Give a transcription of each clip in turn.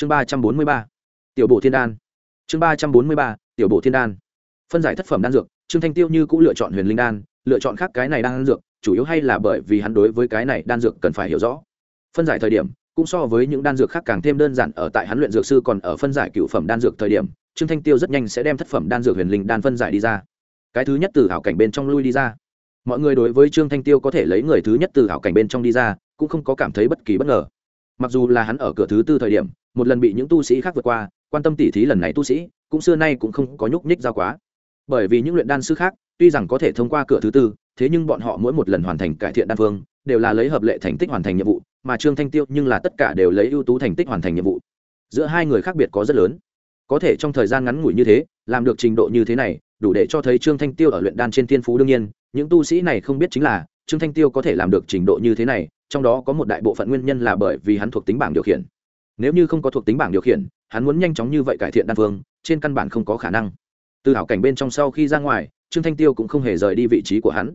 chương ba trăm bốn mươi ba, tiểu bộ thiên đan. Chương ba trăm bốn mươi ba, tiểu bộ thiên đan. Phân giải thất phẩm đan dược, trương thanh tiêu như cũng lựa chọn huyền linh đan, lựa chọn khác cái này đan dược, chủ yếu hay là bởi vì hắn đối với cái này đan dược cần phải hiểu rõ. Phân giải thời điểm, cũng so với những đan dược khác càng thêm đơn giản, ở tại hắn luyện dược sư còn ở phân giải cựu phẩm đan dược thời điểm, trương thanh tiêu rất nhanh sẽ đem thất phẩm đan dược huyền linh đan phân giải đi ra. Cái thứ nhất từ hảo cảnh bên trong lui đi ra. Mọi người đối với trương thanh tiêu có thể lấy người thứ nhất từ hảo cảnh bên trong đi ra, cũng không có cảm thấy bất kỳ bất ngờ mặc dù là hắn ở cửa thứ tư thời điểm, một lần bị những tu sĩ khác vượt qua, quan tâm tỉ thí lần này tu sĩ, cũng xưa nay cũng không có nhúc nhích ra quá. Bởi vì những luyện đan sư khác, tuy rằng có thể thông qua cửa thứ tư, thế nhưng bọn họ mỗi một lần hoàn thành cải thiện đan phương, đều là lấy hợp lệ thành tích hoàn thành nhiệm vụ, mà trương thanh tiêu nhưng là tất cả đều lấy ưu tú thành tích hoàn thành nhiệm vụ. Giữa hai người khác biệt có rất lớn. Có thể trong thời gian ngắn ngủi như thế, làm được trình độ như thế này, đủ để cho thấy trương thanh tiêu ở luyện đan trên thiên phú đương nhiên, những tu sĩ này không biết chính là, trương thanh tiêu có thể làm được trình độ như thế này trong đó có một đại bộ phận nguyên nhân là bởi vì hắn thuộc tính bảng điều khiển. Nếu như không có thuộc tính bảng điều khiển, hắn muốn nhanh chóng như vậy cải thiện đan phương, trên căn bản không có khả năng. Từ hảo cảnh bên trong sau khi ra ngoài, trương thanh tiêu cũng không hề rời đi vị trí của hắn.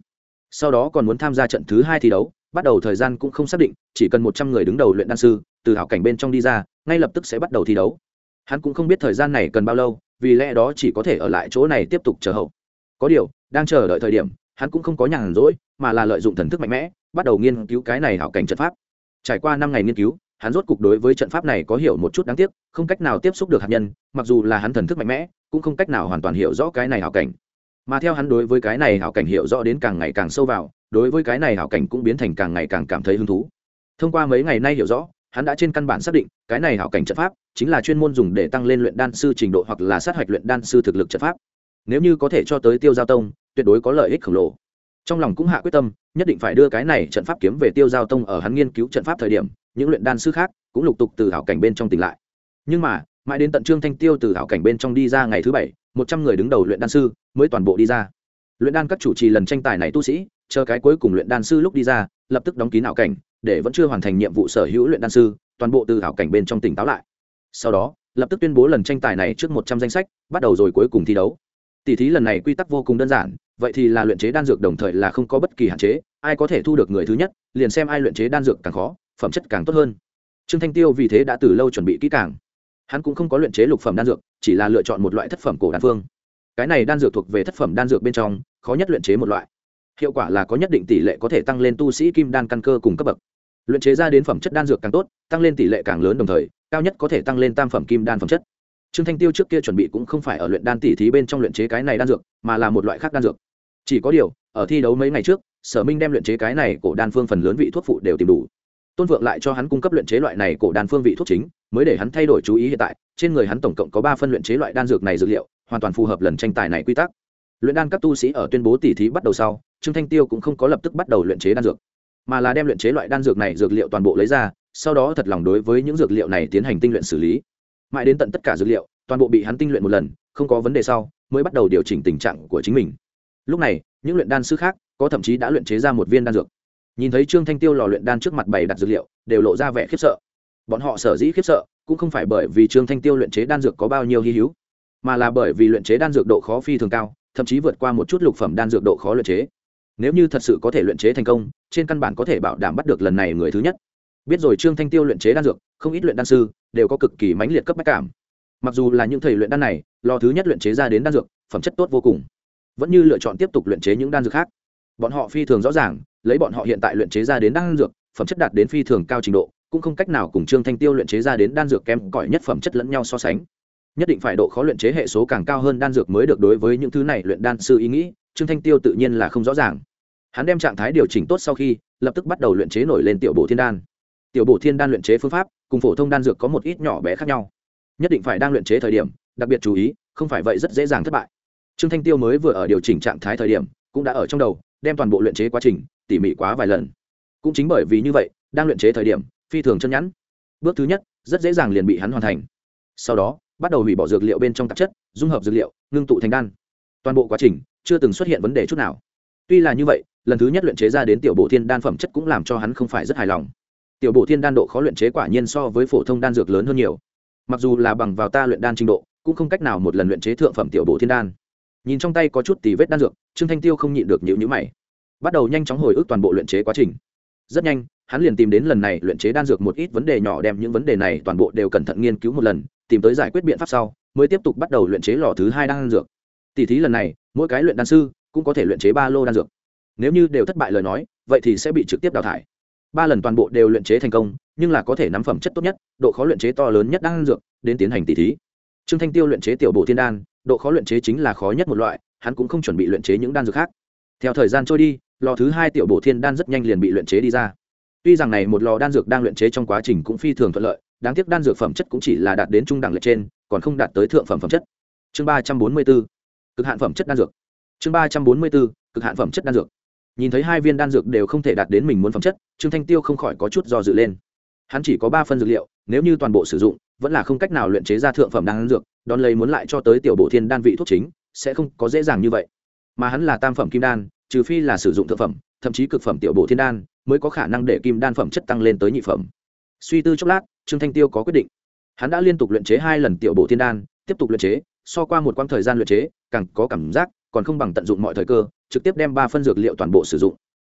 Sau đó còn muốn tham gia trận thứ hai thi đấu, bắt đầu thời gian cũng không xác định, chỉ cần một trăm người đứng đầu luyện đan sư, từ hảo cảnh bên trong đi ra, ngay lập tức sẽ bắt đầu thi đấu. Hắn cũng không biết thời gian này cần bao lâu, vì lẽ đó chỉ có thể ở lại chỗ này tiếp tục chờ hậu. Có điều, đang chờ đợi thời điểm, hắn cũng không có nhàn rỗi, mà là lợi dụng thần thức mạnh mẽ bắt đầu nghiên cứu cái này hảo cảnh trận pháp. Trải qua năm ngày nghiên cứu, hắn rốt cục đối với trận pháp này có hiểu một chút đáng tiếc, không cách nào tiếp xúc được hạt nhân, mặc dù là hắn thần thức mạnh mẽ, cũng không cách nào hoàn toàn hiểu rõ cái này hảo cảnh. Mà theo hắn đối với cái này hảo cảnh hiểu rõ đến càng ngày càng sâu vào, đối với cái này hảo cảnh cũng biến thành càng ngày càng cảm thấy hứng thú. Thông qua mấy ngày nay hiểu rõ, hắn đã trên căn bản xác định, cái này hảo cảnh trận pháp chính là chuyên môn dùng để tăng lên luyện đan sư trình độ hoặc là sát hạch luyện đan sư thực lực trận pháp. Nếu như có thể cho tới tiêu giao tông, tuyệt đối có lợi ích khổng lồ. Trong lòng cũng hạ quyết tâm nhất định phải đưa cái này trận pháp kiếm về tiêu giao tông ở hắn nghiên cứu trận pháp thời điểm, những luyện đan sư khác cũng lục tục từ hảo cảnh bên trong tỉnh lại. Nhưng mà, mãi đến tận trương thanh tiêu từ hảo cảnh bên trong đi ra ngày thứ bảy, một trăm người đứng đầu luyện đan sư mới toàn bộ đi ra. Luyện đan các chủ trì lần tranh tài này tu sĩ, chờ cái cuối cùng luyện đan sư lúc đi ra, lập tức đóng kín ảo cảnh, để vẫn chưa hoàn thành nhiệm vụ sở hữu luyện đan sư, toàn bộ từ thảo cảnh bên trong tỉnh táo lại. Sau đó, lập tức tuyên bố lần tranh tài này trước một trăm danh sách, bắt đầu rồi cuối cùng thi đấu. Tỷ thí lần này quy tắc vô cùng đơn giản vậy thì là luyện chế đan dược đồng thời là không có bất kỳ hạn chế, ai có thể thu được người thứ nhất, liền xem ai luyện chế đan dược càng khó, phẩm chất càng tốt hơn. Trương thanh tiêu vì thế đã từ lâu chuẩn bị kỹ càng. Hắn cũng không có luyện chế lục phẩm đan dược, chỉ là lựa chọn một loại thất phẩm cổ đan phương. Cái này đan dược thuộc về thất phẩm đan dược bên trong, khó nhất luyện chế một loại. Hiệu quả là có nhất định tỷ lệ có thể tăng lên tu sĩ kim đan căn cơ cùng cấp bậc. Luyện chế ra đến phẩm chất đan dược càng tốt, tăng lên tỷ lệ càng lớn đồng thời, cao nhất có thể tăng lên tam phẩm kim đan phẩm chất trương thanh tiêu trước kia chuẩn bị cũng không phải ở luyện đan tỷ thí bên trong luyện chế cái này đan dược, mà là một loại khác đan dược. Chỉ có điều, ở thi đấu mấy ngày trước, sở minh đem luyện chế cái này cổ đan phương phần lớn vị thuốc phụ đều tìm đủ. Tôn vượng lại cho hắn cung cấp luyện chế loại này cổ đan phương vị thuốc chính, mới để hắn thay đổi chú ý hiện tại, trên người hắn tổng cộng có ba phân luyện chế loại đan dược này dược liệu, hoàn toàn phù hợp lần tranh tài này quy tắc. Luyện đan các tu sĩ ở tuyên bố tỉ thí bắt đầu sau, trương thanh tiêu cũng không có lập tức bắt đầu luyện chế đan dược, mà là đem luyện chế loại đan dược này dược liệu toàn bộ lấy ra, sau đó thật lòng đối với những dược liệu này tiến hành tinh luyện xử lý mãi đến tận tất cả dữ liệu, toàn bộ bị hắn tinh luyện một lần, không có vấn đề sau, mới bắt đầu điều chỉnh tình trạng của chính mình. Lúc này, những luyện đan sư khác, có thậm chí đã luyện chế ra một viên đan dược. Nhìn thấy trương thanh tiêu lò luyện đan trước mặt bày đặt dược liệu, đều lộ ra vẻ khiếp sợ. Bọn họ sở dĩ khiếp sợ, cũng không phải bởi vì trương thanh tiêu luyện chế đan dược có bao nhiêu hy hữu, mà là bởi vì luyện chế đan dược độ khó phi thường cao, thậm chí vượt qua một chút lục phẩm đan dược độ khó luyện chế. Nếu như thật sự có thể luyện chế thành công, trên căn bản có thể bảo đảm bắt được lần này người thứ nhất biết rồi trương thanh tiêu luyện chế đan dược, không ít luyện đan sư đều có cực kỳ mãnh liệt cấp bách cảm. Mặc dù là những thầy luyện đan này lò thứ nhất luyện chế ra đến đan dược, phẩm chất tốt vô cùng, vẫn như lựa chọn tiếp tục luyện chế những đan dược khác. Bọn họ phi thường rõ ràng, lấy bọn họ hiện tại luyện chế ra đến đan dược, phẩm chất đạt đến phi thường cao trình độ, cũng không cách nào cùng trương thanh tiêu luyện chế ra đến đan dược kém cỏi nhất phẩm chất lẫn nhau so sánh. Nhất định phải độ khó luyện chế hệ số càng cao hơn đan dược mới được đối với những thứ này luyện đan sư ý nghĩ, trương thanh tiêu tự nhiên là không rõ ràng. Hắn đem trạng thái điều chỉnh tốt sau khi, lập tức bắt đầu luyện chế nổi lên tiểu bộ thiên đan tiểu bổ thiên đan luyện chế phương pháp, cùng phổ thông đan dược có một ít nhỏ bé khác nhau. Nhất định phải đang luyện chế thời điểm, đặc biệt chú ý, không phải vậy rất dễ dàng thất bại. Trương thanh tiêu mới vừa ở điều chỉnh trạng thái thời điểm, cũng đã ở trong đầu, đem toàn bộ luyện chế quá trình, tỉ mỉ quá vài lần. Cũng chính bởi vì như vậy, đang luyện chế thời điểm, phi thường chân nhẵn bước thứ nhất, rất dễ dàng liền bị hắn hoàn thành. Sau đó, bắt đầu hủy bỏ dược liệu bên trong tạp chất, dung hợp dược liệu, ngưng tụ thành đan. Toàn bộ quá trình, chưa từng xuất hiện vấn đề chút nào. Tuy là như vậy, lần thứ nhất luyện chế ra đến tiểu bộ thiên đan phẩm chất cũng làm cho hắn không phải rất hài lòng tiểu bộ thiên đan độ khó luyện chế quả nhiên so với phổ thông đan dược lớn hơn nhiều. Mặc dù là bằng vào ta luyện đan trình độ, cũng không cách nào một lần luyện chế thượng phẩm tiểu bộ thiên đan. Nhìn trong tay có chút tì vết đan dược, trương thanh tiêu không nhịn được nhịu nhữ mày. Bắt đầu nhanh chóng hồi ức toàn bộ luyện chế quá trình. Rất nhanh, hắn liền tìm đến lần này luyện chế đan dược một ít vấn đề nhỏ đem những vấn đề này toàn bộ đều cẩn thận nghiên cứu một lần, tìm tới giải quyết biện pháp sau, mới tiếp tục bắt đầu luyện chế lò thứ hai đan dược. Tỷ thí lần này, mỗi cái luyện đan sư cũng có thể luyện chế ba lô đan dược. Nếu như đều thất bại lời nói, vậy thì sẽ bị trực tiếp đào thải ba lần toàn bộ đều luyện chế thành công, nhưng là có thể nắm phẩm chất tốt nhất, độ khó luyện chế to lớn nhất đang dược, đến tiến hành tỷ thí. Trương thanh tiêu luyện chế tiểu bộ thiên đan, độ khó luyện chế chính là khó nhất một loại, hắn cũng không chuẩn bị luyện chế những đan dược khác. Theo thời gian trôi đi, lò thứ hai tiểu bộ thiên đan rất nhanh liền bị luyện chế đi ra. Tuy rằng này một lò đan dược đang luyện chế trong quá trình cũng phi thường thuận lợi, đáng tiếc đan dược phẩm chất cũng chỉ là đạt đến trung đẳng lệch trên, còn không đạt tới thượng phẩm phẩm chất. Chương ba trăm bốn mươi bốn, cực hạn phẩm chất đan dược. Chương ba trăm bốn mươi bốn, cực hạn phẩm chất đan dược nhìn thấy hai viên đan dược đều không thể đạt đến mình muốn phẩm chất, trương thanh tiêu không khỏi có chút do dự lên. Hắn chỉ có ba phân dược liệu, nếu như toàn bộ sử dụng, vẫn là không cách nào luyện chế ra thượng phẩm đan dược, đón lấy muốn lại cho tới tiểu bộ thiên đan vị thuốc chính, sẽ không có dễ dàng như vậy. Mà hắn là tam phẩm kim đan, trừ phi là sử dụng thượng phẩm, thậm chí cực phẩm tiểu bộ thiên đan, mới có khả năng để kim đan phẩm chất tăng lên tới nhị phẩm. Suy tư chốc lát, trương thanh tiêu có quyết định. Hắn đã liên tục luyện chế hai lần tiểu bộ thiên đan, tiếp tục luyện chế, so qua một quãng thời gian luyện chế, càng có cảm giác còn không bằng tận dụng mọi thời cơ, trực tiếp đem ba phân dược liệu toàn bộ sử dụng.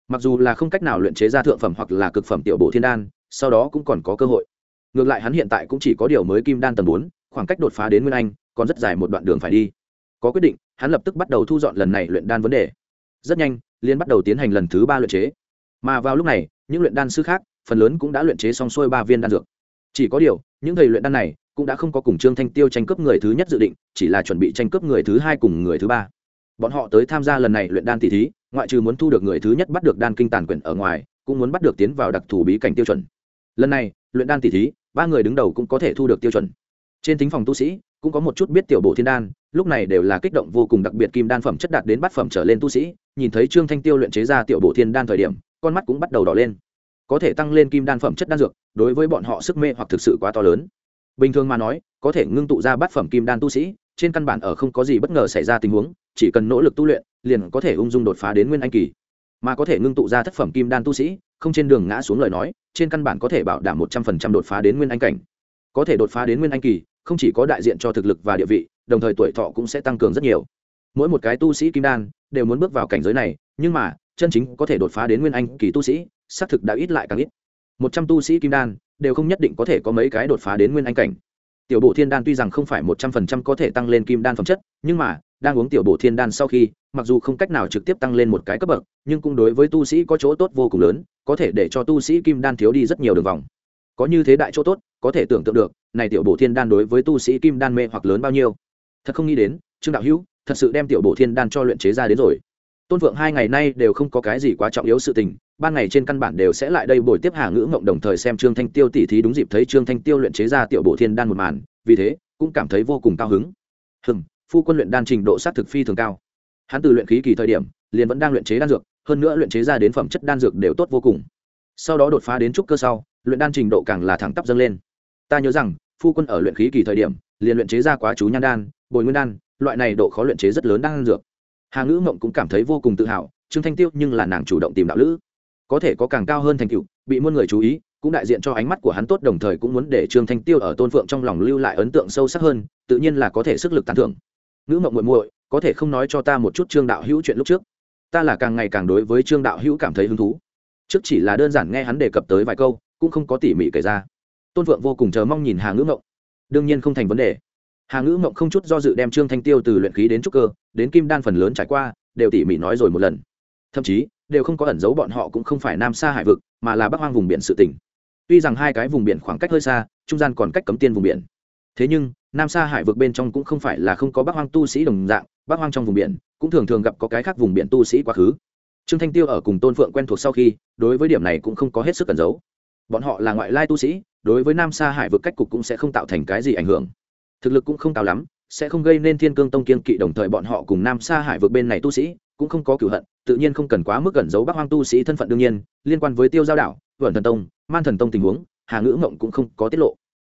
Mặc dù là không cách nào luyện chế ra thượng phẩm hoặc là cực phẩm tiểu bộ thiên đan, sau đó cũng còn có cơ hội. Ngược lại hắn hiện tại cũng chỉ có điều mới kim đan tầng bốn, khoảng cách đột phá đến nguyên anh, còn rất dài một đoạn đường phải đi. Có quyết định, hắn lập tức bắt đầu thu dọn lần này luyện đan vấn đề. Rất nhanh liên bắt đầu tiến hành lần thứ ba luyện chế. Mà vào lúc này, những luyện đan sư khác, phần lớn cũng đã luyện chế xong xuôi ba viên đan dược. Chỉ có điều, những thầy luyện đan này cũng đã không có cùng trương thanh tiêu tranh cướp người thứ nhất dự định, chỉ là chuẩn bị tranh cướp người thứ hai cùng người thứ ba bọn họ tới tham gia lần này luyện đan tỷ thí, ngoại trừ muốn thu được người thứ nhất bắt được đan kinh tàn quyển ở ngoài, cũng muốn bắt được tiến vào đặc thù bí cảnh tiêu chuẩn. Lần này, luyện đan tỷ thí, ba người đứng đầu cũng có thể thu được tiêu chuẩn. Trên thính phòng tu sĩ, cũng có một chút biết tiểu bộ thiên đan, lúc này đều là kích động vô cùng đặc biệt kim đan phẩm chất đạt đến bát phẩm trở lên tu sĩ, nhìn thấy trương thanh tiêu luyện chế ra tiểu bộ thiên đan thời điểm, con mắt cũng bắt đầu đỏ lên. Có thể tăng lên kim đan phẩm chất đan dược, đối với bọn họ sức mê hoặc thực sự quá to lớn. Bình thường mà nói, có thể ngưng tụ ra bát phẩm kim đan tu sĩ, trên căn bản ở không có gì bất ngờ xảy ra tình huống chỉ cần nỗ lực tu luyện, liền có thể ung dung đột phá đến nguyên anh kỳ. Mà có thể ngưng tụ ra thất phẩm kim đan tu sĩ, không trên đường ngã xuống lời nói, trên căn bản có thể bảo đảm một trăm phần trăm đột phá đến nguyên anh cảnh. Có thể đột phá đến nguyên anh kỳ, không chỉ có đại diện cho thực lực và địa vị, đồng thời tuổi thọ cũng sẽ tăng cường rất nhiều. Mỗi một cái tu sĩ kim đan đều muốn bước vào cảnh giới này, nhưng mà, chân chính có thể đột phá đến nguyên anh kỳ tu sĩ, xác thực đã ít lại càng ít. Một trăm tu sĩ kim đan đều không nhất định có thể có mấy cái đột phá đến nguyên anh cảnh. Tiểu bộ thiên đan tuy rằng không phải một trăm phần trăm có thể tăng lên kim đan phẩm chất, nhưng mà đang uống tiểu bổ thiên đan sau khi, mặc dù không cách nào trực tiếp tăng lên một cái cấp bậc, nhưng cũng đối với tu sĩ có chỗ tốt vô cùng lớn, có thể để cho tu sĩ kim đan thiếu đi rất nhiều đường vòng. Có như thế đại chỗ tốt, có thể tưởng tượng được, này tiểu bổ thiên đan đối với tu sĩ kim đan mê hoặc lớn bao nhiêu. Thật không nghĩ đến, trương đạo hữu, thật sự đem tiểu bổ thiên đan cho luyện chế ra đến rồi. Tôn phượng hai ngày nay đều không có cái gì quá trọng yếu sự tình, ban ngày trên căn bản đều sẽ lại đây buổi tiếp hà ngữ ngộng đồng thời xem trương thanh tiêu tỉ thí đúng dịp thấy trương thanh tiêu luyện chế ra tiểu bổ thiên đan một màn, vì thế, cũng cảm thấy vô cùng cao hứng. Hừng phu quân luyện đan trình độ sát thực phi thường cao. Hắn từ luyện khí kỳ thời điểm, liền vẫn đang luyện chế đan dược, hơn nữa luyện chế ra đến phẩm chất đan dược đều tốt vô cùng. Sau đó đột phá đến trúc cơ sau, luyện đan trình độ càng là thẳng tắp dâng lên. Ta nhớ rằng, phu quân ở luyện khí kỳ thời điểm, liền luyện chế ra quá chú nhan đan, bồi nguyên đan, loại này độ khó luyện chế rất lớn đan dược. Hà ngữ mộng cũng cảm thấy vô cùng tự hào, trương thanh tiêu nhưng là nàng chủ động tìm đạo lữ. Có thể có càng cao hơn thành tựu, bị muôn người chú ý, cũng đại diện cho ánh mắt của hắn tốt, đồng thời cũng muốn để trương thanh tiêu ở tôn phượng trong lòng lưu lại ấn tượng sâu sắc hơn, tự nhiên là có thể sức lực tán thưởng ngữ mộng muội muội, có thể không nói cho ta một chút trương đạo hữu chuyện lúc trước. Ta là càng ngày càng đối với trương đạo hữu cảm thấy hứng thú. Trước chỉ là đơn giản nghe hắn đề cập tới vài câu, cũng không có tỉ mỉ kể ra. Tôn vượng vô cùng chờ mong nhìn hà ngữ mộng. Đương nhiên không thành vấn đề. Hà ngữ mộng không chút do dự đem trương thanh tiêu từ luyện khí đến trúc cơ, đến kim đan phần lớn trải qua, đều tỉ mỉ nói rồi một lần. Thậm chí, đều không có ẩn giấu bọn họ cũng không phải nam xa hải vực, mà là bắc hoang vùng biển sự tỉnh. Tuy rằng hai cái vùng biển khoảng cách hơi xa, trung gian còn cách cấm tiên vùng biển. Thế nhưng nam Sa hải vực bên trong cũng không phải là không có bắc hoang tu sĩ đồng dạng, bắc hoang trong vùng biển, cũng thường thường gặp có cái khác vùng biển tu sĩ quá khứ. Trương thanh tiêu ở cùng tôn phượng quen thuộc sau khi, đối với điểm này cũng không có hết sức cẩn giấu. Bọn họ là ngoại lai tu sĩ, đối với nam Sa hải vực cách cục cũng sẽ không tạo thành cái gì ảnh hưởng. Thực lực cũng không cao lắm, sẽ không gây nên thiên cương tông kiên kỵ đồng thời bọn họ cùng nam Sa hải vực bên này tu sĩ, cũng không có cửu hận, tự nhiên không cần quá mức cẩn giấu bắc hoang tu sĩ thân phận đương nhiên, liên quan với tiêu giao đảo vợn thần tông, man thần tông tình huống, hà ngữ mộng cũng không có tiết lộ.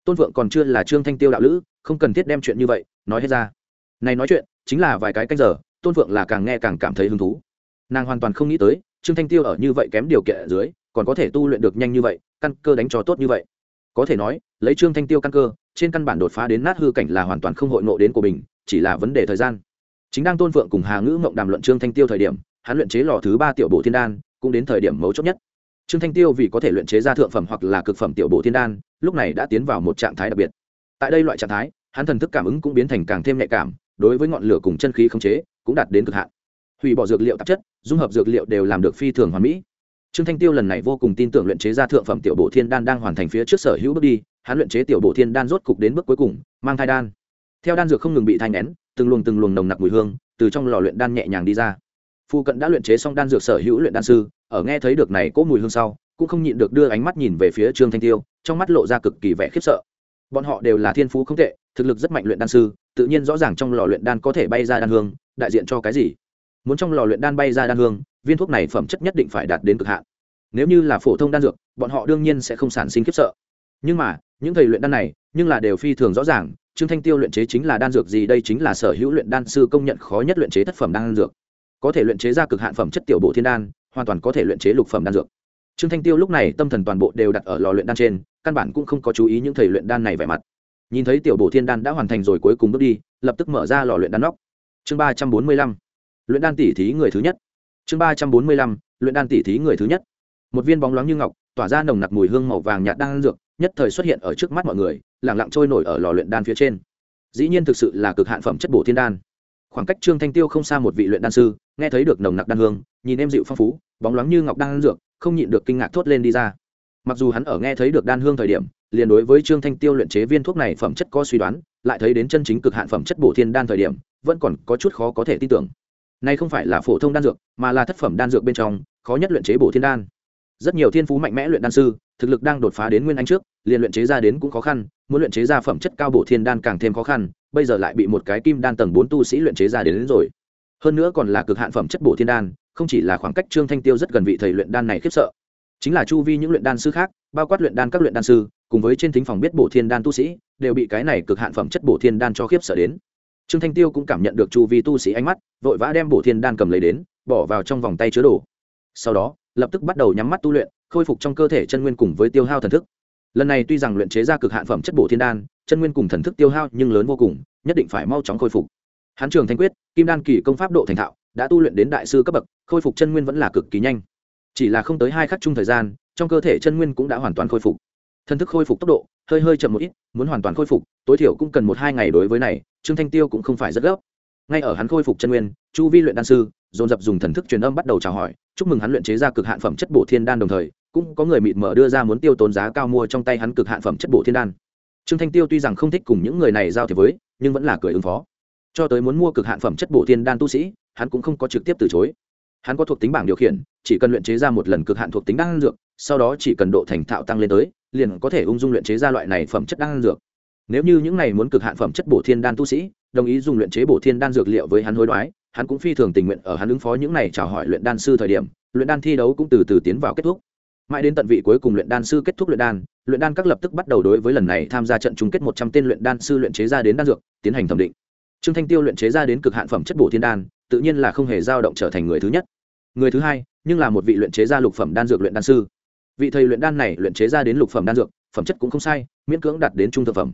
Tôn vượng còn chưa là trương thanh tiêu đạo lữ không cần thiết đem chuyện như vậy nói hết ra. Này nói chuyện, chính là vài cái canh giờ, tôn vượng là càng nghe càng cảm thấy hứng thú. Nàng hoàn toàn không nghĩ tới, trương thanh tiêu ở như vậy kém điều kiện ở dưới, còn có thể tu luyện được nhanh như vậy, căn cơ đánh cho tốt như vậy. Có thể nói, lấy trương thanh tiêu căn cơ, trên căn bản đột phá đến nát hư cảnh là hoàn toàn không hội nộ đến của mình, chỉ là vấn đề thời gian. Chính đang tôn phượng cùng hà ngữ mộng đàm luận trương thanh tiêu thời điểm, hắn luyện chế lò thứ ba tiểu bộ thiên đan, cũng đến thời điểm mấu chốt nhất. Trương thanh tiêu vì có thể luyện chế ra thượng phẩm hoặc là cực phẩm tiểu bộ thiên đan, lúc này đã tiến vào một trạng thái đặc biệt tại đây loại trạng thái, hắn thần thức cảm ứng cũng biến thành càng thêm nhạy cảm, đối với ngọn lửa cùng chân khí khống chế cũng đạt đến cực hạn. Hủy bỏ dược liệu tạp chất, dung hợp dược liệu đều làm được phi thường hoàn mỹ. Trương thanh tiêu lần này vô cùng tin tưởng luyện chế ra thượng phẩm tiểu bộ thiên đan đang hoàn thành phía trước sở hữu bước đi, hắn luyện chế tiểu bộ thiên đan rốt cục đến bước cuối cùng, mang thai đan. Theo đan dược không ngừng bị thai nén từng luồng từng luồng nồng nặc mùi hương từ trong lò luyện đan nhẹ nhàng đi ra. Phu cận đã luyện chế xong đan dược sở hữu luyện đan sư, ở nghe thấy được này cỗ mùi hương sau, cũng không nhịn được đưa ánh mắt nhìn về phía trương thanh tiêu, trong mắt lộ ra cực kỳ vẻ khiếp sợ bọn họ đều là thiên phú không tệ, thực lực rất mạnh luyện đan sư, tự nhiên rõ ràng trong lò luyện đan có thể bay ra đan hương, đại diện cho cái gì? Muốn trong lò luyện đan bay ra đan hương, viên thuốc này phẩm chất nhất định phải đạt đến cực hạn. Nếu như là phổ thông đan dược, bọn họ đương nhiên sẽ không sản sinh khiếp sợ. Nhưng mà, những thầy luyện đan này, nhưng là đều phi thường rõ ràng, trương thanh tiêu luyện chế chính là đan dược gì đây chính là sở hữu luyện đan sư công nhận khó nhất luyện chế thất phẩm đan dược. Có thể luyện chế ra cực hạn phẩm chất tiểu bộ thiên đan, hoàn toàn có thể luyện chế lục phẩm đan dược. Trương thanh tiêu lúc này tâm thần toàn bộ đều đặt ở lò luyện đan trên căn bản cũng không có chú ý những thầy luyện đan này vẻ mặt. Nhìn thấy tiểu bổ thiên đan đã hoàn thành rồi cuối cùng bước đi, lập tức mở ra lò luyện đan nóc. Chương ba trăm bốn mươi lăm. Luyện đan tỷ thí người thứ nhất. Chương ba trăm bốn mươi lăm. Luyện đan tỷ thí người thứ nhất. Một viên bóng loáng như ngọc, tỏa ra nồng nặc mùi hương màu vàng nhạt đan dược, nhất thời xuất hiện ở trước mắt mọi người lẳng lặng trôi nổi ở lò luyện đan phía trên. Dĩ nhiên thực sự là cực hạn phẩm chất bổ thiên đan. Khoảng cách trương thanh tiêu không xa một vị luyện đan sư, nghe thấy được nồng nặc đan hương, nhìn em dịu phong phú, bóng loáng như ngọc đan dược, không nhịn được kinh ngạc thốt lên đi ra mặc dù hắn ở nghe thấy được đan hương thời điểm liền đối với trương thanh tiêu luyện chế viên thuốc này phẩm chất có suy đoán lại thấy đến chân chính cực hạn phẩm chất bổ thiên đan thời điểm vẫn còn có chút khó có thể tin tưởng. Nay không phải là phổ thông đan dược mà là thất phẩm đan dược bên trong khó nhất luyện chế bổ thiên đan. Rất nhiều thiên phú mạnh mẽ luyện đan sư thực lực đang đột phá đến nguyên anh trước liền luyện chế ra đến cũng khó khăn muốn luyện chế ra phẩm chất cao bổ thiên đan càng thêm khó khăn bây giờ lại bị một cái kim đan tầng bốn tu sĩ luyện chế ra đến, đến rồi. Hơn nữa còn là cực hạn phẩm chất bổ thiên đan không chỉ là khoảng cách trương thanh tiêu rất gần vị thầy luyện đan này khiếp sợ chính là chu vi những luyện đan sư khác, bao quát luyện đan các luyện đan sư, cùng với trên thính phòng biết bổ thiên đan tu sĩ, đều bị cái này cực hạn phẩm chất bổ thiên đan cho khiếp sợ đến. Trương thanh tiêu cũng cảm nhận được chu vi tu sĩ ánh mắt, vội vã đem bổ thiên đan cầm lấy đến, bỏ vào trong vòng tay chứa đồ. Sau đó, lập tức bắt đầu nhắm mắt tu luyện, khôi phục trong cơ thể chân nguyên cùng với tiêu hao thần thức. Lần này tuy rằng luyện chế ra cực hạn phẩm chất bổ thiên đan, chân nguyên cùng thần thức tiêu hao nhưng lớn vô cùng, nhất định phải mau chóng khôi phục. Hán trường thanh quyết, kim đan kỳ công pháp độ thành thạo, đã tu luyện đến đại sư cấp bậc, khôi phục chân nguyên vẫn là cực kỳ nhanh chỉ là không tới hai khắc chung thời gian, trong cơ thể chân nguyên cũng đã hoàn toàn khôi phục. Thân thức khôi phục tốc độ, hơi hơi chậm một ít, muốn hoàn toàn khôi phục, tối thiểu cũng cần một hai ngày đối với này, trương thanh tiêu cũng không phải rất gấp. Ngay ở hắn khôi phục chân nguyên, chu vi luyện đan sư, dồn dập dùng thần thức truyền âm bắt đầu chào hỏi, chúc mừng hắn luyện chế ra cực hạn phẩm chất bổ thiên đan đồng thời, cũng có người mịt mờ đưa ra muốn tiêu tốn giá cao mua trong tay hắn cực hạn phẩm chất bổ thiên đan. Trương thanh tiêu tuy rằng không thích cùng những người này giao thiệp với, nhưng vẫn là cười ứng phó. Cho tới muốn mua cực hạn phẩm chất bổ thiên đan tu sĩ, hắn cũng không có trực tiếp từ chối hắn có thuộc tính bảng điều khiển, chỉ cần luyện chế ra một lần cực hạn thuộc tính đan dược, sau đó chỉ cần độ thành thạo tăng lên tới, liền có thể ung dung luyện chế ra loại này phẩm chất đan dược. Nếu như những này muốn cực hạn phẩm chất bổ thiên đan tu sĩ, đồng ý dùng luyện chế bổ thiên đan dược liệu với hắn hối đoái, hắn cũng phi thường tình nguyện ở hắn ứng phó những này chào hỏi luyện đan sư thời điểm, luyện đan thi đấu cũng từ từ tiến vào kết thúc. Mãi đến tận vị cuối cùng luyện đan sư kết thúc luyện đan luyện đan các lập tức bắt đầu đối với lần này tham gia trận chung kết một trăm tên luyện đan sư luyện chế ra đến đan dược, tiến hành thẩm định. Trương thanh tiêu luyện chế ra đến cực hạn phẩm chất bổ thiên đan, tự nhiên là không hề dao động trở thành người thứ nhất người thứ hai, nhưng là một vị luyện chế ra lục phẩm đan dược luyện đan sư. Vị thầy luyện đan này luyện chế ra đến lục phẩm đan dược, phẩm chất cũng không sai, miễn cưỡng đạt đến trung thực phẩm.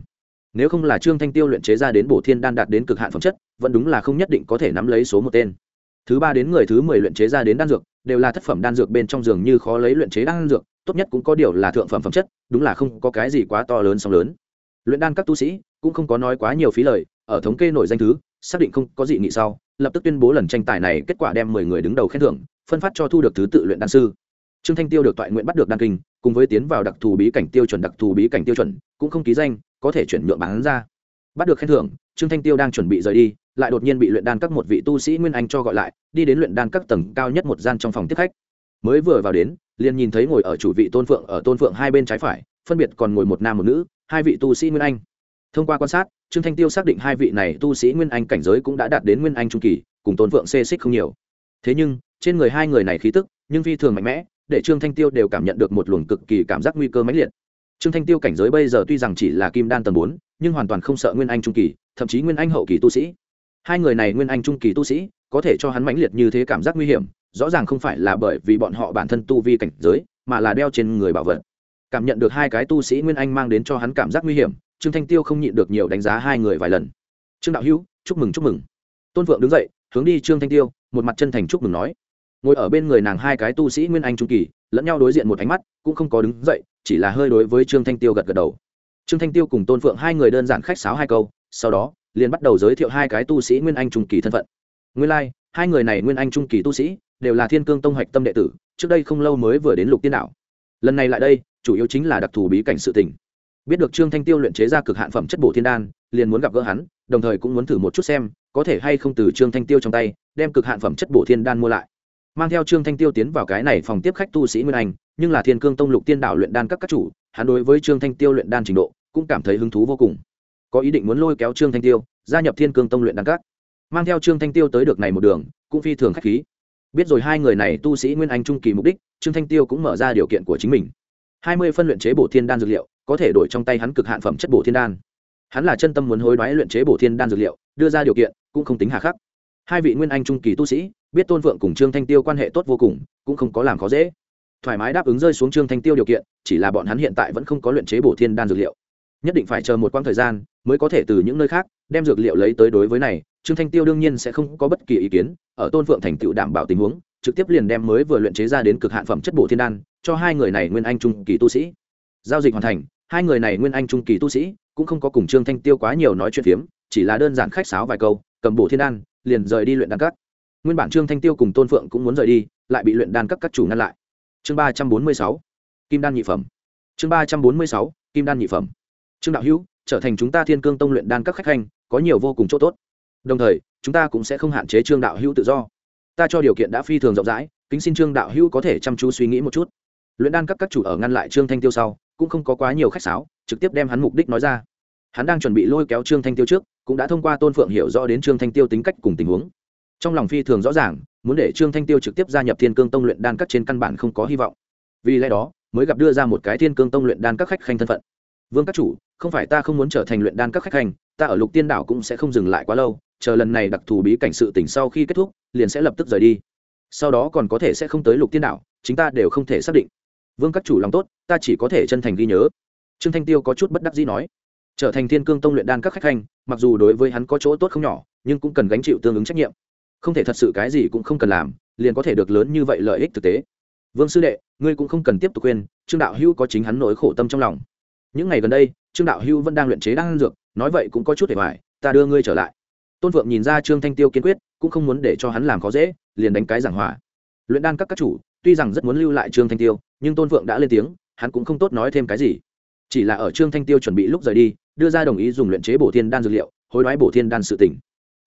Nếu không là trương thanh tiêu luyện chế ra đến bổ thiên đan đạt đến cực hạn phẩm chất, vẫn đúng là không nhất định có thể nắm lấy số một tên. Thứ ba đến người thứ mười luyện chế ra đến đan dược, đều là thất phẩm đan dược bên trong giường như khó lấy luyện chế đan dược, tốt nhất cũng có điều là thượng phẩm phẩm chất, đúng là không có cái gì quá to lớn song lớn. Luyện đan các tu sĩ cũng không có nói quá nhiều phí lời, ở thống kê nổi danh thứ, xác định không có gì nghị sau, lập tức tuyên bố lần tranh tài này kết quả đem mười người đứng đầu khen thưởng phân phát cho thu được thứ tự luyện đan sư. Trương thanh tiêu được toại nguyện bắt được đan kinh, cùng với tiến vào đặc thù bí cảnh tiêu chuẩn đặc thù bí cảnh tiêu chuẩn, cũng không ký danh, có thể chuyển nhượng bán ra. Bắt được khen thưởng, trương thanh tiêu đang chuẩn bị rời đi, lại đột nhiên bị luyện đan các một vị tu sĩ nguyên anh cho gọi lại, đi đến luyện đan các tầng cao nhất một gian trong phòng tiếp khách. Mới vừa vào đến, liền nhìn thấy ngồi ở chủ vị tôn phượng, ở tôn phượng hai bên trái phải, phân biệt còn ngồi một nam một nữ, hai vị tu sĩ nguyên anh. Thông qua quan sát, trương thanh tiêu xác định hai vị này tu sĩ nguyên anh cảnh giới cũng đã đạt đến nguyên anh trung kỳ, cùng tôn phượng xê xích không nhiều. Thế nhưng trên người hai người này khí tức, nhưng phi thường mạnh mẽ, để trương thanh tiêu đều cảm nhận được một luồng cực kỳ cảm giác nguy cơ mãnh liệt. Trương thanh tiêu cảnh giới bây giờ tuy rằng chỉ là kim đan tầng bốn, nhưng hoàn toàn không sợ nguyên anh trung kỳ, thậm chí nguyên anh hậu kỳ tu sĩ. Hai người này nguyên anh trung kỳ tu sĩ, có thể cho hắn mãnh liệt như thế cảm giác nguy hiểm, rõ ràng không phải là bởi vì bọn họ bản thân tu vi cảnh giới, mà là đeo trên người bảo vật. Cảm nhận được hai cái tu sĩ nguyên anh mang đến cho hắn cảm giác nguy hiểm, trương thanh tiêu không nhịn được nhiều đánh giá hai người vài lần. Trương đạo hữu, chúc mừng chúc mừng. Tôn vượng đứng dậy, hướng đi trương thanh tiêu, một mặt chân thành chúc mừng nói ngồi ở bên người nàng hai cái tu sĩ nguyên anh trung kỳ lẫn nhau đối diện một ánh mắt cũng không có đứng dậy chỉ là hơi đối với trương thanh tiêu gật gật đầu. Trương thanh tiêu cùng tôn phượng hai người đơn giản khách sáo hai câu sau đó liền bắt đầu giới thiệu hai cái tu sĩ nguyên anh trung kỳ thân phận. Nguyên lai、like, hai người này nguyên anh trung kỳ tu sĩ đều là thiên cương tông hoạch tâm đệ tử trước đây không lâu mới vừa đến lục tiên đạo. Lần này lại đây chủ yếu chính là đặc thù bí cảnh sự tình. Biết được trương thanh tiêu luyện chế ra cực hạn phẩm chất bổ thiên đan liền muốn gặp gỡ hắn đồng thời cũng muốn thử một chút xem có thể hay không từ trương thanh tiêu trong tay đem cực hạn phẩm chất bổ thiên đan mua lại mang theo trương thanh tiêu tiến vào cái này phòng tiếp khách tu sĩ nguyên anh, nhưng là thiên cương tông lục tiên đạo luyện đan các các chủ, hắn đối với trương thanh tiêu luyện đan trình độ cũng cảm thấy hứng thú vô cùng. Có ý định muốn lôi kéo trương thanh tiêu, gia nhập thiên cương tông luyện đan các. Mang theo trương thanh tiêu tới được này một đường, cũng phi thường khách khí. Biết rồi hai người này tu sĩ nguyên anh trung kỳ mục đích, trương thanh tiêu cũng mở ra điều kiện của chính mình. Hai mươi phân luyện chế bổ thiên đan dược liệu, có thể đổi trong tay hắn cực hạn phẩm chất bổ thiên đan. Hắn là chân tâm muốn hối đoái luyện chế bổ thiên đan dược liệu, đưa ra điều kiện, cũng không tính hà khắc hai vị nguyên anh trung kỳ tu sĩ, biết tôn vượng cùng trương thanh tiêu quan hệ tốt vô cùng, cũng không có làm khó dễ. Thoải mái đáp ứng rơi xuống trương thanh tiêu điều kiện, chỉ là bọn hắn hiện tại vẫn không có luyện chế bổ thiên đan dược liệu. Nhất định phải chờ một quãng thời gian, mới có thể từ những nơi khác, đem dược liệu lấy tới đối với này. Trương thanh tiêu đương nhiên sẽ không có bất kỳ ý kiến, ở tôn vượng thành tựu đảm bảo tình huống, trực tiếp liền đem mới vừa luyện chế ra đến cực hạn phẩm chất bổ thiên đan, cho hai người này nguyên anh trung kỳ tu sĩ. Giao dịch hoàn thành, hai người này nguyên anh trung kỳ tu sĩ, cũng không có cùng trương thanh tiêu quá nhiều nói chuyện phiếm, chỉ là đơn giản khách sáo vài câu, cầm bổ thiên đan liền rời đi luyện đan các. Nguyên bản trương thanh tiêu cùng tôn phượng cũng muốn rời đi, lại bị luyện đan các các chủ ngăn lại. Chương ba trăm bốn mươi sáu, kim đan nhị phẩm. Chương ba trăm bốn mươi sáu, kim đan nhị phẩm. Trương đạo hữu, trở thành chúng ta thiên cương tông luyện đan các khách hành có nhiều vô cùng chỗ tốt. Đồng thời, chúng ta cũng sẽ không hạn chế trương đạo hữu tự do. Ta cho điều kiện đã phi thường rộng rãi, kính xin trương đạo hữu có thể chăm chú suy nghĩ một chút. Luyện đan các các chủ ở ngăn lại trương thanh tiêu sau, cũng không có quá nhiều khách sáo, trực tiếp đem hắn mục đích nói ra hắn đang chuẩn bị lôi kéo trương thanh tiêu trước, cũng đã thông qua tôn phượng hiểu rõ đến trương thanh tiêu tính cách cùng tình huống. Trong lòng phi thường rõ ràng, muốn để trương thanh tiêu trực tiếp gia nhập thiên cương tông luyện đan các trên căn bản không có hy vọng. Vì lẽ đó, mới gặp đưa ra một cái thiên cương tông luyện đan các khách khanh thân phận. Vương các chủ, không phải ta không muốn trở thành luyện đan các khách khanh, ta ở lục tiên đảo cũng sẽ không dừng lại quá lâu, chờ lần này đặc thù bí cảnh sự tỉnh sau khi kết thúc, liền sẽ lập tức rời đi. Sau đó còn có thể sẽ không tới lục tiên đảo chúng ta đều không thể xác định. Vương các chủ lòng tốt, ta chỉ có thể chân thành ghi nhớ. Trương thanh tiêu có chút bất đắc dĩ nói trở thành thiên cương tông luyện đan các khách khanh, mặc dù đối với hắn có chỗ tốt không nhỏ, nhưng cũng cần gánh chịu tương ứng trách nhiệm. Không thể thật sự cái gì cũng không cần làm, liền có thể được lớn như vậy lợi ích thực tế. Vương sư đệ, ngươi cũng không cần tiếp tục khuyên, trương đạo hữu có chính hắn nỗi khổ tâm trong lòng. Những ngày gần đây, trương đạo hữu vẫn đang luyện chế đan dược, nói vậy cũng có chút để hoài, ta đưa ngươi trở lại. Tôn vượng nhìn ra trương thanh tiêu kiên quyết, cũng không muốn để cho hắn làm khó dễ, liền đánh cái giảng hòa. Luyện đan các các chủ, tuy rằng rất muốn lưu lại trương thanh tiêu, nhưng tôn vượng đã lên tiếng, hắn cũng không tốt nói thêm cái gì. Chỉ là ở trương thanh tiêu chuẩn bị lúc rời đi đưa ra đồng ý dùng luyện chế bổ thiên đan dược liệu, hối đoái bổ thiên đan sự tỉnh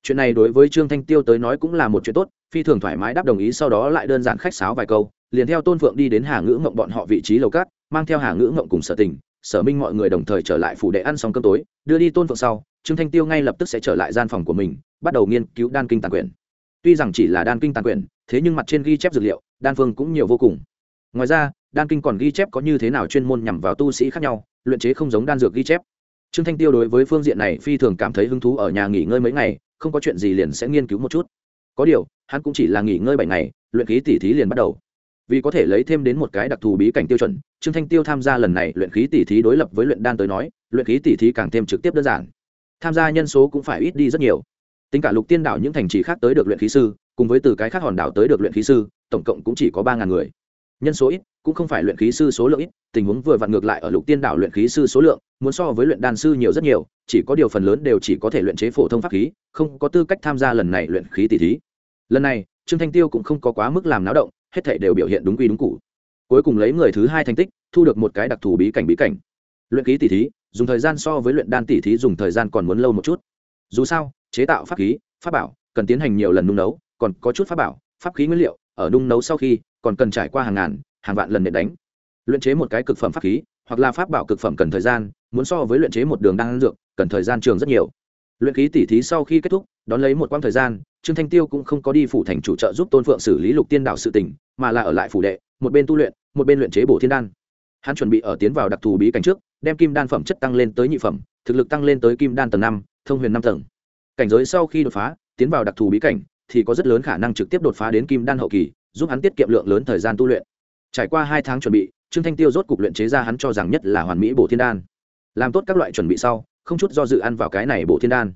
chuyện này đối với trương thanh tiêu tới nói cũng là một chuyện tốt, phi thường thoải mái đáp đồng ý sau đó lại đơn giản khách sáo vài câu, liền theo tôn phượng đi đến hà ngữ ngộng bọn họ vị trí lầu cát, mang theo hà ngữ ngộng cùng sở tình, sở minh mọi người đồng thời trở lại phủ đệ ăn xong cơm tối, đưa đi tôn phượng sau, trương thanh tiêu ngay lập tức sẽ trở lại gian phòng của mình, bắt đầu nghiên cứu đan kinh tàn quyển. Tuy rằng chỉ là đan kinh tàn quyển, thế nhưng mặt trên ghi chép dược liệu, đan phương cũng nhiều vô cùng. Ngoài ra, đan kinh còn ghi chép có như thế nào chuyên môn nhằm vào tu sĩ khác nhau, luyện chế không giống đan dược ghi chép trương thanh tiêu đối với phương diện này phi thường cảm thấy hứng thú ở nhà nghỉ ngơi mấy ngày, không có chuyện gì liền sẽ nghiên cứu một chút. Có điều, hắn cũng chỉ là nghỉ ngơi bảy ngày, luyện khí tỉ thí liền bắt đầu. Vì có thể lấy thêm đến một cái đặc thù bí cảnh tiêu chuẩn, trương thanh tiêu tham gia lần này luyện khí tỉ thí đối lập với luyện đan tới nói, luyện khí tỉ thí càng thêm trực tiếp đơn giản. Tham gia nhân số cũng phải ít đi rất nhiều. Tính cả lục tiên đảo những thành trì khác tới được luyện khí sư, cùng với từ cái khác hòn đảo tới được luyện khí sư, tổng cộng cũng chỉ có ba ngàn người. Nhân số ít cũng không phải luyện khí sư số lượng ít, tình huống vừa vặn ngược lại ở lục tiên đảo luyện khí sư số lượng, muốn so với luyện đan sư nhiều rất nhiều, chỉ có điều phần lớn đều chỉ có thể luyện chế phổ thông pháp khí, không có tư cách tham gia lần này luyện khí tỷ thí. Lần này, trương thanh tiêu cũng không có quá mức làm náo động, hết thể đều biểu hiện đúng quy đúng cụ cuối cùng lấy người thứ hai thành tích, thu được một cái đặc thù bí cảnh bí cảnh. Luyện khí tỷ thí, dùng thời gian so với luyện đan tỷ thí dùng thời gian còn muốn lâu một chút. Dù sao, chế tạo pháp khí, pháp bảo, cần tiến hành nhiều lần nung nấu, còn có chút pháp bảo, pháp khí nguyên liệu, ở nung nấu sau khi, còn cần trải qua hàng ngàn hàng vạn lần để đánh. Luyện chế một cái cực phẩm pháp khí, hoặc là pháp bảo cực phẩm cần thời gian, muốn so với luyện chế một đường đan dược, cần thời gian trường rất nhiều. Luyện khí tỉ thí sau khi kết thúc, đón lấy một quãng thời gian, trương thanh tiêu cũng không có đi phủ thành chủ trợ giúp tôn phượng xử lý lục tiên đạo sự tỉnh mà là ở lại phủ đệ, một bên tu luyện, một bên luyện chế bổ thiên đan. Hắn chuẩn bị ở tiến vào đặc thù bí cảnh trước, đem kim đan phẩm chất tăng lên tới nhị phẩm, thực lực tăng lên tới kim đan tầng năm, thông huyền năm tầng. Cảnh giới sau khi đột phá, tiến vào đặc thù bí cảnh, thì có rất lớn khả năng trực tiếp đột phá đến kim đan hậu kỳ, giúp hắn tiết kiệm lượng lớn thời gian tu luyện trải qua hai tháng chuẩn bị, trương thanh tiêu rốt cục luyện chế ra hắn cho rằng nhất là hoàn mỹ bổ thiên đan. Làm tốt các loại chuẩn bị sau, không chút do dự ăn vào cái này bổ thiên đan.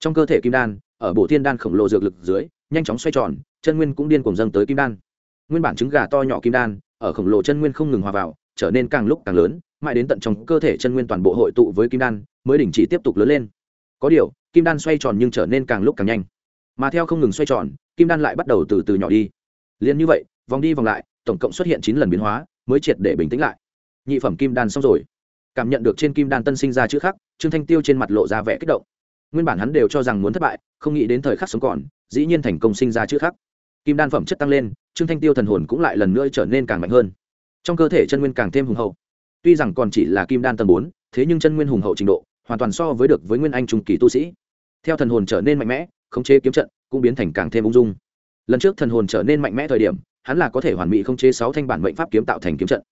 Trong cơ thể kim đan, ở bổ thiên đan khổng lồ dược lực dưới, nhanh chóng xoay tròn, chân nguyên cũng điên cuồng dâng tới kim đan. Nguyên bản trứng gà to nhỏ kim đan, ở khổng lồ chân nguyên không ngừng hòa vào, trở nên càng lúc càng lớn, mãi đến tận trong cơ thể chân nguyên toàn bộ hội tụ với kim đan, mới đình chỉ tiếp tục lớn lên. Có điều, kim đan xoay tròn nhưng trở nên càng lúc càng nhanh. Mà theo không ngừng xoay tròn, kim đan lại bắt đầu từ từ nhỏ đi. Liền như vậy vòng đi vòng lại, tổng cộng xuất hiện chín lần biến hóa, mới triệt để bình tĩnh lại. Nhị phẩm kim đan xong rồi. Cảm nhận được trên kim đan tân sinh ra chữ khắc, trương thanh tiêu trên mặt lộ ra vẻ kích động. Nguyên bản hắn đều cho rằng muốn thất bại, không nghĩ đến thời khắc sống còn, dĩ nhiên thành công sinh ra chữ khắc. Kim đan phẩm chất tăng lên, trương thanh tiêu thần hồn cũng lại lần nữa trở nên càng mạnh hơn. Trong cơ thể chân nguyên càng thêm hùng hậu. Tuy rằng còn chỉ là kim đan tầng bốn, thế nhưng chân nguyên hùng hậu trình độ, hoàn toàn so với được với nguyên anh trung kỳ tu sĩ. Theo thần hồn trở nên mạnh mẽ, khống chế kiếm trận, cũng biến thành càng thêm ung dung. Lần trước thần hồn trở nên mạnh mẽ thời điểm hắn là có thể hoàn mỹ khống chế sáu thanh bản mệnh pháp kiếm tạo thành kiếm trận.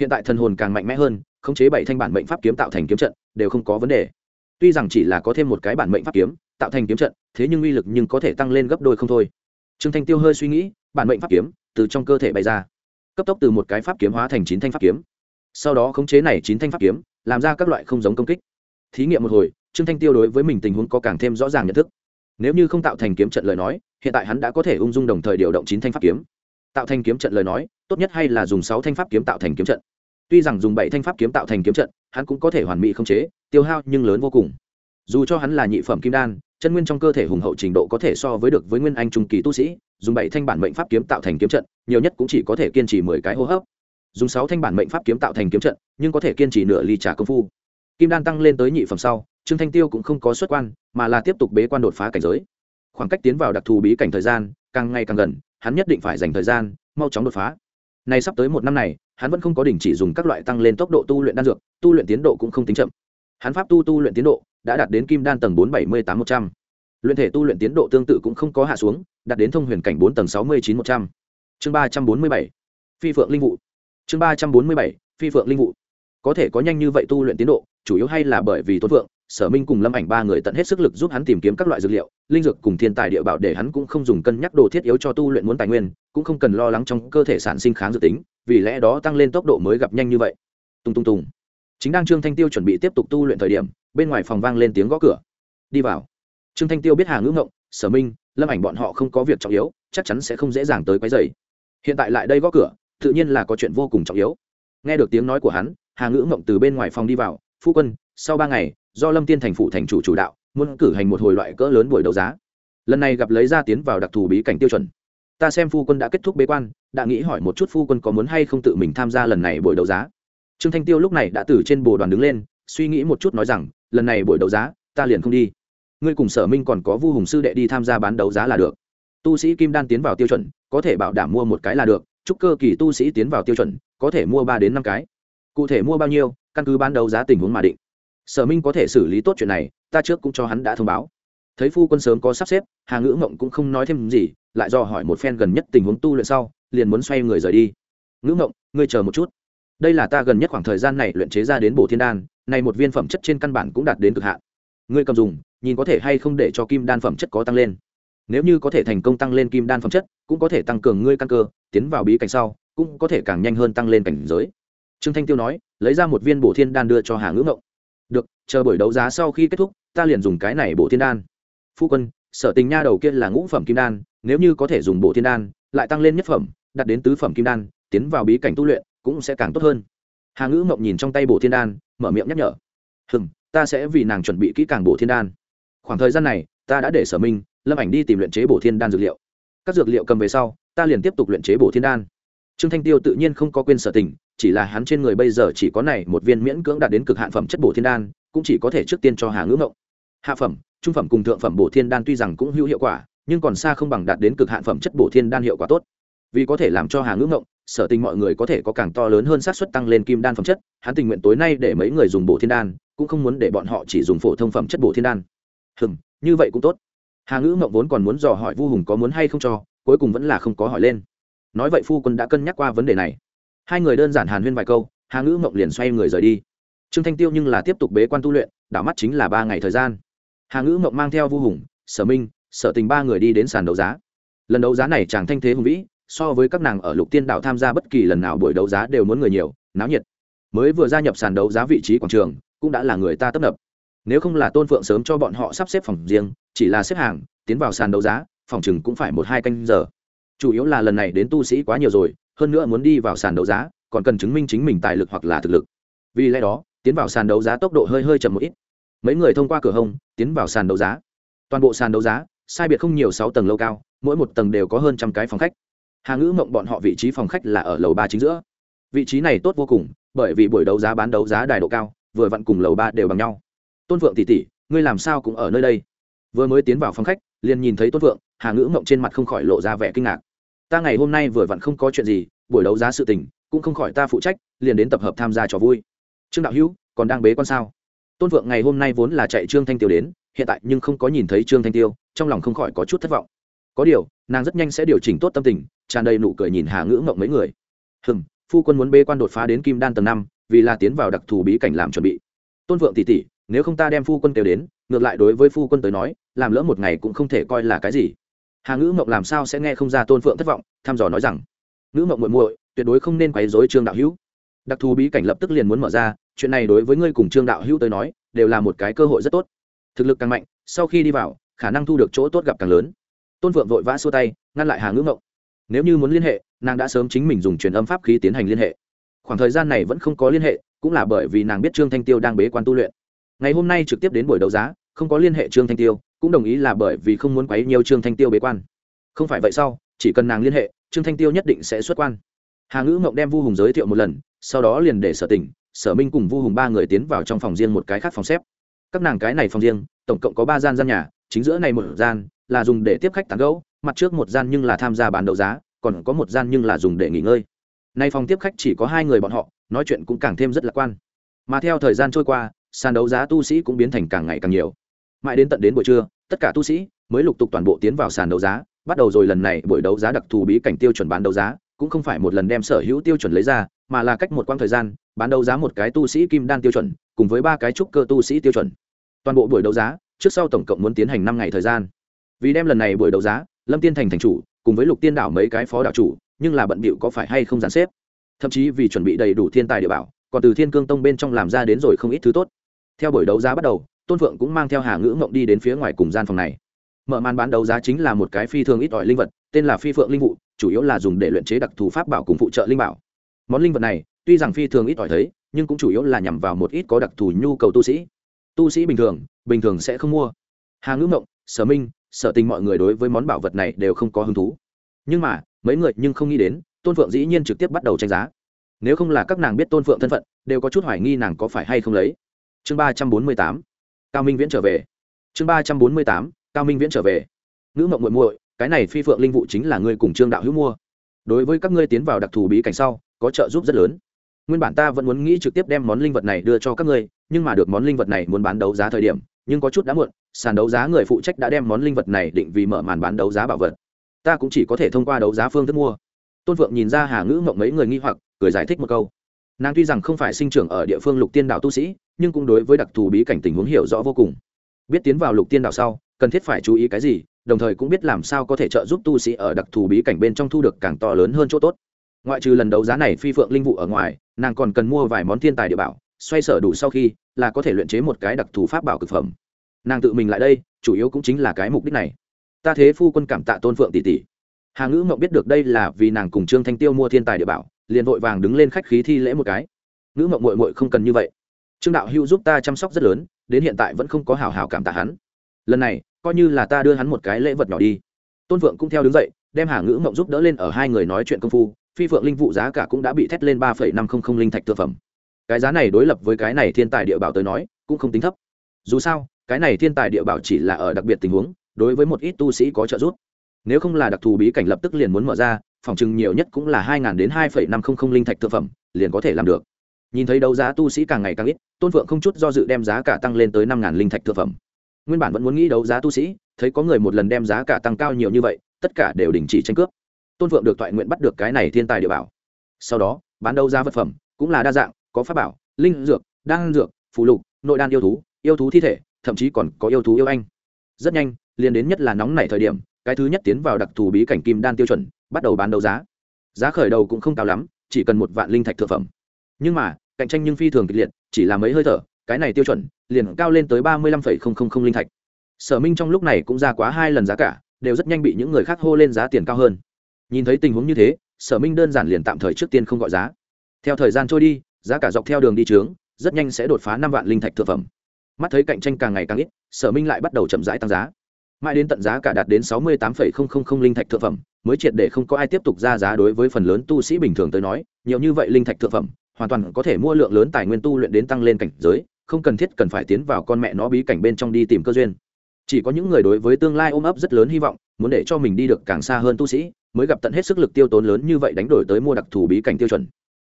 Hiện tại thần hồn càng mạnh mẽ hơn, khống chế bảy thanh bản mệnh pháp kiếm tạo thành kiếm trận đều không có vấn đề. Tuy rằng chỉ là có thêm một cái bản mệnh pháp kiếm tạo thành kiếm trận, thế nhưng uy lực nhưng có thể tăng lên gấp đôi không thôi. Trương thanh tiêu hơi suy nghĩ, bản mệnh pháp kiếm từ trong cơ thể bay ra, cấp tốc từ một cái pháp kiếm hóa thành chín thanh pháp kiếm. Sau đó khống chế này chín thanh pháp kiếm, làm ra các loại không giống công kích. Thí nghiệm một hồi, trương thanh tiêu đối với mình tình huống có càng thêm rõ ràng nhận thức. Nếu như không tạo thành kiếm trận lời nói, hiện tại hắn đã có thể ung dung đồng thời điều động chín thanh pháp kiếm tạo thành kiếm trận lời nói, tốt nhất hay là dùng sáu thanh pháp kiếm tạo thành kiếm trận. Tuy rằng dùng bảy thanh pháp kiếm tạo thành kiếm trận, hắn cũng có thể hoàn mỹ không chế, tiêu hao nhưng lớn vô cùng. Dù cho hắn là nhị phẩm kim đan, chân nguyên trong cơ thể hùng hậu trình độ có thể so với được với nguyên anh trung kỳ tu sĩ, dùng bảy thanh bản mệnh pháp kiếm tạo thành kiếm trận, nhiều nhất cũng chỉ có thể kiên trì mười cái hô hấp. Dùng sáu thanh bản mệnh pháp kiếm tạo thành kiếm trận, nhưng có thể kiên trì nửa ly trả công phu. Kim đan tăng lên tới nhị phẩm sau, trương thanh tiêu cũng không có xuất quan, mà là tiếp tục bế quan đột phá cảnh giới. Khoảng cách tiến vào đặc thù bí cảnh thời gian, càng ngày càng gần hắn nhất định phải dành thời gian, mau chóng đột phá. Nay sắp tới một năm này, hắn vẫn không có đình chỉ dùng các loại tăng lên tốc độ tu luyện đan dược, tu luyện tiến độ cũng không tính chậm. Hắn pháp tu tu luyện tiến độ đã đạt đến kim đan tầng bốn bảy mươi tám một trăm. L thể tu luyện tiến độ tương tự cũng không có hạ xuống, đạt đến thông huyền cảnh bốn tầng sáu mươi chín một trăm. Chương ba trăm bốn mươi bảy, phi phượng linh vụ chương ba trăm bốn mươi bảy, phi phượng linh vụ có thể có nhanh như vậy tu luyện tiến độ, chủ yếu hay là bởi vì tôn phượng sở minh cùng lâm ảnh ba người tận hết sức lực giúp hắn tìm kiếm các loại dược liệu, linh dược cùng thiên tài địa bảo để hắn cũng không dùng cân nhắc đồ thiết yếu cho tu luyện muốn tài nguyên, cũng không cần lo lắng trong cơ thể sản sinh kháng dự tính, vì lẽ đó tăng lên tốc độ mới gặp nhanh như vậy. Tung tung tung. Chính đang trương thanh tiêu chuẩn bị tiếp tục tu luyện thời điểm, bên ngoài phòng vang lên tiếng gõ cửa. Đi vào. Trương thanh tiêu biết hà ngữ ngộng, sở minh, lâm ảnh bọn họ không có việc trọng yếu, chắc chắn sẽ không dễ dàng tới quấy dày hiện tại lại đây gõ cửa, tự nhiên là có chuyện vô cùng trọng yếu. Nghe được tiếng nói của hắn, hà ngữ ngộng từ bên ngoài phòng đi vào, phu quân sau ba ngày, do lâm tiên thành phụ thành chủ chủ đạo, muốn cử hành một hồi loại cỡ lớn buổi đấu giá. Lần này gặp lấy ra tiến vào đặc thù bí cảnh tiêu chuẩn. Ta xem phu quân đã kết thúc bế quan, đã nghĩ hỏi một chút phu quân có muốn hay không tự mình tham gia lần này buổi đấu giá. Trương thanh tiêu lúc này đã từ trên bồ đoàn đứng lên, suy nghĩ một chút nói rằng, lần này buổi đấu giá, ta liền không đi. Ngươi cùng sở minh còn có vu hùng sư đệ đi tham gia bán đấu giá là được. Tu sĩ kim đan tiến vào tiêu chuẩn, có thể bảo đảm mua một cái là được, chúc cơ kỳ tu sĩ tiến vào tiêu chuẩn, có thể mua ba đến năm cái. Cụ thể mua bao nhiêu, căn cứ bán đấu giá tình huống mà định sở minh có thể xử lý tốt chuyện này, ta trước cũng cho hắn đã thông báo. Thấy phu quân sớm có sắp xếp, hà ngữ mộng cũng không nói thêm gì, lại do hỏi một phen gần nhất tình huống tu luyện sau, liền muốn xoay người rời đi. Ngữ mộng, ngươi chờ một chút. Đây là ta gần nhất khoảng thời gian này luyện chế ra đến bổ thiên đan, này một viên phẩm chất trên căn bản cũng đạt đến cực hạn. Ngươi cầm dùng, nhìn có thể hay không để cho kim đan phẩm chất có tăng lên. Nếu như có thể thành công tăng lên kim đan phẩm chất, cũng có thể tăng cường ngươi căn cơ, tiến vào bí cảnh sau, cũng có thể càng nhanh hơn tăng lên cảnh giới. Trương thanh tiêu nói, lấy ra một viên bổ thiên đan đưa cho hà ngữ mộng chờ buổi đấu giá sau khi kết thúc, ta liền dùng cái này bổ thiên đan. Phu quân, sở tình nha đầu kia là ngũ phẩm kim đan, nếu như có thể dùng bổ thiên đan, lại tăng lên nhất phẩm đạt đến tứ phẩm kim đan, tiến vào bí cảnh tu luyện, cũng sẽ càng tốt hơn. Hà ngữ mộng nhìn trong tay bổ thiên đan, mở miệng nhắc nhở. Hừng ta sẽ vì nàng chuẩn bị kỹ càng bổ thiên đan. Khoảng thời gian này, ta đã để sở minh, lâm ảnh đi tìm luyện chế bổ thiên đan dược liệu. Các dược liệu cầm về sau, ta liền tiếp tục luyện chế bổ thiên đan. Trương thanh tiêu tự nhiên không có quên sở tình, chỉ là hắn trên người bây giờ chỉ có này một viên miễn cưỡng đạt đến cực hạn phẩm chất bổ thiên đan cũng chỉ có thể trước tiên cho hà ngữ ngộng. Hạ phẩm, trung phẩm cùng thượng phẩm bổ thiên đan tuy rằng cũng hữu hiệu quả, nhưng còn xa không bằng đạt đến cực hạn phẩm chất bổ thiên đan hiệu quả tốt. Vì có thể làm cho hà ngữ ngộng, sở tình mọi người có thể có càng to lớn hơn xác suất tăng lên kim đan phẩm chất, hắn tình nguyện tối nay để mấy người dùng bổ thiên đan, cũng không muốn để bọn họ chỉ dùng phổ thông phẩm chất bổ thiên đan. Hừm, như vậy cũng tốt. Hà ngữ mộng vốn còn muốn dò hỏi vu hùng có muốn hay không cho, cuối cùng vẫn là không có hỏi lên. Nói vậy phu quân đã cân nhắc qua vấn đề này. Hai người đơn giản hàn huyên vài câu, hà ngữ mộng liền xoay người rời đi trương thanh tiêu nhưng là tiếp tục bế quan tu luyện, đảo mắt chính là ba ngày thời gian. Hà ngữ mộng mang theo vu hùng, sở minh, sở tình ba người đi đến sàn đấu giá. Lần đấu giá này chàng thanh thế hùng vĩ, so với các nàng ở lục tiên đảo tham gia bất kỳ lần nào buổi đấu giá đều muốn người nhiều, náo nhiệt. Mới vừa gia nhập sàn đấu giá vị trí quảng trường, cũng đã là người ta tấp nập. Nếu không là tôn phượng sớm cho bọn họ sắp xếp phòng riêng, chỉ là xếp hàng, tiến vào sàn đấu giá, phòng chừng cũng phải một hai canh giờ. Chủ yếu là lần này đến tu sĩ quá nhiều rồi, hơn nữa muốn đi vào sàn đấu giá, còn cần chứng minh chính mình tài lực hoặc là thực lực. Vì lẽ đó tiến vào sàn đấu giá tốc độ hơi hơi chậm một ít. Mấy người thông qua cửa hông, tiến vào sàn đấu giá. Toàn bộ sàn đấu giá, sai biệt không nhiều sáu tầng lâu cao, mỗi một tầng đều có hơn trăm cái phòng khách. Hà ngữ mộng bọn họ vị trí phòng khách là ở lầu ba chính giữa. Vị trí này tốt vô cùng, bởi vì buổi đấu giá bán đấu giá đài độ cao, vừa vặn cùng lầu ba đều bằng nhau. Tôn phượng tỷ tỷ, ngươi làm sao cũng ở nơi đây? Vừa mới tiến vào phòng khách, liền nhìn thấy tôn phượng hà ngữ mộng trên mặt không khỏi lộ ra vẻ kinh ngạc. Ta ngày hôm nay vừa vặn không có chuyện gì, buổi đấu giá sự tình, cũng không khỏi ta phụ trách, liền đến tập hợp tham gia trò vui trương đạo hữu, còn đang bế con sao? Tôn vượng ngày hôm nay vốn là chạy trương thanh tiêu đến, hiện tại nhưng không có nhìn thấy trương thanh tiêu, trong lòng không khỏi có chút thất vọng. Có điều, nàng rất nhanh sẽ điều chỉnh tốt tâm tình, tràn đầy nụ cười nhìn hà ngữ mộng mấy người. Hừm, phu quân muốn bê quan đột phá đến kim đan tầng năm, vì là tiến vào đặc thù bí cảnh làm chuẩn bị. Tôn vượng tỷ tỷ, nếu không ta đem phu quân kêu đến, ngược lại đối với phu quân tới nói, làm lỡ một ngày cũng không thể coi là cái gì. Hà ngữ mộng làm sao sẽ nghe không ra tôn phượng thất vọng, thăm dò nói rằng, ngữ mộng muội muội, tuyệt đối không nên quấy dối trương đạo hữu. Đặc thù bí cảnh lập tức liền muốn mở ra chuyện này đối với ngươi cùng trương đạo hữu tới nói, đều là một cái cơ hội rất tốt. Thực lực càng mạnh, sau khi đi vào, khả năng thu được chỗ tốt gặp càng lớn. Tôn Vượng vội vã xua tay, ngăn lại hà ngữ ngộng nếu như muốn liên hệ, nàng đã sớm chính mình dùng truyền âm pháp khí tiến hành liên hệ. Khoảng thời gian này vẫn không có liên hệ, cũng là bởi vì nàng biết trương thanh tiêu đang bế quan tu luyện. Ngày hôm nay trực tiếp đến buổi đấu giá, không có liên hệ trương thanh tiêu, cũng đồng ý là bởi vì không muốn quấy nhiều trương thanh tiêu bế quan. Không phải vậy sau chỉ cần nàng liên hệ, trương thanh tiêu nhất định sẽ xuất quan. Hà ngữ ngộng đem vu hùng giới thiệu một lần, sau đó liền để sở tỉnh sở minh cùng vu hùng ba người tiến vào trong phòng riêng một cái khác phòng xếp. Các nàng cái này phòng riêng, tổng cộng có ba gian gian nhà, chính giữa này một gian là dùng để tiếp khách tán gẫu, mặt trước một gian nhưng là tham gia bán đấu giá, còn có một gian nhưng là dùng để nghỉ ngơi. Nay phòng tiếp khách chỉ có hai người bọn họ, nói chuyện cũng càng thêm rất lạc quan. Mà theo thời gian trôi qua, sàn đấu giá tu sĩ cũng biến thành càng ngày càng nhiều. Mãi đến tận đến buổi trưa, tất cả tu sĩ mới lục tục toàn bộ tiến vào sàn đấu giá, bắt đầu rồi lần này buổi đấu giá đặc thù bí cảnh tiêu chuẩn bán đấu giá, cũng không phải một lần đem sở hữu tiêu chuẩn lấy ra, mà là cách một quãng thời gian bán đấu giá một cái tu sĩ kim đan tiêu chuẩn, cùng với ba cái trúc cơ tu sĩ tiêu chuẩn. Toàn bộ buổi đấu giá, trước sau tổng cộng muốn tiến hành năm ngày thời gian. Vì đem lần này buổi đấu giá, lâm tiên thành thành chủ, cùng với lục tiên đảo mấy cái phó đạo chủ, nhưng là bận bịu có phải hay không dàn xếp. Thậm chí vì chuẩn bị đầy đủ thiên tài địa bảo, còn từ thiên cương tông bên trong làm ra đến rồi không ít thứ tốt. Theo buổi đấu giá bắt đầu, tôn phượng cũng mang theo hà ngữ mộng đi đến phía ngoài cùng gian phòng này. Mở màn bán đấu giá chính là một cái phi thường ít ỏi linh vật, tên là phi phượng linh vụ, chủ yếu là dùng để luyện chế đặc thù pháp bảo cùng phụ trợ linh bảo. Món linh vật này tuy rằng phi thường ít ỏi thấy, nhưng cũng chủ yếu là nhằm vào một ít có đặc thù nhu cầu tu sĩ. Tu sĩ bình thường bình thường sẽ không mua. Hà ngữ mộng, sở minh, sở tình mọi người đối với món bảo vật này đều không có hứng thú. Nhưng mà, mấy người nhưng không nghĩ đến, tôn phượng dĩ nhiên trực tiếp bắt đầu tranh giá. Nếu không là các nàng biết tôn phượng thân phận, đều có chút hoài nghi nàng có phải hay không lấy. Chương ba trăm bốn mươi tám, cao minh viễn trở về. Chương ba trăm bốn mươi tám, cao minh viễn trở về. Nữ mộng muội muội, cái này phi phượng linh vụ chính là ngươi cùng trương đạo hữu mua. Đối với các ngươi tiến vào đặc thù bí cảnh sau, có trợ giúp rất lớn nguyên bản ta vẫn muốn nghĩ trực tiếp đem món linh vật này đưa cho các ngươi, nhưng mà được món linh vật này muốn bán đấu giá thời điểm, nhưng có chút đã muộn, sàn đấu giá người phụ trách đã đem món linh vật này định vì mở màn bán đấu giá bảo vật. Ta cũng chỉ có thể thông qua đấu giá phương thức mua. Tôn phượng nhìn ra hà ngữ mộng mấy người nghi hoặc, cười giải thích một câu. Nàng tuy rằng không phải sinh trưởng ở địa phương lục tiên đảo tu sĩ, nhưng cũng đối với đặc thù bí cảnh tình huống hiểu rõ vô cùng. Biết tiến vào lục tiên đảo sau, cần thiết phải chú ý cái gì, đồng thời cũng biết làm sao có thể trợ giúp tu sĩ ở đặc thù bí cảnh bên trong thu được càng to lớn hơn chỗ tốt ngoại trừ lần đấu giá này phi phượng linh vụ ở ngoài, nàng còn cần mua vài món thiên tài địa bảo, xoay sở đủ sau khi là có thể luyện chế một cái đặc thù pháp bảo cực phẩm. Nàng tự mình lại đây, chủ yếu cũng chính là cái mục đích này. Ta thế phu quân cảm tạ tôn phượng tỷ tỷ. Hà ngữ mộng biết được đây là vì nàng cùng trương thanh tiêu mua thiên tài địa bảo, liền vội vàng đứng lên khách khí thi lễ một cái. Ngữ mộng mội mội không cần như vậy. Trương đạo hưu giúp ta chăm sóc rất lớn, đến hiện tại vẫn không có hào hào cảm tạ hắn. Lần này, coi như là ta đưa hắn một cái lễ vật nhỏ đi. Tôn phượng cũng theo đứng dậy, đem hà ngữ mộng giúp đỡ lên ở hai người nói chuyện công phu phi phượng linh vụ giá cả cũng đã bị thét lên ba phẩy năm không không linh thạch thực phẩm. Cái giá này đối lập với cái này thiên tài địa bảo tới nói, cũng không tính thấp. Dù sao, cái này thiên tài địa bảo chỉ là ở đặc biệt tình huống, đối với một ít tu sĩ có trợ giúp. Nếu không là đặc thù bí cảnh lập tức liền muốn mở ra, phòng chừng nhiều nhất cũng là hai đến hai năm trăm linh linh thạch thực phẩm, liền có thể làm được. Nhìn thấy đấu giá tu sĩ càng ngày càng ít, tôn phượng không chút do dự đem giá cả tăng lên tới năm linh thạch thực phẩm. Nguyên bản vẫn muốn nghĩ đấu giá tu sĩ, thấy có người một lần đem giá cả tăng cao nhiều như vậy, tất cả đều đình chỉ tranh cướp tôn phượng được thoại nguyện bắt được cái này thiên tài địa bảo. Sau đó, bán đấu giá vật phẩm, cũng là đa dạng, có pháp bảo, linh dược, đan dược, phù lục, nội đan yêu thú yêu thú thi thể, thậm chí còn có yêu thú yêu anh. Rất nhanh, liền đến nhất là nóng nảy thời điểm, cái thứ nhất tiến vào đặc thù bí cảnh kim đan tiêu chuẩn, bắt đầu bán đấu giá. Giá khởi đầu cũng không cao lắm, chỉ cần một vạn linh thạch thực phẩm. Nhưng mà, cạnh tranh nhưng phi thường kịch liệt, chỉ là mấy hơi thở, cái này tiêu chuẩn liền cao lên tới ba mươi lăm phẩy không không không linh thạch. Sở minh trong lúc này cũng ra quá hai lần giá cả, đều rất nhanh bị những người khác hô lên giá tiền cao hơn nhìn thấy tình huống như thế, sở minh đơn giản liền tạm thời trước tiên không gọi giá. Theo thời gian trôi đi, giá cả dọc theo đường đi trướng, rất nhanh sẽ đột phá năm vạn linh thạch thực phẩm. Mắt thấy cạnh tranh càng ngày càng ít, sở minh lại bắt đầu chậm rãi tăng giá. Mãi đến tận giá cả đạt đến sáu mươi tám linh thạch thượng phẩm, mới triệt để không có ai tiếp tục ra giá đối với phần lớn tu sĩ bình thường tới nói, nhiều như vậy linh thạch thượng phẩm, hoàn toàn có thể mua lượng lớn tài nguyên tu luyện đến tăng lên cảnh giới, không cần thiết cần phải tiến vào con mẹ nó bí cảnh bên trong đi tìm cơ duyên. Chỉ có những người đối với tương lai ôm ấp rất lớn hy vọng, muốn để cho mình đi được càng xa hơn tu sĩ mới gặp tận hết sức lực tiêu tốn lớn như vậy đánh đổi tới mua đặc thù bí cảnh tiêu chuẩn.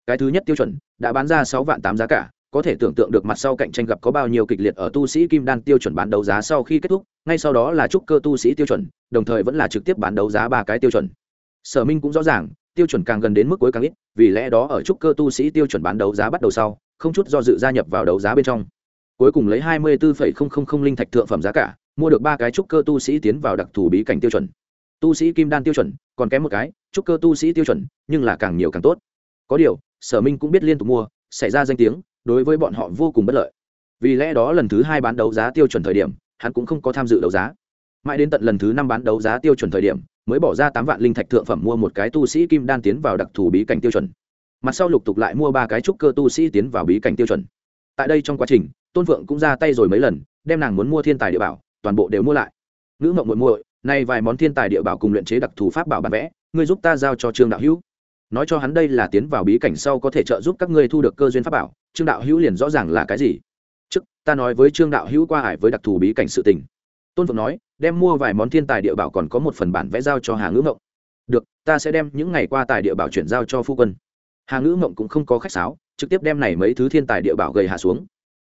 Cái thứ nhất tiêu chuẩn đã bán ra sáu vạn tám giá cả, có thể tưởng tượng được mặt sau cạnh tranh gặp có bao nhiêu kịch liệt ở tu sĩ kim đan tiêu chuẩn bán đấu giá sau khi kết thúc, ngay sau đó là trúc cơ tu sĩ tiêu chuẩn, đồng thời vẫn là trực tiếp bán đấu giá ba cái tiêu chuẩn. Sở minh cũng rõ ràng, tiêu chuẩn càng gần đến mức cuối càng ít, vì lẽ đó ở trúc cơ tu sĩ tiêu chuẩn bán đấu giá bắt đầu sau, không chút do dự gia nhập vào đấu giá bên trong. Cuối cùng lấy hai mươi bốn linh thạch thượng phẩm giá cả, mua được ba cái trúc cơ tu sĩ tiến vào đặc thù bí cảnh tiêu chuẩn tu sĩ kim đan tiêu chuẩn, còn kém một cái trúc cơ tu sĩ tiêu chuẩn, nhưng là càng nhiều càng tốt. Có điều, sở minh cũng biết liên tục mua, xảy ra danh tiếng, đối với bọn họ vô cùng bất lợi. Vì lẽ đó lần thứ hai bán đấu giá tiêu chuẩn thời điểm, hắn cũng không có tham dự đấu giá. Mãi đến tận lần thứ năm bán đấu giá tiêu chuẩn thời điểm, mới bỏ ra tám vạn linh thạch thượng phẩm mua một cái tu sĩ kim đan tiến vào đặc thù bí cảnh tiêu chuẩn. Mặt sau lục tục lại mua ba cái trúc cơ tu sĩ tiến vào bí cảnh tiêu chuẩn. Tại đây trong quá trình, tôn phượng cũng ra tay rồi mấy lần, đem nàng muốn mua thiên tài địa bảo, toàn bộ đều mua lại. Nữ mộng muội muội nay vài món thiên tài địa bảo cùng luyện chế đặc thù pháp bảo bản vẽ, ngươi giúp ta giao cho trương đạo hữu. Nói cho hắn đây là tiến vào bí cảnh sau có thể trợ giúp các ngươi thu được cơ duyên pháp bảo, trương đạo hữu liền rõ ràng là cái gì. Trước, ta nói với trương đạo hữu qua hải với đặc thù bí cảnh sự tình. Tôn phượng nói, đem mua vài món thiên tài địa bảo còn có một phần bản vẽ giao cho hà ngữ mộng. Được, ta sẽ đem những ngày qua tài địa bảo chuyển giao cho phu quân. Hà ngữ mộng cũng không có khách sáo, trực tiếp đem này mấy thứ thiên tài địa bảo gầy hạ xuống.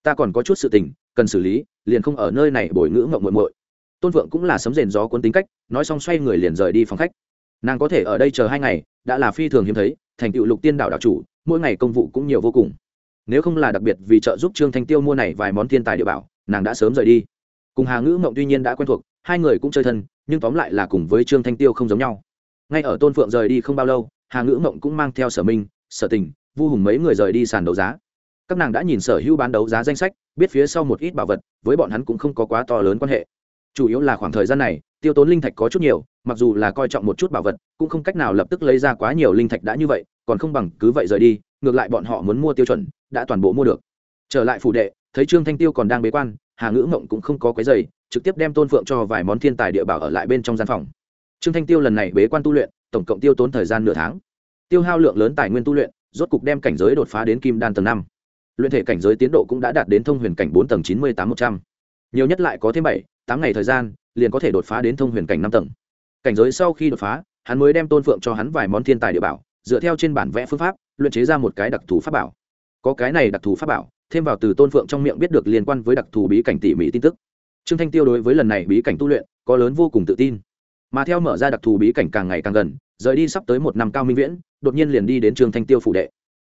Ta còn có chút sự tình, cần xử lý, liền không ở nơi này bồi ngữ mộng muội muội tôn vượng cũng là sấm rền gió cuốn tính cách, nói xong xoay người liền rời đi phòng khách. Nàng có thể ở đây chờ hai ngày, đã là phi thường hiếm thấy, thành tựu lục tiên đạo đạo chủ, mỗi ngày công vụ cũng nhiều vô cùng. Nếu không là đặc biệt vì trợ giúp trương thanh tiêu mua này vài món thiên tài địa bảo, nàng đã sớm rời đi. Cùng hà ngữ mộng tuy nhiên đã quen thuộc, hai người cũng chơi thân, nhưng tóm lại là cùng với trương thanh tiêu không giống nhau. Ngay ở tôn phượng rời đi không bao lâu, hà ngữ mộng cũng mang theo sở minh, sở tình, vu hùng mấy người rời đi sàn đấu giá. Các nàng đã nhìn sở hữu bán đấu giá danh sách, biết phía sau một ít bảo vật, với bọn hắn cũng không có quá to lớn quan hệ chủ yếu là khoảng thời gian này, tiêu tốn linh thạch có chút nhiều, mặc dù là coi trọng một chút bảo vật, cũng không cách nào lập tức lấy ra quá nhiều linh thạch đã như vậy, còn không bằng cứ vậy rời đi, ngược lại bọn họ muốn mua tiêu chuẩn, đã toàn bộ mua được. Trở lại phủ đệ, thấy trương thanh tiêu còn đang bế quan, hà ngữ mộng cũng không có cái giày trực tiếp đem tôn phượng cho vài món thiên tài địa bảo ở lại bên trong gian phòng. Trương thanh tiêu lần này bế quan tu luyện, tổng cộng tiêu tốn thời gian nửa tháng. Tiêu hao lượng lớn tài nguyên tu luyện, rốt cục đem cảnh giới đột phá đến kim đan tầng năm. Luyện thể cảnh giới tiến độ cũng đã đạt đến thông huyền cảnh bốn tầng chín mươi tám một trăm. Nhiều nhất lại có thêm bảy tám ngày thời gian, liền có thể đột phá đến thông huyền cảnh năm tầng. Cảnh giới sau khi đột phá, hắn mới đem tôn phượng cho hắn vài món thiên tài địa bảo, dựa theo trên bản vẽ phương pháp, luyện chế ra một cái đặc thù pháp bảo. Có cái này đặc thù pháp bảo, thêm vào từ tôn phượng trong miệng biết được liên quan với đặc thù bí cảnh tỉ mỉ tin tức. Trương thanh tiêu đối với lần này bí cảnh tu luyện, có lớn vô cùng tự tin. Mà theo mở ra đặc thù bí cảnh càng ngày càng gần, rời đi sắp tới một năm cao minh viễn, đột nhiên liền đi đến trương thanh tiêu phủ đệ.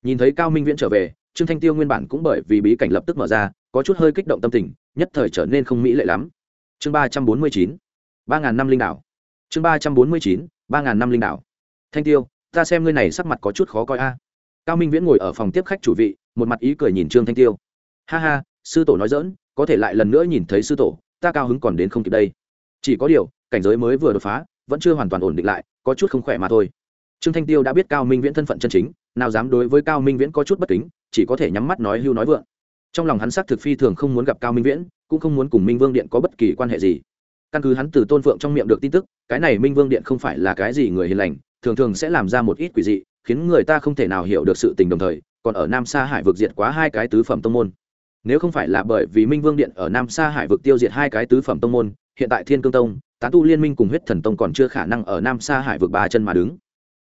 Nhìn thấy cao minh viễn trở về, trương thanh tiêu nguyên bản cũng bởi vì bí cảnh lập tức mở ra, có chút hơi kích động tâm tình, nhất thời trở nên không mỹ lệ lắm chương ba trăm bốn mươi chín, ba ngàn năm linh đảo. Chương ba trăm bốn mươi chín, ba ngàn năm linh đảo. Thanh tiêu, ta xem ngươi này sắc mặt có chút khó coi a. Cao minh viễn ngồi ở phòng tiếp khách chủ vị, một mặt ý cười nhìn trương thanh tiêu. Ha ha, sư tổ nói dỡn có thể lại lần nữa nhìn thấy sư tổ, ta cao hứng còn đến không kịp đây. Chỉ có điều, cảnh giới mới vừa đột phá, vẫn chưa hoàn toàn ổn định lại, có chút không khỏe mà thôi. Trương thanh tiêu đã biết cao minh viễn thân phận chân chính, nào dám đối với cao minh viễn có chút bất kính, chỉ có thể nhắm mắt nói hưu nói vượng. Trong lòng hắn xác thực phi thường không muốn gặp cao minh viễn cũng không muốn cùng minh vương điện có bất kỳ quan hệ gì. Căn cứ hắn từ tôn phượng trong miệng được tin tức, cái này minh vương điện không phải là cái gì người hiền lành, thường thường sẽ làm ra một ít quỷ dị, khiến người ta không thể nào hiểu được sự tình đồng thời, còn ở nam sa hải vực diệt quá hai cái tứ phẩm tông môn. Nếu không phải là bởi vì minh vương điện ở nam sa hải vực tiêu diệt hai cái tứ phẩm tông môn, hiện tại thiên cương tông, tán tu liên minh cùng huyết thần tông còn chưa khả năng ở nam sa hải vực ba chân mà đứng.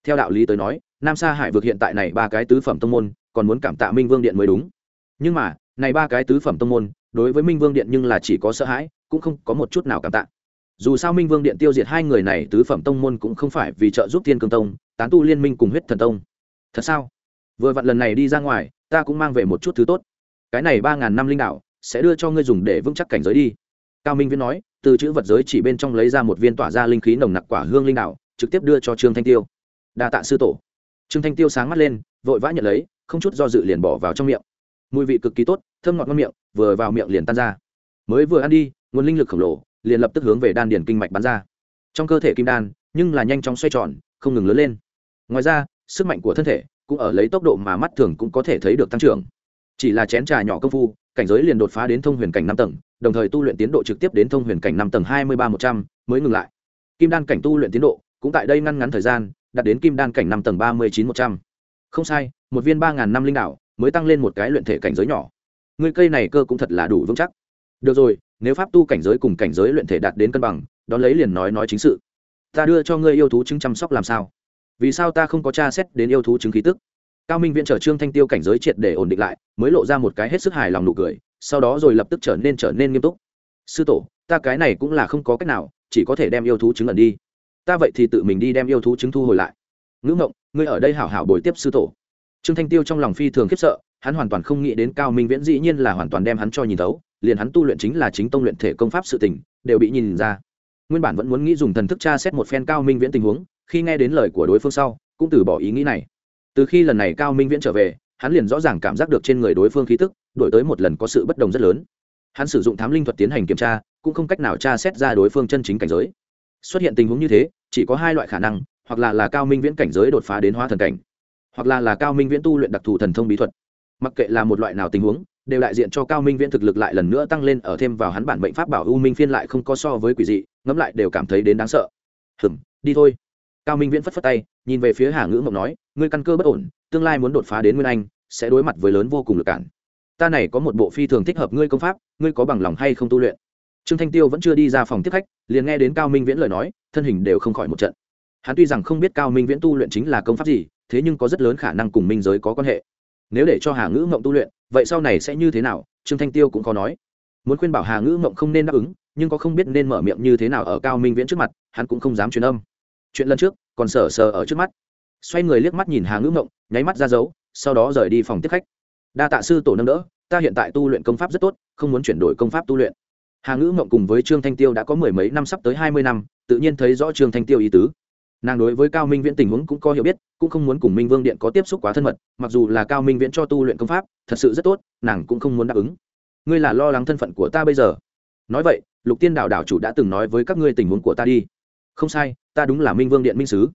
Theo đạo lý tới nói, nam sa hải vực hiện tại này ba cái tứ phẩm tông môn, còn muốn cảm tạ minh vương điện mới đúng. Nhưng mà này ba cái tứ phẩm tông môn, đối với minh vương điện nhưng là chỉ có sợ hãi, cũng không có một chút nào cảm tạ. Dù sao minh vương điện tiêu diệt hai người này, tứ phẩm tông môn cũng không phải vì trợ giúp thiên cương tông, tán tu liên minh cùng huyết thần tông. Thật sao? Vừa vặn lần này đi ra ngoài, ta cũng mang về một chút thứ tốt. Cái này ba ngàn năm linh đạo, sẽ đưa cho ngươi dùng để vững chắc cảnh giới đi. Cao minh viễn nói, từ chữ vật giới chỉ bên trong lấy ra một viên tỏa ra linh khí nồng nặc quả hương linh đạo, trực tiếp đưa cho trương thanh tiêu. Đa tạ sư tổ. Trương thanh tiêu sáng mắt lên, vội vã nhận lấy, không chút do dự liền bỏ vào trong miệng. Mùi vị cực kỳ tốt thơm ngọt ngon miệng, vừa vào miệng liền tan ra. Mới vừa ăn đi, nguồn linh lực khổng lồ liền lập tức hướng về đan điền kinh mạch bắn ra. Trong cơ thể kim đan, nhưng là nhanh chóng xoay tròn, không ngừng lớn lên. Ngoài ra, sức mạnh của thân thể cũng ở lấy tốc độ mà mắt thường cũng có thể thấy được tăng trưởng. Chỉ là chén trà nhỏ công phu, cảnh giới liền đột phá đến thông huyền cảnh năm tầng, đồng thời tu luyện tiến độ trực tiếp đến thông huyền cảnh năm tầng hai mươi ba một trăm mới ngừng lại. Kim đan cảnh tu luyện tiến độ cũng tại đây ngăn ngắn thời gian, đạt đến kim đan cảnh năm tầng ba mươi chín một trăm. Không sai, một viên ba ngàn năm linh đạo mới tăng lên một cái luyện thể cảnh giới nhỏ. Ngươi cây này cơ cũng thật là đủ vững chắc. Được rồi, nếu pháp tu cảnh giới cùng cảnh giới luyện thể đạt đến cân bằng, đón lấy liền nói nói chính sự. Ta đưa cho ngươi yêu thú chứng chăm sóc làm sao? Vì sao ta không có tra xét đến yêu thú chứng khí tức? Cao minh viện trở trương thanh tiêu cảnh giới triệt để ổn định lại, mới lộ ra một cái hết sức hài lòng nụ cười, sau đó rồi lập tức trở nên trở nên nghiêm túc. Sư tổ, ta cái này cũng là không có cách nào, chỉ có thể đem yêu thú chứng ẩn đi. Ta vậy thì tự mình đi đem yêu thú chứng thu hồi lại. Ngữ ngộng, ngươi ở đây hảo hảo bồi tiếp sư tổ trương thanh tiêu trong lòng phi thường khiếp sợ, hắn hoàn toàn không nghĩ đến cao minh viễn dĩ nhiên là hoàn toàn đem hắn cho nhìn thấu, liền hắn tu luyện chính là chính tông luyện thể công pháp sự tình, đều bị nhìn ra. Nguyên bản vẫn muốn nghĩ dùng thần thức tra xét một phen cao minh viễn tình huống, khi nghe đến lời của đối phương sau, cũng từ bỏ ý nghĩ này. Từ khi lần này cao minh viễn trở về, hắn liền rõ ràng cảm giác được trên người đối phương khí tức, đổi tới một lần có sự bất đồng rất lớn. Hắn sử dụng thám linh thuật tiến hành kiểm tra, cũng không cách nào tra xét ra đối phương chân chính cảnh giới. Xuất hiện tình huống như thế, chỉ có hai loại khả năng, hoặc là là cao minh viễn cảnh giới đột phá đến hóa thần cảnh hoặc là là cao minh viễn tu luyện đặc thù thần thông bí thuật. Mặc kệ là một loại nào tình huống, đều đại diện cho cao minh viễn thực lực lại lần nữa tăng lên ở thêm vào hắn bản bệnh pháp bảo u minh phiên lại không có so với quỷ dị, ngẫm lại đều cảm thấy đến đáng sợ. Hừm, đi thôi. Cao minh viễn phất phất tay, nhìn về phía hà ngữ mộng nói, ngươi căn cơ bất ổn, tương lai muốn đột phá đến nguyên anh, sẽ đối mặt với lớn vô cùng lực cản. Ta này có một bộ phi thường thích hợp ngươi công pháp, ngươi có bằng lòng hay không tu luyện? Trương thanh tiêu vẫn chưa đi ra phòng tiếp khách, liền nghe đến cao minh viễn lời nói, thân hình đều không khỏi một trận. Hắn tuy rằng không biết cao minh viễn tu luyện chính là công pháp gì thế nhưng có rất lớn khả năng cùng minh giới có quan hệ. Nếu để cho hà ngữ mộng tu luyện, vậy sau này sẽ như thế nào? Trương thanh tiêu cũng khó nói. Muốn khuyên bảo hà ngữ mộng không nên đáp ứng, nhưng có không biết nên mở miệng như thế nào ở cao minh viễn trước mặt, hắn cũng không dám truyền âm. Chuyện lần trước, còn sờ sờ ở trước mắt. Xoay người liếc mắt nhìn hà ngữ mộng nháy mắt ra dấu, sau đó rời đi phòng tiếp khách. Đa tạ sư tổ nâng đỡ, ta hiện tại tu luyện công pháp rất tốt, không muốn chuyển đổi công pháp tu luyện. Hà ngữ mộng cùng với trương thanh tiêu đã có mười mấy năm sắp tới hai mươi năm, tự nhiên thấy rõ trương thanh tiêu ý tứ nàng đối với cao minh viễn tình huống cũng có hiểu biết, cũng không muốn cùng minh vương điện có tiếp xúc quá thân mật, mặc dù là cao minh viễn cho tu luyện công pháp, thật sự rất tốt, nàng cũng không muốn đáp ứng. Ngươi là lo lắng thân phận của ta bây giờ. Nói vậy, lục tiên đạo đảo chủ đã từng nói với các ngươi tình huống của ta đi. Không sai, ta đúng là minh vương điện minh sứ.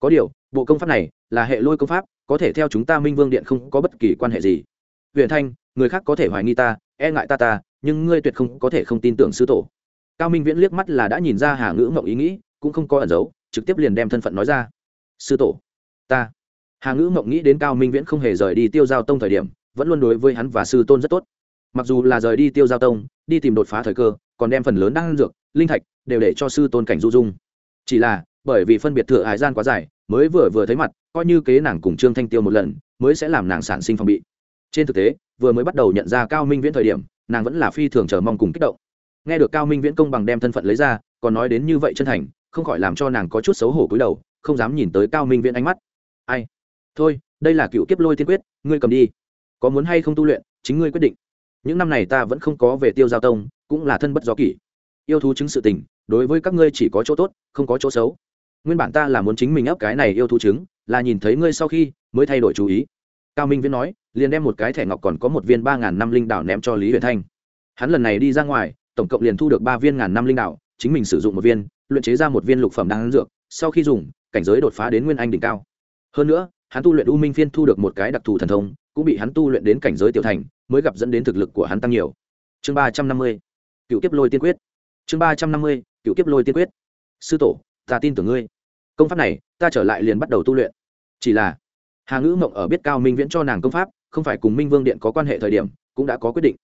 Có điều, bộ công pháp này là hệ lôi công pháp, có thể theo chúng ta minh vương điện không có bất kỳ quan hệ gì. Huyện thanh, người khác có thể hoài nghi ta e ngại ta ta, nhưng ngươi tuyệt không có thể không tin tưởng sư tổ. Cao minh viễn liếc mắt là đã nhìn ra hà ngữ mộng ý nghĩ, cũng không có ẩn giấu trực tiếp liền đem thân phận nói ra. Sư tổ, ta. Hà ngữ mộng nghĩ đến cao minh viễn không hề rời đi tiêu giao tông thời điểm, vẫn luôn đối với hắn và sư tôn rất tốt. Mặc dù là rời đi tiêu giao tông, đi tìm đột phá thời cơ, còn đem phần lớn đang dược, linh thạch đều để cho sư tôn cảnh du dung. Chỉ là, bởi vì phân biệt thừa hải gian quá dài, mới vừa vừa thấy mặt, coi như kế nàng cùng trương thanh tiêu một lần, mới sẽ làm nàng sản sinh phòng bị. Trên thực tế, vừa mới bắt đầu nhận ra cao minh viễn thời điểm, nàng vẫn là phi thường chờ mong cùng kích động. Nghe được cao minh viễn công bằng đem thân phận lấy ra, còn nói đến như vậy chân thành không khỏi làm cho nàng có chút xấu hổ cúi đầu, không dám nhìn tới cao minh viễn ánh mắt. Ai? Thôi, đây là cựu kiếp lôi tiên quyết, ngươi cầm đi. Có muốn hay không tu luyện, chính ngươi quyết định. Những năm này ta vẫn không có về tiêu giao tông, cũng là thân bất do kỷ. Yêu thú chứng sự tình, đối với các ngươi chỉ có chỗ tốt, không có chỗ xấu. Nguyên bản ta là muốn chính mình ấp cái này yêu thú chứng là nhìn thấy ngươi sau khi, mới thay đổi chú ý. Cao minh viễn nói, liền đem một cái thẻ ngọc còn có một viên ba ngàn năm linh đảo ném cho lý huyền thanh. Hắn lần này đi ra ngoài, tổng cộng liền thu được ba viên ngàn năm linh đảo, chính mình sử dụng một viên luyện chế ra một viên lục phẩm đan dược, sau khi dùng, cảnh giới đột phá đến nguyên anh đỉnh cao. Hơn nữa, hắn tu luyện u minh phiên thu được một cái đặc thù thần thông, cũng bị hắn tu luyện đến cảnh giới tiểu thành, mới gặp dẫn đến thực lực của hắn tăng nhiều. Chương ba trăm năm mươi, cựu kiếp lôi tiên quyết. Chương ba trăm năm mươi, cựu kiếp lôi tiên quyết. Sư tổ, ta tin tưởng ngươi. Công pháp này, ta trở lại liền bắt đầu tu luyện. Chỉ là, hà ngữ mộng ở biết cao minh viễn cho nàng công pháp, không phải cùng minh vương điện có quan hệ thời điểm, cũng đã có quyết định.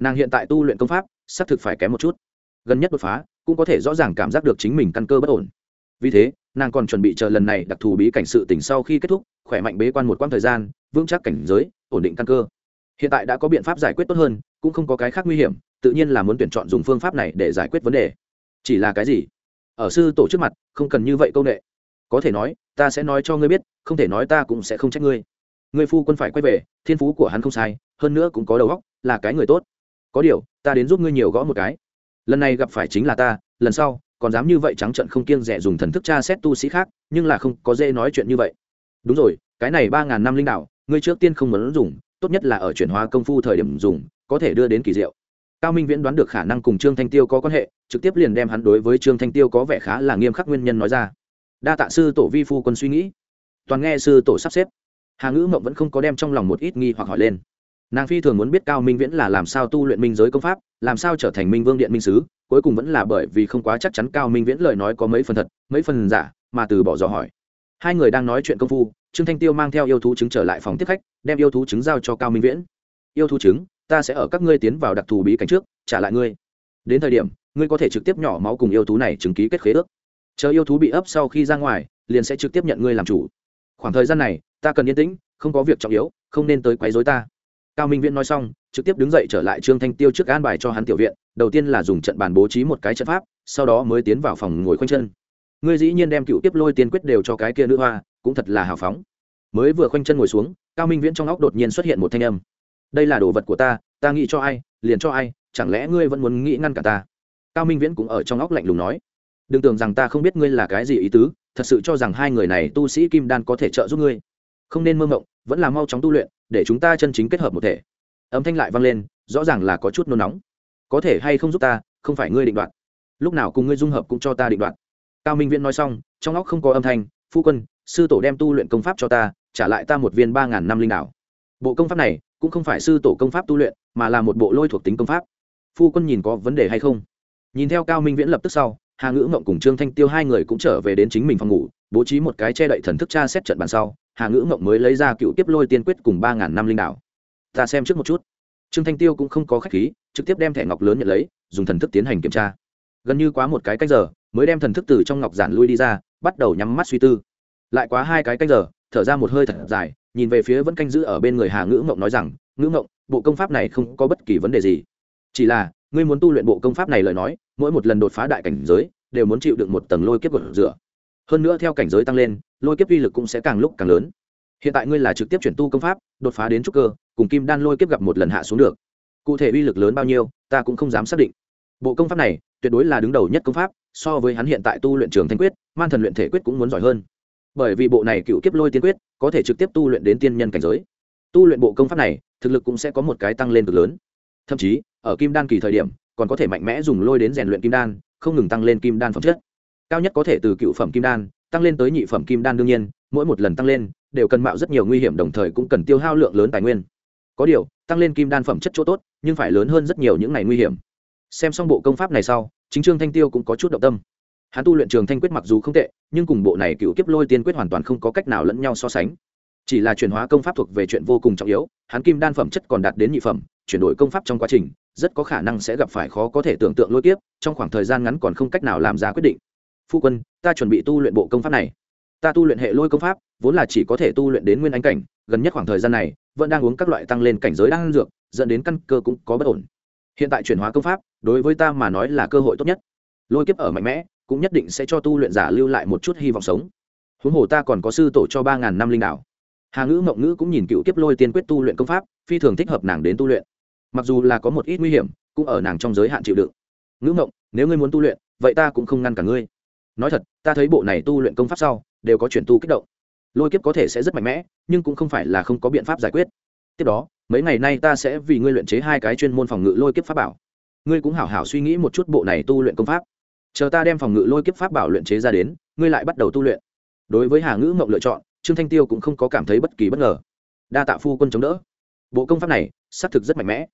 Nàng hiện tại tu luyện công pháp, xác thực phải kém một chút. Gần nhất đột phá cũng có thể rõ ràng cảm giác được chính mình căn cơ bất ổn. Vì thế, nàng còn chuẩn bị chờ lần này đặc thù bí cảnh sự tỉnh sau khi kết thúc, khỏe mạnh bế quan một quãng thời gian, vững chắc cảnh giới, ổn định căn cơ. Hiện tại đã có biện pháp giải quyết tốt hơn, cũng không có cái khác nguy hiểm, tự nhiên là muốn tuyển chọn dùng phương pháp này để giải quyết vấn đề. Chỉ là cái gì? Ở sư tổ trước mặt, không cần như vậy công nghệ có thể nói, ta sẽ nói cho ngươi biết, không thể nói ta cũng sẽ không trách ngươi. Ngươi phu quân phải quay về, thiên phú của hắn không sai, hơn nữa cũng có đầu óc, là cái người tốt. Có điều, ta đến giúp ngươi nhiều gõ một cái lần này gặp phải chính là ta, lần sau, còn dám như vậy trắng trận không kiêng rẻ dùng thần thức tra xét tu sĩ khác, nhưng là không có dễ nói chuyện như vậy. Đúng rồi, cái này ba ngàn năm linh đạo, ngươi trước tiên không muốn dùng, tốt nhất là ở chuyển hóa công phu thời điểm dùng, có thể đưa đến kỳ diệu. Cao minh viễn đoán được khả năng cùng trương thanh tiêu có quan hệ, trực tiếp liền đem hắn đối với trương thanh tiêu có vẻ khá là nghiêm khắc nguyên nhân nói ra. Đa tạ sư tổ vi phu quân suy nghĩ. Toàn nghe sư tổ sắp xếp. Hà ngữ mộng vẫn không có đem trong lòng một ít nghi hoặc hỏi lên nàng phi thường muốn biết cao minh viễn là làm sao tu luyện minh giới công pháp, làm sao trở thành minh vương điện minh sứ, cuối cùng vẫn là bởi vì không quá chắc chắn cao minh viễn lời nói có mấy phần thật, mấy phần giả, mà từ bỏ dò hỏi. Hai người đang nói chuyện công phu, trương thanh tiêu mang theo yêu thú chứng trở lại phòng tiếp khách, đem yêu thú chứng giao cho cao minh viễn. Yêu thú chứng ta sẽ ở các ngươi tiến vào đặc thù bí cảnh trước, trả lại ngươi. Đến thời điểm, ngươi có thể trực tiếp nhỏ máu cùng yêu thú này chứng ký kết khế ước. Chờ yêu thú bị ấp sau khi ra ngoài, liền sẽ trực tiếp nhận ngươi làm chủ. Khoảng thời gian này, ta cần yên tĩnh, không có việc trọng yếu, không nên tới quấy rối ta cao minh viễn nói xong, trực tiếp đứng dậy trở lại trương thanh tiêu trước an bài cho hắn tiểu viện, đầu tiên là dùng trận bàn bố trí một cái trận pháp, sau đó mới tiến vào phòng ngồi khoanh chân. Ngươi dĩ nhiên đem cựu tiếp lôi tiên quyết đều cho cái kia nữ hoa, cũng thật là hào phóng. Mới vừa khoanh chân ngồi xuống, cao minh viễn trong óc đột nhiên xuất hiện một thanh âm. Đây là đồ vật của ta ta nghĩ cho ai, liền cho ai, chẳng lẽ ngươi vẫn muốn nghĩ ngăn cả ta? Cao minh viễn cũng ở trong óc lạnh lùng nói. Đừng tưởng rằng ta không biết ngươi là cái gì ý tứ, thật sự cho rằng hai người này tu sĩ kim đan có thể trợ giúp ngươi. Không nên mơ mộng, vẫn là mau chóng tu luyện để chúng ta chân chính kết hợp một thể. Âm thanh lại vang lên, rõ ràng là có chút nôn nóng. Có thể hay không giúp ta, không phải ngươi định đoạt. Lúc nào cùng ngươi dung hợp cũng cho ta định đoạt. Cao minh viễn nói xong, trong óc không có âm thanh, phu quân, sư tổ đem tu luyện công pháp cho ta, trả lại ta một viên ba ngàn năm linh đạo bộ công pháp này cũng không phải sư tổ công pháp tu luyện, mà là một bộ lôi thuộc tính công pháp. Phu quân nhìn có vấn đề hay không? Nhìn theo cao minh viễn lập tức sau, hà ngữ mộng cùng trương thanh tiêu hai người cũng trở về đến chính mình phòng ngủ, bố trí một cái che đậy thần thức tra xét trận bàn sau hà ngữ mộng mới lấy ra cựu tiếp lôi tiên quyết cùng ba ngàn năm linh đạo ta xem trước một chút. Trương thanh tiêu cũng không có khách khí, trực tiếp đem thẻ ngọc lớn nhận lấy, dùng thần thức tiến hành kiểm tra. Gần như quá một cái cách giờ, mới đem thần thức từ trong ngọc giản lui đi ra, bắt đầu nhắm mắt suy tư. Lại quá hai cái cách giờ, thở ra một hơi thật dài, nhìn về phía vẫn canh giữ ở bên người hà ngữ mộng nói rằng, ngữ mộng, bộ công pháp này không có bất kỳ vấn đề gì. Chỉ là, ngươi muốn tu luyện bộ công pháp này lời nói, mỗi một lần đột phá đại cảnh giới, đều muốn chịu được một tầng lôi kiếp gột rửa hơn nữa theo cảnh giới tăng lên, lôi kiếp uy lực cũng sẽ càng lúc càng lớn. Hiện tại ngươi là trực tiếp chuyển tu công pháp, đột phá đến trúc cơ, cùng kim đan lôi kiếp gặp một lần hạ xuống được. Cụ thể uy lực lớn bao nhiêu, ta cũng không dám xác định. Bộ công pháp này, tuyệt đối là đứng đầu nhất công pháp, so với hắn hiện tại tu luyện trường thanh quyết, man thần luyện thể quyết cũng muốn giỏi hơn. Bởi vì bộ này cựu kiếp lôi tiên quyết, có thể trực tiếp tu luyện đến tiên nhân cảnh giới. Tu luyện bộ công pháp này, thực lực cũng sẽ có một cái tăng lên cực lớn. Thậm chí, ở kim đan kỳ thời điểm, còn có thể mạnh mẽ dùng lôi đến rèn luyện kim đan, không ngừng tăng lên kim đan phẩm chất cao nhất có thể từ cựu phẩm kim đan, tăng lên tới nhị phẩm kim đan đương nhiên, mỗi một lần tăng lên, đều cần mạo rất nhiều nguy hiểm, đồng thời cũng cần tiêu hao lượng lớn tài nguyên. Có điều, tăng lên kim đan phẩm chất chỗ tốt, nhưng phải lớn hơn rất nhiều những ngày nguy hiểm. Xem xong bộ công pháp này sau, chính trương thanh tiêu cũng có chút động tâm. Hắn tu luyện trường thanh quyết mặc dù không tệ, nhưng cùng bộ này cựu kiếp lôi tiên quyết hoàn toàn không có cách nào lẫn nhau so sánh. Chỉ là chuyển hóa công pháp thuộc về chuyện vô cùng trọng yếu, hắn kim đan phẩm chất còn đạt đến nhị phẩm, chuyển đổi công pháp trong quá trình, rất có khả năng sẽ gặp phải khó có thể tưởng tượng lôi kiếp, trong khoảng thời gian ngắn còn không cách nào làm ra quyết định phu quân, ta chuẩn bị tu luyện bộ công pháp này. Ta tu luyện hệ lôi công pháp, vốn là chỉ có thể tu luyện đến nguyên anh cảnh, gần nhất khoảng thời gian này, vẫn đang uống các loại tăng lên cảnh giới đang dược, dẫn đến căn cơ cũng có bất ổn. Hiện tại chuyển hóa công pháp, đối với ta mà nói là cơ hội tốt nhất. Lôi kiếp ở mạnh mẽ, cũng nhất định sẽ cho tu luyện giả lưu lại một chút hy vọng sống. Huống hồ ta còn có sư tổ cho ba ngàn năm linh đạo. Hà ngữ mộng ngữ cũng nhìn cựu kiếp lôi tiên quyết tu luyện công pháp, phi thường thích hợp nàng đến tu luyện. Mặc dù là có một ít nguy hiểm, cũng ở nàng trong giới hạn chịu đựng. Ngữ mộng, nếu ngươi muốn tu luyện, vậy ta cũng không ngăn cả ngươi nói thật, ta thấy bộ này tu luyện công pháp sau, đều có chuyển tu kích động. Lôi kiếp có thể sẽ rất mạnh mẽ, nhưng cũng không phải là không có biện pháp giải quyết. Tiếp đó, mấy ngày nay ta sẽ vì ngươi luyện chế hai cái chuyên môn phòng ngự lôi kiếp pháp bảo. Ngươi cũng hảo hảo suy nghĩ một chút bộ này tu luyện công pháp. Chờ ta đem phòng ngự lôi kiếp pháp bảo luyện chế ra đến, ngươi lại bắt đầu tu luyện. Đối với hà ngữ mộng lựa chọn, trương thanh tiêu cũng không có cảm thấy bất kỳ bất ngờ. Đa tạ phu quân chống đỡ. Bộ công pháp này, xác thực rất mạnh mẽ.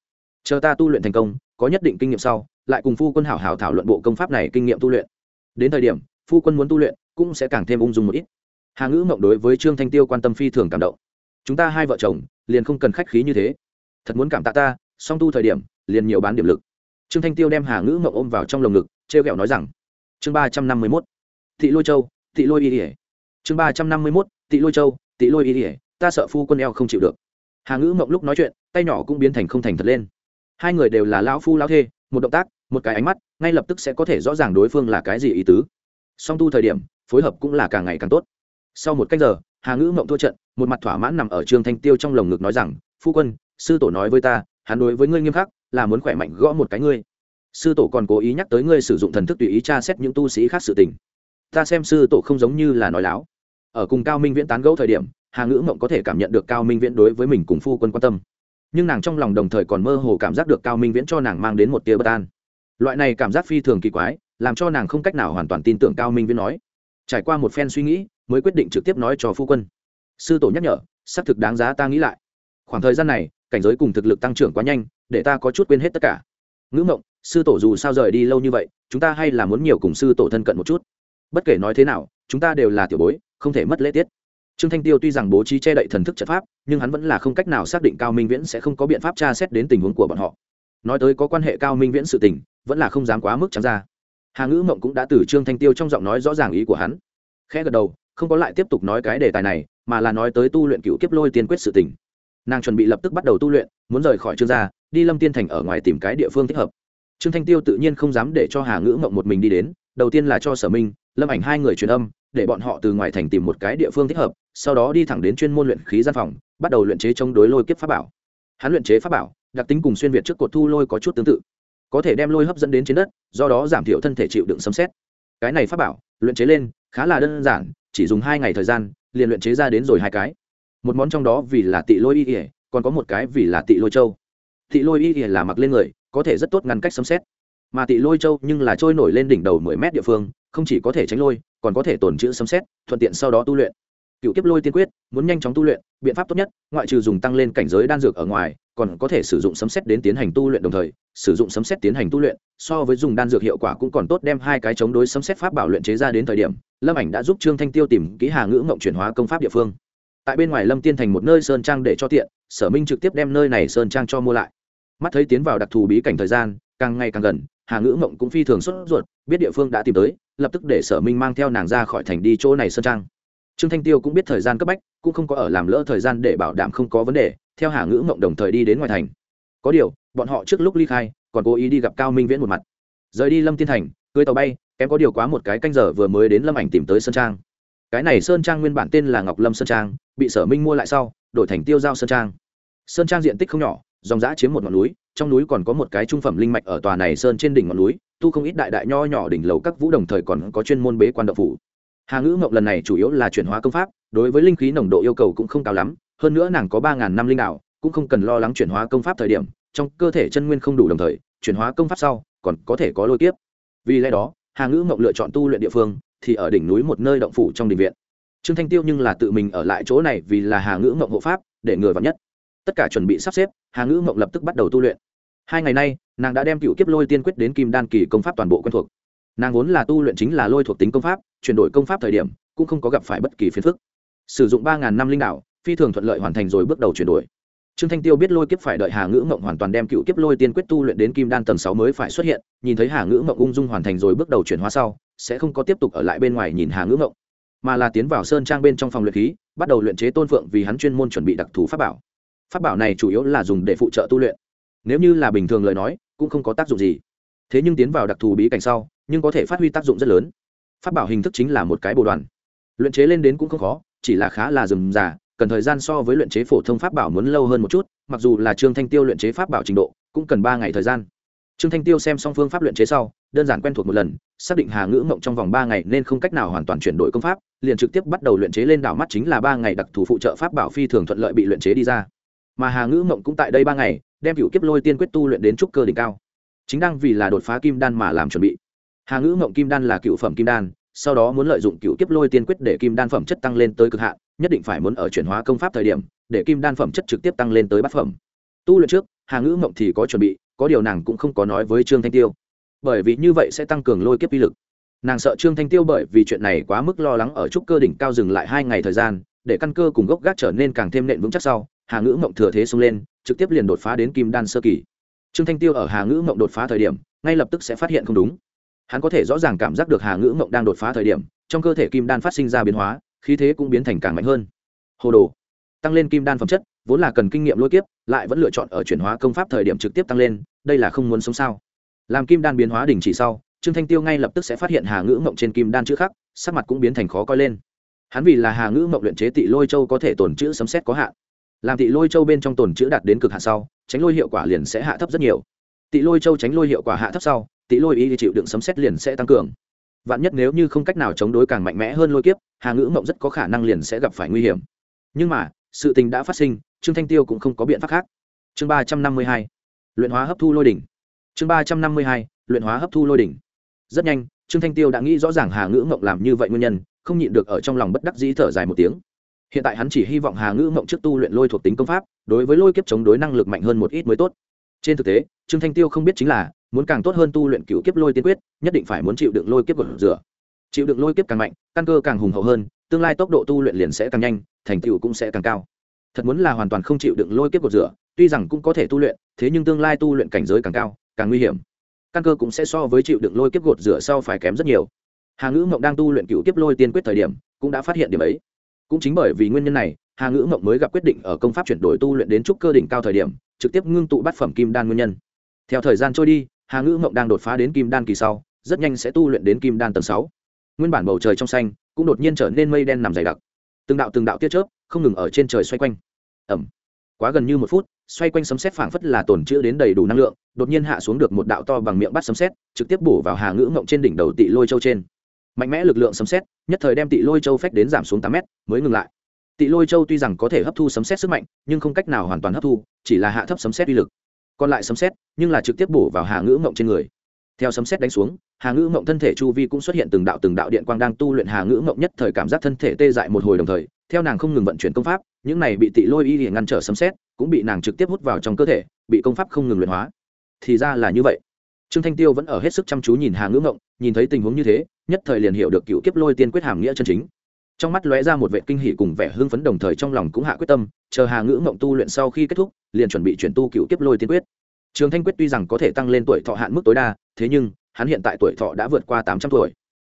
Chờ ta tu luyện thành công, có nhất định kinh nghiệm sau, lại cùng phu quân hảo hảo thảo luận bộ công pháp này kinh nghiệm tu luyện đến thời điểm, phu quân muốn tu luyện, cũng sẽ càng thêm ung dung một ít. Hà ngữ mộng đối với trương thanh tiêu quan tâm phi thường cảm động. Chúng ta hai vợ chồng, liền không cần khách khí như thế. Thật muốn cảm tạ ta, song tu thời điểm, liền nhiều bán điểm lực. Trương thanh tiêu đem hà ngữ mộng ôm vào trong lồng ngực t r e o g ẹ o nói rằng, chương ba trăm năm mươi mốt thị lôi châu thị lôi y ỉa chương ba trăm năm mươi mốt thị lôi châu thị lôi y ỉa ta sợ phu quân eo không chịu được. Hà ngữ mộng lúc nói chuyện, tay nhỏ cũng biến thành không thành thật lên. Hai người đều là lão phu lão thê, một động tác một cái ánh mắt, ngay lập tức sẽ có thể rõ ràng đối phương là cái gì ý tứ. Song tu thời điểm, phối hợp cũng là càng ngày càng tốt. Sau một cách giờ, hà ngữ mộng thua trận, một mặt thỏa mãn nằm ở trương thanh tiêu trong lồng ngực nói rằng, phu quân, sư tổ nói với ta, hắn đối với ngươi nghiêm khắc, là muốn khỏe mạnh gõ một cái ngươi. Sư tổ còn cố ý nhắc tới ngươi sử dụng thần thức tùy ý tra xét những tu sĩ khác sự tình. Ta xem sư tổ không giống như là nói láo. Ở cùng cao minh viễn tán gẫu thời điểm, hà ngữ mộng có thể cảm nhận được cao minh viễn đối với mình cùng phu quân quan tâm. Nhưng nàng trong lòng đồng thời còn mơ hồ cảm giác được cao minh viễn cho nàng mang đến một tia bất an loại này cảm giác phi thường kỳ quái, làm cho nàng không cách nào hoàn toàn tin tưởng cao minh viễn nói. Trải qua một phen suy nghĩ, mới quyết định trực tiếp nói cho phu quân. Sư tổ nhắc nhở, xác thực đáng giá ta nghĩ lại. Khoảng thời gian này, cảnh giới cùng thực lực tăng trưởng quá nhanh, để ta có chút quên hết tất cả. Ngữ mộng, sư tổ dù sao rời đi lâu như vậy, chúng ta hay là muốn nhiều cùng sư tổ thân cận một chút. Bất kể nói thế nào, chúng ta đều là tiểu bối, không thể mất lễ tiết. Trương thanh tiêu tuy rằng bố trí che đậy thần thức trận pháp, nhưng hắn vẫn là không cách nào xác định cao minh viễn sẽ không có biện pháp tra xét đến tình huống của bọn họ. Nói tới có quan hệ cao minh viễn sự tình vẫn là không dám quá mức trắng ra. Hà ngữ mộng cũng đã từ trương thanh tiêu trong giọng nói rõ ràng ý của hắn. Khẽ gật đầu, không có lại tiếp tục nói cái đề tài này, mà là nói tới tu luyện cựu kiếp lôi tiên quyết sự tình. Nàng chuẩn bị lập tức bắt đầu tu luyện, muốn rời khỏi trương gia, đi lâm tiên thành ở ngoài tìm cái địa phương thích hợp. Trương thanh tiêu tự nhiên không dám để cho hà ngữ mộng một mình đi đến, đầu tiên là cho sở minh, lâm ảnh hai người truyền âm, để bọn họ từ ngoài thành tìm một cái địa phương thích hợp, sau đó đi thẳng đến chuyên môn luyện khí gian phòng, bắt đầu luyện chế chống đối lôi kiếp pháp bảo. Hắn luyện chế pháp bảo, đặc tính cùng xuyên việt trước cột thu lôi có chút tương tự có thể đem lôi hấp dẫn đến trên đất, do đó giảm thiểu thân thể chịu đựng sấm xét cái này pháp bảo, luyện chế lên, khá là đơn giản, chỉ dùng hai ngày thời gian, liền luyện chế ra đến rồi hai cái. Một món trong đó vì là tị lôi y ỉa còn có một cái vì là tị lôi châu. Tị lôi y ỉa là mặc lên người, có thể rất tốt ngăn cách sấm xét mà tị lôi châu nhưng là trôi nổi lên đỉnh đầu mười mét địa phương, không chỉ có thể tránh lôi, còn có thể tồn chữ sấm xét thuận tiện sau đó tu luyện cựu kiếp lôi tiên quyết, muốn nhanh chóng tu luyện, biện pháp tốt nhất, ngoại trừ dùng tăng lên cảnh giới đan dược ở ngoài, còn có thể sử dụng sấm xét đến tiến hành tu luyện đồng thời, sử dụng sấm xét tiến hành tu luyện, so với dùng đan dược hiệu quả cũng còn tốt đem hai cái chống đối sấm xét pháp bảo luyện chế ra đến thời điểm, lâm ảnh đã giúp trương thanh tiêu tìm kỹ hà ngữ ngộng chuyển hóa công pháp địa phương. Tại bên ngoài lâm tiên thành một nơi sơn trang để cho tiện, sở minh trực tiếp đem nơi này sơn trang cho mua lại. Mắt thấy tiến vào đặc thù bí cảnh thời gian, càng ngày càng gần, hà ngữ ngộng cũng phi thường xuất ruột, biết địa phương đã tìm tới, lập tức để sở minh mang theo nàng ra khỏi thành đi chỗ này sơn trang trương thanh tiêu cũng biết thời gian cấp bách, cũng không có ở làm lỡ thời gian để bảo đảm không có vấn đề, theo hà ngữ mộng đồng thời đi đến ngoài thành. Có điều, bọn họ trước lúc ly khai, còn cố ý đi gặp cao minh viễn một mặt. Rời đi lâm tiên thành, cưới tàu bay, kém có điều quá một cái canh giờ vừa mới đến lâm ảnh tìm tới sơn trang. Cái này sơn trang nguyên bản tên là ngọc lâm sơn trang, bị sở minh mua lại sau, đổi thành tiêu giao sơn trang. Sơn trang diện tích không nhỏ, dòng giã chiếm một ngọn núi, trong núi còn có một cái trung phẩm linh mạch ở tòa này sơn trên đỉnh ngọn núi tu không ít đại đại nho nhỏ đỉnh lầu các vũ đồng thời còn có chuyên môn bế quan đậu phủ hà ngữ mộng lần này chủ yếu là chuyển hóa công pháp, đối với linh khí nồng độ yêu cầu cũng không cao lắm, hơn nữa nàng có ba ngàn năm linh đạo, cũng không cần lo lắng chuyển hóa công pháp thời điểm, trong cơ thể chân nguyên không đủ đồng thời, chuyển hóa công pháp sau, còn có thể có lôi kiếp. Vì lẽ đó, hà ngữ mộng lựa chọn tu luyện địa phương, thì ở đỉnh núi một nơi động phủ trong đình viện. Trương thanh tiêu nhưng là tự mình ở lại chỗ này vì là hà ngữ mộng hộ pháp, để người vào nhất. Tất cả chuẩn bị sắp xếp, hà ngữ mộng lập tức bắt đầu tu luyện. Hai ngày nay, nàng đã đem cựu kiếp lôi tiên quyết đến kim đan kỳ công pháp toàn bộ quen thuộc nàng vốn là tu luyện chính là lôi thuộc tính công pháp, chuyển đổi công pháp thời điểm, cũng không có gặp phải bất kỳ phiền phức. Sử dụng ba ngàn năm linh đạo, phi thường thuận lợi hoàn thành rồi bước đầu chuyển đổi. Trương thanh tiêu biết lôi kiếp phải đợi hà ngữ mộng hoàn toàn đem cựu kiếp lôi tiên quyết tu luyện đến kim đan tầng sáu mới phải xuất hiện, nhìn thấy hà ngữ mộng ung dung hoàn thành rồi bước đầu chuyển hóa sau, sẽ không có tiếp tục ở lại bên ngoài nhìn hà ngữ mộng mà là tiến vào sơn trang bên trong phòng luyện khí, bắt đầu luyện chế tôn phượng vì hắn chuyên môn chuẩn bị đặc thù pháp bảo. Pháp bảo này chủ yếu là dùng để phụ trợ tu luyện. Nếu như là bình thường lời nói, cũng không có tác dụng gì. Thế nhưng tiến vào đặc thù bí cảnh sau nhưng có thể phát huy tác dụng rất lớn. Pháp bảo hình thức chính là một cái bồ đoàn. Luyện chế lên đến cũng không khó, chỉ là khá là rườm rà cần thời gian so với luyện chế phổ thông pháp bảo muốn lâu hơn một chút, mặc dù là trương thanh tiêu luyện chế pháp bảo trình độ, cũng cần ba ngày thời gian. Trương thanh tiêu xem xong phương pháp luyện chế sau, đơn giản quen thuộc một lần, xác định hà ngữ mộng trong vòng ba ngày nên không cách nào hoàn toàn chuyển đổi công pháp, liền trực tiếp bắt đầu luyện chế lên đảo mắt chính là ba ngày đặc thù phụ trợ pháp bảo phi thường thuận lợi bị luyện chế đi ra. Mà hà ngữ mộng cũng tại đây ba ngày, đem cựu kiếp lôi tiên quyết tu luyện đến trúc cơ đỉnh cao. Chính đang vì là đột phá kim đan mà làm chuẩn bị hà ngữ mộng kim đan là cựu phẩm kim đan, sau đó muốn lợi dụng cựu kiếp lôi tiên quyết để kim đan phẩm chất tăng lên tới cực hạn, nhất định phải muốn ở chuyển hóa công pháp thời điểm, để kim đan phẩm chất trực tiếp tăng lên tới bát phẩm. Tu luyện trước, hà ngữ mộng thì có chuẩn bị, có điều nàng cũng không có nói với trương thanh tiêu. Bởi vì như vậy sẽ tăng cường lôi kiếp uy lực. Nàng sợ trương thanh tiêu bởi vì chuyện này quá mức lo lắng ở trúc cơ đỉnh cao dừng lại hai ngày thời gian, để căn cơ cùng gốc gác trở nên càng thêm nện vững chắc sau, hà ngữ mộng thừa thế xông lên, trực tiếp liền đột phá đến kim đan sơ kỳ. Trương thanh tiêu ở hà ngữ mộng đột phá thời điểm, ngay lập tức sẽ phát hiện không đúng hắn có thể rõ ràng cảm giác được hà ngữ mộng đang đột phá thời điểm, trong cơ thể kim đan phát sinh ra biến hóa, khí thế cũng biến thành càng mạnh hơn. Hồ đồ. Tăng lên kim đan phẩm chất, vốn là cần kinh nghiệm lôi kiếp, lại vẫn lựa chọn ở chuyển hóa công pháp thời điểm trực tiếp tăng lên, đây là không muốn sống sao? Làm kim đan biến hóa đình chỉ sau, trương thanh tiêu ngay lập tức sẽ phát hiện hà ngữ mộng trên kim đan chữ khắc, sắc mặt cũng biến thành khó coi lên. Hắn vì là hà ngữ mộng luyện chế tị lôi châu có thể tồn chữ sấm xét có hạn. Làm tị lôi châu bên trong tồn chữ đạt đến cực hạn sau, tránh lôi hiệu quả liền sẽ hạ thấp rất nhiều. Tị lôi châu tránh lôi hiệu quả hạ thấp sau Tỷ lôi y chịu đựng sấm xét liền sẽ tăng cường. Vạn nhất nếu như không cách nào chống đối càng mạnh mẽ hơn lôi kiếp, hà ngữ mộng rất có khả năng liền sẽ gặp phải nguy hiểm. Nhưng mà, sự tình đã phát sinh, trương thanh tiêu cũng không có biện pháp khác. Chương ba trăm năm mươi hai, luyện hóa hấp thu lôi đỉnh. Chương ba trăm năm mươi hai, luyện hóa hấp thu lôi đỉnh. Rất nhanh, trương thanh tiêu đã nghĩ rõ ràng hà ngữ mộng làm như vậy nguyên nhân, không nhịn được ở trong lòng bất đắc dĩ thở dài một tiếng. Hiện tại hắn chỉ hy vọng hà ngữ mộng trước tu luyện lôi thuộc tính công pháp, đối với lôi kiếp chống đối năng lực mạnh hơn một ít mới tốt. Trên thực tế, trương thanh tiêu không biết chính là muốn càng tốt hơn tu luyện cựu kiếp lôi tiên quyết, nhất định phải muốn chịu đựng lôi kiếp gột rửa. Chịu đựng lôi kiếp càng mạnh, căn cơ càng hùng hậu hơn, tương lai tốc độ tu luyện liền sẽ càng nhanh, thành tựu cũng sẽ càng cao. Thật muốn là hoàn toàn không chịu đựng lôi kiếp gột rửa, tuy rằng cũng có thể tu luyện, thế nhưng tương lai tu luyện cảnh giới càng cao, càng nguy hiểm. Căn cơ cũng sẽ so với chịu đựng lôi kiếp gột rửa sau phải kém rất nhiều. Hà ngữ mộng đang tu luyện cựu kiếp lôi tiên quyết thời điểm, cũng đã phát hiện điểm ấy. Cũng chính bởi vì nguyên nhân này, hà ngữ mộng mới gặp quyết định ở công pháp chuyển đổi tu luyện đến trúc cơ đỉnh cao thời điểm, trực tiếp ngưng tụ bát phẩm kim đan nguyên nhân. Theo thời gian trôi đi hà ngữ mộng đang đột phá đến kim đan kỳ sau, rất nhanh sẽ tu luyện đến kim đan tầng sáu. Nguyên bản bầu trời trong xanh cũng đột nhiên trở nên mây đen nằm dày đặc. Từng đạo từng đạo tiết chớp không ngừng ở trên trời xoay quanh. Ẩm quá gần như một phút, xoay quanh sấm xét phảng phất là tồn chữ đến đầy đủ năng lượng, đột nhiên hạ xuống được một đạo to bằng miệng bắt sấm xét trực tiếp bổ vào hà ngữ mộng trên đỉnh đầu tị lôi châu trên. Mạnh mẽ lực lượng sấm xét nhất thời đem tị lôi châu phách đến giảm xuống tám mét, mới ngừng lại. Tị lôi châu tuy rằng có thể hấp thu sấm xét sức mạnh, nhưng không cách nào hoàn toàn hấp thu, chỉ là hạ thấp sấm xét uy lực còn lại sấm xét nhưng là trực tiếp bổ vào hà ngữ mộng trên người. Theo sấm xét đánh xuống, hà ngữ mộng thân thể chu vi cũng xuất hiện từng đạo từng đạo điện quang đang tu luyện hà ngữ mộng nhất thời cảm giác thân thể tê dại một hồi đồng thời, theo nàng không ngừng vận chuyển công pháp, những này bị tị lôi y hiện ngăn trở sấm xét cũng bị nàng trực tiếp hút vào trong cơ thể, bị công pháp không ngừng luyện hóa. Thì ra là như vậy. Trương thanh tiêu vẫn ở hết sức chăm chú nhìn hà ngữ mộng, nhìn thấy tình huống như thế, nhất thời liền hiểu được cựu kiếp lôi tiên quyết hàm nghĩa chân chính trong mắt lóe ra một vệ kinh hỉ cùng vẻ hưng phấn đồng thời trong lòng cũng hạ quyết tâm, chờ hà ngữ mộng tu luyện sau khi kết thúc, liền chuẩn bị chuyển tu cựu kiếp lôi tiên quyết. Trường thanh quyết tuy rằng có thể tăng lên tuổi thọ hạn mức tối đa, thế nhưng, hắn hiện tại tuổi thọ đã vượt qua tám trăm tuổi.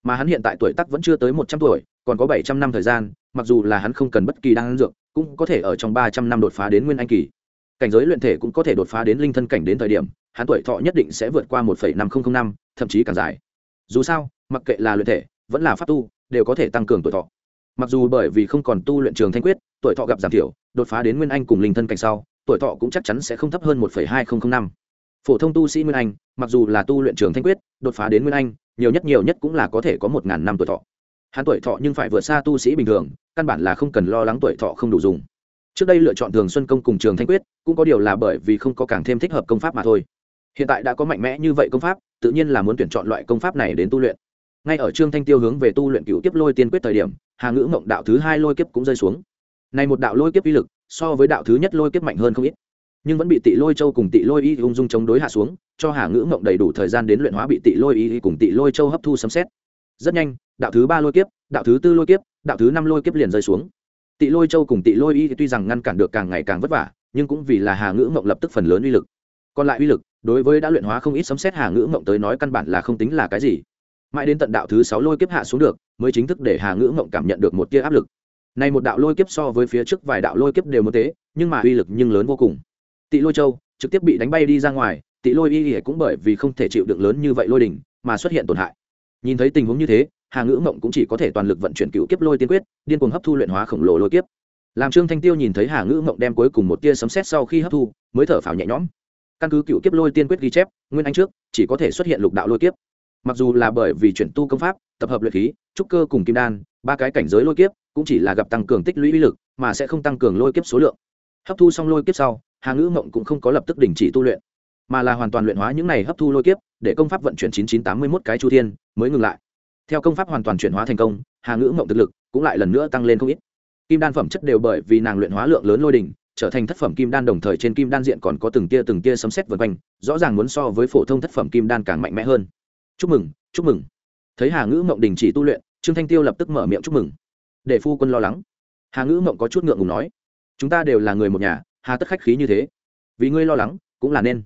Mà hắn hiện tại tuổi tắc vẫn chưa tới một trăm tuổi, còn có bảy trăm năm thời gian, mặc dù là hắn không cần bất kỳ đan dược, cũng có thể ở trong ba trăm năm đột phá đến nguyên anh kỳ. Cảnh giới luyện thể cũng có thể đột phá đến linh thân cảnh đến thời điểm, hắn tuổi thọ nhất định sẽ vượt qua một năm nghìn năm, thậm chí càng dài. Dù sao, mặc kệ là luyện thể, vẫn là pháp tu, đều có thể tăng cường tuổi thọ mặc dù bởi vì không còn tu luyện trường thanh quyết, tuổi thọ gặp giảm thiểu, đột phá đến nguyên anh cùng linh thân cảnh sau, tuổi thọ cũng chắc chắn sẽ không thấp hơn một hai nghìn năm. Phổ thông tu sĩ nguyên anh, mặc dù là tu luyện trường thanh quyết, đột phá đến nguyên anh, nhiều nhất nhiều nhất cũng là có thể có một ngàn năm tuổi thọ. Hắn tuổi thọ nhưng phải vượt xa tu sĩ bình thường, căn bản là không cần lo lắng tuổi thọ không đủ dùng. Trước đây lựa chọn thường xuân công cùng trường thanh quyết, cũng có điều là bởi vì không có càng thêm thích hợp công pháp mà thôi. Hiện tại đã có mạnh mẽ như vậy công pháp, tự nhiên là muốn tuyển chọn loại công pháp này đến tu luyện. Ngay ở trương thanh tiêu hướng về tu luyện cựu tiếp lôi tiên quyết thời điểm hà ngữ mộng đạo thứ hai lôi kiếp cũng rơi xuống. Này một đạo lôi kiếp uy lực, so với đạo thứ nhất lôi kiếp mạnh hơn không ít. Nhưng vẫn bị tị lôi châu cùng tị lôi y ung dung chống đối hạ xuống, cho hà ngữ mộng đầy đủ thời gian đến luyện hóa bị tị lôi y cùng tị lôi châu hấp thu sấm xét rất nhanh, đạo thứ ba lôi kiếp, đạo thứ tư lôi kiếp, đạo thứ năm lôi kiếp liền rơi xuống. Tị lôi châu cùng tị lôi y tuy rằng ngăn cản được càng ngày càng vất vả, nhưng cũng vì là hà ngữ mộng lập tức phần lớn uy lực. Còn lại uy lực, đối với đã luyện hóa không ít sấm xét hà ngữ mộng tới nói căn bản là không tính là cái gì mãi đến tận đạo thứ sáu lôi kiếp hạ xuống được mới chính thức để hà ngữ mộng cảm nhận được một tia áp lực. Này một đạo lôi kiếp so với phía trước vài đạo lôi kiếp đều một tế, nhưng mà uy lực nhưng lớn vô cùng. Tị lôi châu trực tiếp bị đánh bay đi ra ngoài tị lôi y y cũng bởi vì không thể chịu đựng lớn như vậy lôi đỉnh mà xuất hiện tổn hại. Nhìn thấy tình huống như thế hà ngữ mộng cũng chỉ có thể toàn lực vận chuyển cựu kiếp lôi tiên quyết điên cuồng hấp thu luyện hóa khổng lồ lôi kiếp. Làm trương thanh tiêu nhìn thấy hà ngữ mộng đem cuối cùng một tia sấm xét sau khi hấp thu mới thở phào nhẹ nhõm. Căn cứ cựu kiếp lôi tiên quyết ghi chép nguyên anh trước chỉ có thể xuất hiện lục đạo lôi kiếp mặc dù là bởi vì chuyển tu công pháp, tập hợp luyện khí, trúc cơ cùng kim đan, ba cái cảnh giới lôi kiếp, cũng chỉ là gặp tăng cường tích lũy uy lực, mà sẽ không tăng cường lôi kiếp số lượng. Hấp thu xong lôi kiếp sau, hà ngữ mộng cũng không có lập tức đình chỉ tu luyện, mà là hoàn toàn luyện hóa những này hấp thu lôi kiếp, để công pháp vận chuyển chín chín tám mươi một cái chu thiên, mới ngừng lại. Theo công pháp hoàn toàn chuyển hóa thành công, hà ngữ mộng thực lực cũng lại lần nữa tăng lên không ít. Kim đan phẩm chất đều bởi vì nàng luyện hóa lượng lớn lôi đình trở thành thất phẩm kim đan đồng thời trên kim đan diện còn có từng tia từng tia sấm xét vân quanh, rõ ràng muốn so với phổ thông thất phẩm kim đan càng mạnh mẽ hơn chúc mừng chúc mừng. Thấy hà ngữ mộng đình chỉ tu luyện, trương thanh tiêu lập tức mở miệng chúc mừng. Để phu quân lo lắng. Hà ngữ mộng có chút ngượng ngùng nói, chúng ta đều là người một nhà, hà tất khách khí như thế. Vì ngươi lo lắng, cũng là nên.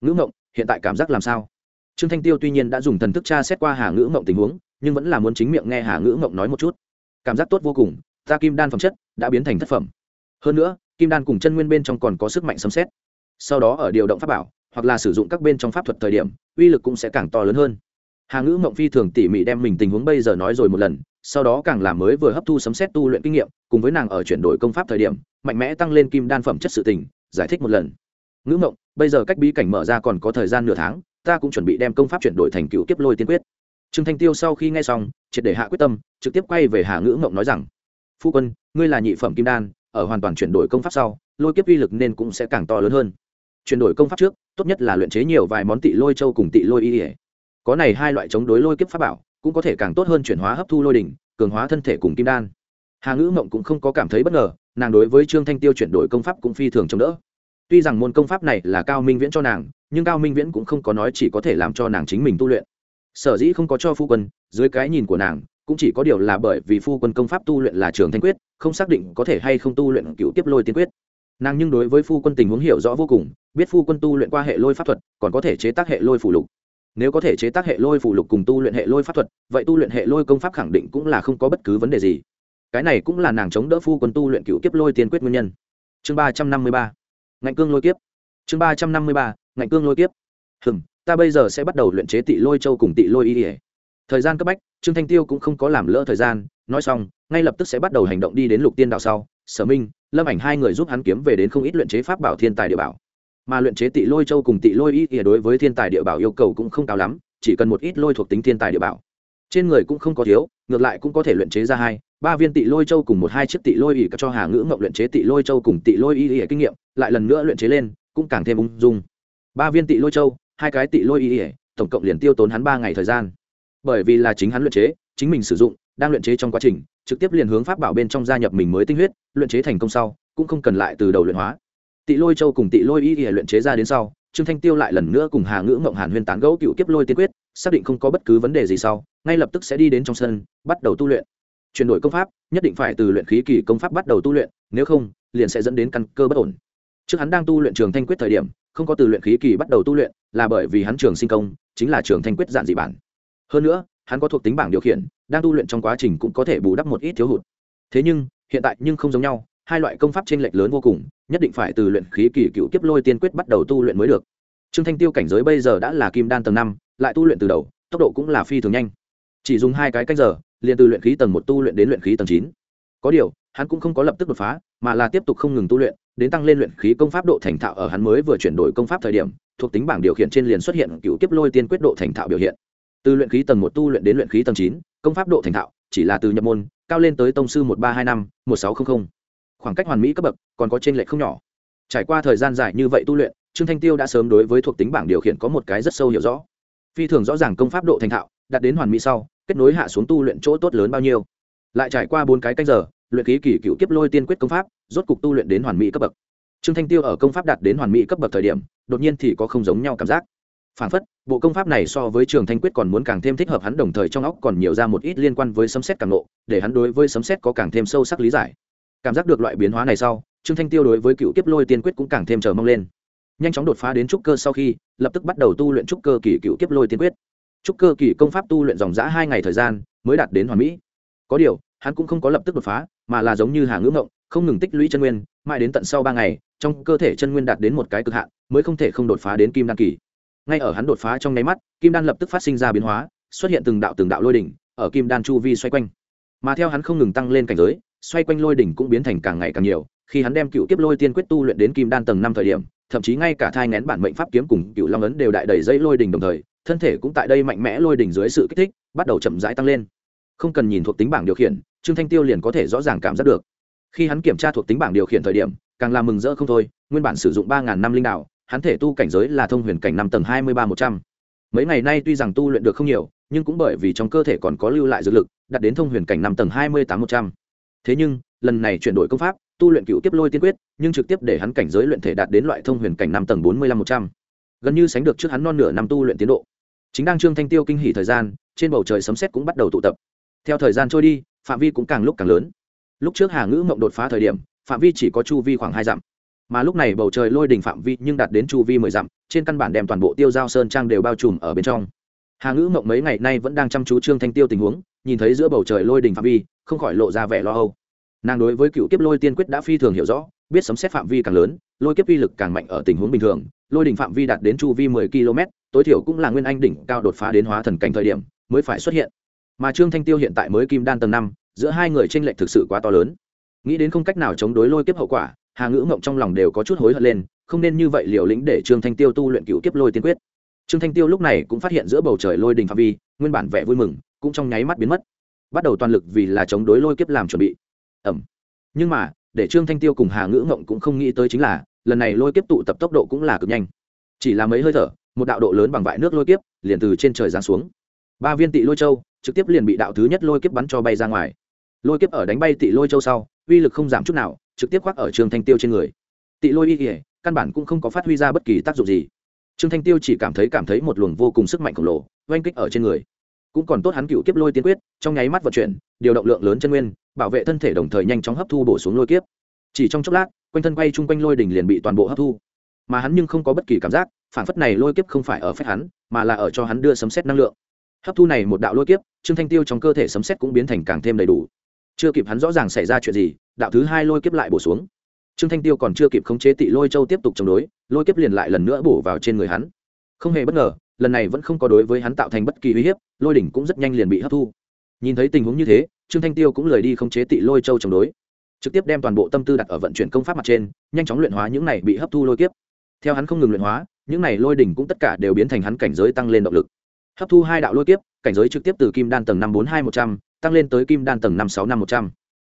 Ngữ mộng, hiện tại cảm giác làm sao? Trương thanh tiêu tuy nhiên đã dùng thần thức tra xét qua hà ngữ mộng tình huống, nhưng vẫn là muốn chính miệng nghe hà ngữ mộng nói một chút. Cảm giác tốt vô cùng, ta kim đan phẩm chất đã biến thành thất phẩm. Hơn nữa, kim đan cùng chân nguyên bên trong còn có sức mạnh sấm xét. Sau đó ở điều động pháp bảo, hoặc là sử dụng các bên trong pháp thuật thời điểm, uy lực cũng sẽ càng to lớn hơn hà ngữ mộng phi thường tỉ mỉ đem mình tình huống bây giờ nói rồi một lần, sau đó càng làm mới vừa hấp thu sấm xét tu luyện kinh nghiệm, cùng với nàng ở chuyển đổi công pháp thời điểm, mạnh mẽ tăng lên kim đan phẩm chất sự tình, giải thích một lần. Ngữ mộng, bây giờ cách bí cảnh mở ra còn có thời gian nửa tháng, ta cũng chuẩn bị đem công pháp chuyển đổi thành cựu kiếp lôi tiên quyết. Trương thanh tiêu sau khi nghe xong, triệt để hạ quyết tâm, trực tiếp quay về hà ngữ mộng nói rằng, phu quân, ngươi là nhị phẩm kim đan, ở hoàn toàn chuyển đổi công pháp sau, lôi kiếp uy lực nên cũng sẽ càng to lớn hơn. Chuyển đổi công pháp trước, tốt nhất là luyện chế nhiều vài món tị lôi châu cùng tị lôi y ỉa có này hai loại chống đối lôi kiếp pháp bảo, cũng có thể càng tốt hơn chuyển hóa hấp thu lôi đỉnh, cường hóa thân thể cùng kim đan. Hà ngữ mộng cũng không có cảm thấy bất ngờ, nàng đối với trương thanh tiêu chuyển đổi công pháp cũng phi thường chống đỡ. Tuy rằng môn công pháp này là cao minh viễn cho nàng, nhưng cao minh viễn cũng không có nói chỉ có thể làm cho nàng chính mình tu luyện. Sở dĩ không có cho phu quân, dưới cái nhìn của nàng, cũng chỉ có điều là bởi vì phu quân công pháp tu luyện là trường thanh quyết, không xác định có thể hay không tu luyện cựu tiếp lôi tiên quyết. Nàng nhưng đối với phu quân tình huống hiểu rõ vô cùng, biết phu quân tu luyện qua hệ lôi pháp thuật, còn có thể chế tác hệ lôi phủ lục nếu có thể chế tác hệ lôi phụ lục cùng tu luyện hệ lôi pháp thuật, vậy tu luyện hệ lôi công pháp khẳng định cũng là không có bất cứ vấn đề gì. Cái này cũng là nàng chống đỡ phu quân tu luyện cựu kiếp lôi tiên quyết nguyên nhân. Chương ba trăm năm mươi ba. Ngạnh cương lôi kiếp. Chương ba trăm năm mươi ba. Ngạnh cương lôi kiếp. Hừng ta bây giờ sẽ bắt đầu luyện chế tị lôi châu cùng tị lôi y ỉa thời gian cấp bách, trương thanh tiêu cũng không có làm lỡ thời gian, nói xong, ngay lập tức sẽ bắt đầu hành động đi đến lục tiên đạo sau. Sở minh, lâm ảnh hai người giúp hắn kiếm về đến không ít luyện chế pháp bảo thiên tài địa bảo mà luyện chế tị lôi châu cùng tị lôi y ỉa đối với thiên tài địa bảo yêu cầu cũng không cao lắm, chỉ cần một ít lôi thuộc tính thiên tài địa bảo. Trên người cũng không có thiếu, ngược lại cũng có thể luyện chế ra hai, ba viên tị lôi châu cùng một hai chiếc tị lôi ỉ cho hà ngữ mộng luyện chế tị lôi châu cùng tị lôi y ỉa kinh nghiệm, lại lần nữa luyện chế lên, cũng càng thêm ung dung. Ba viên tị lôi châu, hai cái tị lôi y ỉa tổng cộng liền tiêu tốn hắn ba ngày thời gian. Bởi vì là chính hắn luyện chế, chính mình sử dụng, đang luyện chế trong quá trình, trực tiếp liền hướng pháp bảo bên trong gia nhập mình mới tinh huyết, luyện chế thành công sau, cũng không cần lại từ đầu luyện hóa tị lôi châu cùng tị lôi y y luyện chế ra đến sau, trương thanh tiêu lại lần nữa cùng hà ngữ mộng hàn huyên tán gẫu cựu kiếp lôi tiên quyết, xác định không có bất cứ vấn đề gì sau, ngay lập tức sẽ đi đến trong sân, bắt đầu tu luyện. Chuyển đổi công pháp, nhất định phải từ luyện khí kỳ công pháp bắt đầu tu luyện, nếu không, liền sẽ dẫn đến căn cơ bất ổn. Trước hắn đang tu luyện trường thanh quyết thời điểm, không có từ luyện khí kỳ bắt đầu tu luyện, là bởi vì hắn trường sinh công, chính là trường thanh quyết giản dị bản. Hơn nữa, hắn có thuộc tính bảng điều khiển, đang tu luyện trong quá trình cũng có thể bù đắp một ít thiếu hụt. Thế nhưng, hiện tại nhưng không giống nhau hai loại công pháp trên lệch lớn vô cùng, nhất định phải từ luyện khí kỳ cựu kiếp lôi tiên quyết bắt đầu tu luyện mới được. Trương thanh tiêu cảnh giới bây giờ đã là kim đan tầng năm, lại tu luyện từ đầu, tốc độ cũng là phi thường nhanh. Chỉ dùng hai cái canh giờ, liền từ luyện khí tầng một tu luyện đến luyện khí tầng chín. Có điều, hắn cũng không có lập tức đột phá, mà là tiếp tục không ngừng tu luyện, đến tăng lên luyện khí công pháp độ thành thạo ở hắn mới vừa chuyển đổi công pháp thời điểm, thuộc tính bảng điều khiển trên liền xuất hiện cựu kiếp lôi tiên quyết độ thành thạo biểu hiện. Từ luyện khí tầng một tu luyện đến luyện khí tầng chín, công pháp độ thành thạo, chỉ là từ nhập môn, cao lên tới tông sư một ba hai năm, một sáu trăm linh khoảng cách hoàn mỹ cấp bậc, còn có trên lệch không nhỏ. Trải qua thời gian dài như vậy tu luyện, trương thanh tiêu đã sớm đối với thuộc tính bảng điều khiển có một cái rất sâu hiểu rõ. Phi thường rõ ràng công pháp độ thành thạo, đạt đến hoàn mỹ sau, kết nối hạ xuống tu luyện chỗ tốt lớn bao nhiêu. Lại trải qua bốn cái canh giờ, luyện ký kỷ cựu kiếp lôi tiên quyết công pháp, rốt cục tu luyện đến hoàn mỹ cấp bậc. Trương thanh tiêu ở công pháp đạt đến hoàn mỹ cấp bậc thời điểm, đột nhiên thì có không giống nhau cảm giác. Phản phất, bộ công pháp này so với trường thanh quyết còn muốn càng thêm thích hợp hắn đồng thời trong óc còn nhiều ra một ít liên quan với sấm xét càng lộ, để hắn đối với sấm xét có càng thêm sâu sắc lý giải cảm giác được loại biến hóa này sau, trương thanh tiêu đối với cựu kiếp lôi tiên quyết cũng càng thêm chờ mong lên. Nhanh chóng đột phá đến trúc cơ sau khi, lập tức bắt đầu tu luyện trúc cơ kỳ cựu kiếp lôi tiên quyết. Trúc cơ kỳ công pháp tu luyện dòng giã hai ngày thời gian, mới đạt đến hoàn mỹ. Có điều, hắn cũng không có lập tức đột phá, mà là giống như hàng ngưỡng ngộng, không ngừng tích lũy chân nguyên, mãi đến tận sau ba ngày, trong cơ thể chân nguyên đạt đến một cái cực hạn, mới không thể không đột phá đến kim đan kỳ. Ngay ở hắn đột phá trong nháy mắt, kim đan lập tức phát sinh ra biến hóa, xuất hiện từng đạo từng đạo lôi đỉnh, ở kim đan chu vi xoay quanh. Mà theo hắn không ngừng tăng lên cảnh giới xoay quanh lôi đỉnh cũng biến thành càng ngày càng nhiều, khi hắn đem cựu kiếp lôi tiên quyết tu luyện đến kim đan tầng năm thời điểm, thậm chí ngay cả thai ngén bản mệnh pháp kiếm cùng cựu long ấn đều đại đầy dây lôi đỉnh đồng thời, thân thể cũng tại đây mạnh mẽ lôi đỉnh dưới sự kích thích, bắt đầu chậm rãi tăng lên. Không cần nhìn thuộc tính bảng điều khiển, trương thanh tiêu liền có thể rõ ràng cảm giác được. Khi hắn kiểm tra thuộc tính bảng điều khiển thời điểm, càng làm mừng rỡ không thôi, nguyên bản sử dụng ba ngàn năm linh đạo, hắn thể tu cảnh giới là thông huyền cảnh năm tầng hai mươi ba một trăm. Mấy ngày nay tuy rằng tu luyện được không nhiều, nhưng cũng bởi vì trong cơ thể còn có lưu lại dược lực, đạt đến thông huyền cảnh năm tầng hai mươi tám một trăm thế nhưng, lần này chuyển đổi công pháp, tu luyện cựu tiếp lôi tiên quyết, nhưng trực tiếp để hắn cảnh giới luyện thể đạt đến loại thông huyền cảnh năm tầng bốn mươi năm một trăm. Gần như sánh được trước hắn non nửa năm tu luyện tiến độ. Chính đang trương thanh tiêu kinh hỉ thời gian, trên bầu trời sấm xét cũng bắt đầu tụ tập. Theo thời gian trôi đi, phạm vi cũng càng lúc càng lớn. Lúc trước hà ngữ mộng đột phá thời điểm, phạm vi chỉ có chu vi khoảng hai dặm. Mà lúc này bầu trời lôi đỉnh phạm vi nhưng đạt đến chu vi mười dặm, trên căn bản đem toàn bộ tiêu giao sơn trang đều bao trùm ở bên trong hà ngữ mộng mấy ngày nay vẫn đang chăm chú trương thanh tiêu tình huống, nhìn thấy giữa bầu trời lôi đỉnh phạm vi, không khỏi lộ ra vẻ lo âu. Nàng đối với cựu kiếp lôi tiên quyết đã phi thường hiểu rõ, biết sấm xét phạm vi càng lớn, lôi kiếp uy lực càng mạnh ở tình huống bình thường, lôi đỉnh phạm vi đạt đến chu vi mười km, tối thiểu cũng là nguyên anh đỉnh cao đột phá đến hóa thần cảnh thời điểm mới phải xuất hiện. Mà trương thanh tiêu hiện tại mới kim đan tầng năm, giữa hai người tranh lệch thực sự quá to lớn. Nghĩ đến không cách nào chống đối lôi kiếp hậu quả, hà ngữ mộng trong lòng đều có chút hối hận lên, không nên như vậy liều lĩnh để trương thanh tiêu tu luyện cựu kiếp lôi tiên quyết trương thanh tiêu lúc này cũng phát hiện giữa bầu trời lôi đình phạm vi, nguyên bản vẻ vui mừng, cũng trong nháy mắt biến mất. Bắt đầu toàn lực vì là chống đối lôi kiếp làm chuẩn bị. Ẩm. Nhưng mà, để trương thanh tiêu cùng hà ngữ ngộng cũng không nghĩ tới chính là, lần này lôi kiếp tụ tập tốc độ cũng là cực nhanh. Chỉ là mấy hơi thở, một đạo độ lớn bằng vại nước lôi kiếp liền từ trên trời giáng xuống. Ba viên tị lôi châu trực tiếp liền bị đạo thứ nhất lôi kiếp bắn cho bay ra ngoài. Lôi kiếp ở đánh bay tị lôi châu sau, uy lực không giảm chút nào, trực tiếp khoác ở trương thanh tiêu trên người. Tị lôi y kỉa căn bản cũng không có phát huy ra bất kỳ tác dụng gì trương thanh tiêu chỉ cảm thấy cảm thấy một luồng vô cùng sức mạnh khổng lồ, oanh kích ở trên người. Cũng còn tốt hắn cựu kiếp lôi tiên quyết, trong nháy mắt vận chuyển, điều động lượng lớn chân nguyên, bảo vệ thân thể đồng thời nhanh chóng hấp thu bổ xuống lôi kiếp. Chỉ trong chốc lát, quanh thân quay chung quanh lôi đỉnh liền bị toàn bộ hấp thu. Mà hắn nhưng không có bất kỳ cảm giác, phản phất này lôi kiếp không phải ở phép hắn, mà là ở cho hắn đưa sấm xét năng lượng. Hấp thu này một đạo lôi kiếp, trương thanh tiêu trong cơ thể sấm xét cũng biến thành càng thêm đầy đủ. Chưa kịp hắn rõ ràng xảy ra chuyện gì, đạo thứ hai lôi kiếp lại bổ xuống trương thanh tiêu còn chưa kịp khống chế tị lôi châu tiếp tục chống đối, lôi kiếp liền lại lần nữa bổ vào trên người hắn. Không hề bất ngờ, lần này vẫn không có đối với hắn tạo thành bất kỳ uy hiếp, lôi đỉnh cũng rất nhanh liền bị hấp thu. Nhìn thấy tình huống như thế, trương thanh tiêu cũng lời đi khống chế tị lôi châu chống đối. Trực tiếp đem toàn bộ tâm tư đặt ở vận chuyển công pháp mặt trên, nhanh chóng luyện hóa những này bị hấp thu lôi kiếp. Theo hắn không ngừng luyện hóa, những này lôi đỉnh cũng tất cả đều biến thành hắn cảnh giới tăng lên động lực. Hấp thu hai đạo lôi kiếp, cảnh giới trực tiếp từ kim đan tầng năm bốn hai một trăm, tăng lên tới kim đan tầng năm sáu năm một trăm.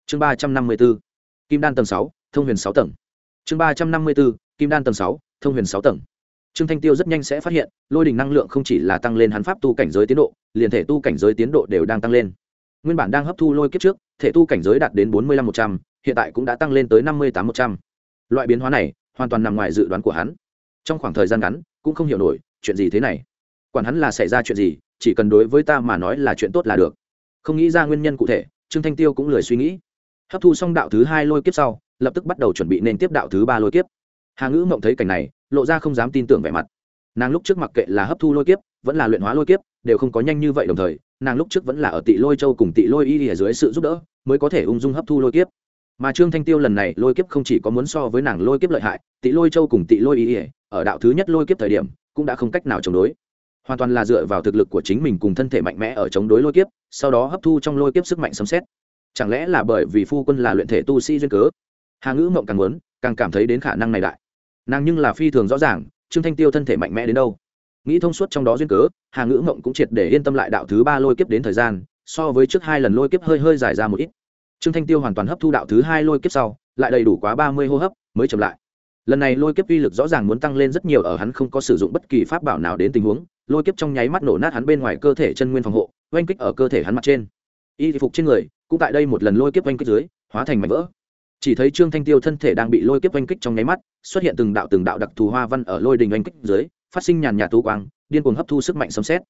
Chương ba trăm năm mươi b ố kim đan tầng sáu thông huyền sáu tầng. Chương ba trăm năm mươi b ố kim đan tầng sáu, thông huyền sáu tầng. Trương thanh tiêu rất nhanh sẽ phát hiện, lôi đình năng lượng không chỉ là tăng lên hắn pháp tu cảnh giới tiến độ, liền thể tu cảnh giới tiến độ đều đang tăng lên. Nguyên bản đang hấp thu lôi kiếp trước, thể tu cảnh giới đạt đến bốn mươi năm một trăm, hiện tại cũng đã tăng lên tới năm mươi tám một trăm. Loại biến hóa này hoàn toàn nằm ngoài dự đoán của hắn. Trong khoảng thời gian ngắn, cũng không hiểu nổi, chuyện gì thế này? Quản hắn là xảy ra chuyện gì, chỉ cần đối với ta mà nói là chuyện tốt là được. Không nghĩ ra nguyên nhân cụ thể, trương thanh tiêu cũng lười suy nghĩ. Hấp thu xong đạo thứ hai lôi kiếp sau lập tức bắt đầu chuẩn bị nên tiếp đạo thứ ba lôi kiếp. Hà ngữ mộng thấy cảnh này, lộ ra không dám tin tưởng vẻ mặt. Nàng lúc trước mặc kệ là hấp thu lôi kiếp, vẫn là luyện hóa lôi kiếp, đều không có nhanh như vậy đồng thời, nàng lúc trước vẫn là ở tị lôi châu cùng tị lôi y ở dưới sự giúp đỡ, mới có thể ung dung hấp thu lôi kiếp. Mà trương thanh tiêu lần này lôi kiếp không chỉ có muốn so với nàng lôi kiếp lợi hại, tị lôi châu cùng tị lôi y ở đạo thứ nhất lôi kiếp thời điểm, cũng đã không cách nào chống đối. Hoàn toàn là dựa vào thực lực của chính mình cùng thân thể mạnh mẽ ở chống đối lôi kiếp, sau đó hấp thu trong lôi kiếp sức mạnh sấm xét chẳng lẽ là bởi vì phu quân là luyện thể tu sĩ duyên cớ? Hà ngữ mộng càng muốn, càng cảm thấy đến khả năng này đại nàng nhưng là phi thường rõ ràng, trương thanh tiêu thân thể mạnh mẽ đến đâu. Nghĩ thông suốt trong đó duyên cớ, hà ngữ mộng cũng triệt để yên tâm lại đạo thứ ba lôi kiếp đến thời gian, so với trước hai lần lôi kiếp hơi hơi dài ra một ít. Trương thanh tiêu hoàn toàn hấp thu đạo thứ hai lôi kiếp sau, lại đầy đủ quá ba mươi hô hấp, mới chậm lại. Lần này lôi kiếp uy lực rõ ràng muốn tăng lên rất nhiều ở hắn không có sử dụng bất kỳ pháp bảo nào đến tình huống, lôi kiếp trong nháy mắt nổ nát hắn bên ngoài cơ thể chân nguyên phòng hộ, oanh kích ở cơ thể hắn mặt trên. Y phục trên người, cũng tại đây một lần lôi kiếp oanh kích dưới, hóa thành mảnh vỡ chỉ thấy trương thanh tiêu thân thể đang bị lôi kiếp oanh kích trong nháy mắt, xuất hiện từng đạo từng đạo đặc thù hoa văn ở lôi đình oanh kích dưới, phát sinh nhàn nhạt tu quang, điên cuồng hấp thu sức mạnh sấm xét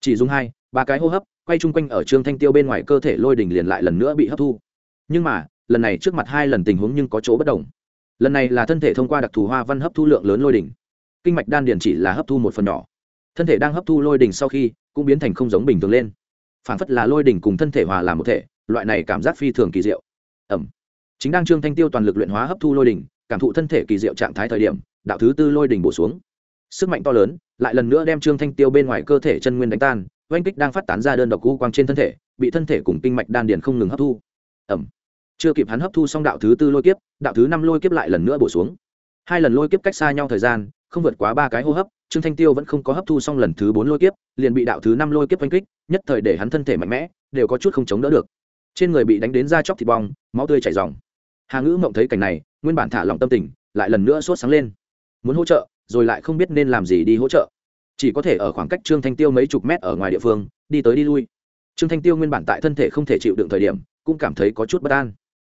chỉ dùng hai, ba cái hô hấp, quay chung quanh ở trương thanh tiêu bên ngoài cơ thể lôi đình liền lại lần nữa bị hấp thu. Nhưng mà, lần này trước mặt hai lần tình huống nhưng có chỗ bất đồng. Lần này là thân thể thông qua đặc thù hoa văn hấp thu lượng lớn lôi đỉnh kinh mạch đan điền chỉ là hấp thu một phần nhỏ. Thân thể đang hấp thu lôi đỉnh sau khi, cũng biến thành không giống bình thường lên. Phản phất là lôi đỉnh cùng thân thể hòa làm một thể, loại này cảm giác phi thường kỳ diệu. Ẩm chính đang trương thanh tiêu toàn lực luyện hóa hấp thu lôi đỉnh, cảm thụ thân thể kỳ diệu trạng thái thời điểm, đạo thứ tư lôi đỉnh bổ xuống. Sức mạnh to lớn, lại lần nữa đem trương thanh tiêu bên ngoài cơ thể chân nguyên đánh tan, oanh kích đang phát tán ra đơn độc u quang trên thân thể, bị thân thể cùng kinh mạch đan điền không ngừng hấp thu. Ẩm chưa kịp hắn hấp thu xong đạo thứ tư lôi kiếp, đạo thứ năm lôi kiếp lại lần nữa bổ xuống. Hai lần lôi kiếp cách xa nhau thời gian, không vượt quá ba cái hô hấp, trương thanh tiêu vẫn không có hấp thu xong lần thứ bốn lôi kiếp, liền bị đạo thứ năm lôi kiếp oanh kích, nhất thời để hắn thân thể mạnh mẽ, đều có chút không chống đỡ được. Trên người bị đánh đến da chóc thịt bong, máu tươi chảy dòng hà ngữ mộng thấy cảnh này, nguyên bản thả lòng tâm tình, lại lần nữa sốt sáng lên. Muốn hỗ trợ, rồi lại không biết nên làm gì đi hỗ trợ. Chỉ có thể ở khoảng cách trương thanh tiêu mấy chục mét ở ngoài địa phương, đi tới đi lui. Trương thanh tiêu nguyên bản tại thân thể không thể chịu đựng thời điểm, cũng cảm thấy có chút bất an.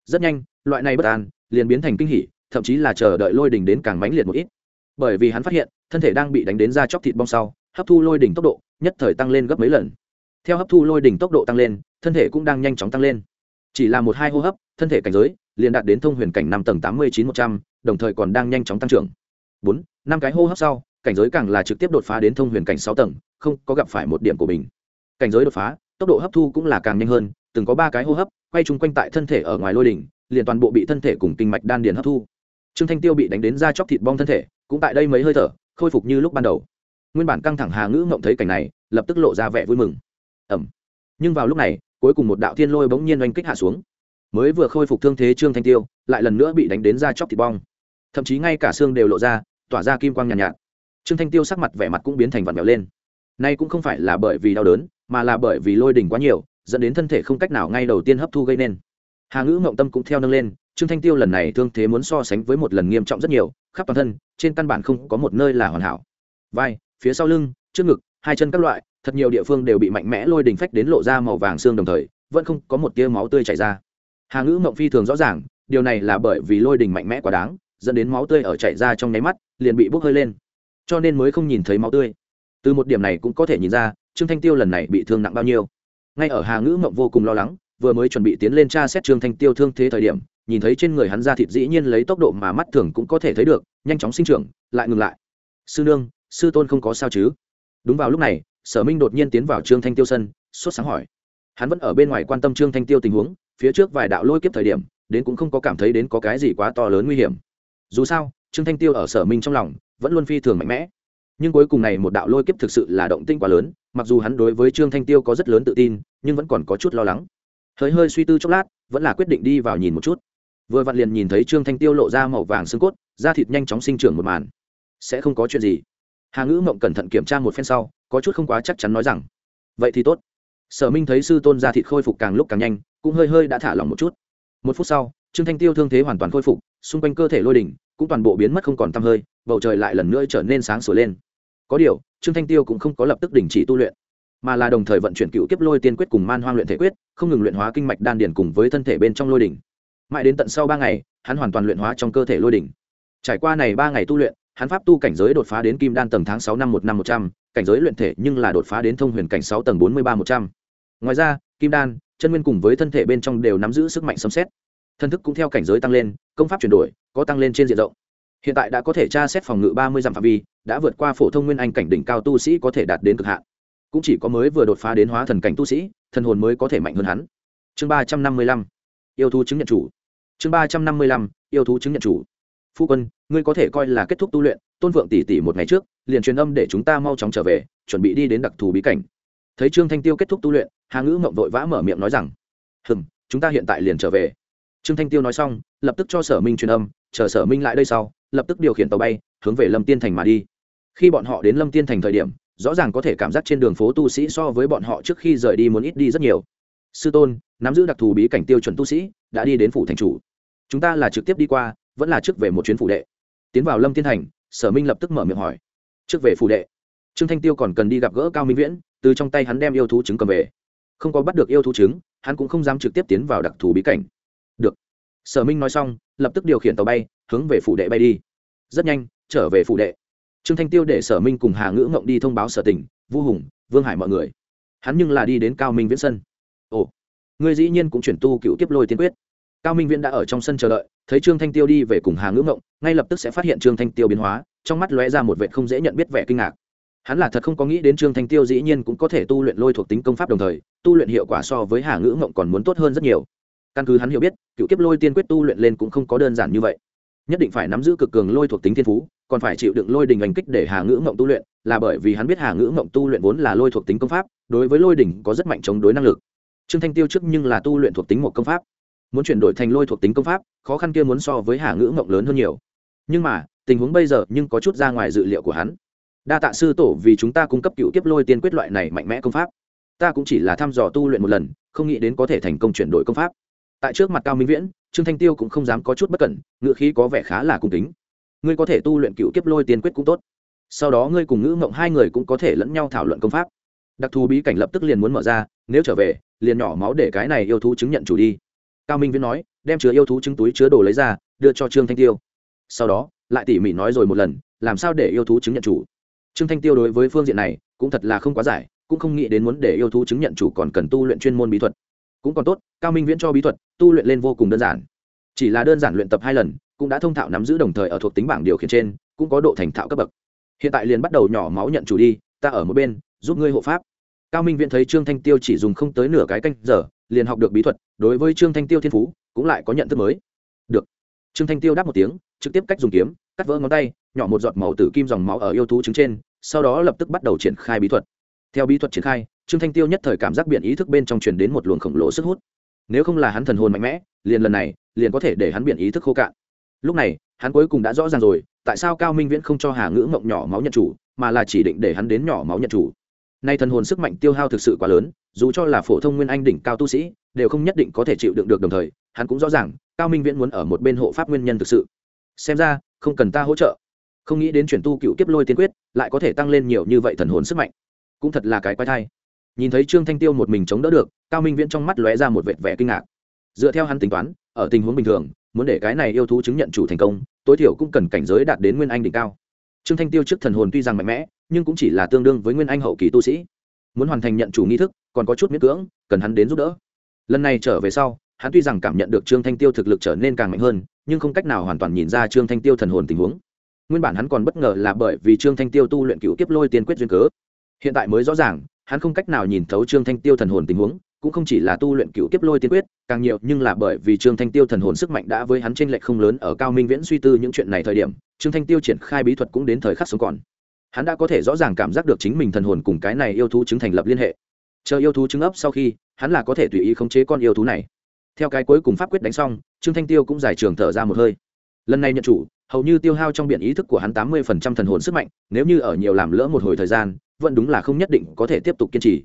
Rất nhanh, loại này bất an liền biến thành kinh hỉ, thậm chí là chờ đợi lôi đỉnh đến càng mãnh liệt một ít. Bởi vì hắn phát hiện, thân thể đang bị đánh đến ra chóc thịt bong sau, hấp thu lôi đỉnh tốc độ nhất thời tăng lên gấp mấy lần. Theo hấp thu lôi đỉnh tốc độ tăng lên, thân thể cũng đang nhanh chóng tăng lên. Chỉ là một hai hô hấp, thân thể cảnh giới liền đạt đến thông huyền cảnh năm tầng tám mươi chín một trăm, đồng thời còn đang nhanh chóng tăng trưởng. Bốn, năm cái hô hấp sau, cảnh giới càng là trực tiếp đột phá đến thông huyền cảnh sáu tầng, không có gặp phải một điểm của mình. Cảnh giới đột phá, tốc độ hấp thu cũng là càng nhanh hơn, từng có ba cái hô hấp, quay chung quanh tại thân thể ở ngoài lôi đỉnh, liền toàn bộ bị thân thể cùng kinh mạch đan điền hấp thu. Trương thanh tiêu bị đánh đến da chóc thịt bong thân thể, cũng tại đây mấy hơi thở, khôi phục như lúc ban đầu. Nguyên bản căng thẳng hà ngữ ngộng thấy cảnh này, lập tức lộ ra vẻ vui mừng. Ẩm. Nhưng vào lúc này, cuối cùng một đạo thiên lôi bỗng nhiên oanh kích hạ xuống mới vừa khôi phục thương thế trương thanh tiêu lại lần nữa bị đánh đến da chóc thịt bong. Thậm chí ngay cả xương đều lộ ra tỏa ra kim quang nhàn nhạt, nhạt. Trương thanh tiêu sắc mặt vẻ mặt cũng biến thành vặn vẹo lên. Nay cũng không phải là bởi vì đau đớn mà là bởi vì lôi đỉnh quá nhiều dẫn đến thân thể không cách nào ngay đầu tiên hấp thu gây nên. Hà ngữ mộng tâm cũng theo nâng lên trương thanh tiêu lần này thương thế muốn so sánh với một lần nghiêm trọng rất nhiều khắp toàn thân trên căn bản không có một nơi là hoàn hảo. Vai phía sau lưng trước ngực hai chân các loại thật nhiều địa phương đều bị mạnh mẽ lôi đình phách đến lộ ra màu vàng xương đồng thời vẫn không có một tia máu tươi chảy ra hà ngữ mộng phi thường rõ ràng, điều này là bởi vì lôi đình mạnh mẽ quá đáng, dẫn đến máu tươi ở chảy ra trong nháy mắt, liền bị bốc hơi lên. Cho nên mới không nhìn thấy máu tươi. Từ một điểm này cũng có thể nhìn ra, trương thanh tiêu lần này bị thương nặng bao nhiêu. Ngay ở hà ngữ mộng vô cùng lo lắng, vừa mới chuẩn bị tiến lên tra xét trương thanh tiêu thương thế thời điểm, nhìn thấy trên người hắn ra thịt dĩ nhiên lấy tốc độ mà mắt thường cũng có thể thấy được, nhanh chóng sinh trưởng, lại ngừng lại. Sư nương, sư tôn không có sao chứ? Đúng vào lúc này, sở minh đột nhiên tiến vào trương thanh tiêu sân, sốt sáng hỏi. Hắn vẫn ở bên ngoài quan tâm trương thanh tiêu tình huống phía trước vài đạo lôi kiếp thời điểm, đến cũng không có cảm thấy đến có cái gì quá to lớn nguy hiểm. Dù sao, trương thanh tiêu ở sở minh trong lòng, vẫn luôn phi thường mạnh mẽ. Nhưng cuối cùng này một đạo lôi kiếp thực sự là động tinh quá lớn, mặc dù hắn đối với trương thanh tiêu có rất lớn tự tin, nhưng vẫn còn có chút lo lắng. Hơi hơi suy tư chốc lát, vẫn là quyết định đi vào nhìn một chút. Vừa vặn liền nhìn thấy trương thanh tiêu lộ ra màu vàng xương cốt, da thịt nhanh chóng sinh trưởng một màn. Sẽ không có chuyện gì. Hà ngữ mộng cẩn thận kiểm tra một phen sau, có chút không quá chắc chắn nói rằng, vậy thì tốt. Sở minh thấy sư tôn da thịt khôi phục càng lúc càng nhanh cũng hơi hơi đã thả lỏng một chút. Một phút sau, trương thanh tiêu thương thế hoàn toàn khôi phục, xung quanh cơ thể lôi đỉnh cũng toàn bộ biến mất không còn t hơi, bầu trời lại lần nữa trở nên sáng sủa lên. Có điều, trương thanh tiêu cũng không có lập tức đình chỉ tu luyện, mà là đồng thời vận chuyển cựu kiếp lôi tiên quyết cùng man hoang luyện thể quyết, không ngừng luyện hóa kinh mạch đan điền cùng với thân thể bên trong lôi đỉnh. Mãi đến tận sau ba ngày, hắn hoàn toàn luyện hóa trong cơ thể lôi đỉnh. Trải qua này ba ngày tu luyện, hắn pháp tu cảnh giới đột phá đến kim đan tầng tháng sáu năm một năm một trăm, cảnh giới luyện thể nhưng là đột phá đến thông huyền cảnh sáu tầng bốn mươi ba một trăm. Ngoài ra, kim đan chân nguyên cùng với thân thể bên trong đều nắm giữ sức mạnh sấm xét thân thức cũng theo cảnh giới tăng lên, công pháp chuyển đổi, có tăng lên trên diện rộng. Hiện tại đã có thể tra xét phòng ngự ba mươi dặm phạm vi, đã vượt qua phổ thông nguyên anh cảnh đỉnh cao tu sĩ có thể đạt đến cực hạn. Cũng chỉ có mới vừa đột phá đến hóa thần cảnh tu sĩ, thần hồn mới có thể mạnh hơn hắn. Chương ba trăm năm mươi lăm, yêu thú chứng nhận chủ. Chương ba trăm năm mươi lăm, yêu thú chứng nhận chủ. Phu quân, ngươi có thể coi là kết thúc tu luyện, tôn vượng tỷ tỷ một ngày trước, liền truyền âm để chúng ta mau chóng trở về, chuẩn bị đi đến đặc thù bí cảnh. Thấy trương thanh tiêu kết thúc tu luyện hà ngữ mộng vội vã mở miệng nói rằng hừng chúng ta hiện tại liền trở về. Trương thanh tiêu nói xong, lập tức cho sở minh truyền âm, chờ sở minh lại đây sau, lập tức điều khiển tàu bay, hướng về lâm tiên thành mà đi. Khi bọn họ đến lâm tiên thành thời điểm, rõ ràng có thể cảm giác trên đường phố tu sĩ so với bọn họ trước khi rời đi muốn ít đi rất nhiều. Sư tôn, nắm giữ đặc thù bí cảnh tiêu chuẩn tu sĩ, đã đi đến phủ thành chủ. Chúng ta là trực tiếp đi qua, vẫn là trước về một chuyến phủ đệ. Tiến vào lâm tiên thành, sở minh lập tức mở miệng hỏi, trước về phủ đệ. Trương thanh tiêu còn cần đi gặp gỡ cao minh viễn, từ trong tay hắn đem yêu thú chứng cầm về không có bắt được yêu thú trứng, hắn cũng không dám trực tiếp tiến vào đặc thù bí cảnh. Được. Sở minh nói xong, lập tức điều khiển tàu bay, hướng về phủ đệ bay đi. Rất nhanh, trở về phủ đệ. Trương thanh tiêu để sở minh cùng hà ngữ ngộng đi thông báo sở tỉnh vu hùng, vương hải mọi người. Hắn nhưng là đi đến cao minh viễn sân. Ồ. Người dĩ nhiên cũng chuyển tu cựu tiếp lôi tiên quyết. Cao minh viễn đã ở trong sân chờ đợi, thấy trương thanh tiêu đi về cùng hà ngữ ngộng, ngay lập tức sẽ phát hiện trương thanh tiêu biến hóa, trong mắt lóe ra một vệ không dễ nhận biết vẻ kinh ngạc hắn là thật không có nghĩ đến trương thanh tiêu dĩ nhiên cũng có thể tu luyện lôi thuộc tính công pháp đồng thời, tu luyện hiệu quả so với hà ngữ ngộng còn muốn tốt hơn rất nhiều. Căn cứ hắn hiểu biết, cựu kiếp lôi tiên quyết tu luyện lên cũng không có đơn giản như vậy. Nhất định phải nắm giữ cực cường lôi thuộc tính thiên phú, còn phải chịu đựng lôi đình ảnh kích để hà ngữ mộng tu luyện, là bởi vì hắn biết hà ngữ mộng tu luyện vốn là lôi thuộc tính công pháp, đối với lôi đỉnh có rất mạnh chống đối năng lực. Trương thanh tiêu trước nhưng là tu luyện thuộc tính một công pháp. Muốn chuyển đổi thành lôi thuộc tính công pháp, khó khăn kia muốn so với hà ngữ mộng lớn hơn nhiều. Nhưng mà, tình huống bây giờ nhưng có chút ra ngoài dự liệu của hắn đa tạ sư tổ vì chúng ta cung cấp cựu kiếp lôi tiên quyết loại này mạnh mẽ công pháp. Ta cũng chỉ là thăm dò tu luyện một lần, không nghĩ đến có thể thành công chuyển đổi công pháp. Tại trước mặt cao minh viễn, trương thanh tiêu cũng không dám có chút bất cẩn, ngựa khí có vẻ khá là cung kính. Ngươi có thể tu luyện cựu kiếp lôi tiên quyết cũng tốt. Sau đó ngươi cùng ngữ mộng hai người cũng có thể lẫn nhau thảo luận công pháp. Đặc thù bí cảnh lập tức liền muốn mở ra, nếu trở về, liền nhỏ máu để cái này yêu thú chứng nhận chủ đi. Cao minh viễn nói, đem chứa yêu thú chứng túi chứa đồ lấy ra, đưa cho trương thanh tiêu. Sau đó, lại tỉ mỉ nói rồi một lần, làm sao để yêu thú chứng nhận chủ? Trương thanh tiêu đối với phương diện này cũng thật là không quá giải, cũng không nghĩ đến muốn để yêu thú chứng nhận chủ còn cần tu luyện chuyên môn bí thuật. Cũng còn tốt, cao minh viễn cho bí thuật, tu luyện lên vô cùng đơn giản. Chỉ là đơn giản luyện tập hai lần, cũng đã thông thạo nắm giữ đồng thời ở thuộc tính bảng điều khiển trên, cũng có độ thành thạo cấp bậc. Hiện tại liền bắt đầu nhỏ máu nhận chủ đi, ta ở một bên, giúp ngươi hộ pháp. Cao minh viễn thấy trương thanh tiêu chỉ dùng không tới nửa cái canh giờ, liền học được bí thuật, đối với trương thanh tiêu thiên phú cũng lại có nhận thức mới. Được. Trương thanh tiêu đáp một tiếng, trực tiếp cách dùng kiếm cắt vỡ ngón tay, nhỏ một giọt màu tử kim dòng máu ở yêu thú trứng trên, sau đó lập tức bắt đầu triển khai bí thuật. Theo bí thuật triển khai, trương thanh tiêu nhất thời cảm giác biện ý thức bên trong truyền đến một luồng khổng lồ sức hút. Nếu không là hắn thần hồn mạnh mẽ, liền lần này, liền có thể để hắn biện ý thức khô cạn. Lúc này, hắn cuối cùng đã rõ ràng rồi, tại sao cao minh viễn không cho hà ngữ mộng nhỏ máu nhận chủ, mà là chỉ định để hắn đến nhỏ máu nhận chủ. Nay thần hồn sức mạnh tiêu hao thực sự quá lớn, dù cho là phổ thông nguyên anh đỉnh cao tu sĩ, đều không nhất định có thể chịu đựng được đồng thời, hắn cũng rõ ràng, cao minh viễn muốn ở một bên hộ pháp nguyên nhân thực sự xem ra, không cần ta hỗ trợ. Không nghĩ đến chuyển tu cựu kiếp lôi tiên quyết, lại có thể tăng lên nhiều như vậy thần hồn sức mạnh. Cũng thật là cái quái thai. Nhìn thấy trương thanh tiêu một mình chống đỡ được, cao minh viễn trong mắt lóe ra một vệt vẻ kinh ngạc. Dựa theo hắn tính toán, ở tình huống bình thường, muốn để cái này yêu thú chứng nhận chủ thành công, tối thiểu cũng cần cảnh giới đạt đến nguyên anh đỉnh cao. Trương thanh tiêu trước thần hồn tuy rằng mạnh mẽ, nhưng cũng chỉ là tương đương với nguyên anh hậu kỳ tu sĩ. Muốn hoàn thành nhận chủ nghi thức, còn có chút miễn cưỡng, cần hắn đến giúp đỡ. Lần này trở về sau, hắn tuy rằng cảm nhận được trương thanh tiêu thực lực trở nên càng mạnh hơn nhưng không cách nào hoàn toàn nhìn ra trương thanh tiêu thần hồn tình huống. Nguyên bản hắn còn bất ngờ là bởi vì trương thanh tiêu tu luyện cựu kiếp lôi tiên quyết duyên cớ. Hiện tại mới rõ ràng, hắn không cách nào nhìn thấu trương thanh tiêu thần hồn tình huống, cũng không chỉ là tu luyện cựu kiếp lôi tiên quyết, càng nhiều nhưng là bởi vì trương thanh tiêu thần hồn sức mạnh đã với hắn trên lệch không lớn ở cao minh viễn suy tư những chuyện này thời điểm, trương thanh tiêu triển khai bí thuật cũng đến thời khắc sống còn. Hắn đã có thể rõ ràng cảm giác được chính mình thần hồn cùng cái này yêu thú chứng thành lập liên hệ. Chờ yêu thú chứng ấp sau khi, hắn là có thể tùy ý khống chế con yêu thú này. Theo cái cuối cùng pháp quyết đánh xong trương thanh tiêu cũng giải trường thở ra một hơi. Lần này nhận chủ, hầu như tiêu hao trong biển ý thức của hắn tám mươi phần trăm thần hồn sức mạnh, nếu như ở nhiều làm lỡ một hồi thời gian, vẫn đúng là không nhất định có thể tiếp tục kiên trì.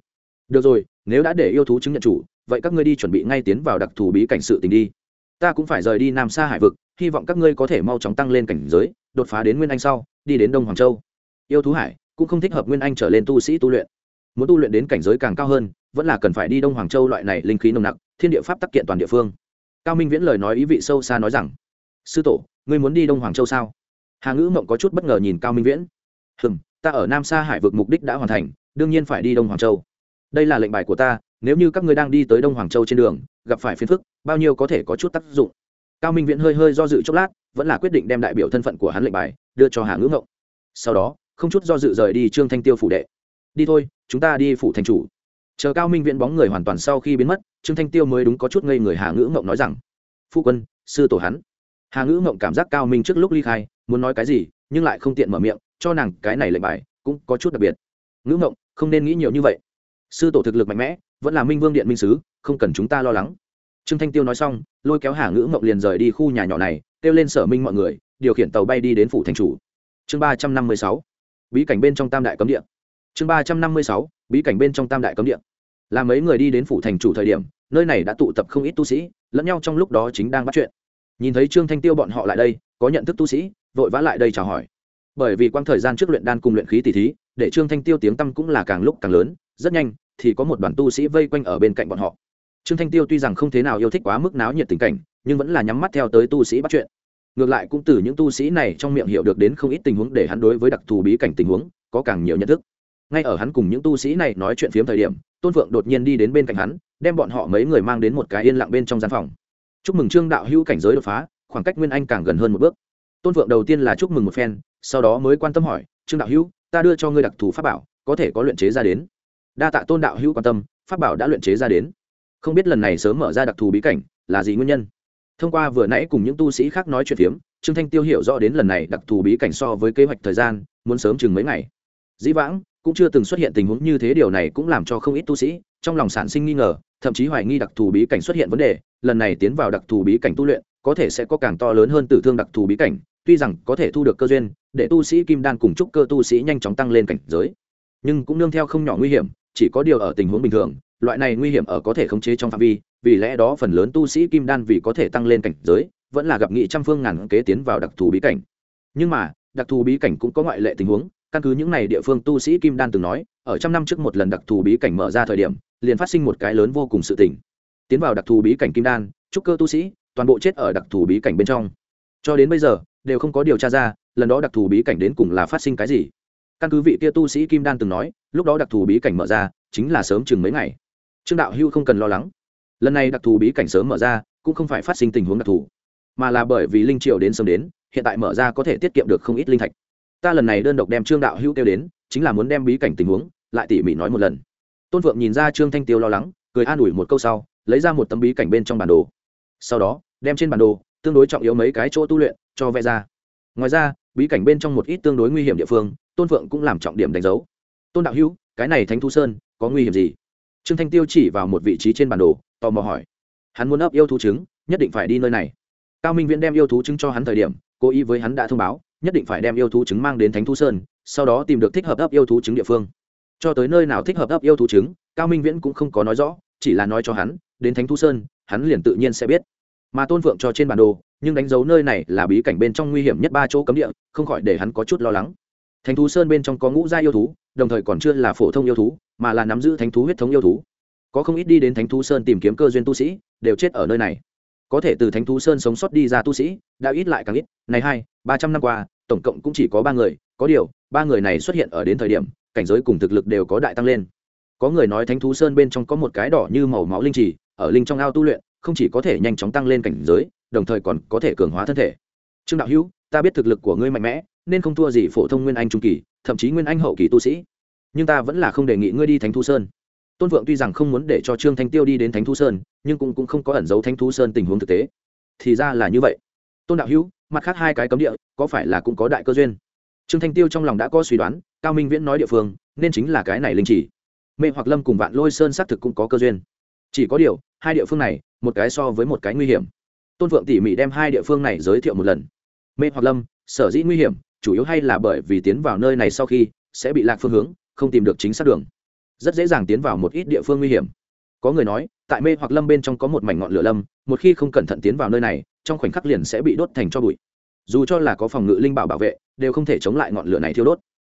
Được rồi, nếu đã để yêu thú chứng nhận chủ, vậy các ngươi đi chuẩn bị ngay tiến vào đặc thù bí cảnh sự tình đi. Ta cũng phải rời đi nam xa hải vực, hy vọng các ngươi có thể mau chóng tăng lên cảnh giới, đột phá đến nguyên anh sau, đi đến đông hoàng châu. Yêu thú hải, cũng không thích hợp nguyên anh trở lên tu sĩ tu luyện. Muốn tu luyện đến cảnh giới càng cao hơn, vẫn là cần phải đi đông hoàng châu loại này linh khí nồng nặc, thiên địa pháp tắc kiện toàn địa phương cao minh viễn lời nói ý vị sâu xa nói rằng, sư tổ, ngươi muốn đi đông hoàng châu sao? Hà ngữ mộng có chút bất ngờ nhìn cao minh viễn. Hừm, ta ở nam sa hải vực mục đích đã hoàn thành, đương nhiên phải đi đông hoàng châu. Đây là lệnh bài của ta, nếu như các ngươi đang đi tới đông hoàng châu trên đường, gặp phải phiền phức, bao nhiêu có thể có chút tác dụng. Cao minh viễn hơi hơi do dự chốc lát, vẫn là quyết định đem đại biểu thân phận của hắn lệnh bài đưa cho hà ngữ ngộng sau đó, không chút do dự rời đi trương thanh tiêu phủ đệ. Đi thôi, chúng ta đi phủ thành chủ. Chờ cao minh viễn bóng người hoàn toàn sau khi biến mất trương thanh tiêu mới đúng có chút ngây người hà ngữ mộng nói rằng, phu quân, sư tổ hắn. Hà ngữ mộng cảm giác cao minh trước lúc ly khai, muốn nói cái gì, nhưng lại không tiện mở miệng, cho nàng cái này lệnh bài cũng có chút đặc biệt. Ngữ mộng không nên nghĩ nhiều như vậy. Sư tổ thực lực mạnh mẽ, vẫn là minh vương điện minh sứ, không cần chúng ta lo lắng. Trương thanh tiêu nói xong, lôi kéo hà ngữ mộng liền rời đi khu nhà nhỏ này, kêu lên sở minh mọi người, điều khiển tàu bay đi đến phủ thành chủ. Chương ba trăm năm mươi sáu, bí cảnh bên trong tam đại cấm địa. Chương ba trăm năm mươi sáu, bí cảnh bên trong tam đại cấm địa là mấy người đi đến phủ thành chủ thời điểm, nơi này đã tụ tập không ít tu sĩ, lẫn nhau trong lúc đó chính đang bắt chuyện. Nhìn thấy trương thanh tiêu bọn họ lại đây, có nhận thức tu sĩ, vội vã lại đây chào hỏi. Bởi vì quang thời gian trước luyện đan cùng luyện khí tỷ thí, để trương thanh tiêu tiếng tăm cũng là càng lúc càng lớn, rất nhanh thì có một đoàn tu sĩ vây quanh ở bên cạnh bọn họ. Trương thanh tiêu tuy rằng không thế nào yêu thích quá mức náo nhiệt tình cảnh, nhưng vẫn là nhắm mắt theo tới tu sĩ bắt chuyện. Ngược lại cũng từ những tu sĩ này trong miệng hiểu được đến không ít tình huống để hắn đối với đặc thù bí cảnh tình huống có càng nhiều nhận thức. Ngay ở hắn cùng những tu sĩ này nói chuyện phiếm thời điểm tôn phượng đột nhiên đi đến bên cạnh hắn, đem bọn họ mấy người mang đến một cái yên lặng bên trong gian phòng. Chúc mừng trương đạo hữu cảnh giới đột phá, khoảng cách nguyên anh càng gần hơn một bước. Tôn phượng đầu tiên là chúc mừng một phen, sau đó mới quan tâm hỏi, trương đạo hữu, ta đưa cho ngươi đặc thù pháp bảo, có thể có luyện chế ra đến? Đa tạ tôn đạo hữu quan tâm, pháp bảo đã luyện chế ra đến. Không biết lần này sớm mở ra đặc thù bí cảnh, là gì nguyên nhân? Thông qua vừa nãy cùng những tu sĩ khác nói chuyện phiếm, trương thanh tiêu hiểu rõ đến lần này đặc thù bí cảnh so với kế hoạch thời gian, muốn sớm chừng mấy ngày. Dĩ vãng cũng chưa từng xuất hiện tình huống như thế, điều này cũng làm cho không ít tu sĩ trong lòng sản sinh nghi ngờ, thậm chí hoài nghi đặc thù bí cảnh xuất hiện vấn đề. Lần này tiến vào đặc thù bí cảnh tu luyện, có thể sẽ có càng to lớn hơn tử thương đặc thù bí cảnh, tuy rằng có thể thu được cơ duyên, để tu sĩ kim đan cùng chúc cơ tu sĩ nhanh chóng tăng lên cảnh giới, nhưng cũng nương theo không nhỏ nguy hiểm, chỉ có điều ở tình huống bình thường, loại này nguy hiểm ở có thể khống chế trong phạm vi, vì lẽ đó phần lớn tu sĩ kim đan vì có thể tăng lên cảnh giới, vẫn là gặp nghị trăm phương ngàn kế tiến vào đặc thù bí cảnh. Nhưng mà, đặc thù bí cảnh cũng có ngoại lệ tình huống căn cứ những này địa phương tu sĩ kim đan từng nói, ở trăm năm trước một lần đặc thù bí cảnh mở ra thời điểm, liền phát sinh một cái lớn vô cùng sự tình. Tiến vào đặc thù bí cảnh kim đan, trúc cơ tu sĩ, toàn bộ chết ở đặc thù bí cảnh bên trong. Cho đến bây giờ, đều không có điều tra ra, lần đó đặc thù bí cảnh đến cùng là phát sinh cái gì. Căn cứ vị kia tu sĩ kim đan từng nói, lúc đó đặc thù bí cảnh mở ra, chính là sớm chừng mấy ngày. Trương đạo hưu không cần lo lắng. Lần này đặc thù bí cảnh sớm mở ra, cũng không phải phát sinh tình huống đặc thù, mà là bởi vì linh triều đến sớm đến, hiện tại mở ra có thể tiết kiệm được không ít linh thạch ta lần này đơn độc đem trương đạo hữu kêu đến, chính là muốn đem bí cảnh tình huống, lại tỉ mỉ nói một lần. Tôn phượng nhìn ra trương thanh tiêu lo lắng, cười an ủi một câu sau, lấy ra một tấm bí cảnh bên trong bản đồ. Sau đó, đem trên bản đồ, tương đối trọng yếu mấy cái chỗ tu luyện, cho vẽ ra. Ngoài ra, bí cảnh bên trong một ít tương đối nguy hiểm địa phương, tôn phượng cũng làm trọng điểm đánh dấu. Tôn đạo hữu, cái này thánh thu sơn, có nguy hiểm gì? Trương thanh tiêu chỉ vào một vị trí trên bản đồ, tò mò hỏi. Hắn muốn ấp yêu thú trứng, nhất định phải đi nơi này. Cao minh viễn đem yêu thú trứng cho hắn thời điểm, cố ý với hắn đã thông báo nhất định phải đem yêu thú trứng mang đến thánh thu sơn, sau đó tìm được thích hợp ấp yêu thú trứng địa phương. Cho tới nơi nào thích hợp ấp yêu thú trứng, cao minh viễn cũng không có nói rõ, chỉ là nói cho hắn, đến thánh thu sơn, hắn liền tự nhiên sẽ biết. Mà tôn phượng cho trên bản đồ, nhưng đánh dấu nơi này là bí cảnh bên trong nguy hiểm nhất ba chỗ cấm địa, không khỏi để hắn có chút lo lắng. Thánh thú sơn bên trong có ngũ gia yêu thú, đồng thời còn chưa là phổ thông yêu thú, mà là nắm giữ thánh thú huyết thống yêu thú. Có không ít đi đến thánh thú sơn tìm kiếm cơ duyên tu sĩ, đều chết ở nơi này. Có thể từ thánh thú sơn sống sót đi ra tu sĩ, đã ít lại càng ít. Này hai, ba trăm năm qua tổng cộng cũng chỉ có ba người có điều ba người này xuất hiện ở đến thời điểm cảnh giới cùng thực lực đều có đại tăng lên. Có người nói thánh thú sơn bên trong có một cái đỏ như màu máu linh trì ở linh trong ao tu luyện không chỉ có thể nhanh chóng tăng lên cảnh giới đồng thời còn có thể cường hóa thân thể. Trương đạo hữu ta biết thực lực của ngươi mạnh mẽ nên không thua gì phổ thông nguyên anh trung kỳ thậm chí nguyên anh hậu kỳ tu sĩ. Nhưng ta vẫn là không đề nghị ngươi đi thánh thú sơn. Tôn vượng tuy rằng không muốn để cho trương thanh tiêu đi đến thánh thú sơn nhưng cũng, cũng không có ẩn giấu thánh thú sơn tình huống thực tế. Thì ra là như vậy. Tôn đạo hữu mặt khác hai cái cấm địa, có phải là cũng có đại cơ duyên? Trương thanh tiêu trong lòng đã có suy đoán, cao minh viễn nói địa phương, nên chính là cái này linh chỉ. Mê hoặc lâm cùng vạn lôi sơn xác thực cũng có cơ duyên. Chỉ có điều, hai địa phương này, một cái so với một cái nguy hiểm. Tôn phượng tỉ mỉ đem hai địa phương này giới thiệu một lần. Mê hoặc lâm, sở dĩ nguy hiểm, chủ yếu hay là bởi vì tiến vào nơi này sau khi, sẽ bị lạc phương hướng, không tìm được chính xác đường. Rất dễ dàng tiến vào một ít địa phương nguy hiểm. Có người nói, tại mê hoặc lâm bên trong có một mảnh ngọn lửa lâm, một khi không cẩn thận tiến vào nơi này trong khoảnh khắc liền sẽ bị đốt thành cho bụi. Dù cho là có phòng ngự linh bảo bảo vệ, đều không thể chống lại ngọn lửa này thiêu đốt.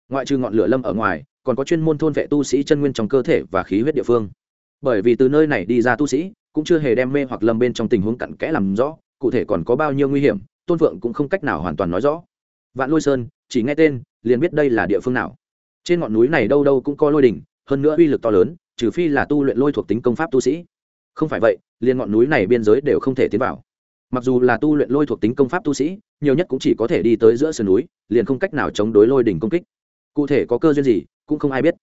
Ngoại trừ ngọn lửa lâm ở ngoài, còn có chuyên môn thôn vệ tu sĩ chân nguyên trong cơ thể và khí huyết địa phương. Bởi vì từ nơi này đi ra tu sĩ, cũng chưa hề đem mê hoặc lâm bên trong tình huống cặn kẽ làm rõ, cụ thể còn có bao nhiêu nguy hiểm, tôn phượng cũng không cách nào hoàn toàn nói rõ. Vạn lôi sơn, chỉ nghe tên, liền biết đây là địa phương nào. Trên ngọn núi này đâu đâu cũng có lôi đỉnh, hơn nữa uy lực to lớn, trừ phi là tu luyện lôi thuộc tính công pháp tu sĩ. Không phải vậy, liền ngọn núi này biên giới đều không thể tiến vào mặc dù là tu luyện lôi thuộc tính công pháp tu sĩ, nhiều nhất cũng chỉ có thể đi tới giữa sườn núi, liền không cách nào chống đối lôi đỉnh công kích. Cụ thể có cơ duyên gì, cũng không ai biết.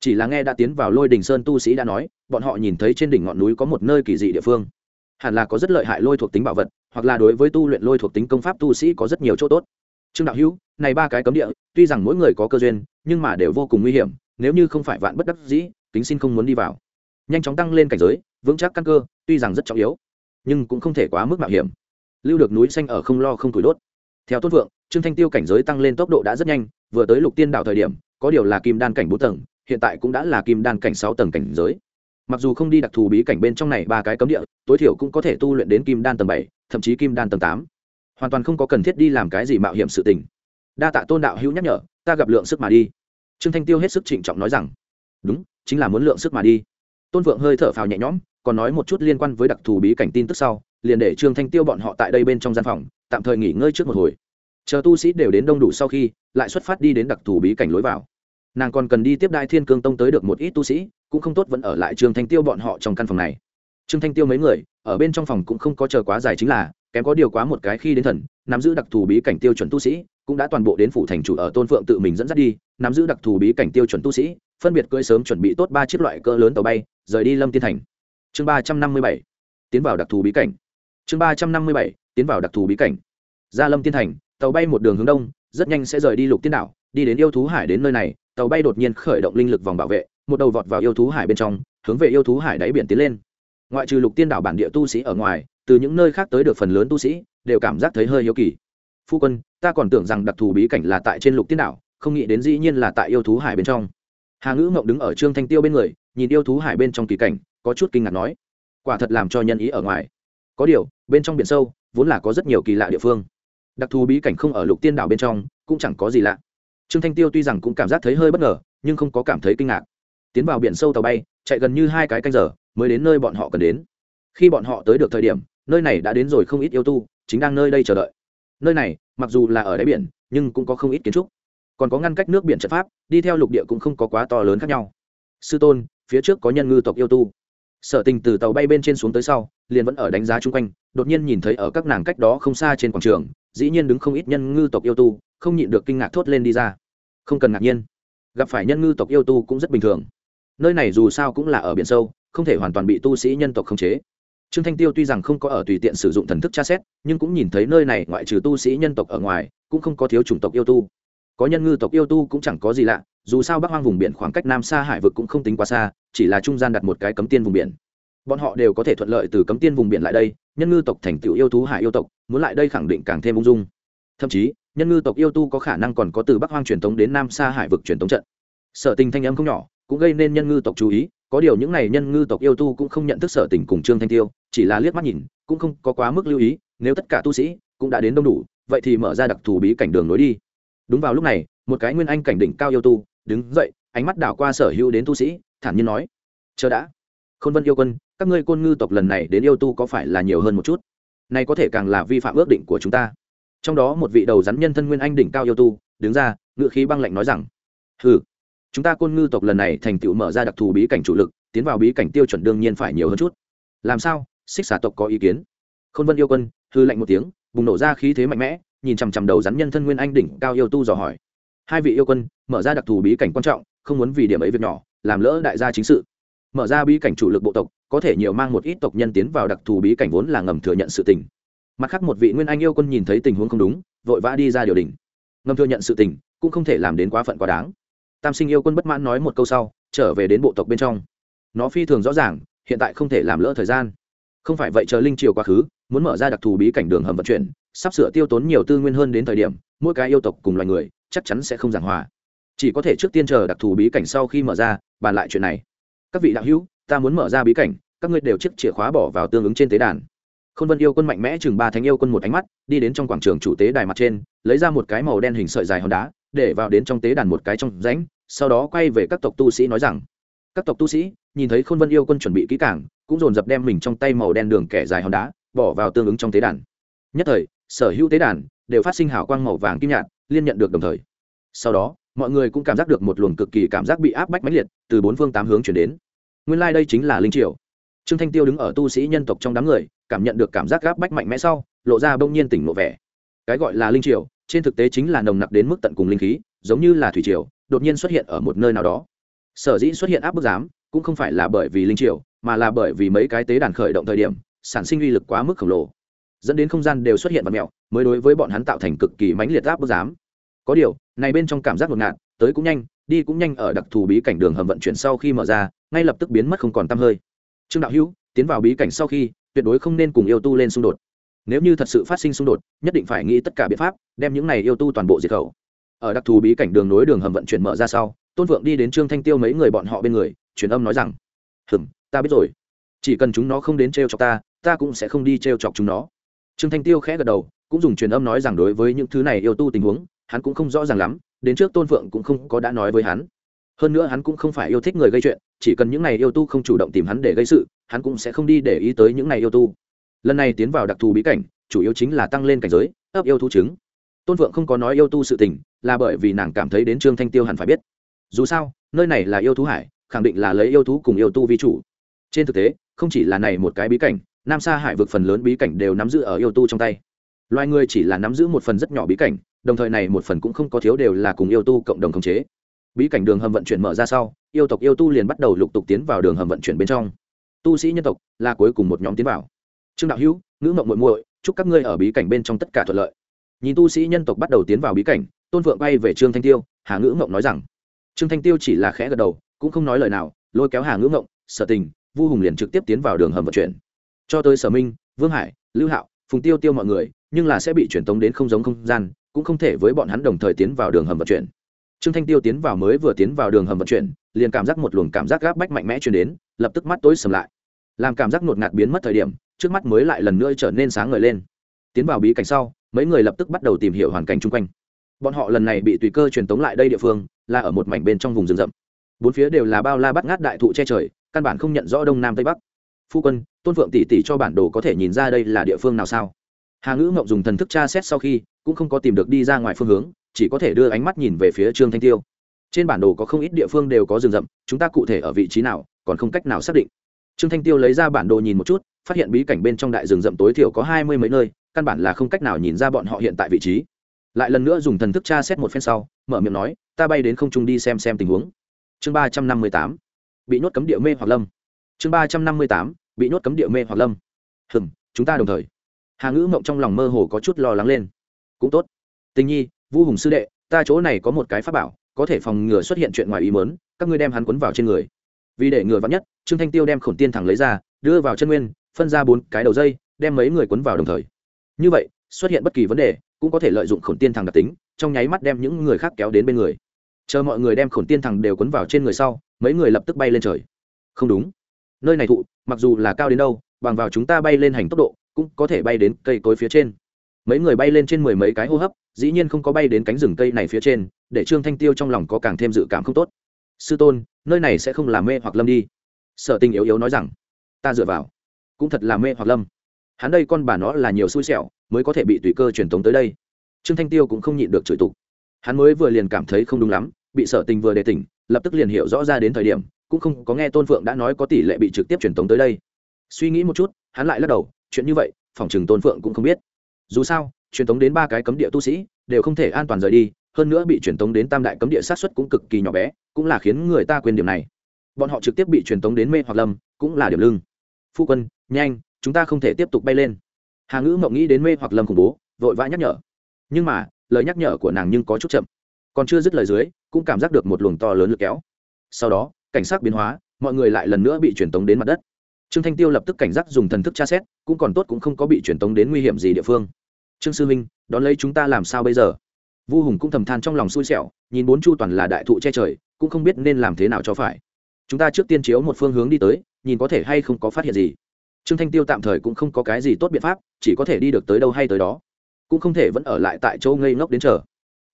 Chỉ là nghe đã tiến vào lôi đỉnh sơn tu sĩ đã nói, bọn họ nhìn thấy trên đỉnh ngọn núi có một nơi kỳ dị địa phương. Hẳn là có rất lợi hại lôi thuộc tính bảo vật, hoặc là đối với tu luyện lôi thuộc tính công pháp tu sĩ có rất nhiều chỗ tốt. Trương đạo hữu, này ba cái cấm địa, tuy rằng mỗi người có cơ duyên, nhưng mà đều vô cùng nguy hiểm, nếu như không phải vạn bất đắc dĩ tính xin không muốn đi vào. Nhanh chóng tăng lên cảnh giới, vững chắc căn cơ, tuy rằng rất trọng yếu, nhưng cũng không thể quá mức mạo hiểm lưu được núi xanh ở không lo không tuổi đốt. Theo tốt vượng trương thanh tiêu cảnh giới tăng lên tốc độ đã rất nhanh, vừa tới lục tiên đạo thời điểm, có điều là kim đan cảnh bốn tầng, hiện tại cũng đã là kim đan cảnh sáu tầng cảnh giới. Mặc dù không đi đặc thù bí cảnh bên trong này ba cái cấm địa, tối thiểu cũng có thể tu luyện đến kim đan tầng bảy, thậm chí kim đan tầng tám. Hoàn toàn không có cần thiết đi làm cái gì mạo hiểm sự tình. Đa tạ tôn đạo hữu nhắc nhở, ta gặp lượng sức mà đi. Trương thanh tiêu hết sức trịnh trọng nói rằng, đúng, chính là muốn lượng sức mà đi. Tôn vượng hơi thở phào nhẹ nhõm, còn nói một chút liên quan với đặc thù bí cảnh tin tức sau liền để trương thanh tiêu bọn họ tại đây bên trong gian phòng, tạm thời nghỉ ngơi trước một hồi. Chờ tu sĩ đều đến đông đủ sau khi, lại xuất phát đi đến đặc thù bí cảnh lối vào. Nàng còn cần đi tiếp đại thiên cương tông tới được một ít tu sĩ, cũng không tốt vẫn ở lại trương thanh tiêu bọn họ trong căn phòng này. Trương thanh tiêu mấy người, ở bên trong phòng cũng không có chờ quá dài chính là, kém có điều quá một cái khi đến thần, nắm giữ đặc thù bí cảnh tiêu chuẩn tu sĩ, cũng đã toàn bộ đến phủ thành chủ ở tôn phượng tự mình dẫn dắt đi, nắm giữ đặc thù bí cảnh tiêu chuẩn tu sĩ, phân biệt cưỡi sớm chuẩn bị tốt ba chiếc loại cỡ lớn tàu bay, rời đi lâm tiên thành. Chương ba trăm năm mươi bảy, tiến vào đặc thù bí cảnh chương ba trăm năm mươi bảy, tiến vào đặc thù bí cảnh. Gia lâm tiên thành, tàu bay một đường hướng đông, rất nhanh sẽ rời đi lục tiên đảo, đi đến yêu thú hải đến nơi này, tàu bay đột nhiên khởi động linh lực vòng bảo vệ, một đầu vọt vào yêu thú hải bên trong, hướng về yêu thú hải đáy biển tiến lên. Ngoại trừ lục tiên đảo bản địa tu sĩ ở ngoài, từ những nơi khác tới được phần lớn tu sĩ, đều cảm giác thấy hơi hiếu kỳ. Phu quân, ta còn tưởng rằng đặc thù bí cảnh là tại trên lục tiên đảo, không nghĩ đến dĩ nhiên là tại yêu thú hải bên trong. Hà ngữ mộng đứng ở trương thanh tiêu bên người, nhìn yêu thú hải bên trong kỳ cảnh, có chút kinh ngạc nói, quả thật làm cho nhân ý ở ngoài có điều, bên trong biển sâu, vốn là có rất nhiều kỳ lạ địa phương. Đặc thù bí cảnh không ở lục tiên đảo bên trong, cũng chẳng có gì lạ. Trương thanh tiêu tuy rằng cũng cảm giác thấy hơi bất ngờ, nhưng không có cảm thấy kinh ngạc. Tiến vào biển sâu tàu bay, chạy gần như hai cái canh giờ, mới đến nơi bọn họ cần đến. Khi bọn họ tới được thời điểm, nơi này đã đến rồi không ít yêu tu, chính đang nơi đây chờ đợi. Nơi này, mặc dù là ở đáy biển, nhưng cũng có không ít kiến trúc. Còn có ngăn cách nước biển trận pháp, đi theo lục địa cũng không có quá to lớn khác nhau. Sư tôn, phía trước có nhân ngư tộc yêu tu sở tình từ tàu bay bên trên xuống tới sau, liền vẫn ở đánh giá chung quanh, đột nhiên nhìn thấy ở các nàng cách đó không xa trên quảng trường, dĩ nhiên đứng không ít nhân ngư tộc yêu tu, không nhịn được kinh ngạc thốt lên đi ra. Không cần ngạc nhiên, gặp phải nhân ngư tộc yêu tu cũng rất bình thường. Nơi này dù sao cũng là ở biển sâu, không thể hoàn toàn bị tu sĩ nhân tộc khống chế. Trương thanh tiêu tuy rằng không có ở tùy tiện sử dụng thần thức tra xét, nhưng cũng nhìn thấy nơi này ngoại trừ tu sĩ nhân tộc ở ngoài, cũng không có thiếu chủng tộc yêu tu. Có nhân ngư tộc yêu tu cũng chẳng có gì lạ, dù sao bắc hoang vùng biển khoảng cách nam xa hải vực cũng không tính quá xa chỉ là trung gian đặt một cái cấm tiên vùng biển. Bọn họ đều có thể thuận lợi từ cấm tiên vùng biển lại đây, nhân ngư tộc thành tựu yêu thú hải yêu tộc, muốn lại đây khẳng định càng thêm ung dung. Thậm chí, nhân ngư tộc yêu tu có khả năng còn có từ bắc hoang truyền thống đến nam xa hải vực truyền thống trận. Sở tình thanh âm không nhỏ, cũng gây nên nhân ngư tộc chú ý, có điều những n à y nhân ngư tộc yêu tu cũng không nhận thức sở tình cùng trương thanh tiêu, chỉ là liếc mắt nhìn, cũng không có quá mức lưu ý, nếu tất cả tu sĩ cũng đã đến đông đủ, vậy thì mở ra đặc thù bí cảnh đường nối đi. Đúng vào lúc này, một cái nguyên anh cảnh đỉnh cao yêu tu, đứng dậy, ánh mắt đảo qua sở hữu đến tu sĩ thản nhiên nói, chờ đã. Khôn vân yêu quân, các ngươi côn ngư tộc lần này đến yêu tu có phải là nhiều hơn một chút? Này có thể càng là vi phạm ước định của chúng ta. Trong đó một vị đầu rắn nhân thân nguyên anh đỉnh cao yêu tu, đứng ra ngự khí băng lạnh nói rằng, hừ, chúng ta côn ngư tộc lần này thành tựu mở ra đặc thù bí cảnh chủ lực, tiến vào bí cảnh tiêu chuẩn đương nhiên phải nhiều hơn chút. Làm sao? Xích xả tộc có ý kiến. Khôn vân yêu quân hư lạnh một tiếng, bùng nổ ra khí thế mạnh mẽ, nhìn chằm chằm đầu rắn nhân thân nguyên anh đỉnh cao yêu tu dò hỏi. Hai vị yêu quân, mở ra đặc thù bí cảnh quan trọng, không muốn vì điểm ấy việc nhỏ làm lỡ đại gia chính sự. Mở ra bí cảnh chủ lực bộ tộc, có thể nhiều mang một ít tộc nhân tiến vào đặc thù bí cảnh vốn là ngầm thừa nhận sự tình. Mặt khác một vị nguyên anh yêu quân nhìn thấy tình huống không đúng, vội vã đi ra điều đình. Ngầm thừa nhận sự tình, cũng không thể làm đến quá phận quá đáng. Tam sinh yêu quân bất mãn nói một câu sau, trở về đến bộ tộc bên trong. Nó phi thường rõ ràng, hiện tại không thể làm lỡ thời gian. Không phải vậy chờ linh triều quá khứ, muốn mở ra đặc thù bí cảnh đường hầm vận chuyển, sắp sửa tiêu tốn nhiều tư nguyên hơn đến thời điểm, mỗi cái yêu tộc cùng loài người chắc chắn sẽ không giảng hòa. Chỉ có thể trước tiên chờ đặc thù bí cảnh sau khi mở ra bàn lại chuyện này. Các vị đạo hữu, ta muốn mở ra bí cảnh, các ngươi đều chiếc chìa khóa bỏ vào tương ứng trên tế đàn. Khôn vân yêu quân mạnh mẽ chừng ba thánh yêu quân một ánh mắt, đi đến trong quảng trường chủ tế đài mặt trên, lấy ra một cái màu đen hình sợi dài hòn đá, để vào đến trong tế đàn một cái trong rãnh, sau đó quay về các tộc tu sĩ nói rằng, các tộc tu sĩ, nhìn thấy khôn vân yêu quân chuẩn bị kỹ cảng cũng dồn dập đem mình trong tay màu đen đường kẻ dài hòn đá, bỏ vào tương ứng trong tế đàn. Nhất thời, sở hữu tế đàn đều phát sinh hào quang màu vàng kim nhạt, liên nhận được đồng thời. Sau đó, mọi người cũng cảm giác được một luồng cực kỳ cảm giác bị áp bách mãnh liệt từ bốn phương tám hướng chuyển đến. Nguyên lai、like、đây chính là linh triều. Trương thanh tiêu đứng ở tu sĩ nhân tộc trong đám người, cảm nhận được cảm giác gáp bách mạnh mẽ sau, lộ ra bỗng nhiên tỉnh lộ vẻ. Cái gọi là linh triều, trên thực tế chính là nồng nặc đến mức tận cùng linh khí, giống như là thủy triều, đột nhiên xuất hiện ở một nơi nào đó. Sở dĩ xuất hiện áp bức giám, cũng không phải là bởi vì linh triều, mà là bởi vì mấy cái tế đàn khởi động thời điểm, sản sinh uy lực quá mức khổng lồ. Dẫn đến không gian đều xuất hiện vật mẹo, mới đối với bọn hắn tạo thành cực kỳ mãnh liệt áp bức giám. Có điều, này bên trong cảm giác ngột ngạt, tới cũng nhanh đi cũng nhanh ở đặc thù bí cảnh đường hầm vận chuyển sau khi mở ra, ngay lập tức biến mất không còn t hơi. Trương đạo hữu, tiến vào bí cảnh sau khi, tuyệt đối không nên cùng yêu tu lên xung đột. Nếu như thật sự phát sinh xung đột, nhất định phải nghĩ tất cả biện pháp, đem những này yêu tu toàn bộ diệt khẩu. Ở đặc thù bí cảnh đường nối đường hầm vận chuyển mở ra sau, tôn vượng đi đến trương thanh tiêu mấy người bọn họ bên người, truyền âm nói rằng, hừm, ta biết rồi. Chỉ cần chúng nó không đến t r e o chọc ta ta cũng sẽ không đi t r e o chọc chúng nó. Trương thanh tiêu khẽ gật đầu, cũng dùng truyền âm nói rằng đối với những thứ này yêu tu tình huống, hắn cũng không rõ ràng lắm đến trước tôn phượng cũng không có đã nói với hắn. Hơn nữa hắn cũng không phải yêu thích người gây chuyện, chỉ cần những này yêu tu không chủ động tìm hắn để gây sự, hắn cũng sẽ không đi để ý tới những này yêu tu. Lần này tiến vào đặc thù bí cảnh, chủ yếu chính là tăng lên cảnh giới, ấp yêu thú chứng tôn phượng không có nói yêu tu sự tình, là bởi vì nàng cảm thấy đến trương thanh tiêu hẳn phải biết. Dù sao, nơi này là yêu thú hải, khẳng định là lấy yêu thú cùng yêu tu vi chủ. Trên thực tế, không chỉ là này một cái bí cảnh, nam sa hải vực phần lớn bí cảnh đều nắm giữ ở yêu tu trong tay. Loài người chỉ là nắm giữ một phần rất nhỏ bí cảnh đồng thời này một phần cũng không có thiếu đều là cùng yêu tu cộng đồng khống chế. Bí cảnh đường hầm vận chuyển mở ra sau, yêu tộc yêu tu liền bắt đầu lục tục tiến vào đường hầm vận chuyển bên trong. Tu sĩ nhân tộc là cuối cùng một nhóm tiến vào. Trương đạo hữu, ngữ mộng muội muội, chúc các ngươi ở bí cảnh bên trong tất cả thuận lợi. Nhìn tu sĩ nhân tộc bắt đầu tiến vào bí cảnh, tôn phượng bay về trương thanh tiêu, hà ngữ mộng nói rằng, trương thanh tiêu chỉ là khẽ gật đầu, cũng không nói lời nào, lôi kéo hà ngữ mộng sở tình, vu hùng liền trực tiếp tiến vào đường hầm vận chuyển. Cho tới sở minh, vương hải, lưu hạo, phùng tiêu tiêu mọi người, nhưng là sẽ bị truyền tống đến không giống không gian cũng không thể với bọn hắn đồng thời tiến vào đường hầm vận chuyển. Trương thanh tiêu tiến vào mới vừa tiến vào đường hầm vận chuyển, liền cảm giác một luồng cảm giác gáp bách mạnh mẽ truyền đến, lập tức mắt tối sầm lại. Làm cảm giác ngột ngạt biến mất thời điểm, trước mắt mới lại lần nữa trở nên sáng ngời lên. Tiến vào bí cảnh sau, mấy người lập tức bắt đầu tìm hiểu hoàn cảnh chung quanh. Bọn họ lần này bị tùy cơ truyền tống lại đây địa phương, là ở một mảnh bên trong vùng rừng rậm. Bốn phía đều là bao la bắt ngát đại thụ che trời, căn bản không nhận rõ đông nam tây bắc. Phu quân, tôn phượng tỷ tỷ cho bản đồ có thể nhìn ra đây là địa phương nào sao? Hà ngữ ngộng dùng thần thức tra xét sau khi, cũng không có tìm được đi ra ngoài phương hướng, chỉ có thể đưa ánh mắt nhìn về phía trương thanh tiêu. Trên bản đồ có không ít địa phương đều có rừng rậm, chúng ta cụ thể ở vị trí nào, còn không cách nào xác định. Trương thanh tiêu lấy ra bản đồ nhìn một chút, phát hiện bí cảnh bên trong đại rừng rậm tối thiểu có hai mươi mấy nơi, căn bản là không cách nào nhìn ra bọn họ hiện tại vị trí. Lại lần nữa dùng thần thức tra xét một phen sau, mở miệng nói, ta bay đến không trung đi xem xem tình huống. Chương ba trăm năm mươi tám, bị nhốt cấm địa mê hoặc lâm. Chương ba trăm năm mươi tám, bị nhốt cấm địa mê hoặc lâm. Hừm, chúng ta đồng thời hà ngữ mộng trong lòng mơ hồ có chút lo lắng lên. Cũng tốt. Tình nhi, vu hùng sư đệ, ta chỗ này có một cái pháp bảo, có thể phòng ngừa xuất hiện chuyện ngoài ý mớn các ngươi đem hắn quấn vào trên người. Vì để ngừa vắn nhất, trương thanh tiêu đem khổn tiên thẳng lấy ra, đưa vào chân nguyên, phân ra bốn cái đầu dây, đem mấy người quấn vào đồng thời. Như vậy, xuất hiện bất kỳ vấn đề, cũng có thể lợi dụng khổn tiên thằng đặc tính, trong nháy mắt đem những người khác kéo đến bên người. Chờ mọi người đem khổn tiên thằng đều quấn vào trên người sau, mấy người lập tức bay lên trời. Không đúng. Nơi này thụ, mặc dù là cao đến đâu, bằng vào chúng ta bay lên hành tốc độ cũng có thể bay đến cây cối phía trên. Mấy người bay lên trên mười mấy cái hô hấp, dĩ nhiên không có bay đến cánh rừng cây này phía trên, để trương thanh tiêu trong lòng có càng thêm dự cảm không tốt. Sư tôn, nơi này sẽ không làm mê hoặc lâm đi. Sở tình yếu yếu nói rằng. Ta dựa vào. Cũng thật là mê hoặc lâm. Hắn đây con bà nó là nhiều xui xẻo, mới có thể bị tùy cơ truyền tống tới đây. Trương thanh tiêu cũng không nhịn được chửi tục. Hắn mới vừa liền cảm thấy không đúng lắm, bị sở tình vừa đề tỉnh, lập tức liền hiểu rõ ra đến thời điểm, cũng không có nghe tôn phượng đã nói có tỷ lệ bị trực tiếp truyền tống tới đây. Suy nghĩ một chút, hắn lại lắc đầu chuyện như vậy, phòng chừng tôn phượng cũng không biết. Dù sao, truyền tống đến ba cái cấm địa tu sĩ đều không thể an toàn rời đi, hơn nữa bị truyền tống đến tam đại cấm địa sát xuất cũng cực kỳ nhỏ bé, cũng là khiến người ta quên điểm này. Bọn họ trực tiếp bị truyền tống đến mê hoặc lâm, cũng là điểm lưng. Phu quân, nhanh, chúng ta không thể tiếp tục bay lên. Hà ngữ mộng nghĩ đến mê hoặc lâm khủng bố, vội vã nhắc nhở. Nhưng mà, lời nhắc nhở của nàng nhưng có chút chậm. Còn chưa dứt lời dưới, cũng cảm giác được một luồng to lớn lực kéo. Sau đó, cảnh sát biến hóa, mọi người lại lần nữa bị truyền tống đến mặt đất trương thanh tiêu lập tức cảnh giác dùng thần thức tra xét, cũng còn tốt cũng không có bị truyền tống đến nguy hiểm gì địa phương. Trương sư minh, đón lấy chúng ta làm sao bây giờ? Vu hùng cũng thầm than trong lòng xui xẻo, nhìn bốn chu toàn là đại thụ che trời, cũng không biết nên làm thế nào cho phải. Chúng ta trước tiên chiếu một phương hướng đi tới, nhìn có thể hay không có phát hiện gì. Trương thanh tiêu tạm thời cũng không có cái gì tốt biện pháp, chỉ có thể đi được tới đâu hay tới đó. Cũng không thể vẫn ở lại tại châu ngây ngốc đến chờ.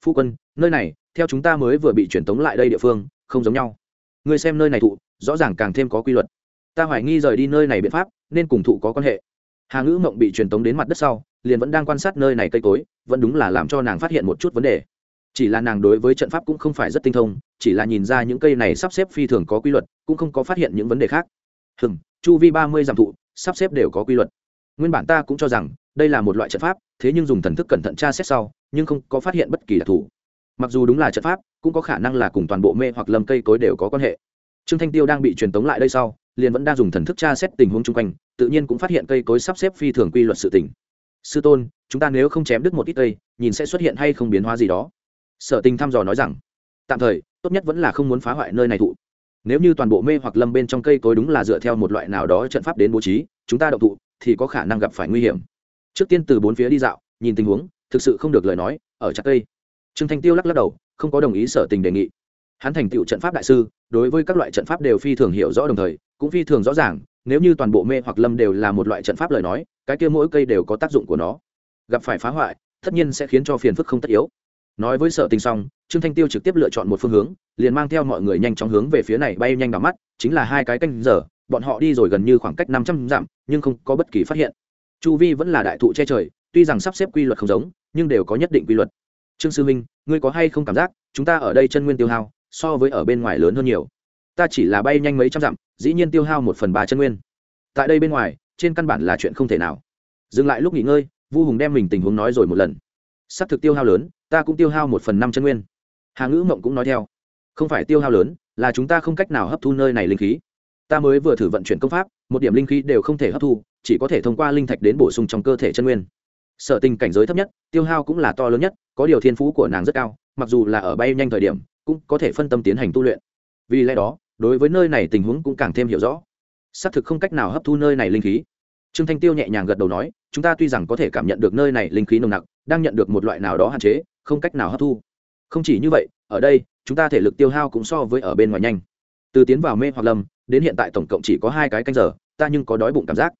Phu quân, nơi này, theo chúng ta mới vừa bị truyền tống lại đây địa phương, không giống nhau. Người xem nơi này thụ, rõ ràng càng thêm có quy luật ta hoài nghi rời đi nơi này biện pháp, nên cùng thụ có quan hệ. Hà ngữ mộng bị truyền tống đến mặt đất sau, liền vẫn đang quan sát nơi này cây cối, vẫn đúng là làm cho nàng phát hiện một chút vấn đề. Chỉ là nàng đối với trận pháp cũng không phải rất tinh thông, chỉ là nhìn ra những cây này sắp xếp phi thường có quy luật, cũng không có phát hiện những vấn đề khác. Hừm, chu vi ba mươi dặm thụ, sắp xếp đều có quy luật. Nguyên bản ta cũng cho rằng, đây là một loại trận pháp, thế nhưng dùng thần thức cẩn thận tra xét sau, nhưng không có phát hiện bất kỳ đặc thù. Mặc dù đúng là trận pháp, cũng có khả năng là cùng toàn bộ mê hoặc lâm cây cối đều có quan hệ. Trương thanh tiêu đang bị truyền tống lại đây sau liền vẫn đang dùng thần thức tra xét tình huống chung quanh, tự nhiên cũng phát hiện cây cối sắp xếp phi thường quy luật sự tình. Sư tôn, chúng ta nếu không chém đứt một ít cây, nhìn sẽ xuất hiện hay không biến hóa gì đó? Sở tình thăm dò nói rằng, tạm thời, tốt nhất vẫn là không muốn phá hoại nơi này thụ. Nếu như toàn bộ mê hoặc lâm bên trong cây cối đúng là dựa theo một loại nào đó trận pháp đến bố trí, chúng ta động thụ, thì có khả năng gặp phải nguy hiểm. Trước tiên từ bốn phía đi dạo, nhìn tình huống, thực sự không được lời nói, ở chặt cây. Trương thanh tiêu lắc lắc đầu, không có đồng ý sở tình đề nghị hắn thành tựu trận pháp đại sư, đối với các loại trận pháp đều phi thường hiểu rõ đồng thời, cũng phi thường rõ ràng, nếu như toàn bộ mê hoặc lâm đều là một loại trận pháp lời nói, cái kia mỗi cây đều có tác dụng của nó. Gặp phải phá hoại, tất nhiên sẽ khiến cho phiền phức không tất yếu. Nói với sở tình xong, trương thanh tiêu trực tiếp lựa chọn một phương hướng, liền mang theo mọi người nhanh chóng hướng về phía này bay nhanh vào mắt, chính là hai cái canh giờ, bọn họ đi rồi gần như khoảng cách năm trăm dặm, nhưng không có bất kỳ phát hiện. Chu vi vẫn là đại thụ che trời, tuy rằng sắp xếp quy luật không giống, nhưng đều có nhất định quy luật. Trương sư minh, ngươi có hay không cảm giác, chúng ta ở đây chân nguyên tiêu hao so với ở bên ngoài lớn hơn nhiều. Ta chỉ là bay nhanh mấy trăm dặm, dĩ nhiên tiêu hao một phần ba chân nguyên. Tại đây bên ngoài, trên căn bản là chuyện không thể nào. Dừng lại lúc nghỉ ngơi, vu hùng đem mình tình huống nói rồi một lần. S ắ c thực tiêu hao lớn, ta cũng tiêu hao một phần năm chân nguyên. Hà ngữ mộng cũng nói theo. Không phải tiêu hao lớn, là chúng ta không cách nào hấp thu nơi này linh khí. Ta mới vừa thử vận chuyển công pháp, một điểm linh khí đều không thể hấp thu, chỉ có thể thông qua linh thạch đến bổ sung trong cơ thể chân nguyên. Sở tình cảnh giới thấp nhất, tiêu hao cũng là to lớn nhất, có điều thiên phú của nàng rất cao, mặc dù là ở bay nhanh thời điểm cũng có thể phân tâm tiến hành tu luyện. Vì lẽ đó, đối với nơi này tình huống cũng càng thêm hiểu rõ. Xác thực không cách nào hấp thu nơi này linh khí. Trương thanh tiêu nhẹ nhàng gật đầu nói, chúng ta tuy rằng có thể cảm nhận được nơi này linh khí nồng nặc, đang nhận được một loại nào đó hạn chế, không cách nào hấp thu. Không chỉ như vậy, ở đây, chúng ta thể lực tiêu hao cũng so với ở bên ngoài nhanh. Từ tiến vào mê hoặc lâm, đến hiện tại tổng cộng chỉ có hai cái canh giờ, ta nhưng có đói bụng cảm giác.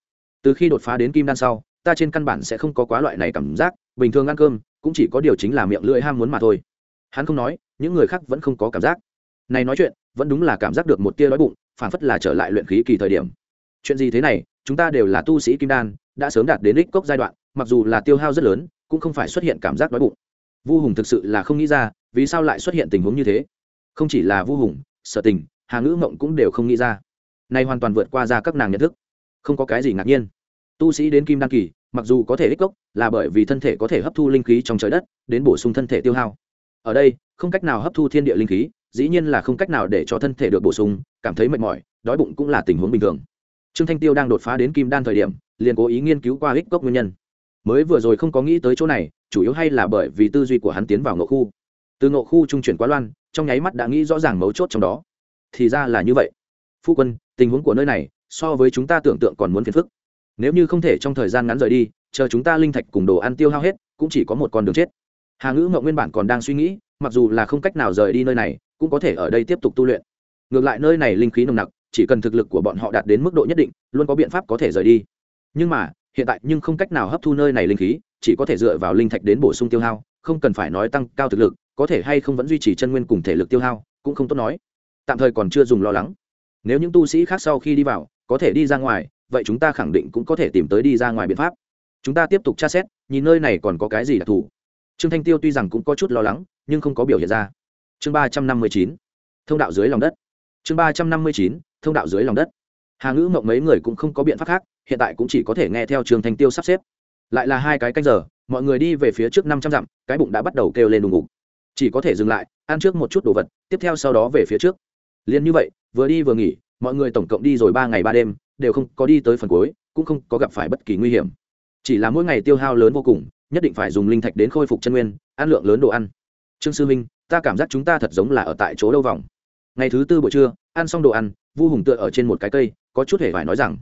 Từ khi đột phá đến kim đan sau, ta trên căn bản sẽ không có quá loại này cảm giác, bình thường ăn cơm, cũng chỉ có điều chính là miệng lưỡi ham muốn mà thôi. Hắn không nói những người khác vẫn không có cảm giác. Này nói chuyện, vẫn đúng là cảm giác được một tia đói bụng phản phất là trở lại luyện khí kỳ thời điểm. Chuyện gì thế này, chúng ta đều là tu sĩ kim đan, đã sớm đạt đến đích cốc giai đoạn, mặc dù là tiêu hao rất lớn, cũng không phải xuất hiện cảm giác đói bụng. Vu hùng thực sự là không nghĩ ra, vì sao lại xuất hiện tình huống như thế? Không chỉ là vu hùng, sở tình, hà ngữ mộng cũng đều không nghĩ ra. Này hoàn toàn vượt qua ra các nàng nhận thức. Không có cái gì ngạc nhiên. Tu sĩ đến kim đan kỳ, mặc dù có thể ích cốc, là bởi vì thân thể có thể hấp thu linh khí trong trời đất, đến bổ sung thân thể tiêu hao ở đây, không cách nào hấp thu thiên địa linh khí, dĩ nhiên là không cách nào để cho thân thể được bổ sung, cảm thấy mệt mỏi, đói bụng cũng là tình huống bình thường. Trương thanh tiêu đang đột phá đến kim đan thời điểm, liền cố ý nghiên cứu qua hích cốc nguyên nhân. Mới vừa rồi không có nghĩ tới chỗ này, chủ yếu hay là bởi vì tư duy của hắn tiến vào ngộ khu. Từ ngộ khu trung chuyển quá loan, trong nháy mắt đã nghĩ rõ ràng mấu chốt trong đó. Thì ra là như vậy. Phu quân, tình huống của nơi này, so với chúng ta tưởng tượng còn muốn phiền phức. Nếu như không thể trong thời gian ngắn rời đi, chờ chúng ta linh thạch cùng đồ ăn tiêu hao hết, cũng chỉ có một con đường chết hà ngữ mậu nguyên bản còn đang suy nghĩ, mặc dù là không cách nào rời đi nơi này, cũng có thể ở đây tiếp tục tu luyện. Ngược lại nơi này linh khí nồng nặc, chỉ cần thực lực của bọn họ đạt đến mức độ nhất định, luôn có biện pháp có thể rời đi. Nhưng mà, hiện tại nhưng không cách nào hấp thu nơi này linh khí, chỉ có thể dựa vào linh thạch đến bổ sung tiêu hao, không cần phải nói tăng cao thực lực, có thể hay không vẫn duy trì chân nguyên cùng thể lực tiêu hao, cũng không tốt nói. Tạm thời còn chưa dùng lo lắng. Nếu những tu sĩ khác sau khi đi vào, có thể đi ra ngoài, vậy chúng ta khẳng định cũng có thể tìm tới đi ra ngoài biện pháp. Chúng ta tiếp tục tra xét, nhìn nơi này còn có cái gì đặc thù trương thanh tiêu tuy rằng cũng có chút lo lắng, nhưng không có biểu hiện ra. Chương ba trăm năm mươi chín, thông đạo dưới lòng đất. Chương ba trăm năm mươi chín, thông đạo dưới lòng đất. Hà ngữ mộng mấy người cũng không có biện pháp khác, hiện tại cũng chỉ có thể nghe theo trương thanh tiêu sắp xếp. Lại là hai cái canh giờ, mọi người đi về phía trước năm trăm dặm, cái bụng đã bắt đầu kêu lên đùng ngục chỉ có thể dừng lại, ăn trước một chút đồ vật, tiếp theo sau đó về phía trước. Liền như vậy, vừa đi vừa nghỉ, mọi người tổng cộng đi rồi ba ngày ba đêm, đều không có đi tới phần cuối, cũng không có gặp phải bất kỳ nguy hiểm. Chỉ là mỗi ngày tiêu hao lớn vô cùng nhất định phải dùng linh thạch đến khôi phục chân nguyên, ăn lượng lớn đồ ăn. Trương sư minh, ta cảm giác chúng ta thật giống là ở tại chỗ đâu vòng. Ngày thứ tư buổi trưa, ăn xong đồ ăn, vu hùng tựa ở trên một cái cây, có chút hề phải nói rằng,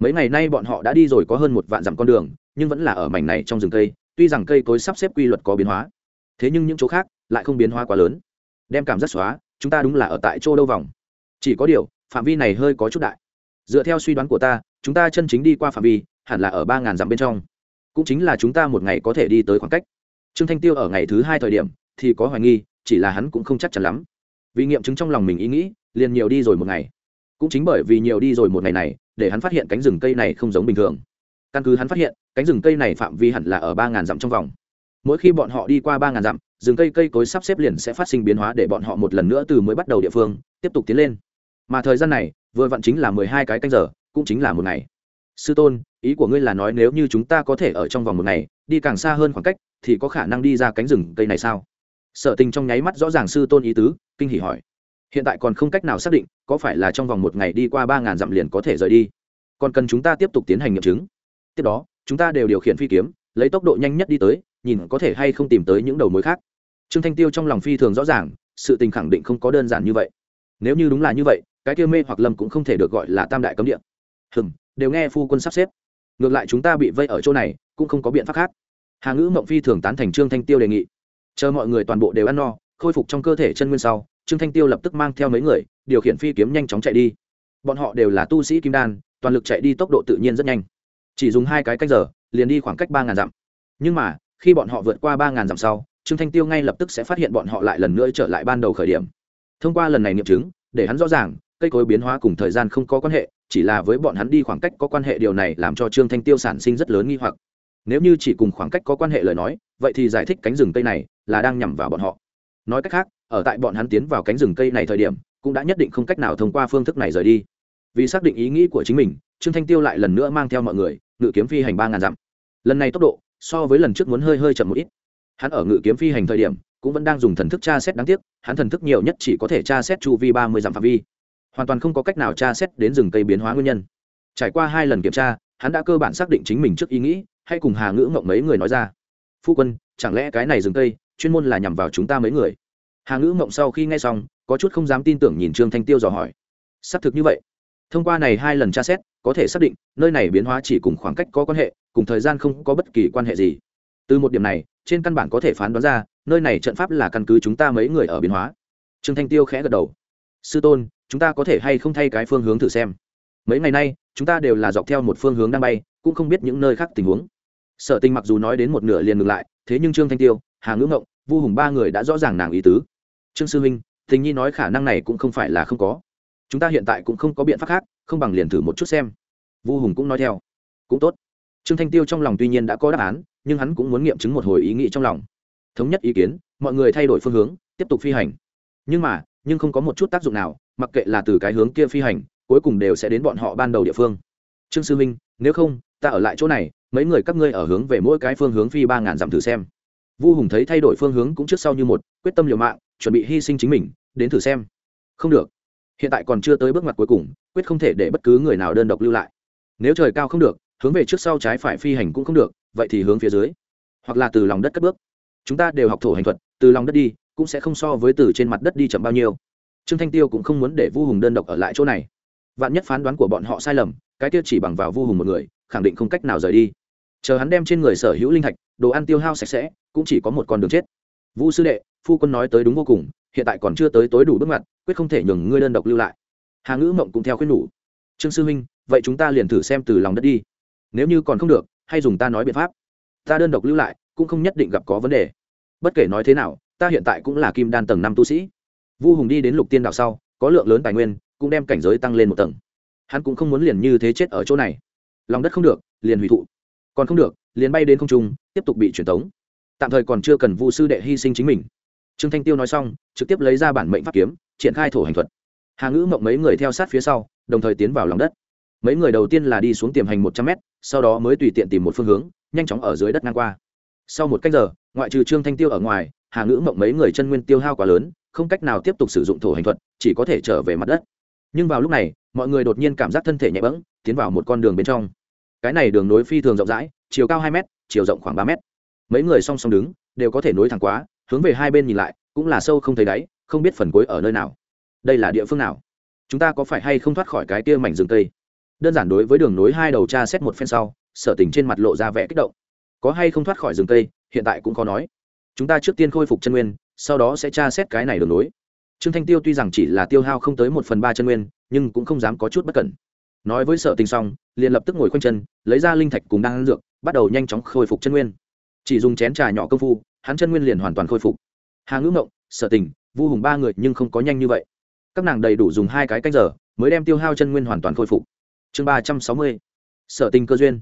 mấy ngày nay bọn họ đã đi rồi có hơn một vạn dặm con đường, nhưng vẫn là ở mảnh này trong rừng cây, tuy rằng cây cối sắp xếp quy luật có biến hóa, thế nhưng những chỗ khác lại không biến hóa quá lớn. Đem cảm giác xóa, chúng ta đúng là ở tại chỗ đâu vòng. Chỉ có điều, phạm vi này hơi có chút đại. Dựa theo suy đoán của ta, chúng ta chân chính đi qua phạm vi, hẳn là ở ba ngàn dặm bên trong cũng chính là chúng ta một ngày có thể đi tới khoảng cách. Trương thanh tiêu ở ngày thứ hai thời điểm thì có hoài nghi, chỉ là hắn cũng không chắc chắn lắm. Vì nghiệm chứng trong lòng mình ý nghĩ, liền nhiều đi rồi một ngày. Cũng chính bởi vì nhiều đi rồi một ngày này, để hắn phát hiện cánh rừng cây này không giống bình thường. Căn cứ hắn phát hiện, cánh rừng cây này phạm vi hẳn là ở ba ngàn dặm trong vòng. Mỗi khi bọn họ đi qua ba ngàn dặm, rừng cây cây cối sắp xếp liền sẽ phát sinh biến hóa để bọn họ một lần nữa từ mới bắt đầu địa phương, tiếp tục tiến lên. Mà thời gian này, vừa vặn chính là mười hai cái canh giờ, cũng chính là một ngày. Sư tôn ý của ngươi là nói nếu như chúng ta có thể ở trong vòng một ngày, đi càng xa hơn khoảng cách, thì có khả năng đi ra cánh rừng cây này sao? Sở tình trong nháy mắt rõ ràng sư tôn ý tứ, kinh hỉ hỏi. Hiện tại còn không cách nào xác định, có phải là trong vòng một ngày đi qua ba ngàn dặm liền có thể rời đi? Còn cần chúng ta tiếp tục tiến hành nghiệm chứng. Tiếp đó, chúng ta đều điều khiển phi kiếm, lấy tốc độ nhanh nhất đi tới, nhìn có thể hay không tìm tới những đầu mối khác. Trương thanh tiêu trong lòng phi thường rõ ràng, sự tình khẳng định không có đơn giản như vậy. Nếu như đúng là như vậy, cái kia mê hoặc lâm cũng không thể được gọi là tam đại cấm địa. Hừng đều nghe phu quân sắp xếp ngược lại chúng ta bị vây ở chỗ này, cũng không có biện pháp khác. Hà ngữ mộng phi thường tán thành trương thanh tiêu đề nghị. Chờ mọi người toàn bộ đều ăn no, khôi phục trong cơ thể chân nguyên sau, trương thanh tiêu lập tức mang theo mấy người, điều khiển phi kiếm nhanh chóng chạy đi. Bọn họ đều là tu sĩ kim đan, toàn lực chạy đi tốc độ tự nhiên rất nhanh. Chỉ dùng hai cái cách giờ, liền đi khoảng cách ba ngàn dặm. Nhưng mà, khi bọn họ vượt qua ba ngàn dặm sau, trương thanh tiêu ngay lập tức sẽ phát hiện bọn họ lại lần nữa trở lại ban đầu khởi điểm. Thông qua lần này nghiệm chứng, để hắn rõ ràng, cây cối biến hóa cùng thời gian không có quan hệ chỉ là với bọn hắn đi khoảng cách có quan hệ điều này làm cho trương thanh tiêu sản sinh rất lớn nghi hoặc. Nếu như chỉ cùng khoảng cách có quan hệ lời nói, vậy thì giải thích cánh rừng cây này là đang nhằm vào bọn họ. Nói cách khác, ở tại bọn hắn tiến vào cánh rừng cây này thời điểm, cũng đã nhất định không cách nào thông qua phương thức này rời đi. Vì xác định ý nghĩ của chính mình, trương thanh tiêu lại lần nữa mang theo mọi người, ngự kiếm phi hành ba ngàn dặm. Lần này tốc độ, so với lần trước muốn hơi hơi chậm một ít. Hắn ở ngự kiếm phi hành thời điểm, cũng vẫn đang dùng thần thức tra xét đáng tiếc, hắn thần thức nhiều nhất chỉ có thể tra xét chu vi ba mươi dặm phạm vi hoàn toàn không có cách nào tra xét đến rừng cây biến hóa nguyên nhân. Trải qua hai lần kiểm tra, hắn đã cơ bản xác định chính mình trước ý nghĩ, hay cùng hà ngữ mộng mấy người nói ra. Phu quân, chẳng lẽ cái này rừng cây chuyên môn là nhằm vào chúng ta mấy người? Hà ngữ mộng sau khi nghe xong, có chút không dám tin tưởng nhìn trương thanh tiêu dò hỏi. Xác thực như vậy. Thông qua này hai lần tra xét, có thể xác định nơi này biến hóa chỉ cùng khoảng cách có quan hệ, cùng thời gian không có bất kỳ quan hệ gì. Từ một điểm này, trên căn bản có thể phán đoán ra, nơi này trận pháp là căn cứ chúng ta mấy người ở biến hóa. Trương thanh tiêu khẽ gật đầu. Sư tôn chúng ta có thể hay không thay cái phương hướng thử xem. Mấy ngày nay, chúng ta đều là dọc theo một phương hướng đang bay, cũng không biết những nơi khác tình huống. Sở tình mặc dù nói đến một nửa liền ngừng lại, thế nhưng trương thanh tiêu, hà ngữ ngộng, vu hùng ba người đã rõ ràng nàng ý tứ. Trương sư huynh tình nhi nói khả năng này cũng không phải là không có. Chúng ta hiện tại cũng không có biện pháp khác, không bằng liền thử một chút xem. Vu hùng cũng nói theo. Cũng tốt. Trương thanh tiêu trong lòng tuy nhiên đã có đáp án, nhưng hắn cũng muốn nghiệm chứng một hồi ý nghĩ trong lòng. Thống nhất ý kiến, mọi người thay đổi phương hướng, tiếp tục phi hành. Nhưng mà, nhưng không có một chút tác dụng nào mặc kệ là từ cái hướng kia phi hành, cuối cùng đều sẽ đến bọn họ ban đầu địa phương. Trương sư minh, nếu không, ta ở lại chỗ này, mấy người các ngươi ở hướng về mỗi cái phương hướng phi ba ngàn dặm thử xem. Vu hùng thấy thay đổi phương hướng cũng trước sau như một, quyết tâm liều mạng, chuẩn bị hy sinh chính mình, đến thử xem. Không được. Hiện tại còn chưa tới bước ngoặt cuối cùng, quyết không thể để bất cứ người nào đơn độc lưu lại. Nếu trời cao không được, hướng về trước sau trái phải phi hành cũng không được, vậy thì hướng phía dưới, hoặc là từ lòng đất cất bước. Chúng ta đều học thổ hành thuật, từ lòng đất đi, cũng sẽ không so với từ trên mặt đất đi chậm bao nhiêu trương thanh tiêu cũng không muốn để vu hùng đơn độc ở lại chỗ này. Vạn nhất phán đoán của bọn họ sai lầm, cái tiêu chỉ bằng vào vu hùng một người, khẳng định không cách nào rời đi. Chờ hắn đem trên người sở hữu linh thạch, đồ ăn tiêu hao sạch sẽ, cũng chỉ có một con đường chết. Vu sư đệ, phu quân nói tới đúng vô cùng, hiện tại còn chưa tới tối đủ bước mặt quyết không thể nhường ngươi đơn độc lưu lại. Hà ngữ mộng cũng theo khuyên nhủ trương sư huynh, vậy chúng ta liền thử xem từ lòng đất đi. Nếu như còn không được, hay dùng ta nói biện pháp. Ta đơn độc lưu lại, cũng không nhất định gặp có vấn đề. Bất kể nói thế nào, ta hiện tại cũng là kim đan tầng năm tu sĩ vu hùng đi đến lục tiên đạo sau, có lượng lớn tài nguyên, cũng đem cảnh giới tăng lên một tầng. Hắn cũng không muốn liền như thế chết ở chỗ này. Lòng đất không được, liền hủy thụ. Còn không được, liền bay đến không trung, tiếp tục bị truyền tống. Tạm thời còn chưa cần vu sư đệ hy sinh chính mình. Trương thanh tiêu nói xong, trực tiếp lấy ra bản mệnh pháp kiếm, triển khai thổ hành thuật. Hà ngữ mộng mấy người theo sát phía sau, đồng thời tiến vào lòng đất. Mấy người đầu tiên là đi xuống tiềm hành một trăm mét, sau đó mới tùy tiện tìm một phương hướng, nhanh chóng ở dưới đất ngang qua. Sau một cách giờ, ngoại trừ trương thanh tiêu ở ngoài, hà ngữ mộng mấy người chân nguyên tiêu hao quá lớn không cách nào tiếp tục sử dụng thổ hành thuật chỉ có thể trở về mặt đất. Nhưng vào lúc này mọi người đột nhiên cảm giác thân thể nhẹ bẫng tiến vào một con đường bên trong. Cái này đường nối phi thường rộng rãi chiều cao hai m chiều rộng khoảng ba m mấy người song song đứng đều có thể nối thẳng quá hướng về hai bên nhìn lại cũng là sâu không thấy đáy không biết phần cuối ở nơi nào. Đây là địa phương nào? Chúng ta có phải hay không thoát khỏi cái kia mảnh rừng tây? đơn giản đối với đường nối hai đầu tra xét một phen sau sở tình trên mặt lộ ra vẻ kích động. Có hay không thoát khỏi rừng tây, hiện tại cũng có nói. Chúng ta trước tiên khôi phục chân nguyên sau đó sẽ tra xét cái này đường lối trương thanh tiêu tuy rằng chỉ là tiêu hao không tới một phần ba chân nguyên, nhưng cũng không dám có chút bất cẩn. Nói với sở tình xong, liền lập tức ngồi khoanh chân, lấy ra linh thạch cùng đang ăn dược, bắt đầu nhanh chóng khôi phục chân nguyên. Chỉ dùng chén trà nhỏ công phu, hắn chân nguyên liền hoàn toàn khôi phục. Hà ngữ ngộng sở tình, vu hùng ba người nhưng không có nhanh như vậy. Các nàng đầy đủ dùng hai cái canh giờ, mới đem tiêu hao chân nguyên hoàn toàn khôi phục. Chương ba trăm sáu mươi sở tình cơ duyên.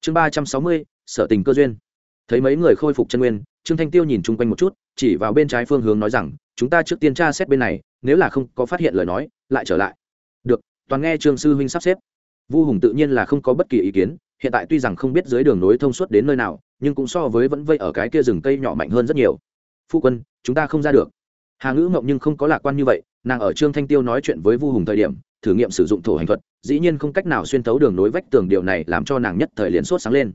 Chương ba trăm sáu mươi sở tình cơ duyên thấy mấy người khôi phục chân nguyên, trương thanh tiêu nhìn chung quanh một chút, chỉ vào bên trái phương hướng nói rằng, chúng ta trước tiên tra xét bên này, nếu là không có phát hiện lời nói, lại trở lại. Được, toàn nghe trương sư huynh sắp xếp. Vu hùng tự nhiên là không có bất kỳ ý kiến, hiện tại tuy rằng không biết dưới đường nối thông suốt đến nơi nào, nhưng cũng so với vẫn vây ở cái kia rừng cây nhỏ mạnh hơn rất nhiều. Phu quân, chúng ta không ra được. Hà ngữ ngộng nhưng không có lạc quan như vậy, nàng ở trương thanh tiêu nói chuyện với vu hùng thời điểm, thử nghiệm sử dụng thổ hành thuật, dĩ nhiên không cách nào xuyên thấu đường nối vách tường điều này làm cho nàng nhất thời liền sốt sáng lên.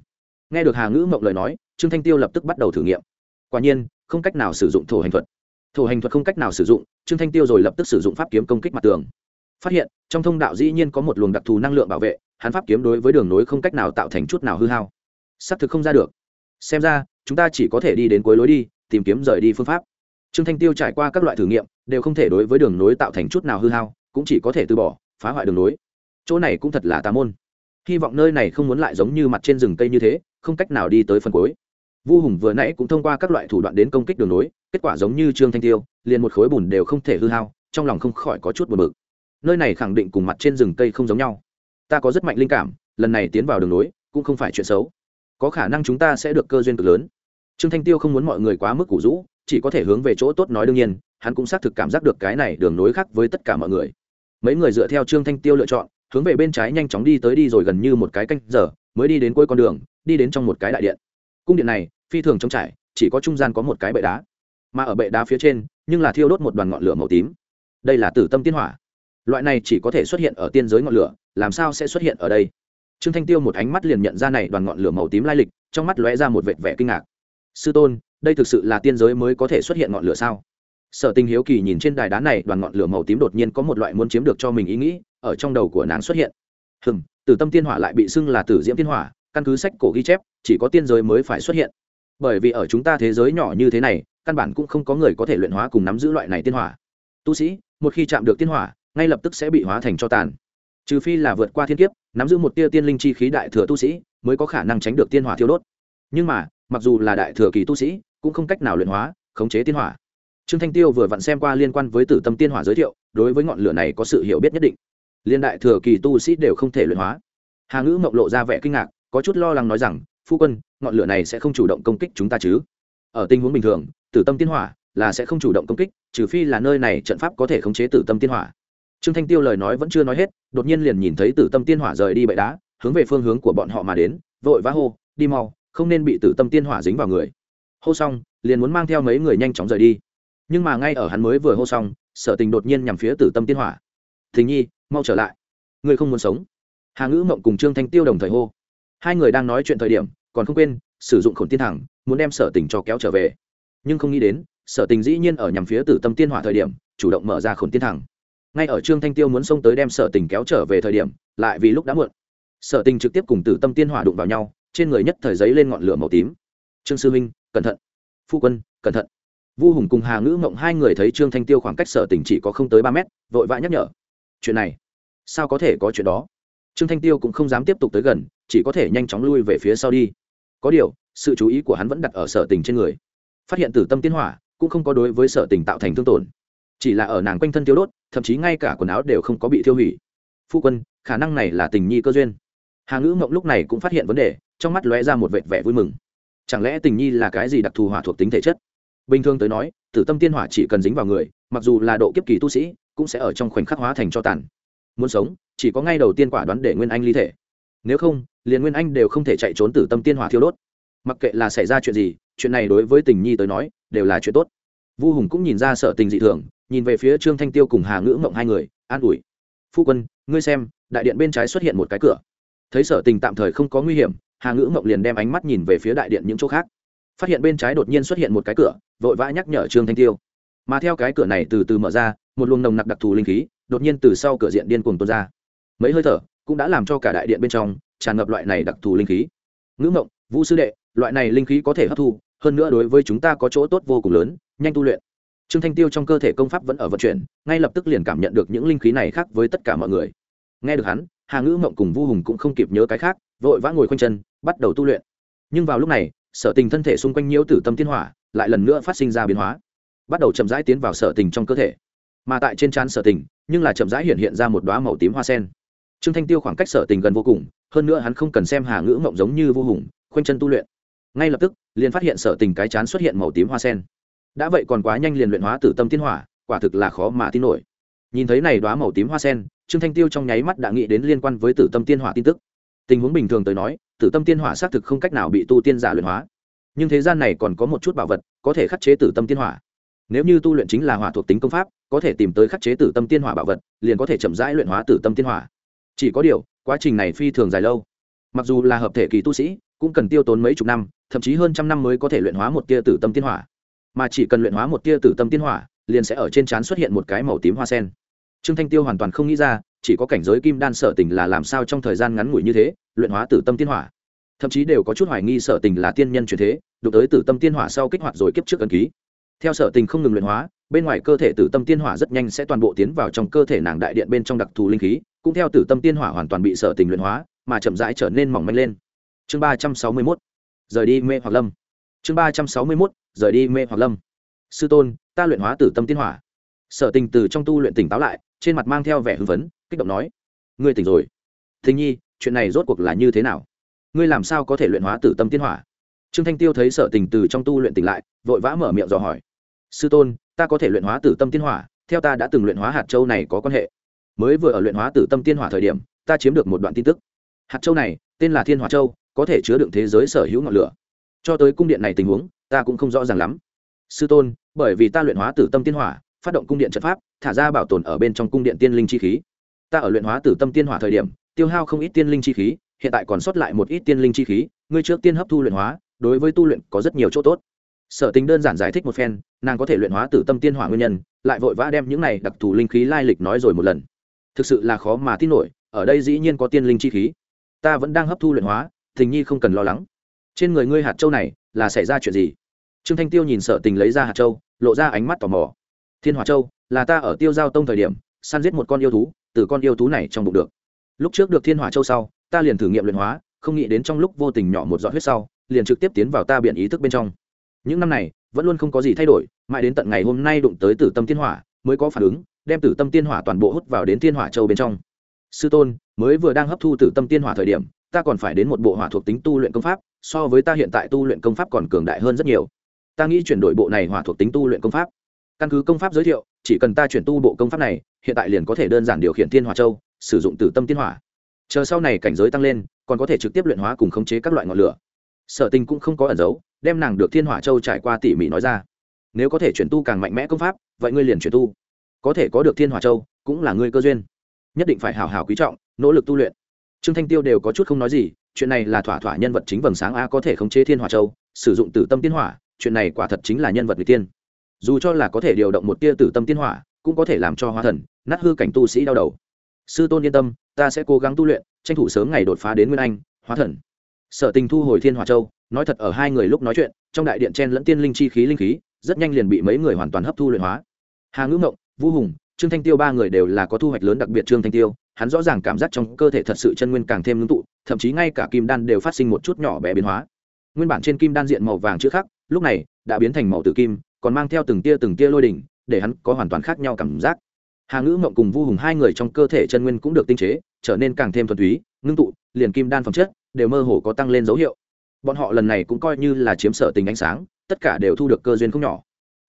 Nghe được hà ngữ mộng lời nói trương thanh tiêu lập tức bắt đầu thử nghiệm. Quả nhiên, không cách nào sử dụng thổ hành thuật. Thổ hành thuật không cách nào sử dụng, trương thanh tiêu rồi lập tức sử dụng pháp kiếm công kích mặt tường. Phát hiện, trong thông đạo dĩ nhiên có một luồng đặc thù năng lượng bảo vệ, hắn pháp kiếm đối với đường nối không cách nào tạo thành chút nào hư hao. Xác thực không ra được. Xem ra, chúng ta chỉ có thể đi đến cuối lối đi, tìm kiếm rời đi phương pháp. Trương thanh tiêu trải qua các loại thử nghiệm, đều không thể đối với đường nối tạo thành chút nào hư hao, cũng chỉ có thể từ bỏ, phá hoại đường nối. Chỗ này cũng thật là tà môn. Hy vọng nơi này không muốn lại giống như mặt trên rừng cây như thế, không cách nào đi tới phần cuối vu hùng vừa nãy cũng thông qua các loại thủ đoạn đến công kích đường nối, kết quả giống như trương thanh tiêu, liền một khối bùn đều không thể hư hao, trong lòng không khỏi có chút buồn bực. Nơi này khẳng định cùng mặt trên rừng cây không giống nhau. Ta có rất mạnh linh cảm, lần này tiến vào đường nối, cũng không phải chuyện xấu. Có khả năng chúng ta sẽ được cơ duyên cực lớn. Trương thanh tiêu không muốn mọi người quá mức củ rũ, chỉ có thể hướng về chỗ tốt nói đương nhiên, hắn cũng xác thực cảm giác được cái này đường nối khác với tất cả mọi người. Mấy người dựa theo trương thanh tiêu lựa chọn, hướng về bên trái nhanh chóng đi tới đi rồi gần như một cái canh giờ, mới đi đến cuối con đường, đi đến trong một cái đại điện cung điện này, phi thường trống trải, chỉ có trung gian có một cái bệ đá. Mà ở bệ đá phía trên, nhưng là thiêu đốt một đoàn ngọn lửa màu tím. Đây là tử tâm tiên hỏa. Loại này chỉ có thể xuất hiện ở tiên giới ngọn lửa, làm sao sẽ xuất hiện ở đây? Trương thanh tiêu một ánh mắt liền nhận ra này đoàn ngọn lửa màu tím lai lịch, trong mắt lóe ra một vệt vẻ kinh ngạc. Sư tôn, đây thực sự là tiên giới mới có thể xuất hiện ngọn lửa sao? Sở tình hiếu kỳ nhìn trên đài đá này, đoàn ngọn lửa màu tím đột nhiên có một loại muốn chiếm được cho mình ý nghĩ, ở trong đầu của nàng xuất hiện. Hừm, tử tâm tiên hỏa lại bị xưng là tử diễm tiên hỏa căn cứ sách cổ ghi chép, chỉ có tiên giới mới phải xuất hiện. Bởi vì ở chúng ta thế giới nhỏ như thế này, căn bản cũng không có người có thể luyện hóa cùng nắm giữ loại này tiên hỏa. Tu sĩ, một khi chạm được tiên hỏa, ngay lập tức sẽ bị hóa thành cho tàn. Trừ phi là vượt qua thiên kiếp, nắm giữ một tia tiên linh chi khí đại thừa tu sĩ, mới có khả năng tránh được tiên hỏa thiêu đốt. Nhưng mà, mặc dù là đại thừa kỳ tu sĩ, cũng không cách nào luyện hóa, khống chế tiên hỏa. Trương thanh tiêu vừa vặn xem qua liên quan với tử tâm tiên hỏa giới thiệu, đối với ngọn lửa này có sự hiểu biết nhất định. Liên đại thừa kỳ tu sĩ đều không thể luyện hóa. Hà ngữ mộng lộ ra vẻ kinh ngạc có chút lo lắng nói rằng, phu quân, ngọn lửa này sẽ không chủ động công kích chúng ta chứ? Ở tình huống bình thường, tử tâm tiên hỏa là sẽ không chủ động công kích, trừ phi là nơi này trận pháp có thể khống chế tử tâm tiên hỏa. Trương thanh tiêu lời nói vẫn chưa nói hết, đột nhiên liền nhìn thấy tử tâm tiên hỏa rời đi bậy đá, hướng về phương hướng của bọn họ mà đến, vội vã hô, đi mau, không nên bị tử tâm tiên hỏa dính vào người. Hô xong, liền muốn mang theo mấy người nhanh chóng rời đi. Nhưng mà ngay ở hắn mới vừa hô xong, sở tình đột nhiên nhằm phía tử tâm tiên hỏa. Thình nhi, mau trở lại. Người không muốn sống. Hà ngữ mộng cùng trương thanh tiêu đồng thời hô hai người đang nói chuyện thời điểm, còn không quên, sử dụng khổn tiên thẳng, muốn đem sở tình cho kéo trở về. Nhưng không nghĩ đến, sở tình dĩ nhiên ở nhằm phía tử tâm tiên hỏa thời điểm, chủ động mở ra khổn tiên thẳng. Ngay ở trương thanh tiêu muốn xông tới đem sở tình kéo trở về thời điểm, lại vì lúc đã muộn, sở tình trực tiếp cùng tử tâm tiên hỏa đụng vào nhau, trên người nhất thời giấy lên ngọn lửa màu tím. Trương sư minh, cẩn thận. Phu quân, cẩn thận. Vu hùng cùng hà ngữ mộng hai người thấy trương thanh tiêu khoảng cách sở tình chỉ có không tới ba mét, vội vã nhắc nhở. Chuyện này, sao có thể có chuyện đó? Trương thanh tiêu cũng không dám tiếp tục tới gần, chỉ có thể nhanh chóng lui về phía sau đi. Có điều, sự chú ý của hắn vẫn đặt ở sở tình trên người. Phát hiện tử tâm tiên hỏa, cũng không có đối với sở tình tạo thành thương tổn. Chỉ là ở nàng quanh thân tiêu đốt, thậm chí ngay cả quần áo đều không có bị tiêu hủy. Phu quân, khả năng này là tình nhi cơ duyên. Hà ngữ mộng lúc này cũng phát hiện vấn đề, trong mắt lóe ra một vệt vẻ vui mừng. Chẳng lẽ tình nhi là cái gì đặc thù hỏa thuộc tính thể chất? Bình thường tới nói, tử tâm tiên hỏa chỉ cần dính vào người, mặc dù là độ kiếp kỳ tu sĩ, cũng sẽ ở trong khoảnh khắc hóa thành cho tàn muốn sống, chỉ có ngay đầu tiên quả đoán để nguyên anh ly thể. Nếu không, liền nguyên anh đều không thể chạy trốn từ tâm tiên hỏa thiêu đốt. Mặc kệ là xảy ra chuyện gì, chuyện này đối với tình nhi tới nói, đều là chuyện tốt. Vu hùng cũng nhìn ra sợ tình dị thường, nhìn về phía trương thanh tiêu cùng hà ngữ mộng hai người, an ủi. Phu quân, ngươi xem, đại điện bên trái xuất hiện một cái cửa. Thấy sở tình tạm thời không có nguy hiểm, hà ngữ mộng liền đem ánh mắt nhìn về phía đại điện những chỗ khác. Phát hiện bên trái đột nhiên xuất hiện một cái cửa, vội vã nhắc nhở trương thanh tiêu. Mà theo cái cửa này từ từ mở ra, một luồng nồng nặc đặc thù linh khí đột nhiên từ sau cửa diện điên cuồng tuôn ra. Mấy hơi thở cũng đã làm cho cả đại điện bên trong tràn ngập loại này đặc thù linh khí. Ngữ mộng, vũ sư đệ, loại này linh khí có thể hấp thu, hơn nữa đối với chúng ta có chỗ tốt vô cùng lớn, nhanh tu luyện. Trương thanh tiêu trong cơ thể công pháp vẫn ở vận chuyển, ngay lập tức liền cảm nhận được những linh khí này khác với tất cả mọi người. Nghe được hắn, hà ngữ mộng cùng vu hùng cũng không kịp nhớ cái khác, vội vã ngồi khoanh chân, bắt đầu tu luyện. Nhưng vào lúc này, sở tình thân thể xung quanh nhiễu tử tâm tiên hỏa lại lần nữa phát sinh ra biến hóa. Bắt đầu chậm rãi tiến vào sở tình trong cơ thể mà tại trên trán sở tình, nhưng là chậm rãi hiện hiện ra một đoá màu tím hoa sen. Trương thanh tiêu khoảng cách sở tình gần vô cùng, hơn nữa hắn không cần xem hà ngữ mộng giống như vô hùng, khoanh chân tu luyện. Ngay lập tức, liền phát hiện sở tình cái chán xuất hiện màu tím hoa sen. Đã vậy còn quá nhanh liền luyện hóa tử tâm tiên hỏa, quả thực là khó mà tin nổi. Nhìn thấy này đoá màu tím hoa sen, trương thanh tiêu trong nháy mắt đã nghĩ đến liên quan với tử tâm tiên hỏa tin tức. Tình huống bình thường tới nói, tử tâm tiên hỏa xác thực không cách nào bị tu tiên giả luyện hóa. Nhưng thế gian này còn có một chút bảo vật, có thể khắc chế tử tâm tiên hỏa nếu như tu luyện chính là hỏa thuộc tính công pháp, có thể tìm tới khắc chế tử tâm tiên hỏa bảo vật, liền có thể chậm rãi luyện hóa tử tâm tiên hỏa. Chỉ có điều, quá trình này phi thường dài lâu. Mặc dù là hợp thể kỳ tu sĩ, cũng cần tiêu tốn mấy chục năm, thậm chí hơn trăm năm mới có thể luyện hóa một tia tử tâm tiên hỏa. Mà chỉ cần luyện hóa một tia tử tâm tiên hỏa, liền sẽ ở trên trán xuất hiện một cái màu tím hoa sen. Trương thanh tiêu hoàn toàn không nghĩ ra, chỉ có cảnh giới kim đan sở tình là làm sao trong thời gian ngắn ngủi như thế, luyện hóa tử tâm tiên hỏa. Thậm chí đều có chút hoài nghi sở tình là tiên nhân truyền thế, đụng tới tử tâm tiên hỏa sau kích hoạt rồi kiếp trước ấn ký theo sở tình không ngừng luyện hóa, bên ngoài cơ thể tử tâm tiên hỏa rất nhanh sẽ toàn bộ tiến vào trong cơ thể nàng đại điện bên trong đặc thù linh khí, cũng theo tử tâm tiên hỏa hoàn toàn bị sở tình luyện hóa, mà chậm rãi trở nên mỏng manh lên. Chương ba trăm sáu mươi mốt, rời đi mê hoặc lâm. Chương ba trăm sáu mươi mốt, rời đi mê hoặc lâm. Sư tôn, ta luyện hóa tử tâm tiên hỏa. Sở tình từ trong tu luyện tỉnh táo lại, trên mặt mang theo vẻ hưng phấn, kích động nói, ngươi tỉnh rồi. Thình nhi, chuyện này rốt cuộc là như thế nào? Ngươi làm sao có thể luyện hóa tử tâm tiên hỏa? Trương thanh tiêu thấy sở tình từ trong tu luyện tỉnh lại, vội vã mở miệng dò hỏi sư tôn, ta có thể luyện hóa tử tâm tiên hỏa, theo ta đã từng luyện hóa hạt châu này có quan hệ. Mới vừa ở luyện hóa tử tâm tiên hỏa thời điểm, ta chiếm được một đoạn tin tức. Hạt châu này, tên là thiên hỏa châu, có thể chứa đựng thế giới sở hữu ngọn lửa. Cho tới cung điện này tình huống, ta cũng không rõ ràng lắm. Sư tôn, bởi vì ta luyện hóa tử tâm tiên hỏa, phát động cung điện trận pháp, thả ra bảo tồn ở bên trong cung điện tiên linh chi khí. Ta ở luyện hóa tử tâm tiên hỏa thời điểm, tiêu hao không ít tiên linh chi khí, hiện tại còn sót lại một ít tiên linh chi khí, ngươi trước tiên hấp thu luyện hóa, đối với tu luyện có rất nhiều chỗ tốt. Sở tính đơn giản giải thích một phen nàng có thể luyện hóa tử tâm tiên hỏa nguyên nhân, lại vội vã đem những này đặc thù linh khí lai lịch nói rồi một lần. Thực sự là khó mà tin nổi, ở đây dĩ nhiên có tiên linh chi khí. Ta vẫn đang hấp thu luyện hóa tình nhi không cần lo lắng. Trên người ngươi hạt châu này, là xảy ra chuyện gì? Trương thanh tiêu nhìn sở tình lấy ra hạt châu, lộ ra ánh mắt tò mò. Thiên hỏa châu, là ta ở tiêu giao tông thời điểm, săn giết một con yêu thú, từ con yêu thú này trong bụng được. Lúc trước được thiên hỏa châu sau, ta liền thử nghiệm luyện hóa, không nghĩ đến trong lúc vô tình nhỏ một giọt huyết sau, liền trực tiếp tiến vào ta biện ý thức bên trong. Những năm này vẫn luôn không có gì thay đổi, mãi đến tận ngày hôm nay đụng tới tử tâm tiên hỏa mới có phản ứng, đem tử tâm tiên hỏa toàn bộ hút vào đến tiên hỏa châu bên trong. Sư tôn, mới vừa đang hấp thu tử tâm tiên hỏa thời điểm, ta còn phải đến một bộ hỏa thuộc tính tu luyện công pháp, so với ta hiện tại tu luyện công pháp còn cường đại hơn rất nhiều. Ta nghĩ chuyển đổi bộ này hỏa thuộc tính tu luyện công pháp. Căn cứ công pháp giới thiệu, chỉ cần ta chuyển tu bộ công pháp này, hiện tại liền có thể đơn giản điều khiển thiên hỏa châu, sử dụng tử tâm tiên hỏa. Chờ sau này cảnh giới tăng lên, còn có thể trực tiếp luyện hóa cùng khống chế các loại ngọn lửa sở tình cũng không có ẩn giấu, đem nàng được thiên hỏa châu trải qua tỉ mỉ nói ra. Nếu có thể chuyển tu càng mạnh mẽ công pháp, vậy ngươi liền chuyển tu. Có thể có được thiên hỏa châu, cũng là ngươi cơ duyên. Nhất định phải hào hào quý trọng, nỗ lực tu luyện. Trương thanh tiêu đều có chút không nói gì, chuyện này là thỏa thỏa nhân vật chính vầng sáng a có thể khống chế thiên hỏa châu, sử dụng tử tâm tiên hỏa, chuyện này quả thật chính là nhân vật người tiên. Dù cho là có thể điều động một tia tử tâm tiên hỏa, cũng có thể làm cho hóa thần, nát hư cảnh tu sĩ đau đầu. Sư tôn yên tâm, ta sẽ cố gắng tu luyện, tranh thủ sớm ngày đột phá đến nguyên anh, hóa thần sở tình thu hồi thiên hòa châu, nói thật ở hai người lúc nói chuyện, trong đại điện chen lẫn tiên linh chi khí linh khí, rất nhanh liền bị mấy người hoàn toàn hấp thu luyện hóa. Hà ngữ mộng vũ hùng, trương thanh tiêu ba người đều là có thu hoạch lớn đặc biệt trương thanh tiêu, hắn rõ ràng cảm giác trong cơ thể thật sự chân nguyên càng thêm ngưng tụ, thậm chí ngay cả kim đan đều phát sinh một chút nhỏ bé biến hóa. Nguyên bản trên kim đan diện màu vàng chữ khắc, lúc này đã biến thành màu tử kim, còn mang theo từng tia từng tia lôi đỉnh, để hắn có hoàn toàn khác nhau cảm giác. Hà ngữ mộng cùng vu hùng hai người trong cơ thể chân nguyên cũng được tinh chế, trở nên càng thêm thuần túy, ngưng tụ, liền kim đan phẩm chất đều mơ hồ có tăng lên dấu hiệu. Bọn họ lần này cũng coi như là chiếm sở tình ánh sáng, tất cả đều thu được cơ duyên không nhỏ.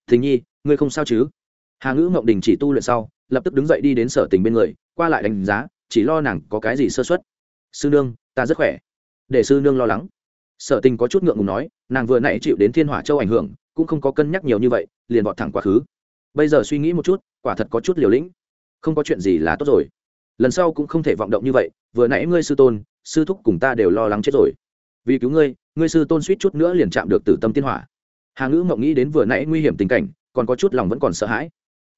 Thình nhi, ngươi không sao chứ? Hà ngữ mộng đình chỉ tu luyện sau, lập tức đứng dậy đi đến sở tình bên người, qua lại đánh giá, chỉ lo nàng có cái gì sơ xuất sư nương, ta rất khỏe. Để sư nương lo lắng. Sở tình có chút ngượng ngùng nói, nàng vừa nãy chịu đến thiên hỏa châu ảnh hưởng, cũng không có cân nhắc nhiều như vậy, liền vọt thẳng quá khứ. Bây giờ suy nghĩ một chút, quả thật có chút liều lĩnh. Không có chuyện gì là tốt rồi. Lần sau cũng không thể vọng động như vậy, vừa nãy ngươi sư tôn sư thúc cùng ta đều lo lắng chết rồi. Vì cứu ngươi ngươi sư tôn suýt chút nữa liền chạm được tử tâm tiên hỏa. Hà ngữ mộng nghĩ đến vừa nãy nguy hiểm tình cảnh, còn có chút lòng vẫn còn sợ hãi.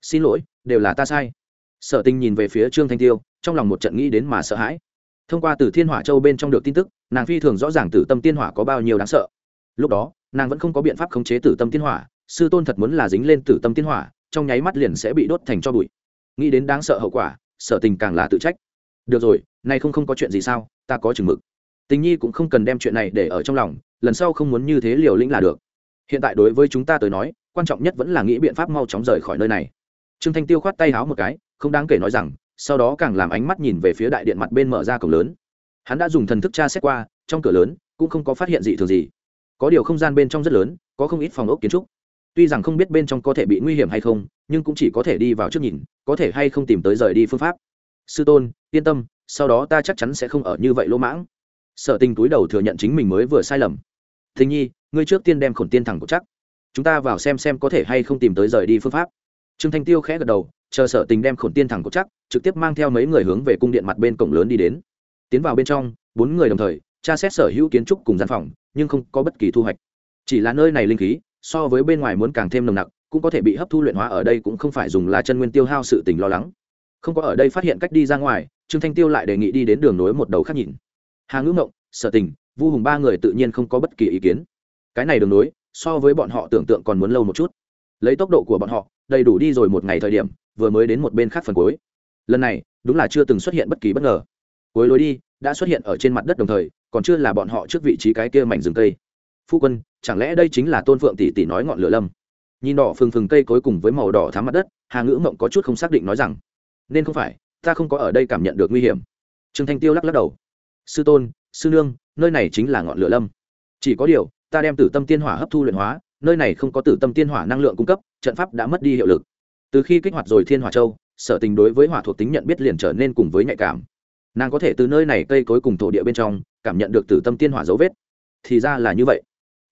Xin lỗi, đều là ta sai. Sở tình nhìn về phía trương thanh tiêu, trong lòng một trận nghĩ đến mà sợ hãi. Thông qua từ thiên hỏa châu bên trong được tin tức, nàng phi thường rõ ràng tử tâm tiên hỏa có bao nhiêu đáng sợ. Lúc đó, nàng vẫn không có biện pháp khống chế tử tâm tiên hỏa, sư tôn thật muốn là dính lên tử tâm tiên hỏa, trong nháy mắt liền sẽ bị đốt thành cho bụi. Nghĩ đến đáng sợ hậu quả, sở tình càng là tự trách. Được rồi nay không không có chuyện gì sao, ta có chừng mực. Tình nhi cũng không cần đem chuyện này để ở trong lòng, lần sau không muốn như thế liều lĩnh là được. Hiện tại đối với chúng ta tới nói, quan trọng nhất vẫn là nghĩ biện pháp mau chóng rời khỏi nơi này. Trương thanh tiêu khoát tay háo một cái, không đáng kể nói rằng, sau đó càng làm ánh mắt nhìn về phía đại điện mặt bên mở ra cổng lớn. Hắn đã dùng thần thức tra xét qua, trong cửa lớn cũng không có phát hiện gì thường gì. Có điều không gian bên trong rất lớn, có không ít phòng ốc kiến trúc. Tuy rằng không biết bên trong có thể bị nguy hiểm hay không, nhưng cũng chỉ có thể đi vào trước nhìn, có thể hay không tìm tới rời đi phương pháp. Sư tôn, yên tâm sau đó ta chắc chắn sẽ không ở như vậy lỗ mãng. Sở tình túi đầu thừa nhận chính mình mới vừa sai lầm. Thình nhi, ngươi trước tiên đem khổn tiên thẳng của chắc. Chúng ta vào xem xem có thể hay không tìm tới rời đi phương pháp. Trương thanh tiêu khẽ gật đầu, chờ sở tình đem khổn tiên thẳng của chắc, trực tiếp mang theo mấy người hướng về cung điện mặt bên cổng lớn đi đến. Tiến vào bên trong, bốn người đồng thời tra xét sở hữu kiến trúc cùng gian phòng, nhưng không có bất kỳ thu hoạch. Chỉ là nơi này linh khí, so với bên ngoài muốn càng thêm nồng nặc, cũng có thể bị hấp thu luyện hóa ở đây cũng không phải dùng lá chân nguyên tiêu hao sự tình lo lắng. Không có ở đây phát hiện cách đi ra ngoài trương thanh tiêu lại đề nghị đi đến đường nối một đầu khác nhìn. Hà ngữ ngộng, sở tình, vu hùng ba người tự nhiên không có bất kỳ ý kiến. Cái này đường nối, so với bọn họ tưởng tượng còn muốn lâu một chút. Lấy tốc độ của bọn họ, đầy đủ đi rồi một ngày thời điểm, vừa mới đến một bên khác phần cuối. Lần này, đúng là chưa từng xuất hiện bất kỳ bất ngờ. Cuối lối đi, đã xuất hiện ở trên mặt đất đồng thời, còn chưa là bọn họ trước vị trí cái kia mảnh rừng cây. Phu quân, chẳng lẽ đây chính là tôn phượng tỷ tỷ nói ngọn lửa lâm? Nhìn đỏ phừng phừng cây cối cùng với màu đỏ thám mặt đất, hà ngữ mộng có chút không xác định nói rằng, nên không phải ta không có ở đây cảm nhận được nguy hiểm. Trương thanh tiêu lắc lắc đầu. Sư tôn, sư nương, nơi này chính là ngọn lửa lâm. Chỉ có điều, ta đem tử tâm tiên hỏa hấp thu luyện hóa, nơi này không có tử tâm tiên hỏa năng lượng cung cấp, trận pháp đã mất đi hiệu lực. Từ khi kích hoạt rồi thiên hỏa châu, sở tình đối với hỏa thuộc tính nhận biết liền trở nên cùng với nhạy cảm. Nàng có thể từ nơi này cây cối cùng thổ địa bên trong, cảm nhận được tử tâm tiên hỏa dấu vết. Thì ra là như vậy.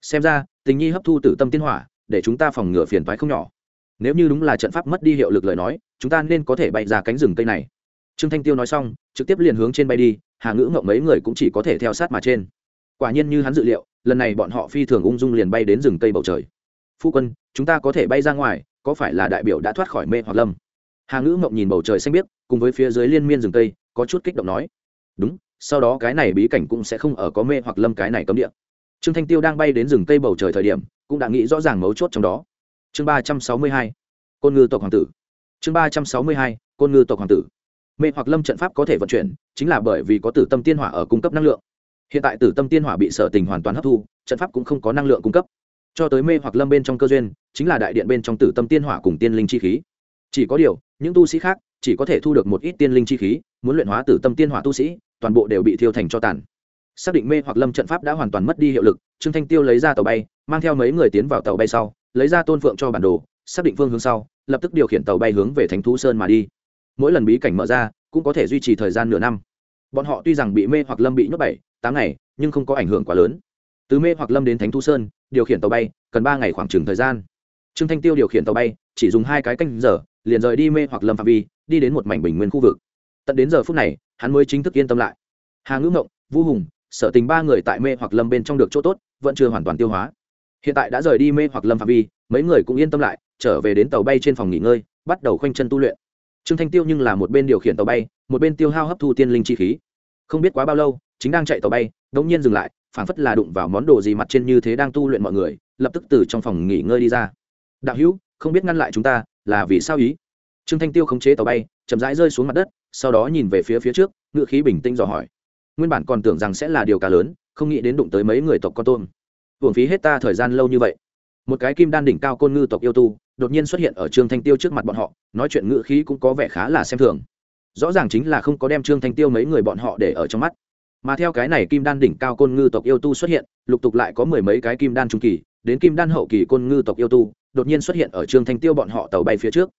Xem ra, tình nhi hấp thu tử tâm tiên hỏa, để chúng ta phòng ngừa phiền toái không nhỏ. Nếu như đúng là trận pháp mất đi hiệu lực lời nói, chúng ta nên có thể bay ra cánh rừng cây này trương thanh tiêu nói xong, trực tiếp liền hướng trên bay đi, hà ngữ Ngậm mấy người cũng chỉ có thể theo sát mà trên. Quả nhiên như hắn dự liệu, lần này bọn họ phi thường ung dung liền bay đến rừng cây bầu trời. Phu quân, chúng ta có thể bay ra ngoài, có phải là đại biểu đã thoát khỏi mê hoặc lâm? Hà ngữ Ngậm nhìn bầu trời xanh biếc, cùng với phía dưới liên miên rừng cây, có chút kích động nói. Đúng, sau đó cái này bí cảnh cũng sẽ không ở có mê hoặc lâm cái này cấm địa. Trương thanh tiêu đang bay đến rừng cây bầu trời thời điểm, cũng đã nghĩ rõ ràng mấu chốt trong đó. Chương ba trăm sáu mươi hai, côn ngư tộc hoàng tử. Chương ba trăm sáu mươi hai, côn ngư tộc hoàng tử mê hoặc lâm trận pháp có thể vận chuyển, chính là bởi vì có tử tâm tiên hỏa ở cung cấp năng lượng. Hiện tại tử tâm tiên hỏa bị sở tình hoàn toàn hấp thu, trận pháp cũng không có năng lượng cung cấp. Cho tới mê hoặc lâm bên trong cơ duyên, chính là đại điện bên trong tử tâm tiên hỏa cùng tiên linh chi khí. Chỉ có điều, những tu sĩ khác chỉ có thể thu được một ít tiên linh chi khí, muốn luyện hóa tử tâm tiên hỏa tu sĩ, toàn bộ đều bị thiêu thành cho tàn. Xác định mê hoặc lâm trận pháp đã hoàn toàn mất đi hiệu lực, trương thanh tiêu lấy ra tàu bay, mang theo mấy người tiến vào tàu bay sau, lấy ra tôn phượng cho bản đồ, xác định phương hướng sau, lập tức điều khiển tàu bay hướng về thánh thú sơn mà đi mỗi lần bí cảnh mở ra, cũng có thể duy trì thời gian nửa năm. Bọn họ tuy rằng bị mê hoặc lâm bị nhốt bảy, tám ngày, nhưng không có ảnh hưởng quá lớn. Từ mê hoặc lâm đến thánh thu sơn, điều khiển tàu bay, cần ba ngày khoảng trừng thời gian. Trương thanh tiêu điều khiển tàu bay, chỉ dùng hai cái canh giờ, liền rời đi mê hoặc lâm phạm vi, đi đến một mảnh bình nguyên khu vực. Tận đến giờ phút này, hắn mới chính thức yên tâm lại. Hà ngữ mộng vũ hùng, sở tình ba người tại mê hoặc lâm bên trong được chỗ tốt, vẫn chưa hoàn toàn tiêu hóa. Hiện tại đã rời đi mê hoặc lâm phạm vi, mấy người cũng yên tâm lại, trở về đến tàu bay trên phòng nghỉ ngơi, bắt đầu khoanh chân tu luyện trương thanh tiêu nhưng là một bên điều khiển tàu bay, một bên tiêu hao hấp thu tiên linh chi khí. Không biết quá bao lâu, chính đang chạy tàu bay, đột nhiên dừng lại, phảng phất là đụng vào món đồ gì mặt trên như thế đang tu luyện mọi người, lập tức từ trong phòng nghỉ ngơi đi ra. Đạo hữu, không biết ngăn lại chúng ta, là vì sao ý? Trương thanh tiêu khống chế tàu bay, chậm rãi rơi xuống mặt đất, sau đó nhìn về phía phía trước, ngựa khí bình tĩnh dò hỏi. Nguyên bản còn tưởng rằng sẽ là điều cá lớn, không nghĩ đến đụng tới mấy người tộc con tôm. Hưởng phí hết ta thời gian lâu như vậy một cái kim đan đỉnh cao côn ngư tộc yêu tu, đột nhiên xuất hiện ở trương thanh tiêu trước mặt bọn họ, nói chuyện ngữ khí cũng có vẻ khá là xem thường. Rõ ràng chính là không có đem trương thanh tiêu mấy người bọn họ để ở trong mắt. Mà theo cái này kim đan đỉnh cao côn ngư tộc yêu tu xuất hiện, lục tục lại có mười mấy cái kim đan trung kỳ, đến kim đan hậu kỳ côn ngư tộc yêu tu, đột nhiên xuất hiện ở trương thanh tiêu bọn họ tàu bay phía trước.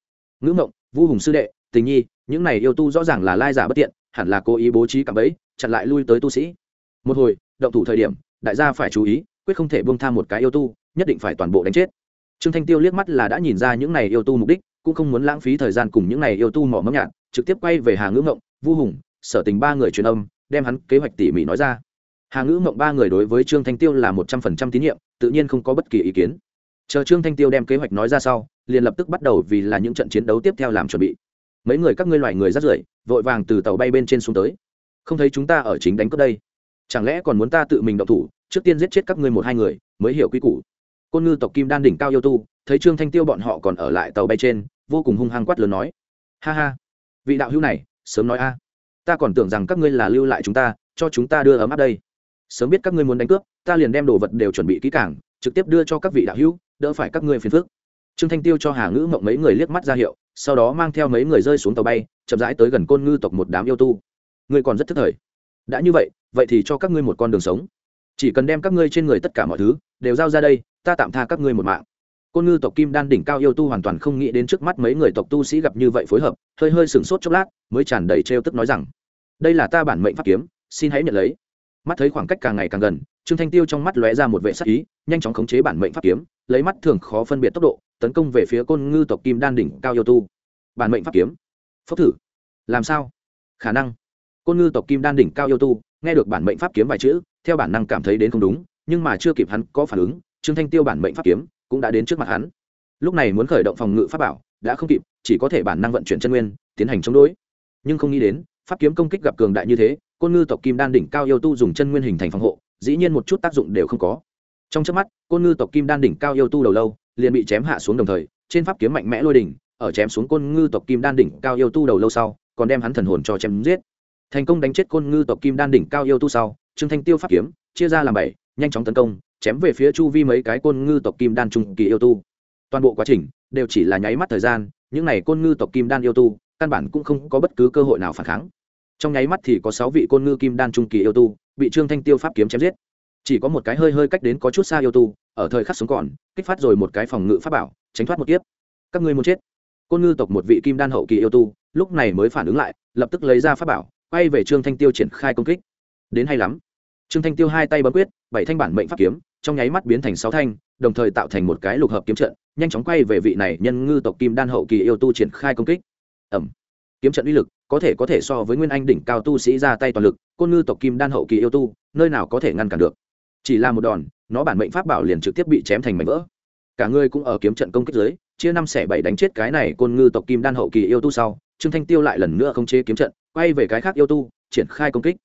Ngữ mộng, vu hùng sư đệ, tình nhi, những này yêu tu rõ ràng là lai giả bất tiện, hẳn là cố ý bố trí cạm bẫy, chặn lại lui tới tu sĩ. Một hồi, động thủ thời điểm, đại gia phải chú ý quyết không thể buông tha một cái yêu tu, nhất định phải toàn bộ đánh chết. Trương thanh tiêu liếc mắt là đã nhìn ra những này yêu tu mục đích, cũng không muốn lãng phí thời gian cùng những này yêu tu mỏ mẫm nhạt, trực tiếp quay về hà ngữ ngộng, vu hùng, sở tình ba người truyền âm, đem hắn kế hoạch tỉ mỉ nói ra. Hà ngữ mộng ba người đối với trương thanh tiêu là một trăm phần trăm tín nhiệm, tự nhiên không có bất kỳ ý kiến. Chờ trương thanh tiêu đem kế hoạch nói ra sau, liền lập tức bắt đầu vì là những trận chiến đấu tiếp theo làm chuẩn bị. Mấy người các ngươi loại người rất rưởi, vội vàng từ tàu bay bên trên xuống tới. Không thấy chúng ta ở chính đánh cướp đây. Chẳng lẽ còn muốn ta tự mình động thủ trước tiên giết chết các ngươi một hai người, mới hiểu quy củ. Côn ngư tộc kim đan đỉnh cao yêu tu, thấy trương thanh tiêu bọn họ còn ở lại tàu bay trên, vô cùng hung hăng quát lớn nói, ha ha, vị đạo hữu này, sớm nói a. Ta còn tưởng rằng các ngươi là lưu lại chúng ta, cho chúng ta đưa ấm áp đây. Sớm biết các ngươi muốn đánh cướp, ta liền đem đồ vật đều chuẩn bị kỹ càng, trực tiếp đưa cho các vị đạo hữu, đỡ phải các ngươi phiền phức. Trương thanh tiêu cho hà ngữ mộng mấy người liếc mắt ra hiệu, sau đó mang theo mấy người rơi xuống tàu bay, chậm rãi tới gần côn ngư tộc một đám yêu tu. Ngươi còn rất thức thời. Đã như vậy vậy thì cho các ngươi một con đường sống chỉ cần đem các ngươi trên người tất cả mọi thứ đều giao ra đây, ta tạm tha các ngươi một mạng. Côn ngư tộc kim đan đỉnh cao yêu tu hoàn toàn không nghĩ đến trước mắt mấy người tộc tu sĩ gặp như vậy phối hợp, hơi hơi sửng sốt chốc lát, mới tràn đầy trêu tức nói rằng, đây là ta bản mệnh pháp kiếm, xin hãy nhận lấy. Mắt thấy khoảng cách càng ngày càng gần, trương thanh tiêu trong mắt lóe ra một vệ sắc ý, nhanh chóng khống chế bản mệnh pháp kiếm, lấy mắt thường khó phân biệt tốc độ, tấn công về phía côn ngư tộc kim đan đỉnh cao yêu tu. Bản mệnh pháp kiếm. Phốc thử. Làm sao? Khả năng. Côn ngư tộc kim đan đỉnh cao yêu tu nghe được bản mệnh pháp kiếm vài chữ, theo bản năng cảm thấy đến không đúng, nhưng mà chưa kịp hắn có phản ứng, trương thanh tiêu bản mệnh pháp kiếm cũng đã đến trước mặt hắn. Lúc này muốn khởi động phòng ngự pháp bảo đã không kịp, chỉ có thể bản năng vận chuyển chân nguyên, tiến hành chống đối. Nhưng không nghĩ đến, pháp kiếm công kích gặp cường đại như thế, côn ngư tộc kim đan đỉnh cao yêu tu dùng chân nguyên hình thành phòng hộ, dĩ nhiên một chút tác dụng đều không có. Trong trước mắt, côn ngư tộc kim đan đỉnh cao yêu tu đầu lâu liền bị chém hạ xuống đồng thời, trên pháp kiếm mạnh mẽ lôi đỉnh, ở chém xuống côn ngư tộc kim đan đỉnh cao yêu tu đầu lâu sau, còn đem hắn thần hồn cho chém giết thành công đánh chết côn ngư tộc kim đan đỉnh cao yêu tu sau, trương thanh tiêu pháp kiếm, chia ra làm bảy, nhanh chóng tấn công, chém về phía chu vi mấy cái côn ngư tộc kim đan trung kỳ yêu tu. Toàn bộ quá trình đều chỉ là nháy mắt thời gian, những n à y côn ngư tộc kim đan yêu tu căn bản cũng không có bất cứ cơ hội nào phản kháng. Trong nháy mắt thì có sáu vị côn ngư kim đan trung kỳ yêu tu bị trương thanh tiêu pháp kiếm chém giết. Chỉ có một cái hơi hơi cách đến có chút xa yêu tu, ở thời khắc sống còn, kích phát rồi một cái phòng ngự pháp bảo, tránh thoát một kiếp. Các ngươi muốn chết. Côn ngư tộc một vị kim đan hậu kỳ yêu tu, lúc này mới phản ứng lại, lập tức lấy ra pháp bảo quay về trương thanh tiêu triển khai công kích. Đến hay lắm. Trương thanh tiêu hai tay bấm quyết, bảy thanh bản mệnh pháp kiếm, trong nháy mắt biến thành sáu thanh, đồng thời tạo thành một cái lục hợp kiếm trận, nhanh chóng quay về vị này nhân ngư tộc kim đan hậu kỳ yêu tu triển khai công kích. Ẩm. Kiếm trận uy lực có thể có thể so với nguyên anh đỉnh cao tu sĩ ra tay toàn lực, côn ngư tộc kim đan hậu kỳ yêu tu, nơi nào có thể ngăn cản được. Chỉ là một đòn, nó bản mệnh pháp bảo liền trực tiếp bị chém thành mảnh vỡ. Cả ngươi cũng ở kiếm trận công kích dưới, chia năm xẻ bảy đánh chết cái này côn ngư tộc kim đan hậu kỳ yêu tu sau, trương thanh tiêu lại lần nữa không chế kiếm trận quay về cái khác yêu tu, triển khai công kích.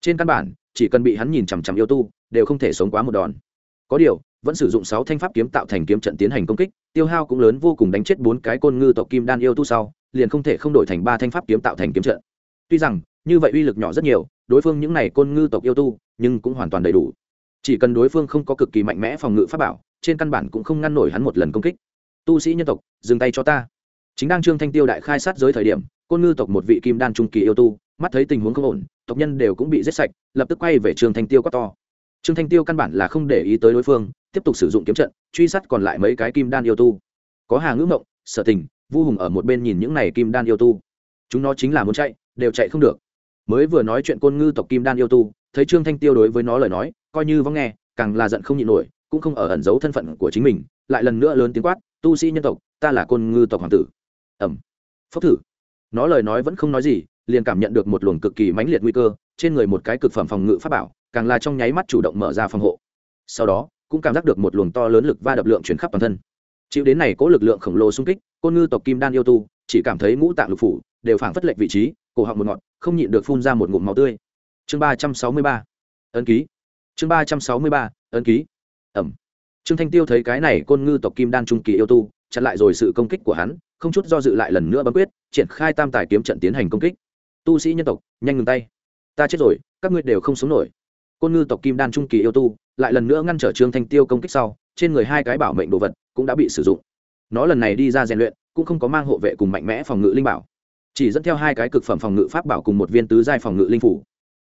Trên căn bản, chỉ cần bị hắn nhìn chằm chằm yêu tu, đều không thể sống quá một đòn. Có điều, vẫn sử dụng sáu thanh pháp kiếm tạo thành kiếm trận tiến hành công kích, tiêu hao cũng lớn vô cùng đánh chết bốn cái côn ngư tộc kim đan yêu tu sau, liền không thể không đổi thành ba thanh pháp kiếm tạo thành kiếm trận. Tuy rằng, như vậy uy lực nhỏ rất nhiều, đối phương những này côn ngư tộc yêu tu, nhưng cũng hoàn toàn đầy đủ. Chỉ cần đối phương không có cực kỳ mạnh mẽ phòng ngự pháp bảo, trên căn bản cũng không ngăn nổi hắn một lần công kích. Tu sĩ nhân tộc, dừng tay cho ta. Chính đang trương thanh tiêu đại khai sát giới thời điểm côn ngư tộc một vị kim đan trung kỳ yêu tu, mắt thấy tình huống không ổn, tộc nhân đều cũng bị giết sạch, lập tức quay về trương thanh tiêu quát to. Trương thanh tiêu căn bản là không để ý tới đối phương, tiếp tục sử dụng kiếm trận, truy sát còn lại mấy cái kim đan yêu tu. Có hà ngữ mộng, sở tình, vu hùng ở một bên nhìn những này kim đan yêu tu. Chúng nó chính là muốn chạy, đều chạy không được. Mới vừa nói chuyện côn ngư tộc kim đan yêu tu, thấy trương thanh tiêu đối với nó lời nói, coi như vắng nghe, càng là giận không nhịn nổi, cũng không ở ẩn giấu thân phận của chính mình, lại lần nữa lớn tiếng quát, tu sĩ nhân tộc, ta là côn ngư tộc hoàng tử. Ẩm phốc thử nó lời nói vẫn không nói gì, liền cảm nhận được một luồng cực kỳ mãnh liệt nguy cơ, trên người một cái cực phẩm phòng ngự pháp bảo, càng là trong nháy mắt chủ động mở ra phòng hộ. Sau đó, cũng cảm giác được một luồng to lớn lực va đập lượng chuyển khắp toàn thân. Chịu đến này cố lực lượng khổng lồ xung kích, côn ngư tộc kim đan yêu tu, chỉ cảm thấy ngũ tạng lục phủ đều phảng phất lệch vị trí, cổ họng một ngọn, không nhịn được phun ra một ngụm máu tươi. Chương ba trăm sáu mươi ba. Ấn ký. Chương ba trăm sáu mươi ba. Ấn ký. Ẩm. Trương thanh tiêu thấy cái này côn ngư tộc kim đan trung kỳ yêu tu chặn lại rồi sự công kích của hắn, không chút do dự lại lần nữa bấm quyết, triển khai tam tài kiếm trận tiến hành công kích. Tu sĩ nhân tộc, nhanh ngừng tay. Ta chết rồi, các ngươi đều không sống nổi. Côn ngư tộc kim đan trung kỳ yêu tu, lại lần nữa ngăn trở trương thanh tiêu công kích sau, trên người hai cái bảo mệnh đồ vật cũng đã bị sử dụng. Nó lần này đi ra rèn luyện, cũng không có mang hộ vệ cùng mạnh mẽ phòng ngự linh bảo. Chỉ dẫn theo hai cái cực phẩm phòng ngự pháp bảo cùng một viên tứ giai phòng ngự linh phủ.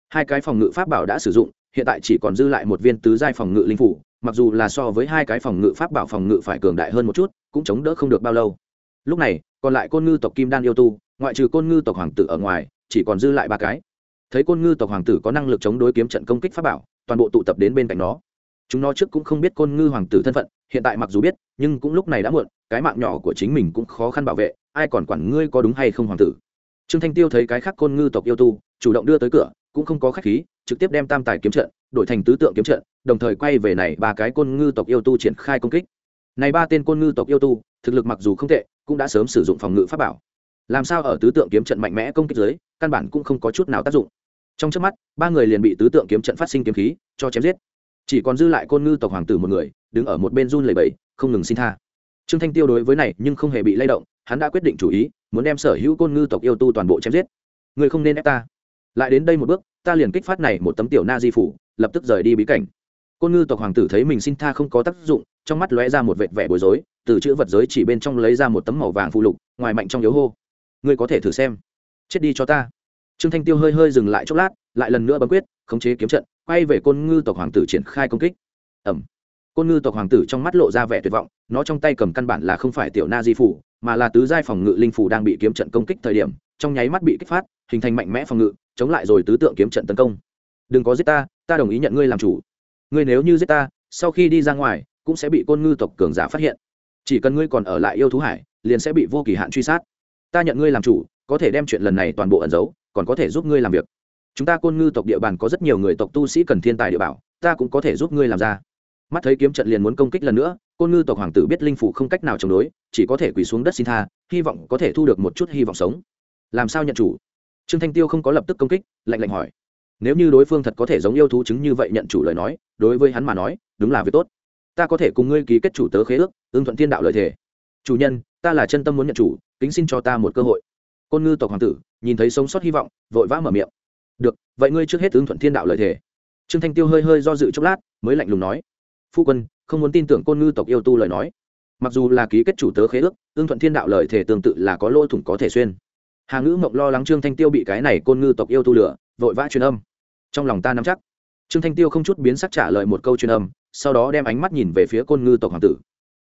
Hai cái phòng ngự pháp bảo đã sử dụng, hiện tại chỉ còn dư lại một viên tứ giai phòng ngự linh phủ mặc dù là so với hai cái phòng ngự pháp bảo phòng ngự phải cường đại hơn một chút, cũng chống đỡ không được bao lâu. Lúc này, còn lại côn ngư tộc kim đan yêu tu, ngoại trừ côn ngư tộc hoàng tử ở ngoài, chỉ còn dư lại ba cái. Thấy côn ngư tộc hoàng tử có năng lực chống đối kiếm trận công kích pháp bảo, toàn bộ tụ tập đến bên cạnh nó. Chúng nó trước cũng không biết côn ngư hoàng tử thân phận, hiện tại mặc dù biết, nhưng cũng lúc này đã muộn, cái mạng nhỏ của chính mình cũng khó khăn bảo vệ, ai còn quản ngươi có đúng hay không hoàng tử. Trương thanh tiêu thấy cái khác côn ngư tộc yêu tu, chủ động đưa tới cửa, cũng không có khách khí trực tiếp đem tam tài kiếm trận, đổi thành tứ tượng kiếm trận, đồng thời quay về này ba cái côn ngư tộc yêu tu triển khai công kích. Này ba tên côn ngư tộc yêu tu, thực lực mặc dù không tệ, cũng đã sớm sử dụng phòng ngự pháp bảo. Làm sao ở tứ tượng kiếm trận mạnh mẽ công kích dưới, căn bản cũng không có chút nào tác dụng. Trong trước mắt, ba người liền bị tứ tượng kiếm trận phát sinh kiếm khí, cho chém giết. Chỉ còn dư lại côn ngư tộc hoàng tử một người, đứng ở một bên run lầy bẫy không ngừng xin tha. Trương thanh tiêu đối với này nhưng không hề bị lay động, hắn đã quyết định chủ ý, muốn đem sở hữu côn ngư tộc yêu tu toàn bộ chém giết. Người không nên ép ta lại đến đây một bước, ta liền kích phát này một tấm tiểu na di phủ, lập tức rời đi bí cảnh. Côn ngư tộc hoàng tử thấy mình xin tha không có tác dụng, trong mắt lóe ra một vệt vẻ bối rối, từ chữ vật giới chỉ bên trong lấy ra một tấm màu vàng phụ lục, ngoài mạnh trong yếu hô. Ngươi có thể thử xem. Chết đi cho ta. Trương thanh tiêu hơi hơi dừng lại chốc lát, lại lần nữa bấm quyết, khống chế kiếm trận, quay về côn ngư tộc hoàng tử triển khai công kích. Ẩm côn ngư tộc hoàng tử trong mắt lộ ra vẻ tuyệt vọng, nó trong tay cầm căn bản là không phải tiểu na di phủ, mà là tứ giai phòng ngự linh phủ đang bị kiếm trận công kích thời điểm, trong nháy mắt bị kích phát, hình thành mạnh mẽ phòng ngự chống lại rồi tứ tượng kiếm trận tấn công. Đừng có giết ta ta đồng ý nhận ngươi làm chủ. Ngươi nếu như giết ta, sau khi đi ra ngoài, cũng sẽ bị côn ngư tộc cường giả phát hiện. Chỉ cần ngươi còn ở lại yêu thú hải, liền sẽ bị vô kỳ hạn truy sát. Ta nhận ngươi làm chủ, có thể đem chuyện lần này toàn bộ ẩn giấu, còn có thể giúp ngươi làm việc. Chúng ta côn ngư tộc địa bàn có rất nhiều người tộc tu sĩ cần thiên tài địa bảo, ta cũng có thể giúp ngươi làm ra. Mắt thấy kiếm trận liền muốn công kích lần nữa, côn ngư tộc hoàng tử biết linh phủ không cách nào chống đối, chỉ có thể quỳ xuống đất xin tha, hy vọng có thể thu được một chút hy vọng sống. Làm sao nhận chủ? Trương thanh tiêu không có lập tức công kích, lạnh lạnh hỏi. Nếu như đối phương thật có thể giống yêu thú chứng như vậy nhận chủ lời nói, đối với hắn mà nói, đúng là việc tốt. Ta có thể cùng ngươi ký kết chủ tớ khế ước, ưng thuận thiên đạo lời thề. Chủ nhân, ta là chân tâm muốn nhận chủ, kính xin cho ta một cơ hội. Côn ngư tộc hoàng tử, nhìn thấy sống sót hy vọng, vội vã mở miệng. Được, vậy ngươi trước hết ưng thuận thiên đạo lời thề. Trương thanh tiêu hơi hơi do dự chốc lát, mới lạnh lùng nói. Phu quân, không muốn tin tưởng côn ngư tộc yêu tu lời nói. Mặc dù là ký kết chủ tớ khế ước, ưng thuận thiên đạo lời thề tương tự là có lỗ thủng có thể xuyên hà ngữ mộng lo lắng trương thanh tiêu bị cái này côn ngư tộc yêu tu lửa, vội vã truyền âm. Trong lòng ta nắm chắc. Trương thanh tiêu không chút biến sắc trả lời một câu truyền âm, sau đó đem ánh mắt nhìn về phía côn ngư tộc hoàng tử.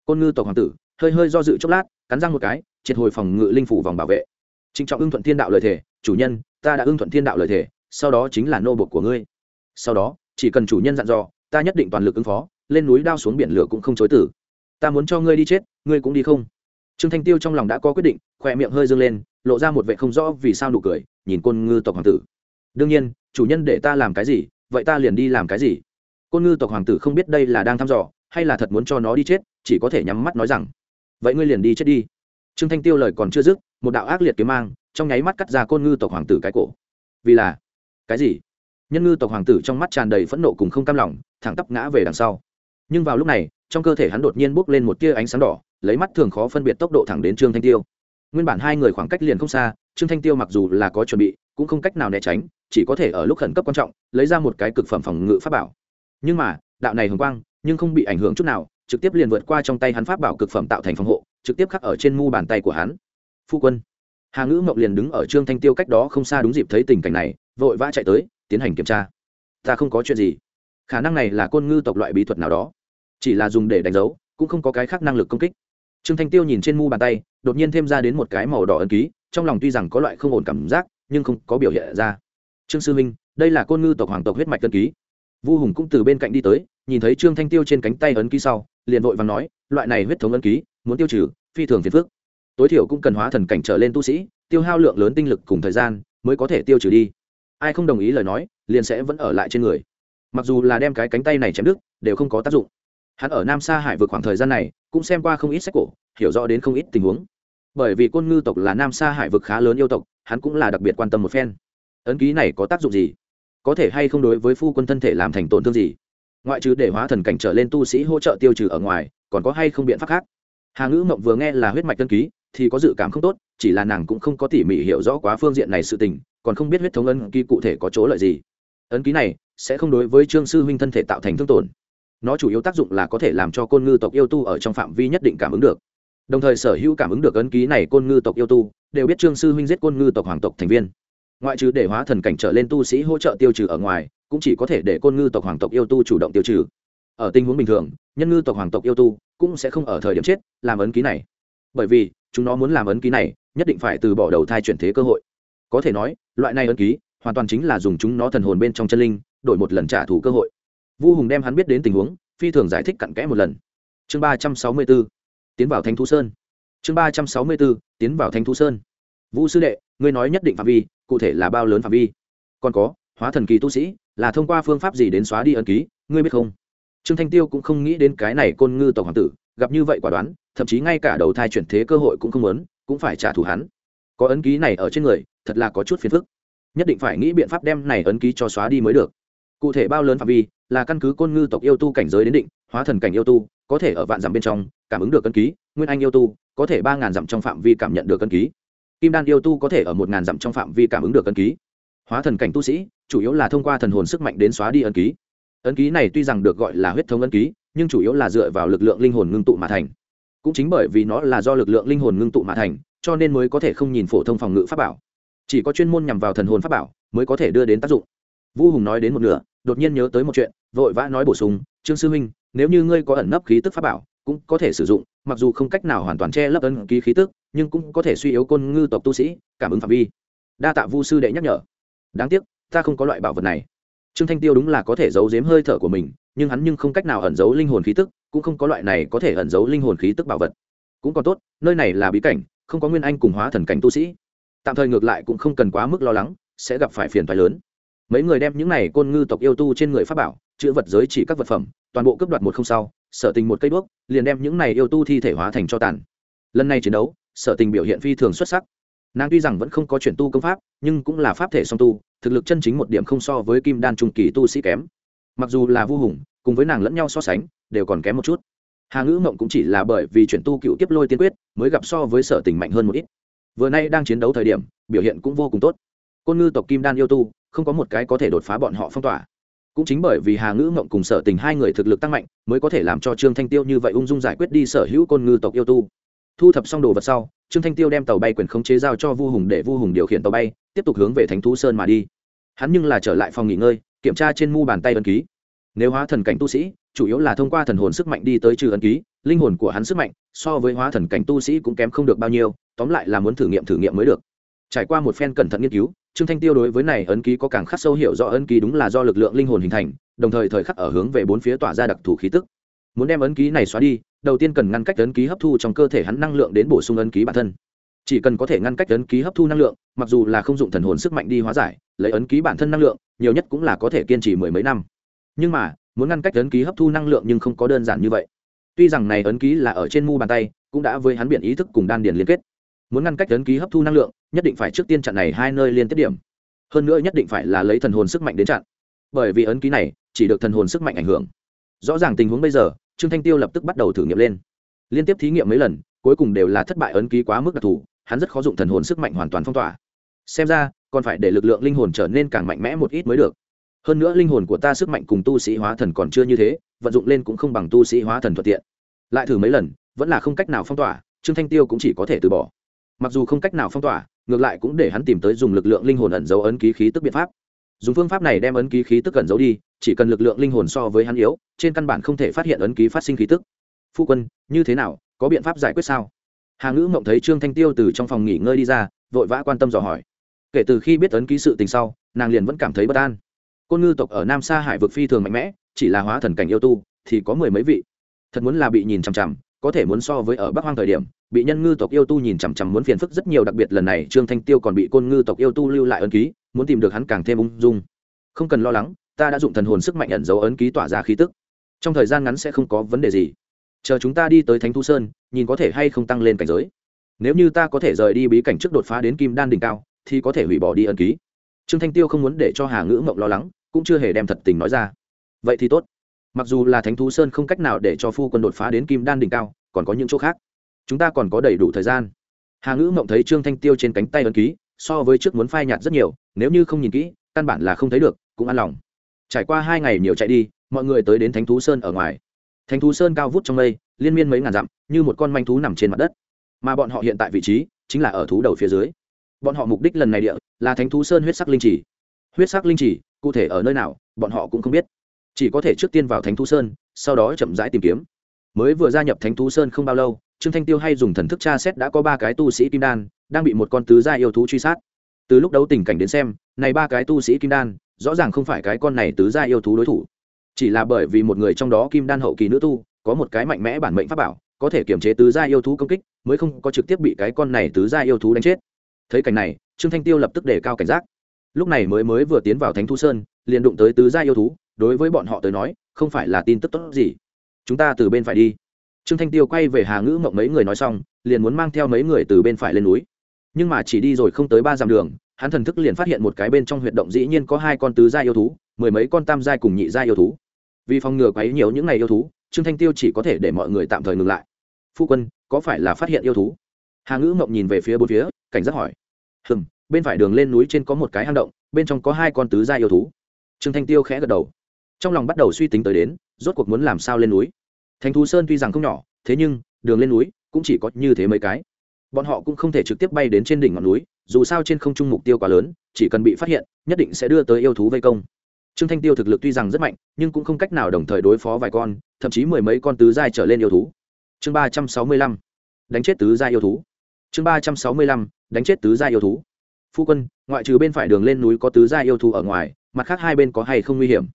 Côn ngư tộc hoàng tử, hơi hơi do dự chốc lát, cắn răng một cái, triệt hồi phòng ngự linh phủ vòng bảo vệ. Trịnh trọng ưng thuận thiên đạo lời thề, chủ nhân, ta đã ưng thuận thiên đạo lời thề, sau đó chính là nô bột của ngươi. Sau đó, chỉ cần chủ nhân dặn dò, ta nhất định toàn lực ứng phó, lên núi đao xuống biển lửa cũng không chối tử. Ta muốn cho ngươi đi chết, ngươi cũng đi không? Trương thanh tiêu trong lòng đã có quyết định, khỏe miệng hơi dâng lên, lộ ra một vệ không rõ vì sao nụ cười, nhìn côn ngư tộc hoàng tử. Đương nhiên, chủ nhân để ta làm cái gì, vậy ta liền đi làm cái gì? Côn ngư tộc hoàng tử không biết đây là đang thăm dò, hay là thật muốn cho nó đi chết, chỉ có thể nhắm mắt nói rằng, vậy ngươi liền đi chết đi. Trương thanh tiêu lời còn chưa dứt, một đạo ác liệt kiếm mang, trong nháy mắt cắt ra côn ngư tộc hoàng tử cái cổ. Vì là cái gì? Nhân ngư tộc hoàng tử trong mắt tràn đầy phẫn nộ cùng không cam lòng, thẳng tắp ngã về đằng sau nhưng vào lúc này, trong cơ thể hắn đột nhiên bốc lên một tia ánh sáng đỏ, lấy mắt thường khó phân biệt tốc độ thẳng đến trương thanh tiêu. Nguyên bản hai người khoảng cách liền không xa, trương thanh tiêu mặc dù là có chuẩn bị, cũng không cách nào né tránh, chỉ có thể ở lúc khẩn cấp quan trọng, lấy ra một cái cực phẩm phòng ngự pháp bảo. Nhưng mà, đạo này hồng quang, nhưng không bị ảnh hưởng chút nào, trực tiếp liền vượt qua trong tay hắn pháp bảo cực phẩm tạo thành phòng hộ, trực tiếp khắc ở trên mu bàn tay của hắn. Phu quân. Hà ngữ mộng liền đứng ở trương thanh tiêu cách đó không xa đúng dịp thấy tình cảnh này, vội vã chạy tới, tiến hành kiểm tra. Ta không có chuyện gì. Khả năng này là côn ngư tộc loại bí thuật nào đó chỉ là dùng để đánh dấu cũng không có cái khác năng lực công kích. Trương thanh tiêu nhìn trên mu bàn tay đột nhiên thêm ra đến một cái màu đỏ ấn ký trong lòng tuy rằng có loại không ổn cảm giác nhưng không có biểu hiện ra. Trương sư minh đây là côn ngư tộc hoàng tộc huyết mạch ấn ký. Vu hùng cũng từ bên cạnh đi tới nhìn thấy trương thanh tiêu trên cánh tay ấn ký sau liền vội và nói loại này huyết thống ấn ký muốn tiêu trừ phi thường phiền phước, tối thiểu cũng cần hóa thần cảnh trở lên tu sĩ tiêu hao lượng lớn tinh lực cùng thời gian mới có thể tiêu trừ đi. Ai không đồng ý lời nói liền sẽ vẫn ở lại trên người. Mặc dù là đem cái cánh tay này chém đứt đều không có tác dụng hắn ở nam sa hải vượt khoảng thời gian này, cũng xem qua không ít sách cổ, hiểu rõ đến không ít tình huống. Bởi vì côn ngư tộc là nam sa hải vực khá lớn yêu tộc, hắn cũng là đặc biệt quan tâm một phen. Ấn ký này có tác dụng gì? Có thể hay không đối với phu quân thân thể làm thành tổn thương gì? Ngoại trừ để hóa thần cảnh trở lên tu sĩ hỗ trợ tiêu trừ ở ngoài, còn có hay không biện pháp khác? Hà ngữ mộng vừa nghe là huyết mạch tân ký, thì có dự cảm không tốt, chỉ là nàng cũng không có tỉ mỉ hiểu rõ quá phương diện này sự tình, còn không biết huyết thống ấn ký cụ thể có chỗ lợi gì. Ấn ký này sẽ không đối với trương sư huynh thân thể tạo thành thương tổn nó chủ yếu tác dụng là có thể làm cho côn ngư tộc yêu tu ở trong phạm vi nhất định cảm ứng được. Đồng thời sở hữu cảm ứng được ấn ký này côn ngư tộc yêu tu, đều biết trương sư huynh giết côn ngư tộc hoàng tộc thành viên. Ngoại trừ để hóa thần cảnh trở lên tu sĩ hỗ trợ tiêu trừ ở ngoài, cũng chỉ có thể để côn ngư tộc hoàng tộc yêu tu chủ động tiêu trừ. Ở tình huống bình thường, nhân ngư tộc hoàng tộc yêu tu cũng sẽ không ở thời điểm chết làm ấn ký này. Bởi vì, chúng nó muốn làm ấn ký này, nhất định phải từ bỏ đầu thai chuyển thế cơ hội. Có thể nói, loại này ấn ký hoàn toàn chính là dùng chúng nó thần hồn bên trong chân linh, đổi một lần trả thù cơ hội vu hùng đem hắn biết đến tình huống, phi thường giải thích cặn kẽ một lần. Chương ba trăm sáu mươi b ố tiến vào thanh thu sơn. Chương ba trăm sáu mươi b ố tiến vào thanh thu sơn. Vũ sư đệ, ngươi nói nhất định phạm vi, cụ thể là bao lớn phạm vi? Còn có, hóa thần kỳ tu sĩ, là thông qua phương pháp gì đến xóa đi ấn ký, ngươi biết không? Trương thanh tiêu cũng không nghĩ đến cái này côn ngư tộc hoàng tử, gặp như vậy quả đoán, thậm chí ngay cả đầu thai chuyển thế cơ hội cũng không muốn, cũng phải trả thù hắn. Có ấn ký này ở trên người, thật là có chút phiền phức. Nhất định phải nghĩ biện pháp đem này ấn ký cho xóa đi mới được. Cụ thể bao lớn phạm vi là căn cứ côn ngư tộc yêu tu cảnh giới đến định, hóa thần cảnh yêu tu, có thể ở vạn dặm bên trong cảm ứng được cân ký, nguyên anh yêu tu có thể ba ngàn dặm trong phạm vi cảm nhận được cân ký. Kim đan yêu tu có thể ở một ngàn dặm trong phạm vi cảm ứng được ấn ký. Hóa thần cảnh tu sĩ, chủ yếu là thông qua thần hồn sức mạnh đến xóa đi ấn ký. Ấn ký này tuy rằng được gọi là huyết thống ấn ký, nhưng chủ yếu là dựa vào lực lượng linh hồn ngưng tụ mà thành. Cũng chính bởi vì nó là do lực lượng linh hồn ngưng tụ mà thành, cho nên mới có thể không nhìn phổ thông phòng ngự pháp bảo. Chỉ có chuyên môn nhằm vào thần hồn pháp bảo mới có thể đưa đến tác dụng. Vu hùng nói đến một nửa đột nhiên nhớ tới một chuyện, vội vã nói bổ sung, trương sư huynh, nếu như ngươi có ẩn nấp khí tức pháp bảo, cũng có thể sử dụng, mặc dù không cách nào hoàn toàn che lấp ấn ký khí tức, nhưng cũng có thể suy yếu côn ngư tộc tu sĩ, cảm ứng phạm vi. Đa tạ vu sư đệ nhắc nhở. Đáng tiếc, ta không có loại bảo vật này. Trương thanh tiêu đúng là có thể giấu giếm hơi thở của mình, nhưng hắn nhưng không cách nào ẩn giấu linh hồn khí tức, cũng không có loại này có thể ẩn giấu linh hồn khí tức bảo vật. Cũng còn tốt, nơi này là bí cảnh, không có nguyên anh cùng hóa thần cảnh tu sĩ. Tạm thời ngược lại cũng không cần quá mức lo lắng, sẽ gặp phải phiền toái lớn mấy người đem những này côn ngư tộc yêu tu trên người pháp bảo, chữ vật giới chỉ các vật phẩm, toàn bộ cấp đoạt một không sau, sở tình một cây đuốc, liền đem những này yêu tu thi thể hóa thành cho tàn. Lần này chiến đấu, sở tình biểu hiện phi thường xuất sắc. Nàng tuy rằng vẫn không có chuyển tu công pháp, nhưng cũng là pháp thể song tu, thực lực chân chính một điểm không so với kim đan trung kỳ tu sĩ kém. Mặc dù là vu hùng, cùng với nàng lẫn nhau so sánh, đều còn kém một chút. Hà ngữ mộng cũng chỉ là bởi vì chuyển tu cựu tiếp lôi tiên quyết, mới gặp so với sở tình mạnh hơn một ít. Vừa nay đang chiến đấu thời điểm, biểu hiện cũng vô cùng tốt côn ngư tộc kim đan yêu tu, không có một cái có thể đột phá bọn họ phong tỏa. Cũng chính bởi vì hà ngữ mộng cùng sở tình hai người thực lực tăng mạnh, mới có thể làm cho trương thanh tiêu như vậy ung dung giải quyết đi sở hữu côn ngư tộc yêu tu. Thu thập xong đồ vật sau, trương thanh tiêu đem tàu bay quyền khống chế giao cho vu hùng để vu hùng điều khiển tàu bay, tiếp tục hướng về thánh thú sơn mà đi. Hắn nhưng là trở lại phòng nghỉ ngơi, kiểm tra trên mu bàn tay ấn ký. Nếu hóa thần cảnh tu sĩ, chủ yếu là thông qua thần hồn sức mạnh đi tới trừ ấn ký, linh hồn của hắn sức mạnh so với hóa thần cảnh tu sĩ cũng kém không được bao nhiêu, tóm lại là muốn thử nghiệm thử nghiệm mới được. Trải qua một phen cẩn thận nghiên cứu trương thanh tiêu đối với này ấn ký có càng khắc sâu hiểu rõ ấn ký đúng là do lực lượng linh hồn hình thành, đồng thời thời khắc ở hướng về bốn phía tỏa ra đặc thù khí tức. Muốn đem ấn ký này xóa đi, đầu tiên cần ngăn cách ấn ký hấp thu trong cơ thể hắn năng lượng đến bổ sung ấn ký bản thân. Chỉ cần có thể ngăn cách ấn ký hấp thu năng lượng, mặc dù là không dụng thần hồn sức mạnh đi hóa giải, lấy ấn ký bản thân năng lượng, nhiều nhất cũng là có thể kiên trì mười mấy năm. Nhưng mà, muốn ngăn cách ấn ký hấp thu năng lượng nhưng không có đơn giản như vậy. Tuy rằng này ấn ký là ở trên mu bàn tay, cũng đã với hắn biện ý thức cùng đan điền liên kết muốn ngăn cách ấn ký hấp thu năng lượng, nhất định phải trước tiên chặn này hai nơi liên tiếp điểm. Hơn nữa nhất định phải là lấy thần hồn sức mạnh đến chặn. Bởi vì ấn ký này chỉ được thần hồn sức mạnh ảnh hưởng. Rõ ràng tình huống bây giờ, trương thanh tiêu lập tức bắt đầu thử nghiệm lên. Liên tiếp thí nghiệm mấy lần, cuối cùng đều là thất bại ấn ký quá mức đặc thù, hắn rất khó dụng thần hồn sức mạnh hoàn toàn phong tỏa. Xem ra, còn phải để lực lượng linh hồn trở nên càng mạnh mẽ một ít mới được. Hơn nữa linh hồn của ta sức mạnh cùng tu sĩ hóa thần còn chưa như thế, vận dụng lên cũng không bằng tu sĩ hóa thần thuận tiện. Lại thử mấy lần, vẫn là không cách nào phong tỏa, trương thanh tiêu cũng chỉ có thể từ bỏ mặc dù không cách nào phong tỏa, ngược lại cũng để hắn tìm tới dùng lực lượng linh hồn ẩn giấu ấn ký khí tức biện pháp. Dùng phương pháp này đem ấn ký khí tức ẩn giấu đi, chỉ cần lực lượng linh hồn so với hắn yếu, trên căn bản không thể phát hiện ấn ký phát sinh khí tức. Phu quân, như thế nào, có biện pháp giải quyết sao? Hà ngữ mộng thấy trương thanh tiêu từ trong phòng nghỉ ngơi đi ra, vội vã quan tâm dò hỏi. Kể từ khi biết ấn ký sự tình sau, nàng liền vẫn cảm thấy bất an. Côn ngư tộc ở nam sa hải vực phi thường mạnh mẽ, chỉ là hóa thần cảnh yêu tu, thì có mười mấy vị. Thật muốn là bị nhìn chằm chằm có thể muốn so với ở bắc hoang thời điểm, bị nhân ngư tộc yêu tu nhìn chằm chằm muốn phiền phức rất nhiều, đặc biệt lần này trương thanh tiêu còn bị côn ngư tộc yêu tu lưu lại ấn ký, muốn tìm được hắn càng thêm ung dung. Không cần lo lắng, ta đã dụng thần hồn sức mạnh ẩn dấu ấn ký tỏa ra khí tức. Trong thời gian ngắn sẽ không có vấn đề gì. Chờ chúng ta đi tới thánh thu sơn, nhìn có thể hay không tăng lên cảnh giới. Nếu như ta có thể rời đi bí cảnh trước đột phá đến kim đan đỉnh cao, thì có thể hủy bỏ đi ấn ký. Trương thanh tiêu không muốn để cho hà ngữ mộng lo lắng, cũng chưa hề đem thật tình nói ra. Vậy thì tốt mặc dù là thánh thú sơn không cách nào để cho phu quân đột phá đến kim đan đỉnh cao, còn có những chỗ khác. Chúng ta còn có đầy đủ thời gian. Hà ngữ mộng thấy trương thanh tiêu trên cánh tay ấn ký, so với trước muốn phai nhạt rất nhiều, nếu như không nhìn kỹ, căn bản là không thấy được, cũng an lòng. Trải qua hai ngày nhiều chạy đi, mọi người tới đến thánh thú sơn ở ngoài. Thánh thú sơn cao vút trong mây, liên miên mấy ngàn dặm, như một con manh thú nằm trên mặt đất. Mà bọn họ hiện tại vị trí, chính là ở thú đầu phía dưới. Bọn họ mục đích lần này địa, là thánh thú sơn huyết sắc linh chỉ huyết sắc linh chỉ cụ thể ở nơi nào, bọn họ cũng không biết chỉ có thể trước tiên vào thánh thú sơn, sau đó chậm rãi tìm kiếm. Mới vừa gia nhập thánh thú sơn không bao lâu, trương thanh tiêu hay dùng thần thức tra xét đã có ba cái tu sĩ kim đan, đang bị một con tứ gia yêu thú truy sát. Từ lúc đấu tình cảnh đến xem, này ba cái tu sĩ kim đan, rõ ràng không phải cái con này tứ gia yêu thú đối thủ. Chỉ là bởi vì một người trong đó kim đan hậu kỳ nữ tu, có một cái mạnh mẽ bản mệnh pháp bảo, có thể kiểm chế tứ gia yêu thú công kích, mới không có trực tiếp bị cái con này tứ gia yêu thú đánh chết. Thấy cảnh này, trương thanh tiêu lập tức đề cao cảnh giác. Lúc này mới mới vừa tiến vào thánh thu sơn, liền đụng tới tứ gia yêu thú đối với bọn họ tới nói, không phải là tin tức tốt gì. Chúng ta từ bên phải đi. Trương thanh tiêu quay về hà ngữ mộng mấy người nói xong, liền muốn mang theo mấy người từ bên phải lên núi. Nhưng mà chỉ đi rồi không tới ba dặm đường, hắn thần thức liền phát hiện một cái bên trong huyệt động dĩ nhiên có hai con tứ gia yêu thú, mười mấy con tam gia cùng nhị gia yêu thú. Vì phòng ngừa quấy nhiều những ngày yêu thú, trương thanh tiêu chỉ có thể để mọi người tạm thời ngừng lại. Phu quân, có phải là phát hiện yêu thú? Hà ngữ mộng nhìn về phía bốn phía, cảnh giác hỏi. Hừm, bên phải đường lên núi trên có một cái hang động, bên trong có hai con tứ gia yêu thú. Trương thanh tiêu khẽ gật đầu trong lòng bắt đầu suy tính tới đến, rốt cuộc muốn làm sao lên núi. Thành thú sơn tuy rằng không nhỏ, thế nhưng, đường lên núi cũng chỉ có như thế mấy cái. Bọn họ cũng không thể trực tiếp bay đến trên đỉnh ngọn núi, dù sao trên không trung mục tiêu quá lớn, chỉ cần bị phát hiện, nhất định sẽ đưa tới yêu thú vây công. Trương thanh tiêu thực lực tuy rằng rất mạnh, nhưng cũng không cách nào đồng thời đối phó vài con, thậm chí mười mấy con tứ giai trở lên yêu thú. Chương ba trăm sáu mươi lăm, đánh chết tứ giai yêu thú. Chương ba trăm sáu mươi lăm, đánh chết tứ giai yêu thú. Phu quân, ngoại trừ bên phải đường lên núi có tứ giai yêu thú ở ngoài, mặt khác hai bên có hay không nguy hiểm?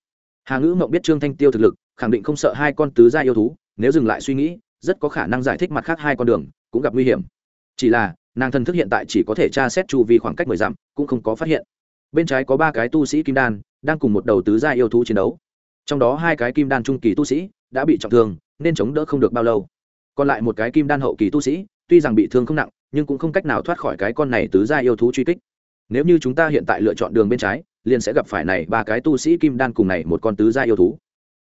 Hà ngữ mộng biết trương thanh tiêu thực lực, khẳng định không sợ hai con tứ giai yêu thú, nếu dừng lại suy nghĩ, rất có khả năng giải thích mặt khác hai con đường, cũng gặp nguy hiểm. Chỉ là, nàng thần thức hiện tại chỉ có thể tra xét chu vi khoảng cách mười dặm, cũng không có phát hiện. Bên trái có ba cái tu sĩ kim đan, đang cùng một đầu tứ gia yêu thú chiến đấu. Trong đó hai cái kim đan trung kỳ tu sĩ đã bị trọng thương, nên chống đỡ không được bao lâu. Còn lại một cái kim đan hậu kỳ tu sĩ, tuy rằng bị thương không nặng, nhưng cũng không cách nào thoát khỏi cái con này tứ gia yêu thú truy kích. Nếu như chúng ta hiện tại lựa chọn đường bên trái liền sẽ gặp phải này ba cái tu sĩ kim đan cùng này một con tứ gia yêu thú.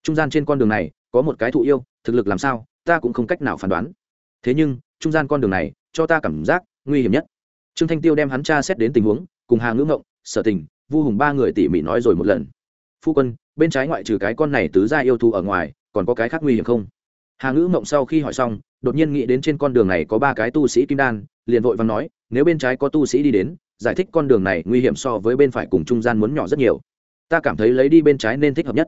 Trung gian trên con đường này, có một cái thụ yêu, thực lực làm sao, ta cũng không cách nào phán đoán. Thế nhưng, trung gian con đường này, cho ta cảm giác nguy hiểm nhất. Trương thanh tiêu đem hắn tra xét đến tình huống, cùng hà ngữ ngộng, sở tình, vu hùng ba người tỉ mỉ nói rồi một lần. Phu quân, bên trái ngoại trừ cái con này tứ gia yêu thú ở ngoài, còn có cái khác nguy hiểm không? Hà ngữ ngộng sau khi hỏi xong, đột nhiên nghĩ đến trên con đường này có ba cái tu sĩ kim đan, liền vội vàng nói, nếu bên trái có tu sĩ đi đến giải thích con đường này nguy hiểm so với bên phải cùng trung gian muốn nhỏ rất nhiều. Ta cảm thấy lấy đi bên trái nên thích hợp nhất.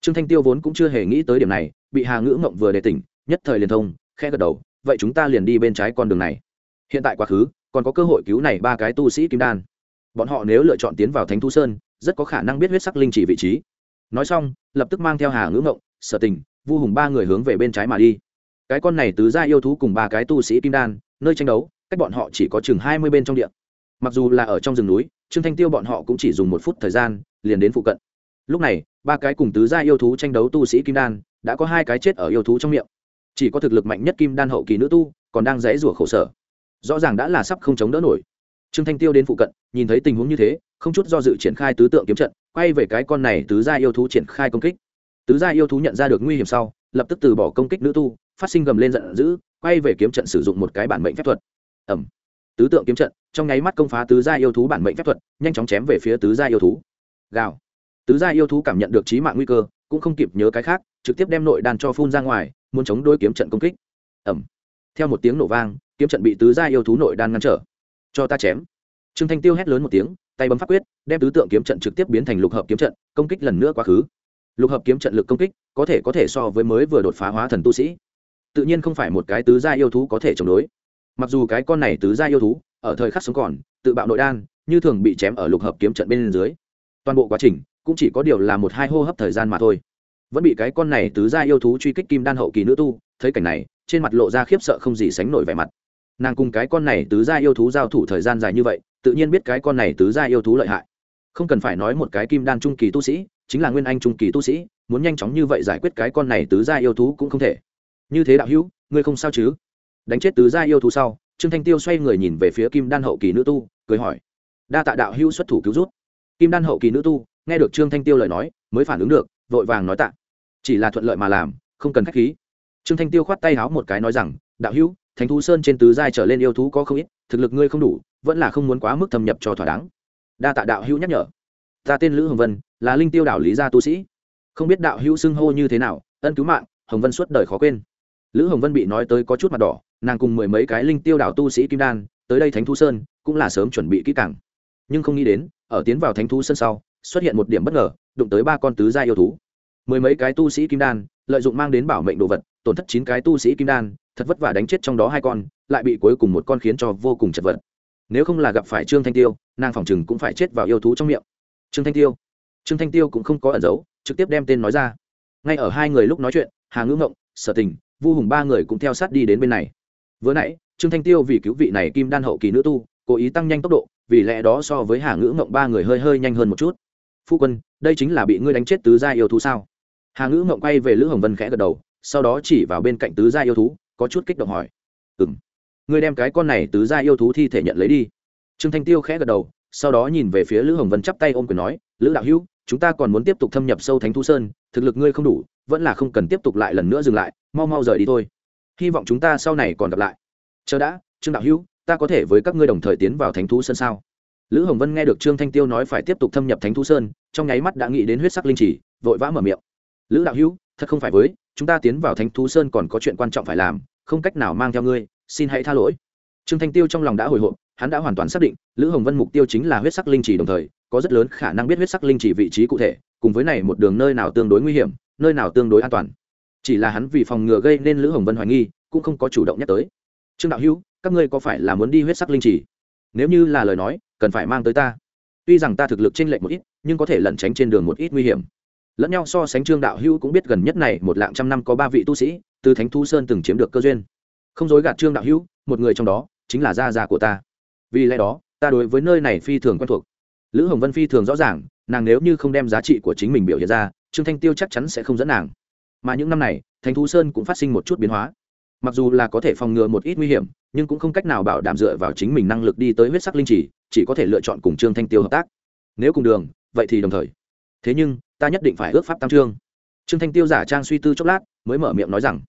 Trương thanh tiêu vốn cũng chưa hề nghĩ tới điểm này, bị hà ngữ mộng vừa đề tỉnh, nhất thời liền thông khe gật đầu, vậy chúng ta liền đi bên trái con đường này. Hiện tại quá khứ, còn có cơ hội cứu này ba cái tu sĩ kim đan. Bọn họ nếu lựa chọn tiến vào thánh thu sơn, rất có khả năng biết huyết sắc linh chỉ vị trí. Nói xong, lập tức mang theo hà ngữ mộng sở tình, vu hùng ba người hướng về bên trái mà đi. Cái con này tứ ra yêu thú cùng ba cái tu sĩ kim đan, nơi tranh đấu, cách bọn họ chỉ có chừng hai mươi bên trong điện mặc dù là ở trong rừng núi, trương thanh tiêu bọn họ cũng chỉ dùng một phút thời gian, liền đến phụ cận. Lúc này, ba cái cùng tứ gia yêu thú tranh đấu tu sĩ kim đan, đã có hai cái chết ở yêu thú trong miệng. Chỉ có thực lực mạnh nhất kim đan hậu kỳ nữ tu, còn đang dãy rủa khổ sở. Rõ ràng đã là sắp không chống đỡ nổi. Trương thanh tiêu đến phụ cận, nhìn thấy tình huống như thế, không chút do dự triển khai tứ tượng kiếm trận, quay về cái con này tứ gia yêu thú triển khai công kích. Tứ gia yêu thú nhận ra được nguy hiểm sau, lập tức từ bỏ công kích nữ tu, phát sinh gầm lên giận dữ, quay về kiếm trận sử dụng một cái bản mệnh phép thuật. Ẩm tứ tượng kiếm trận, trong nháy mắt công phá tứ gia yêu thú bản mệnh phép thuật, nhanh chóng chém về phía tứ gia yêu thú. Gào. Tứ gia yêu thú cảm nhận được trí mạng nguy cơ, cũng không kịp nhớ cái khác, trực tiếp đem nội đàn cho phun ra ngoài, muốn chống đối kiếm trận công kích. Ẩm theo một tiếng nổ vang, kiếm trận bị tứ gia yêu thú nội đan ngăn trở. Cho ta chém. Trương thanh tiêu hét lớn một tiếng, tay bấm pháp quyết, đem tứ tượng kiếm trận trực tiếp biến thành lục hợp kiếm trận, công kích lần nữa quá khứ. Lục hợp kiếm trận lực công kích, có thể có thể so với mới vừa đột phá hóa thần tu sĩ. Tự nhiên không phải một cái tứ gia yêu thú có thể chống đối mặc dù cái con này tứ gia yêu thú, ở thời khắc sống còn, tự bạo nội đan, như thường bị chém ở lục hợp kiếm trận bên dưới. Toàn bộ quá trình, cũng chỉ có điều là một hai hô hấp thời gian mà thôi. Vẫn bị cái con này tứ gia yêu thú truy kích kim đan hậu kỳ nữ tu, thấy cảnh này, trên mặt lộ ra khiếp sợ không gì sánh nổi vẻ mặt. Nàng cùng cái con này tứ gia yêu thú giao thủ thời gian dài như vậy, tự nhiên biết cái con này tứ gia yêu thú lợi hại. Không cần phải nói một cái kim đan trung kỳ tu sĩ, chính là nguyên anh trung kỳ tu sĩ, muốn nhanh chóng như vậy giải quyết cái con này tứ gia yêu thú cũng không thể. Như thế đạo hữu, ngươi không sao chứ? Đánh chết tứ gia yêu thú sau, trương thanh tiêu xoay người nhìn về phía kim đan hậu kỳ nữ tu, cười hỏi, đa tạ đạo hữu xuất thủ cứu rút kim đan hậu kỳ nữ tu, nghe được trương thanh tiêu lời nói, mới phản ứng được, vội vàng nói tạ. Chỉ là thuận lợi mà làm, không cần k h á c h khí. Trương thanh tiêu khoát tay háo một cái nói rằng, đạo hữu, thánh thú sơn trên tứ giai trở lên yêu thú có không ít, thực lực ngươi không đủ, vẫn là không muốn quá mức thâm nhập cho thỏa đáng. Đa tạ đạo hữu nhắc nhở. Ta tên lữ hồng vân, là linh tiêu đảo lý gia tu sĩ. Không biết đạo hữu xưng hô như thế nào, ân cứu mạng, hồng vân suốt đời khó quên. Lữ hồng vân bị nói tới có chút mặt đỏ nàng cùng mười mấy cái linh tiêu đảo tu sĩ kim đan, tới đây thánh thu sơn, cũng là sớm chuẩn bị kỹ càng. Nhưng không nghĩ đến, ở tiến vào thánh thu sơn sau, xuất hiện một điểm bất ngờ, đụng tới ba con tứ gia yêu thú. Mười mấy cái tu sĩ kim đan, lợi dụng mang đến bảo mệnh đồ vật, tổn thất chín cái tu sĩ kim đan, thật vất vả đánh chết trong đó hai con, lại bị cuối cùng một con khiến cho vô cùng chật vật. Nếu không là gặp phải trương thanh tiêu, nàng phòng chừng cũng phải chết vào yêu thú trong miệng. Trương thanh tiêu? Trương thanh tiêu cũng không có ẩn giấu, trực tiếp đem tên nói ra. Ngay ở hai người lúc nói chuyện, hà ngữ ngộng, sở tình, vu hùng ba người cũng theo sát đi đến bên này vừa nãy, trương thanh tiêu vì cứu vị này kim đan hậu kỳ nữ tu, cố ý tăng nhanh tốc độ, vì lẽ đó so với hà ngữ ngộng ba người hơi hơi nhanh hơn một chút. Phu quân, đây chính là bị ngươi đánh chết tứ gia yêu thú sao? Hà ngữ ngộng quay về lữ hồng vân khẽ gật đầu, sau đó chỉ vào bên cạnh tứ gia yêu thú, có chút kích động hỏi. Ừ m ngươi đem cái con này tứ gia yêu thú thi thể nhận lấy đi. Trương thanh tiêu khẽ gật đầu, sau đó nhìn về phía lữ hồng vân chắp tay ôm quyền nói, lữ đạo hữu, chúng ta còn muốn tiếp tục thâm nhập sâu thánh thú sơn, thực lực ngươi không đủ, vẫn là không cần tiếp tục lại lần nữa dừng lại, mau mau rời đi thôi hy vọng chúng ta sau này còn gặp lại. Chờ đã, trương đạo hữu, ta có thể với các ngươi đồng thời tiến vào thánh thú sơn sao? Lữ hồng vân nghe được trương thanh tiêu nói phải tiếp tục thâm nhập thánh thú sơn, trong nháy mắt đã nghĩ đến huyết sắc linh chỉ, vội vã mở miệng. Lữ đạo hữu, thật không phải với, chúng ta tiến vào thánh thú sơn còn có chuyện quan trọng phải làm, không cách nào mang theo ngươi, xin hãy tha lỗi. Trương thanh tiêu trong lòng đã hồi hộp, hắn đã hoàn toàn xác định, lữ hồng vân mục tiêu chính là huyết sắc linh chỉ đồng thời, có rất lớn khả năng biết huyết sắc linh chỉ vị trí cụ thể, cùng với này một đường nơi nào tương đối nguy hiểm, nơi nào tương đối an toàn chỉ là hắn vì phòng ngừa gây nên lữ hồng vân hoài nghi, cũng không có chủ động nhắc tới. Trương đạo hữu, các ngươi có phải là muốn đi huyết sắc linh chỉ nếu như là lời nói, cần phải mang tới ta. Tuy rằng ta thực lực chênh lệch một ít, nhưng có thể lẩn tránh trên đường một ít nguy hiểm. Lẫn nhau so sánh trương đạo hữu cũng biết gần nhất này một lạng trăm năm có ba vị tu sĩ, từ thánh thu sơn từng chiếm được cơ duyên. Không dối gạt trương đạo hữu, một người trong đó chính là gia gia của ta. Vì lẽ đó, ta đối với nơi này phi thường quen thuộc. Lữ hồng vân phi thường rõ ràng, nàng nếu như không đem giá trị của chính mình biểu hiện ra, trương thanh tiêu chắc chắn sẽ không dẫn nàng mà những năm này, thánh thú sơn cũng phát sinh một chút biến hóa. Mặc dù là có thể phòng ngừa một ít nguy hiểm, nhưng cũng không cách nào bảo đảm dựa vào chính mình năng lực đi tới huyết sắc linh chỉ chỉ có thể lựa chọn cùng trương thanh tiêu hợp tác. Nếu cùng đường, vậy thì đồng thời. Thế nhưng, ta nhất định phải ước pháp tam trương. Trương thanh tiêu giả trang suy tư chốc lát, mới mở miệng nói rằng,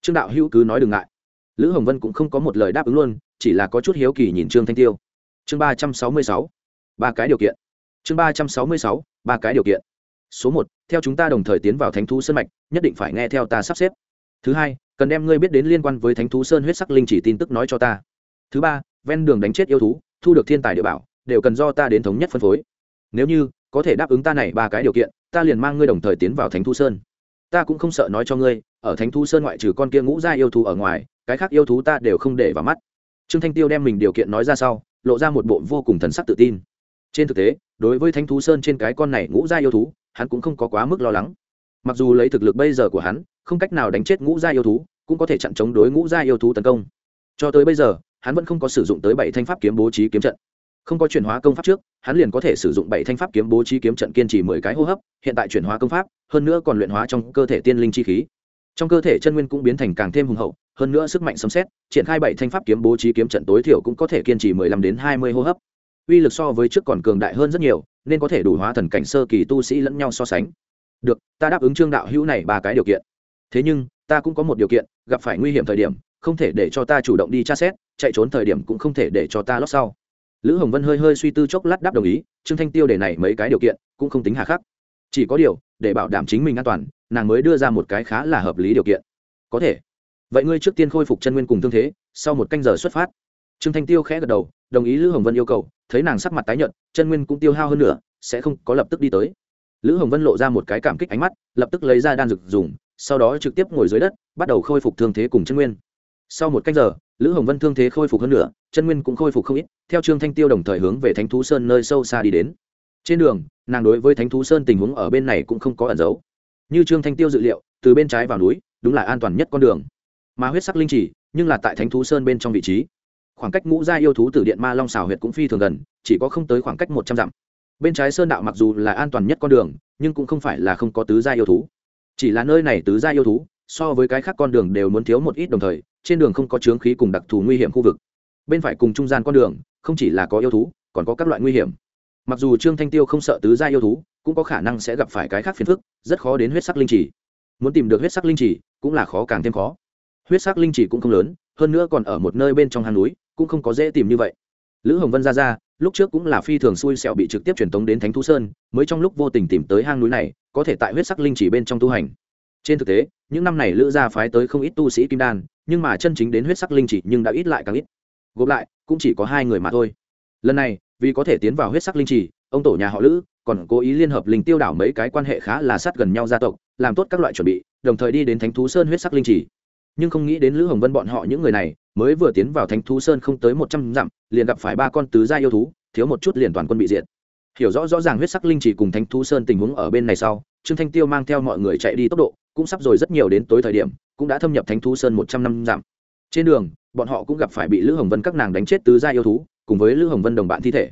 trương đạo hữu cứ nói đừng ngại. Lữ hồng vân cũng không có một lời đáp ứng luôn, chỉ là có chút hiếu kỳ nhìn trương thanh tiêu. Chương ba trăm sáu mươi sáu, ba cái điều kiện. Chương ba trăm sáu mươi sáu, ba cái điều kiện số một, theo chúng ta đồng thời tiến vào thánh thú sơn mạch, nhất định phải nghe theo ta sắp xếp. Thứ hai, cần đem ngươi biết đến liên quan với thánh thú sơn huyết sắc linh chỉ tin tức nói cho ta. Thứ ba, ven đường đánh chết yêu thú, thu được thiên tài địa bảo, đều cần do ta đến thống nhất phân phối. Nếu như có thể đáp ứng ta này ba cái điều kiện, ta liền mang ngươi đồng thời tiến vào thánh thú sơn. Ta cũng không sợ nói cho ngươi, ở thánh thú sơn ngoại trừ con kia ngũ ra yêu thú ở ngoài, cái khác yêu thú ta đều không để vào mắt. Trương thanh tiêu đem mình điều kiện nói ra sau, lộ ra một bộ vô cùng thần sắc tự tin. Trên thực tế, đối với thánh thú sơn trên cái con này ngũ ra yêu thú hắn cũng không có quá mức lo lắng. Mặc dù lấy thực lực bây giờ của hắn, không cách nào đánh chết ngũ gia yêu thú, cũng có thể chặn chống đối ngũ gia yêu thú tấn công. Cho tới bây giờ, hắn vẫn không có sử dụng tới bảy thanh pháp kiếm bố trí kiếm trận. Không có chuyển hóa công pháp trước, hắn liền có thể sử dụng bảy thanh pháp kiếm bố trí kiếm trận kiên trì mười cái hô hấp, hiện tại chuyển hóa công pháp, hơn nữa còn luyện hóa trong cơ thể tiên linh chi khí. Trong cơ thể chân nguyên cũng biến thành càng thêm hùng hậu, hơn nữa sức mạnh sấm xét triển khai bảy thanh pháp kiếm bố trí kiếm trận tối thiểu cũng có thể kiên trì mười lăm đến hai mươi hô hấp. Uy lực so với trước còn cường đại hơn rất nhiều nên có thể đủ hóa thần cảnh sơ kỳ tu sĩ lẫn nhau so sánh. Được, ta đáp ứng trương đạo hữu này ba cái điều kiện. Thế nhưng, ta cũng có một điều kiện, gặp phải nguy hiểm thời điểm, không thể để cho ta chủ động đi tra xét, chạy trốn thời điểm cũng không thể để cho ta lót sau. Lữ hồng vân hơi hơi suy tư chốc lát đáp đồng ý, trương thanh tiêu để này mấy cái điều kiện, cũng không tính hà khắc. Chỉ có điều, để bảo đảm chính mình an toàn, nàng mới đưa ra một cái khá là hợp lý điều kiện. Có thể. Vậy ngươi trước tiên khôi phục chân nguyên cùng thương thế, sau một canh giờ xuất phát. Trương thanh tiêu khẽ gật đầu, đồng ý lữ hồng vân yêu cầu thấy nàng sắc mặt tái nhợt, chân nguyên cũng tiêu hao hơn nữa sẽ không có lập tức đi tới. Lữ hồng vân lộ ra một cái cảm kích ánh mắt, lập tức lấy ra đan dược dùng, sau đó trực tiếp ngồi dưới đất, bắt đầu khôi phục thương thế cùng chân nguyên. Sau một cách giờ, lữ hồng vân thương thế khôi phục hơn nữa chân nguyên cũng khôi phục không ít, theo trương thanh tiêu đồng thời hướng về thánh thú sơn nơi sâu xa đi đến. Trên đường, nàng đối với thánh thú sơn tình huống ở bên này cũng không có ẩn giấu. Như trương thanh tiêu dự liệu, từ bên trái vào núi, đúng là an toàn nhất con đường. Mà huyết sắc linh chỉ, nhưng là tại thánh thú sơn bên trong vị trí khoảng cách ngũ gia yêu thú từ điện ma long xào huyệt cũng phi thường gần, chỉ có không tới khoảng cách một trăm dặm. Bên trái sơn đạo mặc dù là an toàn nhất con đường, nhưng cũng không phải là không có tứ gia yêu thú. Chỉ là nơi này tứ gia yêu thú, so với cái khác con đường đều muốn thiếu một ít đồng thời, trên đường không có chướng khí cùng đặc thù nguy hiểm khu vực. Bên phải cùng trung gian con đường, không chỉ là có yêu thú, còn có các loại nguy hiểm. Mặc dù trương thanh tiêu không sợ tứ gia yêu thú, cũng có khả năng sẽ gặp phải cái khác phiền phức, rất khó đến huyết sắc linh chỉ muốn tìm được huyết sắc linh chỉ cũng là khó càng thêm khó. Huyết sắc linh chỉ cũng không lớn, hơn nữa còn ở một nơi bên trong hang núi cũng không có dễ tìm như vậy. Lữ hồng vân ra ra, lúc trước cũng là phi thường xui xẻo bị trực tiếp truyền tống đến thánh thú sơn, mới trong lúc vô tình tìm tới hang núi này, có thể tại huyết sắc linh chỉ bên trong tu hành. Trên thực tế, những năm này lữ gia phái tới không ít tu sĩ kim đan, nhưng mà chân chính đến huyết sắc linh chỉ nhưng đã ít lại càng ít. Gộp lại, cũng chỉ có hai người mà thôi. Lần này, vì có thể tiến vào huyết sắc linh chỉ, ông tổ nhà họ lữ còn cố ý liên hợp linh tiêu đảo mấy cái quan hệ khá là sát gần nhau gia tộc, làm tốt các loại chuẩn bị, đồng thời đi đến thánh thú sơn huyết sắc linh chỉ nhưng không nghĩ đến lữ hồng vân bọn họ những người này mới vừa tiến vào thánh thú sơn không tới một trăm dặm, liền gặp phải ba con tứ gia yêu thú, thiếu một chút liền toàn quân bị diệt. Hiểu rõ rõ ràng huyết sắc linh chỉ cùng thánh thú sơn tình huống ở bên này sau, trương thanh tiêu mang theo mọi người chạy đi tốc độ, cũng sắp rồi rất nhiều đến tối thời điểm, cũng đã thâm nhập thánh thú sơn một trăm năm dặm. Trên đường, bọn họ cũng gặp phải bị lữ hồng vân các nàng đánh chết tứ gia yêu thú, cùng với lữ hồng vân đồng bạn thi thể.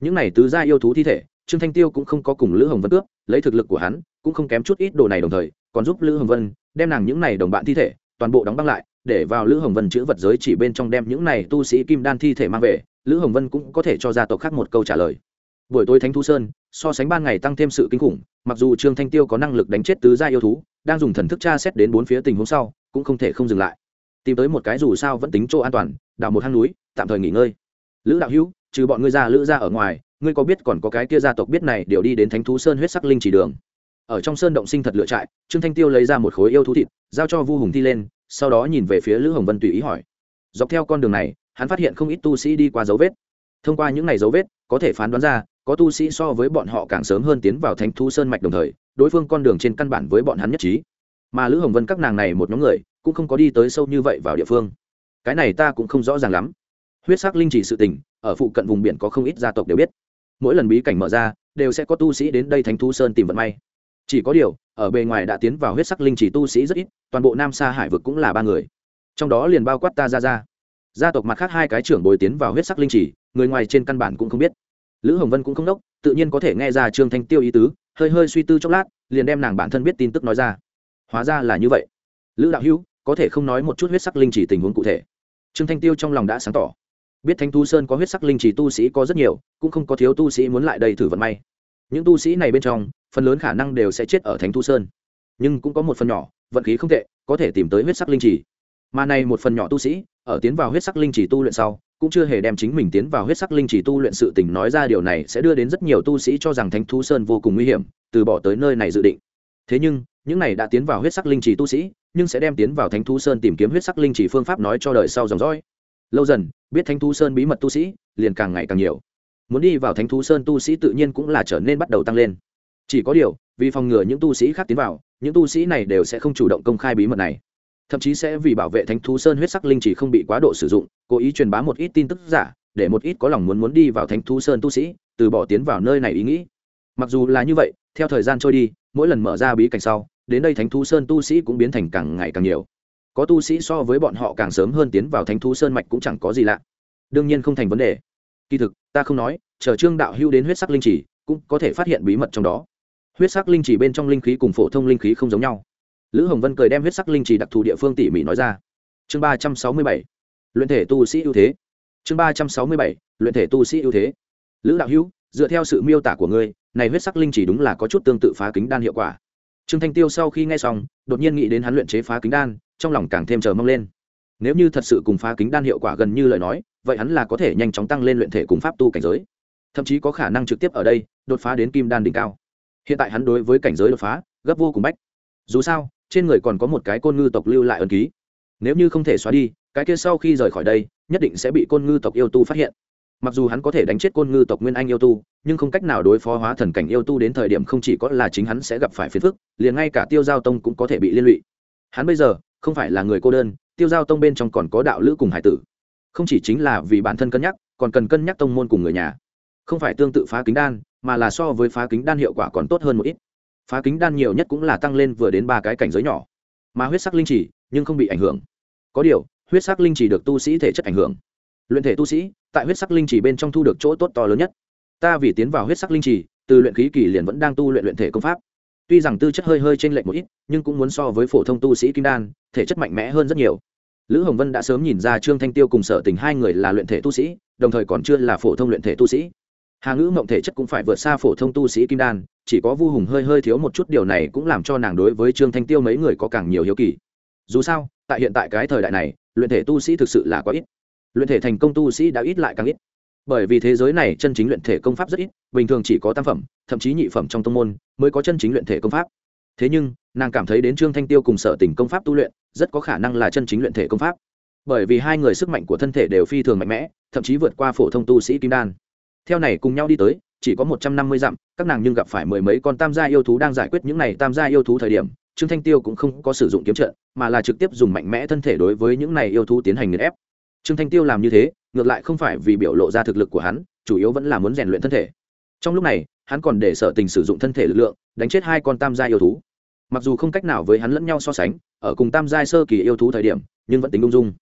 Những này tứ gia yêu thú thi thể, trương thanh tiêu cũng không có cùng lữ hồng vân cướp, lấy thực lực của hắn, cũng không kém chút ít đồ này đồng thời, còn giúp lữ hồng vân đem nàng những này đồng bạn thi thể toàn bộ đóng băng lại, để vào lữ hồng vân chữ vật giới chỉ bên trong đem những này tu sĩ kim đan thi thể mang về, lữ hồng vân cũng có thể cho gia tộc khác một câu trả lời. Buổi tối thánh thu sơn, so sánh ban ngày tăng thêm sự kinh khủng, mặc dù trương thanh tiêu có năng lực đánh chết tứ gia yêu thú, đang dùng thần thức tra xét đến bốn phía tình huống sau, cũng không thể không dừng lại. Tìm tới một cái dù sao vẫn tính chỗ an toàn, đào một hang núi, tạm thời nghỉ ngơi. Lữ đạo hữu, trừ bọn ngươi ra, lữ ra ở ngoài, ngươi có biết còn có cái kia gia tộc biết này đều đi đến thánh thú sơn huyết sắc linh chỉ đường ở trong sơn động sinh thật lựa trại, trương thanh tiêu lấy ra một khối yêu thú thịt, giao cho vu hùng thi lên, sau đó nhìn về phía lữ hồng vân tùy ý hỏi. Dọc theo con đường này, hắn phát hiện không ít tu sĩ đi qua dấu vết. Thông qua những ngày dấu vết, có thể phán đoán ra, có tu sĩ so với bọn họ càng sớm hơn tiến vào thánh thu sơn mạch đồng thời, đối phương con đường trên căn bản với bọn hắn nhất trí. Mà lữ hồng vân các nàng này một nhóm người, cũng không có đi tới sâu như vậy vào địa phương. Cái này ta cũng không rõ ràng lắm. Huyết sắc linh chỉ sự tình, ở phụ cận vùng biển có không ít gia tộc đều biết. Mỗi lần bí cảnh mở ra, đều sẽ có tu sĩ đến đây thánh thu sơn tìm vận may chỉ có điều, ở bề ngoài đã tiến vào huyết sắc linh chỉ tu sĩ rất ít, toàn bộ nam sa hải vực cũng là ba người. Trong đó liền bao quát ta ra ra gia tộc mặt khác hai cái trưởng bồi tiến vào huyết sắc linh chỉ, người ngoài trên căn bản cũng không biết. Lữ hồng vân cũng không đốc, tự nhiên có thể nghe ra trương thanh tiêu ý tứ, hơi hơi suy tư chốc lát, liền đem nàng bản thân biết tin tức nói ra. Hóa ra là như vậy. Lữ đạo hữu, có thể không nói một chút huyết sắc linh chỉ tình huống cụ thể? Trương thanh tiêu trong lòng đã sáng tỏ. Biết thanh thu sơn có huyết sắc linh chỉ tu sĩ có rất nhiều, cũng không có thiếu tu sĩ muốn lại đây thử vận may. Những tu sĩ này bên trong phần lớn khả năng đều sẽ chết ở thánh thu sơn. Nhưng cũng có một phần nhỏ, vận khí không tệ, có thể tìm tới huyết sắc linh chỉ mà này một phần nhỏ tu sĩ, ở tiến vào huyết sắc linh chỉ tu luyện sau, cũng chưa hề đem chính mình tiến vào huyết sắc linh chỉ tu luyện sự tình nói ra điều này sẽ đưa đến rất nhiều tu sĩ cho rằng thánh thu sơn vô cùng nguy hiểm, từ bỏ tới nơi này dự định. Thế nhưng, những này đã tiến vào huyết sắc linh chỉ tu sĩ, nhưng sẽ đem tiến vào thánh thu sơn tìm kiếm huyết sắc linh chỉ phương pháp nói cho đời sau dòng dõi. Lâu dần, biết thánh thu sơn bí mật tu sĩ, liền càng ngày càng nhiều. Muốn đi vào thánh thu sơn tu sĩ tự nhiên cũng là trở nên bắt đầu tăng lên chỉ có điều, vì phòng ngừa những tu sĩ khác tiến vào, những tu sĩ này đều sẽ không chủ động công khai bí mật này. Thậm chí sẽ vì bảo vệ thánh thú sơn huyết sắc linh chỉ không bị quá độ sử dụng, cố ý truyền bá một ít tin tức giả, để một ít có lòng muốn muốn đi vào thánh thú sơn tu sĩ, từ bỏ tiến vào nơi này ý nghĩ. Mặc dù là như vậy, theo thời gian trôi đi, mỗi lần mở ra bí cảnh sau, đến đây thánh thú sơn tu sĩ cũng biến thành càng ngày càng nhiều. Có tu sĩ so với bọn họ càng sớm hơn tiến vào thánh thú sơn mạch cũng chẳng có gì lạ. Đương nhiên không thành vấn đề. Kỳ thực, ta không nói, chờ trương đạo hưu đến huyết sắc linh chỉ, cũng có thể phát hiện bí mật trong đó huyết sắc linh chỉ bên trong linh khí cùng phổ thông linh khí không giống nhau. Lữ hồng vân cười đem huyết sắc linh chỉ đặc thù địa phương tỉ mỉ nói ra. Chương ba trăm sáu mươi bảy, luyện thể tu sĩ ưu thế. Chương ba trăm sáu mươi bảy, luyện thể tu sĩ ưu thế. Lữ đạo hữu, dựa theo sự miêu tả của ngươi, này huyết sắc linh chỉ đúng là có chút tương tự phá kính đan hiệu quả. Trương thanh tiêu sau khi nghe xong, đột nhiên nghĩ đến hắn luyện chế phá kính đan, trong lòng càng thêm chờ mong lên. Nếu như thật sự cùng phá kính đan hiệu quả gần như lời nói, vậy hắn là có thể nhanh chóng tăng lên luyện thể cùng pháp tu cảnh giới. Thậm chí có khả năng trực tiếp ở đây, đột phá đến kim đan đỉnh cao hiện tại hắn đối với cảnh giới đột phá, gấp vô cùng bách. Dù sao, trên người còn có một cái côn ngư tộc lưu lại ân ký. Nếu như không thể xóa đi, cái kia sau khi rời khỏi đây, nhất định sẽ bị côn ngư tộc yêu tu phát hiện. Mặc dù hắn có thể đánh chết côn ngư tộc nguyên anh yêu tu, nhưng không cách nào đối phó hóa thần cảnh yêu tu đến thời điểm không chỉ có là chính hắn sẽ gặp phải phiền phức, liền ngay cả tiêu giao tông cũng có thể bị liên lụy. Hắn bây giờ, không phải là người cô đơn, tiêu giao tông bên trong còn có đạo lữ cùng hải tử. Không chỉ chính là vì bản thân cân nhắc, còn cần cân nhắc tông môn cùng người nhà không phải tương tự phá kính đan, mà là so với phá kính đan hiệu quả còn tốt hơn một ít. Phá kính đan nhiều nhất cũng là tăng lên vừa đến ba cái cảnh giới nhỏ. Mà huyết sắc linh chỉ nhưng không bị ảnh hưởng. Có điều, huyết sắc linh chỉ được tu sĩ thể chất ảnh hưởng. Luyện thể tu sĩ, tại huyết sắc linh chỉ bên trong thu được chỗ tốt to lớn nhất. Ta vì tiến vào huyết sắc linh chỉ từ luyện khí kỳ liền vẫn đang tu luyện luyện thể công pháp. Tuy rằng tư chất hơi hơi trên lệch một ít, nhưng cũng muốn so với phổ thông tu sĩ kim đan, thể chất mạnh mẽ hơn rất nhiều. Lữ hồng vân đã sớm nhìn ra trương thanh tiêu cùng sở tình hai người là luyện thể tu sĩ, đồng thời còn chưa là phổ thông luyện thể tu sĩ hà ngữ mộng thể chất cũng phải vượt xa phổ thông tu sĩ kim đan, chỉ có vu hùng hơi hơi thiếu một chút điều này cũng làm cho nàng đối với trương thanh tiêu mấy người có càng nhiều hiếu kỳ. Dù sao, tại hiện tại cái thời đại này, luyện thể tu sĩ thực sự là quá ít. Luyện thể thành công tu sĩ đã ít lại càng ít. Bởi vì thế giới này chân chính luyện thể công pháp rất ít, bình thường chỉ có tam phẩm, thậm chí nhị phẩm trong tông môn mới có chân chính luyện thể công pháp. Thế nhưng, nàng cảm thấy đến trương thanh tiêu cùng sở tình công pháp tu luyện, rất có khả năng là chân chính luyện thể công pháp. Bởi vì hai người sức mạnh của thân thể đều phi thường mạnh mẽ, thậm chí vượt qua phổ thông tu sĩ kim đan theo này cùng nhau đi tới, chỉ có một trăm năm mươi dặm, các nàng nhưng gặp phải mười mấy con tam gia yêu thú đang giải quyết những này tam gia yêu thú thời điểm, trương thanh tiêu cũng không có sử dụng kiếm trận, mà là trực tiếp dùng mạnh mẽ thân thể đối với những này yêu thú tiến hành nghiền ép. Trương thanh tiêu làm như thế, ngược lại không phải vì biểu lộ ra thực lực của hắn, chủ yếu vẫn là muốn rèn luyện thân thể. Trong lúc này, hắn còn để sở tình sử dụng thân thể lực lượng, đánh chết hai con tam gia yêu thú. Mặc dù không cách nào với hắn lẫn nhau so sánh, ở cùng tam giai sơ kỳ yêu thú thời điểm, nhưng vẫn tính ung dung.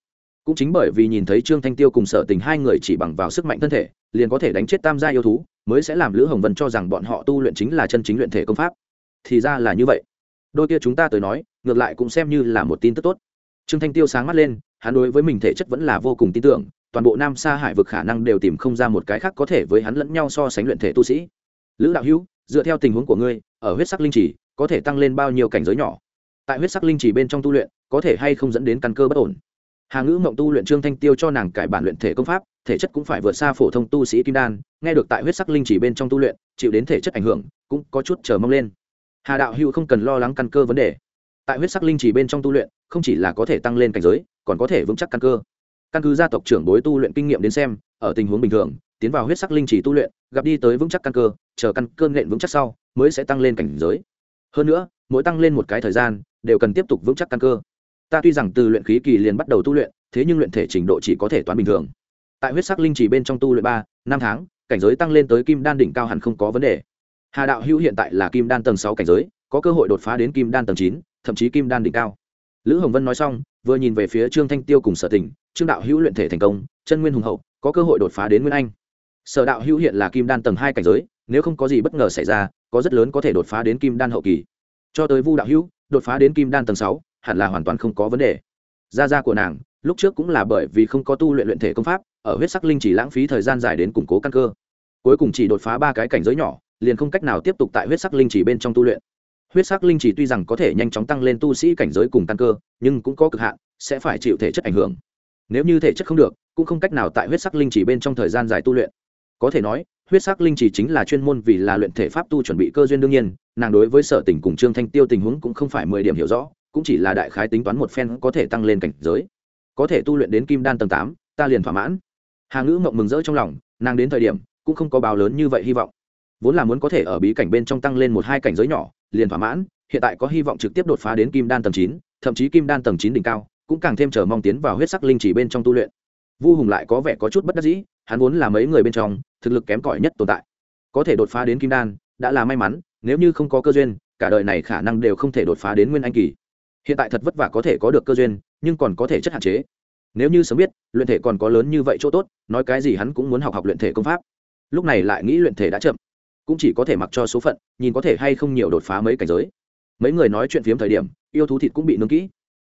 Cũng chính bởi vì nhìn thấy trương thanh tiêu cùng sở tình hai người chỉ bằng vào sức mạnh thân thể liền có thể đánh chết tam gia yêu thú, mới sẽ làm lữ hồng vân cho rằng bọn họ tu luyện chính là chân chính luyện thể công pháp. Thì ra là như vậy. Đôi kia chúng ta tới nói, ngược lại cũng xem như là một tin tức tốt. Trương thanh tiêu sáng mắt lên, hắn đối với mình thể chất vẫn là vô cùng tin tưởng, toàn bộ nam sa hải vực khả năng đều tìm không ra một cái khác có thể với hắn lẫn nhau so sánh luyện thể tu sĩ. Lữ đạo hữu, dựa theo tình huống của ngươi, ở huyết sắc linh chỉ có thể tăng lên bao nhiêu cảnh giới nhỏ? Tại huyết sắc linh chỉ bên trong tu luyện, có thể hay không dẫn đến căn cơ bất ổn? Hà ngữ mộng tu luyện trương thanh tiêu cho nàng cải bản luyện thể công pháp, thể chất cũng phải vượt xa phổ thông tu sĩ kim đan, nghe được tại huyết sắc linh chỉ bên trong tu luyện, chịu đến thể chất ảnh hưởng, cũng có chút chờ mong lên. Hà đạo hữu không cần lo lắng căn cơ vấn đề. Tại huyết sắc linh chỉ bên trong tu luyện, không chỉ là có thể tăng lên cảnh giới, còn có thể vững chắc căn cơ. Căn cứ gia tộc trưởng bối tu luyện kinh nghiệm đến xem, ở tình huống bình thường, tiến vào huyết sắc linh chỉ tu luyện, gặp đi tới vững chắc căn cơ, chờ căn cơ nện vững chắc sau, mới sẽ tăng lên cảnh giới. Hơn nữa, mỗi tăng lên một cái thời gian, đều cần tiếp tục vững chắc căn cơ ta tuy rằng từ luyện khí kỳ liền bắt đầu tu luyện, thế nhưng luyện thể trình độ chỉ có thể toán bình thường. Tại huyết sắc linh chỉ bên trong tu luyện ba, năm tháng, cảnh giới tăng lên tới kim đan đỉnh cao hẳn không có vấn đề. Hà đạo hữu hiện tại là kim đan tầng sáu cảnh giới, có cơ hội đột phá đến kim đan tầng chín, thậm chí kim đan đỉnh cao. Lữ hồng vân nói xong, vừa nhìn về phía trương thanh tiêu cùng sở tình, trương đạo hữu luyện thể thành công, chân nguyên hùng hậu, có cơ hội đột phá đến nguyên anh. Sở đạo hữu hiện là kim đan tầng hai cảnh giới, nếu không có gì bất ngờ xảy ra, có rất lớn có thể đột phá đến kim đan hậu kỳ. Cho tới vu đạo hữu, đột phá đến kim đan tầng sáu hẳn là hoàn toàn không có vấn đề. Gia gia của nàng, lúc trước cũng là bởi vì không có tu luyện luyện thể công pháp, ở huyết sắc linh chỉ lãng phí thời gian dài đến củng cố căn cơ. Cuối cùng chỉ đột phá ba cái cảnh giới nhỏ, liền không cách nào tiếp tục tại huyết sắc linh chỉ bên trong tu luyện. Huyết sắc linh chỉ tuy rằng có thể nhanh chóng tăng lên tu sĩ cảnh giới cùng căn cơ, nhưng cũng có cực hạn, sẽ phải chịu thể chất ảnh hưởng. Nếu như thể chất không được, cũng không cách nào tại huyết sắc linh chỉ bên trong thời gian dài tu luyện. Có thể nói, huyết sắc linh chỉ chính là chuyên môn vì là luyện thể pháp tu chuẩn bị cơ duyên đương nhiên, nàng đối với sở tình cùng trương thanh tiêu tình huống cũng không phải mười điểm hiểu rõ cũng chỉ là đại khái tính toán một phen có thể tăng lên cảnh giới. Có thể tu luyện đến kim đan tầng tám, ta liền thỏa mãn. Hà ngữ mộng mừng rỡ trong lòng, nàng đến thời điểm, cũng không có báo lớn như vậy hy vọng. Vốn là muốn có thể ở bí cảnh bên trong tăng lên một hai cảnh giới nhỏ, liền thỏa mãn, hiện tại có hy vọng trực tiếp đột phá đến kim đan tầng chín, thậm chí kim đan tầng chín đỉnh cao, cũng càng thêm chờ mong tiến vào huyết sắc linh chỉ bên trong tu luyện. Vu hùng lại có vẻ có chút bất đắc dĩ, hắn vốn là mấy người bên trong, thực lực kém cỏi nhất tồn tại. Có thể đột phá đến kim đan, đã là may mắn, nếu như không có cơ duyên, cả đời này khả năng đều không thể đột phá đến nguyên anh kỳ hiện tại thật vất vả có thể có được cơ duyên, nhưng còn có thể chất hạn chế. Nếu như sớm biết, luyện thể còn có lớn như vậy chỗ tốt, nói cái gì hắn cũng muốn học học luyện thể công pháp. Lúc này lại nghĩ luyện thể đã chậm, cũng chỉ có thể mặc cho số phận, nhìn có thể hay không nhiều đột phá mấy cảnh giới. Mấy người nói chuyện phiếm thời điểm, yêu thú thịt cũng bị nướng kỹ.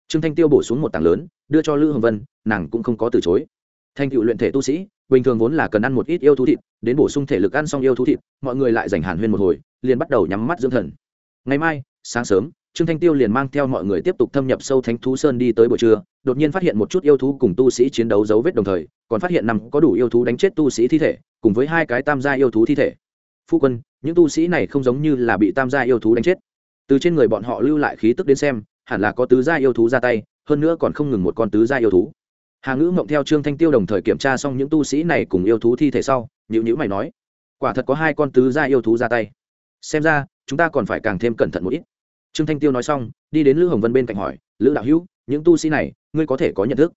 Trương thanh tiêu bổ xuống một tảng lớn, đưa cho lữ hồng vân, nàng cũng không có từ chối. Thanh cựu luyện thể tu sĩ, bình thường vốn là cần ăn một ít yêu thú thịt, đến bổ sung thể lực ăn xong yêu thú thịt, mọi người lại dành hàn huyên một hồi, liền bắt đầu nhắm mắt dưỡng thần. Ngày mai, sáng sớm trương thanh tiêu liền mang theo mọi người tiếp tục thâm nhập sâu thánh thú sơn đi tới buổi trưa, đột nhiên phát hiện một chút yêu thú cùng tu sĩ chiến đấu dấu vết đồng thời, còn phát hiện nằm có đủ yêu thú đánh chết tu sĩ thi thể, cùng với hai cái tam gia yêu thú thi thể. Phu quân, những tu sĩ này không giống như là bị tam gia yêu thú đánh chết. Từ trên người bọn họ lưu lại khí tức đến xem, hẳn là có tứ gia yêu thú ra tay, hơn nữa còn không ngừng một con tứ gia yêu thú. Hà ngữ mộng theo trương thanh tiêu đồng thời kiểm tra xong những tu sĩ này cùng yêu thú thi thể sau nhữ nhữ mày nói, quả thật có hai con tứ gia yêu thú ra tay. Xem ra, chúng ta còn phải càng thêm cẩn thận một ít trương thanh tiêu nói xong, đi đến lữ hồng vân bên cạnh hỏi, lữ đạo hữu, những tu sĩ này, ngươi có thể có nhận thức?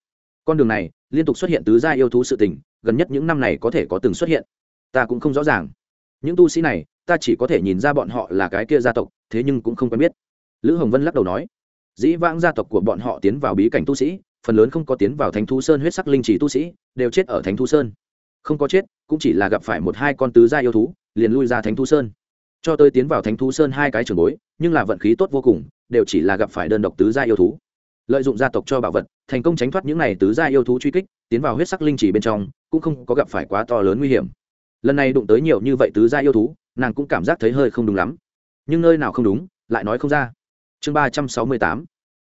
Con đường này, liên tục xuất hiện tứ gia yêu thú sự tình, gần nhất những năm này có thể có từng xuất hiện. Ta cũng không rõ ràng. Những tu sĩ này, ta chỉ có thể nhìn ra bọn họ là cái kia gia tộc, thế nhưng cũng không quen biết. Lữ hồng vân lắc đầu nói, dĩ vãng gia tộc của bọn họ tiến vào bí cảnh tu sĩ, phần lớn không có tiến vào thánh thú sơn huyết sắc linh chỉ tu sĩ, đều chết ở thánh thú sơn. Không có chết, cũng chỉ là gặp phải một hai con tứ gia yêu thú, liền lui ra thánh thú sơn. Cho tới tiến vào thánh thú sơn hai cái trường bối nhưng là vận khí tốt vô cùng, đều chỉ là gặp phải đơn độc tứ gia yêu thú. Lợi dụng gia tộc cho bảo vật, thành công tránh thoát những n à y tứ gia yêu thú truy kích, tiến vào huyết sắc linh chỉ bên trong, cũng không có gặp phải quá to lớn nguy hiểm. Lần này đụng tới nhiều như vậy tứ gia yêu thú, nàng cũng cảm giác thấy hơi không đúng lắm. Nhưng nơi nào không đúng, lại nói không ra. Chương ba trăm sáu mươi tám,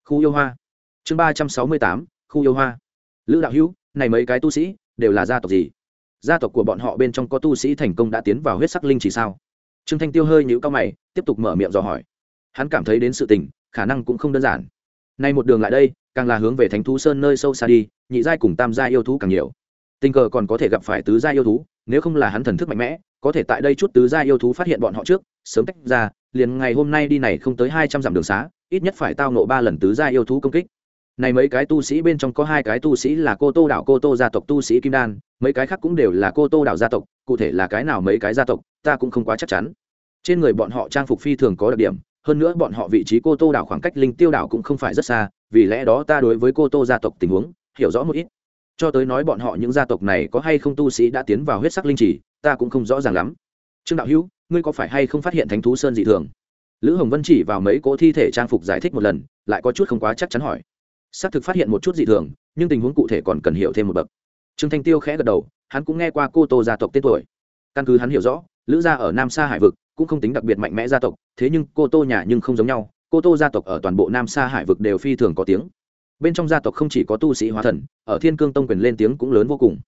khu yêu hoa. Chương ba trăm sáu mươi tám, khu yêu hoa. Lữ đạo hữu, này mấy cái tu sĩ, đều là gia tộc gì? Gia tộc của bọn họ bên trong có tu sĩ thành công đã tiến vào huyết sắc linh chỉ sao? Trương thanh tiêu hơi nhíu cao mày, tiếp tục mở miệng dò hỏi hắn cảm thấy đến sự tình, khả năng cũng không đơn giản. Nay một đường lại đây, càng là hướng về thánh thú sơn nơi sâu xa đi, nhị giai cùng tam giai yêu thú càng nhiều. Tình cờ còn có thể gặp phải tứ giai yêu thú, nếu không là hắn thần thức mạnh mẽ, có thể tại đây chút tứ giai yêu thú phát hiện bọn họ trước, sớm tách ra, liền ngày hôm nay đi này không tới hai trăm dặm đường xá, ít nhất phải tao nộ ba lần tứ giai yêu thú công kích. Này mấy cái tu sĩ bên trong có hai cái tu sĩ là cô tô đảo cô tô gia tộc tu sĩ kim đan, mấy cái khác cũng đều là cô tô đảo gia tộc, cụ thể là cái nào mấy cái gia tộc, ta cũng không quá chắc chắn. Trên người bọn họ trang phục phi thường có đặc điểm hơn nữa bọn họ vị trí cô tô đảo khoảng cách linh tiêu đảo cũng không phải rất xa, vì lẽ đó ta đối với cô tô gia tộc tình huống, hiểu rõ một ít. Cho tới nói bọn họ những gia tộc này có hay không tu sĩ đã tiến vào huyết sắc linh trì, ta cũng không rõ ràng lắm. Trương đạo hữu, ngươi có phải hay không phát hiện thánh thú sơn dị thường? Lữ hồng vân chỉ vào mấy cỗ thi thể trang phục giải thích một lần, lại có chút không quá chắc chắn hỏi. Xác thực phát hiện một chút dị thường, nhưng tình huống cụ thể còn cần hiểu thêm một bậc. Trương thanh tiêu khẽ gật đầu, hắn cũng nghe qua cô tô gia tộc tên tuổi. Căn cứ hắn hiểu rõ lữ gia ở nam sa hải vực cũng không tính đặc biệt mạnh mẽ gia tộc, thế nhưng cô tô nhà nhưng không giống nhau, cô tô gia tộc ở toàn bộ nam sa hải vực đều phi thường có tiếng. Bên trong gia tộc không chỉ có tu sĩ hóa thần, ở thiên cương tông quyền lên tiếng cũng lớn vô cùng.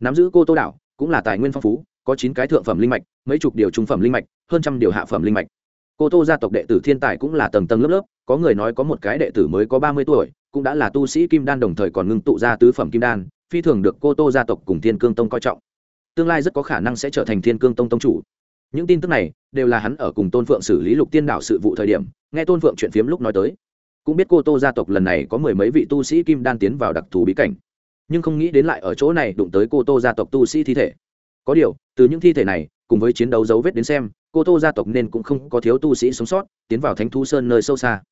Nắm giữ cô tô đảo cũng là tài nguyên phong phú, có chín cái thượng phẩm linh mạch, mấy chục điều trung phẩm linh mạch, hơn trăm điều hạ phẩm linh mạch. Cô tô gia tộc đệ tử thiên tài cũng là tầng tầng lớp lớp, có người nói có một cái đệ tử mới có ba mươi tuổi, cũng đã là tu sĩ kim đan đồng thời còn ngưng tụ ra tứ phẩm kim đan, phi thường được cô tô gia tộc cùng thiên cương tông coi trọng tương lai rất có khả năng sẽ trở thành thiên cương tông tông chủ. Những tin tức này đều là hắn ở cùng tôn phượng xử lý lục tiên đảo sự vụ thời điểm, nghe tôn phượng chuyện phiếm lúc nói tới. Cũng biết cô tô gia tộc lần này có mười mấy vị tu sĩ kim đan tiến vào đặc thù bí cảnh, nhưng không nghĩ đến lại ở chỗ này đụng tới cô tô gia tộc tu sĩ thi thể. Có điều, từ những thi thể này cùng với chiến đấu dấu vết đến xem, cô tô gia tộc nên cũng không có thiếu tu sĩ sống sót, tiến vào thánh thú sơn nơi sâu xa.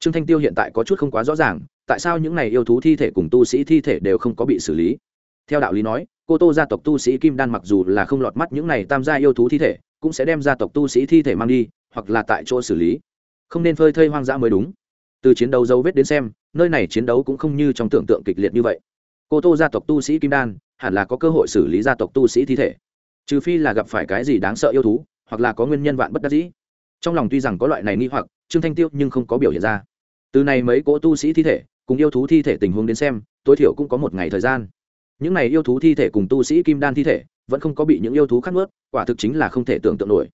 Trương thanh tiêu hiện tại có chút không quá rõ ràng, tại sao những này yêu thú thi thể cùng tu sĩ thi thể đều không có bị xử lý? Theo đạo lý nói cô tô gia tộc tu sĩ kim đan mặc dù là không lọt mắt những này tam gia yêu thú thi thể, cũng sẽ đem gia tộc tu sĩ thi thể mang đi, hoặc là tại chỗ xử lý. Không nên phơi thây hoang dã mới đúng. Từ chiến đấu dấu vết đến xem, nơi này chiến đấu cũng không như trong tưởng tượng kịch liệt như vậy. Cô tô gia tộc tu sĩ kim đan, hẳn là có cơ hội xử lý gia tộc tu sĩ thi thể. Trừ phi là gặp phải cái gì đáng sợ yêu thú, hoặc là có nguyên nhân vạn bất đắc dĩ. Trong lòng tuy rằng có loại này nghi hoặc, trương thanh tiêu nhưng không có biểu hiện ra. Từ này mấy cỗ tu sĩ thi thể, cùng yêu thú thi thể tình huống đến xem, tối thiểu cũng có một ngày thời gian những này yêu thú thi thể cùng tu sĩ kim đan thi thể, vẫn không có bị những yêu thú khác nuốt, quả thực chính là không thể tưởng tượng nổi.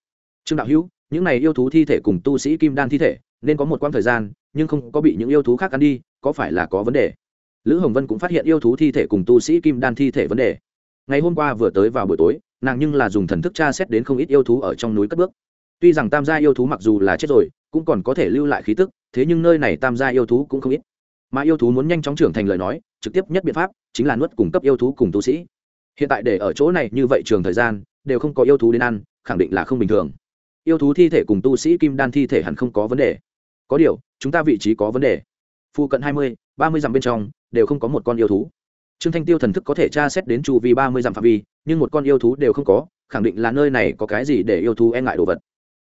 Trương đạo hữu, những này yêu thú thi thể cùng tu sĩ kim đan thi thể, nên có một quãng thời gian, nhưng không có bị những yêu thú khác ăn đi, có phải là có vấn đề? Lữ hồng vân cũng phát hiện yêu thú thi thể cùng tu sĩ kim đan thi thể vấn đề. Ngày hôm qua vừa tới vào buổi tối, nàng nhưng là dùng thần thức tra xét đến không ít yêu thú ở trong núi cất bước. Tuy rằng tam gia yêu thú mặc dù là chết rồi, cũng còn có thể lưu lại khí tức, thế nhưng nơi này tam gia yêu thú cũng không ít mà yêu thú muốn nhanh chóng trưởng thành lời nói, trực tiếp nhất biện pháp chính là nuốt cung cấp yêu thú cùng tu sĩ. Hiện tại để ở chỗ này như vậy trường thời gian, đều không có yêu thú đến ăn, khẳng định là không bình thường. Yêu thú thi thể cùng tu sĩ kim đan thi thể hẳn không có vấn đề. Có điều, chúng ta vị trí có vấn đề. Phụ cận hai mươi, ba mươi dặm bên trong, đều không có một con yêu thú. Trương thanh tiêu thần thức có thể tra xét đến chu vi ba mươi dặm phạm vi, nhưng một con yêu thú đều không có, khẳng định là nơi này có cái gì để yêu thú e ngại đồ vật.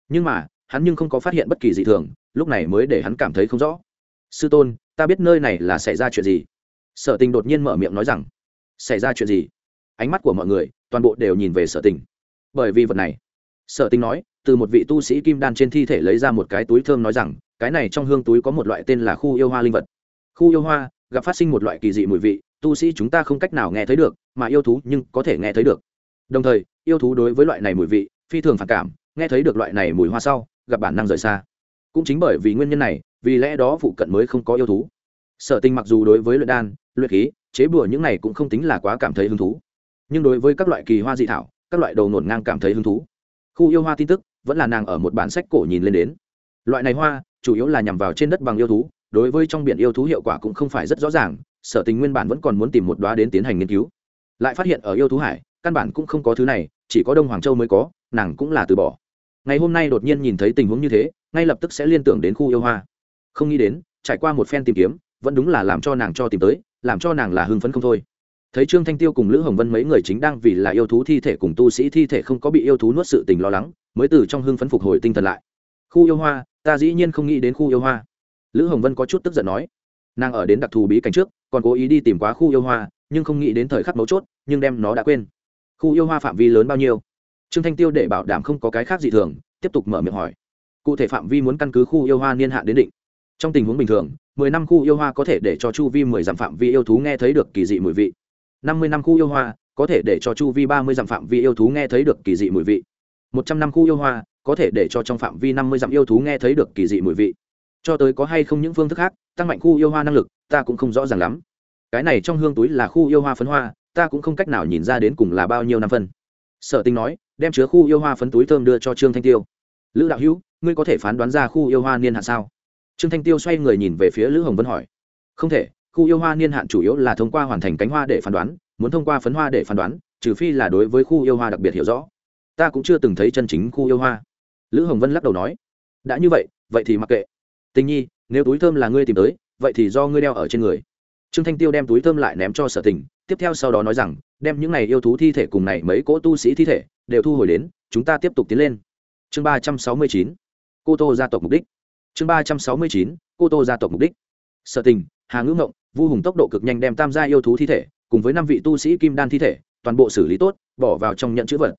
Nhưng mà, hắn nhưng không có phát hiện bất kỳ gì thường, lúc này mới để hắn cảm thấy không rõ. Sư tôn ta biết nơi này là xảy ra chuyện gì. Sở tình đột nhiên mở miệng nói rằng, xảy ra chuyện gì? Ánh mắt của mọi người, toàn bộ đều nhìn về sở tình. Bởi vì vật này, sở tình nói, từ một vị tu sĩ kim đan trên thi thể lấy ra một cái túi thơm nói rằng, cái này trong hương túi có một loại tên là khu yêu hoa linh vật. Khu yêu hoa, gặp phát sinh một loại kỳ dị mùi vị, tu sĩ chúng ta không cách nào nghe thấy được, mà yêu thú nhưng có thể nghe thấy được. Đồng thời, yêu thú đối với loại này mùi vị, phi thường phản cảm, nghe thấy được loại này mùi hoa sau, gặp bản năng rời xa cũng chính bởi vì nguyên nhân này, vì lẽ đó phụ cận mới không có yêu thú. Sở tình mặc dù đối với luyện đan, luyện khí, chế bùa những này cũng không tính là quá cảm thấy hứng thú. Nhưng đối với các loại kỳ hoa dị thảo, các loại đầu nổn ngang cảm thấy hứng thú. Khu yêu hoa tin tức, vẫn là nàng ở một bản sách cổ nhìn lên đến. Loại này hoa, chủ yếu là nhằm vào trên đất bằng yêu thú, đối với trong biển yêu thú hiệu quả cũng không phải rất rõ ràng, sở tình nguyên bản vẫn còn muốn tìm một đoá đến tiến hành nghiên cứu. Lại phát hiện ở yêu thú hải, căn bản cũng không có thứ này, chỉ có đông hoàng châu mới có, nàng cũng là từ bỏ. Ngày hôm nay đột nhiên nhìn thấy tình huống như thế ngay lập tức sẽ liên tưởng đến khu yêu hoa. Không nghĩ đến, trải qua một phen tìm kiếm, vẫn đúng là làm cho nàng cho tìm tới, làm cho nàng là hưng phấn không thôi. Thấy trương thanh tiêu cùng lữ hồng vân mấy người chính đang vì là yêu thú thi thể cùng tu sĩ thi thể không có bị yêu thú nuốt sự tình lo lắng, mới từ trong hưng phấn phục hồi tinh thần lại. Khu yêu hoa, ta dĩ nhiên không nghĩ đến khu yêu hoa. Lữ hồng vân có chút tức giận nói. Nàng ở đến đặc thù bí cảnh trước, còn cố ý đi tìm quá khu yêu hoa, nhưng không nghĩ đến thời khắc mấu chốt, nhưng đem nó đã quên. Khu yêu hoa phạm vi lớn bao nhiêu? Trương thanh tiêu để bảo đảm không có cái khác gì thường, tiếp tục mở miệng hỏi cụ thể phạm vi muốn căn cứ khu yêu hoa niên hạn đến định. Trong tình huống bình thường, mười năm khu yêu hoa có thể để cho chu vi mười dặm phạm vi yêu thú nghe thấy được kỳ dị mùi vị. Năm mươi năm khu yêu hoa có thể để cho chu vi ba mươi dặm phạm vi yêu thú nghe thấy được kỳ dị mùi vị. Một trăm năm khu yêu hoa có thể để cho trong phạm vi năm mươi dặm yêu thú nghe thấy được kỳ dị mùi vị. Cho tới có hay không những phương thức khác, tăng mạnh khu yêu hoa năng lực, ta cũng không rõ ràng lắm. Cái này trong hương túi là khu yêu hoa phấn hoa, ta cũng không cách nào nhìn ra đến cùng là bao nhiêu năm phân. Sở tinh nói, đem chứa khu yêu hoa phấn túi thơm đưa cho trương thanh tiêu lữ đạo hữu, ngươi có thể phán đoán ra khu yêu hoa niên hạn sao? Trương thanh tiêu xoay người nhìn về phía lữ hồng vân hỏi. Không thể, khu yêu hoa niên hạn chủ yếu là thông qua hoàn thành cánh hoa để phán đoán, muốn thông qua phấn hoa để phán đoán, trừ phi là đối với khu yêu hoa đặc biệt hiểu rõ. Ta cũng chưa từng thấy chân chính khu yêu hoa. Lữ hồng vân lắc đầu nói. Đã như vậy vậy thì mặc kệ. Tình nhi, nếu túi thơm là ngươi tìm tới, vậy thì do ngươi đeo ở trên người. Trương thanh tiêu đem túi thơm lại ném cho sở tình, tiếp theo sau đó nói rằng, đem những này yêu thú thi thể cùng này mấy cỗ tu sĩ thi thể, đều thu hồi đến, chúng ta tiếp tục tiến lên chương ba trăm sáu mươi chín, cô tô gia tộc mục đích. Chương ba trăm sáu mươi chín, cô tô gia tộc mục đích. Sở tình, hà ngữ ngộng, vu hùng tốc độ cực nhanh đem tam gia yêu thú thi thể, cùng với năm vị tu sĩ kim đan thi thể, toàn bộ xử lý tốt, bỏ vào trong nhận chữ vật.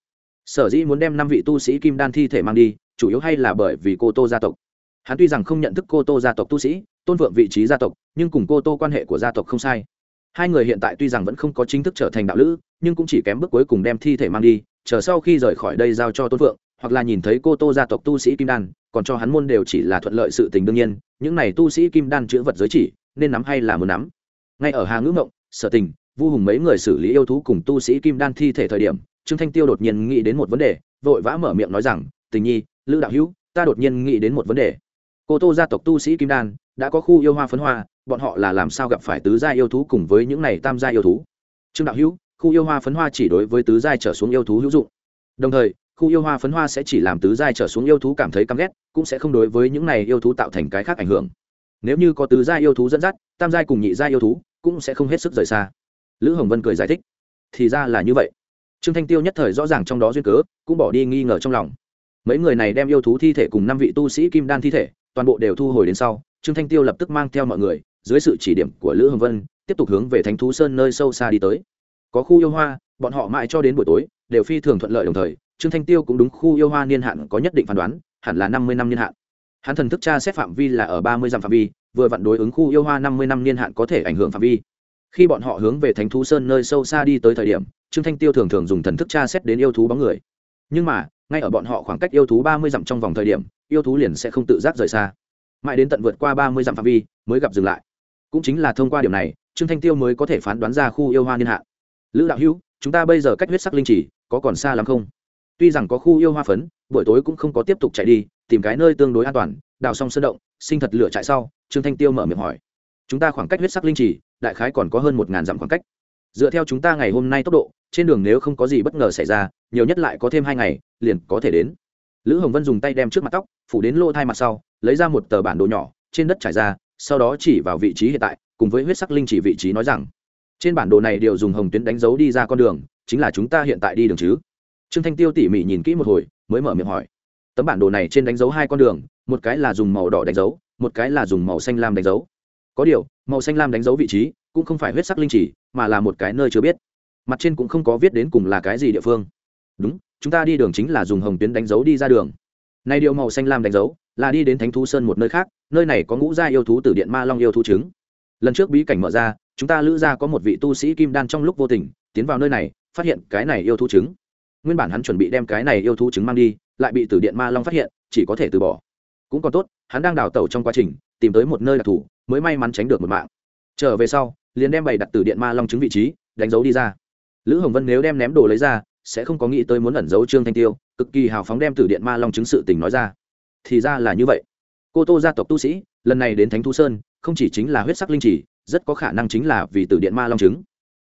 Sở dĩ muốn đem năm vị tu sĩ kim đan thi thể mang đi, chủ yếu hay là bởi vì cô tô gia tộc. Hắn tuy rằng không nhận thức cô tô gia tộc tu sĩ, tôn vượng vị trí gia tộc, nhưng cùng cô tô quan hệ của gia tộc không sai. Hai người hiện tại tuy rằng vẫn không có chính thức trở thành đạo lữ, nhưng cũng chỉ kém bước cuối cùng đem thi thể mang đi, chờ sau khi rời khỏi đây giao cho tôn vượng hoặc là nhìn thấy cô tô gia tộc tu sĩ kim đan, còn cho hắn môn đều chỉ là thuận lợi sự tình đương nhiên, những này tu sĩ kim đan chữ vật giới chỉ, nên nắm hay là muốn nắm. Ngay ở hà ngữ ngộng, sở tình, vu hùng mấy người xử lý yêu thú cùng tu sĩ kim đan thi thể thời điểm, trương thanh tiêu đột nhiên nghĩ đến một vấn đề, vội vã mở miệng nói rằng, tình nhi, lữ đạo hữu, ta đột nhiên nghĩ đến một vấn đề. Cô tô gia tộc tu sĩ kim đan, đã có khu yêu hoa phấn hoa, bọn họ là làm sao gặp phải tứ gia yêu thú cùng với những này tam gia yêu thú? Trương đạo hữu, khu yêu hoa phấn hoa chỉ đối với tứ giai trở xuống yêu thú hữu dụng. Đồng thời khu yêu hoa phấn hoa sẽ chỉ làm tứ giai trở xuống yêu thú cảm thấy căm ghét, cũng sẽ không đối với những này yêu thú tạo thành cái khác ảnh hưởng. Nếu như có tứ giai yêu thú dẫn dắt, tam giai cùng nhị giai yêu thú cũng sẽ không hết sức rời xa. Lữ hồng vân cười giải thích, thì ra là như vậy. Trương thanh tiêu nhất thời rõ ràng trong đó duyên cớ, cũng bỏ đi nghi ngờ trong lòng. Mấy người này đem yêu thú thi thể cùng năm vị tu sĩ kim đan thi thể, toàn bộ đều thu hồi đến sau, trương thanh tiêu lập tức mang theo mọi người, dưới sự chỉ điểm của lữ hồng vân, tiếp tục hướng về thánh thú sơn nơi sâu xa đi tới. Có khu yêu hoa, bọn họ mãi cho đến buổi tối, đều phi thường thuận lợi đồng thời trương thanh tiêu cũng đúng khu yêu hoa niên hạn có nhất định phán đoán, hẳn là năm mươi năm niên hạn. Hắn thần thức tra xét phạm vi là ở ba mươi dặm phạm vi, vừa vặn đối ứng khu yêu hoa năm mươi năm niên hạn có thể ảnh hưởng phạm vi. Khi bọn họ hướng về thánh thú sơn nơi sâu xa đi tới thời điểm, trương thanh tiêu thường thường dùng thần thức tra xét đến yêu thú bóng người. Nhưng mà, ngay ở bọn họ khoảng cách yêu thú ba mươi dặm trong vòng thời điểm, yêu thú liền sẽ không tự giác rời xa. Mãi đến tận vượt qua ba mươi dặm phạm vi, mới gặp dừng lại. Cũng chính là thông qua điểm này, trương thanh tiêu mới có thể phán đoán ra khu yêu hoa niên hạn. Lữ đạo hữu, chúng ta bây giờ cách huyết sắc linh chỉ có còn xa lắm không? Tuy rằng có khu yêu hoa phấn, buổi tối cũng không có tiếp tục chạy đi, tìm cái nơi tương đối an toàn, đào xong sơn động, sinh thật lửa chạy sau, trương thanh tiêu mở miệng hỏi. Chúng ta khoảng cách huyết sắc linh chỉ đại khái còn có hơn một ngàn dặm khoảng cách. Dựa theo chúng ta ngày hôm nay tốc độ, trên đường nếu không có gì bất ngờ xảy ra, nhiều nhất lại có thêm hai ngày, liền có thể đến. Lữ hồng vân dùng tay đem trước mặt tóc, phủ đến lô thai mặt sau, lấy ra một tờ bản đồ nhỏ, trên đất trải ra, sau đó chỉ vào vị trí hiện tại, cùng với huyết sắc linh chỉ vị trí nói rằng, trên bản đồ này đều dùng hồng tuyến đánh dấu đi ra con đường, chính là chúng ta hiện tại đi đường chứ? Trương thanh tiêu tỉ mỉ nhìn kỹ một hồi, mới mở miệng hỏi. Tấm bản đồ này trên đánh dấu hai con đường, một cái là dùng màu đỏ đánh dấu, một cái là dùng màu xanh lam đánh dấu. Có điều, màu xanh lam đánh dấu vị trí cũng không phải huyết sắc linh chỉ, mà là một cái nơi chưa biết. Mặt trên cũng không có viết đến cùng là cái gì địa phương. Đúng, chúng ta đi đường chính là dùng hồng tuyến đánh dấu đi ra đường. Nay điều màu xanh lam đánh dấu là đi đến thánh thú sơn một nơi khác, nơi này có ngũ gia yêu thú từ điện ma long yêu thú trứng. Lần trước bí cảnh mở ra, chúng ta lữ ra có một vị tu sĩ kim đan trong lúc vô tình, tiến vào nơi này, phát hiện cái này yêu thú trứng nguyên bản hắn chuẩn bị đem cái này yêu thú trứng mang đi, lại bị tử điện ma long phát hiện, chỉ có thể từ bỏ. Cũng còn tốt, hắn đang đào tẩu trong quá trình, tìm tới một nơi đặc thù, mới may mắn tránh được một mạng. Trở về sau, liền đem bày đặt tử điện ma long trứng vị trí, đánh dấu đi ra. Lữ hồng vân nếu đem ném đồ lấy ra, sẽ không có nghĩ tới muốn ẩn giấu trương thanh tiêu, cực kỳ hào phóng đem tử điện ma long chứng sự tình nói ra. Thì ra là như vậy. Cô tô gia tộc tu sĩ, lần này đến thánh thu sơn, không chỉ chính là huyết sắc linh chỉ rất có khả năng chính là vì tử điện ma long chứng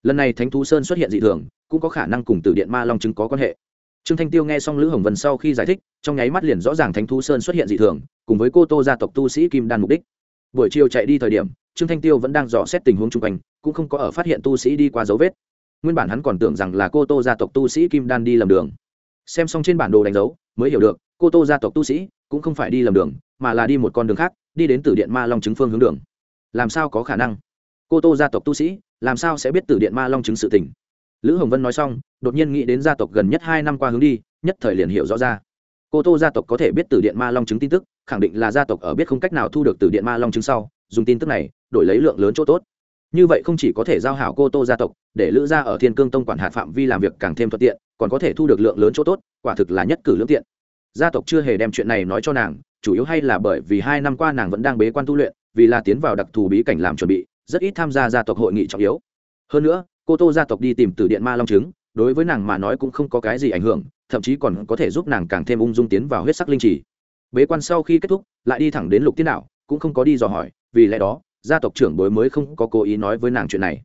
lần này thánh thú sơn xuất hiện dị thường cũng có khả năng cùng tử điện ma long chứng có quan hệ. Trương thanh tiêu nghe xong lữ hồng vân sau khi giải thích, trong nháy mắt liền rõ ràng thánh thu sơn xuất hiện dị thường, cùng với cô tô gia tộc tu sĩ kim đan mục đích. Buổi chiều chạy đi thời điểm, trương thanh tiêu vẫn đang dò xét tình huống chung quanh, cũng không có ở phát hiện tu sĩ đi qua dấu vết. Nguyên bản hắn còn tưởng rằng là cô tô gia tộc tu sĩ kim đan đi lầm đường. Xem xong trên bản đồ đánh dấu, mới hiểu được, cô tô gia tộc tu sĩ cũng không phải đi lầm đường, mà là đi một con đường khác, đi đến từ điện ma long chứng phương hướng đường. Làm sao có khả năng? Cô tô gia tộc tu sĩ, làm sao sẽ biết từ điện ma long chứng sự tình? Lữ hồng vân nói xong, đột nhiên nghĩ đến gia tộc gần nhất hai năm qua hướng đi, nhất thời liền hiểu rõ ra. Cô tô gia tộc có thể biết từ điện ma long chứng tin tức, khẳng định là gia tộc ở biết không cách nào thu được từ điện ma long chứng sau, dùng tin tức này, đổi lấy lượng lớn chỗ tốt. Như vậy không chỉ có thể giao hảo cô tô gia tộc, để lữ gia ở thiên cương tông quản hạt phạm vi làm việc càng thêm thuận tiện, còn có thể thu được lượng lớn chỗ tốt, quả thực là nhất cử lương tiện. Gia tộc chưa hề đem chuyện này nói cho nàng, chủ yếu hay là bởi vì hai năm qua nàng vẫn đang bế quan tu luyện, vì là tiến vào đặc thù bí cảnh làm chuẩn bị, rất ít tham gia gia tộc hội nghị trọng yếu. Hơn nữa cô tô gia tộc đi tìm từ điện ma long trứng, đối với nàng mà nói cũng không có cái gì ảnh hưởng, thậm chí còn có thể giúp nàng càng thêm ung dung tiến vào huyết sắc linh trì. Bế quan sau khi kết thúc, lại đi thẳng đến lục tiên đạo, cũng không có đi dò hỏi, vì lẽ đó, gia tộc trưởng bối mới không có cố ý nói với nàng chuyện này.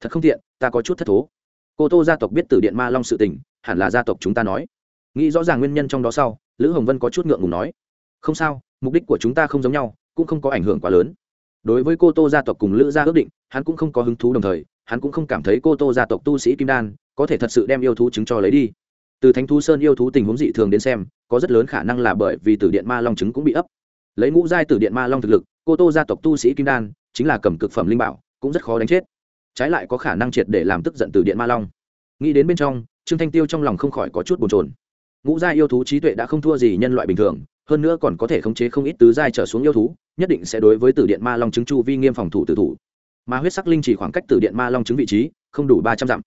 Thật không tiện, ta có chút thất thố. Cô tô gia tộc biết từ điện ma long sự tình, hẳn là gia tộc chúng ta nói. Nghĩ rõ ràng nguyên nhân trong đó sau, lữ hồng vân có chút ngượng ngùng nói. Không sao, mục đích của chúng ta không giống nhau, cũng không có ảnh hưởng quá lớn. Đối với cô tô gia tộc cùng lữ gia ước định, hắn cũng không có hứng thú đồng thời hắn cũng không cảm thấy cô tô gia tộc tu sĩ kim đan có thể thật sự đem yêu thú chứng cho lấy đi. Từ thánh thú sơn yêu thú tình huống dị thường đến xem, có rất lớn khả năng là bởi vì tử điện ma long chứng cũng bị ấp. Lấy ngũ giai tử điện ma long thực lực, cô tô gia tộc tu sĩ kim đan chính là cầm cực phẩm linh bảo, cũng rất khó đánh chết. Trái lại có khả năng triệt để làm tức giận tử điện ma long. Nghĩ đến bên trong, trương thanh tiêu trong lòng không khỏi có chút bồn chồn. Ngũ giai yêu thú trí tuệ đã không thua gì nhân loại bình thường, hơn nữa còn có thể khống chế không ít tứ giai trở xuống yêu thú, nhất định sẽ đối với tử điện ma long chứng chu vi nghiêm phòng thủ tử thủ mà huyết sắc linh chỉ khoảng cách từ điện ma long chứng vị trí không đủ ba trăm dặm.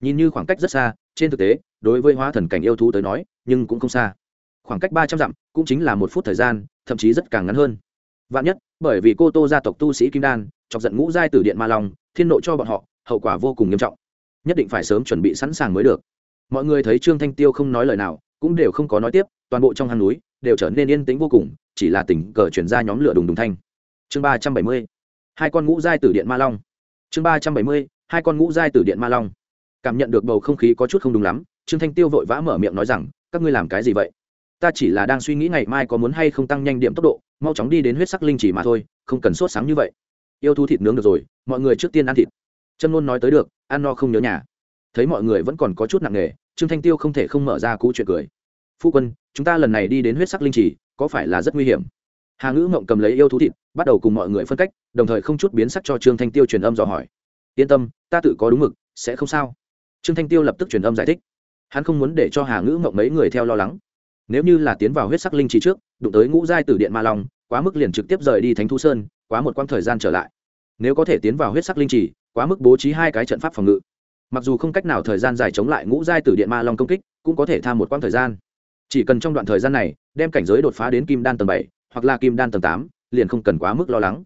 Nhìn như khoảng cách rất xa, trên thực tế, đối với hóa thần cảnh yêu thú tới nói, nhưng cũng không xa. Khoảng cách ba trăm dặm cũng chính là một phút thời gian, thậm chí rất càng ngắn hơn. Vạn nhất, bởi vì cô tô gia tộc tu sĩ kim đan, chọc giận ngũ giai từ điện ma long, thiên nộ cho bọn họ, hậu quả vô cùng nghiêm trọng. Nhất định phải sớm chuẩn bị sẵn sàng mới được. Mọi người thấy trương thanh tiêu không nói lời nào, cũng đều không có nói tiếp, toàn bộ trong hang núi đều trở nên yên tĩnh vô cùng, chỉ là tỉnh cờ chuyển ra nhóm lửa đùng đùng thanh. Chương ba trăm bảy mươi hai con ngũ giai tử điện ma long. Chương ba trăm bảy mươi, hai con ngũ giai tử điện ma long. Cảm nhận được bầu không khí có chút không đúng lắm, trương thanh tiêu vội vã mở miệng nói rằng, các ngươi làm cái gì vậy? Ta chỉ là đang suy nghĩ ngày mai có muốn hay không tăng nhanh điểm tốc độ, mau chóng đi đến huyết sắc linh chỉ mà thôi, không cần sốt sáng như vậy. Yêu thú thịt nướng được rồi, mọi người trước tiên ăn thịt. Trâm luôn nói tới được, ăn no không nhớ nhà. Thấy mọi người vẫn còn có chút nặng nề, trương thanh tiêu không thể không mở ra cú chuyện cười. Phu quân, chúng ta lần này đi đến huyết sắc linh chỉ, có phải là rất nguy hiểm? Hà ngữ mộng cầm lấy yêu thú thịt, bắt đầu cùng mọi người phân cách, đồng thời không chút biến sắc cho trương thanh tiêu truyền âm dò hỏi. Yên tâm, ta tự có đúng mực, sẽ không sao. Trương thanh tiêu lập tức truyền âm giải thích. Hắn không muốn để cho hà ngữ mộng mấy người theo lo lắng. Nếu như là tiến vào huyết sắc linh trí trước, đụng tới ngũ giai tử điện ma long, quá mức liền trực tiếp rời đi thánh thu sơn, quá một quãng thời gian trở lại. Nếu có thể tiến vào huyết sắc linh trì, quá mức bố trí hai cái trận pháp phòng ngự. Mặc dù không cách nào thời gian dài chống lại ngũ giai tử điện ma long công kích, cũng có thể tham một quãng thời gian. Chỉ cần trong đoạn thời gian này, đem cảnh giới đột phá đến kim đan tầng bảy hoặc là kim đan tầng tám, liền không cần quá mức lo lắng.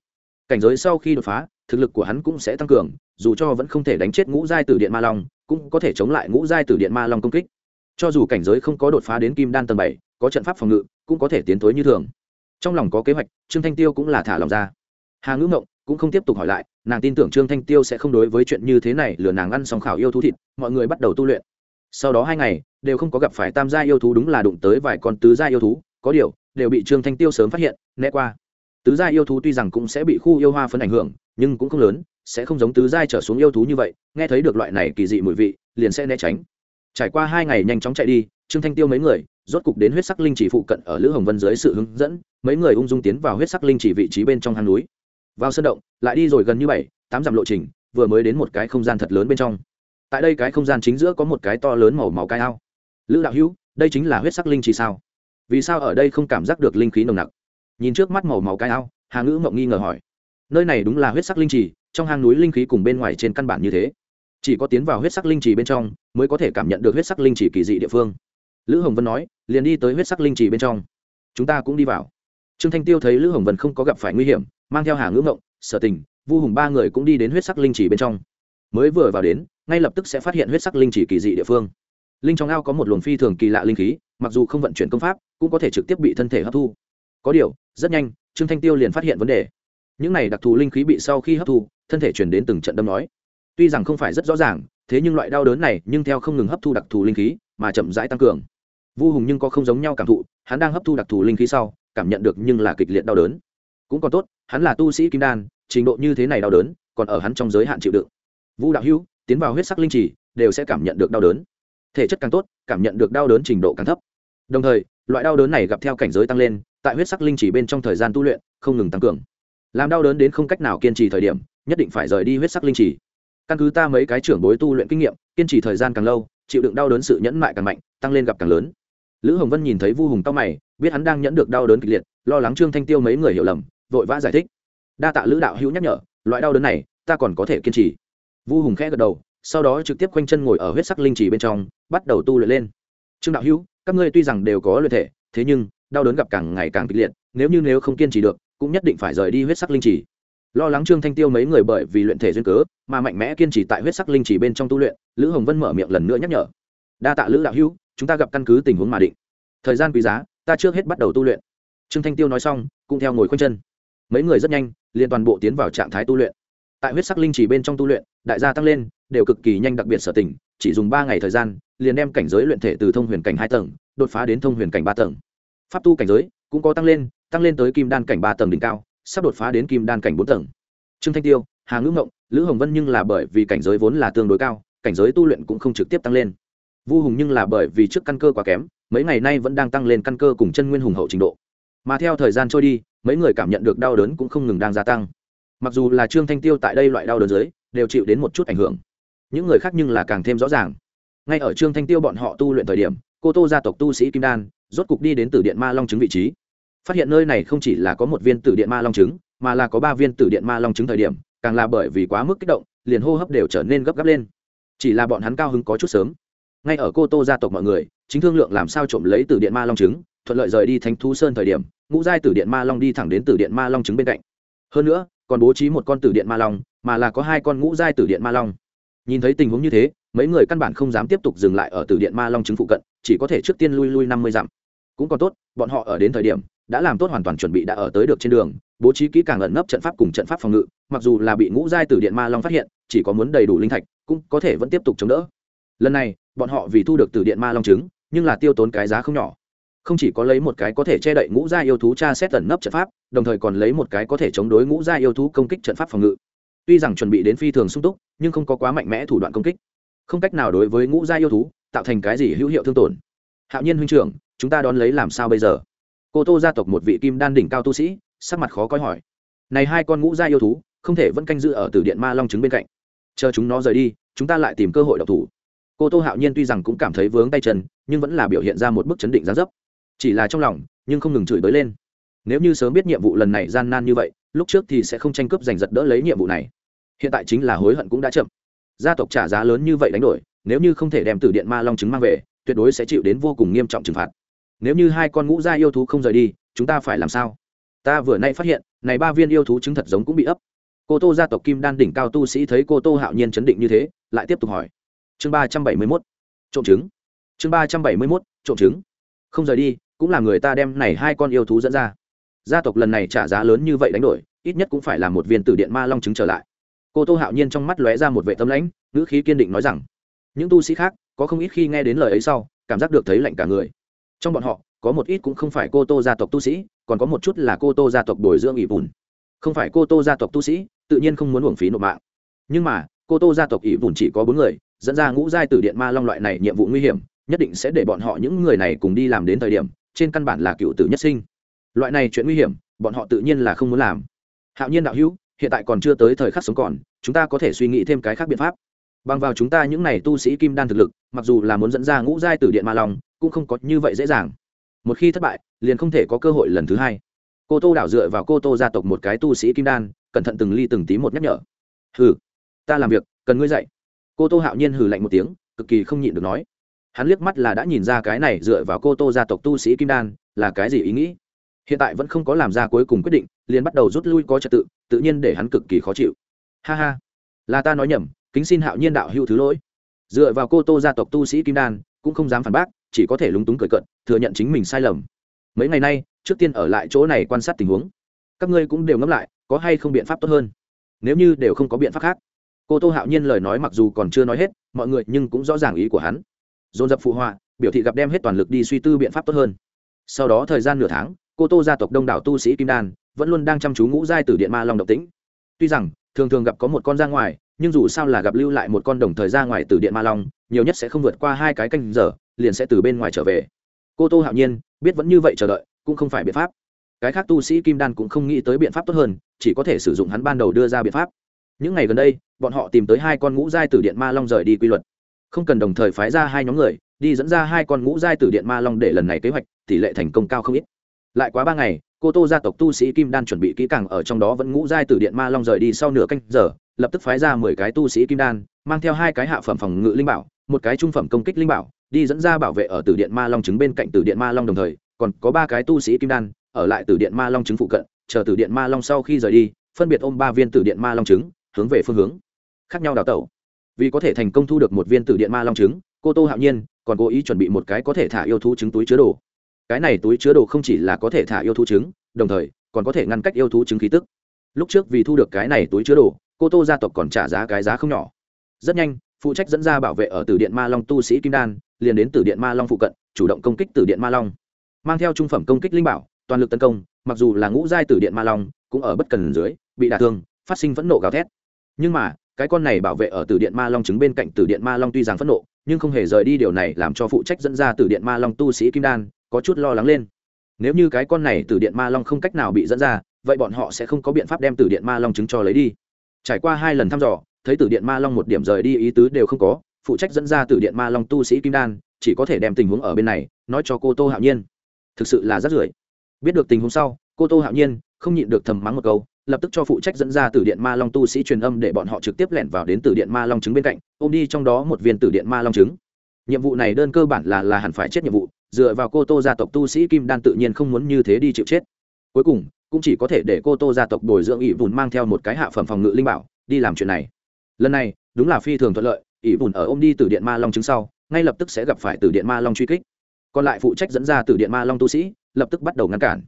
Cảnh giới sau khi đột phá, thực lực của hắn cũng sẽ tăng cường, dù cho vẫn không thể đánh chết ngũ giai tử điện ma long, cũng có thể chống lại ngũ giai tử điện ma long công kích. Cho dù cảnh giới không có đột phá đến kim đan tầng bảy, có trận pháp phòng ngự, cũng có thể tiến tới như thường. Trong lòng có kế hoạch, trương thanh tiêu cũng là thả lòng ra. Hà ngữ ngộng cũng không tiếp tục hỏi lại, nàng tin tưởng trương thanh tiêu sẽ không đối với chuyện như thế này lừa nàng ăn xong khảo yêu thú thịt, mọi người bắt đầu tu luyện. Sau đó hai ngày, đều không có gặp phải tam gia yêu thú đúng là đụng tới vài con tứ gia yêu thú, có điều đều bị trương thanh tiêu sớm phát hiện, né qua. Tứ gia yêu thú tuy rằng cũng sẽ bị khu yêu hoa phân ảnh hưởng, nhưng cũng không lớn, sẽ không giống tứ giai trở xuống yêu thú như vậy, nghe thấy được loại này kỳ dị mùi vị, liền sẽ né tránh. Trải qua hai ngày nhanh chóng chạy đi, trương thanh tiêu mấy người, rốt cục đến huyết sắc linh chỉ phụ cận ở lữ hồng vân dưới sự hướng dẫn, mấy người ung dung tiến vào huyết sắc linh chỉ vị trí bên trong hang núi. Vào sân động, lại đi rồi gần như bảy, tám dặm lộ trình, vừa mới đến một cái không gian thật lớn bên trong. Tại đây cái không gian chính giữa có một cái to lớn màu màu cái ao. Lữ đạo hữu, đây chính là huyết sắc linh chỉ sao? Vì sao ở đây không cảm giác được linh khí nồng nặc? Nhìn trước mắt màu màu cái ao, hà ngữ mộng nghi ngờ hỏi. Nơi này đúng là huyết sắc linh trì, trong hang núi linh khí cùng bên ngoài trên căn bản như thế. Chỉ có tiến vào huyết sắc linh trì bên trong, mới có thể cảm nhận được huyết sắc linh trì kỳ dị địa phương. Lữ hồng vân nói, liền đi tới huyết sắc linh trì bên trong. Chúng ta cũng đi vào. Trương thanh tiêu thấy lữ hồng vân không có gặp phải nguy hiểm, mang theo hà ngữ mộng, sở tình, vu hùng ba người cũng đi đến huyết sắc linh trì bên trong. Mới vừa vào đến, ngay lập tức sẽ phát hiện huyết sắc linh trì kỳ dị địa phương. Linh trong ao có một luồng phi thường kỳ lạ linh khí mặc dù không vận chuyển công pháp, cũng có thể trực tiếp bị thân thể hấp thu. Có điều, rất nhanh, trương thanh tiêu liền phát hiện vấn đề. Những này đặc thù linh khí bị sau khi hấp thu, thân thể chuyển đến từng trận đâm nói. Tuy rằng không phải rất rõ ràng, thế nhưng loại đau đớn này nhưng theo không ngừng hấp thu đặc thù linh khí, mà chậm rãi tăng cường. Vu hùng nhưng có không giống nhau cảm thụ, hắn đang hấp thu đặc thù linh khí sau, cảm nhận được nhưng là kịch liệt đau đớn. Cũng còn tốt, hắn là tu sĩ kim đan, trình độ như thế này đau đớn, còn ở hắn trong giới hạn chịu đựng. Vu đạo hữu, tiến vào huyết sắc linh trì, đều sẽ cảm nhận được đau đớn. Thể chất càng tốt, cảm nhận được đau đớn trình độ càng thấp đồng thời, loại đau đớn này gặp theo cảnh giới tăng lên, tại huyết sắc linh chỉ bên trong thời gian tu luyện, không ngừng tăng cường. Làm đau đớn đến không cách nào kiên trì thời điểm, nhất định phải rời đi huyết sắc linh chỉ. Căn cứ ta mấy cái trưởng bối tu luyện kinh nghiệm, kiên trì thời gian càng lâu, chịu đựng đau đớn sự nhẫn mại càng mạnh, tăng lên gặp càng lớn. Lữ hồng vân nhìn thấy vu hùng tóc mày, biết hắn đang nhẫn được đau đớn kịch liệt, lo lắng trương thanh tiêu mấy người hiểu lầm, vội vã giải thích. Đa tạ lữ đạo hữu nhắc nhở, loại đau đớn này, ta còn có thể kiên trì. Vu hùng khẽ gật đầu, sau đó trực tiếp quanh chân ngồi ở huyết sắc linh chỉ bên trong, bắt đầu tu luyện lên. Trương đạo hữu các ngươi tuy rằng đều có luyện thể, thế nhưng, đau đớn gặp càng ngày càng kịch liệt, nếu như nếu không kiên trì được, cũng nhất định phải rời đi huyết sắc linh chỉ lo lắng trương thanh tiêu mấy người bởi vì luyện thể duyên cớ, mà mạnh mẽ kiên trì tại huyết sắc linh chỉ bên trong tu luyện, lữ hồng vân mở miệng lần nữa nhắc nhở. Đa tạ lữ đạo hữu, chúng ta gặp căn cứ tình huống mà định. Thời gian quý giá, ta trước hết bắt đầu tu luyện. Trương thanh tiêu nói xong, cũng theo ngồi khoanh chân. Mấy người rất nhanh, liền toàn bộ tiến vào trạng thái tu luyện. Tại huyết sắc linh chỉ bên trong tu luyện, đại gia tăng lên đều cực kỳ nhanh đặc biệt sở tỉnh chỉ dùng ba ngày thời gian, liền đem cảnh giới luyện thể từ thông huyền cảnh hai tầng, đột phá đến thông huyền cảnh ba tầng. Pháp tu cảnh giới cũng có tăng lên tăng lên tới kim đan cảnh ba tầng đỉnh cao, sắp đột phá đến kim đan cảnh bốn tầng. Trương thanh tiêu, hà ngữ ngộng, lữ hồng vân nhưng là bởi vì cảnh giới vốn là tương đối cao, cảnh giới tu luyện cũng không trực tiếp tăng lên. Vu hùng nhưng là bởi vì trước căn cơ quá kém, mấy ngày nay vẫn đang tăng lên căn cơ cùng chân nguyên hùng hậu trình độ. Mà theo thời gian trôi đi, mấy người cảm nhận được đau đớn cũng không ngừng đang gia tăng. Mặc dù là trương thanh tiêu tại đây loại đau đớn dưới, đều chịu đến một chút ảnh hưởng những người khác nhưng là càng thêm rõ ràng. Ngay ở trương thanh tiêu bọn họ tu luyện thời điểm, cô tô gia tộc tu sĩ kim đan, rốt cục đi đến từ điện ma long trứng vị trí. Phát hiện nơi này không chỉ là có một viên tử điện ma long trứng, mà là có ba viên tử điện ma long trứng thời điểm, càng là bởi vì quá mức kích động, liền hô hấp đều trở nên gấp gáp lên. Chỉ là bọn hắn cao hứng có chút sớm. Ngay ở cô tô gia tộc mọi người, chính thương lượng làm sao trộm lấy tử điện ma long trứng, thuận lợi rời đi thánh thú sơn thời điểm, ngũ giai tử điện ma long đi thẳng đến tử điện ma long trứng bên cạnh. Hơn nữa, còn bố trí một con tử điện ma long, mà là có hai con ngũ giai tử điện ma long nhìn thấy tình huống như thế, mấy người căn bản không dám tiếp tục dừng lại ở tử điện ma long trứng phụ cận, chỉ có thể trước tiên lui lui năm mươi dặm. Cũng còn tốt, bọn họ ở đến thời điểm, đã làm tốt hoàn toàn chuẩn bị đã ở tới được trên đường, bố trí kỹ càng ẩn nấp trận pháp cùng trận pháp phòng ngự, mặc dù là bị ngũ giai tử điện ma long phát hiện, chỉ có muốn đầy đủ linh thạch, cũng có thể vẫn tiếp tục chống đỡ. Lần này, bọn họ vì thu được tử điện ma long trứng, nhưng là tiêu tốn cái giá không nhỏ. Không chỉ có lấy một cái có thể che đậy ngũ gia yêu thú tra xét ẩn nấp trận pháp, đồng thời còn lấy một cái có thể chống đối ngũ gia yêu thú công kích trận pháp phòng ngự tuy rằng chuẩn bị đến phi thường sung túc, nhưng không có quá mạnh mẽ thủ đoạn công kích. Không cách nào đối với ngũ gia yêu thú tạo thành cái gì hữu hiệu thương tổn. Hạo nhiên huynh trưởng, chúng ta đón lấy làm sao bây giờ? Cô tô gia tộc một vị kim đan đỉnh cao tu sĩ, sắc mặt khó coi hỏi. Này hai con ngũ gia yêu thú, không thể vẫn canh giữ ở tử điện ma long trứng bên cạnh. Chờ chúng nó rời đi, chúng ta lại tìm cơ hội độc thủ. Cô tô hạo nhiên tuy rằng cũng cảm thấy vướng tay chân, nhưng vẫn là biểu hiện ra một bức chấn định gián dấp. Chỉ là trong lòng, nhưng không ngừng chửi bới lên. Nếu như sớm biết nhiệm vụ lần này gian nan như vậy lúc trước thì sẽ không tranh cướp giành giật đỡ lấy nhiệm vụ này. Hiện tại chính là hối hận cũng đã chậm. Gia tộc trả giá lớn như vậy đánh đổi, nếu như không thể đem từ điện ma long trứng mang về, tuyệt đối sẽ chịu đến vô cùng nghiêm trọng trừng phạt. Nếu như hai con ngũ gia yêu thú không rời đi, chúng ta phải làm sao? Ta vừa nay phát hiện, này ba viên yêu thú trứng thật giống cũng bị ấp. Cô tô gia tộc kim đan đỉnh cao tu sĩ thấy cô tô hạo nhiên chấn định như thế, lại tiếp tục hỏi. Chương ba trăm bảy mươi mốt, trộm trứng. Chương ba trăm bảy mươi mốt, trộm trứng. Không rời đi, cũng là người ta đem này hai con yêu thú dẫn ra gia tộc lần này trả giá lớn như vậy đánh đổi, ít nhất cũng phải là một viên tử điện ma long chứng trở lại. Cô tô hạo nhiên trong mắt lóe ra một vệ tâm lãnh, ngữ khí kiên định nói rằng, những tu sĩ khác, có không ít khi nghe đến lời ấy sau, cảm giác được thấy lạnh cả người. Trong bọn họ, có một ít cũng không phải cô tô gia tộc tu sĩ, còn có một chút là cô tô gia tộc bồi dưỡng ỷ bùn không phải cô tô gia tộc tu sĩ, tự nhiên không muốn uổng phí nộp mạng. Nhưng mà, cô tô gia tộc ỷ bùn chỉ có bốn người, dẫn ra ngũ giai tử điện ma long loại này nhiệm vụ nguy hiểm, nhất định sẽ để bọn họ những người này cùng đi làm đến thời điểm, trên căn bản là cựu tử nhất sinh loại này chuyện nguy hiểm bọn họ tự nhiên là không muốn làm. Hạo nhiên đạo hữu hiện tại còn chưa tới thời khắc sống còn chúng ta có thể suy nghĩ thêm cái khác biện pháp. Bằng vào chúng ta những n à y tu sĩ kim đan thực lực mặc dù là muốn dẫn ra ngũ giai tử điện ma lòng, cũng không có như vậy dễ dàng. Một khi thất bại liền không thể có cơ hội lần thứ hai. Cô tô đảo dựa vào cô tô gia tộc một cái tu sĩ kim đan cẩn thận từng ly từng tí một nhắc nhở. Hừ ta làm việc cần ngươi dạy. Cô tô hạo nhiên hừ lạnh một tiếng cực kỳ không nhịn được nói. Hắn liếc mắt là đã nhìn ra cái này dựa vào cô tô gia tộc tu sĩ kim đan là cái gì ý nghĩ hiện tại vẫn không có làm ra cuối cùng quyết định, liền bắt đầu rút lui có trật tự tự nhiên để hắn cực kỳ khó chịu. Ha ha. Là ta nói nhầm, kính xin hạo nhiên đạo hữu thứ lỗi. Dựa vào cô tô gia tộc tu sĩ kim đan, cũng không dám phản bác, chỉ có thể lúng túng cười cận thừa nhận chính mình sai lầm. Mấy ngày nay, trước tiên ở lại chỗ này quan sát tình huống. Các ngươi cũng đều ngẫm lại, có hay không biện pháp tốt hơn? Nếu như đều không có biện pháp khác. Cô tô hạo nhiên lời nói mặc dù còn chưa nói hết, mọi người nhưng cũng rõ ràng ý của hắn. Dồn dập phụ họa, biểu thị gặp đem hết toàn lực đi suy tư biện pháp tốt hơn. Sau đó thời gian nửa tháng cô tô gia tộc đông đảo tu sĩ kim đan vẫn luôn đang chăm chú ngũ giai từ điện ma long độc tĩnh. Tuy rằng, thường thường gặp có một con ra ngoài, nhưng dù sao là gặp lưu lại một con đồng thời ra ngoài từ điện ma long, nhiều nhất sẽ không vượt qua hai cái canh giờ, liền sẽ từ bên ngoài trở về. Cô tô hạo nhiên, biết vẫn như vậy chờ đợi, cũng không phải biện pháp. Cái khác tu sĩ kim đan cũng không nghĩ tới biện pháp tốt hơn, chỉ có thể sử dụng hắn ban đầu đưa ra biện pháp. Những ngày gần đây, bọn họ tìm tới hai con ngũ giai từ điện ma long rời đi quy luật. Không cần đồng thời phái ra hai nhóm người, đi dẫn ra hai con ngũ giai từ điện ma long để lần này kế hoạch, tỷ lệ thành công cao không ít lại quá ba ngày, cô tô gia tộc tu sĩ kim đan chuẩn bị kỹ càng ở trong đó vẫn ngũ giai từ điện ma long rời đi sau nửa canh giờ, lập tức phái ra mười cái tu sĩ kim đan, mang theo hai cái hạ phẩm phòng ngự linh bảo, một cái trung phẩm công kích linh bảo, đi dẫn ra bảo vệ ở tử điện ma long trứng bên cạnh tử điện ma long đồng thời, còn có ba cái tu sĩ kim đan ở lại tử điện ma long trứng phụ cận, chờ tử điện ma long sau khi rời đi, phân biệt ôm ba viên tử điện ma long trứng, hướng về phương hướng khác nhau đào tẩu. Vì có thể thành công thu được một viên tử điện ma long trứng, cô tô hạo nhiên còn cố ý chuẩn bị một cái có thể thả yêu thú trứng túi chứa đồ cái này túi chứa đồ không chỉ là có thể thả yêu thú trứng, đồng thời, còn có thể ngăn cách yêu thú trứng khí tức. Lúc trước vì thu được cái này túi chứa đồ, cô tô gia tộc còn trả giá cái giá không nhỏ. Rất nhanh, phụ trách dẫn ra bảo vệ ở tử điện ma long tu sĩ kim đan, liền đến tử điện ma long phụ cận, chủ động công kích tử điện ma long. Mang theo trung phẩm công kích linh bảo, toàn lực tấn công, mặc dù là ngũ giai tử điện ma long, cũng ở bất cần dưới, bị đả thương, phát sinh phẫn nộ gào thét. Nhưng mà, cái con này bảo vệ ở tử điện ma long chứng bên cạnh tử điện ma long tuy rằng phẫn nộ, nhưng không hề rời đi điều này làm cho phụ trách dẫn ra tử điện ma long tu sĩ kim đan có chút lo lắng lên. Nếu như cái con này tử điện ma long không cách nào bị dẫn ra, vậy bọn họ sẽ không có biện pháp đem tử điện ma long trứng cho lấy đi. Trải qua hai lần thăm dò, thấy tử điện ma long một điểm rời đi ý tứ đều không có, phụ trách dẫn ra tử điện ma long tu sĩ kim đan, chỉ có thể đem tình huống ở bên này, nói cho cô tô hạo nhiên. Thực sự là rất rưởi biết được tình huống sau, cô tô hạo nhiên không nhịn được thầm mắng một câu, lập tức cho phụ trách dẫn ra từ điện ma long tu sĩ truyền âm để bọn họ trực tiếp lẻn vào đến từ điện ma long trứng bên cạnh, ôm đi trong đó một viên tử điện ma long trứng. Nhiệm vụ này đơn cơ bản là là hẳn phải chết nhiệm vụ dựa vào cô tô gia tộc tu sĩ kim đan tự nhiên không muốn như thế đi chịu chết. Cuối cùng, cũng chỉ có thể để cô tô gia tộc bồi dưỡng ỷ vùn mang theo một cái hạ phẩm phòng ngự linh bảo, đi làm chuyện này. Lần này, đúng là phi thường thuận lợi, ỷ vùn ở ôm đi từ điện ma long trứng sau, ngay lập tức sẽ gặp phải từ điện ma long truy kích. Còn lại phụ trách dẫn ra từ điện ma long tu sĩ, lập tức bắt đầu ngăn cản.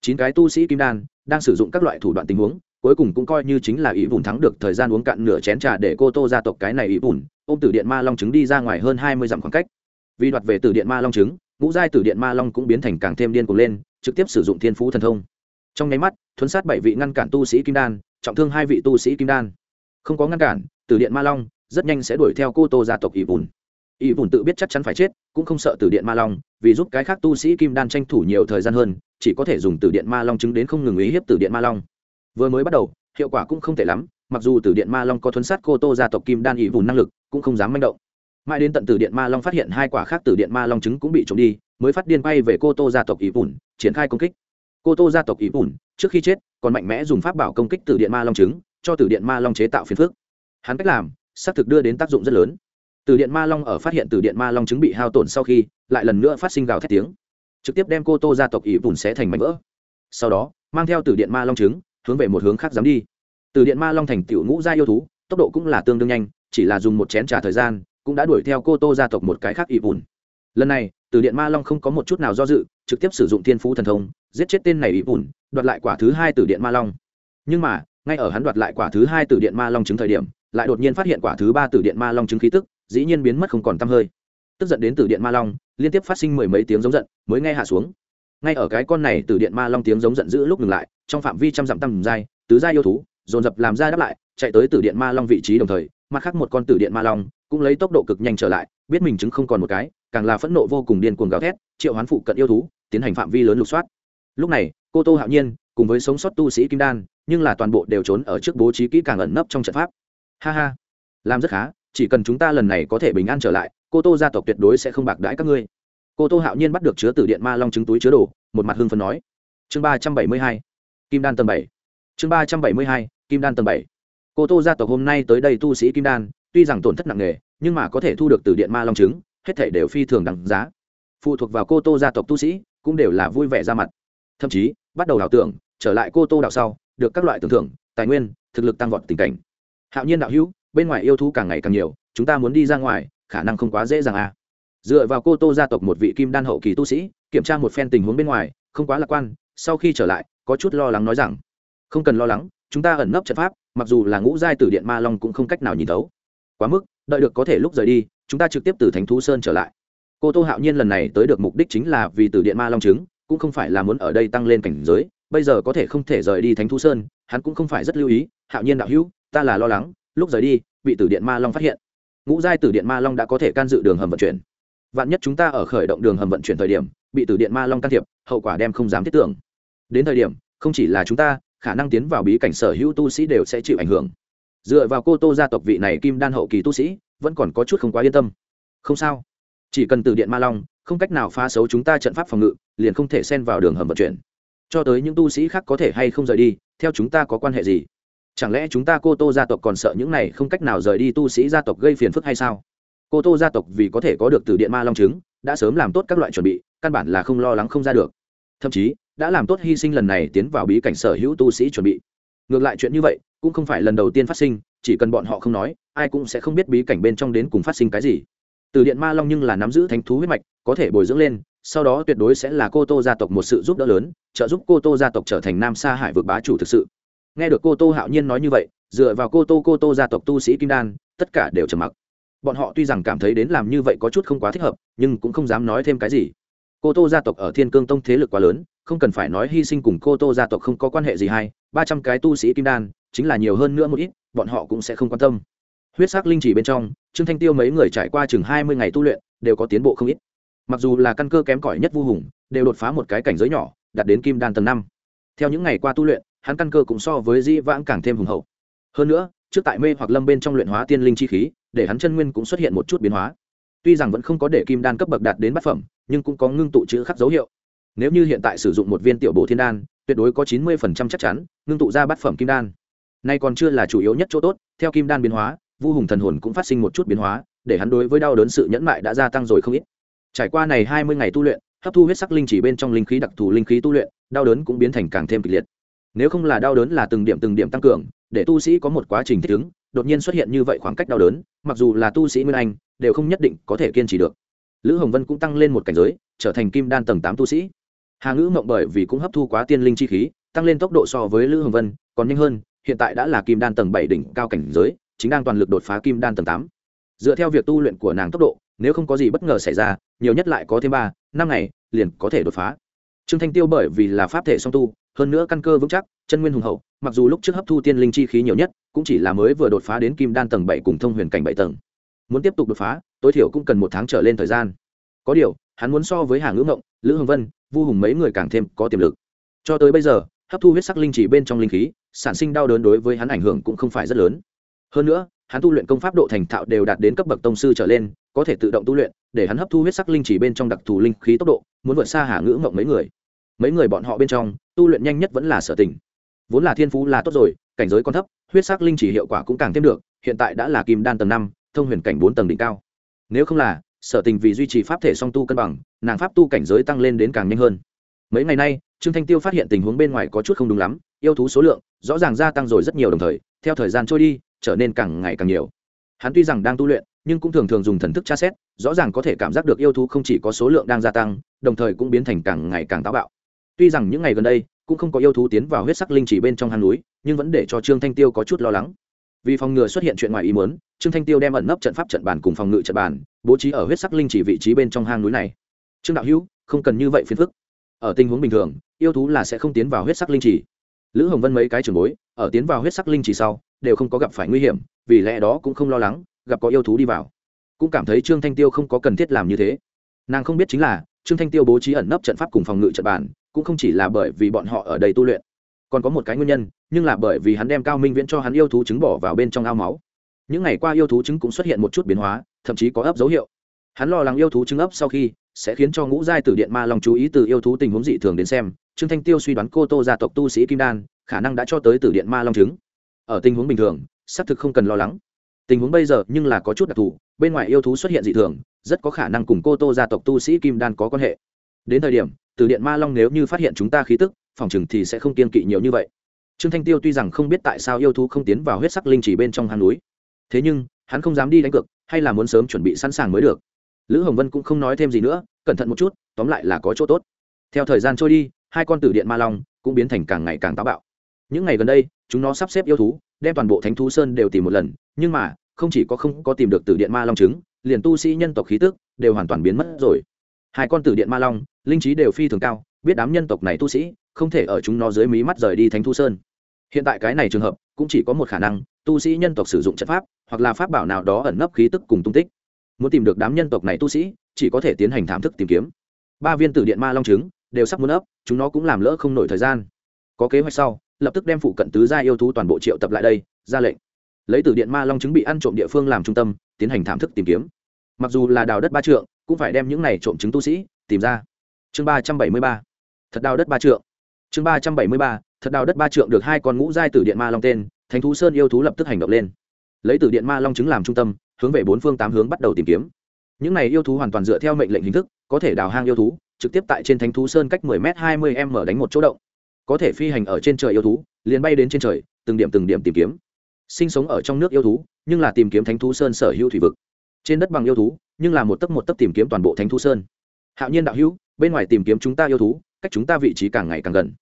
Chín cái tu sĩ kim đan đang sử dụng các loại thủ đoạn tình huống, cuối cùng cũng coi như chính là ỷ vùn thắng được thời gian uống cạn nửa chén trà để cô tô gia tộc cái này ỷ vùn, ôm từ điện ma long trứng đi ra ngoài hơn hai mươi dặm khoảng cách. Vì đoạt về từ điện ma long trứng ngũ giai tử điện ma long cũng biến thành càng thêm điên cuồng lên, trực tiếp sử dụng thiên phú thần thông. Trong nháy mắt, thuấn sát bảy vị ngăn cản tu sĩ kim đan, trọng thương hai vị tu sĩ kim đan. Không có ngăn cản, tử điện ma long rất nhanh sẽ đuổi theo cô tô gia tộc Y vùn Y vùn tự biết chắc chắn phải chết, cũng không sợ tử điện ma long, vì giúp cái khác tu sĩ kim đan tranh thủ nhiều thời gian hơn, chỉ có thể dùng tử điện ma long chứng đến không ngừng ý hiếp tử điện ma long. Vừa mới bắt đầu, hiệu quả cũng không tệ lắm, mặc dù tử điện ma long có thuấn sát cô tô gia tộc kim đan Y vùn năng lực, cũng không dám manh động mãi đến tận tử điện ma long phát hiện hai quả khác tử điện ma long trứng cũng bị trộm đi, mới phát điên bay về cô tô gia tộc ý bùn, triển khai công kích. Cô tô gia tộc ý bùn, trước khi chết, còn mạnh mẽ dùng pháp bảo công kích tử điện ma long trứng, cho tử điện ma long chế tạo phiền phước hắn cách làm, xác thực đưa đến tác dụng rất lớn. Từ điện ma long ở phát hiện từ điện ma long trứng bị hao tổn sau khi, lại lần nữa phát sinh gào thét tiếng. Trực tiếp đem cô tô gia tộc ý bùn xé thành mảnh vỡ. Sau đó, mang theo từ điện ma long trứng, hướng về một hướng khác dám đi. Từ điện ma long thành tiểu ngũ gia yêu thú, tốc độ cũng là tương đương nhanh, chỉ là dùng một chén trà thời gian cũng đã đuổi theo cô tô gia tộc một cái khác ỵ bùn lần này, từ điện ma long không có một chút nào do dự, trực tiếp sử dụng thiên phú thần thông, giết chết tên này ỵ bùn đoạt lại quả thứ hai từ điện ma long. Nhưng mà, ngay ở hắn đoạt lại quả thứ hai từ điện ma long chứng thời điểm, lại đột nhiên phát hiện quả thứ ba từ điện ma long chứng khí tức, dĩ nhiên biến mất không còn tăm hơi. Tức giận đến từ điện ma long, liên tiếp phát sinh mười mấy tiếng giống giận, mới nghe hạ xuống. Ngay ở cái con này từ điện ma long tiếng giống giận dữ lúc ngừng lại, trong phạm vi trăm dặm tầm giai tứ giai yêu thú, dồn dập làm ra đáp lại, chạy tới từ điện ma long vị trí đồng thời, mặt khác một con từ điện ma long cũng lấy tốc độ cực nhanh trở lại, biết mình chứng không còn một cái, càng là phẫn nộ vô cùng điên cuồng gào thét, triệu hoán phụ cận yêu thú, tiến hành phạm vi lớn lục soát. Lúc này, cô tô hạo nhiên, cùng với sống sót tu sĩ kim đan, nhưng là toàn bộ đều trốn ở trước bố trí kỹ càng ẩn nấp trong trận pháp. Ha ha, làm rất khá, chỉ cần chúng ta lần này có thể bình an trở lại, cô tô gia tộc tuyệt đối sẽ không bạc đãi các ngươi. Cô tô hạo nhiên bắt được chứa từ điện ma long trứng túi chứa đồ, một mặt hưng phần nói. Chương ba trăm bảy mươi hai, kim đan tầng bảy. Chương ba trăm bảy mươi hai, kim đan tầng bảy. Cô tô gia tộc hôm nay tới đây tu sĩ kim đan tuy rằng tổn thất nặng nề, nhưng mà có thể thu được từ điện ma long trứng, hết thể đều phi thường đằng giá. Phụ thuộc vào cô tô gia tộc tu sĩ, cũng đều là vui vẻ ra mặt. Thậm chí, bắt đầu đảo tưởng, trở lại cô tô đạo sau, được các loại tưởng thưởng, tài nguyên, thực lực tăng vọt tình cảnh. Hạo nhiên đạo hữu, bên ngoài yêu thú càng ngày càng nhiều, chúng ta muốn đi ra ngoài, khả năng không quá dễ dàng à. dựa vào cô tô gia tộc một vị kim đan hậu kỳ tu sĩ, kiểm tra một phen tình huống bên ngoài, không quá lạc quan, sau khi trở lại, có chút lo lắng nói rằng, không cần lo lắng, chúng ta ẩn nấp trận pháp, mặc dù là ngũ giai tử điện ma long cũng không cách nào nhìn thấu quá mức, đợi được có thể lúc rời đi, chúng ta trực tiếp từ thánh thú sơn trở lại. Cô tô hạo nhiên lần này tới được mục đích chính là vì tử điện ma long trứng, cũng không phải là muốn ở đây tăng lên cảnh giới, bây giờ có thể không thể rời đi thánh thú sơn, hắn cũng không phải rất lưu ý, hạo nhiên đạo hữu, ta là lo lắng, lúc rời đi, bị tử điện ma long phát hiện. Ngũ giai tử điện ma long đã có thể can dự đường hầm vận chuyển. Vạn nhất chúng ta ở khởi động đường hầm vận chuyển thời điểm, bị tử điện ma long can thiệp, hậu quả đem không dám thiết tưởng. Đến thời điểm, không chỉ là chúng ta, khả năng tiến vào bí cảnh sở hữu tu sĩ đều sẽ chịu ảnh hưởng dựa vào cô tô gia tộc vị này kim đan hậu kỳ tu sĩ, vẫn còn có chút không quá yên tâm. Không sao. Chỉ cần từ điện ma long, không cách nào phá xấu chúng ta trận pháp phòng ngự, liền không thể xen vào đường hầm vận chuyển. Cho tới những tu sĩ khác có thể hay không rời đi, theo chúng ta có quan hệ gì? Chẳng lẽ chúng ta cô tô gia tộc còn sợ những này không cách nào rời đi tu sĩ gia tộc gây phiền phức hay sao? Cô tô gia tộc vì có thể có được từ điện ma long chứng, đã sớm làm tốt các loại chuẩn bị, căn bản là không lo lắng không ra được. Thậm chí, đã làm tốt hy sinh lần này tiến vào bí cảnh sở hữu tu sĩ chuẩn bị. Ngược lại chuyện như vậy cũng không phải lần đầu tiên phát sinh, chỉ cần bọn họ không nói, ai cũng sẽ không biết bí cảnh bên trong đến cùng phát sinh cái gì. Từ điện ma long nhưng là nắm giữ thánh thú huyết mạch, có thể bồi dưỡng lên, sau đó tuyệt đối sẽ là cô tô gia tộc một sự giúp đỡ lớn, trợ giúp cô tô gia tộc trở thành nam sa hải vượt bá chủ thực sự. Nghe được cô tô hạo nhiên nói như vậy, dựa vào cô tô cô tô gia tộc tu sĩ kim đan, tất cả đều trầm mặc. Bọn họ tuy rằng cảm thấy đến làm như vậy có chút không quá thích hợp, nhưng cũng không dám nói thêm cái gì. Cô tô gia tộc ở thiên cương tông thế lực quá lớn, không cần phải nói hy sinh cùng cô tô gia tộc không có quan hệ gì hay, ba trăm cái tu sĩ kim đan chính là nhiều hơn nữa một ít, bọn họ cũng sẽ không quan tâm. Huyết sắc linh chỉ bên trong, trương thanh tiêu mấy người trải qua chừng hai mươi ngày tu luyện, đều có tiến bộ không ít. Mặc dù là căn cơ kém cỏi nhất vu hùng, đều đột phá một cái cảnh giới nhỏ, đạt đến kim đan tầng năm. Theo những ngày qua tu luyện, hắn căn cơ cũng so với di vãng càng thêm hùng hậu. Hơn nữa, trước tại mê hoặc lâm bên trong luyện hóa tiên linh chi khí, để hắn chân nguyên cũng xuất hiện một chút biến hóa. Tuy rằng vẫn không có để kim đan cấp bậc đạt đến bát phẩm, nhưng cũng có ngưng tụ chữ khắc dấu hiệu. Nếu như hiện tại sử dụng một viên tiểu bộ thiên đan, tuyệt đối có chín mươi chắc chắn, ngưng tụ ra bát phẩm kim đan nay còn chưa là chủ yếu nhất chỗ tốt, theo kim đan biến hóa, vu hùng thần hồn cũng phát sinh một chút biến hóa, để hắn đối với đau đớn sự nhẫn mại đã gia tăng rồi không ít. Trải qua này hai mươi ngày tu luyện, hấp thu huyết sắc linh chỉ bên trong linh khí đặc thù linh khí tu luyện, đau đớn cũng biến thành càng thêm kịch liệt. Nếu không là đau đớn là từng điểm từng điểm tăng cường, để tu sĩ có một quá trình thích ứng, đột nhiên xuất hiện như vậy khoảng cách đau đớn, mặc dù là tu sĩ nguyên anh, đều không nhất định có thể kiên trì được. Lữ hồng vân cũng tăng lên một cảnh giới, trở thành kim đan tầng tám tu sĩ. Hà ngữ mộng bởi vì cũng hấp thu quá tiên linh chi khí, tăng lên tốc độ so với lữ hồng vân, còn nhanh hơn hiện tại đã là kim đan tầng bảy đỉnh cao cảnh giới, chính đang toàn lực đột phá kim đan tầng tám. Dựa theo việc tu luyện của nàng tốc độ, nếu không có gì bất ngờ xảy ra, nhiều nhất lại có thêm ba, năm ngày, liền có thể đột phá. Trương thanh tiêu bởi vì là pháp thể song tu, hơn nữa căn cơ vững chắc, chân nguyên hùng hậu, mặc dù lúc trước hấp thu tiên linh chi khí nhiều nhất, cũng chỉ là mới vừa đột phá đến kim đan tầng bảy cùng thông huyền cảnh bảy tầng. Muốn tiếp tục đột phá, tối thiểu cũng cần một tháng trở lên thời gian. Có điều, hắn muốn so với hàng ngữ ngộng, lữ hồng vân, vu hùng mấy người càng thêm có tiềm lực. Cho tới bây giờ hấp thu huyết sắc linh chỉ bên trong linh khí, sản sinh đau đớn đối với hắn ảnh hưởng cũng không phải rất lớn. Hơn nữa, hắn tu luyện công pháp độ thành thạo đều đạt đến cấp bậc tông sư trở lên, có thể tự động tu luyện, để hắn hấp thu huyết sắc linh chỉ bên trong đặc thù linh khí tốc độ, muốn vượt xa hà ngữ ngộng mấy người. Mấy người bọn họ bên trong, tu luyện nhanh nhất vẫn là sở tình vốn là thiên phú là tốt rồi, cảnh giới còn thấp, huyết sắc linh chỉ hiệu quả cũng càng thêm được, hiện tại đã là kim đan tầng năm, thông huyền cảnh bốn tầng đỉnh cao. Nếu không là, sở tình vì duy trì pháp thể song tu cân bằng, nàng pháp tu cảnh giới tăng lên đến càng nhanh hơn. Mấy ngày nay trương thanh tiêu phát hiện tình huống bên ngoài có chút không đúng lắm, yêu thú số lượng rõ ràng gia tăng rồi rất nhiều đồng thời, theo thời gian trôi đi, trở nên càng ngày càng nhiều. Hắn tuy rằng đang tu luyện, nhưng cũng thường thường dùng thần thức tra xét, rõ ràng có thể cảm giác được yêu thú không chỉ có số lượng đang gia tăng, đồng thời cũng biến thành càng ngày càng táo bạo. Tuy rằng những ngày gần đây, cũng không có yêu thú tiến vào huyết sắc linh chỉ bên trong hang núi, nhưng vẫn để cho trương thanh tiêu có chút lo lắng. Vì phòng ngừa xuất hiện chuyện ngoài ý muốn, trương thanh tiêu đem ẩn nấp trận pháp trận bàn cùng phòng ngự trận bàn, bố trí ở huyết sắc linh chỉ vị trí bên trong hang núi này. Trương đạo hữu, không cần như vậy phiền phức. Ở tình huống bình thường yêu thú là sẽ không tiến vào huyết sắc linh chỉ lữ hồng vân mấy cái trường bối, ở tiến vào huyết sắc linh chỉ sau, đều không có gặp phải nguy hiểm, vì lẽ đó cũng không lo lắng, gặp có yêu thú đi vào. Cũng cảm thấy trương thanh tiêu không có cần thiết làm như thế. Nàng không biết chính là, trương thanh tiêu bố trí ẩn nấp trận pháp cùng phòng ngự trận bàn, cũng không chỉ là bởi vì bọn họ ở đây tu luyện. Còn có một cái nguyên nhân, nhưng là bởi vì hắn đem cao minh viễn cho hắn yêu thú trứng bỏ vào bên trong ao máu. Những ngày qua yêu thú trứng cũng xuất hiện một chút biến hóa, thậm chí có ấp dấu hiệu. Hắn lo lắng yêu thú trứng ấp sau khi sẽ khiến cho ngũ giai tử điện ma long chú ý từ yêu thú tình huống dị thường đến xem. Trương thanh tiêu suy đoán cô tô gia tộc tu sĩ kim đan khả năng đã cho tới tử điện ma long trứng. Ở tình huống bình thường, xác thực không cần lo lắng. Tình huống bây giờ nhưng là có chút đặc thù, bên ngoài yêu thú xuất hiện dị thường, rất có khả năng cùng cô tô gia tộc tu sĩ kim đan có quan hệ. Đến thời điểm, tử điện ma long nếu như phát hiện chúng ta khí tức, phòng chừng thì sẽ không kiên kỵ nhiều như vậy. Trương thanh tiêu tuy rằng không biết tại sao yêu thú không tiến vào huyết sắc linh chỉ bên trong hang núi, thế nhưng, hắn không dám đi đánh cược, hay là muốn sớm chuẩn bị sẵn sàng mới được lữ hồng vân cũng không nói thêm gì nữa, cẩn thận một chút, tóm lại là có chỗ tốt. Theo thời gian trôi đi, hai con tử điện ma long cũng biến thành càng ngày càng táo bạo. Những ngày gần đây, chúng nó sắp xếp yêu thú, đem toàn bộ thánh thú sơn đều tìm một lần, nhưng mà, không chỉ có không có tìm được tử điện ma long trứng, liền tu sĩ nhân tộc khí tức đều hoàn toàn biến mất rồi. Hai con tử điện ma long, linh trí đều phi thường cao, biết đám nhân tộc này tu sĩ không thể ở chúng nó dưới mí mắt rời đi thánh thu sơn. Hiện tại cái này trường hợp cũng chỉ có một khả năng, tu sĩ nhân tộc sử dụng trận pháp, hoặc là pháp bảo nào đó ẩn nấp khí tức cùng tung tích muốn tìm được đám nhân tộc này tu sĩ, chỉ có thể tiến hành thảm thức tìm kiếm. Ba viên tử điện ma long trứng đều sắp muốn ấp, chúng nó cũng làm lỡ không nổi thời gian. Có kế hoạch sau, lập tức đem phụ cận tứ gia yêu thú toàn bộ triệu tập lại đây, ra lệnh. Lấy tử điện ma long trứng bị ăn trộm địa phương làm trung tâm, tiến hành thảm thức tìm kiếm. Mặc dù là đào đất ba trượng, cũng phải đem những này trộm trứng tu sĩ tìm ra. Chương ba trăm bảy mươi ba. Thật đào đất ba trượng. Chương ba trăm bảy mươi ba. Thật đào đất ba trượng được hai con ngũ giai tử điện ma long tên, thánh thú sơn yêu thú lập tức hành động lên. Lấy tử điện ma long trứng làm trung tâm hướng về bốn phương tám hướng bắt đầu tìm kiếm. Những này yêu thú hoàn toàn dựa theo mệnh lệnh hình thức, có thể đào hang yêu thú, trực tiếp tại trên thánh thú sơn cách 10 m 20 m đánh một chỗ động. Có thể phi hành ở trên trời yêu thú, liền bay đến trên trời, từng điểm từng điểm tìm kiếm. Sinh sống ở trong nước yêu thú, nhưng là tìm kiếm thánh thú sơn sở hữu thủy vực. Trên đất bằng yêu thú, nhưng là một tấc một tấc tìm kiếm toàn bộ thánh thú sơn. Hạo nhiên đạo hữu, bên ngoài tìm kiếm chúng ta yêu thú, cách chúng ta vị trí càng ngày càng gần.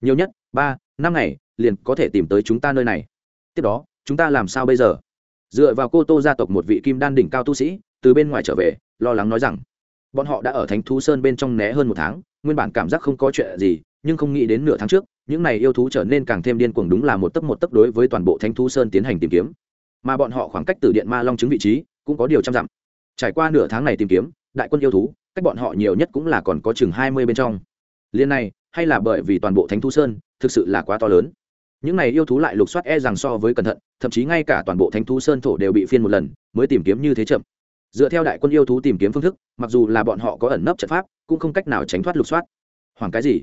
Nhiều nhất, ba, năm ngày, liền có thể tìm tới chúng ta nơi này. Tiếp đó, chúng ta làm sao bây giờ? Dựa vào cô tô gia tộc một vị kim đan đỉnh cao tu sĩ, từ bên ngoài trở về, lo lắng nói rằng, bọn họ đã ở thánh thú sơn bên trong né hơn một tháng, nguyên bản cảm giác không có chuyện gì, nhưng không nghĩ đến nửa tháng trước, những này yêu thú trở nên càng thêm điên cuồng đúng là một tấc một tấc đối với toàn bộ thánh thú sơn tiến hành tìm kiếm. Mà bọn họ khoảng cách từ điện ma long chứng vị trí, cũng có điều trăm dặm. Trải qua nửa tháng này tìm kiếm, đại quân yêu thú, cách bọn họ nhiều nhất cũng là còn có chừng hai mươi bên trong. Liên này, hay là bởi vì toàn bộ thánh thú sơn, thực sự là quá to lớn? Những này yêu thú lại lục soát e rằng so với cẩn thận, thậm chí ngay cả toàn bộ thánh thú sơn thổ đều bị phiên một lần, mới tìm kiếm như thế chậm. Dựa theo đại quân yêu thú tìm kiếm phương thức, mặc dù là bọn họ có ẩn nấp trận pháp, cũng không cách nào tránh thoát lục soát. Hoàng cái gì?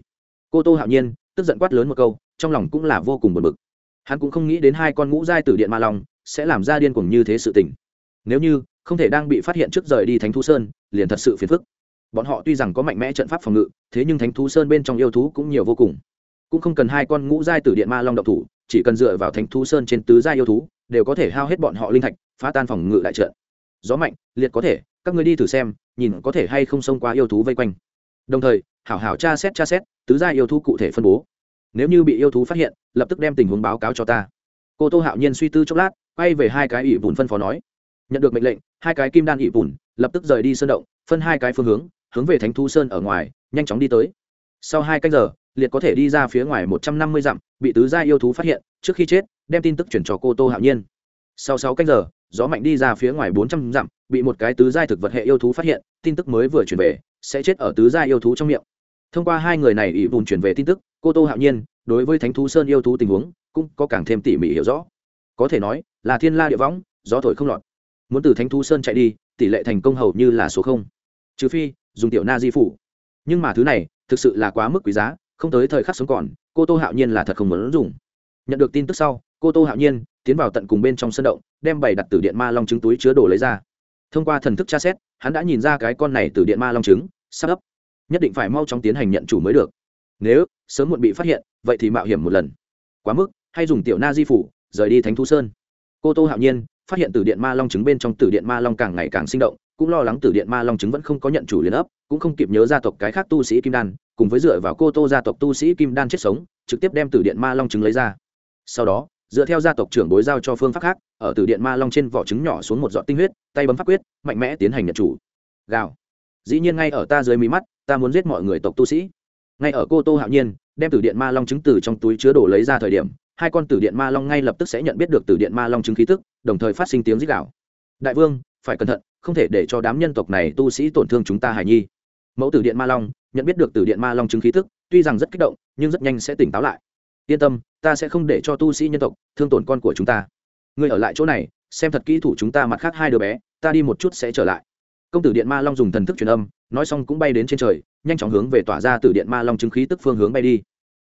Cô tô hạo nhiên tức giận quát lớn một câu, trong lòng cũng là vô cùng buồn bực. Hắn cũng không nghĩ đến hai con ngũ giai tử điện ma long sẽ làm ra điên cuồng như thế sự tình. Nếu như không thể đang bị phát hiện trước rời đi thánh thú sơn, liền thật sự phiền phức. Bọn họ tuy rằng có mạnh mẽ trận pháp phòng ngự, thế nhưng thánh thú sơn bên trong yêu thú cũng nhiều vô cùng cũng không cần hai con ngũ giai tử điện ma long độc thủ, chỉ cần dựa vào thánh thú sơn trên tứ giai yêu thú, đều có thể hao hết bọn họ linh thạch, phá tan phòng ngự đại trận. Gió mạnh, liệt có thể, các người đi thử xem, nhìn có thể hay không xông qua yêu thú vây quanh. Đồng thời, hảo hảo tra xét tra xét, tứ giai yêu thú cụ thể phân bố. Nếu như bị yêu thú phát hiện, lập tức đem tình huống báo cáo cho ta. Cô tô hạo nhiên suy tư chốc lát, quay về hai cái ỷ bùn phân phó nói. Nhận được mệnh lệnh, hai cái kim đan ỷ bùn lập tức rời đi sơn động, phân hai cái phương hướng hướng về thánh thu sơn ở ngoài, nhanh chóng đi tới. Sau hai canh giờ liệt có thể đi ra phía ngoài một trăm năm mươi dặm, bị tứ gia yêu thú phát hiện, trước khi chết, đem tin tức chuyển cho cô tô hạo nhiên. Sau sáu canh giờ, gió mạnh đi ra phía ngoài bốn trăm dặm, bị một cái tứ giai thực vật hệ yêu thú phát hiện, tin tức mới vừa chuyển về, sẽ chết ở tứ giai yêu thú trong miệng. Thông qua hai người này ỷ bùn chuyển về tin tức, cô tô hạo nhiên, đối với thánh thú sơn yêu thú tình huống, cũng có càng thêm tỉ mỉ hiểu rõ. Có thể nói, là thiên la địa võng, gió thổi không lọt. Muốn từ thánh thú sơn chạy đi, tỷ lệ thành công hầu như là số không. Trừ phi, dùng tiểu na di phủ. Nhưng mà thứ này, thực sự là quá mức quý giá không tới thời khắc sống còn, cô tô hạo nhiên là thật không muốn dùng. Nhận được tin tức sau, cô tô hạo nhiên tiến vào tận cùng bên trong sân động, đem bày đặt từ điện ma long trứng túi chứa đồ lấy ra. Thông qua thần thức tra xét, hắn đã nhìn ra cái con này từ điện ma long trứng, sắp ấp. Nhất định phải mau chóng tiến hành nhận chủ mới được. Nếu sớm muộn bị phát hiện, vậy thì mạo hiểm một lần. Quá mức, hay dùng tiểu na di phủ, rời đi thánh thú sơn. Cô tô hạo nhiên phát hiện từ điện ma long trứng bên trong từ điện ma long càng ngày càng sinh động, cũng lo lắng từ điện ma long trứng vẫn không có nhận chủ liền ấp, cũng không kịp nhớ gia tộc cái khác tu sĩ kim đan cùng với dựa vào cô tô gia tộc tu sĩ kim đan chết sống, trực tiếp đem từ điện ma long trứng lấy ra. Sau đó, dựa theo gia tộc trưởng bối giao cho phương pháp khác, ở từ điện ma long trên vỏ trứng nhỏ xuống một giọt tinh huyết, tay bấm pháp quyết, mạnh mẽ tiến hành nhận chủ. Gào. Dĩ nhiên ngay ở ta dưới mí mắt, ta muốn giết mọi người tộc tu sĩ. Ngay ở cô tô hạo nhiên, đem từ điện ma long trứng từ trong túi chứa đồ lấy ra thời điểm, hai con tử điện ma long ngay lập tức sẽ nhận biết được từ điện ma long trứng khí tức, đồng thời phát sinh tiếng rít gạo đại vương, phải cẩn thận, không thể để cho đám nhân tộc này tu sĩ tổn thương chúng ta hài nhi. Mẫu tử điện ma long nhận biết được từ điện ma long chứng khí thức, tuy rằng rất kích động, nhưng rất nhanh sẽ tỉnh táo lại. Yên tâm, ta sẽ không để cho tu sĩ nhân tộc thương tổn con của chúng ta. Ngươi ở lại chỗ này, xem thật kỹ thủ chúng ta mặt khác hai đứa bé, ta đi một chút sẽ trở lại. Công tử điện ma long dùng thần thức truyền âm, nói xong cũng bay đến trên trời, nhanh chóng hướng về tỏa ra từ điện ma long chứng khí tức phương hướng bay đi.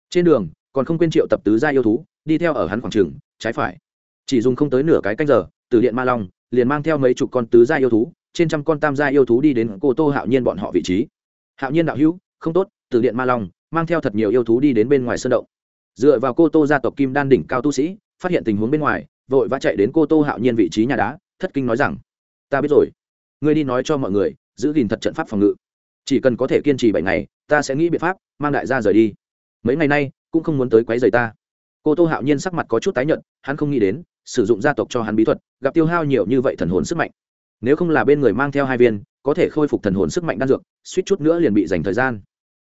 Trên đường, còn không quên triệu tập tứ gia yêu thú, đi theo ở hắn khoảng trường, trái phải. Chỉ dùng không tới nửa cái canh giờ, từ điện ma long liền mang theo mấy chục con tứ gia yêu thú, trên trăm con tam gia yêu thú đi đến cô tô hạo nhiên bọn họ vị trí hạo nhiên đạo hữu, không tốt, từ điện ma long, mang theo thật nhiều yêu thú đi đến bên ngoài sơn động. Dựa vào cô tô gia tộc kim đan đỉnh cao tu sĩ, phát hiện tình huống bên ngoài, vội vã chạy đến cô tô hạo nhiên vị trí nhà đá, thất kinh nói rằng, ta biết rồi, ngươi đi nói cho mọi người, giữ gìn thật trận pháp phòng ngự. Chỉ cần có thể kiên trì bảy ngày, ta sẽ nghĩ biện pháp mang đại gia rời đi. Mấy ngày nay, cũng không muốn tới quấy rầy ta. Cô tô hạo nhiên sắc mặt có chút tái nhợt, hắn không nghĩ đến, sử dụng gia tộc cho hắn bí thuật, gặp tiêu hao nhiều như vậy thần hồn sức mạnh. Nếu không là bên người mang theo hai viên có thể khôi phục thần hồn sức mạnh đan dược, suýt chút nữa liền bị dành thời gian.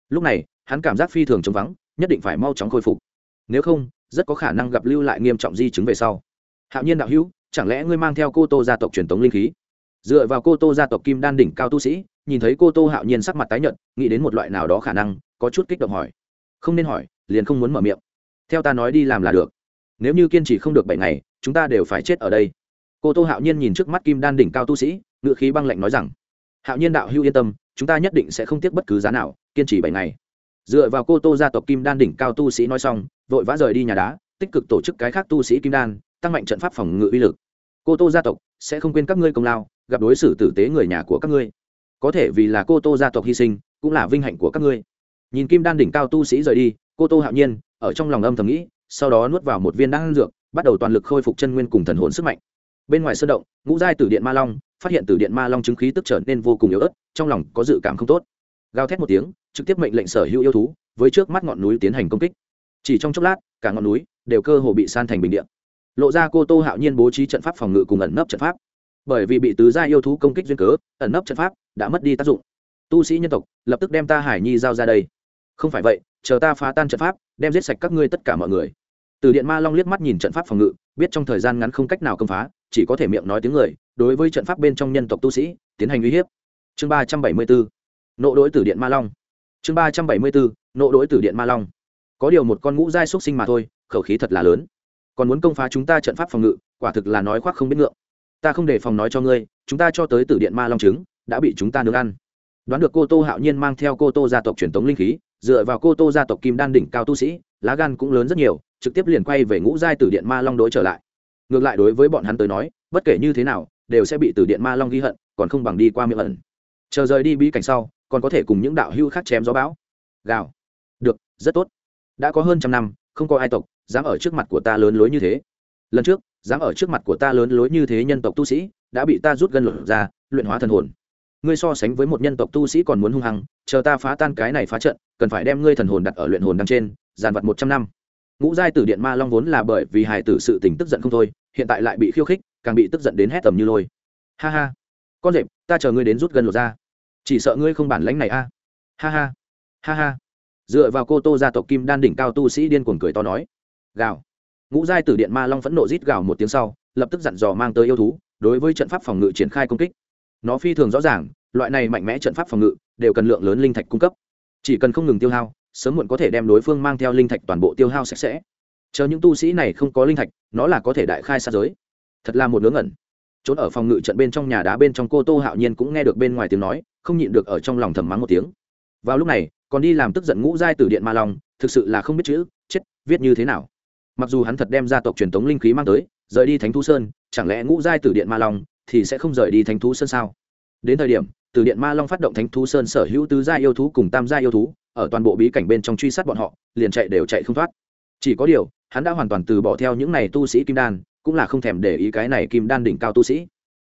Lúc này, hắn cảm giác phi thường trống vắng, nhất định phải mau chóng khôi phục. Nếu không, rất có khả năng gặp lưu lại nghiêm trọng di chứng về sau. Hạo nhiên đạo hữu, chẳng lẽ ngươi mang theo cô tô gia tộc truyền thống linh khí? Dựa vào cô tô gia tộc kim đan đỉnh cao tu sĩ, nhìn thấy cô tô hạo nhiên sắc mặt tái nhợt, nghĩ đến một loại nào đó khả năng, có chút kích động hỏi. Không nên hỏi, liền không muốn mở miệng. Theo ta nói đi làm là được. Nếu như kiên trì không được bảy ngày, chúng ta đều phải chết ở đây. Cô tô hạo nhiên nhìn trước mắt kim đan đỉnh cao tu sĩ ngự khí băng lạnh nói rằng hạo nhiên đạo hưu yên tâm, chúng ta nhất định sẽ không tiếc bất cứ giá nào, kiên trì bảy ngày. Dựa vào cô tô gia tộc kim đan đỉnh cao tu sĩ nói xong, vội vã rời đi nhà đá, tích cực tổ chức cái khác tu sĩ kim đan, tăng mạnh trận pháp phòng ngự uy lực. Cô tô gia tộc, sẽ không quên các ngươi công lao, gặp đối xử tử tế người nhà của các ngươi. Có thể vì là cô tô gia tộc hy sinh, cũng là vinh hạnh của các ngươi. Nhìn kim đan đỉnh cao tu sĩ rời đi, cô tô hạo nhiên, ở trong lòng âm thầm nghĩ, sau đó nuốt vào một viên đan dược, bắt đầu toàn lực khôi phục chân nguyên cùng thần hồn sức mạnh. Bên ngoài sơn động, ngũ giai tử điện ma long phát hiện từ điện ma long chứng khí tức trở nên vô cùng yếu ớt, trong lòng có dự cảm không tốt. Gào thét một tiếng, trực tiếp mệnh lệnh sở hữu yêu thú, với trước mắt ngọn núi tiến hành công kích. Chỉ trong chốc lát, cả ngọn núi đều cơ hồ bị san thành bình điện lộ ra cô tô hạo nhiên bố trí trận pháp phòng ngự cùng ẩn nấp trận pháp. Bởi vì bị tứ gia yêu thú công kích duyên cớ, ẩn nấp trận pháp đã mất đi tác dụng. Tu sĩ nhân tộc lập tức đem ta hải nhi giao ra đây. Không phải vậy, chờ ta phá tan trận pháp, đem giết sạch các ngươi tất cả mọi người. Từ điện ma long liếc mắt nhìn trận pháp phòng ngự, biết trong thời gian ngắn không cách nào công phá, chỉ có thể miệng nói tiếng người đối với trận pháp bên trong nhân tộc tu sĩ, tiến hành uy hiếp. Chương ba trăm bảy mươi bốn, nộ đối tử điện ma long. Chương ba trăm bảy mươi bốn, nộ đối tử điện ma long. Có điều một con ngũ giai xúc sinh mà thôi, khẩu khí thật là lớn. Còn muốn công phá chúng ta trận pháp phòng ngự, quả thực là nói khoác không biết ngượng. Ta không để phòng nói cho ngươi, chúng ta cho tới tử điện ma long trứng, đã bị chúng ta nướng ăn. Đoán được cô tô hạo nhiên mang theo cô tô gia tộc truyền thống linh khí, dựa vào cô tô gia tộc kim đan đỉnh cao tu sĩ, lá gan cũng lớn rất nhiều, trực tiếp liền quay về ngũ giai tử điện ma long đối trở lại. Ngược lại đối với bọn hắn tới nói, bất kể như thế nào đều sẽ bị tử điện ma long ghi hận, còn không bằng đi qua miệng ẩn. Chờ rời đi bí cảnh sau, còn có thể cùng những đạo hưu khác chém gió bão. Gào. Được, rất tốt. Đã có hơn trăm năm, không có ai tộc dám ở trước mặt của ta lớn lối như thế. Lần trước, dám ở trước mặt của ta lớn lối như thế nhân tộc tu sĩ, đã bị ta rút gân lột ra, luyện hóa thần hồn. Ngươi so sánh với một nhân tộc tu sĩ còn muốn hung hăng, chờ ta phá tan cái này phá trận, cần phải đem ngươi thần hồn đặt ở luyện hồn đằng trên, giàn vật một trăm năm. Ngũ giai tử điện ma long vốn là bởi vì hài tử sự tình tức giận không thôi, hiện tại lại bị khiêu khích càng bị tức giận đến hét tầm như lôi. Ha ha. Con rệp, ta chờ ngươi đến rút gần lột ra. Chỉ sợ ngươi không bản lãnh này a. Ha ha. Ha ha. Dựa vào cô tô gia tộc kim đan đỉnh cao tu sĩ điên cuồng cười to nói. Gào. Ngũ giai tử điện ma long phẫn nộ rít gào một tiếng sau, lập tức dặn dò mang tới yêu thú, đối với trận pháp phòng ngự triển khai công kích. Nó phi thường rõ ràng, loại này mạnh mẽ trận pháp phòng ngự đều cần lượng lớn linh thạch cung cấp. Chỉ cần không ngừng tiêu hao, sớm muộn có thể đem đối phương mang theo linh thạch toàn bộ tiêu hao sạch sẽ. Chờ những tu sĩ này không có linh thạch, nó là có thể đại khai sát giới thật là một ngớ ngẩn. Trốn ở phòng ngự trận bên trong nhà đá bên trong cô tô hạo nhiên cũng nghe được bên ngoài tiếng nói, không nhịn được ở trong lòng thầm mắng một tiếng. Vào lúc này, còn đi làm tức giận ngũ giai từ điện ma long, thực sự là không biết chữ, chết, viết như thế nào. Mặc dù hắn thật đem gia tộc truyền thống linh khí mang tới, rời đi thánh thú sơn, chẳng lẽ ngũ giai từ điện ma long thì sẽ không rời đi thánh thú sơn sao? Đến thời điểm từ điện ma long phát động thánh thú sơn sở hữu tứ gia yêu thú cùng tam gia yêu thú, ở toàn bộ bí cảnh bên trong truy sát bọn họ, liền chạy đều chạy không thoát. Chỉ có điều, hắn đã hoàn toàn từ bỏ theo những này tu sĩ kim đan cũng là không thèm để ý cái này kim đan đỉnh cao tu sĩ.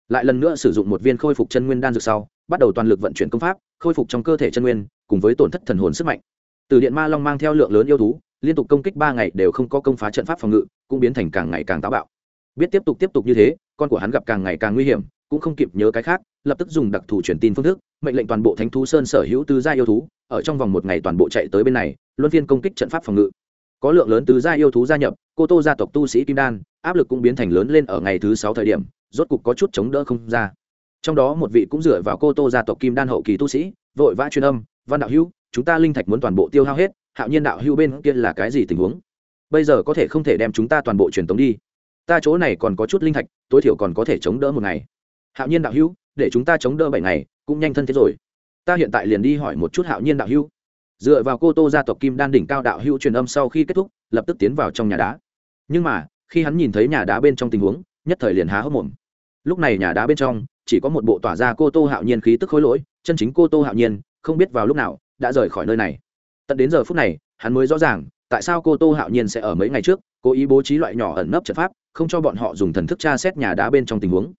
Lại lần nữa sử dụng một viên khôi phục chân nguyên đan dược sau, bắt đầu toàn lực vận chuyển công pháp, khôi phục trong cơ thể chân nguyên, cùng với tổn thất thần hồn sức mạnh. Từ điện ma long mang theo lượng lớn yêu thú, liên tục công kích ba ngày đều không có công phá trận pháp phòng ngự, cũng biến thành càng ngày càng táo bạo. Biết tiếp tục tiếp tục như thế, con của hắn gặp càng ngày càng nguy hiểm, cũng không kịp nhớ cái khác, lập tức dùng đặc thù truyền tin phương thức, mệnh lệnh toàn bộ thánh thú sơn sở hữu tứ gia yêu thú, ở trong vòng một ngày toàn bộ chạy tới bên này, luân phiên công kích trận pháp phòng ngự. Có lượng lớn tứ gia yêu thú gia nhập, cô tô gia tộc tu sĩ kim đan áp lực cũng biến thành lớn lên ở ngày thứ sáu thời điểm, rốt cục có chút chống đỡ không ra. Trong đó một vị cũng dựa vào cô tô gia tộc kim đan hậu kỳ tu sĩ, vội vã truyền âm, văn đạo hữu, chúng ta linh thạch muốn toàn bộ tiêu hao hết, hạo nhiên đạo hữu bên kia là cái gì tình huống? Bây giờ có thể không thể đem chúng ta toàn bộ truyền tống đi. Ta chỗ này còn có chút linh thạch, tối thiểu còn có thể chống đỡ một ngày. Hạo nhiên đạo hữu, để chúng ta chống đỡ bảy ngày, cũng nhanh thân thế rồi. Ta hiện tại liền đi hỏi một chút hạo nhiên đạo hữu. Dựa vào cô tô gia tộc kim đan đỉnh cao đạo hữu truyền âm sau khi kết thúc, lập tức tiến vào trong nhà đá. Nhưng mà khi hắn nhìn thấy nhà đá bên trong tình huống, nhất thời liền há hốc mồm. Lúc này nhà đá bên trong, chỉ có một bộ tỏa ra cô tô hạo nhiên khí tức khối lỗi, chân chính cô tô hạo nhiên, không biết vào lúc nào, đã rời khỏi nơi này. Tận đến giờ phút này, hắn mới rõ ràng, tại sao cô tô hạo nhiên sẽ ở mấy ngày trước, cố ý bố trí loại nhỏ ẩn nấp trận pháp, không cho bọn họ dùng thần thức tra xét nhà đá bên trong tình huống.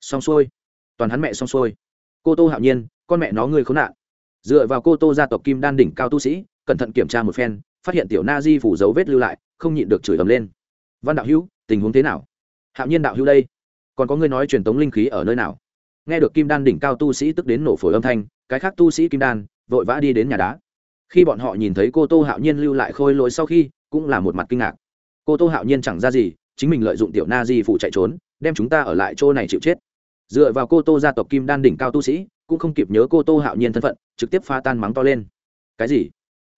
Xong xuôi. Toàn hắn mẹ xong xuôi. Cô tô hạo nhiên, con mẹ nó ngươi khốn nạn. Dựa vào cô tô gia tộc kim đan đỉnh cao tu sĩ, cẩn thận kiểm tra một phen, phát hiện tiểu na di phủ dấu vết lưu lại, không nhịn được chửi ầm lên văn đạo hữu, tình huống thế nào? Hạo nhiên đạo hữu đây, còn có người nói truyền tống linh khí ở nơi nào? Nghe được kim đan đỉnh cao tu sĩ tức đến nổ phổi âm thanh, cái khác tu sĩ kim đan vội vã đi đến nhà đá. Khi bọn họ nhìn thấy cô tô hạo nhiên lưu lại khôi lỗi sau khi, cũng là một mặt kinh ngạc. Cô tô hạo nhiên chẳng ra gì, chính mình lợi dụng tiểu na di phụ chạy trốn, đem chúng ta ở lại chỗ này chịu chết. Dựa vào cô tô gia tộc kim đan đỉnh cao tu sĩ, cũng không kịp nhớ cô tô hạo nhiên thân phận, trực tiếp pha tan mắng to lên. Cái gì?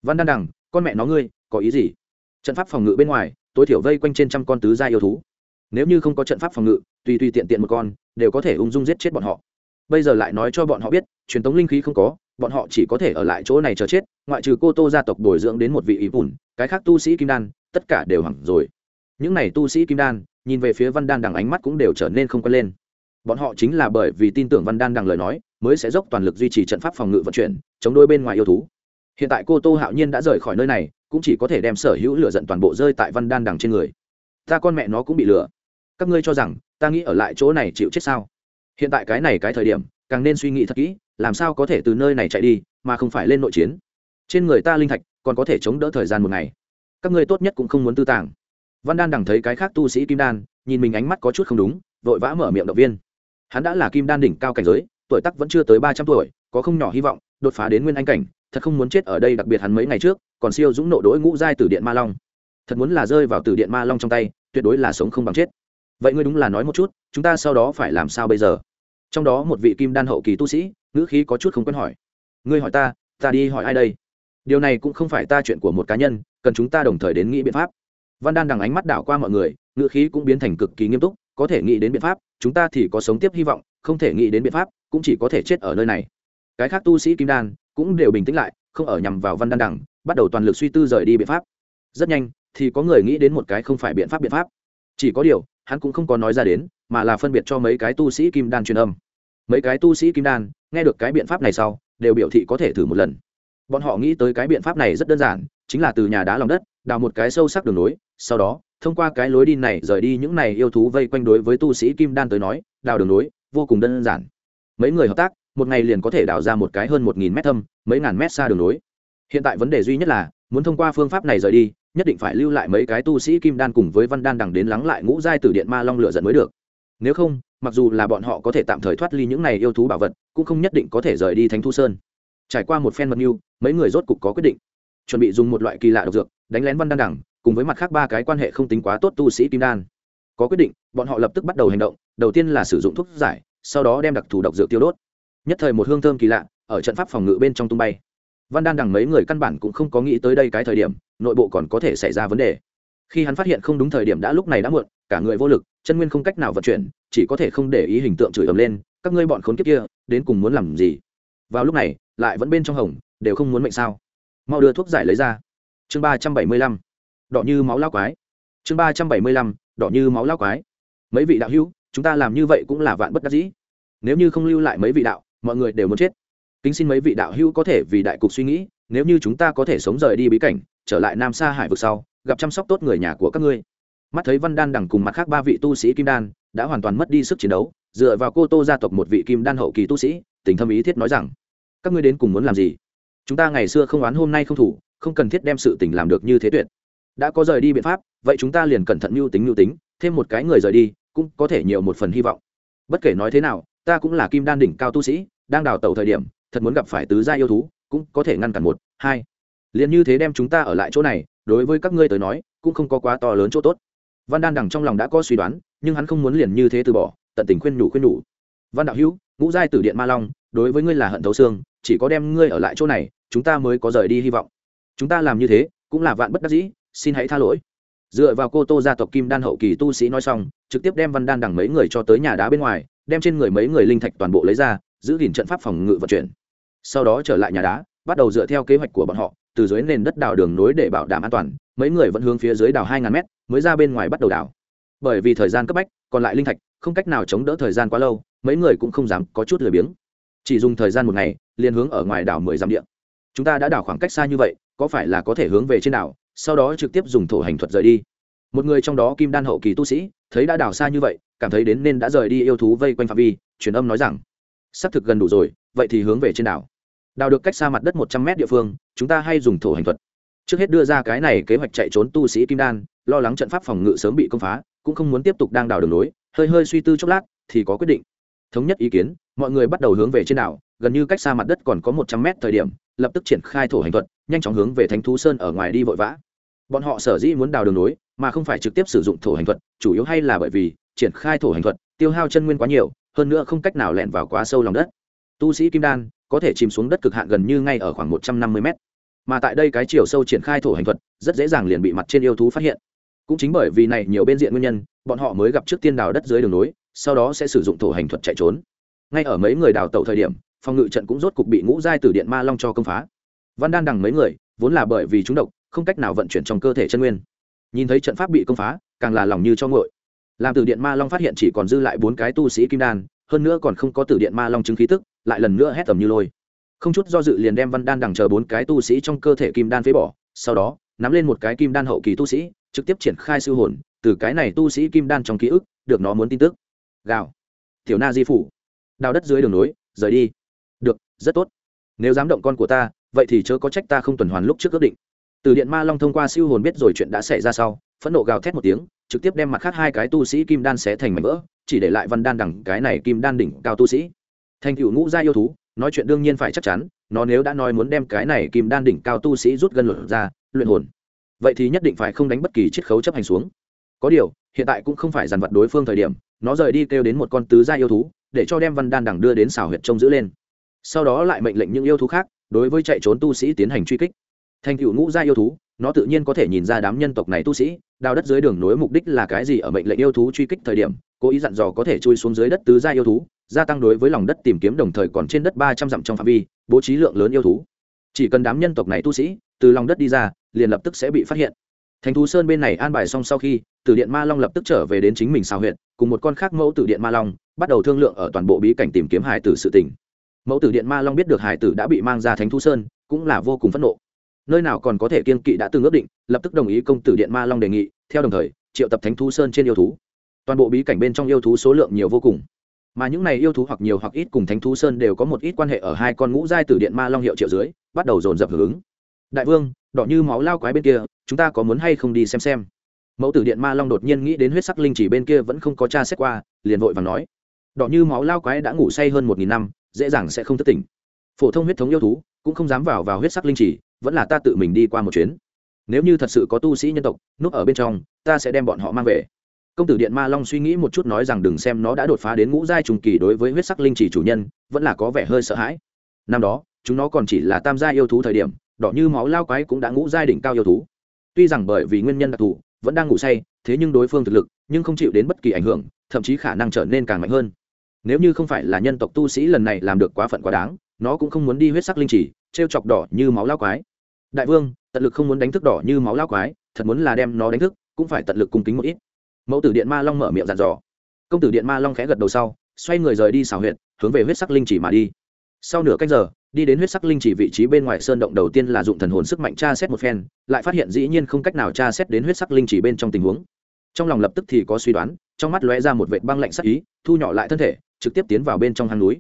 Văn đan đằng, con mẹ nó ngươi, có ý gì? Trận pháp phòng ngự bên ngoài tối thiểu vây quanh trên trăm con tứ gia yêu thú. Nếu như không có trận pháp phòng ngự, tùy tùy tiện tiện một con, đều có thể ung dung giết chết bọn họ. Bây giờ lại nói cho bọn họ biết, truyền thống linh khí không có, bọn họ chỉ có thể ở lại chỗ này chờ chết, ngoại trừ cô tô gia tộc bồi dưỡng đến một vị ý bùn, cái khác tu sĩ kim đan, tất cả đều hẳn rồi. Những này tu sĩ kim đan, nhìn về phía văn đan đằng ánh mắt cũng đều trở nên không quen lên. Bọn họ chính là bởi vì tin tưởng văn đan đằng lời nói, mới sẽ dốc toàn lực duy trì trận pháp phòng ngự vận chuyển, chống đôi bên ngoài yêu thú. Hiện tại cô tô hạo nhiên đã rời khỏi nơi này cũng chỉ có thể đem sở hữu lửa giận toàn bộ rơi tại văn đan đằng trên người. Ta con mẹ nó cũng bị lừa. Các ngươi cho rằng, ta nghĩ ở lại chỗ này chịu chết sao? Hiện tại cái này cái thời điểm, càng nên suy nghĩ thật kỹ, làm sao có thể từ nơi này chạy đi, mà không phải lên nội chiến. Trên người ta linh thạch, còn có thể chống đỡ thời gian một ngày. Các ngươi tốt nhất cũng không muốn tư tàng. Văn đan đằng thấy cái khác tu sĩ kim đan, nhìn mình ánh mắt có chút không đúng, vội vã mở miệng động viên. Hắn đã là kim đan đỉnh cao cảnh giới, tuổi tắc vẫn chưa tới ba trăm tuổi, có không nhỏ hy vọng, đột phá đến nguyên anh cảnh thật không muốn chết ở đây, đặc biệt hắn mấy ngày trước, còn siêu dũng nộ đỗi ngũ giai từ điện ma long. Thật muốn là rơi vào từ điện ma long trong tay, tuyệt đối là sống không bằng chết. Vậy ngươi đúng là nói một chút, chúng ta sau đó phải làm sao bây giờ? Trong đó một vị kim đan hậu kỳ tu sĩ, ngữ khí có chút không quen hỏi. Ngươi hỏi ta ta đi hỏi ai đây? Điều này cũng không phải ta chuyện của một cá nhân, cần chúng ta đồng thời đến nghĩ biện pháp. Văn đan đằng ánh mắt đảo qua mọi người, ngữ khí cũng biến thành cực kỳ nghiêm túc, có thể nghĩ đến biện pháp, chúng ta thì có sống tiếp hy vọng, không thể nghĩ đến biện pháp, cũng chỉ có thể chết ở nơi này cái khác tu sĩ kim đan cũng đều bình tĩnh lại không ở nhằm vào văn đan đẳng, bắt đầu toàn lực suy tư rời đi biện pháp. Rất nhanh thì có người nghĩ đến một cái không phải biện pháp biện pháp. Chỉ có điều hắn cũng không có nói ra đến mà là phân biệt cho mấy cái tu sĩ kim đan truyền âm. Mấy cái tu sĩ kim đan nghe được cái biện pháp này sau đều biểu thị có thể thử một lần. Bọn họ nghĩ tới cái biện pháp này rất đơn giản chính là từ nhà đá lòng đất đào một cái sâu sắc đường nối sau đó thông qua cái lối đi này rời đi những này yêu thú vây quanh đối với tu sĩ kim đan tới nói đào đường nối vô cùng đơn giản. Mấy người hợp tác một ngày liền có thể đào ra một cái hơn một nghìn mét thâm, mấy ngàn mét xa đường nối. Hiện tại vấn đề duy nhất là, muốn thông qua phương pháp này rời đi, nhất định phải lưu lại mấy cái tu sĩ kim đan cùng với văn đan đằng đến lắng lại ngũ giai từ điện ma long lửa giận mới được. Nếu không, mặc dù là bọn họ có thể tạm thời thoát ly những này yêu thú bảo vật, cũng không nhất định có thể rời đi thánh thu sơn. Trải qua một phen mật mưu, mấy người rốt cục có quyết định. Chuẩn bị dùng một loại kỳ lạ độc dược, đánh lén văn đan đẳng cùng với mặt khác ba cái quan hệ không tính quá tốt tu sĩ kim đan. Có quyết định, bọn họ lập tức bắt đầu hành động, đầu tiên là sử dụng thuốc giải, sau đó đem đặc thù độc dược tiêu đốt nhất thời một hương thơm kỳ lạ, ở trận pháp phòng ngự bên trong tung bay. Văn đan đằng mấy người căn bản cũng không có nghĩ tới đây cái thời điểm, nội bộ còn có thể xảy ra vấn đề. Khi hắn phát hiện không đúng thời điểm đã lúc này đã muộn, cả người vô lực, chân nguyên không cách nào vận chuyển, chỉ có thể không để ý hình tượng chửi ầm lên, các ngươi bọn khốn kiếp kia, đến cùng muốn làm gì? Vào lúc này, lại vẫn bên trong hồng, đều không muốn mệnh sao. Mau đưa thuốc giải lấy ra. Chương ba trăm bảy mươi lăm. Đỏ như máu lao quái. Chương ba trăm bảy mươi lăm. Đỏ như máu lao quái. Mấy vị đạo hữu, chúng ta làm như vậy cũng là vạn bất đắc dĩ. Nếu như không lưu lại mấy vị đạo mọi người đều muốn chết. Kính xin mấy vị đạo hữu có thể vì đại cục suy nghĩ, nếu như chúng ta có thể sống rời đi bí cảnh, trở lại nam sa hải vực sau, gặp chăm sóc tốt người nhà của các ngươi. Mắt thấy văn đan đằng cùng mặt khác ba vị tu sĩ kim đan đã hoàn toàn mất đi sức chiến đấu, dựa vào cô tô gia tộc một vị kim đan hậu kỳ tu sĩ, tình thâm ý thiết nói rằng, các ngươi đến cùng muốn làm gì? Chúng ta ngày xưa không oán hôm nay không thủ, không cần thiết đem sự tình làm được như thế tuyệt. Đã có rời đi biện pháp, vậy chúng ta liền cẩn thận mưu tính mưu tính, thêm một cái người rời đi, cũng có thể nhiều một phần hy vọng. Bất kể nói thế nào ta cũng là kim đan đỉnh cao tu sĩ, đang đào tẩu thời điểm, thật muốn gặp phải tứ gia yêu thú, cũng có thể ngăn cản một, hai. Liền như thế đem chúng ta ở lại chỗ này, đối với các ngươi tới nói, cũng không có quá to lớn chỗ tốt. Văn đan đằng trong lòng đã có suy đoán, nhưng hắn không muốn liền như thế từ bỏ, tận tình khuyên nhủ khuyên nhủ. Văn đạo hữu, ngũ giai tử điện ma long, đối với ngươi là hận thấu xương, chỉ có đem ngươi ở lại chỗ này, chúng ta mới có rời đi hy vọng. Chúng ta làm như thế, cũng là vạn bất đắc dĩ, xin hãy tha lỗi. Dựa vào cô tô gia tộc kim đan hậu kỳ tu sĩ nói xong, trực tiếp đem văn đan đằng mấy người cho tới nhà đá bên ngoài đem trên người mấy người linh thạch toàn bộ lấy ra, giữ gìn trận pháp phòng ngự vận chuyển. Sau đó trở lại nhà đá, bắt đầu dựa theo kế hoạch của bọn họ, từ dưới nền đất đào đường nối để bảo đảm an toàn, mấy người vẫn hướng phía dưới đào hai ngàn mét, mới ra bên ngoài bắt đầu đào. Bởi vì thời gian cấp bách, còn lại linh thạch, không cách nào chống đỡ thời gian quá lâu, mấy người cũng không dám có chút lười biếng. Chỉ dùng thời gian một ngày, liền hướng ở ngoài đảo mười dặm điện chúng ta đã đảo khoảng cách xa như vậy, có phải là có thể hướng về trên đảo, sau đó trực tiếp dùng thổ hành thuật rời đi? Một người trong đó kim đan hậu kỳ tu sĩ, thấy đã đào xa như vậy, cảm thấy đến nên đã rời đi yêu thú vây quanh phạm vi, truyền âm nói rằng xác thực gần đủ rồi, vậy thì hướng về trên đảo. Đào được cách xa mặt đất một trăm mét địa phương, chúng ta hay dùng thổ hành thuật. Trước hết đưa ra cái này kế hoạch chạy trốn tu sĩ kim đan, lo lắng trận pháp phòng ngự sớm bị công phá, cũng không muốn tiếp tục đang đào đường nối, hơi hơi suy tư chốc lát, thì có quyết định. Thống nhất ý kiến, mọi người bắt đầu hướng về trên đảo, gần như cách xa mặt đất còn có một trăm mét thời điểm, lập tức triển khai thổ hành thuật, nhanh chóng hướng về thánh thú sơn ở ngoài đi vội vã bọn họ sở dĩ muốn đào đường nối, mà không phải trực tiếp sử dụng thổ hành thuật, chủ yếu hay là bởi vì, triển khai thổ hành thuật, tiêu hao chân nguyên quá nhiều, hơn nữa không cách nào lẻn vào quá sâu lòng đất. Tu sĩ kim đan, có thể chìm xuống đất cực hạn gần như ngay ở khoảng một trăm năm mươi mét. Mà tại đây cái chiều sâu triển khai thổ hành thuật, rất dễ dàng liền bị mặt trên yêu thú phát hiện. Cũng chính bởi vì này nhiều bên diện nguyên nhân, bọn họ mới gặp trước tiên đào đất dưới đường nối, sau đó sẽ sử dụng thổ hành thuật chạy trốn. Ngay ở mấy người đào tẩu thời điểm, phòng ngự trận cũng rốt cục bị ngũ giai từ điện ma long cho công phá. Văn đan đằng mấy người, vốn là bởi vì chúng độc không cách nào vận chuyển trong cơ thể chân nguyên. Nhìn thấy trận pháp bị công phá, càng là lòng như cho ngội làm từ điện ma long phát hiện chỉ còn dư lại bốn cái tu sĩ kim đan, hơn nữa còn không có từ điện ma long chứng khí tức, lại lần nữa hét tầm như lôi. Không chút do dự liền đem văn đan đằng chờ bốn cái tu sĩ trong cơ thể kim đan phế bỏ, sau đó, nắm lên một cái kim đan hậu kỳ tu sĩ, trực tiếp triển khai sư hồn, từ cái này tu sĩ kim đan trong ký ức, được nó muốn tin tức. Gạo tiểu na di phủ. Đào đất dưới đường nối, rời đi. Được, rất tốt. Nếu dám động con của ta, vậy thì chớ có trách ta không tuần hoàn lúc trước ước định từ điện ma long thông qua siêu hồn biết rồi chuyện đã xảy ra sau, phẫn nộ gào thét một tiếng, trực tiếp đem mặt khác hai cái tu sĩ kim đan xé thành mảnh vỡ, chỉ để lại văn đan đẳng cái này kim đan đỉnh cao tu sĩ. Thành cựu ngũ gia yêu thú, nói chuyện đương nhiên phải chắc chắn, nó nếu đã nói muốn đem cái này kim đan đỉnh cao tu sĩ rút gân luận ra, luyện hồn, vậy thì nhất định phải không đánh bất kỳ chiết khấu chấp hành xuống. Có điều, hiện tại cũng không phải dàn vật đối phương thời điểm, nó rời đi kêu đến một con tứ gia yêu thú, để cho đem văn đan đẳng đưa đến xảo huyệt trông giữ lên. Sau đó lại mệnh lệnh những yêu thú khác, đối với chạy trốn tu sĩ tiến hành truy kích thành cựu ngũ gia yêu thú, nó tự nhiên có thể nhìn ra đám nhân tộc này tu sĩ, đào đất dưới đường nối mục đích là cái gì ở mệnh lệnh yêu thú truy kích thời điểm, cố ý dặn dò có thể chui xuống dưới đất tứ gia yêu thú, gia tăng đối với lòng đất tìm kiếm đồng thời còn trên đất ba trăm dặm trong phạm vi, bố trí lượng lớn yêu thú. Chỉ cần đám nhân tộc này tu sĩ, từ lòng đất đi ra, liền lập tức sẽ bị phát hiện. Thành thú sơn bên này an bài xong sau khi, tử điện ma long lập tức trở về đến chính mình xào huyện cùng một con khác mẫu tử điện ma long, bắt đầu thương lượng ở toàn bộ bí cảnh tìm kiếm hải tử sự tỉnh mẫu tử điện ma long biết được hải tử đã bị mang ra thánh thú sơn, cũng là vô cùng phẫn nộ nơi nào còn có thể kiên kỵ đã từng ước định, lập tức đồng ý công tử điện ma long đề nghị, theo đồng thời, triệu tập thánh thú sơn trên yêu thú. Toàn bộ bí cảnh bên trong yêu thú số lượng nhiều vô cùng. Mà những này yêu thú hoặc nhiều hoặc ít cùng thánh thú sơn đều có một ít quan hệ ở hai con ngũ giai tử điện ma long hiệu triệu dưới, bắt đầu dồn dập hưởng ứng. Đại vương, đỏ như máu lao quái bên kia, chúng ta có muốn hay không đi xem xem? Mẫu tử điện ma long đột nhiên nghĩ đến huyết sắc linh chỉ bên kia vẫn không có cha xét qua, liền vội và nói. Đỏ như máu lao quái đã ngủ say hơn một nghìn năm, dễ dàng sẽ không thất tỉnh. Phổ thông huyết thống yêu thú cũng không dám vào vào huyết sắc linh chỉ vẫn là ta tự mình đi qua một chuyến. Nếu như thật sự có tu sĩ nhân tộc, núp ở bên trong, ta sẽ đem bọn họ mang về. Công tử điện ma long suy nghĩ một chút nói rằng đừng xem nó đã đột phá đến ngũ giai trùng kỳ đối với huyết sắc linh chỉ chủ nhân, vẫn là có vẻ hơi sợ hãi. Năm đó, chúng nó còn chỉ là tam gia yêu thú thời điểm, đỏ như máu lao quái cũng đã ngũ giai đỉnh cao yêu thú. Tuy rằng bởi vì nguyên nhân đặc thù, vẫn đang ngủ say, thế nhưng đối phương thực lực, nhưng không chịu đến bất kỳ ảnh hưởng, thậm chí khả năng trở nên càng mạnh hơn. Nếu như không phải là nhân tộc tu sĩ lần này làm được quá phận quá đáng, nó cũng không muốn đi huyết sắc linh chỉ trêu chọc đỏ như máu lao quái. Đại vương, tận lực không muốn đánh thức đỏ như máu lao quái, thật muốn là đem nó đánh thức, cũng phải tận lực cung kính một ít. Mẫu tử điện ma long mở miệng dặn dò. Công tử điện ma long khẽ gật đầu sau, xoay người rời đi xào huyện hướng về huyết sắc linh chỉ mà đi. Sau nửa canh giờ, đi đến huyết sắc linh chỉ vị trí bên ngoài sơn động đầu tiên là dụng thần hồn sức mạnh tra xét một phen, lại phát hiện dĩ nhiên không cách nào tra xét đến huyết sắc linh chỉ bên trong tình huống. Trong lòng lập tức thì có suy đoán, trong mắt lóe ra một vệt băng lạnh sắc ý, thu nhỏ lại thân thể, trực tiếp tiến vào bên trong hang núi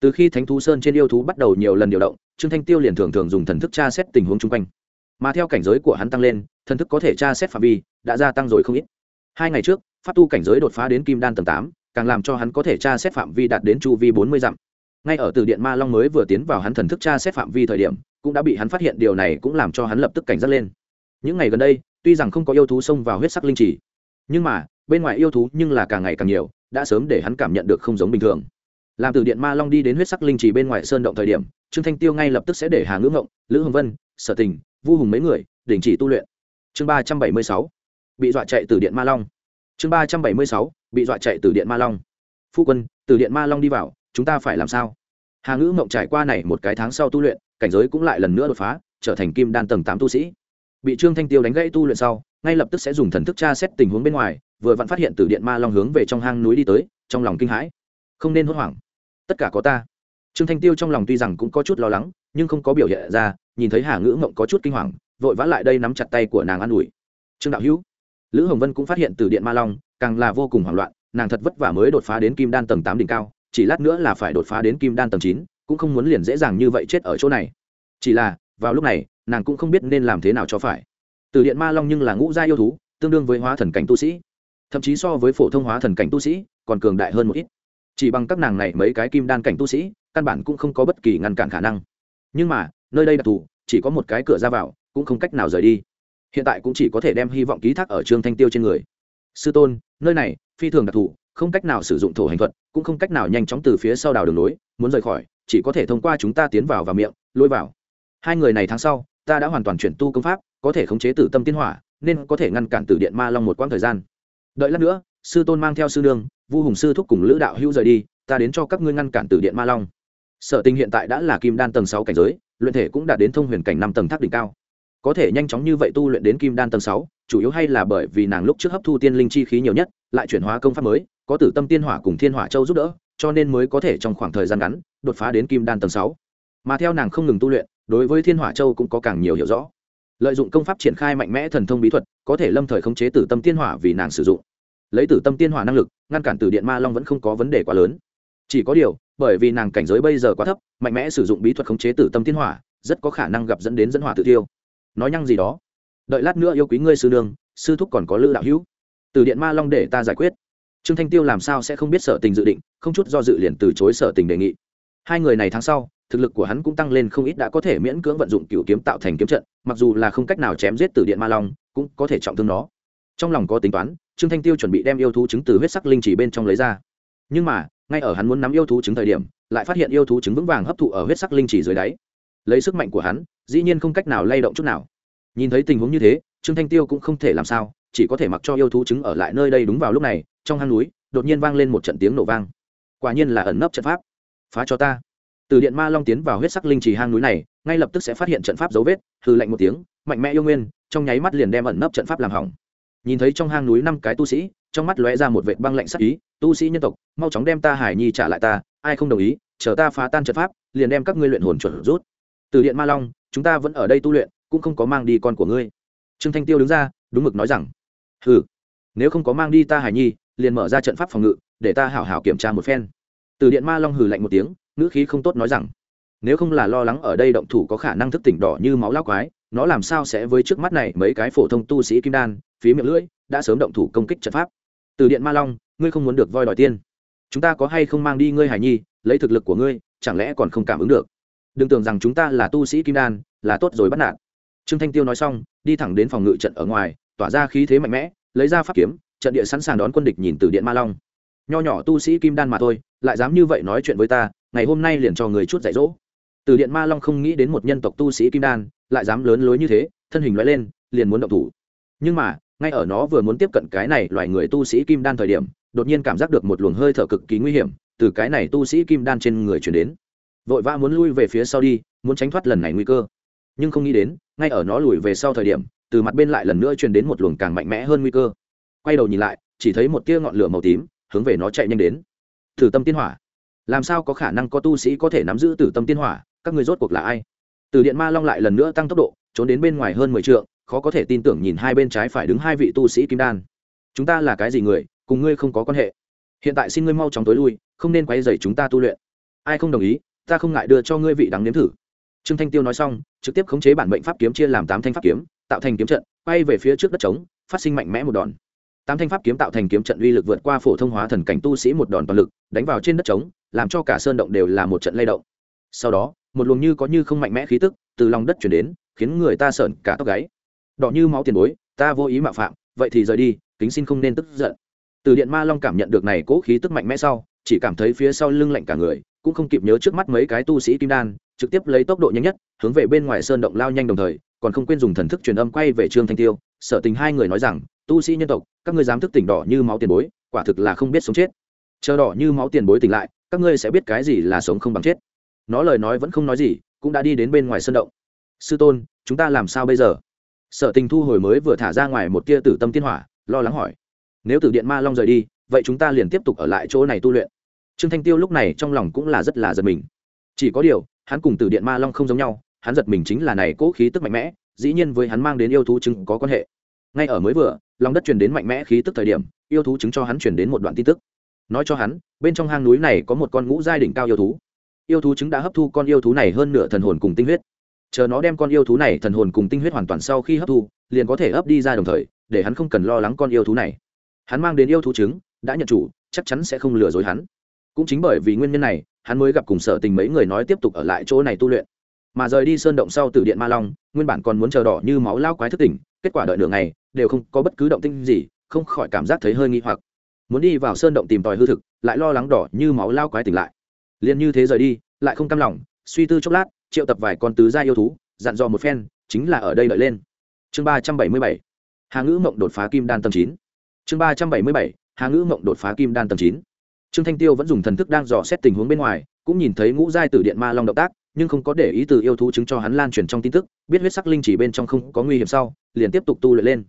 từ khi thánh thú sơn trên yêu thú bắt đầu nhiều lần điều động, trương thanh tiêu liền thường thường dùng thần thức tra xét tình huống chung quanh. Mà theo cảnh giới của hắn tăng lên, thần thức có thể tra xét phạm vi, đã gia tăng rồi không ít. Hai ngày trước, pháp tu cảnh giới đột phá đến kim đan tầng tám, càng làm cho hắn có thể tra xét phạm vi đạt đến chu vi bốn mươi dặm. Ngay ở từ điện ma long mới vừa tiến vào hắn thần thức tra xét phạm vi thời điểm, cũng đã bị hắn phát hiện điều này cũng làm cho hắn lập tức cảnh giác lên. Những ngày gần đây, tuy rằng không có yêu thú xông vào huyết sắc linh trì, nhưng mà, bên ngoài yêu thú nhưng là càng ngày càng nhiều, đã sớm để hắn cảm nhận được không giống bình thường làm từ điện ma long đi đến huyết sắc linh trì bên ngoài sơn động thời điểm, trương thanh tiêu ngay lập tức sẽ để hà ngưỡng ngộng, lữ hồng vân, sở tình, vu hùng mấy người, đình chỉ tu luyện. Chương ba trăm bảy mươi sáu, bị dọa chạy từ điện ma long. Chương ba trăm bảy mươi sáu, bị dọa chạy từ điện ma long. Phu quân, từ điện ma long đi vào, chúng ta phải làm sao? Hà ngữ mộng trải qua này một cái tháng sau tu luyện, cảnh giới cũng lại lần nữa đột phá, trở thành kim đan tầng tám tu sĩ. Bị trương thanh tiêu đánh gãy tu luyện sau, ngay lập tức sẽ dùng thần thức tra xét tình huống bên ngoài, vừa vặn phát hiện từ điện ma long hướng về trong hang núi đi tới, trong lòng kinh hãi. Không nên hốt hoảng tất cả có ta. Trương thanh tiêu trong lòng tuy rằng cũng có chút lo lắng, nhưng không có biểu hiện ra, nhìn thấy hà ngữ mộng có chút kinh hoàng, vội vã lại đây nắm chặt tay của nàng an ủi. Trương đạo hữu, lữ hồng vân cũng phát hiện từ điện ma long, càng là vô cùng hoảng loạn, nàng thật vất vả mới đột phá đến kim đan tầng tám đỉnh cao, chỉ lát nữa là phải đột phá đến kim đan tầng chín, cũng không muốn liền dễ dàng như vậy chết ở chỗ này. Chỉ là, vào lúc này, nàng cũng không biết nên làm thế nào cho phải. Từ điện ma long nhưng là ngũ gia yêu thú, tương đương với hóa thần cảnh tu sĩ. Thậm chí so với phổ thông hóa thần cảnh tu sĩ, còn cường đại hơn một ít chỉ bằng các nàng này mấy cái kim đan cảnh tu sĩ, căn bản cũng không có bất kỳ ngăn cản khả năng. Nhưng mà, nơi đây đặc thù, chỉ có một cái cửa ra vào, cũng không cách nào rời đi. Hiện tại cũng chỉ có thể đem hy vọng ký thác ở trương thanh tiêu trên người. Sư tôn, nơi này, phi thường đặc thù, không cách nào sử dụng thổ hành thuật, cũng không cách nào nhanh chóng từ phía sau đào đường nối muốn rời khỏi, chỉ có thể thông qua chúng ta tiến vào và miệng, lôi vào. Hai người này tháng sau, ta đã hoàn toàn chuyển tu công pháp, có thể khống chế tử tâm tiên hỏa, nên có thể ngăn cản tử điện ma long một quãng thời gian. Đợi lát nữa, sư tôn mang theo sư nương vu hùng sư thúc cùng lữ đạo hữu rời đi, ta đến cho các ngươi ngăn cản từ điện ma long. Sở tình hiện tại đã là kim đan tầng sáu cảnh giới, luyện thể cũng đã đến thông huyền cảnh năm tầng tháp đỉnh cao. Có thể nhanh chóng như vậy tu luyện đến kim đan tầng sáu, chủ yếu hay là bởi vì nàng lúc trước hấp thu tiên linh chi khí nhiều nhất, lại chuyển hóa công pháp mới, có tử tâm tiên hỏa cùng thiên hỏa châu giúp đỡ, cho nên mới có thể trong khoảng thời gian ngắn, đột phá đến kim đan tầng sáu. Mà theo nàng không ngừng tu luyện, đối với thiên hỏa châu cũng có càng nhiều hiểu rõ. Lợi dụng công pháp triển khai mạnh mẽ thần thông bí thuật, có thể lâm thời khống chế tử tâm tiên hỏa vì nàng sử dụng. Lấy tử tâm tiên hỏa năng lực ngăn cản từ điện ma long vẫn không có vấn đề quá lớn. Chỉ có điều, bởi vì nàng cảnh giới bây giờ quá thấp, mạnh mẽ sử dụng bí thuật khống chế tử tâm thiên hỏa, rất có khả năng gặp dẫn đến dẫn hỏa tự tiêu. Nói nhăng gì đó. Đợi lát nữa yêu quý ngươi sư nương, sư thúc còn có lữ đạo hữu. Từ điện ma long để ta giải quyết. Trương thanh tiêu làm sao sẽ không biết sở tình dự định, không chút do dự liền từ chối sở tình đề nghị. Hai người này tháng sau, thực lực của hắn cũng tăng lên không ít đã có thể miễn cưỡng vận dụng cựu kiếm tạo thành kiếm trận, mặc dù là không cách nào chém giết từ điện ma long, cũng có thể trọng thương nó trong lòng có tính toán, trương thanh tiêu chuẩn bị đem yêu thú chứng từ huyết sắc linh chỉ bên trong lấy ra. Nhưng mà, ngay ở hắn muốn nắm yêu thú chứng thời điểm, lại phát hiện yêu thú chứng vững vàng hấp thụ ở huyết sắc linh chỉ dưới đáy. Lấy sức mạnh của hắn, dĩ nhiên không cách nào lay động chút nào. Nhìn thấy tình huống như thế, trương thanh tiêu cũng không thể làm sao, chỉ có thể mặc cho yêu thú chứng ở lại nơi đây đúng vào lúc này, trong hang núi, đột nhiên vang lên một trận tiếng nổ vang. Quả nhiên là ẩn nấp trận pháp. Phá cho ta. Từ điện ma long tiến vào huyết sắc linh trì hang núi này, ngay lập tức sẽ phát hiện trận pháp dấu vết hư lạnh một tiếng, mạnh mẽ yêu nguyên, trong nháy mắt liền đem ẩn nấp trận pháp làm hỏng nhìn thấy trong hang núi năm cái tu sĩ, trong mắt lóe ra một vệt băng lạnh sắc ý, tu sĩ nhân tộc, mau chóng đem ta hải nhi trả lại ta, ai không đồng ý, chờ ta phá tan trận pháp, liền đem các ngươi luyện hồn chuẩn rút. Từ điện ma long, chúng ta vẫn ở đây tu luyện, cũng không có mang đi con của ngươi. Trương thanh tiêu đứng ra, đúng mực nói rằng ừ nếu không có mang đi ta hải nhi, liền mở ra trận pháp phòng ngự, để ta hảo hảo kiểm tra một phen. Từ điện ma long hừ lạnh một tiếng, ngữ khí không tốt nói rằng, nếu không là lo lắng ở đây động thủ có khả năng thức tỉnh đỏ như máu lao quái, nó làm sao sẽ với trước mắt này mấy cái phổ thông tu sĩ kim đan phí miệng lưỡi, đã sớm động thủ công kích trận pháp. Từ điện ma long, ngươi không muốn được voi đòi tiên. Chúng ta có hay không mang đi ngươi hải nhi, lấy thực lực của ngươi, chẳng lẽ còn không cảm ứng được? Đừng tưởng rằng chúng ta là tu sĩ kim đan, là tốt rồi bắt nạt. Trương thanh tiêu nói xong, đi thẳng đến phòng ngự trận ở ngoài, tỏa ra khí thế mạnh mẽ, lấy ra pháp kiếm, trận địa sẵn sàng đón quân địch nhìn từ điện ma long. Nho nhỏ tu sĩ kim đan mà thôi, lại dám như vậy nói chuyện với ta, ngày hôm nay liền cho người chút dạy dỗ. Từ điện ma long không nghĩ đến một nhân tộc tu sĩ kim đan, lại dám lớn lối như thế, thân hình loại lên, liền muốn động thủ. Nhưng mà ngay ở nó vừa muốn tiếp cận cái này, loài người tu sĩ kim đan thời điểm, đột nhiên cảm giác được một luồng hơi thở cực kỳ nguy hiểm từ cái này tu sĩ kim đan trên người chuyển đến. Vội vã muốn lui về phía sau đi, muốn tránh thoát lần này nguy cơ. Nhưng không nghĩ đến, ngay ở nó lùi về sau thời điểm, từ mặt bên lại lần nữa truyền đến một luồng càng mạnh mẽ hơn nguy cơ. Quay đầu nhìn lại, chỉ thấy một tia ngọn lửa màu tím hướng về nó chạy nhanh đến. Thử tâm tiên hỏa. Làm sao có khả năng có tu sĩ có thể nắm giữ tử tâm tiên hỏa? Các người rốt cuộc là ai? Từ điện ma long lại lần nữa tăng tốc độ, trốn đến bên ngoài hơn mười t khó có thể tin tưởng nhìn hai bên trái phải đứng hai vị tu sĩ kim đan. Chúng ta là cái gì người, cùng ngươi không có quan hệ. Hiện tại xin ngươi mau chóng tối lui, không nên quay dày chúng ta tu luyện. Ai không đồng ý, ta không ngại đưa cho ngươi vị đắng nếm thử. Trương thanh tiêu nói xong, trực tiếp khống chế bản mệnh pháp kiếm chia làm tám thanh pháp kiếm, tạo thành kiếm trận, quay về phía trước đất trống, phát sinh mạnh mẽ một đòn. Tám thanh pháp kiếm tạo thành kiếm trận uy lực vượt qua phổ thông hóa thần cảnh tu sĩ một đòn toàn lực, đánh vào trên đất trống, làm cho cả sơn động đều là một trận lay động. Sau đó, một luồng như có như không mạnh mẽ khí tức từ lòng đất chuyển đến, khiến người ta sợn cả tóc gáy đỏ như máu tiền bối, ta vô ý mạo phạm, vậy thì rời đi, kính xin không nên tức giận. Từ điện ma long cảm nhận được này cố khí tức mạnh mẽ sau, chỉ cảm thấy phía sau lưng lạnh cả người, cũng không kịp nhớ trước mắt mấy cái tu sĩ kim đan, trực tiếp lấy tốc độ nhanh nhất, hướng về bên ngoài sơn động lao nhanh đồng thời, còn không quên dùng thần thức truyền âm quay về trương thanh tiêu. Sở tình hai người nói rằng, tu sĩ nhân tộc, các ngươi dám thức tỉnh đỏ như máu tiền bối, quả thực là không biết sống chết. Chờ đỏ như máu tiền bối tỉnh lại, các ngươi sẽ biết cái gì là sống không bằng chết. Nó lời nói vẫn không nói gì, cũng đã đi đến bên ngoài sân động. Sư tôn, chúng ta làm sao bây giờ? Sở tình thu hồi mới vừa thả ra ngoài một tia tử tâm tiên hỏa, lo lắng hỏi, nếu tử điện ma long rời đi, vậy chúng ta liền tiếp tục ở lại chỗ này tu luyện. Trương thanh tiêu lúc này trong lòng cũng là rất là giật mình. Chỉ có điều, hắn cùng tử điện ma long không giống nhau, hắn giật mình chính là này cố khí tức mạnh mẽ, dĩ nhiên với hắn mang đến yêu thú chứng có quan hệ. Ngay ở mới vừa, lòng đất truyền đến mạnh mẽ khí tức thời điểm, yêu thú chứng cho hắn truyền đến một đoạn tin tức. Nói cho hắn, bên trong hang núi này có một con ngũ giai đỉnh cao yêu thú. Yêu thú chứng đã hấp thu con yêu thú này hơn nửa thần hồn cùng tinh huyết chờ nó đem con yêu thú này thần hồn cùng tinh huyết hoàn toàn sau khi hấp thu, liền có thể ấp đi ra đồng thời, để hắn không cần lo lắng con yêu thú này. Hắn mang đến yêu thú trứng, đã nhận chủ, chắc chắn sẽ không lừa dối hắn. Cũng chính bởi vì nguyên nhân này, hắn mới gặp cùng sở tình mấy người nói tiếp tục ở lại chỗ này tu luyện. Mà rời đi sơn động sau từ điện ma long, nguyên bản còn muốn chờ đỏ như máu lao quái thức tỉnh, kết quả đợi nửa ngày, đều không có bất cứ động tinh gì, không khỏi cảm giác thấy hơi nghi hoặc. Muốn đi vào sơn động tìm tòi hư thực, lại lo lắng đỏ như máu lao quái tỉnh lại. Liền như thế rời đi, lại không cam lòng, suy tư chốc lát triệu tập vài con tứ gia yêu thú, dặn dò một phen, chính là ở đây đợi lên. Chương ba trăm bảy mươi bảy, hà ngữ mộng đột phá kim đan tầng chín. Chương ba trăm bảy mươi bảy, hà ngữ mộng đột phá kim đan tầng chín. Trương thanh tiêu vẫn dùng thần thức đang dò xét tình huống bên ngoài, cũng nhìn thấy ngũ giai tử điện ma long động tác, nhưng không có để ý từ yêu thú chứng cho hắn lan truyền trong tin tức, biết huyết sắc linh chỉ bên trong không có nguy hiểm sau, liền tiếp tục tu luyện lên.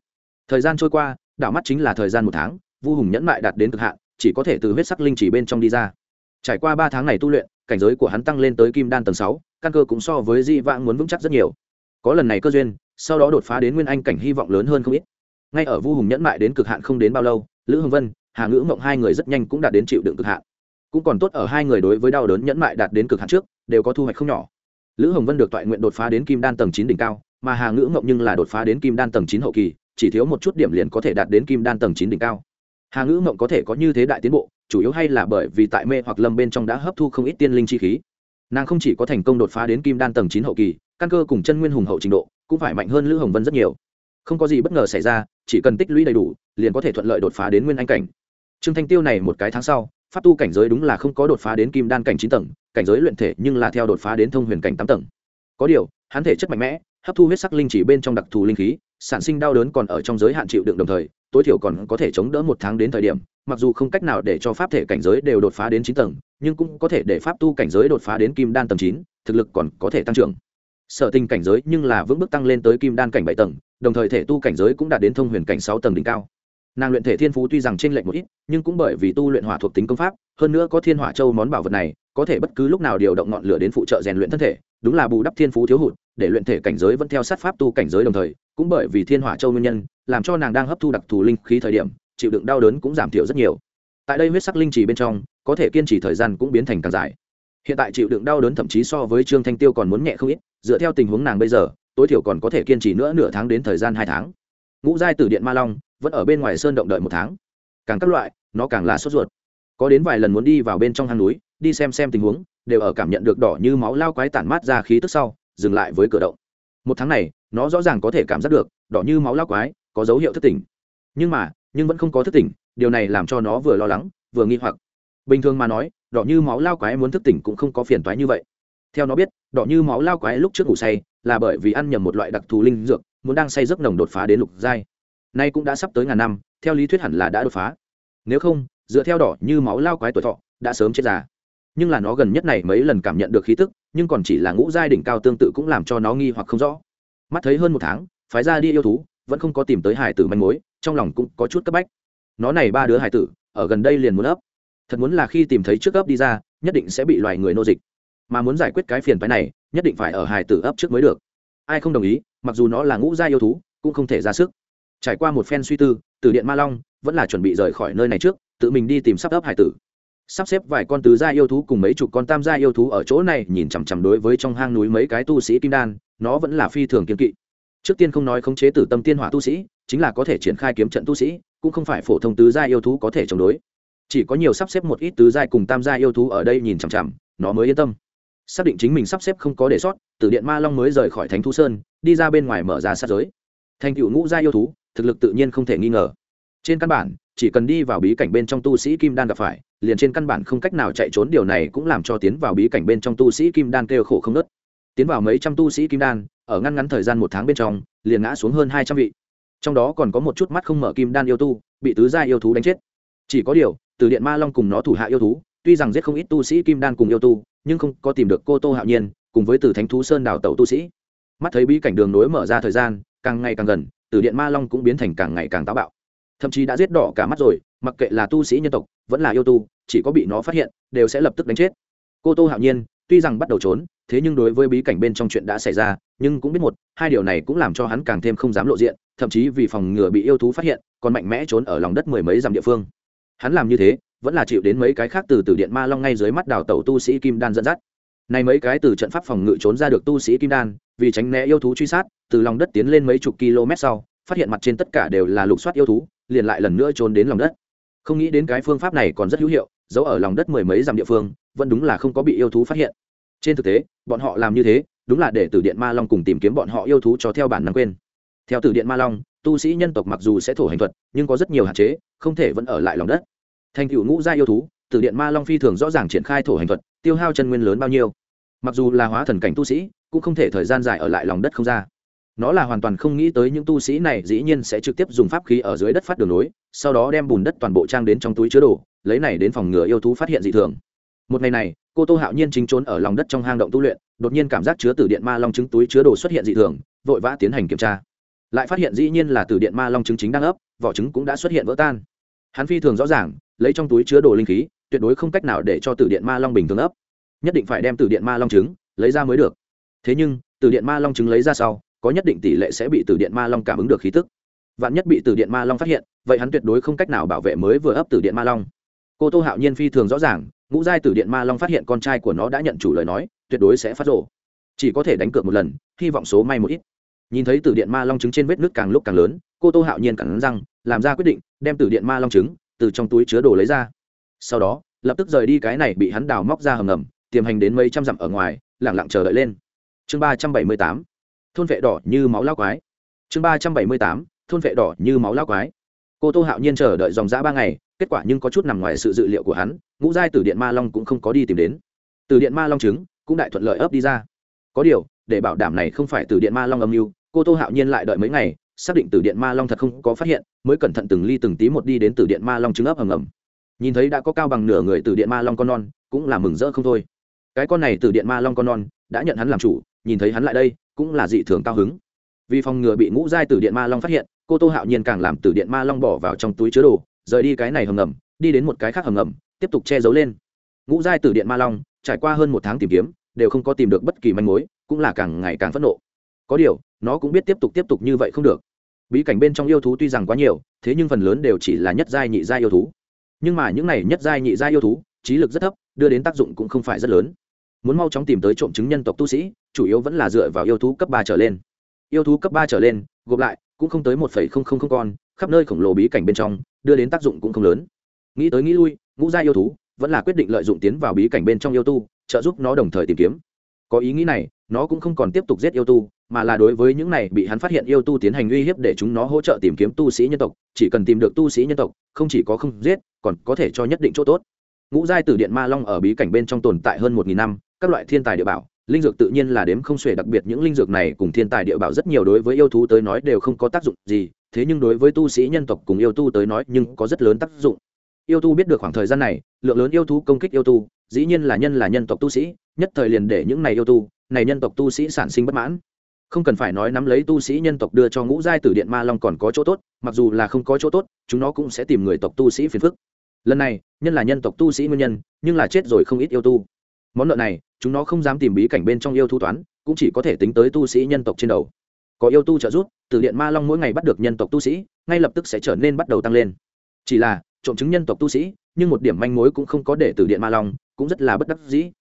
Thời gian trôi qua, đảo mắt chính là thời gian một tháng, vu hùng nhẫn mại đạt đến cực hạn, chỉ có thể từ huyết sắc linh chỉ bên trong đi ra. Trải qua ba tháng này tu luyện, cảnh giới của hắn tăng lên tới kim đan tầng sáu căn cơ cũng so với di vãng muốn vững chắc rất nhiều. Có lần này cơ duyên, sau đó đột phá đến nguyên anh cảnh hy vọng lớn hơn không ít. Ngay ở vu hùng nhẫn mại đến cực hạn không đến bao lâu, lữ hồng vân, hà ngữ mộng hai người rất nhanh cũng đạt đến chịu đựng cực hạn. Cũng còn tốt ở hai người đối với đau đớn nhẫn mại đạt đến cực hạn trước, đều có thu hoạch không nhỏ. Lữ hồng vân được toại nguyện đột phá đến kim đan tầng chín đỉnh cao, mà hà ngữ mộng nhưng là đột phá đến kim đan tầng chín hậu kỳ, chỉ thiếu một chút điểm liền có thể đạt đến kim đan tầng chín đỉnh cao. Hà ngữ mộng có thể có như thế đại tiến bộ, chủ yếu hay là bởi vì tại mê hoặc lâm bên trong đã hấp thu không ít tiên linh chi khí nàng không chỉ có thành công đột phá đến kim đan tầng chín hậu kỳ, căn cơ cùng chân nguyên hùng hậu trình độ cũng phải mạnh hơn lữ hồng vân rất nhiều. Không có gì bất ngờ xảy ra, chỉ cần tích lũy đầy đủ, liền có thể thuận lợi đột phá đến nguyên anh cảnh. Trương thanh tiêu này một cái tháng sau, pháp tu cảnh giới đúng là không có đột phá đến kim đan cảnh chín tầng, cảnh giới luyện thể nhưng là theo đột phá đến thông huyền cảnh tám tầng. Có điều, hắn thể chất mạnh mẽ, hấp thu huyết sắc linh chỉ bên trong đặc thù linh khí, sản sinh đau đớn còn ở trong giới hạn chịu đựng đồng thời, tối thiểu còn có thể chống đỡ một tháng đến thời điểm, mặc dù không cách nào để cho pháp thể cảnh giới đều đột phá đến chín tầng nhưng cũng có thể để pháp tu cảnh giới đột phá đến kim đan tầng chín, thực lực còn có thể tăng trưởng. Sở tình cảnh giới nhưng là vững bước tăng lên tới kim đan cảnh bảy tầng, đồng thời thể tu cảnh giới cũng đạt đến thông huyền cảnh sáu tầng đỉnh cao. Nàng luyện thể thiên phú tuy rằng t r ê n lệch một ít, nhưng cũng bởi vì tu luyện hỏa thuộc tính công pháp, hơn nữa có thiên hỏa châu món bảo vật này, có thể bất cứ lúc nào điều động ngọn lửa đến phụ trợ rèn luyện thân thể, đúng là bù đắp thiên phú thiếu hụt, để luyện thể cảnh giới vẫn theo sát pháp tu cảnh giới đồng thời, cũng bởi vì thiên hỏa châu nguyên nhân, làm cho nàng đang hấp thu đặc thù linh khí thời điểm, chịu đựng đau đớn cũng giảm thiểu rất nhiều. Tại đây huyết sắc linh trì bên trong có thể kiên trì thời gian cũng biến thành càng dài. Hiện tại chịu đựng đau đớn thậm chí so với trương thanh tiêu còn muốn nhẹ không ít, dựa theo tình huống nàng bây giờ, tối thiểu còn có thể kiên trì nữa nửa tháng đến thời gian hai tháng. Ngũ giai từ điện ma long, vẫn ở bên ngoài sơn động đợi một tháng. Càng các loại, nó càng là sốt ruột. Có đến vài lần muốn đi vào bên trong hang núi, đi xem xem tình huống, đều ở cảm nhận được đỏ như máu lao quái tản mát ra khí tức sau, dừng lại với cửa động. Một tháng này, nó rõ ràng có thể cảm giác được, đỏ như máu lao quái, có dấu hiệu thất tỉnh. Nhưng mà, nhưng vẫn không có thất tỉnh, điều này làm cho nó vừa lo lắng, vừa nghi hoặc bình thường mà nói, đỏ như máu lao quái muốn thức tỉnh cũng không có phiền toái như vậy. Theo nó biết, đỏ như máu lao quái lúc trước ngủ say là bởi vì ăn nhầm một loại đặc thù linh dược, muốn đang say giấc nồng đột phá đến lục giai. Nay cũng đã sắp tới ngàn năm, theo lý thuyết hẳn là đã đột phá. Nếu không, dựa theo đỏ như máu lao quái tuổi thọ, đã sớm chết già. Nhưng là nó gần nhất này mấy lần cảm nhận được khí tức, nhưng còn chỉ là ngũ giai đỉnh cao tương tự cũng làm cho nó nghi hoặc không rõ. Mắt thấy hơn một tháng, phái ra đi yêu thú, vẫn không có tìm tới hải tử manh mối, trong lòng cũng có chút cấp bách. Nó này ba đứa hải tử, ở gần đây liền muốn ấp thật muốn là khi tìm thấy trước ấp đi ra, nhất định sẽ bị loài người nô dịch. Mà muốn giải quyết cái phiền phái này, nhất định phải ở hài tử ấp trước mới được. Ai không đồng ý, mặc dù nó là ngũ gia yêu thú, cũng không thể ra sức. Trải qua một phen suy tư, từ điện ma long vẫn là chuẩn bị rời khỏi nơi này trước, tự mình đi tìm sắp ấp hải tử. Sắp xếp vài con tứ gia yêu thú cùng mấy chục con tam gia yêu thú ở chỗ này, nhìn chằm chằm đối với trong hang núi mấy cái tu sĩ kim đan, nó vẫn là phi thường kiên kỵ. Trước tiên không nói khống chế tử tâm tiên hỏa tu sĩ, chính là có thể triển khai kiếm trận tu sĩ, cũng không phải phổ thông tứ gia yêu thú có thể chống đối chỉ có nhiều sắp xếp một ít tứ giai cùng tam giai yêu thú ở đây nhìn chằm chằm, nó mới yên tâm. Xác định chính mình sắp xếp không có để sót, tử điện ma long mới rời khỏi thánh thú sơn, đi ra bên ngoài mở ra sát giới. Thành cựu ngũ giai yêu thú, thực lực tự nhiên không thể nghi ngờ. Trên căn bản, chỉ cần đi vào bí cảnh bên trong tu sĩ kim đan gặp phải, liền trên căn bản không cách nào chạy trốn, điều này cũng làm cho tiến vào bí cảnh bên trong tu sĩ kim đan kêu khổ không nớt tiến vào mấy trăm tu sĩ kim đan, ở ngăn ngắn thời gian một tháng bên trong, liền ngã xuống hơn hai trăm vị. Trong đó còn có một chút mắt không mở kim đan yêu tu, bị tứ gia yêu thú đánh chết chỉ có điều, từ điện ma long cùng nó thủ hạ yêu thú, tuy rằng giết không ít tu sĩ kim đan cùng yêu tu, nhưng không có tìm được cô tô hạo nhiên, cùng với từ thánh thú sơn đào tẩu tu sĩ. Mắt thấy bí cảnh đường nối mở ra thời gian, càng ngày càng gần, từ điện ma long cũng biến thành càng ngày càng táo bạo. Thậm chí đã giết đỏ cả mắt rồi, mặc kệ là tu sĩ nhân tộc, vẫn là yêu tu, chỉ có bị nó phát hiện, đều sẽ lập tức đánh chết. Cô tô hạo nhiên, tuy rằng bắt đầu trốn, thế nhưng đối với bí cảnh bên trong chuyện đã xảy ra, nhưng cũng biết một, hai điều này cũng làm cho hắn càng thêm không dám lộ diện, thậm chí vì phòng ngừa bị yêu thú phát hiện, còn mạnh mẽ trốn ở lòng đất mười mấy dặm địa phương hắn làm như thế, vẫn là chịu đến mấy cái khác từ từ điện ma long ngay dưới mắt đào tẩu tu sĩ kim đan dẫn dắt. Này mấy cái từ trận pháp phòng ngự trốn ra được tu sĩ kim đan, vì tránh né yêu thú truy sát, từ lòng đất tiến lên mấy chục km sau, phát hiện mặt trên tất cả đều là lục soát yêu thú, liền lại lần nữa trốn đến lòng đất. Không nghĩ đến cái phương pháp này còn rất hữu hiệu, giấu ở lòng đất mười mấy dặm địa phương, vẫn đúng là không có bị yêu thú phát hiện. Trên thực tế, bọn họ làm như thế, đúng là để từ điện ma long cùng tìm kiếm bọn họ yêu thú cho theo bản năng quên theo từ điện ma long, tu sĩ nhân tộc mặc dù sẽ thổ hành thuật, nhưng có rất nhiều hạn chế, không thể vẫn ở lại lòng đất. Thành cựu ngũ gia yêu thú từ điện ma long phi thường rõ ràng triển khai thổ hành thuật, tiêu hao chân nguyên lớn bao nhiêu. Mặc dù là hóa thần cảnh tu sĩ, cũng không thể thời gian dài ở lại lòng đất không ra. Nó là hoàn toàn không nghĩ tới những tu sĩ này dĩ nhiên sẽ trực tiếp dùng pháp khí ở dưới đất phát đường nối, sau đó đem bùn đất toàn bộ trang đến trong túi chứa đồ, lấy này đến phòng ngừa yêu thú phát hiện dị thường. Một ngày này, cô tô hạo nhiên chính trốn ở lòng đất trong hang động tu luyện, đột nhiên cảm giác chứa từ điện ma long trứng túi chứa đồ xuất hiện dị thường, vội vã tiến hành kiểm tra lại phát hiện dĩ nhiên là từ điện ma long trứng chính đang ấp, vỏ trứng cũng đã xuất hiện vỡ tan. Hắn phi thường rõ ràng, lấy trong túi chứa đồ linh khí, tuyệt đối không cách nào để cho từ điện ma long bình thường ấp. Nhất định phải đem từ điện ma long trứng lấy ra mới được. Thế nhưng, từ điện ma long trứng lấy ra sau, có nhất định tỷ lệ sẽ bị từ điện ma long cảm ứng được khí tức. Vạn nhất bị từ điện ma long phát hiện, vậy hắn tuyệt đối không cách nào bảo vệ mới vừa ấp từ điện ma long. Cô tô hạo nhiên phi thường rõ ràng, ngũ giai từ điện ma long phát hiện con trai của nó đã nhận chủ lời nói, tuyệt đối sẽ phát rộ chỉ có thể đánh cược một lần, hy vọng số may một ít nhìn thấy từ điện ma long trứng trên vết nước càng lúc càng lớn, cô tô hạo nhiên cẳng răng, làm ra quyết định, đem từ điện ma long trứng từ trong túi chứa đồ lấy ra. Sau đó, lập tức rời đi cái này bị hắn đào móc ra hầm ngầm, tiềm hành đến mấy trăm dặm ở ngoài lẳng lặng chờ đợi lên. Chương ba trăm bảy mươi tám, thôn vệ đỏ như máu lao quái. Chương ba trăm bảy mươi tám, thôn vệ đỏ như máu lao quái. Cô tô hạo nhiên chờ đợi dòng giã ba ngày, kết quả nhưng có chút nằm ngoài sự dự liệu của hắn, ngũ giai từ điện ma long cũng không có đi tìm đến. Từ điện ma long trứng cũng đại thuận lợi ấp đi ra. Có điều, để bảo đảm này không phải từ điện ma long âm mưu cô tô hạo nhiên lại đợi mấy ngày, xác định từ điện ma long thật không có phát hiện, mới cẩn thận từng ly từng tí một đi đến từ điện ma long trứng ấp hầm ầm. Nhìn thấy đã có cao bằng nửa người từ điện ma long con non, cũng là mừng rỡ không thôi. Cái con này từ điện ma long con non, đã nhận hắn làm chủ, nhìn thấy hắn lại đây, cũng là dị thường cao hứng. Vì phòng ngừa bị ngũ giai từ điện ma long phát hiện, cô tô hạo nhiên càng làm từ điện ma long bỏ vào trong túi chứa đồ, rời đi cái này hầm ngầm, đi đến một cái khác hầm ngầm, tiếp tục che giấu lên. Ngũ giai từ điện ma long, trải qua hơn một tháng tìm kiếm, đều không có tìm được bất kỳ manh mối, cũng là càng ngày càng phẫn nộ. Có điều nó cũng biết tiếp tục tiếp tục như vậy không được. Bí cảnh bên trong yêu thú tuy rằng quá nhiều, thế nhưng phần lớn đều chỉ là nhất giai nhị giai yêu thú. Nhưng mà những này nhất giai nhị giai yêu thú, trí lực rất thấp, đưa đến tác dụng cũng không phải rất lớn. Muốn mau chóng tìm tới trộm chứng nhân tộc tu sĩ, chủ yếu vẫn là dựa vào yêu thú cấp ba trở lên. Yêu thú cấp ba trở lên, gộp lại, cũng không tới một phẩy không không không con, khắp nơi khổng lồ bí cảnh bên trong, đưa đến tác dụng cũng không lớn. Nghĩ tới nghĩ lui, ngũ gia yêu thú vẫn là quyết định lợi dụng tiến vào bí cảnh bên trong yêu tu, trợ giúp nó đồng thời tìm kiếm. Có ý nghĩ này, nó cũng không còn tiếp tục giết yêu tu mà là đối với những này bị hắn phát hiện yêu tu tiến hành uy hiếp để chúng nó hỗ trợ tìm kiếm tu sĩ nhân tộc, chỉ cần tìm được tu sĩ nhân tộc, không chỉ có không giết, còn có thể cho nhất định chỗ tốt. Ngũ giai tử điện ma long ở bí cảnh bên trong tồn tại hơn một nghìn năm, các loại thiên tài địa bảo, linh dược tự nhiên là đếm không xuể, đặc biệt những linh dược này cùng thiên tài địa bảo rất nhiều đối với yêu thú tới nói đều không có tác dụng gì, thế nhưng đối với tu sĩ nhân tộc cùng yêu tu tới nói nhưng có rất lớn tác dụng. Yêu tu biết được khoảng thời gian này, lượng lớn yêu thú công kích yêu tu, dĩ nhiên là nhân là nhân tộc tu sĩ, nhất thời liền để những này yêu tu, này nhân tộc tu sĩ sản sinh bất mãn không cần phải nói nắm lấy tu sĩ nhân tộc đưa cho ngũ giai tử điện ma long còn có chỗ tốt, mặc dù là không có chỗ tốt, chúng nó cũng sẽ tìm người tộc tu sĩ phiền phức. Lần này, nhân là nhân tộc tu sĩ nguyên nhân, nhưng là chết rồi không ít yêu tu. Món nợ này, chúng nó không dám tìm bí cảnh bên trong yêu thu toán, cũng chỉ có thể tính tới tu sĩ nhân tộc trên đầu. Có yêu tu trợ giúp, tử điện ma long mỗi ngày bắt được nhân tộc tu sĩ, ngay lập tức sẽ trở nên bắt đầu tăng lên. Chỉ là, trộm chứng nhân tộc tu sĩ, nhưng một điểm manh mối cũng không có để tử điện ma long, cũng rất là bất đắc dĩ.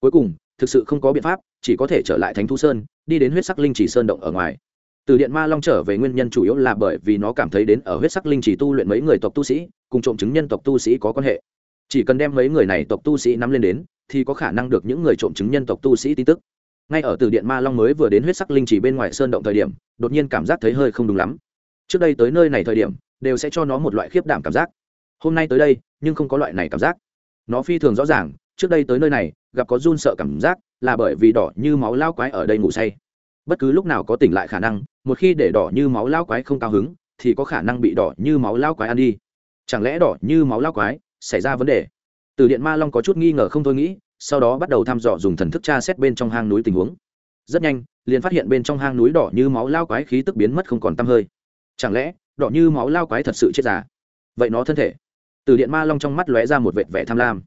Cuối cùng thực sự không có biện pháp, chỉ có thể trở lại thánh thu sơn, đi đến huyết sắc linh chỉ sơn động ở ngoài. Từ điện ma long trở về nguyên nhân chủ yếu là bởi vì nó cảm thấy đến ở huyết sắc linh chỉ tu luyện mấy người tộc tu sĩ, cùng trộm chứng nhân tộc tu sĩ có quan hệ. Chỉ cần đem mấy người này tộc tu sĩ nắm lên đến, thì có khả năng được những người trộm chứng nhân tộc tu sĩ tin tức. Ngay ở từ điện ma long mới vừa đến huyết sắc linh chỉ bên ngoài sơn động thời điểm, đột nhiên cảm giác thấy hơi không đúng lắm. Trước đây tới nơi này thời điểm, đều sẽ cho nó một loại khiếp đảm cảm giác. Hôm nay tới đây, nhưng không có loại này cảm giác. Nó phi thường rõ ràng trước đây tới nơi này, gặp có run sợ cảm giác, là bởi vì đỏ như máu lao quái ở đây ngủ say. Bất cứ lúc nào có tỉnh lại khả năng, một khi để đỏ như máu lao quái không cao hứng, thì có khả năng bị đỏ như máu lao quái ăn đi. Chẳng lẽ đỏ như máu lao quái xảy ra vấn đề? Từ điện ma long có chút nghi ngờ không thôi nghĩ, sau đó bắt đầu thăm dò dùng thần thức tra xét bên trong hang núi tình huống. Rất nhanh, liền phát hiện bên trong hang núi đỏ như máu lao quái khí tức biến mất không còn t hơi. Chẳng lẽ, đỏ như máu lao quái thật sự chết già? Vậy nó thân thể? Từ điện ma long trong mắt lóe ra một vệt vẻ tham lam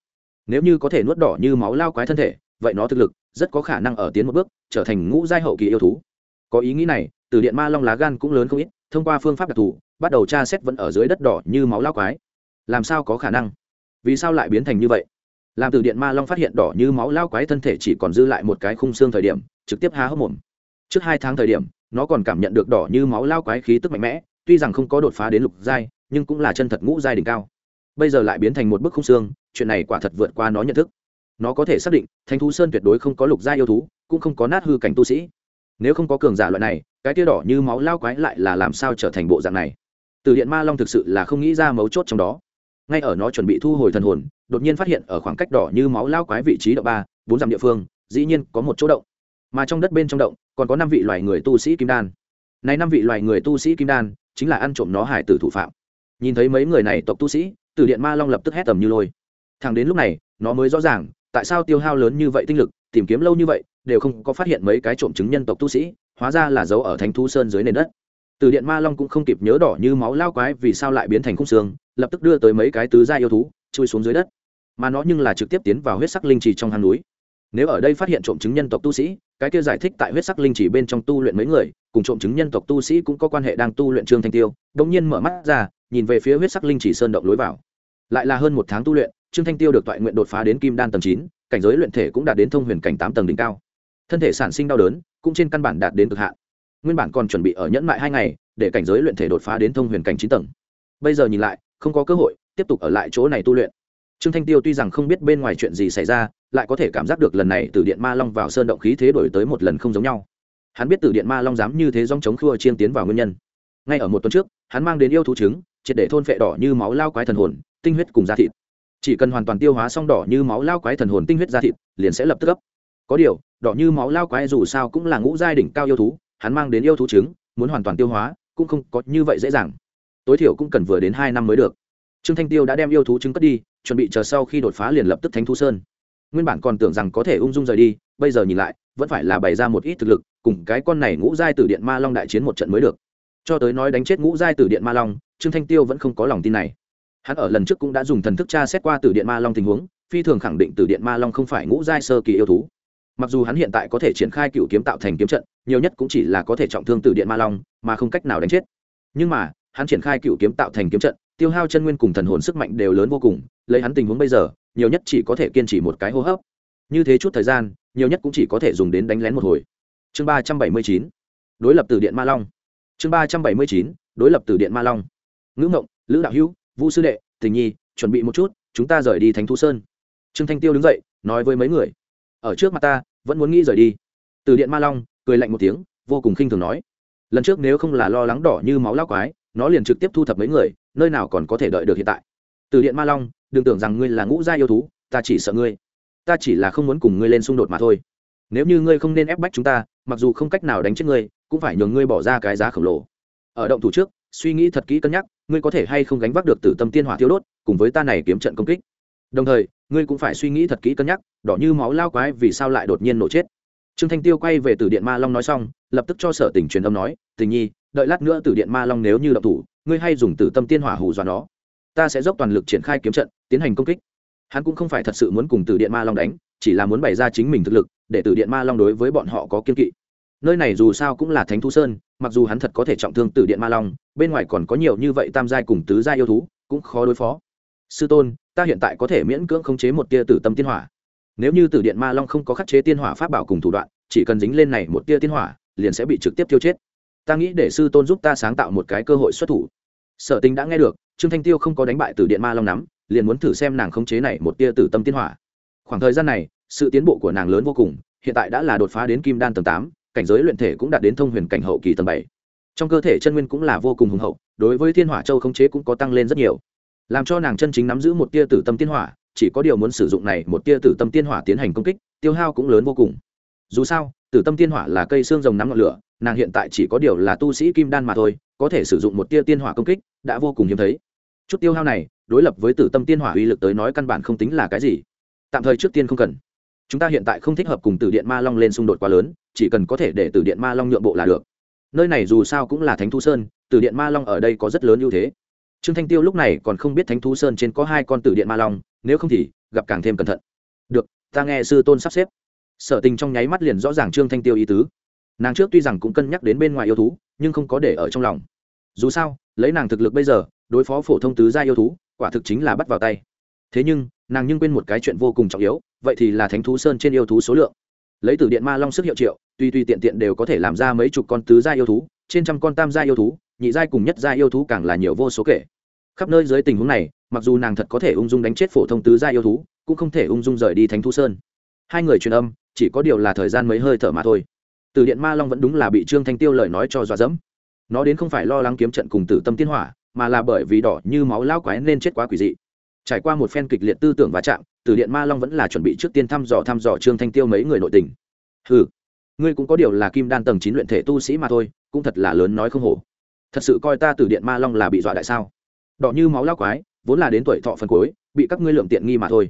nếu như có thể nuốt đỏ như máu lao quái thân thể, vậy nó thực lực rất có khả năng ở tiến một bước, trở thành ngũ giai hậu kỳ yêu thú. Có ý nghĩ này, từ điện ma long lá gan cũng lớn không ít, thông qua phương pháp đặc thù, bắt đầu tra xét vẫn ở dưới đất đỏ như máu lao quái. Làm sao có khả năng? Vì sao lại biến thành như vậy? Làm từ điện ma long phát hiện đỏ như máu lao quái thân thể chỉ còn dư lại một cái khung xương thời điểm, trực tiếp há hốc mồm. Trước hai tháng thời điểm, nó còn cảm nhận được đỏ như máu lao quái khí tức mạnh mẽ, tuy rằng không có đột phá đến lục giai, nhưng cũng là chân thật ngũ giai đỉnh cao bây giờ lại biến thành một bức khung xương, chuyện này quả thật vượt qua nó nhận thức. Nó có thể xác định thanh thú sơn tuyệt đối không có lục gia yêu thú, cũng không có nát hư cảnh tu sĩ. Nếu không có cường giả loại này, cái tia đỏ như máu lao quái lại là làm sao trở thành bộ dạng này? Từ điện ma long thực sự là không nghĩ ra mấu chốt trong đó. Ngay ở nó chuẩn bị thu hồi thần hồn, đột nhiên phát hiện ở khoảng cách đỏ như máu lao quái vị trí độ ba, bốn dặm địa phương, dĩ nhiên có một chỗ động. Mà trong đất bên trong động, còn có năm vị loài người tu sĩ kim đan. Này năm vị loài người tu sĩ kim đan, chính là ăn trộm nó hải tử thủ phạm. Nhìn thấy mấy người này tộc tu sĩ từ điện ma long lập tức hét tầm như lôi. Thằng đến lúc này, nó mới rõ ràng, tại sao tiêu hao lớn như vậy tinh lực, tìm kiếm lâu như vậy, đều không có phát hiện mấy cái trộm chứng nhân tộc tu sĩ, hóa ra là giấu ở thánh thu sơn dưới nền đất. Từ điện ma long cũng không kịp nhớ đỏ như máu lao quái vì sao lại biến thành khung xương, lập tức đưa tới mấy cái tứ gia yêu thú, chui xuống dưới đất. Mà nó nhưng là trực tiếp tiến vào huyết sắc linh trì trong hang núi. Nếu ở đây phát hiện trộm chứng nhân tộc tu sĩ, cái kia giải thích tại huyết sắc linh chỉ bên trong tu luyện mấy người, cùng trộm chứng nhân tộc tu sĩ cũng có quan hệ đang tu luyện trương thanh tiêu đ ỗ n g nhiên mở mắt ra nhìn về phía huyết sắc linh chỉ sơn động lối vào. Lại là hơn một tháng tu luyện, trương thanh tiêu được toại nguyện đột phá đến kim đan tầng chín, cảnh giới luyện thể cũng đạt đến thông huyền cảnh tám tầng đỉnh cao. Thân thể sản sinh đau đớn, cũng trên căn bản đạt đến cực hạn. Nguyên bản còn chuẩn bị ở nhẫn mại hai ngày, để cảnh giới luyện thể đột phá đến thông huyền cảnh chín tầng. Bây giờ nhìn lại, không có cơ hội, tiếp tục ở lại chỗ này tu luyện. Trương thanh tiêu tuy rằng không biết bên ngoài chuyện gì xảy ra, lại có thể cảm giác được lần này từ điện ma long vào sơn động khí thế đổi tới một lần không giống nhau. Hắn biết từ điện ma long dám như thế dòng chống khua chiên tiến vào nguyên nhân. Ngay ở một tuần trước, hắn mang đến yêu thú trứng triệt để thôn phệ đỏ như máu lao quái thần hồn, tinh huyết cùng da thịt. Chỉ cần hoàn toàn tiêu hóa xong đỏ như máu lao quái thần hồn tinh huyết da thịt, liền sẽ lập tức cấp có điều, đỏ như máu lao quái dù sao cũng là ngũ giai đỉnh cao yêu thú, hắn mang đến yêu thú trứng, muốn hoàn toàn tiêu hóa, cũng không có như vậy dễ dàng. Tối thiểu cũng cần vừa đến hai năm mới được. Trương thanh tiêu đã đem yêu thú trứng cất đi, chuẩn bị chờ sau khi đột phá liền lập tức thánh thu sơn. Nguyên bản còn tưởng rằng có thể ung dung rời đi, bây giờ nhìn lại, vẫn phải là bày ra một ít thực lực, cùng cái con này ngũ giai từ điện ma long đại chiến một trận mới được. Cho tới nói đánh chết ngũ giai từ điện ma long trương thanh tiêu vẫn không có lòng tin này. Hắn ở lần trước cũng đã dùng thần thức tra xét qua từ điện ma long tình huống, phi thường khẳng định từ điện ma long không phải ngũ giai sơ kỳ yêu thú. Mặc dù hắn hiện tại có thể triển khai cựu kiếm tạo thành kiếm trận, nhiều nhất cũng chỉ là có thể trọng thương từ điện ma long, mà không cách nào đánh chết. Nhưng mà, hắn triển khai cựu kiếm tạo thành kiếm trận, tiêu hao chân nguyên cùng thần hồn sức mạnh đều lớn vô cùng, lấy hắn tình huống bây giờ, nhiều nhất chỉ có thể kiên trì một cái hô hấp. Như thế chút thời gian, nhiều nhất cũng chỉ có thể dùng đến đánh lén một hồi. Chương ba trăm bảy mươi chín, đối lập từ điện ma long. Chương ba trăm bảy mươi chín, đối lập từ điện ma long ngữ ngộng, lữ đạo hữu vũ sư đệ, tình nhi, chuẩn bị một chút, chúng ta rời đi thánh thu sơn. Trương thanh tiêu đứng dậy, nói với mấy người. Ở trước mặt ta, vẫn muốn nghĩ rời đi. Từ điện ma long, cười lạnh một tiếng, vô cùng khinh thường nói. Lần trước nếu không là lo lắng đỏ như máu lao quái, nó liền trực tiếp thu thập mấy người, nơi nào còn có thể đợi được hiện tại. Từ điện ma long, đừng tưởng rằng ngươi là ngũ gia yêu thú, ta chỉ sợ ngươi. Ta chỉ là không muốn cùng ngươi lên xung đột mà thôi. Nếu như ngươi không nên ép bách chúng ta, mặc dù không cách nào đánh chết ngươi, cũng phải nhường ngươi bỏ ra cái giá khổng lồ. Ở động thủ trước suy nghĩ thật kỹ cân nhắc, ngươi có thể hay không gánh vác được tử tâm tiên hỏa thiêu đốt, cùng với ta này kiếm trận công kích. Đồng thời, ngươi cũng phải suy nghĩ thật kỹ cân nhắc, đỏ như máu lao quái vì sao lại đột nhiên nổ chết. Trương thanh tiêu quay về từ điện ma long nói xong, lập tức cho sở tình truyền âm nói, tình nhi, đợi lát nữa từ điện ma long nếu như động thủ, ngươi hay dùng tử tâm tiên hỏa hù dọa nó. Ta sẽ dốc toàn lực triển khai kiếm trận, tiến hành công kích. Hắn cũng không phải thật sự muốn cùng từ điện ma long đánh, chỉ là muốn bày ra chính mình thực lực, để từ điện ma long đối với bọn họ có kiên kỵ nơi này dù sao cũng là thánh thu sơn, mặc dù hắn thật có thể trọng thương từ điện ma long, bên ngoài còn có nhiều như vậy tam giai cùng tứ giai yêu thú, cũng khó đối phó. Sư tôn, ta hiện tại có thể miễn cưỡng khống chế một tia tử tâm tiên hỏa. Nếu như tử điện ma long không có khắc chế tiên hỏa pháp bảo cùng thủ đoạn, chỉ cần dính lên này một tia tiên hỏa, liền sẽ bị trực tiếp tiêu chết. Ta nghĩ để sư tôn giúp ta sáng tạo một cái cơ hội xuất thủ. Sở tình đã nghe được, trương thanh tiêu không có đánh bại tử điện ma long nắm liền muốn thử xem nàng khống chế này một tia tử tâm tiên hỏa. Khoảng thời gian này, sự tiến bộ của nàng lớn vô cùng, hiện tại đã là đột phá đến kim đan tầng tám cảnh giới luyện thể cũng đạt đến thông huyền cảnh hậu kỳ tầng bảy. Trong cơ thể chân nguyên cũng là vô cùng hùng hậu, đối với thiên hỏa châu khống chế cũng có tăng lên rất nhiều. Làm cho nàng chân chính nắm giữ một tia tử tâm tiên hỏa, chỉ có điều muốn sử dụng này một tia tử tâm tiên hỏa tiến hành công kích, tiêu hao cũng lớn vô cùng. Dù sao, tử tâm tiên hỏa là cây xương rồng nắm ngọn lửa, nàng hiện tại chỉ có điều là tu sĩ kim đan mà thôi, có thể sử dụng một tia tiên hỏa công kích, đã vô cùng hiếm thấy. Chút tiêu hao này, đối lập với tử tâm tiên hỏa uy lực tới nói căn bản không tính là cái gì. Tạm thời trước tiên không cần chúng ta hiện tại không thích hợp cùng tử điện ma long lên xung đột quá lớn, chỉ cần có thể để tử điện ma long nhượng bộ là được. Nơi này dù sao cũng là thánh thu sơn tử điện ma long ở đây có rất lớn ưu thế. Trương thanh tiêu lúc này còn không biết thánh thu sơn trên có hai con tử điện ma long, nếu không thì gặp càng thêm cẩn thận. Được, ta nghe sư tôn sắp xếp. Sở tình trong nháy mắt liền rõ ràng trương thanh tiêu ý tứ. Nàng trước tuy rằng cũng cân nhắc đến bên ngoài yêu thú, nhưng không có để ở trong lòng. Dù sao, lấy nàng thực lực bây giờ, đối phó phổ thông tứ gia yêu thú, quả thực chính là bắt vào tay. Thế nhưng nàng nhưng quên một cái chuyện vô cùng trọng yếu, vậy thì là thánh thú sơn trên yêu thú số lượng. Lấy từ điện ma long sức hiệu triệu tuy tuy tiện tiện đều có thể làm ra mấy chục con tứ gia yêu thú, trên trăm con tam gia yêu thú, nhị giai cùng nhất gia yêu thú càng là nhiều vô số kể. Khắp nơi dưới tình huống này, mặc dù nàng thật có thể ung dung đánh chết phổ thông tứ gia yêu thú, cũng không thể ung dung rời đi thánh thú sơn. Hai người truyền âm, chỉ có điều là thời gian mấy hơi thở mà thôi. Từ điện ma long vẫn đúng là bị trương thanh tiêu lời nói cho dọa dẫm. Nó đến không phải lo lắng kiếm trận cùng tử tâm tiên hỏa, mà là bởi vì đỏ như máu lao quái nên chết quá quỷ dị trải qua một phen kịch liệt tư tưởng và chạm, từ điện ma long vẫn là chuẩn bị trước tiên thăm dò thăm dò trương thanh tiêu mấy người nội tình. Ừ ngươi cũng có điều là kim đan tầng chín luyện thể tu sĩ mà thôi, cũng thật là lớn nói không hổ. Thật sự coi ta từ điện ma long là bị dọa đại sao? Đỏ như máu lao quái, vốn là đến tuổi thọ phần cuối, bị các ngươi lượm tiện nghi mà thôi.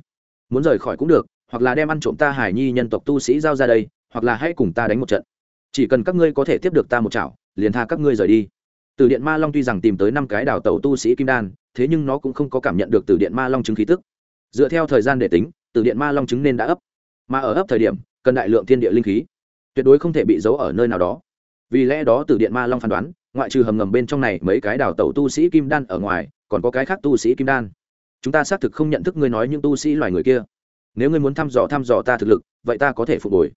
Muốn rời khỏi cũng được, hoặc là đem ăn trộm ta hải nhi nhân tộc tu sĩ giao ra đây, hoặc là hãy cùng ta đánh một trận. Chỉ cần các ngươi có thể tiếp được ta một chảo, liền tha các ngươi rời đi. Từ điện ma long tuy rằng tìm tới năm cái đào tẩu tu sĩ kim đan thế nhưng nó cũng không có cảm nhận được từ điện ma long chứng khí tức. Dựa theo thời gian để tính, từ điện ma long chứng nên đã ấp. Mà ở ấp thời điểm, cần đại lượng thiên địa linh khí. Tuyệt đối không thể bị giấu ở nơi nào đó. Vì lẽ đó từ điện ma long phán đoán, ngoại trừ hầm ngầm bên trong này mấy cái đào tẩu tu sĩ kim đan ở ngoài, còn có cái khác tu sĩ kim đan. Chúng ta xác thực không nhận thức ngươi nói những tu sĩ loài người kia. Nếu ngươi muốn thăm dò thăm dò ta thực lực, vậy ta có thể phục hồi.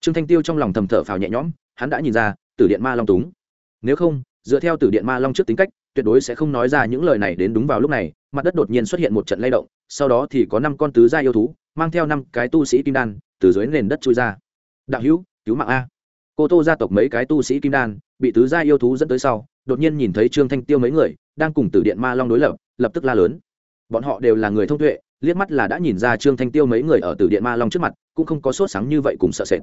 Trương thanh tiêu trong lòng thầm thở phào nhẹ nhõm, hắn đã nhìn ra tử điện ma long túng. Nếu không, dựa theo tử điện ma long trước tính cách tuyệt đối sẽ không nói ra những lời này đến đúng vào lúc này, mặt đất đột nhiên xuất hiện một trận lay động, sau đó thì có năm con tứ gia yêu thú, mang theo năm cái tu sĩ kim đan, từ dưới nền đất trôi ra. Đạo hữu, cứu mạng a. Cô tô gia tộc mấy cái tu sĩ kim đan, bị tứ gia yêu thú dẫn tới sau, đột nhiên nhìn thấy trương thanh tiêu mấy người, đang cùng tử điện ma long đối lập lập tức la lớn. Bọn họ đều là người thông tuệ, liếc mắt là đã nhìn ra trương thanh tiêu mấy người ở tử điện ma long trước mặt, cũng không có sốt sáng như vậy cùng sợ sệt.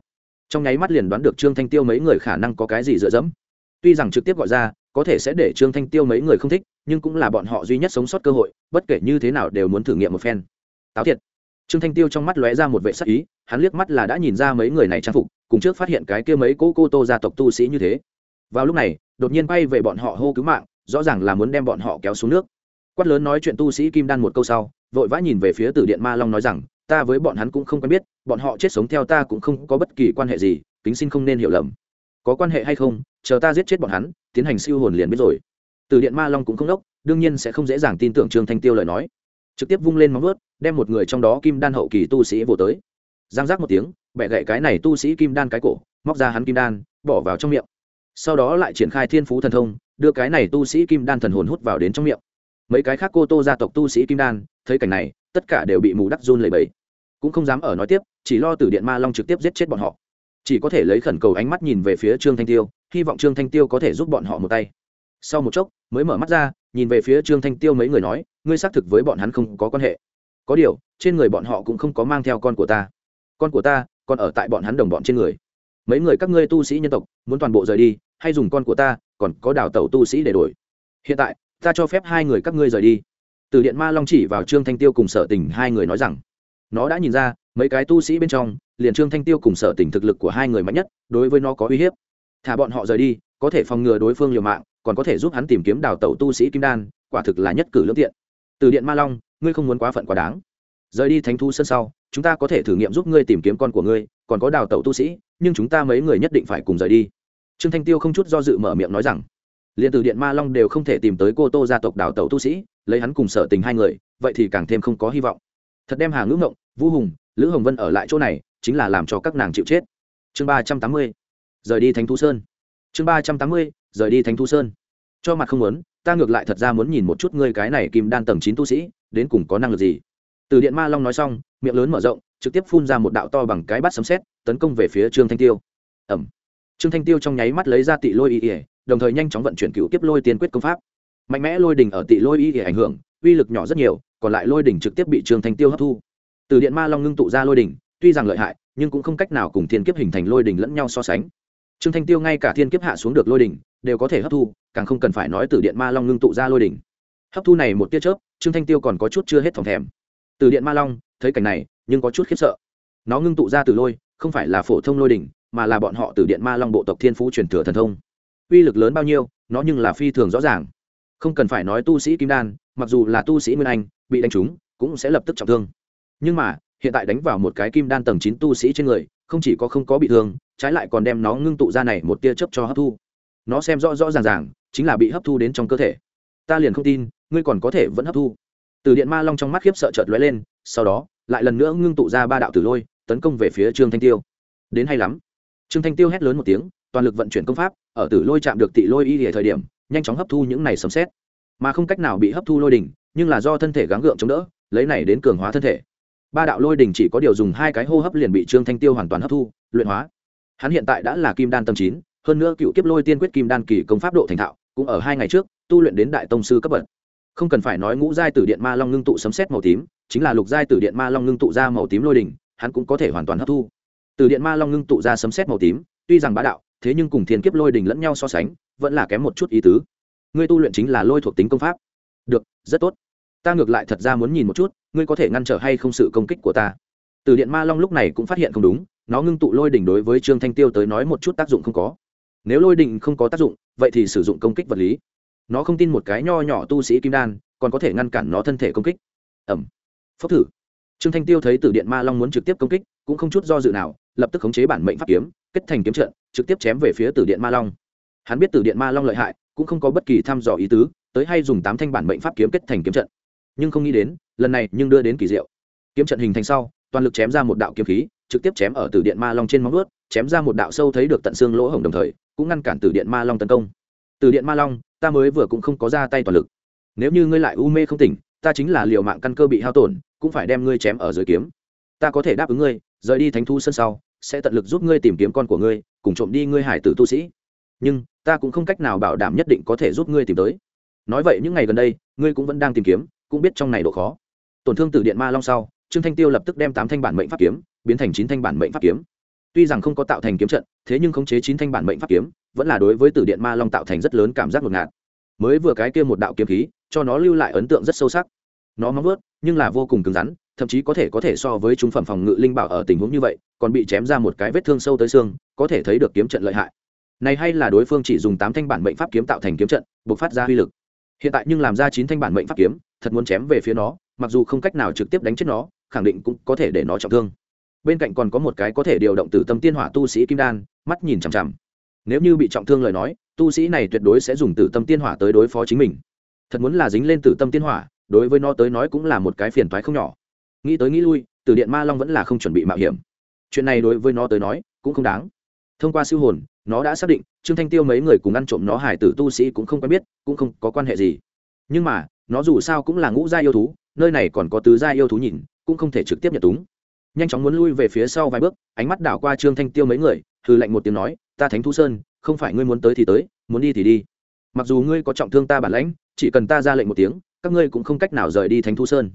Trong nháy mắt liền đoán được trương thanh tiêu mấy người khả năng có cái gì dựa dẫm. Tuy rằng trực tiếp gọi ra có thể sẽ để trương thanh tiêu mấy người không thích, nhưng cũng là bọn họ duy nhất sống sót cơ hội, bất kể như thế nào đều muốn thử nghiệm một phen. Táo thiệt. Trương thanh tiêu trong mắt lóe ra một vệ sắc ý, hắn liếc mắt là đã nhìn ra mấy người này trang phục, cùng trước phát hiện cái kia mấy cô cô tô gia tộc tu sĩ như thế. Vào lúc này, đột nhiên bay về bọn họ hô cứu mạng, rõ ràng là muốn đem bọn họ kéo xuống nước. Quát lớn nói chuyện tu sĩ kim đan một câu sau, vội vã nhìn về phía tử điện ma long nói rằng, ta với bọn hắn cũng không quen biết, bọn họ chết sống theo ta cũng không có bất kỳ quan hệ gì, kính xin không nên hiểu lầm có quan hệ hay không, chờ ta giết chết bọn hắn, tiến hành siêu hồn liền biết rồi. Từ điện ma long cũng không đốc, đương nhiên sẽ không dễ dàng tin tưởng trương thanh tiêu lời nói. Trực tiếp vung lên móng vớt đem một người trong đó kim đan hậu kỳ tu sĩ vô tới. Giang giác một tiếng, bẻ gậy cái này tu sĩ kim đan cái cổ, móc ra hắn kim đan, bỏ vào trong miệng. Sau đó lại triển khai thiên phú thần thông, đưa cái này tu sĩ kim đan thần hồn hút vào đến trong miệng. Mấy cái khác cô tô gia tộc tu sĩ kim đan, thấy cảnh này, tất cả đều bị mù đắc run lầy bẫy cũng không dám ở nói tiếp, chỉ lo tử điện ma long trực tiếp giết chết bọn họ chỉ có thể lấy khẩn cầu ánh mắt nhìn về phía trương thanh tiêu, hy vọng trương thanh tiêu có thể giúp bọn họ một tay. Sau một chốc, mới mở mắt ra, nhìn về phía trương thanh tiêu mấy người nói, ngươi xác thực với bọn hắn không có quan hệ. Có điều, trên người bọn họ cũng không có mang theo con của ta. Con của ta còn ở tại bọn hắn đồng bọn trên người. Mấy người các ngươi tu sĩ nhân tộc, muốn toàn bộ rời đi, hay dùng con của ta, còn có đào tẩu tu sĩ để đổi. Hiện tại, ta cho phép hai người các ngươi rời đi. Từ điện ma long chỉ vào trương thanh tiêu cùng sở tình hai người nói rằng. Nó đã nhìn ra, mấy cái tu sĩ bên trong liền trương thanh tiêu cùng sở tình thực lực của hai người mạnh nhất, đối với nó có uy hiếp. Thả bọn họ rời đi, có thể phòng ngừa đối phương liều mạng, còn có thể giúp hắn tìm kiếm đào tẩu tu sĩ kim đan, quả thực là nhất cử lương tiện. Từ điện ma long, ngươi không muốn quá phận quá đáng. Rời đi thánh thu sân sau, chúng ta có thể thử nghiệm giúp ngươi tìm kiếm con của ngươi, còn có đào tẩu tu sĩ, nhưng chúng ta mấy người nhất định phải cùng rời đi. Trương thanh tiêu không chút do dự mở miệng nói rằng, liền từ điện ma long đều không thể tìm tới cô tô gia tộc đào tẩu tu sĩ, lấy hắn cùng sở tình hai người, vậy thì càng thêm không có hy vọng. Thật đem hà ngữ ngộng, vũ hùng lữ hồng vân ở lại chỗ này, chính là làm cho các nàng chịu chết. Chương ba trăm tám mươi, rời đi thánh thu sơn. Chương ba trăm tám mươi, rời đi thánh thu sơn. Cho mặt không muốn, ta ngược lại thật ra muốn nhìn một chút ngươi cái này kim đan tầng chín tu sĩ, đến cùng có năng lực gì. Từ điện ma long nói xong, miệng lớn mở rộng, trực tiếp phun ra một đạo to bằng cái bát sấm xét tấn công về phía trương thanh tiêu. Ẩm trương thanh tiêu trong nháy mắt lấy ra tị lôi y ỉa đồng thời nhanh chóng vận chuyển cựu tiếp lôi tiên quyết công pháp. Mạnh mẽ lôi đỉnh ở tị lôi y ỉa ảnh hưởng, uy lực nhỏ rất nhiều, còn lại lôi đỉnh trực tiếp bị trương thanh tiêu hấp thu từ điện ma long ngưng tụ ra lôi đỉnh, tuy rằng lợi hại, nhưng cũng không cách nào cùng thiên kiếp hình thành lôi đỉnh lẫn nhau so sánh. Trương thanh tiêu ngay cả thiên kiếp hạ xuống được lôi đỉnh, đều có thể hấp thu, càng không cần phải nói từ điện ma long ngưng tụ ra lôi đỉnh. Hấp thu này một tia chớp, trương thanh tiêu còn có chút chưa hết thòng thèm. Từ điện ma long, thấy cảnh này, nhưng có chút khiếp sợ. Nó ngưng tụ ra từ lôi, không phải là phổ thông lôi đỉnh, mà là bọn họ từ điện ma long bộ tộc thiên phú truyền thừa thần thông. Uy lực lớn bao nhiêu, nó nhưng là phi thường rõ ràng. Không cần phải nói tu sĩ kim đan, mặc dù là tu sĩ nguyên anh, bị đánh trúng, cũng sẽ lập tức trọng thương nhưng mà, hiện tại đánh vào một cái kim đan tầng chín tu sĩ trên người, không chỉ có không có bị thương, trái lại còn đem nó ngưng tụ ra này một tia chớp cho hấp thu. Nó xem rõ rõ ràng ràng, chính là bị hấp thu đến trong cơ thể. Ta liền không tin, ngươi còn có thể vẫn hấp thu. Từ điện ma long trong mắt khiếp sợ chợt lóe lên, sau đó, lại lần nữa ngưng tụ ra ba đạo tử lôi, tấn công về phía trương thanh tiêu. Đến hay lắm. Trương thanh tiêu hét lớn một tiếng, toàn lực vận chuyển công pháp, ở tử lôi chạm được tị lôi y hệ thời điểm, nhanh chóng hấp thu những này sấm xét mà không cách nào bị hấp thu lôi đỉnh, nhưng là do thân thể gắng gượng chống đỡ, lấy này đến cường hóa thân thể ba đạo lôi đỉnh chỉ có điều dùng hai cái hô hấp liền bị trương thanh tiêu hoàn toàn hấp thu, luyện hóa. Hắn hiện tại đã là kim đan tâm chín, hơn nữa cựu kiếp lôi tiên quyết kim đan kỳ công pháp độ thành thạo, cũng ở hai ngày trước, tu luyện đến đại tông sư cấp bậc. Không cần phải nói ngũ giai tử điện ma long ngưng tụ sấm xét màu tím, chính là lục giai tử điện ma long ngưng tụ ra màu tím lôi đỉnh hắn cũng có thể hoàn toàn hấp thu. Từ điện ma long ngưng tụ ra sấm xét màu tím, tuy rằng bá đạo, thế nhưng cùng thiên kiếp lôi đỉnh lẫn nhau so sánh, vẫn là kém một chút ý tứ. Ngươi tu luyện chính là lôi thuộc tính công pháp. Được, rất tốt ta ngược lại thật ra muốn nhìn một chút, ngươi có thể ngăn trở hay không sự công kích của ta. Từ điện ma long lúc này cũng phát hiện không đúng, nó ngưng tụ lôi đỉnh đối với trương thanh tiêu tới nói một chút tác dụng không có. Nếu lôi đỉnh không có tác dụng, vậy thì sử dụng công kích vật lý. Nó không tin một cái nho nhỏ tu sĩ kim đan, còn có thể ngăn cản nó thân thể công kích. Ẩm. Phốc thử. Trương thanh tiêu thấy từ điện ma long muốn trực tiếp công kích, cũng không chút do dự nào, lập tức khống chế bản mệnh pháp kiếm, kết thành kiếm trận, trực tiếp chém về phía từ điện ma long. Hắn biết từ điện ma long lợi hại, cũng không có bất kỳ thăm dò ý tứ, tới hay dùng tám thanh bản mệnh pháp kiếm kết thành kiếm trận nhưng không nghĩ đến, lần này nhưng đưa đến kỳ diệu. Kiếm trận hình thành sau, toàn lực chém ra một đạo kiếm khí, trực tiếp chém ở từ điện ma long trên móng ướt chém ra một đạo sâu thấy được tận xương lỗ hổng đồng thời, cũng ngăn cản từ điện ma long tấn công. Từ điện ma long, ta mới vừa cũng không có ra tay toàn lực. Nếu như ngươi lại u mê không tỉnh, ta chính là liều mạng căn cơ bị hao tổn, cũng phải đem ngươi chém ở dưới kiếm. Ta có thể đáp ứng ngươi, rời đi thánh thu sân sau, sẽ tận lực giúp ngươi tìm kiếm con của ngươi, cùng trộm đi ngươi hải tử tu sĩ. Nhưng, ta cũng không cách nào bảo đảm nhất định có thể giúp ngươi tìm tới. Nói vậy những ngày gần đây, ngươi cũng vẫn đang tìm kiếm cũng biết trong này độ khó. Tổn thương từ điện ma long sau, trương thanh tiêu lập tức đem tám thanh bản mệnh pháp kiếm biến thành chín thanh bản mệnh pháp kiếm. Tuy rằng không có tạo thành kiếm trận, thế nhưng khống chế chín thanh bản mệnh pháp kiếm vẫn là đối với từ điện ma long tạo thành rất lớn cảm giác ngột ngạt. Mới vừa cái kia một đạo kiếm khí, cho nó lưu lại ấn tượng rất sâu sắc. Nó móng vớt nhưng là vô cùng cứng rắn, thậm chí có thể có thể so với trung phẩm phòng ngự linh bảo ở tình huống như vậy, còn bị chém ra một cái vết thương sâu tới xương, có thể thấy được kiếm trận lợi hại. Này hay là đối phương chỉ dùng tám thanh bản mệnh pháp kiếm tạo thành kiếm trận buộc phát ra uy lực hiện tại nhưng làm ra chín thanh bản mệnh pháp kiếm, thật muốn chém về phía nó, mặc dù không cách nào trực tiếp đánh chết nó, khẳng định cũng có thể để nó trọng thương. Bên cạnh còn có một cái có thể điều động từ tâm tiên hỏa tu sĩ kim đan, mắt nhìn chằm chằm. Nếu như bị trọng thương lời nói, tu sĩ này tuyệt đối sẽ dùng tử tâm tiên hỏa tới đối phó chính mình. Thật muốn là dính lên tử tâm tiên hỏa, đối với nó tới nói cũng là một cái phiền toái không nhỏ. Nghĩ tới nghĩ lui, từ điện ma long vẫn là không chuẩn bị mạo hiểm. Chuyện này đối với nó tới nói, cũng không đáng thông qua siêu hồn, nó đã xác định, trương thanh tiêu mấy người cùng ăn trộm nó hải tử tu sĩ cũng không quen biết, cũng không có quan hệ gì. Nhưng mà, nó dù sao cũng là ngũ gia yêu thú, nơi này còn có tứ gia yêu thú nhìn, cũng không thể trực tiếp nhận túng. Nhanh chóng muốn lui về phía sau vài bước, ánh mắt đảo qua trương thanh tiêu mấy người hư lệnh một tiếng nói, ta thánh thu sơn, không phải ngươi muốn tới thì tới, muốn đi thì đi. Mặc dù ngươi có trọng thương ta bản lãnh, chỉ cần ta ra lệnh một tiếng, các ngươi cũng không cách nào rời đi thánh thu sơn.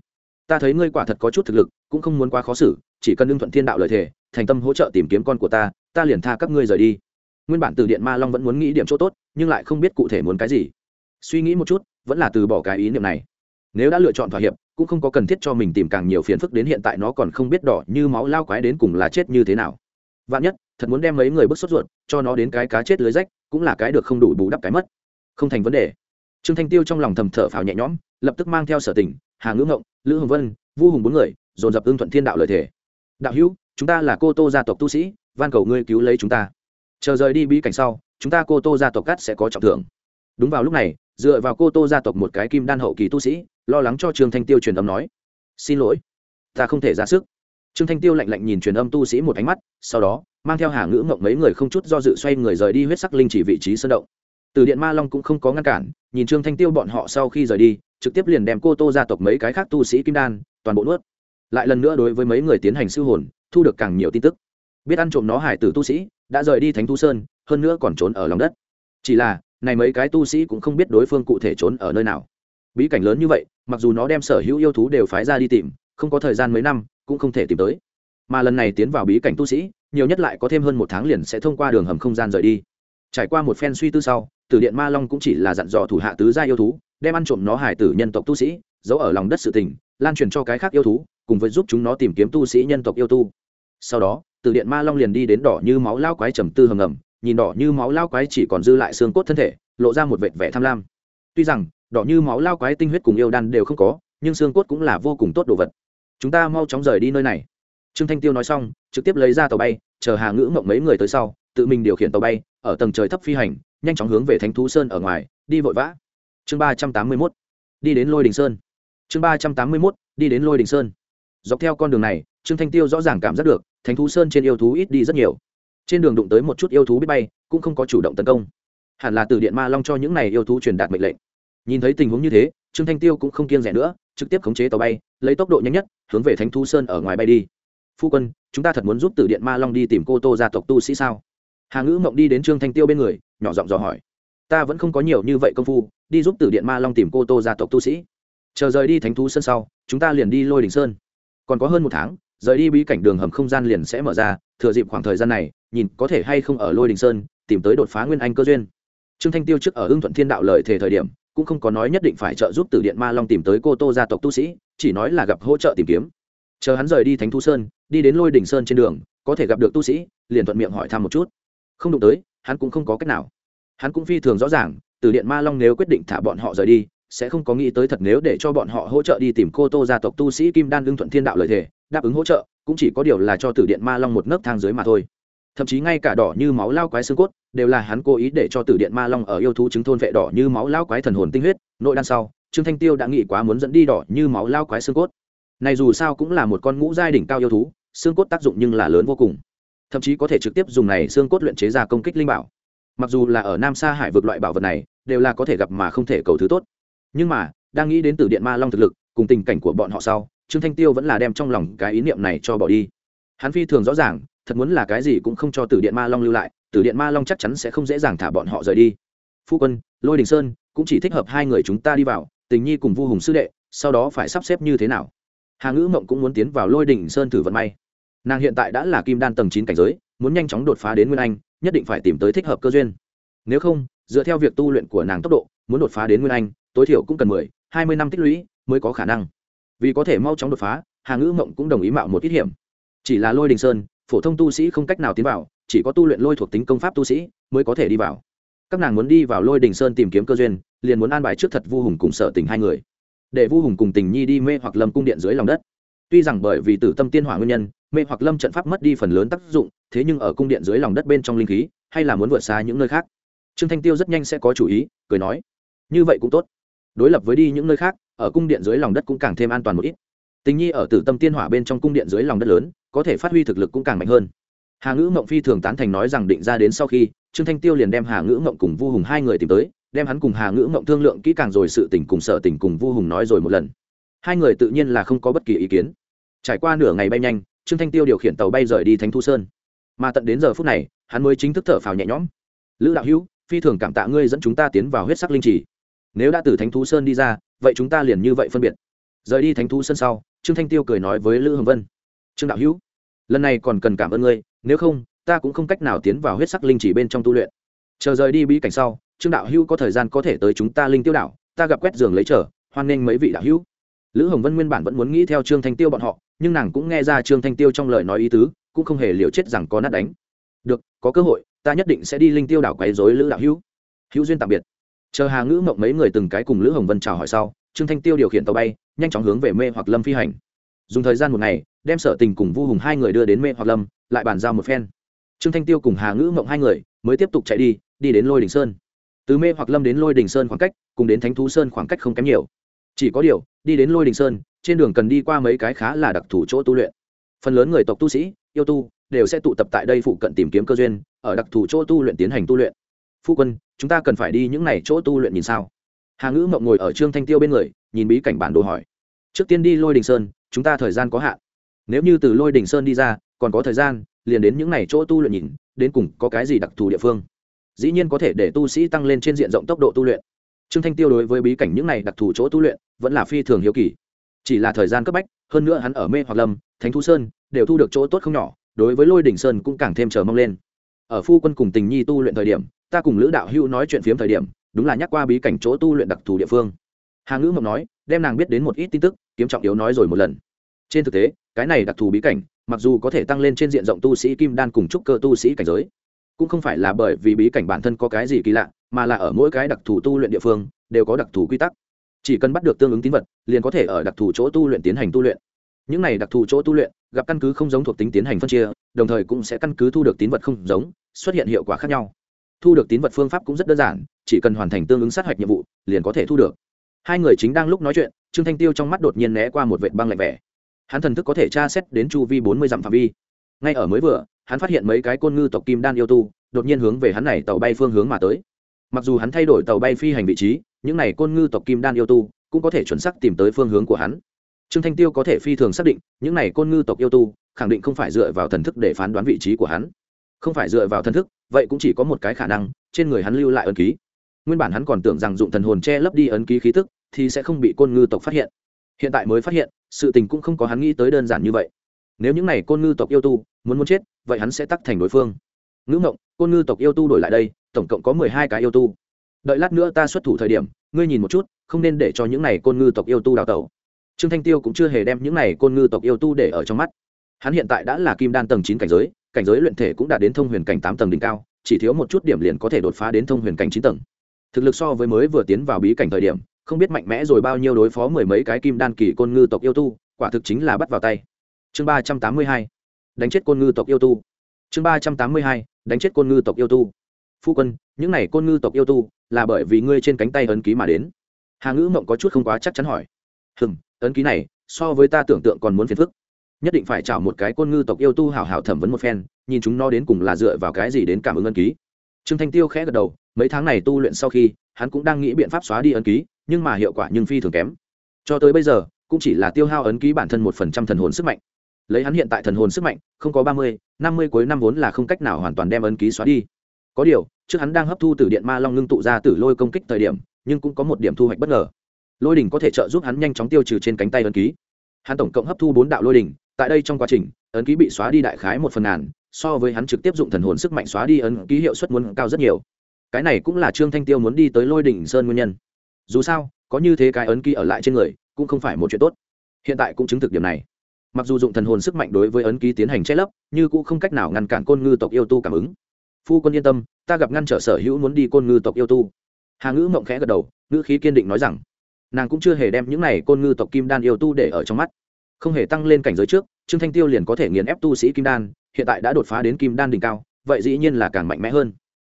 Ta thấy ngươi quả thật có chút thực lực, cũng không muốn quá khó xử, chỉ cần đương thuận thiên đạo lời thề, thành tâm hỗ trợ tìm kiếm con của ta ta liền tha các ngươi rời đi. Nguyên bản từ điện ma long vẫn muốn nghĩ điểm chỗ tốt, nhưng lại không biết cụ thể muốn cái gì. Suy nghĩ một chút, vẫn là từ bỏ cái ý niệm này. Nếu đã lựa chọn thỏa hiệp, cũng không có cần thiết cho mình tìm càng nhiều phiền phức đến hiện tại nó còn không biết đỏ như máu lao quái đến cùng là chết như thế nào. Vạn nhất, thật muốn đem mấy người bức sốt ruột, cho nó đến cái cá chết lưới rách, cũng là cái được không đủ bù đắp cái mất. Không thành vấn đề. Trương thanh tiêu trong lòng thầm thở phào nhẹ nhõm, lập tức mang theo sở tỉnh hà ngữ ngộng, lữ hồng vân, vu hùng bốn người, dồn dập ưng thuận thiên đạo lời thề. Đạo hữu, chúng ta là cô tô gia tộc tu sĩ van cầu ngươi cứu lấy chúng ta. Chờ rời đi bí cảnh sau, chúng ta cô tô gia tộc cắt sẽ có trọng thưởng. Đúng vào lúc này, dựa vào cô tô gia tộc một cái kim đan hậu kỳ tu sĩ, lo lắng cho trương thanh tiêu truyền âm nói, xin lỗi, ta không thể ra sức. Trương thanh tiêu lạnh lạnh nhìn truyền âm tu sĩ một ánh mắt, sau đó, mang theo hà ngữ mộng mấy người không chút do dự xoay người rời đi huyết sắc linh chỉ vị trí sơn động. Từ điện ma long cũng không có ngăn cản, nhìn trương thanh tiêu bọn họ sau khi rời đi, trực tiếp liền đem cô tô gia tộc mấy cái khác tu sĩ kim đan, toàn bộ nuốt. Lại lần nữa đối với mấy người tiến hành siêu hồn, thu được càng nhiều tin tức biết ăn trộm nó hải tử tu sĩ, đã rời đi thánh thu sơn, hơn nữa còn trốn ở lòng đất. Chỉ là, này mấy cái tu sĩ cũng không biết đối phương cụ thể trốn ở nơi nào. Bí cảnh lớn như vậy, mặc dù nó đem sở hữu yêu thú đều phái ra đi tìm, không có thời gian mấy năm, cũng không thể tìm tới. Mà lần này tiến vào bí cảnh tu sĩ, nhiều nhất lại có thêm hơn một tháng liền sẽ thông qua đường hầm không gian rời đi. Trải qua một phen suy tư sau, tử điện ma long cũng chỉ là dặn dò thủ hạ tứ gia yêu thú, đem ăn trộm nó hải tử nhân tộc tu sĩ, giấu ở lòng đất sự tình, lan truyền cho cái khác yêu thú, cùng với giúp chúng nó tìm kiếm tu sĩ nhân tộc yêu tu. Sau đó từ điện ma long liền đi đến đỏ như máu lao quái trầm tư hầm ngầm, nhìn đỏ như máu lao quái chỉ còn dư lại xương cốt thân thể, lộ ra một vệt vẻ tham lam. Tuy rằng, đỏ như máu lao quái tinh huyết cùng yêu đan đều không có, nhưng xương cốt cũng là vô cùng tốt đồ vật. Chúng ta mau chóng rời đi nơi này. Trương thanh tiêu nói xong, trực tiếp lấy ra tàu bay, chờ hà ngữ mộng mấy người tới sau, tự mình điều khiển tàu bay, ở tầng trời thấp phi hành, nhanh chóng hướng về thánh thú sơn ở ngoài, đi vội vã. Chương ba trăm tám mươi mốt, đi đến lôi đình sơn. Chương ba trăm tám mươi mốt, đi đến lôi đình sơn. Dọc theo con đường này, trương thanh tiêu rõ ràng cảm giác được thánh thú sơn trên yêu thú ít đi rất nhiều. Trên đường đụng tới một chút yêu thú biết bay, cũng không có chủ động tấn công. Hẳn là từ điện ma long cho những này yêu thú truyền đạt mệnh lệnh. Nhìn thấy tình huống như thế, trương thanh tiêu cũng không kiêng rẻ nữa, trực tiếp khống chế tàu bay, lấy tốc độ nhanh nhất, hướng về thánh thú sơn ở ngoài bay đi. Phu quân, chúng ta thật muốn giúp từ điện ma long đi tìm cô tô gia tộc tu sĩ sao? Hà ngữ mộng đi đến trương thanh tiêu bên người, nhỏ giọng dò hỏi. Ta vẫn không có nhiều như vậy công phu, đi giúp từ điện ma long tìm cô tô gia tộc tu sĩ. Chờ rời đi thánh thú sơn sau, chúng ta liền đi lôi đình sơn. Còn có hơn một tháng rời đi bí cảnh đường hầm không gian liền sẽ mở ra, thừa dịp khoảng thời gian này, nhìn có thể hay không ở lôi đình sơn, tìm tới đột phá nguyên anh cơ duyên. Trương thanh tiêu trước ở hưng thuận thiên đạo lợi thể thời điểm, cũng không có nói nhất định phải trợ giúp từ điện ma long tìm tới cô tô gia tộc tu sĩ, chỉ nói là gặp hỗ trợ tìm kiếm. Chờ hắn rời đi thánh thu sơn, đi đến lôi Đình sơn trên đường, có thể gặp được tu sĩ, liền thuận miệng hỏi thăm một chút. Không đụng tới, hắn cũng không có cách nào. Hắn cũng phi thường rõ ràng từ điện ma long nếu quyết định thả bọn họ rời đi, sẽ không có nghĩ tới thật nếu để cho bọn họ hỗ trợ đi tìm cô tô gia tộc tu sĩ kim đan lương thuận thiên đạo lời thề đáp ứng hỗ trợ, cũng chỉ có điều là cho tử điện ma long một nấc thang dưới mà thôi. Thậm chí ngay cả đỏ như máu lao quái xương cốt, đều là hắn cố ý để cho tử điện ma long ở yêu thú chứng thôn vệ đỏ như máu lao quái thần hồn tinh huyết, nội đan sau, trương thanh tiêu đã nghĩ quá muốn dẫn đi đỏ như máu lao quái xương cốt. Này dù sao cũng là một con ngũ giai đỉnh cao yêu thú, xương cốt tác dụng nhưng là lớn vô cùng. Thậm chí có thể trực tiếp dùng này xương cốt luyện chế ra công kích linh bảo. Mặc dù là ở nam sa hải vực loại bảo vật này, đều là có thể gặp mà không thể cầu thứ tốt. Nhưng mà, đang nghĩ đến từ điện ma long thực lực, cùng tình cảnh của bọn họ sau trương thanh tiêu vẫn là đem trong lòng cái ý niệm này cho bỏ đi. Hắn phi thường rõ ràng, thật muốn là cái gì cũng không cho Tử điện ma long lưu lại, Tử điện ma long chắc chắn sẽ không dễ dàng thả bọn họ rời đi. Phu quân, lôi đình sơn, cũng chỉ thích hợp hai người chúng ta đi vào, tình nhi cùng vu hùng sư đệ, sau đó phải sắp xếp như thế nào? Hà ngữ mộng cũng muốn tiến vào lôi đình sơn thử vận may. Nàng hiện tại đã là kim đan tầng chín cảnh giới, muốn nhanh chóng đột phá đến nguyên anh, nhất định phải tìm tới thích hợp cơ duyên. Nếu không, dựa theo việc tu luyện của nàng tốc độ, muốn đột phá đến nguyên anh, tối thiểu cũng cần mười, hai mươi năm tích lũy mới có khả năng vì có thể mau chóng đột phá, hà ngữ mộng cũng đồng ý mạo một ít hiểm. Chỉ là lôi đình sơn, phổ thông tu sĩ không cách nào tiến vào, chỉ có tu luyện lôi thuộc tính công pháp tu sĩ mới có thể đi vào. Các nàng muốn đi vào lôi đình sơn tìm kiếm cơ duyên, liền muốn an bài trước thật vu hùng cùng sở tình hai người. Để vu hùng cùng tình nhi đi mê hoặc lâm cung điện dưới lòng đất. Tuy rằng bởi vì tử tâm tiên hỏa nguyên nhân, mê hoặc lâm trận pháp mất đi phần lớn tác dụng, thế nhưng ở cung điện dưới lòng đất bên trong linh khí, hay là muốn vượt xa những nơi khác. Trương thanh tiêu rất nhanh sẽ có chủ ý, cười nói, như vậy cũng tốt. Đối lập với đi những nơi khác ở cung điện dưới lòng đất cũng càng thêm an toàn một ít. Tình nhi ở tử tâm tiên hỏa bên trong cung điện dưới lòng đất lớn, có thể phát huy thực lực cũng càng mạnh hơn. Hà ngữ mộng phi thường tán thành nói rằng định ra đến sau khi, trương thanh tiêu liền đem hà ngữ mộng cùng vu hùng hai người tìm tới, đem hắn cùng hà ngữ mộng thương lượng kỹ càng rồi sự tình cùng sợ tình cùng vu hùng nói rồi một lần. Hai người tự nhiên là không có bất kỳ ý kiến. Trải qua nửa ngày bay nhanh, trương thanh tiêu điều khiển tàu bay rời đi thánh thu sơn. Mà tận đến giờ phút này, hắn mới chính thức thở phào nhẹ nhõm. Lữ đạo hữu, phi thường cảm tạ ngươi dẫn chúng ta tiến vào huyết sắc linh trì nếu đã từ thánh thú sơn đi ra, vậy chúng ta liền như vậy phân biệt. Rời đi thánh thú sơn sau, trương thanh tiêu cười nói với lữ hồng vân, trương đạo hữu, lần này còn cần cảm ơn ngươi, nếu không, ta cũng không cách nào tiến vào huyết sắc linh chỉ bên trong tu luyện. Chờ rời đi bí cảnh sau, trương đạo hữu có thời gian có thể tới chúng ta linh tiêu đạo ta gặp quét giường lấy trở hoan nghênh mấy vị đạo hữu. Lữ hồng vân nguyên bản vẫn muốn nghĩ theo trương thanh tiêu bọn họ, nhưng nàng cũng nghe ra trương thanh tiêu trong lời nói ý tứ, cũng không hề liều chết rằng có nát đánh. Được, có cơ hội, ta nhất định sẽ đi linh tiêu đảo quấy dối lữ đạo hữu. Hữu duyên tạm biệt chờ hà ngữ mộng mấy người từng cái cùng lữ hồng vân chào hỏi sau, trương thanh tiêu điều khiển tàu bay, nhanh chóng hướng về mê hoặc lâm phi hành. Dùng thời gian một ngày, đem sở tình cùng vu hùng hai người đưa đến mê hoặc lâm, lại bàn giao một phen. Trương thanh tiêu cùng hà ngữ mộng hai người, mới tiếp tục chạy đi đi đến lôi đình sơn. Từ mê hoặc lâm đến lôi đình sơn khoảng cách, cùng đến thánh thú sơn khoảng cách không kém nhiều. Chỉ có điều, đi đến lôi đình sơn, trên đường cần đi qua mấy cái khá là đặc thù chỗ tu luyện. Phần lớn người tộc tu sĩ, yêu tu, đều sẽ tụ tập tại đây phụ cận tìm kiếm cơ duyên, ở đặc thù chỗ tu luyện tiến hành tu luyện phu quân, chúng ta cần phải đi những n à y chỗ tu luyện nhìn sao? Hà ngữ mộng ngồi ở trương thanh tiêu bên người, nhìn bí cảnh bản đồ hỏi. Trước tiên đi lôi đình sơn, chúng ta thời gian có hạn. Nếu như từ lôi đình sơn đi ra, còn có thời gian, liền đến những n à y chỗ tu luyện nhìn, đến cùng có cái gì đặc thù địa phương? Dĩ nhiên có thể để tu sĩ tăng lên trên diện rộng tốc độ tu luyện. Trương thanh tiêu đối với bí cảnh những n à y đặc thù chỗ tu luyện, vẫn là phi thường hiếu kỳ. Chỉ là thời gian cấp bách, hơn nữa hắn ở mê hoặc lâm, thánh thu sơn, đều thu được chỗ tốt không nhỏ, đối với lôi đỉnh sơn cũng càng thêm chờ mong lên. Ở phu quân cùng tình nhi tu luyện thời điểm ta cùng lữ đạo hữu nói chuyện phiếm thời điểm, đúng là nhắc qua bí cảnh chỗ tu luyện đặc thù địa phương. Hà ngữ mộng nói, đem nàng biết đến một ít tin tức, kiếm trọng yếu nói rồi một lần. Trên thực tế, cái này đặc thù bí cảnh, mặc dù có thể tăng lên trên diện rộng tu sĩ kim đan cùng trúc cơ tu sĩ cảnh giới, cũng không phải là bởi vì bí cảnh bản thân có cái gì kỳ lạ, mà là ở mỗi cái đặc thù tu luyện địa phương, đều có đặc thù quy tắc. Chỉ cần bắt được tương ứng tín vật, liền có thể ở đặc thù chỗ tu luyện tiến hành tu luyện. Những này đặc thù chỗ tu luyện, gặp căn cứ không giống thuộc tính tiến hành phân chia, đồng thời cũng sẽ căn cứ thu được tín vật không giống, xuất hiện hiệu quả khác nhau thu được tín vật phương pháp cũng rất đơn giản, chỉ cần hoàn thành tương ứng sát hạch nhiệm vụ, liền có thể thu được. Hai người chính đang lúc nói chuyện, trương thanh tiêu trong mắt đột nhiên né qua một vệ băng lạnh vẻ. Hắn thần thức có thể tra xét đến chu vi bốn mươi dặm phạm vi. Ngay ở mới vừa, hắn phát hiện mấy cái côn ngư tộc kim đan yêu tu, đột nhiên hướng về hắn này tàu bay phương hướng mà tới. Mặc dù hắn thay đổi tàu bay phi hành vị trí, những này côn ngư tộc kim đan yêu tu cũng có thể chuẩn xác tìm tới phương hướng của hắn. Trương thanh tiêu có thể phi thường xác định, những này côn ngư tộc yêu tu khẳng định không phải dựa vào thần thức để phán đoán vị trí của hắn. Không phải dựa vào thần thức vậy cũng chỉ có một cái khả năng, trên người hắn lưu lại ấn ký. Nguyên bản hắn còn tưởng rằng dụng thần hồn che lấp đi ấn ký khí tức, thì sẽ không bị côn ngư tộc phát hiện. Hiện tại mới phát hiện, sự tình cũng không có hắn nghĩ tới đơn giản như vậy. Nếu những n à y côn ngư tộc yêu tu muốn muốn chết, vậy hắn sẽ tắc thành đối phương. Ngữ ngộng, côn ngư tộc yêu tu đổi lại đây, tổng cộng có mười hai cái yêu tu. Đợi lát nữa ta xuất thủ thời điểm, ngươi nhìn một chút, không nên để cho những n à y côn ngư tộc yêu tu đào tẩu. Trương thanh tiêu cũng chưa hề đem những n à y côn ngư tộc yêu tu để ở trong mắt. Hắn hiện tại đã là kim đan tầng chín cảnh giới cảnh giới luyện thể cũng đã đến thông huyền cảnh tám tầng đỉnh cao, chỉ thiếu một chút điểm liền có thể đột phá đến thông huyền cảnh chín tầng. Thực lực so với mới vừa tiến vào bí cảnh thời điểm, không biết mạnh mẽ rồi bao nhiêu đối phó mười mấy cái kim đan kỳ côn ngư tộc yêu tu, quả thực chính là bắt vào tay. Chương ba trăm tám mươi hai, đánh chết côn ngư tộc yêu tu. Chương ba trăm tám mươi hai, đánh chết côn ngư tộc yêu tu. Phu quân, những này côn ngư tộc yêu tu là bởi vì ngươi trên cánh tay ấn ký mà đến. Hà ngữ mộng có chút không quá chắc chắn hỏi. Hừng ấn ký này so với ta tưởng tượng còn muốn phiền phức nhất định phải chảo một cái côn ngư tộc yêu tu hảo hảo thẩm vấn một phen, nhìn chúng nó đến cùng là dựa vào cái gì đến cảm ứng ân ký. Trương thanh tiêu khẽ gật đầu, mấy tháng này tu luyện sau khi, hắn cũng đang nghĩ biện pháp xóa đi ấn ký, nhưng mà hiệu quả nhưng phi thường kém. Cho tới bây giờ, cũng chỉ là tiêu hao ấn ký bản thân một phần trăm thần hồn sức mạnh. Lấy hắn hiện tại thần hồn sức mạnh, không có ba mươi, năm mươi cuối năm vốn là không cách nào hoàn toàn đem ấn ký xóa đi. Có điều, trước hắn đang hấp thu từ điện ma long ngưng tụ ra từ lôi công kích thời điểm, nhưng cũng có một điểm thu hoạch bất ngờ. Lôi đỉnh có thể trợ giúp hắn nhanh chóng tiêu trừ trên cánh tay ấn ký. Hắn tổng cộng hấp thu bốn đạo lôi đỉnh tại đây trong quá trình, ấn ký bị xóa đi đại khái một phần ngàn, so với hắn trực tiếp dụng thần hồn sức mạnh xóa đi ấn ký hiệu suất muốn cao rất nhiều. Cái này cũng là trương thanh tiêu muốn đi tới lôi đỉnh sơn nguyên nhân. Dù sao, có như thế cái ấn ký ở lại trên người, cũng không phải một chuyện tốt. Hiện tại cũng chứng thực điểm này. Mặc dù dụng thần hồn sức mạnh đối với ấn ký tiến hành che lấp nhưng cũng không cách nào ngăn cản côn ngư tộc yêu tu cảm ứng. Phu quân yên tâm, ta gặp ngăn trở sở hữu muốn đi côn ngư tộc yêu tu. Hà ngữ mộng khẽ gật đầu, ngữ khí kiên định nói rằng, nàng cũng chưa hề đem những này côn ngư tộc kim đan yêu tu để ở trong mắt không hề tăng lên cảnh giới trước, trương thanh tiêu liền có thể nghiền ép tu sĩ kim đan, hiện tại đã đột phá đến kim đan đỉnh cao, vậy dĩ nhiên là càng mạnh mẽ hơn.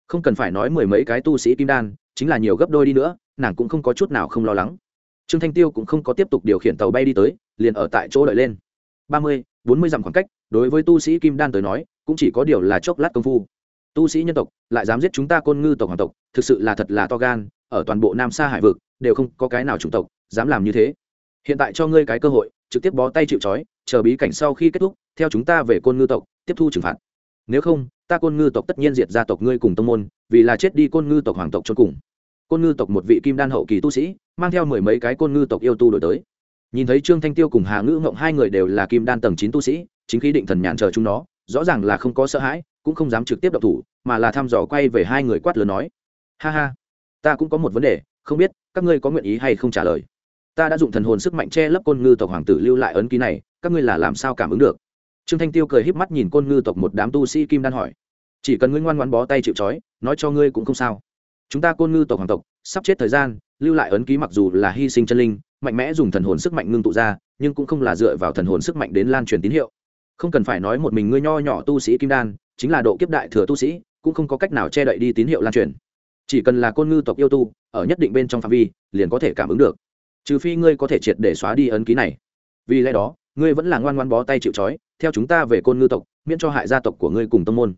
Không cần phải nói mười mấy cái tu sĩ kim đan, chính là nhiều gấp đôi đi nữa, nàng cũng không có chút nào không lo lắng. Trương thanh tiêu cũng không có tiếp tục điều khiển tàu bay đi tới, liền ở tại chỗ đợi lên. Ba mươi, bốn mươi dặm khoảng cách, đối với tu sĩ kim đan tới nói, cũng chỉ có điều là chốc lát công phu. Tu sĩ nhân tộc lại dám giết chúng ta côn ngư tộc hoàng tộc, thực sự là thật là to gan, ở toàn bộ nam sa hải vực, đều không có cái nào chủng tộc dám làm như thế. Hiện tại cho ngươi cái cơ hội trực tiếp bó tay chịu trói, chờ bí cảnh sau khi kết thúc, theo chúng ta về côn ngư tộc, tiếp thu trừng phạt. Nếu không, ta côn ngư tộc tất nhiên diệt gia tộc ngươi cùng tông môn, vì là chết đi côn ngư tộc hoàng tộc cho cùng. Côn ngư tộc một vị kim đan hậu kỳ tu sĩ, mang theo mười mấy cái côn ngư tộc yêu tu đổi tới. Nhìn thấy trương thanh tiêu cùng hà ngữ ngộng hai người đều là kim đan tầng chín tu sĩ, chính khí định thần nhàn chờ chúng nó, rõ ràng là không có sợ hãi, cũng không dám trực tiếp độc thủ, mà là thăm dò quay về hai người quát lớn nói. Ha ha, ta cũng có một vấn đề, không biết các ngươi có nguyện ý hay không trả lời ta đã dùng thần hồn sức mạnh che lấp côn ngư tộc hoàng tử lưu lại ấn ký này, các ngươi là làm sao cảm ứng được? Trương thanh tiêu cười híp mắt nhìn côn ngư tộc một đám tu sĩ kim đan hỏi. Chỉ cần ngươi ngoan ngoan bó tay chịu trói, nói cho ngươi cũng không sao. Chúng ta côn ngư tộc hoàng tộc, sắp chết thời gian, lưu lại ấn ký mặc dù là hy sinh chân linh, mạnh mẽ dùng thần hồn sức mạnh ngưng tụ ra, nhưng cũng không là dựa vào thần hồn sức mạnh đến lan truyền tín hiệu. Không cần phải nói một mình ngươi nho nhỏ tu sĩ kim đan, chính là độ kiếp đại thừa tu sĩ, cũng không có cách nào che đậy đi tín hiệu lan truyền. Chỉ cần là côn ngư tộc yêu tu, ở nhất định bên trong phạm vi, liền có thể cảm ứng được trừ phi ngươi có thể triệt để xóa đi ấn ký này. Vì lẽ đó, ngươi vẫn là ngoan ngoan bó tay chịu trói, theo chúng ta về côn ngư tộc, miễn cho hại gia tộc của ngươi cùng tông môn.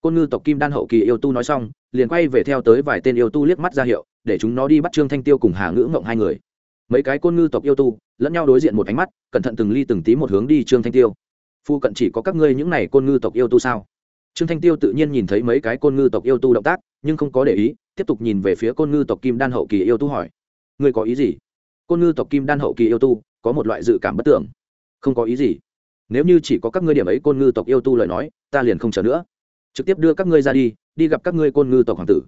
Côn ngư tộc kim đan hậu kỳ yêu tu nói xong, liền quay về theo tới vài tên yêu tu liếc mắt ra hiệu, để chúng nó đi bắt trương thanh tiêu cùng hà ngữ ngộng hai người. Mấy cái côn ngư tộc yêu tu, lẫn nhau đối diện một ánh mắt, cẩn thận từng ly từng tí một hướng đi trương thanh tiêu. Phu cận chỉ có các ngươi những này côn ngư tộc yêu tu sao? Trương thanh tiêu tự nhiên nhìn thấy mấy cái côn ngư tộc yêu tu động tác, nhưng không có để ý, tiếp tục nhìn về phía côn ngư tộc kim đan hậu kỳ yêu tu hỏi. Ngươi có ý gì? Côn ngư tộc kim đan hậu kỳ yêu tu, có một loại dự cảm bất tưởng không có ý gì. Nếu như chỉ có các ngươi điểm ấy côn ngư tộc yêu tu lời nói, ta liền không chờ nữa. Trực tiếp đưa các ngươi ra đi đi gặp các ngươi côn ngư tộc hoàng tử.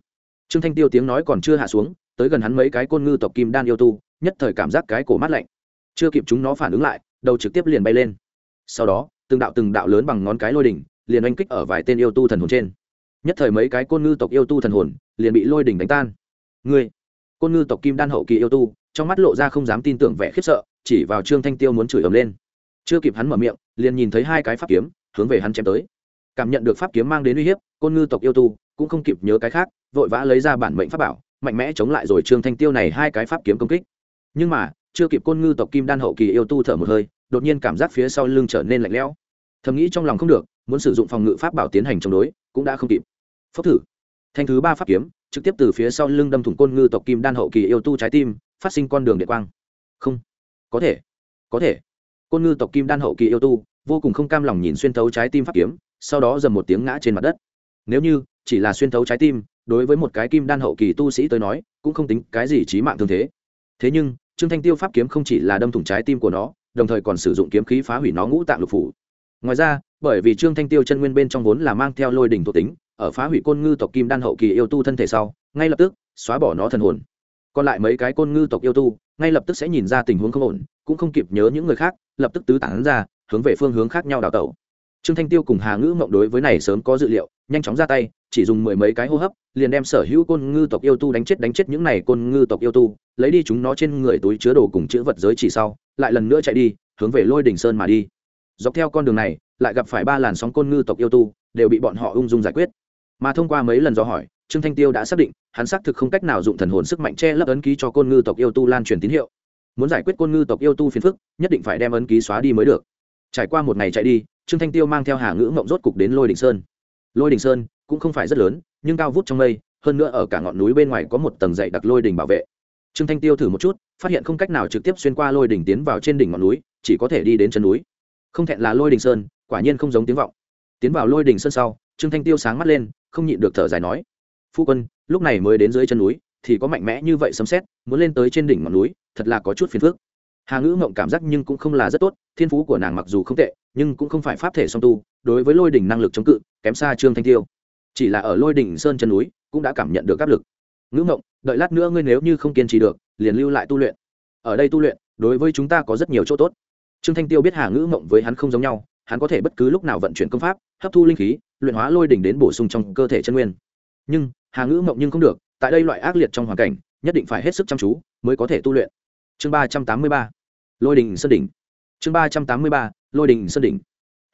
Trương thanh tiêu tiếng nói còn chưa hạ xuống, tới gần hắn mấy cái côn ngư tộc kim đan yêu tu, nhất thời cảm giác cái cổ mát lạnh. Chưa kịp chúng nó phản ứng lại, đầu trực tiếp liền bay lên. Sau đó, từng đạo từng đạo lớn bằng ngón cái lôi đỉnh, liền oanh kích ở vài tên yêu tu thần hồn trên. Nhất thời mấy cái côn ngư tộc yêu tu thần hồn, liền bị lôi đỉnh đánh tan. Ngươi, côn ngư tộc kim đan hậu kỳ yêu tu trong mắt lộ ra không dám tin tưởng vẻ khiếp sợ, chỉ vào trương thanh tiêu muốn chửi ầm lên. Chưa kịp hắn mở miệng, liền nhìn thấy hai cái pháp kiếm, hướng về hắn chém tới. Cảm nhận được pháp kiếm mang đến uy hiếp, côn ngư tộc yêu tu cũng không kịp nhớ cái khác, vội vã lấy ra bản mệnh pháp bảo, mạnh mẽ chống lại rồi trương thanh tiêu này hai cái pháp kiếm công kích. Nhưng mà, chưa kịp côn ngư tộc kim đan hậu kỳ yêu tu thở một hơi, đột nhiên cảm giác phía sau lưng trở nên lạnh lẽo. Thầm nghĩ trong lòng không được, muốn sử dụng phòng ngự pháp bảo tiến hành chống đối, cũng đã không kịp. Phốc thử. Thanh thứ ba pháp kiếm, trực tiếp từ phía sau lưng đâm thủng côn ngư tộc kim đan hậu kỳ yêu tu trái tim phát sinh con đường điện quang. Không. Có thể. Có thể. Côn ngư tộc kim đan hậu kỳ yêu tu, vô cùng không cam lòng nhìn xuyên thấu trái tim pháp kiếm, sau đó dầm một tiếng ngã trên mặt đất. Nếu như chỉ là xuyên thấu trái tim, đối với một cái kim đan hậu kỳ tu sĩ tới nói, cũng không tính cái gì trí mạng thương thế. Thế nhưng, trương thanh tiêu pháp kiếm không chỉ là đâm thủng trái tim của nó, đồng thời còn sử dụng kiếm khí phá hủy nó ngũ tạng lục phủ. Ngoài ra, bởi vì trương thanh tiêu chân nguyên bên trong vốn là mang theo lôi đỉnh thuộc tính, ở phá hủy côn ngư tộc kim đan hậu kỳ yêu tu thân thể sau, ngay lập tức, xóa bỏ nó thần hồn còn lại mấy cái côn ngư tộc yêu tu, ngay lập tức sẽ nhìn ra tình huống không ổn, cũng không kịp nhớ những người khác, lập tức tứ tán ra, hướng về phương hướng khác nhau đào tẩu. Trương thanh tiêu cùng hà ngữ mộng đối với này sớm có dự liệu, nhanh chóng ra tay, chỉ dùng mười mấy cái hô hấp, liền đem sở hữu côn ngư tộc yêu tu đánh chết đánh chết những này côn ngư tộc yêu tu, lấy đi chúng nó trên người túi chứa đồ cùng chữ vật giới chỉ sau, lại lần nữa chạy đi, hướng về lôi đỉnh sơn mà đi. Dọc theo con đường này, lại gặp phải ba làn sóng côn ngư tộc yêu tu, đều bị bọn họ ung dung giải quyết. Mà thông qua mấy lần do hỏi trương thanh tiêu đã xác định, hắn xác thực không cách nào dụng thần hồn sức mạnh che lấp ấn ký cho côn ngư tộc yêu tu lan truyền tín hiệu. Muốn giải quyết côn ngư tộc yêu tu phiền phức, nhất định phải đem ấn ký xóa đi mới được. Trải qua một ngày chạy đi, trương thanh tiêu mang theo hà ngữ mộng rốt cục đến lôi đình sơn. Lôi đình sơn cũng không phải rất lớn, nhưng cao vút trong mây, hơn nữa ở cả ngọn núi bên ngoài có một tầng dậy đặc lôi đình bảo vệ. Trương thanh tiêu thử một chút, phát hiện không cách nào trực tiếp xuyên qua lôi đỉnh tiến vào trên đỉnh ngọn núi, chỉ có thể đi đến chân núi. Không thẹn là lôi đình sơn, quả nhiên không giống tiếng vọng. Tiến vào lôi đình sơn sau, trương thanh tiêu sáng mắt lên, không nhịn được thở dài nói phu quân, lúc này mới đến dưới chân núi, thì có mạnh mẽ như vậy sấm xét muốn lên tới trên đỉnh ngọn núi, thật là có chút phiền phức. Hà ngữ mộng cảm giác nhưng cũng không là rất tốt, thiên phú của nàng mặc dù không tệ, nhưng cũng không phải pháp thể song tu, đối với lôi đỉnh năng lực chống cự, kém xa trương thanh tiêu. Chỉ là ở lôi đỉnh sơn chân núi, cũng đã cảm nhận được áp lực. Ngữ mộng, đợi lát nữa ngươi nếu như không kiên trì được, liền lưu lại tu luyện. Ở đây tu luyện, đối với chúng ta có rất nhiều chỗ tốt. Trương thanh tiêu biết hà ngữ mộng với hắn không giống nhau, hắn có thể bất cứ lúc nào vận chuyển công pháp, hấp thu linh khí, luyện hóa lôi đỉnh đến bổ sung trong cơ thể chân nguyên. Nhưng hà ngữ mộng nhưng không được, tại đây loại ác liệt trong hoàn cảnh, nhất định phải hết sức chăm chú mới có thể tu luyện. Chương ba trăm tám mươi ba. Lôi đình sơn đỉnh. Chương ba trăm tám mươi ba, lôi đình sơn đỉnh.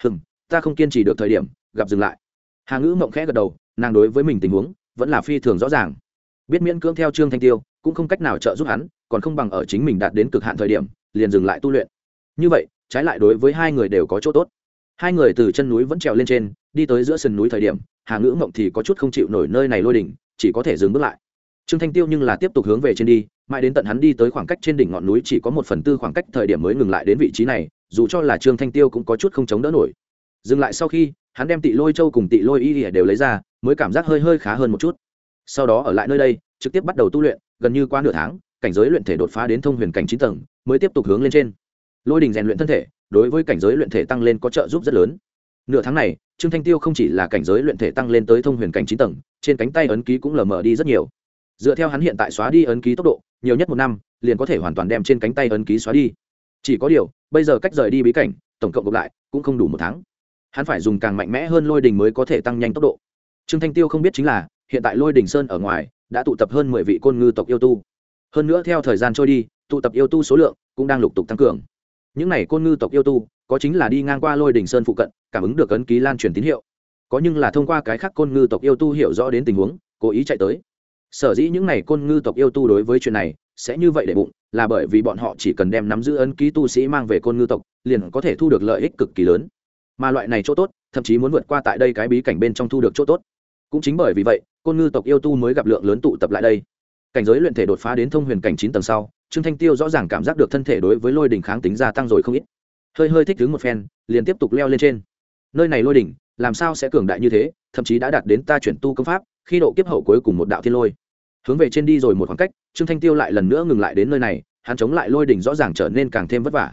Hừng ta không kiên trì được thời điểm, gặp dừng lại. Hà ngữ mộng khẽ gật đầu, nàng đối với mình tình huống vẫn là phi thường rõ ràng. Biết miễn cưỡng theo trương thanh tiêu, cũng không cách nào trợ giúp hắn, còn không bằng ở chính mình đạt đến cực hạn thời điểm, liền dừng lại tu luyện. Như vậy, trái lại đối với hai người đều có chỗ tốt. Hai người từ chân núi vẫn trèo lên trên, đi tới giữa sườn núi thời điểm hà ngữ mộng thì có chút không chịu nổi nơi này lôi đỉnh, chỉ có thể dừng bước lại. Trương thanh tiêu nhưng là tiếp tục hướng về trên đi, mãi đến tận hắn đi tới khoảng cách trên đỉnh ngọn núi chỉ có một phần tư khoảng cách thời điểm mới ngừng lại đến vị trí này, dù cho là trương thanh tiêu cũng có chút không chống đỡ nổi. Dừng lại sau khi, hắn đem tị lôi châu cùng tị lôi y ỉa đều lấy ra, mới cảm giác hơi hơi khá hơn một chút. Sau đó ở lại nơi đây, trực tiếp bắt đầu tu luyện, gần như qua nửa tháng, cảnh giới luyện thể đột phá đến thông huyền cảnh chín tầng, mới tiếp tục hướng lên trên. Lôi đình rèn luyện thân thể, đối với cảnh giới luyện thể tăng lên có trợ giúp rất lớn. Nửa tháng này trương thanh tiêu không chỉ là cảnh giới luyện thể tăng lên tới thông huyền cảnh chín tầng, trên cánh tay ấn ký cũng lờ mờ đi rất nhiều. Dựa theo hắn hiện tại xóa đi ấn ký tốc độ, nhiều nhất một năm, liền có thể hoàn toàn đem trên cánh tay ấn ký xóa đi. Chỉ có điều, bây giờ cách rời đi bí cảnh, tổng cộng gộp lại, cũng không đủ một tháng. Hắn phải dùng càng mạnh mẽ hơn lôi đình mới có thể tăng nhanh tốc độ. Trương thanh tiêu không biết chính là, hiện tại lôi đình sơn ở ngoài, đã tụ tập hơn mười vị côn ngư tộc yêu tu. Hơn nữa theo thời gian trôi đi, tụ tập yêu tu số lượng cũng đang lục tục tăng cường. Những n à y côn ngư tộc yêu tu có chính là đi ngang qua lôi đình sơn phụ cận, cảm ứng được ấn ký lan truyền tín hiệu. Có nhưng là thông qua cái khác côn ngư tộc yêu tu hiểu rõ đến tình huống, cố ý chạy tới. Sở dĩ những n à y côn ngư tộc yêu tu đối với chuyện này sẽ như vậy để bụng, là bởi vì bọn họ chỉ cần đem nắm giữ ấn ký tu sĩ mang về côn ngư tộc, liền có thể thu được lợi ích cực kỳ lớn. Mà loại này chỗ tốt, thậm chí muốn vượt qua tại đây cái bí cảnh bên trong thu được chỗ tốt. Cũng chính bởi vì vậy, côn ngư tộc yêu tu mới gặp lượng lớn tụ tập lại đây. Cảnh giới luyện thể đột phá đến thông huyền cảnh chín tầng sau, trương thanh tiêu rõ ràng cảm giác được thân thể đối với lôi đỉnh kháng tính gia tăng rồi không ít hơi hơi thích đứng một phen, liền tiếp tục leo lên trên. Nơi này lôi đỉnh, làm sao sẽ cường đại như thế, thậm chí đã đạt đến ta chuyển tu công pháp, khi độ kiếp hậu cuối cùng một đạo thiên lôi. Hướng về trên đi rồi một khoảng cách, trương thanh tiêu lại lần nữa ngừng lại đến nơi này, hắn chống lại lôi đỉnh rõ ràng trở nên càng thêm vất vả.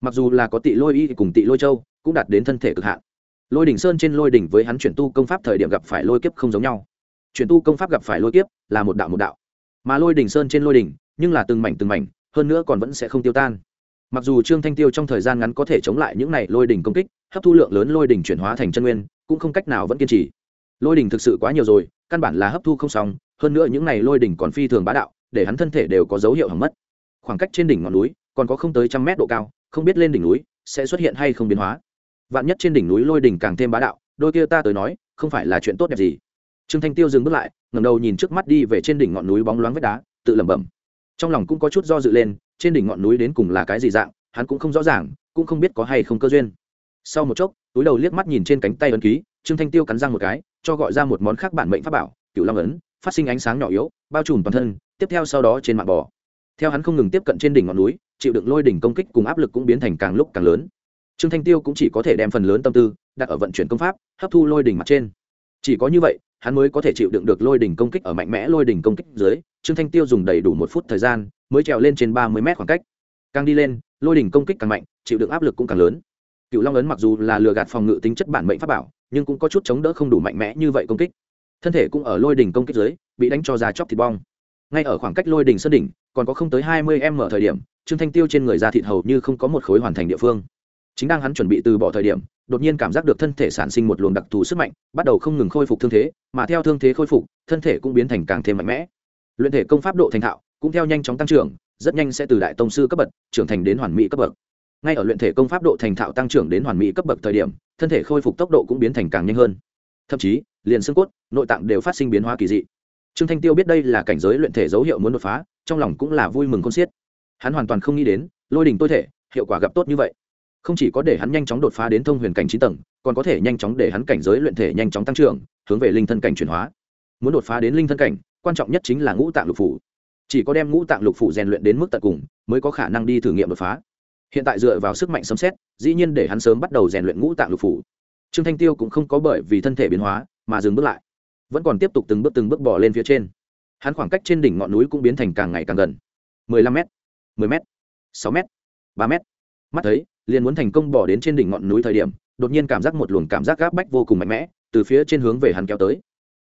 Mặc dù là có tị lôi y cùng tị lôi châu, cũng đạt đến thân thể cực hạn. Lôi đỉnh sơn trên lôi đỉnh với hắn chuyển tu công pháp thời điểm gặp phải lôi kiếp không giống nhau. Chuyển tu công pháp gặp phải lôi kiếp là một đạo một đạo. Mà lôi đỉnh sơn trên lôi đỉnh, nhưng là từng mảnh từng mảnh, hơn nữa còn vẫn sẽ không tiêu tan mặc dù trương thanh tiêu trong thời gian ngắn có thể chống lại những này lôi đỉnh công kích, hấp thu lượng lớn lôi đỉnh chuyển hóa thành chân nguyên, cũng không cách nào vẫn kiên trì. Lôi đỉnh thực sự quá nhiều rồi, căn bản là hấp thu không xong, hơn nữa những này lôi đỉnh còn phi thường bá đạo, để hắn thân thể đều có dấu hiệu hỏng mất. Khoảng cách trên đỉnh ngọn núi, còn có không tới trăm mét độ cao, không biết lên đỉnh núi sẽ xuất hiện hay không biến hóa. Vạn nhất trên đỉnh núi lôi đỉnh càng thêm bá đạo, đôi kia ta tới nói, không phải là chuyện tốt đẹp gì. Trương thanh tiêu dừng bước lại, ngẩng đầu nhìn trước mắt đi về trên đỉnh ngọn núi bóng loáng vách đá, tự lẩm bẩm. Trong lòng cũng có chút do dự lên trên đỉnh ngọn núi đến cùng là cái gì dạng, hắn cũng không rõ ràng, cũng không biết có hay không cơ duyên. Sau một chốc, túi đầu liếc mắt nhìn trên cánh tay ấn ký, trương thanh tiêu cắn răng một cái, cho gọi ra một món khác bản mệnh pháp bảo cựu long ấn, phát sinh ánh sáng nhỏ yếu, bao trùm toàn thân, tiếp theo sau đó trên mạng bò. Theo hắn không ngừng tiếp cận trên đỉnh ngọn núi, chịu đựng lôi đỉnh công kích cùng áp lực cũng biến thành càng lúc càng lớn. Trương thanh tiêu cũng chỉ có thể đem phần lớn tâm tư đặt ở vận chuyển công pháp, hấp thu lôi đỉnh mặt trên. Chỉ có như vậy, hắn mới có thể chịu đựng được lôi đỉnh công kích ở mạnh mẽ lôi đỉnh công kích dưới, trương thanh tiêu dùng đầy đủ một phút thời gian mới trèo lên trên ba mươi mét khoảng cách. Càng đi lên, lôi đỉnh công kích càng mạnh, chịu đựng áp lực cũng càng lớn. Cựu long ấn mặc dù là lừa gạt phòng ngự tính chất bản mệnh pháp bảo, nhưng cũng có chút chống đỡ không đủ mạnh mẽ như vậy công kích. Thân thể cũng ở lôi đỉnh công kích dưới, bị đánh cho ra chóc thịt bong. Ngay ở khoảng cách lôi đỉnh sơn đỉnh, còn có không tới hai mươi m thời điểm, trương thanh tiêu trên người ra thịt hầu như không có một khối hoàn thành địa phương. Chính đang hắn chuẩn bị từ bỏ thời điểm, đột nhiên cảm giác được thân thể sản sinh một luồng đặc thù sức mạnh, bắt đầu không ngừng khôi phục thương thế, mà theo thương thế khôi phục, thân thể cũng biến thành càng thêm mạnh mẽ. Luyện thể công pháp độ thành thạo cũng theo nhanh chóng tăng trưởng, rất nhanh sẽ từ đại tông sư cấp bậc trưởng thành đến hoàn mỹ cấp bậc. Ngay ở luyện thể công pháp độ thành thạo tăng trưởng đến hoàn mỹ cấp bậc thời điểm, thân thể khôi phục tốc độ cũng biến thành càng nhanh hơn. Thậm chí, liền xương cốt, nội tạng đều phát sinh biến hóa kỳ dị. Trương thanh tiêu biết đây là cảnh giới luyện thể dấu hiệu muốn đột phá, trong lòng cũng là vui mừng con xiết. Hắn hoàn toàn không nghĩ đến, lôi đình tôi thể, hiệu quả gặp tốt như vậy. Không chỉ có để hắn nhanh chóng đột phá đến thông huyền cảnh chín tầng, còn có thể nhanh chóng để hắn cảnh giới luyện thể nhanh chóng tăng trưởng, hướng về linh thân cảnh chuyển hóa. Muốn đột phá đến linh thân cảnh, quan trọng nhất chính là ngũ tạng lục phủ chỉ có đem ngũ tạng lục phủ rèn luyện đến mức tận cùng, mới có khả năng đi thử nghiệm đột phá. Hiện tại dựa vào sức mạnh sấm xét dĩ nhiên để hắn sớm bắt đầu rèn luyện ngũ tạng lục phủ. Trương thanh tiêu cũng không có bởi vì thân thể biến hóa, mà dừng bước lại. Vẫn còn tiếp tục từng bước từng bước bỏ lên phía trên. Hắn khoảng cách trên đỉnh ngọn núi cũng biến thành càng ngày càng gần. 15 m 10 m sáu m ba m mắt thấy, liền muốn thành công bỏ đến trên đỉnh ngọn núi thời điểm, đột nhiên cảm giác một luồng cảm giác gáp bách vô cùng mạnh mẽ, từ phía trên hướng về hắn kéo tới.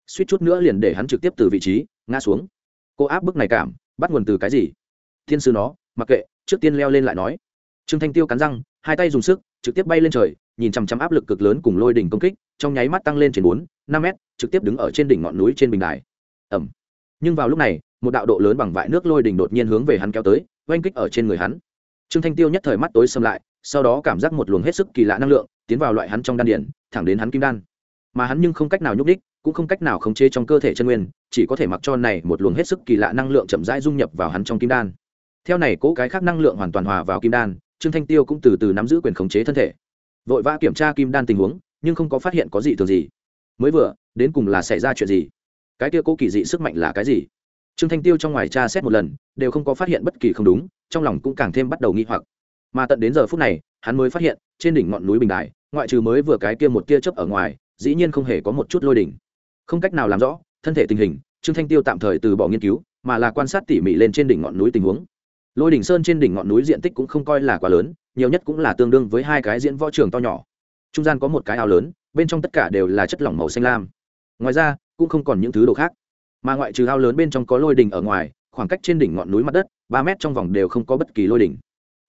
Suýt chút nữa liền để hắn trực tiếp từ vị trí, ngã xuống cô áp bức này cảm, bắt nguồn từ cái gì? Thiên sư nó, mặc kệ, trước tiên leo lên lại nói. Trương thanh tiêu cắn răng, hai tay dùng sức, trực tiếp bay lên trời, nhìn chằm chằm áp lực cực lớn cùng lôi đỉnh công kích, trong nháy mắt tăng lên trên bốn, năm mét, trực tiếp đứng ở trên đỉnh ngọn núi trên bình đài. Ẩm nhưng vào lúc này, một đạo độ lớn bằng vại nước lôi đỉnh đột nhiên hướng về hắn kéo tới, oanh kích ở trên người hắn. Trương thanh tiêu nhất thời mắt tối xâm lại, sau đó cảm giác một luồng hết sức kỳ lạ năng lượng, tiến vào loại hắn trong đan điển thẳng đến hắn kim đan. Mà hắn nhưng không cách nào nhúc đích cũng không cách nào khống chế trong cơ thể chân nguyên, chỉ có thể mặc cho này một luồng hết sức kỳ lạ năng lượng chậm rãi dung nhập vào hắn trong kim đan. Theo này, cố cái khác năng lượng hoàn toàn hòa vào kim đan, trương thanh tiêu cũng từ từ nắm giữ quyền khống chế thân thể. Vội vã kiểm tra kim đan tình huống, nhưng không có phát hiện có gì thường gì. Mới vừa, đến cùng là xảy ra chuyện gì? Cái kia cố kỳ dị sức mạnh là cái gì? Trương thanh tiêu trong ngoài tra xét một lần, đều không có phát hiện bất kỳ không đúng, trong lòng cũng càng thêm bắt đầu nghi hoặc. Mà tận đến giờ phút này, hắn mới phát hiện, trên đỉnh ngọn núi bình đài ngoại trừ mới vừa cái kia một tia chớp ở ngoài, dĩ nhiên không hề có một chút lôi đỉnh không cách nào làm rõ thân thể tình hình, trương thanh tiêu tạm thời từ bỏ nghiên cứu, mà là quan sát tỉ mỉ lên trên đỉnh ngọn núi tình huống. Lôi đỉnh sơn trên đỉnh ngọn núi diện tích cũng không coi là quá lớn, nhiều nhất cũng là tương đương với hai cái diễn võ trường to nhỏ. Trung gian có một cái ao lớn, bên trong tất cả đều là chất lỏng màu xanh lam. Ngoài ra, cũng không còn những thứ đồ khác. Mà ngoại trừ ao lớn bên trong có lôi đỉnh ở ngoài, khoảng cách trên đỉnh ngọn núi mặt đất, ba mét trong vòng đều không có bất kỳ lôi đỉnh.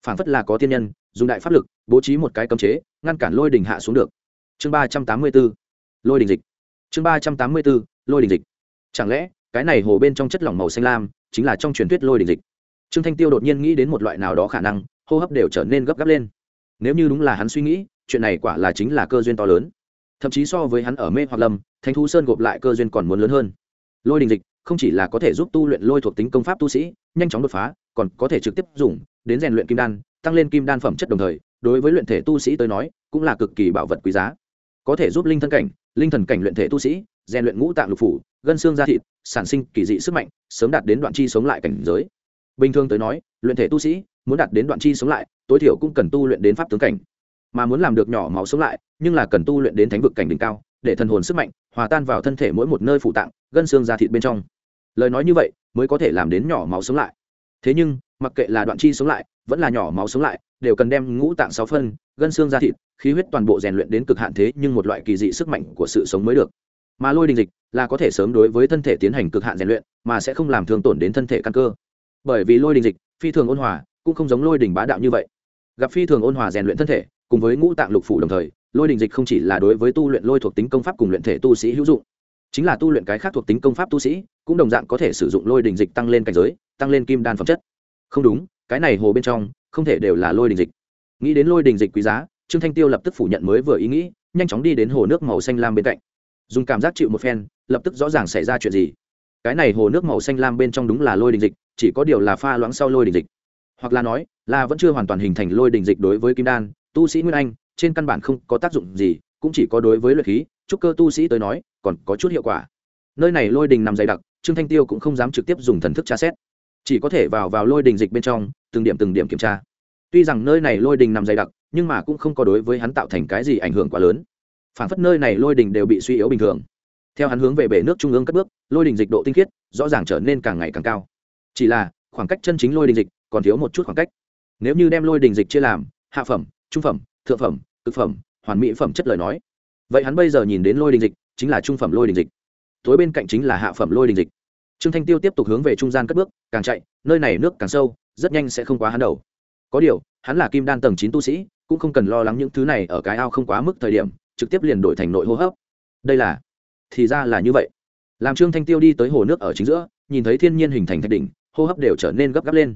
Phản phất là có tiên nhân, dùng đại pháp lực, bố trí một cái cấm chế, ngăn cản lôi đỉnh hạ xuống được. Chương ba trăm tám mươi b ố lôi đỉnh dịch chương ba trăm tám mươi bốn, lôi đình dịch. Chẳng lẽ cái này hồ bên trong chất lỏng màu xanh lam chính là trong truyền thuyết lôi đình dịch? Trương thanh tiêu đột nhiên nghĩ đến một loại nào đó khả năng hô hấp đều trở nên gấp gáp lên. Nếu như đúng là hắn suy nghĩ chuyện này quả là chính là cơ duyên to lớn. Thậm chí so với hắn ở mê hoặc lâm thanh thu sơn gộp lại cơ duyên còn muốn lớn hơn. Lôi đình dịch không chỉ là có thể giúp tu luyện lôi thuộc tính công pháp tu sĩ nhanh chóng đột phá còn có thể trực tiếp dùng đến rèn luyện kim đan tăng lên kim đan phẩm chất đồng thời đối với luyện thể tu sĩ tới nói cũng là cực kỳ bảo vật quý giá. Có thể giúp linh thân cảnh linh thần cảnh luyện thể tu sĩ, rèn luyện ngũ tạng lục phủ, gân xương da thịt, sản sinh kỳ dị sức mạnh, sớm đạt đến đoạn chi sống lại cảnh giới. Bình thường tới nói, luyện thể tu sĩ muốn đạt đến đoạn chi sống lại, tối thiểu cũng cần tu luyện đến pháp tướng cảnh. Mà muốn làm được nhỏ máu sống lại, nhưng là cần tu luyện đến thánh vực cảnh đỉnh cao, để thần hồn sức mạnh hòa tan vào thân thể mỗi một nơi phụ tạng, gân xương da thịt bên trong. Lời nói như vậy mới có thể làm đến nhỏ máu sống lại. Thế nhưng, mặc kệ là đoạn chi sống lại, vẫn là nhỏ máu sống lại đều cần đem ngũ tạng sáu phân, gân xương da thịt, khí huyết toàn bộ rèn luyện đến cực hạn thế nhưng một loại kỳ dị sức mạnh của sự sống mới được. Mà lôi đình dịch là có thể sớm đối với thân thể tiến hành cực hạn rèn luyện, mà sẽ không làm thương tổn đến thân thể căn cơ. Bởi vì lôi đình dịch, phi thường ôn hòa, cũng không giống lôi đình bá đạo như vậy. Gặp phi thường ôn hòa rèn luyện thân thể, cùng với ngũ tạng lục phủ đồng thời, lôi đình dịch không chỉ là đối với tu luyện lôi thuộc tính công pháp cùng luyện thể tu sĩ hữu dụng, chính là tu luyện cái khác thuộc tính công pháp tu sĩ, cũng đồng dạng có thể sử dụng lôi đình dịch tăng lên cảnh giới, tăng lên kim đan phẩm chất. Không đúng, cái này hồ bên trong không thể đều là lôi đình dịch. Nghĩ đến lôi đình dịch quý giá, trương thanh tiêu lập tức phủ nhận mới vừa ý nghĩ, nhanh chóng đi đến hồ nước màu xanh lam bên cạnh. Dùng cảm giác chịu một phen, lập tức rõ ràng xảy ra chuyện gì. Cái này hồ nước màu xanh lam bên trong đúng là lôi đình dịch, chỉ có điều là pha loãng sau lôi đình dịch. Hoặc là nói, là vẫn chưa hoàn toàn hình thành lôi đình dịch đối với kim đan, tu sĩ nguyên anh, trên căn bản không có tác dụng gì, cũng chỉ có đối với luyện khí, trúc cơ tu sĩ tới nói, còn có chút hiệu quả. Nơi này lôi đình nằm dày đặc, trương thanh tiêu cũng không dám trực tiếp dùng thần thức tra xét. Chỉ có thể vào vào lôi đình dịch bên trong từng điểm từng điểm kiểm tra. Tuy rằng nơi này lôi đình nằm dày đặc, nhưng mà cũng không có đối với hắn tạo thành cái gì ảnh hưởng quá lớn. Phản phất nơi này lôi đình đều bị suy yếu bình thường. Theo hắn hướng về bể nước trung ương cất bước, lôi đình dịch độ tinh khiết, rõ ràng trở nên càng ngày càng cao. Chỉ là, khoảng cách chân chính lôi đình dịch còn thiếu một chút khoảng cách. Nếu như đem lôi đình dịch chia làm, hạ phẩm, trung phẩm, thượng phẩm thực phẩm, hoàn mỹ phẩm chất lời nói, vậy hắn bây giờ nhìn đến lôi đình dịch chính là trung phẩm lôi đình dịch. Tối bên cạnh chính là hạ phẩm lôi đình dịch. Trương thanh tiêu tiếp tục hướng về trung gian cất bước, càng chạy, nơi này nước càng sâu rất nhanh sẽ không quá hắn đầu. Có điều, hắn là kim đan tầng chín tu sĩ, cũng không cần lo lắng những thứ này ở cái ao không quá mức thời điểm, trực tiếp liền đổi thành nội hô hấp. Đây là, thì ra là như vậy. Làm trương thanh tiêu đi tới hồ nước ở chính giữa, nhìn thấy thiên nhiên hình thành thạch đỉnh, hô hấp đều trở nên gấp gáp lên.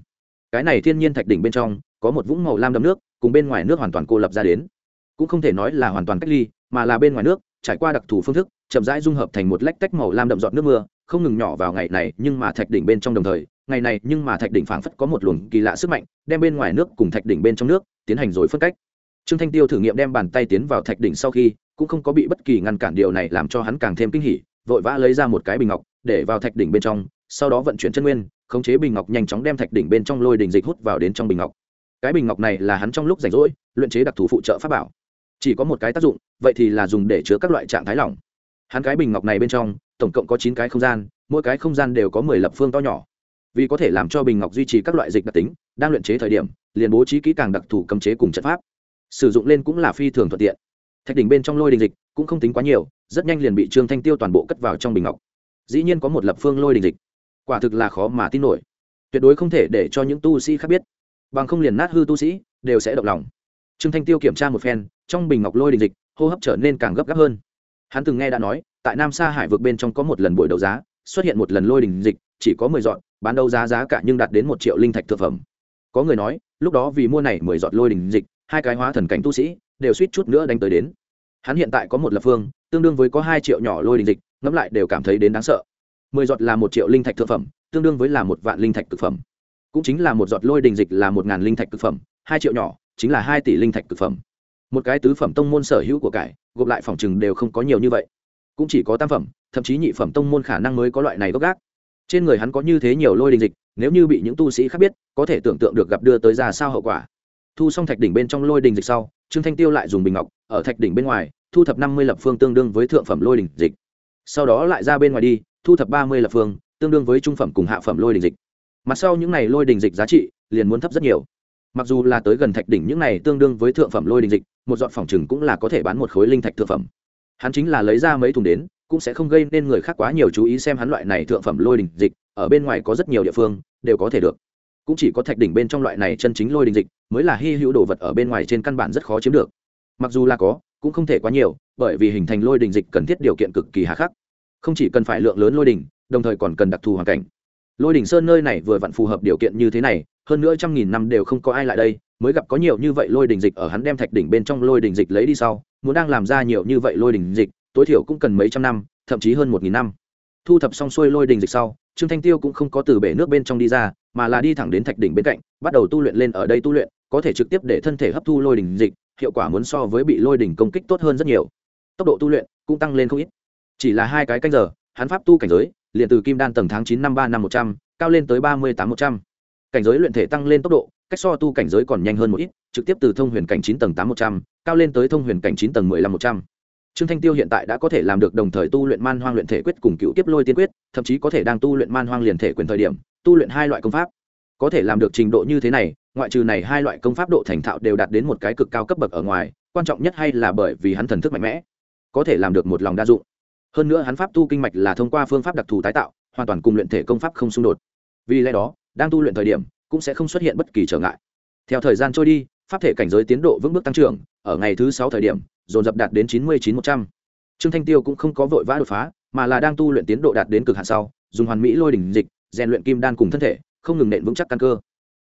Cái này thiên nhiên thạch đỉnh bên trong, có một vũng màu lam đậm nước, cùng bên ngoài nước hoàn toàn cô lập ra đến. Cũng không thể nói là hoàn toàn cách ly, mà là bên ngoài nước, trải qua đặc thù phương thức, chậm rãi dung hợp thành một lách tách màu lam đậm giọt nước mưa, không ngừng nhỏ vào ngày này, nhưng mà thạch đỉnh bên trong đồng thời ngày này nhưng mà thạch đỉnh phảng phất có một luồng kỳ lạ sức mạnh, đem bên ngoài nước cùng thạch đỉnh bên trong nước tiến hành rồi phân cách. Trương thanh tiêu thử nghiệm đem bàn tay tiến vào thạch đỉnh sau khi, cũng không có bị bất kỳ ngăn cản điều này làm cho hắn càng thêm kinh hỉ, vội vã lấy ra một cái bình ngọc, để vào thạch đỉnh bên trong, sau đó vận chuyển chân nguyên, khống chế bình ngọc nhanh chóng đem thạch đỉnh bên trong lôi đỉnh dịch hút vào đến trong bình ngọc. Cái bình ngọc này là hắn trong lúc rảnh rỗi, luyện chế đặc thù phụ trợ pháp bảo. Chỉ có một cái tác dụng, vậy thì là dùng để chứa các loại trạng thái lỏng. Hắn cái bình ngọc này bên trong, tổng cộng có chín cái không gian, mỗi cái không gian đều có mười lập phương to nhỏ vì có thể làm cho bình ngọc duy trì các loại dịch đặc tính, đang luyện chế thời điểm, liền bố trí kỹ càng đặc thù cấm chế cùng trận pháp. Sử dụng lên cũng là phi thường thuận tiện. Thạch đỉnh bên trong lôi đình dịch cũng không tính quá nhiều, rất nhanh liền bị trương thanh tiêu toàn bộ cất vào trong bình ngọc. Dĩ nhiên có một lập phương lôi đình dịch. Quả thực là khó mà tin nổi. Tuyệt đối không thể để cho những tu sĩ khác biết. Bằng không liền nát hư tu sĩ, đều sẽ động lòng. Trương thanh tiêu kiểm tra một phen, trong bình ngọc lôi đình dịch, hô hấp trở nên càng gấp gáp hơn. Hắn từng nghe đã nói, tại nam sa hải vực bên trong có một lần buổi đấu giá, xuất hiện một lần lôi đình dịch, chỉ có mười dọn bán đấu giá giá cả nhưng đạt đến một triệu linh thạch thực phẩm. Có người nói, lúc đó vì mua này mười giọt lôi đình dịch, hai cái hóa thần cảnh tu sĩ đều suýt chút nữa đánh tới đến. Hắn hiện tại có một lập phương, tương đương với có hai triệu nhỏ lôi đình dịch, ngẫm lại đều cảm thấy đến đáng sợ. Mười giọt là một triệu linh thạch thực phẩm, tương đương với là một vạn linh thạch thực phẩm. Cũng chính là một giọt lôi đình dịch là một ngàn linh thạch thực phẩm, hai triệu nhỏ chính là hai tỷ linh thạch thực phẩm. Một cái tứ phẩm tông môn sở hữu của cải, gộp lại phòng chừng đều không có nhiều như vậy. Cũng chỉ có tam phẩm, thậm chí nhị phẩm tông môn khả năng mới có loại này gốc gác trên người hắn có như thế nhiều lôi đình dịch, nếu như bị những tu sĩ khác biết, có thể tưởng tượng được gặp đưa tới ra sao hậu quả. Thu xong thạch đỉnh bên trong lôi đình dịch sau, trương thanh tiêu lại dùng bình ngọc, ở thạch đỉnh bên ngoài, thu thập năm mươi lập phương tương đương với thượng phẩm lôi đình dịch. Sau đó lại ra bên ngoài đi, thu thập ba mươi lập phương, tương đương với trung phẩm cùng hạ phẩm lôi đình dịch. Mặt sau những này lôi đình dịch giá trị, liền muốn thấp rất nhiều. Mặc dù là tới gần thạch đỉnh những này tương đương với thượng phẩm lôi đình dịch, một dọn phòng chừng cũng là có thể bán một khối linh thạch thượng phẩm. Hắn chính là lấy ra mấy thùng đến cũng sẽ không gây nên người khác quá nhiều chú ý xem hắn loại này thượng phẩm lôi đình dịch, ở bên ngoài có rất nhiều địa phương, đều có thể được. Cũng chỉ có thạch đỉnh bên trong loại này chân chính lôi đình dịch, mới là hy hữu đồ vật ở bên ngoài trên căn bản rất khó chiếm được. Mặc dù là có, cũng không thể quá nhiều, bởi vì hình thành lôi đình dịch cần thiết điều kiện cực kỳ hà khắc. Không chỉ cần phải lượng lớn lôi đình, đồng thời còn cần đặc thù hoàn cảnh. Lôi đình sơn nơi này vừa vặn phù hợp điều kiện như thế này, hơn nữa trăm nghìn năm đều không có ai lại đây, mới gặp có nhiều như vậy lôi đình dịch ở hắn đem thạch đỉnh bên trong lôi đình dịch lấy đi sau, muốn đang làm ra nhiều như vậy lôi đình dịch tối thiểu cũng cần mấy trăm năm, thậm chí hơn một nghìn năm. Thu thập xong xuôi lôi đình dịch sau, trương thanh tiêu cũng không có từ bể nước bên trong đi ra, mà là đi thẳng đến thạch đỉnh bên cạnh, bắt đầu tu luyện lên ở đây tu luyện, có thể trực tiếp để thân thể hấp thu lôi đình dịch, hiệu quả muốn so với bị lôi đỉnh công kích tốt hơn rất nhiều. Tốc độ tu luyện cũng tăng lên không ít. Chỉ là hai cái canh giờ, hắn pháp tu cảnh giới, liền từ kim đan tầng tháng chín năm ba năm một trăm, cao lên tới ba mươi tám một trăm. Cảnh giới luyện thể tăng lên tốc độ, cách so tu cảnh giới còn nhanh hơn một ít, trực tiếp từ thông huyền cảnh chín tầng tám một trăm, cao lên tới thông huyền cảnh chín tầng mười lăm một trăm trương thanh tiêu hiện tại đã có thể làm được đồng thời tu luyện man hoang luyện thể quyết cùng cựu tiếp lôi tiên quyết, thậm chí có thể đang tu luyện man hoang liền thể quyền thời điểm, tu luyện hai loại công pháp. Có thể làm được trình độ như thế này, ngoại trừ này hai loại công pháp độ thành thạo đều đạt đến một cái cực cao cấp bậc ở ngoài, quan trọng nhất hay là bởi vì hắn thần thức mạnh mẽ, có thể làm được một lòng đa dụng. Hơn nữa hắn pháp tu kinh mạch là thông qua phương pháp đặc thù tái tạo, hoàn toàn cùng luyện thể công pháp không xung đột. Vì lẽ đó, đang tu luyện thời điểm cũng sẽ không xuất hiện bất kỳ trở ngại. Theo thời gian trôi đi, pháp thể cảnh giới tiến độ vững bước tăng trưởng, ở ngày thứ sáu thời điểm dồn dập đạt đến chín mươi chín một trăm. Trương thanh tiêu cũng không có vội vã đột phá, mà là đang tu luyện tiến độ đạt đến cực hạn sau, dùng hoàn mỹ lôi đỉnh dịch, rèn luyện kim đan cùng thân thể, không ngừng nện vững chắc căn cơ.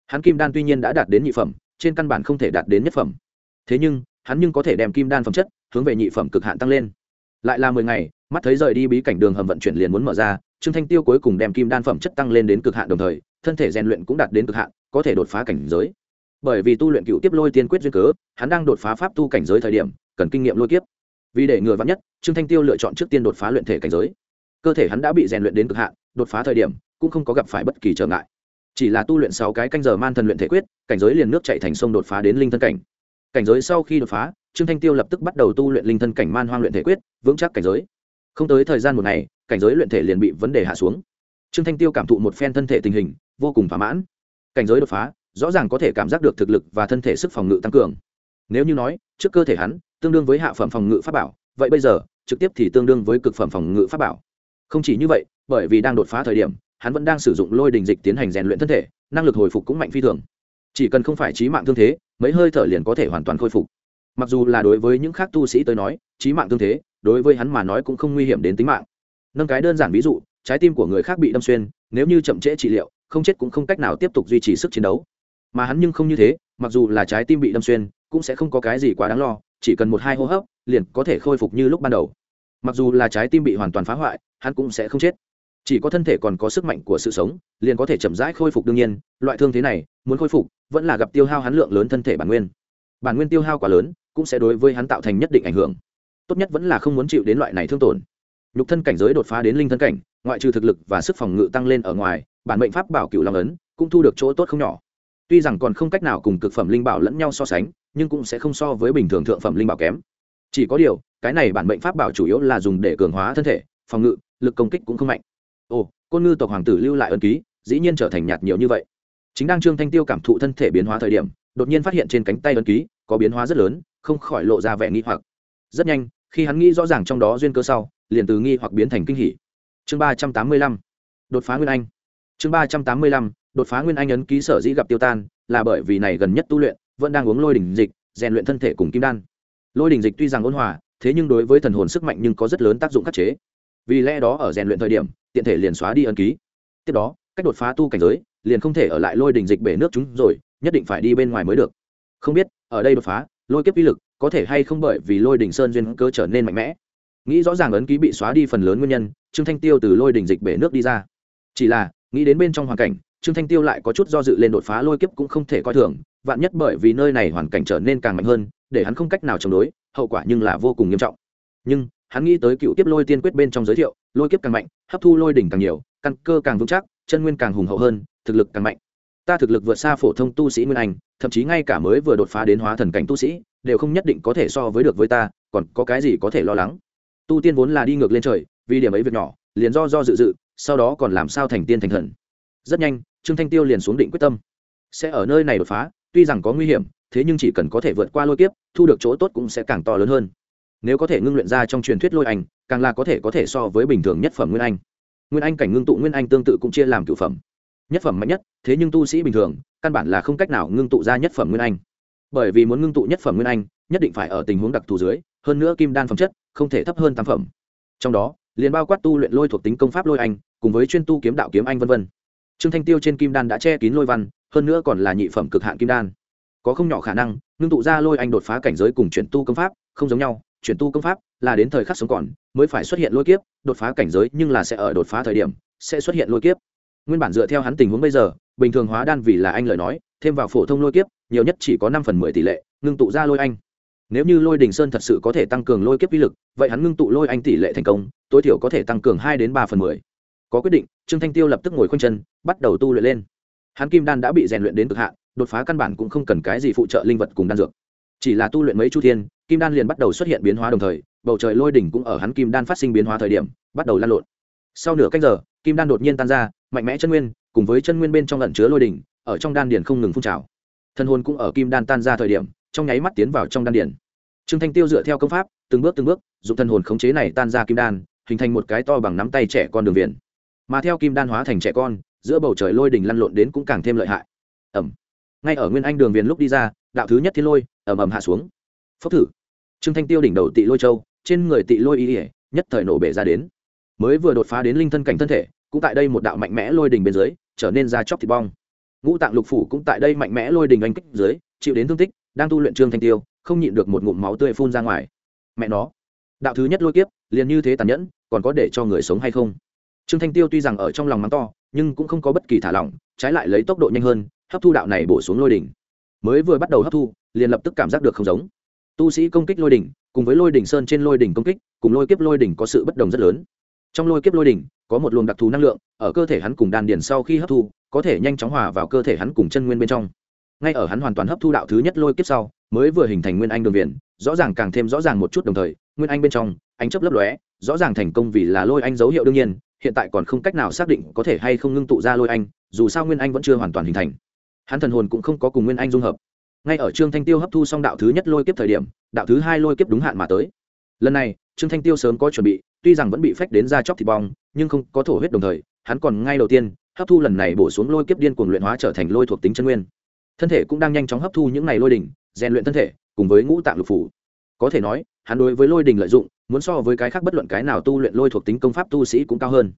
Hắn kim đan tuy nhiên đã đạt đến nhị phẩm, trên căn bản không thể đạt đến nhất phẩm. Thế nhưng, hắn nhưng có thể đem kim đan phẩm chất, hướng về nhị phẩm cực hạn tăng lên. Lại là mười ngày, mắt thấy rời đi bí cảnh đường hầm vận chuyển liền muốn mở ra, trương thanh tiêu cuối cùng đem kim đan phẩm chất tăng lên đến cực hạn đồng thời, thân thể rèn luyện cũng đạt đến cực hạn, có thể đột phá cảnh giới. Bởi vì tu luyện cựu tiếp lôi tiên quyết duyên cớ, hắn đang đột phá pháp tu cảnh giới thời điểm cần kinh nghiệm lôi kiếp. Vì để ngừa vắn nhất, trương thanh tiêu lựa chọn trước tiên đột phá luyện thể cảnh giới. Cơ thể hắn đã bị rèn luyện đến cực hạn, đột phá thời điểm, cũng không có gặp phải bất kỳ trở ngại. Chỉ là tu luyện sáu cái canh giờ man thần luyện thể quyết, cảnh giới liền nước chạy thành sông đột phá đến linh thân cảnh. Cảnh giới sau khi đột phá, trương thanh tiêu lập tức bắt đầu tu luyện linh thân cảnh man hoang luyện thể quyết, vững chắc cảnh giới. Không tới thời gian một ngày, cảnh giới luyện thể liền bị vấn đề hạ xuống. Trương thanh tiêu cảm thụ một phen thân thể tình hình, vô cùng thỏa mãn. Cảnh giới đột phá, rõ ràng có thể cảm giác được thực lực và thân thể sức phòng ngự tăng cường. Nếu như nói, trước cơ thể hắn tương đương với hạ phẩm phòng ngự pháp bảo, vậy bây giờ, trực tiếp thì tương đương với cực phẩm phòng ngự pháp bảo. Không chỉ như vậy, bởi vì đang đột phá thời điểm, hắn vẫn đang sử dụng lôi đình dịch tiến hành rèn luyện thân thể, năng lực hồi phục cũng mạnh phi thường. Chỉ cần không phải trí mạng thương thế, mấy hơi thở liền có thể hoàn toàn khôi phục. Mặc dù là đối với những khác tu sĩ tới nói trí mạng thương thế, đối với hắn mà nói cũng không nguy hiểm đến tính mạng. Nâng cái đơn giản ví dụ, trái tim của người khác bị đâm xuyên, nếu như chậm trễ trị liệu, không chết cũng không cách nào tiếp tục duy trì sức chiến đấu. Mà hắn nhưng không như thế, mặc dù là trái tim bị đâm xuyên, cũng sẽ không có cái gì quá đáng lo chỉ cần một hai hô hấp, liền có thể khôi phục như lúc ban đầu. Mặc dù là trái tim bị hoàn toàn phá hoại, hắn cũng sẽ không chết. Chỉ có thân thể còn có sức mạnh của sự sống, liền có thể chậm rãi khôi phục đương nhiên, loại thương thế này, muốn khôi phục, vẫn là gặp tiêu hao hắn lượng lớn thân thể bản nguyên. Bản nguyên tiêu hao quá lớn, cũng sẽ đối với hắn tạo thành nhất định ảnh hưởng. Tốt nhất vẫn là không muốn chịu đến loại này thương tổn. Nhục thân cảnh giới đột phá đến linh thân cảnh, ngoại trừ thực lực và sức phòng ngự tăng lên ở ngoài, bản mệnh pháp bảo cựu long ấn cũng thu được chỗ tốt không nhỏ tuy rằng còn không cách nào cùng cực phẩm linh bảo lẫn nhau so sánh, nhưng cũng sẽ không so với bình thường thượng phẩm linh bảo kém. Chỉ có điều, cái này bản mệnh pháp bảo chủ yếu là dùng để cường hóa thân thể, phòng ngự, lực công kích cũng không mạnh. Ồ, côn ngư tộc hoàng tử lưu lại ân ký, dĩ nhiên trở thành nhạt nhiều như vậy. Chính đang trương thanh tiêu cảm thụ thân thể biến hóa thời điểm, đột nhiên phát hiện trên cánh tay ân ký có biến hóa rất lớn, không khỏi lộ ra vẻ nghi hoặc. Rất nhanh, khi hắn nghĩ rõ ràng trong đó duyên cơ sau, liền từ nghi hoặc biến thành kinh hỉ. Chương ba trăm tám mươi lăm, đột phá nguyên anh. Chương ba trăm tám mươi lăm đột phá nguyên anh ấn ký sở dĩ gặp tiêu tan là bởi vì này gần nhất tu luyện vẫn đang uống lôi đỉnh dịch, rèn luyện thân thể cùng kim đan. Lôi đỉnh dịch tuy rằng ôn hòa, thế nhưng đối với thần hồn sức mạnh nhưng có rất lớn tác dụng khắc chế. Vì lẽ đó ở rèn luyện thời điểm, tiện thể liền xóa đi ấn ký. Tiếp đó, cách đột phá tu cảnh giới, liền không thể ở lại lôi đỉnh dịch bể nước chúng rồi, nhất định phải đi bên ngoài mới được. Không biết, ở đây đột phá, lôi kiếp uy lực có thể hay không bởi vì lôi đỉnh sơn duyên cơ trở nên mạnh mẽ. Nghĩ rõ ràng ấn ký bị xóa đi phần lớn nguyên nhân, trương thanh tiêu từ lôi đỉnh dịch bể nước đi ra. Chỉ là, nghĩ đến bên trong hoàn cảnh trương thanh tiêu lại có chút do dự lên đột phá lôi kiếp cũng không thể coi thường, vạn nhất bởi vì nơi này hoàn cảnh trở nên càng mạnh hơn, để hắn không cách nào chống đối, hậu quả nhưng là vô cùng nghiêm trọng. Nhưng, hắn nghĩ tới cựu kiếp lôi tiên quyết bên trong giới thiệu, lôi kiếp càng mạnh, hấp thu lôi đỉnh càng nhiều, căn cơ càng vững chắc, chân nguyên càng hùng hậu hơn, thực lực càng mạnh. Ta thực lực vượt xa phổ thông tu sĩ nguyên anh, thậm chí ngay cả mới vừa đột phá đến hóa thần cảnh tu sĩ, đều không nhất định có thể so với được với ta, còn có cái gì có thể lo lắng? Tu tiên vốn là đi ngược lên trời, vì điểm ấy việc nhỏ, liền do do dự dự, sau đó còn làm sao thành tiên thành thần? Rất nhanh trương thanh tiêu liền xuống định quyết tâm. Sẽ ở nơi này đột phá, tuy rằng có nguy hiểm, thế nhưng chỉ cần có thể vượt qua lôi kiếp, thu được chỗ tốt cũng sẽ càng to lớn hơn. Nếu có thể ngưng luyện ra trong truyền thuyết lôi anh càng là có thể có thể so với bình thường nhất phẩm nguyên anh. Nguyên anh cảnh ngưng tụ nguyên anh tương tự cũng chia làm cựu phẩm. Nhất phẩm mạnh nhất, thế nhưng tu sĩ bình thường, căn bản là không cách nào ngưng tụ ra nhất phẩm nguyên anh. Bởi vì muốn ngưng tụ nhất phẩm nguyên anh, nhất định phải ở tình huống đặc thù dưới, hơn nữa kim đan phẩm chất, không thể thấp hơn tam phẩm. Trong đó, liền bao quát tu luyện lôi thuộc tính công pháp lôi anh, cùng với chuyên tu kiếm đạo kiếm anh vân vân trương thanh tiêu trên kim đan đã che kín lôi văn, hơn nữa còn là nhị phẩm cực hạn kim đan. Có không nhỏ khả năng, ngưng tụ ra lôi anh đột phá cảnh giới cùng chuyển tu công pháp, không giống nhau. Chuyển tu công pháp là đến thời khắc sống còn, mới phải xuất hiện lôi kiếp, đột phá cảnh giới nhưng là sẽ ở đột phá thời điểm, sẽ xuất hiện lôi kiếp. Nguyên bản dựa theo hắn tình huống bây giờ, bình thường hóa đan vì là anh lời nói, thêm vào phổ thông lôi kiếp, nhiều nhất chỉ có năm phần mười tỷ lệ, ngưng tụ ra lôi anh. Nếu như lôi đình sơn thật sự có thể tăng cường lôi kiếp uy lực, vậy hắn ngưng tụ lôi anh tỷ lệ thành công, tối thiểu có thể tăng cường hai đến ba phần mười có quyết định, trương thanh tiêu lập tức ngồi khoanh chân, bắt đầu tu luyện lên. Hắn kim đan đã bị rèn luyện đến cực hạn, đột phá căn bản cũng không cần cái gì phụ trợ linh vật cùng đan dược. Chỉ là tu luyện mấy chu thiên, kim đan liền bắt đầu xuất hiện biến hóa đồng thời, bầu trời lôi đỉnh cũng ở hắn kim đan phát sinh biến hóa thời điểm, bắt đầu lan lộn. Sau nửa cách giờ, kim đan đột nhiên tan ra, mạnh mẽ chân nguyên, cùng với chân nguyên bên trong lẩn chứa lôi đỉnh, ở trong đan điền không ngừng phun trào. Thân hồn cũng ở kim đan tan ra thời điểm, trong nháy mắt tiến vào trong đan điền. Trương thanh tiêu dựa theo công pháp, từng bước từng bước, dùng thân hồn khống chế này tan ra kim đan, hình thành một cái to bằng nắm tay trẻ con đường viền mà theo kim đan hóa thành trẻ con, giữa bầu trời lôi đỉnh lăn lộn đến cũng càng thêm lợi hại. Ẩm. Ngay ở nguyên anh đường viền lúc đi ra, đạo thứ nhất thiên lôi ẩm ẩm hạ xuống. Phốc thử. Trương thanh tiêu đỉnh đầu tị lôi châu, trên người tị lôi y ỉa nhất thời nổ bể ra đến. Mới vừa đột phá đến linh thân cảnh thân thể, cũng tại đây một đạo mạnh mẽ lôi đỉnh bên dưới, trở nên ra chóc thịt bong. Ngũ tạng lục phủ cũng tại đây mạnh mẽ lôi đỉnh anh kích dưới, chịu đến thương tích, đang tu luyện trương thanh tiêu, không nhịn được một ngụm máu tươi phun ra ngoài. Mẹ nó. Đạo thứ nhất lôi kiếp, liền như thế tàn nhẫn, còn có để cho người sống hay không? Trương thanh tiêu tuy rằng ở trong lòng mắng to, nhưng cũng không có bất kỳ thả lỏng, trái lại lấy tốc độ nhanh hơn, hấp thu đạo này bổ xuống lôi đỉnh. Mới vừa bắt đầu hấp thu, liền lập tức cảm giác được không giống. Tu sĩ công kích lôi đỉnh, cùng với lôi đỉnh sơn trên lôi đỉnh công kích, cùng lôi kiếp lôi đỉnh có sự bất đồng rất lớn. Trong lôi kiếp lôi đỉnh, có một luồng đặc thù năng lượng, ở cơ thể hắn cùng đan điền sau khi hấp thu, có thể nhanh chóng hòa vào cơ thể hắn cùng chân nguyên bên trong. Ngay ở hắn hoàn toàn hấp thu đạo thứ nhất lôi kiếp sau, mới vừa hình thành nguyên anh đường viền, rõ ràng càng thêm rõ ràng một chút đồng thời, nguyên anh bên trong, ánh chấp lấp lóe, rõ ràng thành công vì là lôi anh dấu hiệu đương nhiên hiện tại còn không cách nào xác định có thể hay không ngưng tụ ra lôi anh, dù sao nguyên anh vẫn chưa hoàn toàn hình thành. Hắn thần hồn cũng không có cùng nguyên anh dung hợp. Ngay ở trương thanh tiêu hấp thu xong đạo thứ nhất lôi kiếp thời điểm, đạo thứ hai lôi kiếp đúng hạn mà tới. Lần này, trương thanh tiêu sớm có chuẩn bị, tuy rằng vẫn bị phách đến ra chóc thịt bong, nhưng không có thổ huyết đồng thời, hắn còn ngay đầu tiên, hấp thu lần này bổ xuống lôi kiếp điên cuồng luyện hóa trở thành lôi thuộc tính chân nguyên. Thân thể cũng đang nhanh chóng hấp thu những này lôi đỉnh, rèn luyện thân thể, cùng với ngũ tạng lục phủ. Có thể nói, hắn đối với lôi đỉnh lợi dụng muốn so với cái khác bất luận cái nào tu luyện lôi thuộc tính công pháp tu sĩ cũng cao hơn.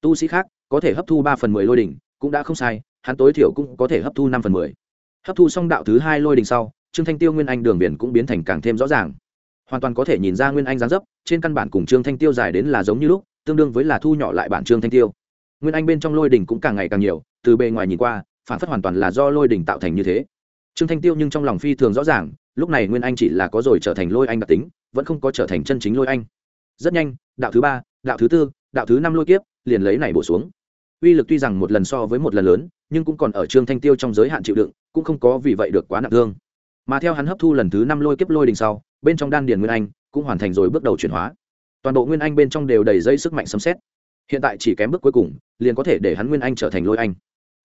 Tu sĩ khác có thể hấp thu ba phần mười lôi đỉnh, cũng đã không sai, hắn tối thiểu cũng có thể hấp thu năm phần mười. Hấp thu xong đạo thứ hai lôi đỉnh sau, trương thanh tiêu nguyên anh đường biển cũng biến thành càng thêm rõ ràng. Hoàn toàn có thể nhìn ra nguyên anh giáng dấp, trên căn bản cùng trương thanh tiêu dài đến là giống như lúc, tương đương với là thu nhỏ lại bản trương thanh tiêu. Nguyên anh bên trong lôi đỉnh cũng càng ngày càng nhiều, từ bề ngoài nhìn qua, phản phất hoàn toàn là do lôi đỉnh tạo thành như thế. Trương thanh tiêu nhưng trong lòng phi thường rõ ràng lúc này nguyên anh chỉ là có rồi trở thành lôi anh đặc tính, vẫn không có trở thành chân chính lôi anh. Rất nhanh, đạo thứ ba, đạo thứ tư, đạo thứ năm lôi kiếp liền lấy này bổ xuống. Uy lực tuy rằng một lần so với một lần lớn, nhưng cũng còn ở trương thanh tiêu trong giới hạn chịu đựng, cũng không có vì vậy được quá nặng thương. Mà theo hắn hấp thu lần thứ năm lôi kiếp lôi đình sau, bên trong đan điền nguyên anh cũng hoàn thành rồi bước đầu chuyển hóa. Toàn bộ nguyên anh bên trong đều đầy dây sức mạnh sấm xét hiện tại chỉ kém bước cuối cùng, liền có thể để hắn nguyên anh trở thành lôi anh.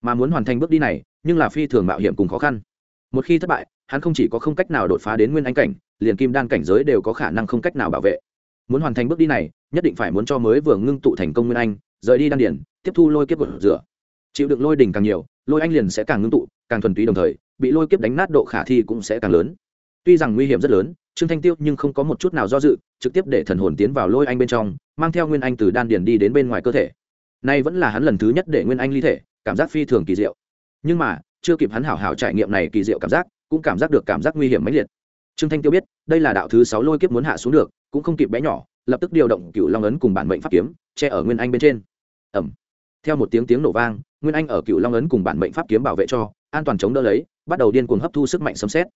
Mà muốn hoàn thành bước đi này, nhưng là phi thường mạo hiểm cùng khó khăn một khi thất bại, hắn không chỉ có không cách nào đột phá đến nguyên anh cảnh, liền kim đan cảnh giới đều có khả năng không cách nào bảo vệ. Muốn hoàn thành bước đi này, nhất định phải muốn cho mới vừa ngưng tụ thành công nguyên anh, rời đi đan điển tiếp thu lôi kiếp gột rửa. Chịu đựng lôi đỉnh càng nhiều, lôi anh liền sẽ càng ngưng tụ, càng thuần túy đồng thời, bị lôi kiếp đánh nát độ khả thi cũng sẽ càng lớn. Tuy rằng nguy hiểm rất lớn, trương thanh tiêu nhưng không có một chút nào do dự, trực tiếp để thần hồn tiến vào lôi anh bên trong, mang theo nguyên anh từ đan điền đi đến bên ngoài cơ thể. Nay vẫn là hắn lần thứ nhất để nguyên anh ly thể, cảm giác phi thường kỳ diệu. Nhưng mà chưa kịp hắn hảo hảo trải nghiệm này kỳ diệu cảm giác, cũng cảm giác được cảm giác nguy hiểm mãnh liệt. Trương thanh tiêu biết, đây là đạo thứ sáu lôi kiếp muốn hạ xuống được, cũng không kịp bé nhỏ, lập tức điều động cựu long ấn cùng bản mệnh pháp kiếm, che ở nguyên anh bên trên. Ẩm theo một tiếng tiếng nổ vang, nguyên anh ở cựu long ấn cùng bản mệnh pháp kiếm bảo vệ cho, an toàn chống đỡ lấy, bắt đầu điên cuồng hấp thu sức mạnh sấm xét.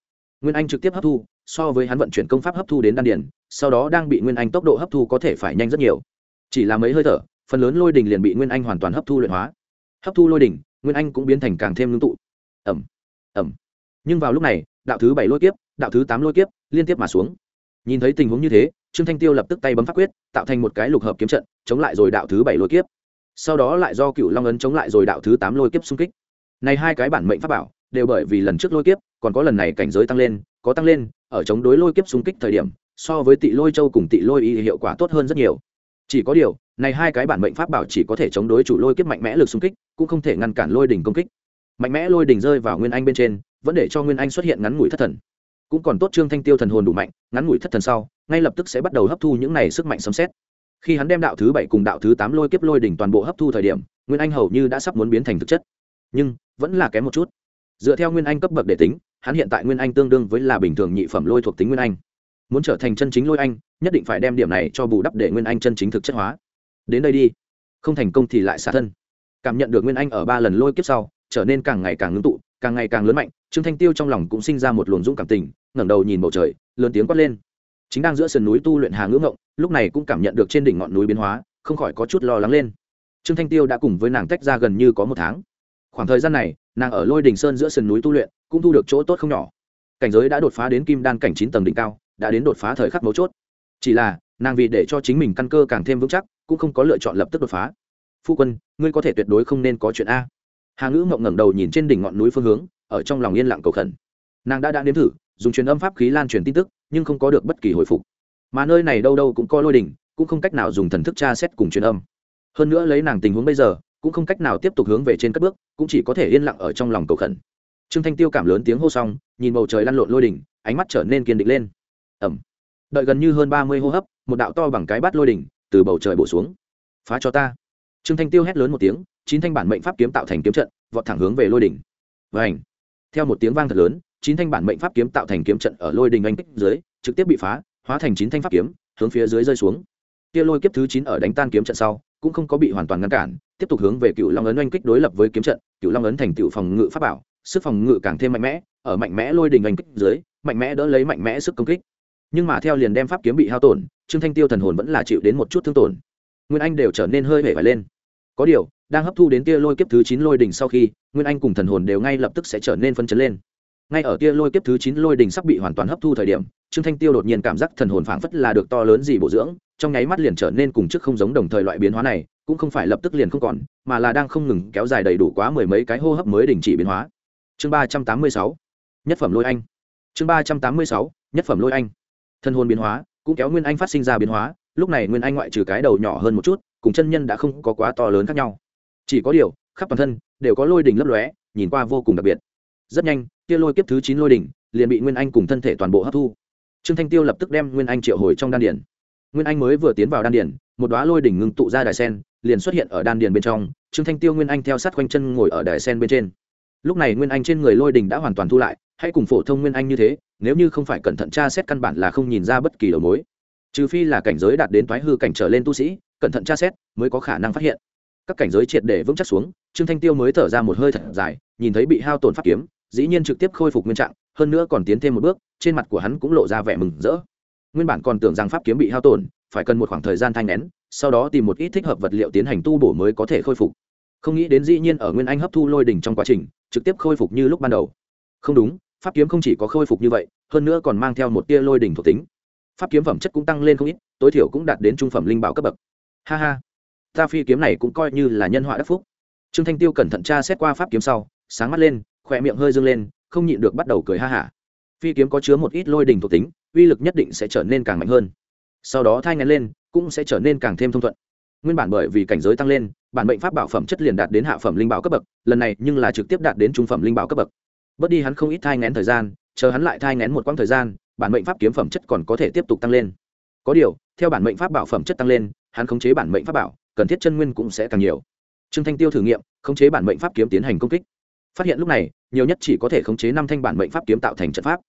Nguyên anh trực tiếp hấp thu, so với hắn vận chuyển công pháp hấp thu đến đan điển sau đó đang bị nguyên anh tốc độ hấp thu có thể phải nhanh rất nhiều. Chỉ là mấy hơi thở, phần lớn lôi đình liền bị nguyên anh hoàn toàn hấp thu luyện hóa. Hấp thu lôi đình, nguyên anh cũng biến thành càng thêm ngưng tụ ẩm. Ẩm. Nhưng vào lúc này, đạo thứ bảy lôi kiếp, đạo thứ tám lôi kiếp liên tiếp mà xuống. Nhìn thấy tình huống như thế, trương thanh tiêu lập tức tay bấm phát quyết, tạo thành một cái lục hợp kiếm trận, chống lại rồi đạo thứ bảy lôi kiếp. Sau đó lại do cựu long ấn chống lại rồi đạo thứ tám lôi kiếp xung kích. Này hai cái bản mệnh pháp bảo, đều bởi vì lần trước lôi kiếp, còn có lần này cảnh giới tăng lên, có tăng lên, ở chống đối lôi kiếp xung kích thời điểm, so với tị lôi châu cùng tị lôi y hiệu quả tốt hơn rất nhiều. Chỉ có điều, này hai cái bản mệnh pháp bảo chỉ có thể chống đối chủ lôi kiếp mạnh mẽ lực xung kích, cũng không thể ngăn cản lôi đỉnh công kích mạnh mẽ lôi đỉnh rơi vào nguyên anh bên trên, vẫn để cho nguyên anh xuất hiện ngắn ngủi thất thần. Cũng còn tốt trương thanh tiêu thần hồn đủ mạnh, ngắn ngủi thất thần sau, ngay lập tức sẽ bắt đầu hấp thu những này sức mạnh sấm xét khi hắn đem đạo thứ bảy cùng đạo thứ tám lôi kiếp lôi đỉnh toàn bộ hấp thu thời điểm, nguyên anh hầu như đã sắp muốn biến thành thực chất. Nhưng, vẫn là kém một chút. Dựa theo nguyên anh cấp bậc để tính, hắn hiện tại nguyên anh tương đương với là bình thường nhị phẩm lôi thuộc tính nguyên anh. Muốn trở thành chân chính lôi anh, nhất định phải đem điểm này cho bù đắp để nguyên anh chân chính thực chất hóa. Đến đây đi. Không thành công thì lại xả thân. Cảm nhận được nguyên anh ở ba lần lôi kiếp sau trở nên càng ngày càng ngưng tụ, càng ngày càng lớn mạnh, trương thanh tiêu trong lòng cũng sinh ra một luồng dũng cảm tình, ngẩng đầu nhìn bầu trời, lớn tiếng quát lên. Chính đang giữa sườn núi tu luyện hà ngưỡng ngộng, lúc này cũng cảm nhận được trên đỉnh ngọn núi biến hóa, không khỏi có chút lo lắng lên. Trương thanh tiêu đã cùng với nàng tách ra gần như có một tháng. Khoảng thời gian này, nàng ở lôi đình sơn giữa sườn núi tu luyện, cũng thu được chỗ tốt không nhỏ. Cảnh giới đã đột phá đến kim đan cảnh chín tầng đỉnh cao, đã đến đột phá thời khắc mấu chốt. Chỉ là, nàng vì để cho chính mình căn cơ càng thêm vững chắc, cũng không có lựa chọn lập tức đột phá. Phu quân, ngươi có thể tuyệt đối không nên có chuyện a hà ngữ mộng ngẩng đầu nhìn trên đỉnh ngọn núi phương hướng, ở trong lòng yên lặng cầu khẩn. Nàng đã đã nếm thử, dùng truyền âm pháp khí lan truyền tin tức, nhưng không có được bất kỳ hồi phục. Mà nơi này đâu đâu cũng có lôi đỉnh, cũng không cách nào dùng thần thức tra xét cùng truyền âm. Hơn nữa lấy nàng tình huống bây giờ, cũng không cách nào tiếp tục hướng về trên cất bước, cũng chỉ có thể yên lặng ở trong lòng cầu khẩn. Trương thanh tiêu cảm lớn tiếng hô xong, nhìn bầu trời lăn lộn lôi đỉnh, ánh mắt trở nên kiên định lên. Ẩm đợi gần như hơn ba mươi hô hấp, một đạo to bằng cái bát lôi đỉnh từ bầu trời bổ xuống. Phá cho ta. Trương thanh tiêu hét lớn một tiếng chín thanh bản mệnh pháp kiếm tạo thành kiếm trận, vọt thẳng hướng về lôi đỉnh. Và ảnh theo một tiếng vang thật lớn, chín thanh bản mệnh pháp kiếm tạo thành kiếm trận ở lôi đỉnh anh kích dưới, trực tiếp bị phá, hóa thành chín thanh pháp kiếm, hướng phía dưới rơi xuống. Kia lôi kiếp thứ chín ở đánh tan kiếm trận sau, cũng không có bị hoàn toàn ngăn cản, tiếp tục hướng về cựu long ấn oanh kích đối lập với kiếm trận. Cựu long ấn thành tựu phòng ngự pháp bảo, sức phòng ngự càng thêm mạnh mẽ, ở mạnh mẽ lôi đình oanh kích dưới, mạnh mẽ đỡ lấy mạnh mẽ sức công kích. Nhưng mà theo liền đem pháp kiếm bị hao tổn, trương thanh tiêu thần hồn vẫn là chịu đến một chút thương tổn. Nguyên anh đều trở nên hơi hể vải lên có điều, đang hấp thu đến tia lôi kiếp thứ chín lôi đỉnh sau khi, nguyên anh cùng thần hồn đều ngay lập tức sẽ trở nên phân chấn lên. Ngay ở tia lôi kiếp thứ chín lôi đỉnh sắp bị hoàn toàn hấp thu thời điểm, trương thanh tiêu đột nhiên cảm giác thần hồn phảng phất là được to lớn gì bổ dưỡng, trong nháy mắt liền trở nên cùng trước không giống đồng thời loại biến hóa này, cũng không phải lập tức liền không còn, mà là đang không ngừng kéo dài đầy đủ quá mười mấy cái hô hấp mới đình chỉ biến hóa. Chương ba trăm tám mươi sáu, nhất phẩm lôi anh. Chương ba trăm tám mươi sáu, nhất phẩm lôi anh. Thân hồn biến hóa, cũng kéo nguyên anh phát sinh ra biến hóa, lúc này nguyên anh ngoại trừ cái đầu nhỏ hơn một chút cùng chân nhân đã không có quá to lớn khác nhau. Chỉ có điều, khắp toàn thân đều có lôi đỉnh lấp lóe, nhìn qua vô cùng đặc biệt. Rất nhanh kia lôi kiếp thứ chín lôi đỉnh liền bị nguyên anh cùng thân thể toàn bộ hấp thu. Trương thanh tiêu lập tức đem nguyên anh triệu hồi trong đan điển nguyên anh mới vừa tiến vào đan điển một đoá lôi đỉnh ngưng tụ ra đài sen, liền xuất hiện ở đan điển bên trong. Trương thanh tiêu, nguyên anh theo sát quanh chân ngồi ở đài sen bên trên. Lúc này nguyên anh trên người lôi đỉnh đã hoàn toàn thu lại, hãy cùng phổ thông nguyên anh như thế, nếu như không phải cẩn thận tra xét căn bản là không nhìn ra bất kỳ đầu mối. Trừ phi là cảnh giới đạt đến thoái hư cảnh trở lên tu sĩ cẩn thận tra xét mới có khả năng phát hiện. Các cảnh giới triệt để vững chắc xuống, trương thanh tiêu mới thở ra một hơi thật dài, nhìn thấy bị hao tổn pháp kiếm, dĩ nhiên trực tiếp khôi phục nguyên trạng, hơn nữa còn tiến thêm một bước, trên mặt của hắn cũng lộ ra vẻ mừng rỡ. Nguyên bản còn tưởng rằng pháp kiếm bị hao tổn, phải cần một khoảng thời gian thanh nén, sau đó tìm một ít thích hợp vật liệu tiến hành tu bổ mới có thể khôi phục. Không nghĩ đến dĩ nhiên ở nguyên anh hấp thu lôi đỉnh trong quá trình, trực tiếp khôi phục như lúc ban đầu. Không đúng, pháp kiếm không chỉ có khôi phục như vậy, hơn nữa còn mang theo một tia lôi đỉnh thuộc tính. Pháp kiếm phẩm chất cũng tăng lên không ít, tối thiểu cũng đạt đến trung phẩm linh bảo cấp bậc ha ha. Ta phi kiếm này cũng coi như là nhân họa đắc phúc. Trương thanh tiêu cẩn thận tra xét qua pháp kiếm sau, sáng mắt lên, khỏe miệng hơi dâng lên, không nhịn được bắt đầu cười ha hả. Phi kiếm có chứa một ít lôi đình thuộc tính, uy lực nhất định sẽ trở nên càng mạnh hơn. Sau đó thai ngắn lên, cũng sẽ trở nên càng thêm thông thuận. Nguyên bản bởi vì cảnh giới tăng lên, bản mệnh pháp bảo phẩm chất liền đạt đến hạ phẩm linh bảo cấp bậc, lần này nhưng là trực tiếp đạt đến trung phẩm linh bảo cấp bậc. Bớt đi hắn không ít thai ngén thời gian, chờ hắn lại thai ngén một quãng thời gian, bản mệnh pháp kiếm phẩm chất còn có thể tiếp tục tăng lên. Có điều, theo bản mệnh pháp bảo phẩm chất tăng lên hắn khống chế bản mệnh pháp bảo, cần thiết chân nguyên cũng sẽ càng nhiều. Trương thanh tiêu thử nghiệm, khống chế bản mệnh pháp kiếm tiến hành công kích. Phát hiện lúc này, nhiều nhất chỉ có thể khống chế năm thanh bản mệnh pháp kiếm tạo thành trận pháp.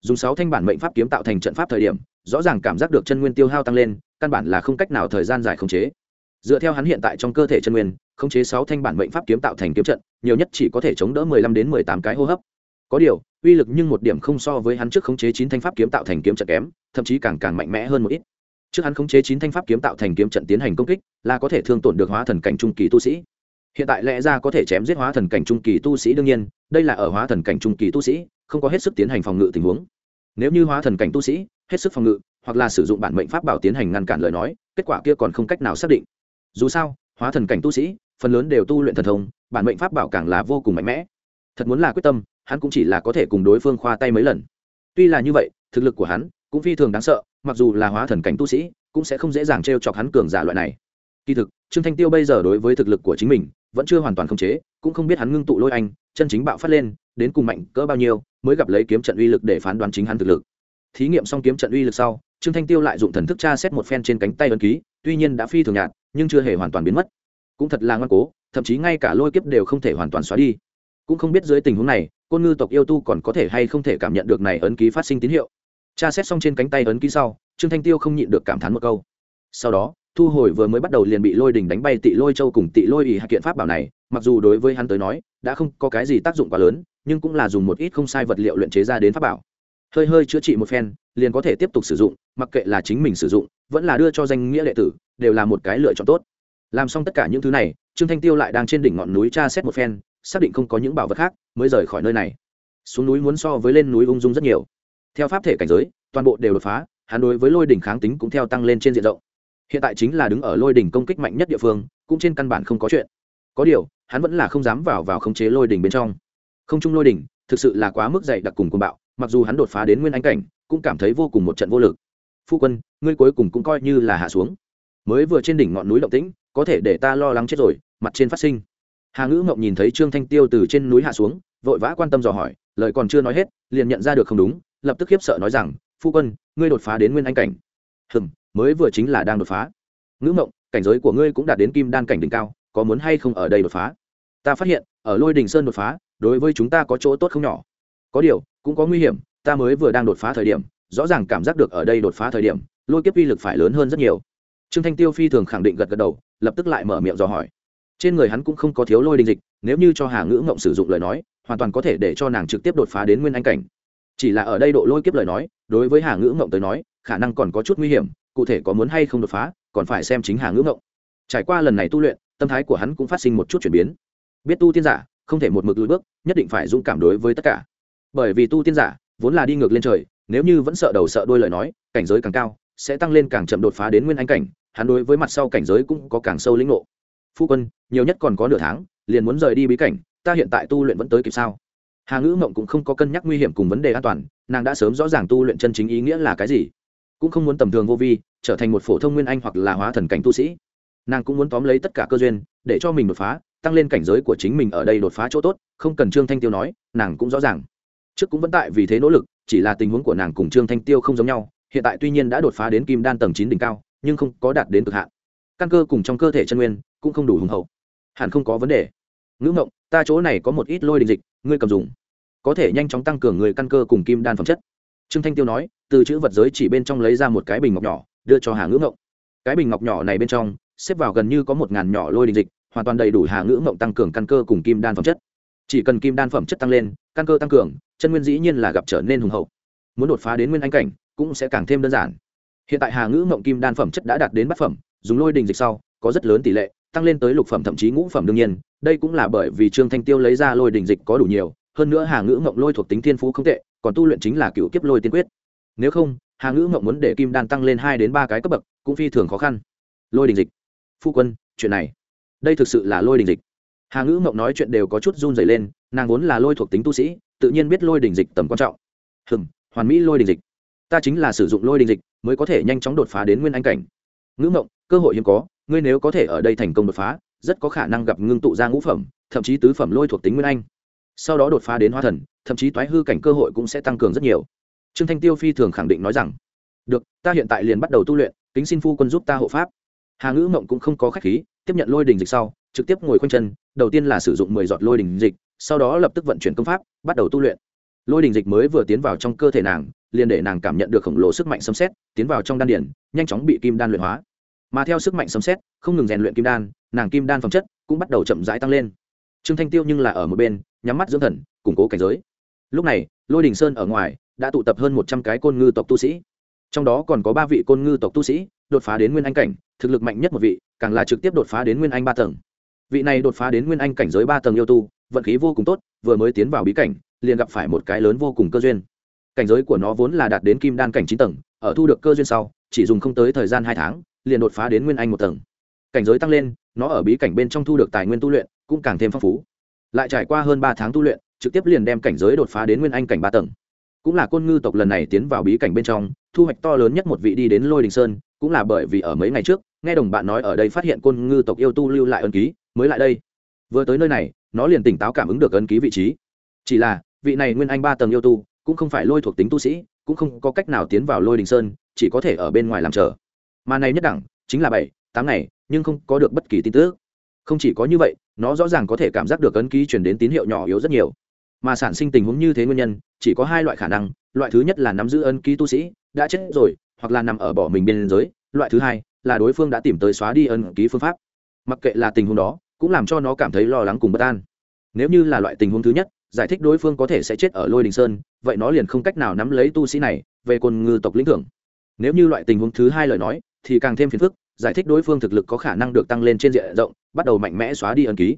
Dùng sáu thanh bản mệnh pháp kiếm tạo thành trận pháp thời điểm, rõ ràng cảm giác được chân nguyên tiêu hao tăng lên, căn bản là không cách nào thời gian dài khống chế. Dựa theo hắn hiện tại trong cơ thể chân nguyên, khống chế sáu thanh bản mệnh pháp kiếm tạo thành kiếm trận, nhiều nhất chỉ có thể chống đỡ mười lăm đến mười tám cái hô hấp. Có điều, uy lực nhưng một điểm không so với hắn trước khống chế chín thanh pháp kiếm tạo thành kiếm trận kém, thậm chí càng càng mạnh mẽ hơn một ít trước hắn khống chế chín thanh pháp kiếm tạo thành kiếm trận tiến hành công kích, là có thể thương tổn được hóa thần cảnh trung kỳ tu sĩ. Hiện tại lẽ ra có thể chém giết hóa thần cảnh trung kỳ tu sĩ đương nhiên, đây là ở hóa thần cảnh trung kỳ tu sĩ, không có hết sức tiến hành phòng ngự tình huống. Nếu như hóa thần cảnh tu sĩ, hết sức phòng ngự, hoặc là sử dụng bản mệnh pháp bảo tiến hành ngăn cản lời nói, kết quả kia còn không cách nào xác định. Dù sao, hóa thần cảnh tu sĩ, phần lớn đều tu luyện thần thông, bản mệnh pháp bảo càng là vô cùng mạnh mẽ. Thật muốn là quyết tâm, hắn cũng chỉ là có thể cùng đối phương khoa tay mấy lần. Tuy là như vậy, thực lực của hắn cũng phi thường đáng sợ, mặc dù là hóa thần cảnh tu sĩ, cũng sẽ không dễ dàng t r e o chọc hắn cường giả loại này. Kỳ thực, trương thanh tiêu bây giờ đối với thực lực của chính mình, vẫn chưa hoàn toàn khống chế, cũng không biết hắn ngưng tụ lôi anh, chân chính bạo phát lên, đến cùng mạnh cỡ bao nhiêu, mới gặp lấy kiếm trận uy lực để phán đoán chính hắn thực lực. Thí nghiệm xong kiếm trận uy lực sau, trương thanh tiêu lại dụng thần thức tra xét một phen trên cánh tay ấn ký, tuy nhiên đã phi thường nhạt, nhưng chưa hề hoàn toàn biến mất. Cũng thật là ngoan cố, thậm chí ngay cả lôi kiếp đều không thể hoàn toàn xóa đi. Cũng không biết dưới tình huống này, côn ngư tộc yêu tu còn có thể hay không thể cảm nhận được này ấn ký phát sinh tín hiệu tra xét xong trên cánh tay ấn ký sau, trương thanh tiêu không nhịn được cảm thán một câu. Sau đó, thu hồi vừa mới bắt đầu liền bị lôi đình đánh bay tị lôi châu cùng tị lôi ỉ hạ kiện pháp bảo này, mặc dù đối với hắn tới nói, đã không có cái gì tác dụng quá lớn, nhưng cũng là dùng một ít không sai vật liệu luyện chế ra đến pháp bảo. Hơi hơi chữa trị một phen, liền có thể tiếp tục sử dụng, mặc kệ là chính mình sử dụng, vẫn là đưa cho danh nghĩa đệ tử, đều là một cái lựa chọn tốt. Làm xong tất cả những thứ này, trương thanh tiêu lại đang trên đỉnh ngọn núi tra xét một phen, xác định không có những bảo vật khác, mới rời khỏi nơi này. Xuống núi muốn so với lên núi ung dung rất nhiều theo pháp thể cảnh giới, toàn bộ đều đột phá, hắn đối với lôi đỉnh kháng tính cũng theo tăng lên trên diện rộng. Hiện tại chính là đứng ở lôi đỉnh công kích mạnh nhất địa phương, cũng trên căn bản không có chuyện. Có điều, hắn vẫn là không dám vào vào khống chế lôi đỉnh bên trong. Không trung lôi đỉnh, thực sự là quá mức dày đặc cùng cuồng bạo, mặc dù hắn đột phá đến nguyên anh cảnh, cũng cảm thấy vô cùng một trận vô lực. Phu quân, ngươi cuối cùng cũng coi như là hạ xuống. Mới vừa trên đỉnh ngọn núi động tĩnh, có thể để ta lo lắng chết rồi, mặt trên phát sinh. Hà ngữ ngộng nhìn thấy trương thanh tiêu từ trên núi hạ xuống, vội vã quan tâm dò hỏi, lời còn chưa nói hết, liền nhận ra được không đúng lập tức khiếp sợ nói rằng, phu quân, ngươi đột phá đến nguyên anh cảnh. Hừm, mới vừa chính là đang đột phá. Ngữ mộng, cảnh giới của ngươi cũng đạt đến kim đan cảnh đỉnh cao, có muốn hay không ở đây đột phá? Ta phát hiện, ở lôi đình sơn đột phá, đối với chúng ta có chỗ tốt không nhỏ. Có điều, cũng có nguy hiểm, ta mới vừa đang đột phá thời điểm, rõ ràng cảm giác được ở đây đột phá thời điểm, lôi kiếp uy lực phải lớn hơn rất nhiều. Trương thanh tiêu phi thường khẳng định gật gật đầu, lập tức lại mở miệng dò hỏi. Trên người hắn cũng không có thiếu lôi đình dịch, nếu như cho hà ngữ ngộng sử dụng lời nói, hoàn toàn có thể để cho nàng trực tiếp đột phá đến nguyên anh cảnh chỉ là ở đây độ lôi kiếp lời nói, đối với hà ngữ ngộng tới nói, khả năng còn có chút nguy hiểm, cụ thể có muốn hay không đột phá, còn phải xem chính hà ngữ ngộng. Trải qua lần này tu luyện, tâm thái của hắn cũng phát sinh một chút chuyển biến. Biết tu tiên giả, không thể một mực lùi bước, nhất định phải dũng cảm đối với tất cả. Bởi vì tu tiên giả, vốn là đi ngược lên trời, nếu như vẫn sợ đầu sợ đôi lời nói, cảnh giới càng cao, sẽ tăng lên càng chậm đột phá đến nguyên anh cảnh, hắn đối với mặt sau cảnh giới cũng có càng sâu lĩnh ngộ. Phu quân, nhiều nhất còn có nửa tháng, liền muốn rời đi bí cảnh, ta hiện tại tu luyện vẫn tới kịp sao? Hà ngữ mộng cũng không có cân nhắc nguy hiểm cùng vấn đề an toàn, nàng đã sớm rõ ràng tu luyện chân chính ý nghĩa là cái gì. Cũng không muốn tầm thường vô vi, trở thành một phổ thông nguyên anh hoặc là hóa thần cảnh tu sĩ. Nàng cũng muốn tóm lấy tất cả cơ duyên, để cho mình đột phá, tăng lên cảnh giới của chính mình ở đây đột phá chỗ tốt, không cần trương thanh tiêu nói, nàng cũng rõ ràng. Trước cũng vẫn tại vì thế nỗ lực, chỉ là tình huống của nàng cùng trương thanh tiêu không giống nhau, hiện tại tuy nhiên đã đột phá đến kim đan tầng chín đỉnh cao, nhưng không có đạt đến cực hạn. Căn cơ cùng trong cơ thể chân nguyên cũng không đủ hùng hậu. Hẳn không có vấn đề ngữ ngộng, ta chỗ này có một ít lôi đình dịch, ngươi cầm dùng. Có thể nhanh chóng tăng cường người căn cơ cùng kim đan phẩm chất. Trương thanh tiêu nói, từ chữ vật giới chỉ bên trong lấy ra một cái bình ngọc nhỏ, đưa cho hà ngữ ngộng. Cái bình ngọc nhỏ này bên trong, xếp vào gần như có một ngàn nhỏ lôi đình dịch, hoàn toàn đầy đủ hà ngữ ngộng tăng cường căn cơ cùng kim đan phẩm chất. Chỉ cần kim đan phẩm chất tăng lên, căn cơ tăng cường, chân nguyên dĩ nhiên là gặp trở nên hùng hậu. Muốn đột phá đến nguyên anh cảnh, cũng sẽ càng thêm đơn giản. Hiện tại hà ngữ ngộng kim đan phẩm chất đã đạt đến bát phẩm, dùng lôi đình dịch sau, có rất lớn tỷ lệ tăng lên tới lục phẩm thậm chí ngũ phẩm đương nhiên, đây cũng là bởi vì trương thanh tiêu lấy ra lôi đình dịch có đủ nhiều, hơn nữa hà ngữ mộng lôi thuộc tính thiên phú không tệ, còn tu luyện chính là cựu kiếp lôi tiên quyết. Nếu không, hà ngữ mộng muốn để kim đan tăng lên hai đến ba cái cấp bậc, cũng phi thường khó khăn. Lôi đình dịch. Phu quân, chuyện này. Đây thực sự là lôi đình dịch. Hà ngữ mộng nói chuyện đều có chút run dày lên, nàng vốn là lôi thuộc tính tu sĩ, tự nhiên biết lôi đình dịch tầm quan trọng. Hừng hoàn mỹ lôi đình dịch. Ta chính là sử dụng lôi đình dịch, mới có thể nhanh chóng đột phá đến nguyên anh cảnh. Ngữ mộng cơ hội hiếm có ngươi nếu có thể ở đây thành công đột phá, rất có khả năng gặp ngưng tụ ra ngũ phẩm, thậm chí tứ phẩm lôi thuộc tính nguyên anh. Sau đó đột phá đến hoa thần, thậm chí toái hư cảnh cơ hội cũng sẽ tăng cường rất nhiều. Trương thanh tiêu phi thường khẳng định nói rằng, được, ta hiện tại liền bắt đầu tu luyện, kính xin phu quân giúp ta hộ pháp. Hà ngữ mộng cũng không có khách khí, tiếp nhận lôi đình dịch sau, trực tiếp ngồi khoanh chân, đầu tiên là sử dụng mười giọt lôi đình dịch, sau đó lập tức vận chuyển công pháp, bắt đầu tu luyện. Lôi đình dịch mới vừa tiến vào trong cơ thể nàng, liền để nàng cảm nhận được khổng lồ sức mạnh xâm xét, tiến vào trong đan điển nhanh chóng bị kim đan luyện hóa mà theo sức mạnh sấm xét không ngừng rèn luyện kim đan, nàng kim đan phẩm chất cũng bắt đầu chậm rãi tăng lên. Trương thanh tiêu nhưng là ở một bên, nhắm mắt dưỡng thần, củng cố cảnh giới. Lúc này, lôi đình sơn ở ngoài đã tụ tập hơn một trăm cái côn ngư tộc tu sĩ. Trong đó còn có ba vị côn ngư tộc tu sĩ, đột phá đến nguyên anh cảnh, thực lực mạnh nhất một vị, càng là trực tiếp đột phá đến nguyên anh ba tầng. Vị này đột phá đến nguyên anh cảnh giới ba tầng yêu tu, vận khí vô cùng tốt, vừa mới tiến vào bí cảnh, liền gặp phải một cái lớn vô cùng cơ duyên. Cảnh giới của nó vốn là đạt đến kim đan cảnh chín tầng, ở thu được cơ duyên sau, chỉ dùng không tới thời gian hai tháng liền đột phá đến nguyên anh một tầng. Cảnh giới tăng lên, nó ở bí cảnh bên trong thu được tài nguyên tu luyện cũng càng thêm phong phú. Lại trải qua hơn ba tháng tu luyện, trực tiếp liền đem cảnh giới đột phá đến nguyên anh cảnh ba tầng. Cũng là côn ngư tộc lần này tiến vào bí cảnh bên trong, thu hoạch to lớn nhất một vị đi đến lôi đình sơn, cũng là bởi vì ở mấy ngày trước, nghe đồng bạn nói ở đây phát hiện côn ngư tộc yêu tu lưu lại ân ký, mới lại đây. Vừa tới nơi này, nó liền tỉnh táo cảm ứng được ân ký vị trí. Chỉ là, vị này nguyên anh ba tầng yêu tu, cũng không phải lôi thuộc tính tu sĩ, cũng không có cách nào tiến vào lôi đình sơn, chỉ có thể ở bên ngoài làm chờ mà này nhất đẳng chính là bảy, tám ngày, nhưng không có được bất kỳ tin tức. Không chỉ có như vậy, nó rõ ràng có thể cảm giác được ấn ký chuyển đến tín hiệu nhỏ yếu rất nhiều. Mà sản sinh tình huống như thế nguyên nhân, chỉ có hai loại khả năng, loại thứ nhất là nắm giữ ấn ký tu sĩ, đã chết rồi, hoặc là nằm ở bỏ mình bên giới, loại thứ hai là đối phương đã tìm tới xóa đi ấn ký phương pháp. Mặc kệ là tình huống đó, cũng làm cho nó cảm thấy lo lắng cùng bất an. Nếu như là loại tình huống thứ nhất, giải thích đối phương có thể sẽ chết ở lôi đình sơn, vậy nó liền không cách nào nắm lấy tu sĩ này về côn ngư tộc lĩnh thưởng. Nếu như loại tình huống thứ hai lời nói thì càng thêm phiền phức, giải thích đối phương thực lực có khả năng được tăng lên trên diện rộng, bắt đầu mạnh mẽ xóa đi ẩn ký.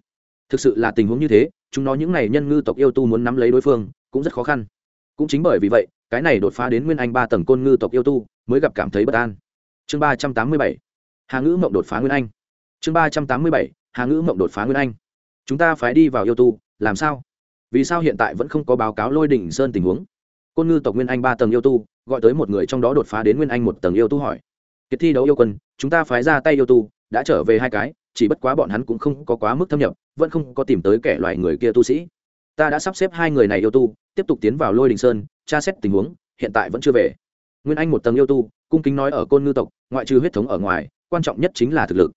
Thực sự là tình huống như thế, chúng nó những n à y nhân ngư tộc yêu tu muốn nắm lấy đối phương, cũng rất khó khăn. Cũng chính bởi vì vậy, cái này đột phá đến nguyên anh ba tầng côn ngư tộc yêu tu, mới gặp cảm thấy bất an. Chương ba trăm tám mươi bảy, hà ngữ mộng đột phá nguyên anh. Chương ba trăm tám mươi bảy, hà ngữ mộng đột phá nguyên anh. Chúng ta phải đi vào yêu tu, làm sao? Vì sao hiện tại vẫn không có báo cáo lôi đỉnh sơn tình huống? Côn ngư tộc nguyên anh ba tầng yêu tu, gọi tới một người trong đó đột phá đến nguyên anh một tầng yêu tu hỏi kiệt thi đấu yêu quân, chúng ta phái ra tay yêu tu, đã trở về hai cái, chỉ bất quá bọn hắn cũng không có quá mức thâm nhập, vẫn không có tìm tới kẻ loài người kia tu sĩ. Ta đã sắp xếp hai người này yêu tu, tiếp tục tiến vào lôi đình sơn, tra xét tình huống, hiện tại vẫn chưa về. Nguyên anh một tầng yêu tu, cung kính nói ở côn ngư tộc, ngoại trừ huyết thống ở ngoài, quan trọng nhất chính là thực lực.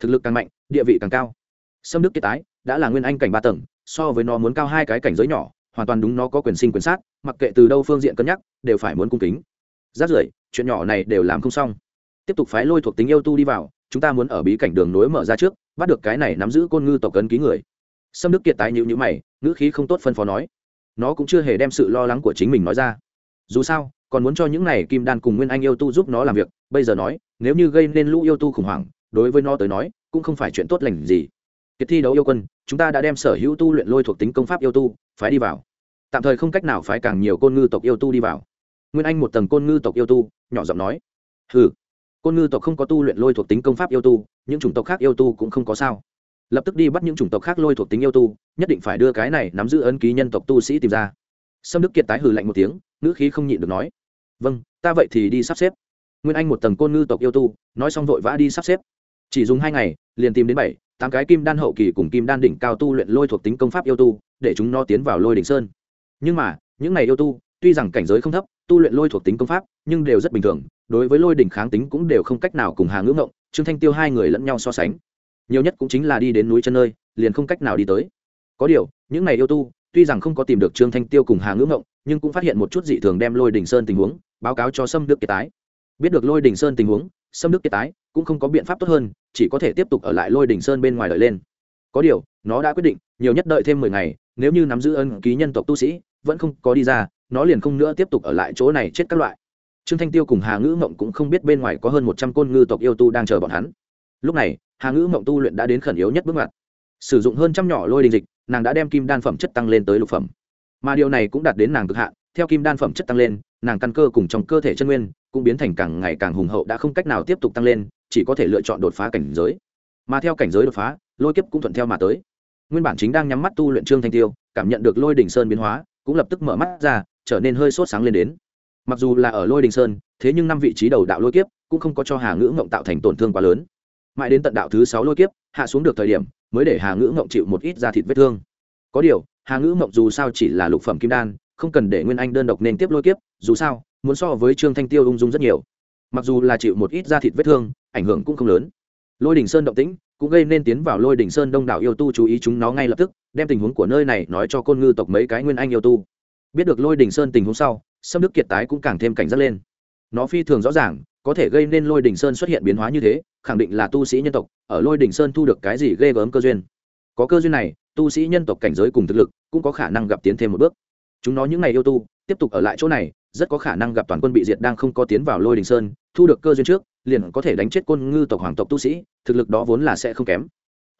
Thực lực càng mạnh, địa vị càng cao. Xâm đức kiệt tái đã là nguyên anh cảnh ba tầng, so với nó muốn cao hai cái cảnh giới nhỏ, hoàn toàn đúng nó có quyền sinh quyền sát, mặc kệ từ đâu phương diện cân nhắc, đều phải muốn cung kính. Rát rưởi, chuyện nhỏ này đều làm không xong tiếp tục phái lôi thuộc tính yêu tu đi vào, chúng ta muốn ở bí cảnh đường nối mở ra trước, bắt được cái này nắm giữ côn ngư tộc cấn ký người. Sâm đức kiệt tái nhịu nhữ mày, ngữ khí không tốt phân phó nói. Nó cũng chưa hề đem sự lo lắng của chính mình nói ra. Dù sao, còn muốn cho những này kim đan cùng nguyên anh yêu tu giúp nó làm việc, bây giờ nói, nếu như gây nên lũ yêu tu khủng hoảng, đối với nó tới nói, cũng không phải chuyện tốt lành gì. Kiệt thi đấu yêu quân, chúng ta đã đem sở hữu tu luyện lôi thuộc tính công pháp yêu tu, phái đi vào. Tạm thời không cách nào phái càng nhiều côn ngư tộc yêu tu đi vào. Nguyên anh một tầng côn ngư tộc yêu tu, nhỏ giọng nói. Hừ côn ngư tộc không có tu luyện lôi thuộc tính công pháp yêu tu, những chủng tộc khác yêu tu cũng không có sao. Lập tức đi bắt những chủng tộc khác lôi thuộc tính yêu tu, nhất định phải đưa cái này nắm giữ ấn ký nhân tộc tu sĩ tìm ra. Sâm đức kiệt tái hừ lạnh một tiếng, ngữ khí không nhịn được nói vâng ta vậy thì đi sắp xếp. Nguyên anh một tầng côn ngư tộc yêu tu, nói xong vội vã đi sắp xếp. Chỉ dùng hai ngày, liền tìm đến bảy, tám cái kim đan hậu kỳ cùng kim đan đỉnh cao tu luyện lôi thuộc tính công pháp yêu tu, để chúng nó tiến vào lôi đỉnh sơn. Nhưng mà, những này yêu tu, tuy rằng cảnh giới không thấp tu luyện lôi thuộc tính công pháp, nhưng đều rất bình thường, đối với lôi đỉnh kháng tính cũng đều không cách nào cùng hà ngữ ngộng, trương thanh tiêu hai người lẫn nhau so sánh. Nhiều nhất cũng chính là đi đến núi chân nơi, liền không cách nào đi tới. Có điều, những này yêu tu, tuy rằng không có tìm được trương thanh tiêu cùng hà ngữ ngộng, nhưng cũng phát hiện một chút dị thường đem lôi đình sơn tình huống, báo cáo cho sâm đức kiệt tái. Biết được lôi đình sơn tình huống, sâm đức kiệt tái cũng không có biện pháp tốt hơn, chỉ có thể tiếp tục ở lại lôi đình sơn bên ngoài đợi lên. Có điều, nó đã quyết định, nhiều nhất đợi thêm mười ngày, nếu như nắm giữ ân ký nhân tộc tu sĩ, vẫn không có đi ra nó liền không nữa tiếp tục ở lại chỗ này chết các loại. Trương thanh tiêu cùng hà ngữ mộng cũng không biết bên ngoài có hơn một trăm côn ngư tộc yêu tu đang chờ bọn hắn. Lúc này, hà ngữ mộng tu luyện đã đến khẩn yếu nhất bước ngoặt. Sử dụng hơn trăm nhỏ lôi đình dịch, nàng đã đem kim đan phẩm chất tăng lên tới lục phẩm. Mà điều này cũng đạt đến nàng cực hạn, theo kim đan phẩm chất tăng lên, nàng căn cơ cùng trong cơ thể chân nguyên cũng biến thành càng ngày càng hùng hậu đã không cách nào tiếp tục tăng lên, chỉ có thể lựa chọn đột phá cảnh giới. Mà theo cảnh giới đột phá, lôi kiếp cũng thuận theo mà tới. Nguyên bản chính đang nhắm mắt tu luyện trương thanh tiêu, cảm nhận được lôi đình sơn biến hóa, cũng lập tức mở mắt ra trở nên hơi sốt sáng lên đến. Mặc dù là ở lôi đình sơn, thế nhưng năm vị trí đầu đạo lôi kiếp cũng không có cho hà ngữ ngộng tạo thành tổn thương quá lớn. Mãi đến tận đạo thứ sáu lôi kiếp, hạ xuống được thời điểm, mới để hà ngữ ngộng chịu một ít da thịt vết thương. Có điều, hà ngữ ngộng dù sao chỉ là lục phẩm kim đan, không cần để nguyên anh đơn độc nên tiếp lôi kiếp, dù sao, muốn so với trương thanh tiêu ung dung rất nhiều. Mặc dù là chịu một ít da thịt vết thương, ảnh hưởng cũng không lớn. Lôi đình sơn động tĩnh cũng gây nên tiến vào lôi đình sơn đông đảo yêu tu chú ý chúng nó ngay lập tức, đem tình huống của nơi này nói cho côn ngư tộc mấy cái nguyên anh yêu tu biết được lôi đình sơn tình huống sau xâm đức kiệt tái cũng càng thêm cảnh giác lên. Nó phi thường rõ ràng, có thể gây nên lôi đình sơn xuất hiện biến hóa như thế, khẳng định là tu sĩ nhân tộc, ở lôi đình sơn thu được cái gì ghê gớm cơ duyên. Có cơ duyên này, tu sĩ nhân tộc cảnh giới cùng thực lực cũng có khả năng gặp tiến thêm một bước. Chúng nó những ngày yêu tu, tiếp tục ở lại chỗ này, rất có khả năng gặp toàn quân bị diệt đang không có tiến vào lôi đình sơn, thu được cơ duyên trước, liền có thể đánh chết côn ngư tộc hoàng tộc tu sĩ, thực lực đó vốn là sẽ không kém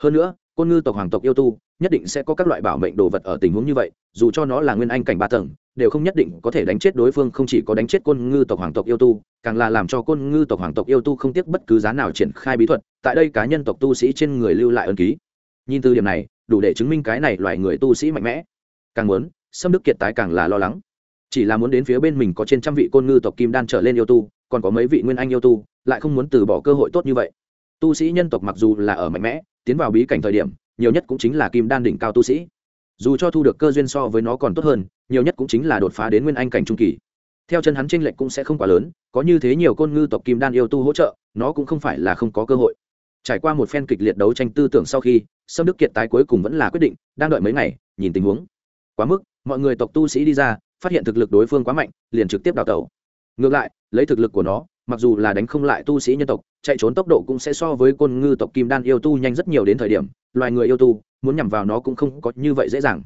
hơn nữa, côn ngư tộc hoàng tộc yêu tu, nhất định sẽ có các loại bảo mệnh đồ vật ở tình huống như vậy, dù cho nó là nguyên anh cảnh ba tầng, đều không nhất định có thể đánh chết đối phương, không chỉ có đánh chết côn ngư tộc hoàng tộc yêu tu, càng là làm cho côn ngư tộc hoàng tộc yêu tu không tiếc bất cứ giá nào triển khai bí thuật, tại đây cá nhân tộc tu sĩ trên người lưu lại ân ký. Nhìn từ điểm này, đủ để chứng minh cái này loại người tu sĩ mạnh mẽ. Càng muốn xâm đức kiệt tái càng là lo lắng. Chỉ là muốn đến phía bên mình có trên trăm vị côn ngư tộc kim đan trở lên yêu tu, còn có mấy vị nguyên anh yêu tu, lại không muốn từ bỏ cơ hội tốt như vậy tu sĩ nhân tộc mặc dù là ở mạnh mẽ, tiến vào bí cảnh thời điểm, nhiều nhất cũng chính là kim đan đỉnh cao tu sĩ. Dù cho thu được cơ duyên so với nó còn tốt hơn, nhiều nhất cũng chính là đột phá đến nguyên anh cảnh trung kỳ. Theo chân hắn tranh lệch cũng sẽ không quá lớn, có như thế nhiều côn ngư tộc kim đan yêu tu hỗ trợ, nó cũng không phải là không có cơ hội. Trải qua một phen kịch liệt đấu tranh tư tưởng sau khi, sâm đức kiệt tái cuối cùng vẫn là quyết định, đang đợi mấy ngày, nhìn tình huống. Quá mức, mọi người tộc tu sĩ đi ra, phát hiện thực lực đối phương quá mạnh, liền trực tiếp đào tẩu. Ngược lại, lấy thực lực của nó mặc dù là đánh không lại tu sĩ nhân tộc, chạy trốn tốc độ cũng sẽ so với côn ngư tộc kim đan yêu tu nhanh rất nhiều đến thời điểm, loài người yêu tu, muốn nhằm vào nó cũng không có như vậy dễ dàng.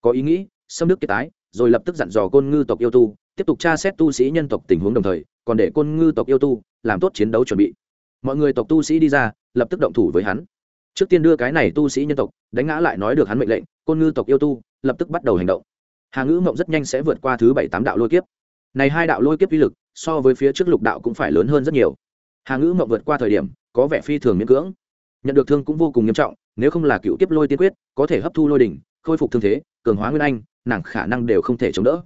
Có ý nghĩ, xâm nước kiệt tái, rồi lập tức dặn dò côn ngư tộc yêu tu, tiếp tục tra xét tu sĩ nhân tộc tình huống đồng thời, còn để côn ngư tộc yêu tu làm tốt chiến đấu chuẩn bị. Mọi người tộc tu sĩ đi ra, lập tức động thủ với hắn. Trước tiên đưa cái này tu sĩ nhân tộc, đánh ngã lại nói được hắn mệnh lệnh, côn ngư tộc yêu tu lập tức bắt đầu hành động. Hà ngữ mộng rất nhanh sẽ vượt qua thứ bảy tám đạo lôi kiếp. Này hai đạo lôi kiếp uy lực so với phía trước lục đạo cũng phải lớn hơn rất nhiều. Hà ngữ mộng vượt qua thời điểm, có vẻ phi thường miễn cưỡng. Nhận được thương cũng vô cùng nghiêm trọng, nếu không là cựu kiếp lôi tiên quyết, có thể hấp thu lôi đỉnh, khôi phục thương thế, cường hóa nguyên anh, nàng khả năng đều không thể chống đỡ.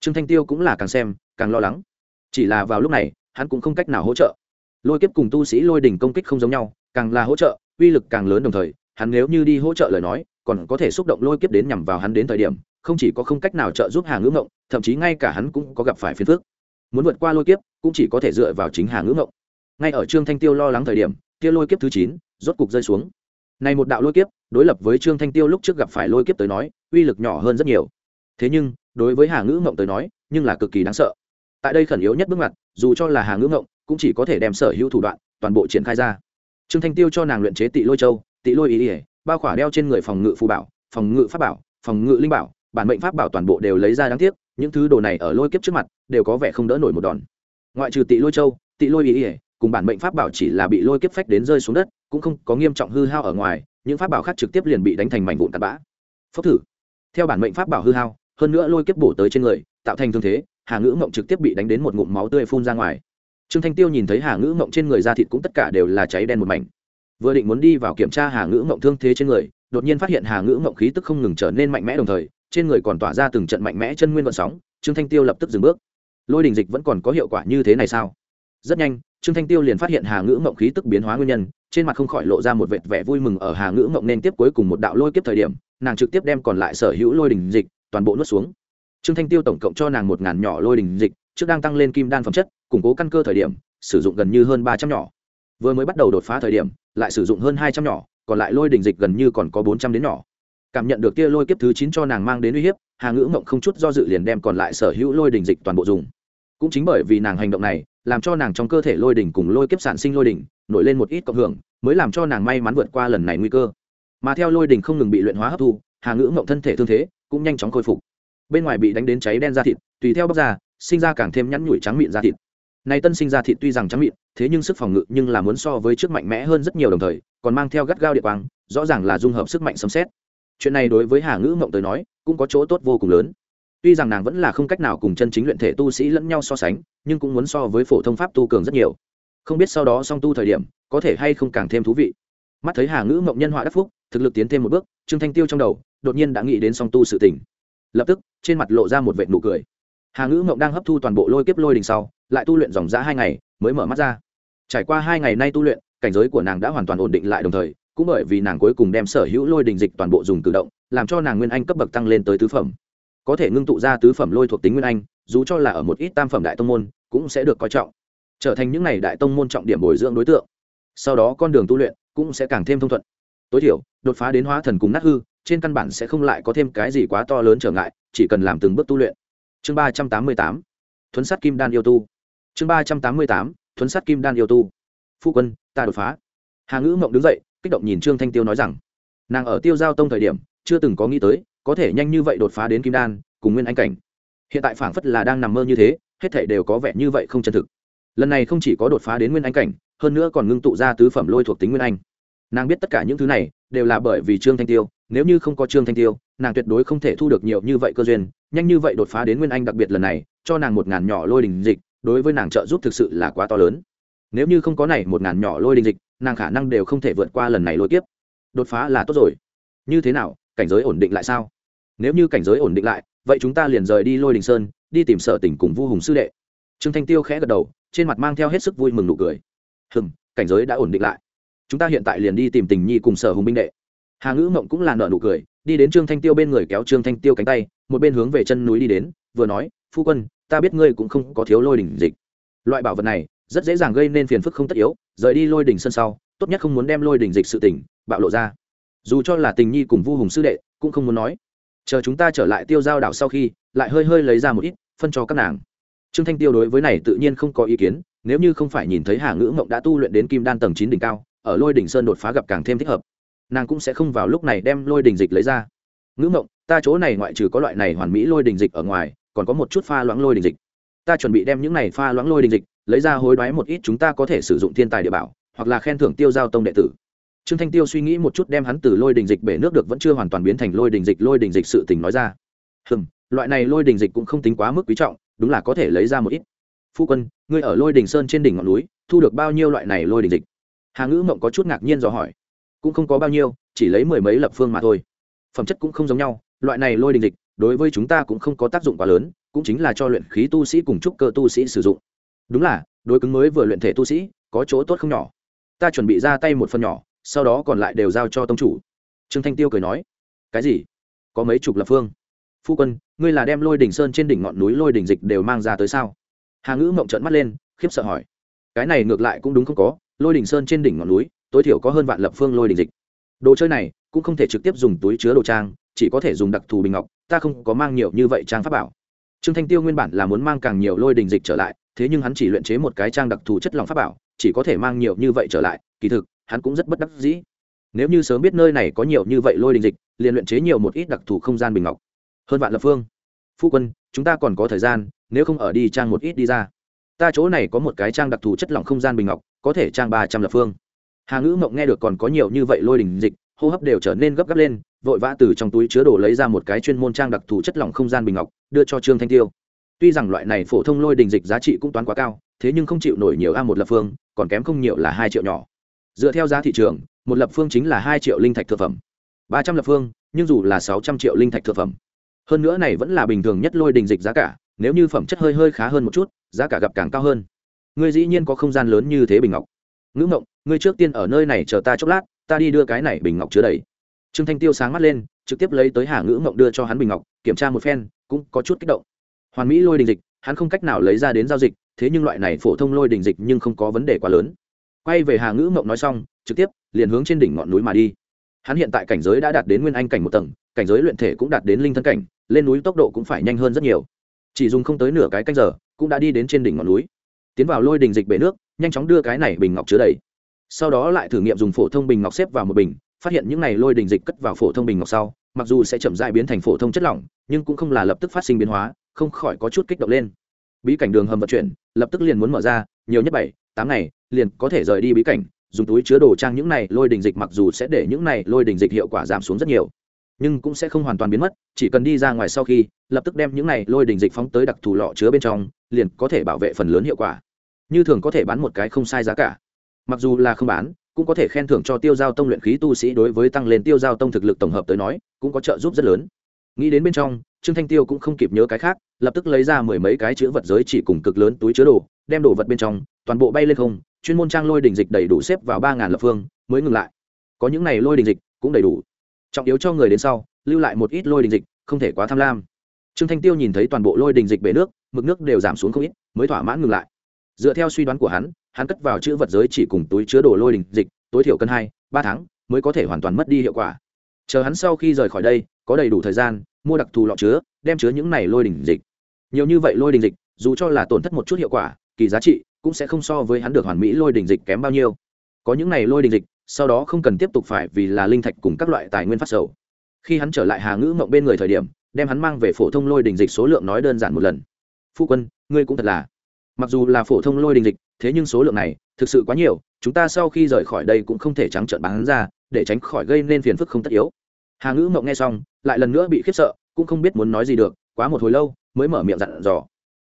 Trương thanh tiêu cũng là càng xem, càng lo lắng. Chỉ là vào lúc này, hắn cũng không cách nào hỗ trợ. Lôi kiếp cùng tu sĩ lôi đỉnh công kích không giống nhau, càng là hỗ trợ, uy lực càng lớn đồng thời, hắn nếu như đi hỗ trợ lời nói, còn có thể xúc động lôi kiếp đến nhằm vào hắn đến thời điểm, không chỉ có không cách nào trợ giúp hà ngữ ngộng thậm chí ngay cả hắn cũng có gặp phải phiền phức muốn vượt qua lôi kiếp, cũng chỉ có thể dựa vào chính hà ngữ ngộng. Ngay ở trương thanh tiêu lo lắng thời điểm, kia lôi kiếp thứ chín rốt cục rơi xuống. Này một đạo lôi kiếp, đối lập với trương thanh tiêu lúc trước gặp phải lôi kiếp tới nói, uy lực nhỏ hơn rất nhiều. Thế nhưng, đối với hà ngữ ngộng tới nói, nhưng là cực kỳ đáng sợ. Tại đây khẩn yếu nhất bước ngoặt, dù cho là hà ngữ ngộng, cũng chỉ có thể đem sở hữu thủ đoạn, toàn bộ triển khai ra. Trương thanh tiêu cho nàng luyện chế tị lôi châu, tị lôi ý ỉa bao khỏa đeo trên người phòng ngự phù bảo, phòng ngự pháp bảo, phòng ngự linh bảo, bản mệnh pháp bảo toàn bộ đều lấy ra đáng tiếc những thứ đồ này ở lôi kiếp trước mặt đều có vẻ không đỡ nổi một đòn. Ngoại trừ tị lôi châu, tị lôi ý ỉa, cùng bản mệnh pháp bảo chỉ là bị lôi kiếp phách đến rơi xuống đất, cũng không có nghiêm trọng hư hao ở ngoài, những pháp bảo khác trực tiếp liền bị đánh thành mảnh vụn tạt bã. Phốc thử. Theo bản mệnh pháp bảo hư hao, hơn nữa lôi kiếp bổ tới trên người, tạo thành thương thế, hà ngữ mộng trực tiếp bị đánh đến một ngụm máu tươi phun ra ngoài. Trương thanh tiêu nhìn thấy hà ngữ mộng trên người da thịt cũng tất cả đều là cháy đen một mảnh. Vừa định muốn đi vào kiểm tra hà ngữ mộng thương thế trên người, đột nhiên phát hiện hà ngữ mộng khí tức không ngừng trở nên mạnh mẽ đồng thời trên người còn tỏa ra từng trận mạnh mẽ chân nguyên vận sóng, trương thanh tiêu lập tức dừng bước. Lôi đình dịch vẫn còn có hiệu quả như thế này sao? Rất nhanh, trương thanh tiêu liền phát hiện hà ngữ mộng khí tức biến hóa nguyên nhân, trên mặt không khỏi lộ ra một vệt vẻ vui mừng ở hà ngữ mộng nên tiếp cuối cùng một đạo lôi kiếp thời điểm, nàng trực tiếp đem còn lại sở hữu lôi đình dịch toàn bộ nuốt xuống. Trương thanh tiêu tổng cộng cho nàng một ngàn nhỏ lôi đình dịch, trước đang tăng lên kim đan phẩm chất, củng cố căn cơ thời điểm, sử dụng gần như hơn ba trăm nhỏ. Vừa mới bắt đầu đột phá thời điểm, lại sử dụng hơn hai trăm nhỏ, còn lại lôi đình dịch gần như còn có bốn trăm đến nhỏ cảm nhận được tia lôi kiếp thứ chín cho nàng mang đến uy hiếp, hà ngữ mộng không chút do dự liền đem còn lại sở hữu lôi đình dịch toàn bộ dùng. Cũng chính bởi vì nàng hành động này, làm cho nàng trong cơ thể lôi đỉnh cùng lôi kiếp sản sinh lôi đỉnh, nổi lên một ít cộng hưởng, mới làm cho nàng may mắn vượt qua lần này nguy cơ. Mà theo lôi đỉnh không ngừng bị luyện hóa hấp thu, hà ngữ mộng thân thể thương thế cũng nhanh chóng khôi phục. Bên ngoài bị đánh đến cháy đen da thịt, tùy theo bóc ra, sinh ra càng thêm nhắn nhủi trắng mịn da thịt. Này tân sinh ra thịt tuy rằng trắng mịn, thế nhưng sức phòng ngự nhưng là muốn so với trước mạnh mẽ hơn rất nhiều đồng thời, còn mang theo gắt gao địa quang, rõ ràng là dung hợp sức mạnh sấm xét chuyện này đối với hà ngữ mộng tới nói, cũng có chỗ tốt vô cùng lớn. Tuy rằng nàng vẫn là không cách nào cùng chân chính luyện thể tu sĩ lẫn nhau so sánh, nhưng cũng muốn so với phổ thông pháp tu cường rất nhiều. Không biết sau đó song tu thời điểm, có thể hay không càng thêm thú vị. Mắt thấy hà ngữ mộng nhân họa đắc phúc, thực lực tiến thêm một bước, trương thanh tiêu trong đầu, đột nhiên đã nghĩ đến song tu sự tỉnh lập tức, trên mặt lộ ra một vệ nụ cười. Hà ngữ mộng đang hấp thu toàn bộ lôi kiếp lôi đình sau, lại tu luyện dòng g hai ngày, mới mở mắt ra. Trải qua hai ngày nay tu luyện, cảnh giới của nàng đã hoàn toàn ổn định lại đồng thời cũng bởi vì nàng cuối cùng đem sở hữu lôi đình dịch toàn bộ dùng tự động, làm cho nàng nguyên anh cấp bậc tăng lên tới tứ phẩm. Có thể ngưng tụ ra tứ phẩm lôi thuộc tính nguyên anh, dù cho là ở một ít tam phẩm đại tông môn, cũng sẽ được coi trọng, trở thành những n à y đại tông môn trọng điểm bồi dưỡng đối tượng. Sau đó con đường tu luyện cũng sẽ càng thêm thông thuận. Tối thiểu, đột phá đến hóa thần cùng nát hư, trên căn bản sẽ không lại có thêm cái gì quá to lớn trở ngại, chỉ cần làm từng bước tu luyện. Chương ba trăm tám mươi tám, thuấn sắt kim đan yêu tu. Chương ba trăm tám mươi tám, thuấn sắt kim đan yêu tu. Phu quân, ta đột phá. Hà ngữ mộng đứng dậy kích động nhìn trương thanh tiêu nói rằng, nàng ở tiêu giao tông thời điểm, chưa từng có nghĩ tới, có thể nhanh như vậy đột phá đến kim đan, cùng nguyên anh cảnh. Hiện tại phảng phất là đang nằm mơ như thế, hết thể đều có vẻ như vậy không chân thực. Lần này không chỉ có đột phá đến nguyên anh cảnh, hơn nữa còn ngưng tụ ra tứ phẩm lôi thuộc tính nguyên anh. Nàng biết tất cả những thứ này, đều là bởi vì trương thanh tiêu, nếu như không có trương thanh tiêu, nàng tuyệt đối không thể thu được nhiều như vậy cơ duyên, nhanh như vậy đột phá đến nguyên anh đặc biệt lần này, cho nàng một ngàn nhỏ lôi đình dịch, đối với nàng trợ giúp thực sự là quá to lớn nếu như không có này một ngàn nhỏ lôi đình dịch, nàng khả năng đều không thể vượt qua lần này lôi tiếp đột phá là tốt rồi. Như thế nào, cảnh giới ổn định lại sao? Nếu như cảnh giới ổn định lại, vậy chúng ta liền rời đi lôi đình sơn, đi tìm sở tỉnh cùng vu hùng sư đệ. Trương thanh tiêu khẽ gật đầu, trên mặt mang theo hết sức vui mừng nụ cười. Hừng cảnh giới đã ổn định lại. Chúng ta hiện tại liền đi tìm tình nhi cùng sở hùng binh đệ. Hà ngữ mộng cũng là nợ nụ cười, đi đến trương thanh tiêu bên người kéo trương thanh tiêu cánh tay, một bên hướng về chân núi đi đến, vừa nói, phu quân, ta biết ngươi cũng không có thiếu lôi đỉnh dịch. Loại bảo vật này rất dễ dàng gây nên phiền phức không tất yếu, rời đi lôi đỉnh sân sau, tốt nhất không muốn đem lôi đỉnh dịch sự tỉnh bạo lộ ra. Dù cho là tình nhi cùng vu hùng sư đệ, cũng không muốn nói. Chờ chúng ta trở lại tiêu giao đảo sau khi, lại hơi hơi lấy ra một ít, phân cho các nàng. Trương thanh tiêu đối với này tự nhiên không có ý kiến, nếu như không phải nhìn thấy hà ngữ mộng đã tu luyện đến kim đan tầng chín đỉnh cao, ở lôi đỉnh sơn đột phá gặp càng thêm thích hợp. Nàng cũng sẽ không vào lúc này đem lôi đỉnh dịch lấy ra. Ngữ mộng ta chỗ này ngoại trừ có loại này hoàn mỹ lôi đỉnh dịch ở ngoài, còn có một chút pha loãng lôi đỉnh dịch ta chuẩn bị đem những này pha loãng lôi đình dịch, lấy ra hối đoái một ít chúng ta có thể sử dụng thiên tài địa bảo, hoặc là khen thưởng tiêu giao tông đệ tử. Trương thanh tiêu suy nghĩ một chút đem hắn từ lôi đình dịch bể nước được vẫn chưa hoàn toàn biến thành lôi đình dịch, lôi đình dịch sự tình nói ra. Hừm, loại này lôi đình dịch cũng không tính quá mức quý trọng, đúng là có thể lấy ra một ít. Phu quân, ngươi ở lôi đình sơn trên đỉnh ngọn núi, thu được bao nhiêu loại này lôi đình dịch? Hà ngữ mộng có chút ngạc nhiên dò hỏi. Cũng không có bao nhiêu, chỉ lấy mười mấy lập phương mà thôi. Phẩm chất cũng không giống nhau, loại này lôi đình dịch, đối với chúng ta cũng không có tác dụng quá lớn cũng chính là cho luyện khí tu sĩ cùng trúc cơ tu sĩ sử dụng. Đúng là, đối cứng mới vừa luyện thể tu sĩ, có chỗ tốt không nhỏ. Ta chuẩn bị ra tay một phần nhỏ, sau đó còn lại đều giao cho tông chủ. Trương thanh tiêu cười nói. Cái gì? Có mấy chục lập phương? Phu quân, ngươi là đem lôi đỉnh sơn trên đỉnh ngọn núi lôi đỉnh dịch đều mang ra tới sao? Hà ngữ mộng trợn mắt lên, khiếp sợ hỏi. Cái này ngược lại cũng đúng không có, lôi đỉnh sơn trên đỉnh ngọn núi, tối thiểu có hơn vạn lập phương lôi đỉnh dịch. Đồ chơi này, cũng không thể trực tiếp dùng túi chứa đồ trang, chỉ có thể dùng đặc thù bình ngọc, ta không có mang nhiều như vậy trang pháp bảo trương thanh tiêu nguyên bản là muốn mang càng nhiều lôi đình dịch trở lại, thế nhưng hắn chỉ luyện chế một cái trang đặc thù chất lỏng pháp bảo, chỉ có thể mang nhiều như vậy trở lại, kỳ thực, hắn cũng rất bất đắc dĩ. Nếu như sớm biết nơi này có nhiều như vậy lôi đình dịch, liền luyện chế nhiều một ít đặc thù không gian bình ngọc. Hơn vạn lập phương. Phu quân, chúng ta còn có thời gian, nếu không ở đi trang một ít đi ra. Ta chỗ này có một cái trang đặc thù chất lỏng không gian bình ngọc, có thể trang ba trăm lập phương. Hà ngữ mộng nghe được còn có nhiều như vậy lôi đình dịch, hô hấp đều trở nên gấp gáp lên vội vã từ trong túi chứa đồ lấy ra một cái chuyên môn trang đặc thù chất lỏng không gian bình ngọc, đưa cho trương thanh tiêu. Tuy rằng loại này phổ thông lôi đình dịch giá trị cũng toán quá cao, thế nhưng không chịu nổi nhiều a một lập phương, còn kém không nhiều là hai triệu nhỏ. Dựa theo giá thị trường, một lập phương chính là hai triệu linh thạch thực phẩm. Ba trăm lập phương, nhưng dù là sáu trăm triệu linh thạch thực phẩm. Hơn nữa này vẫn là bình thường nhất lôi đình dịch giá cả, nếu như phẩm chất hơi hơi khá hơn một chút, giá cả gặp càng cao hơn. Ngươi dĩ nhiên có không gian lớn như thế bình ngọc. Ngữ ngộng, ngươi trước tiên ở nơi này chờ ta chốc lát, ta đi đưa cái này bình ngọc chứa đầy trương thanh tiêu sáng mắt lên, trực tiếp lấy tới hà ngữ mộng đưa cho hắn bình ngọc, kiểm tra một phen, cũng có chút kích động. Hoàn mỹ lôi đình dịch, hắn không cách nào lấy ra đến giao dịch, thế nhưng loại này phổ thông lôi đình dịch nhưng không có vấn đề quá lớn. Quay về hà ngữ mộng nói xong, trực tiếp liền hướng trên đỉnh ngọn núi mà đi. Hắn hiện tại cảnh giới đã đạt đến nguyên anh cảnh một tầng, cảnh giới luyện thể cũng đạt đến linh thân cảnh, lên núi tốc độ cũng phải nhanh hơn rất nhiều. Chỉ dùng không tới nửa cái canh giờ, cũng đã đi đến trên đỉnh ngọn núi. Tiến vào lôi đình dịch bể nước, nhanh chóng đưa cái này bình ngọc chứa đầy. Sau đó lại thử nghiệm dùng phổ thông bình ngọc xếp vào một bình phát hiện những này lôi đình dịch cất vào phổ thông bình ngọc sau, mặc dù sẽ chậm dại biến thành phổ thông chất lỏng, nhưng cũng không là lập tức phát sinh biến hóa, không khỏi có chút kích động lên. Bí cảnh đường hầm vận chuyển, lập tức liền muốn mở ra, nhiều nhất bảy, tám ngày, liền có thể rời đi bí cảnh, dùng túi chứa đồ trang những này lôi đình dịch mặc dù sẽ để những này lôi đình dịch hiệu quả giảm xuống rất nhiều, nhưng cũng sẽ không hoàn toàn biến mất, chỉ cần đi ra ngoài sau khi, lập tức đem những này lôi đình dịch phóng tới đặc thù lọ chứa bên trong, liền có thể bảo vệ phần lớn hiệu quả. Như thường có thể bán một cái không sai giá cả. Mặc dù là không bán cũng có thể khen thưởng cho tiêu giao tông luyện khí tu sĩ đối với tăng lên tiêu giao tông thực lực tổng hợp tới nói, cũng có trợ giúp rất lớn. Nghĩ đến bên trong, trương thanh tiêu cũng không kịp nhớ cái khác, lập tức lấy ra mười mấy cái chữ vật giới chỉ cùng cực lớn túi chứa đồ, đem đồ vật bên trong, toàn bộ bay lên không, chuyên môn trang lôi đình dịch đầy đủ xếp vào ba ngàn lập phương, mới ngừng lại. Có những này lôi đình dịch cũng đầy đủ. Trọng yếu cho người đến sau, lưu lại một ít lôi đình dịch, không thể quá tham lam. Trương thanh tiêu nhìn thấy toàn bộ lôi đình dịch bể nước, mực nước đều giảm xuống không ít, mới thỏa mãn ngừng lại dựa theo suy đoán của hắn hắn cất vào chữ vật giới chỉ cùng túi chứa đồ lôi đình dịch, tối thiểu cân hai, ba tháng mới có thể hoàn toàn mất đi hiệu quả. Chờ hắn sau khi rời khỏi đây, có đầy đủ thời gian, mua đặc thù lọ chứa, đem chứa những này lôi đình dịch. Nhiều như vậy lôi đình dịch, dù cho là tổn thất một chút hiệu quả, kỳ giá trị cũng sẽ không so với hắn được hoàn mỹ lôi đình dịch kém bao nhiêu. Có những này lôi đình dịch, sau đó không cần tiếp tục phải vì là linh thạch cùng các loại tài nguyên phát sầu. Khi hắn trở lại hà ngữ mộng bên người thời điểm, đem hắn mang về phổ thông lôi đình dịch số lượng nói đơn giản một lần. Phu quân, ngươi cũng thật là mặc dù là phổ thông lôi đình dịch, thế nhưng số lượng này thực sự quá nhiều, chúng ta sau khi rời khỏi đây cũng không thể trắng trợn bán ra, để tránh khỏi gây nên phiền phức không tất yếu. Hà ngữ mộng nghe xong, lại lần nữa bị khiếp sợ, cũng không biết muốn nói gì được, quá một hồi lâu mới mở miệng dặn dò.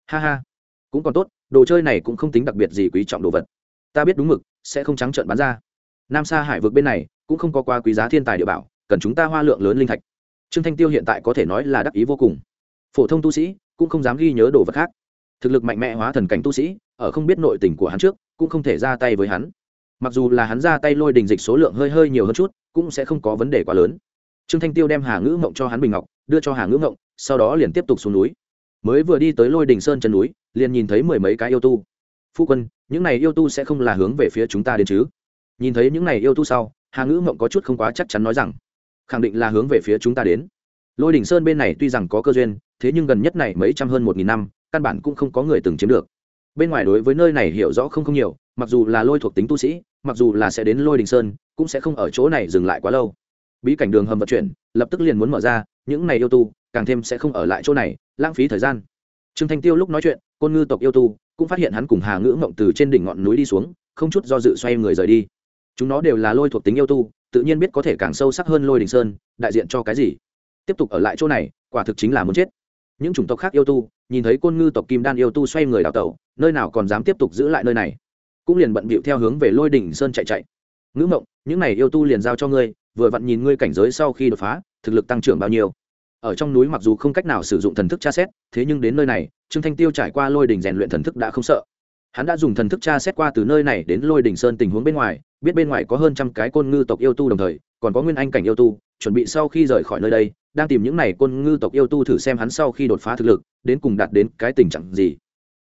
Ha ha, cũng còn tốt, đồ chơi này cũng không tính đặc biệt gì quý trọng đồ vật. Ta biết đúng mực, sẽ không trắng trợn bán ra. Nam sa hải vực bên này cũng không có quá quý giá thiên tài địa bảo, cần chúng ta hoa lượng lớn linh thạch. Trương thanh tiêu hiện tại có thể nói là đắc ý vô cùng. Phổ thông tu sĩ cũng không dám ghi nhớ đồ vật khác thực lực mạnh mẽ hóa thần cảnh tu sĩ, ở không biết nội tình của hắn trước, cũng không thể ra tay với hắn. Mặc dù là hắn ra tay lôi đình dịch số lượng hơi hơi nhiều hơn chút, cũng sẽ không có vấn đề quá lớn. Trương thanh tiêu đem hà ngữ ngộng cho hắn bình ngọc, đưa cho hà ngữ ngộng, sau đó liền tiếp tục xuống núi. Mới vừa đi tới lôi đình sơn chân núi, liền nhìn thấy mười mấy cái yêu tu. Phu quân, những này yêu tu sẽ không là hướng về phía chúng ta đến chứ? Nhìn thấy những này yêu tu sau, hà ngữ mộng có chút không quá chắc chắn nói rằng, khẳng định là hướng về phía chúng ta đến. Lôi đình sơn bên này tuy rằng có cơ duyên, thế nhưng gần nhất này mấy trăm hơn một nghìn năm căn bản cũng không có người từng chiếm được. Bên ngoài đối với nơi này hiểu rõ không không nhiều, mặc dù là lôi thuộc tính tu sĩ, mặc dù là sẽ đến lôi đình sơn, cũng sẽ không ở chỗ này dừng lại quá lâu. Bí cảnh đường hầm vận chuyển, lập tức liền muốn mở ra, những này yêu tu, càng thêm sẽ không ở lại chỗ này, lãng phí thời gian. Trương thanh tiêu lúc nói chuyện, côn ngư tộc yêu tu, cũng phát hiện hắn cùng hà ngữ ngộng từ trên đỉnh ngọn núi đi xuống, không chút do dự xoay người rời đi. Chúng nó đều là lôi thuộc tính yêu tu, tự nhiên biết có thể càng sâu sắc hơn lôi đình sơn, đại diện cho cái gì. Tiếp tục ở lại chỗ này, quả thực chính là muốn chết những chủng tộc khác yêu tu, nhìn thấy côn ngư tộc kim đan yêu tu xoay người đào tẩu, nơi nào còn dám tiếp tục giữ lại nơi này? Cũng liền bận bịu theo hướng về lôi đỉnh sơn chạy chạy. Ngữ mộng những này yêu tu liền giao cho ngươi, vừa vặn nhìn ngươi cảnh giới sau khi đột phá, thực lực tăng trưởng bao nhiêu. Ở trong núi mặc dù không cách nào sử dụng thần thức tra xét, thế nhưng đến nơi này, trương thanh tiêu trải qua lôi đỉnh rèn luyện thần thức đã không sợ hắn đã dùng thần thức tra xét qua từ nơi này đến lôi đỉnh sơn tình huống bên ngoài, biết bên ngoài có hơn trăm cái côn ngư tộc yêu tu đồng thời, còn có nguyên anh cảnh yêu tu, chuẩn bị sau khi rời khỏi nơi đây, đang tìm những này côn ngư tộc yêu tu thử xem hắn sau khi đột phá thực lực, đến cùng đạt đến cái tình trạng gì.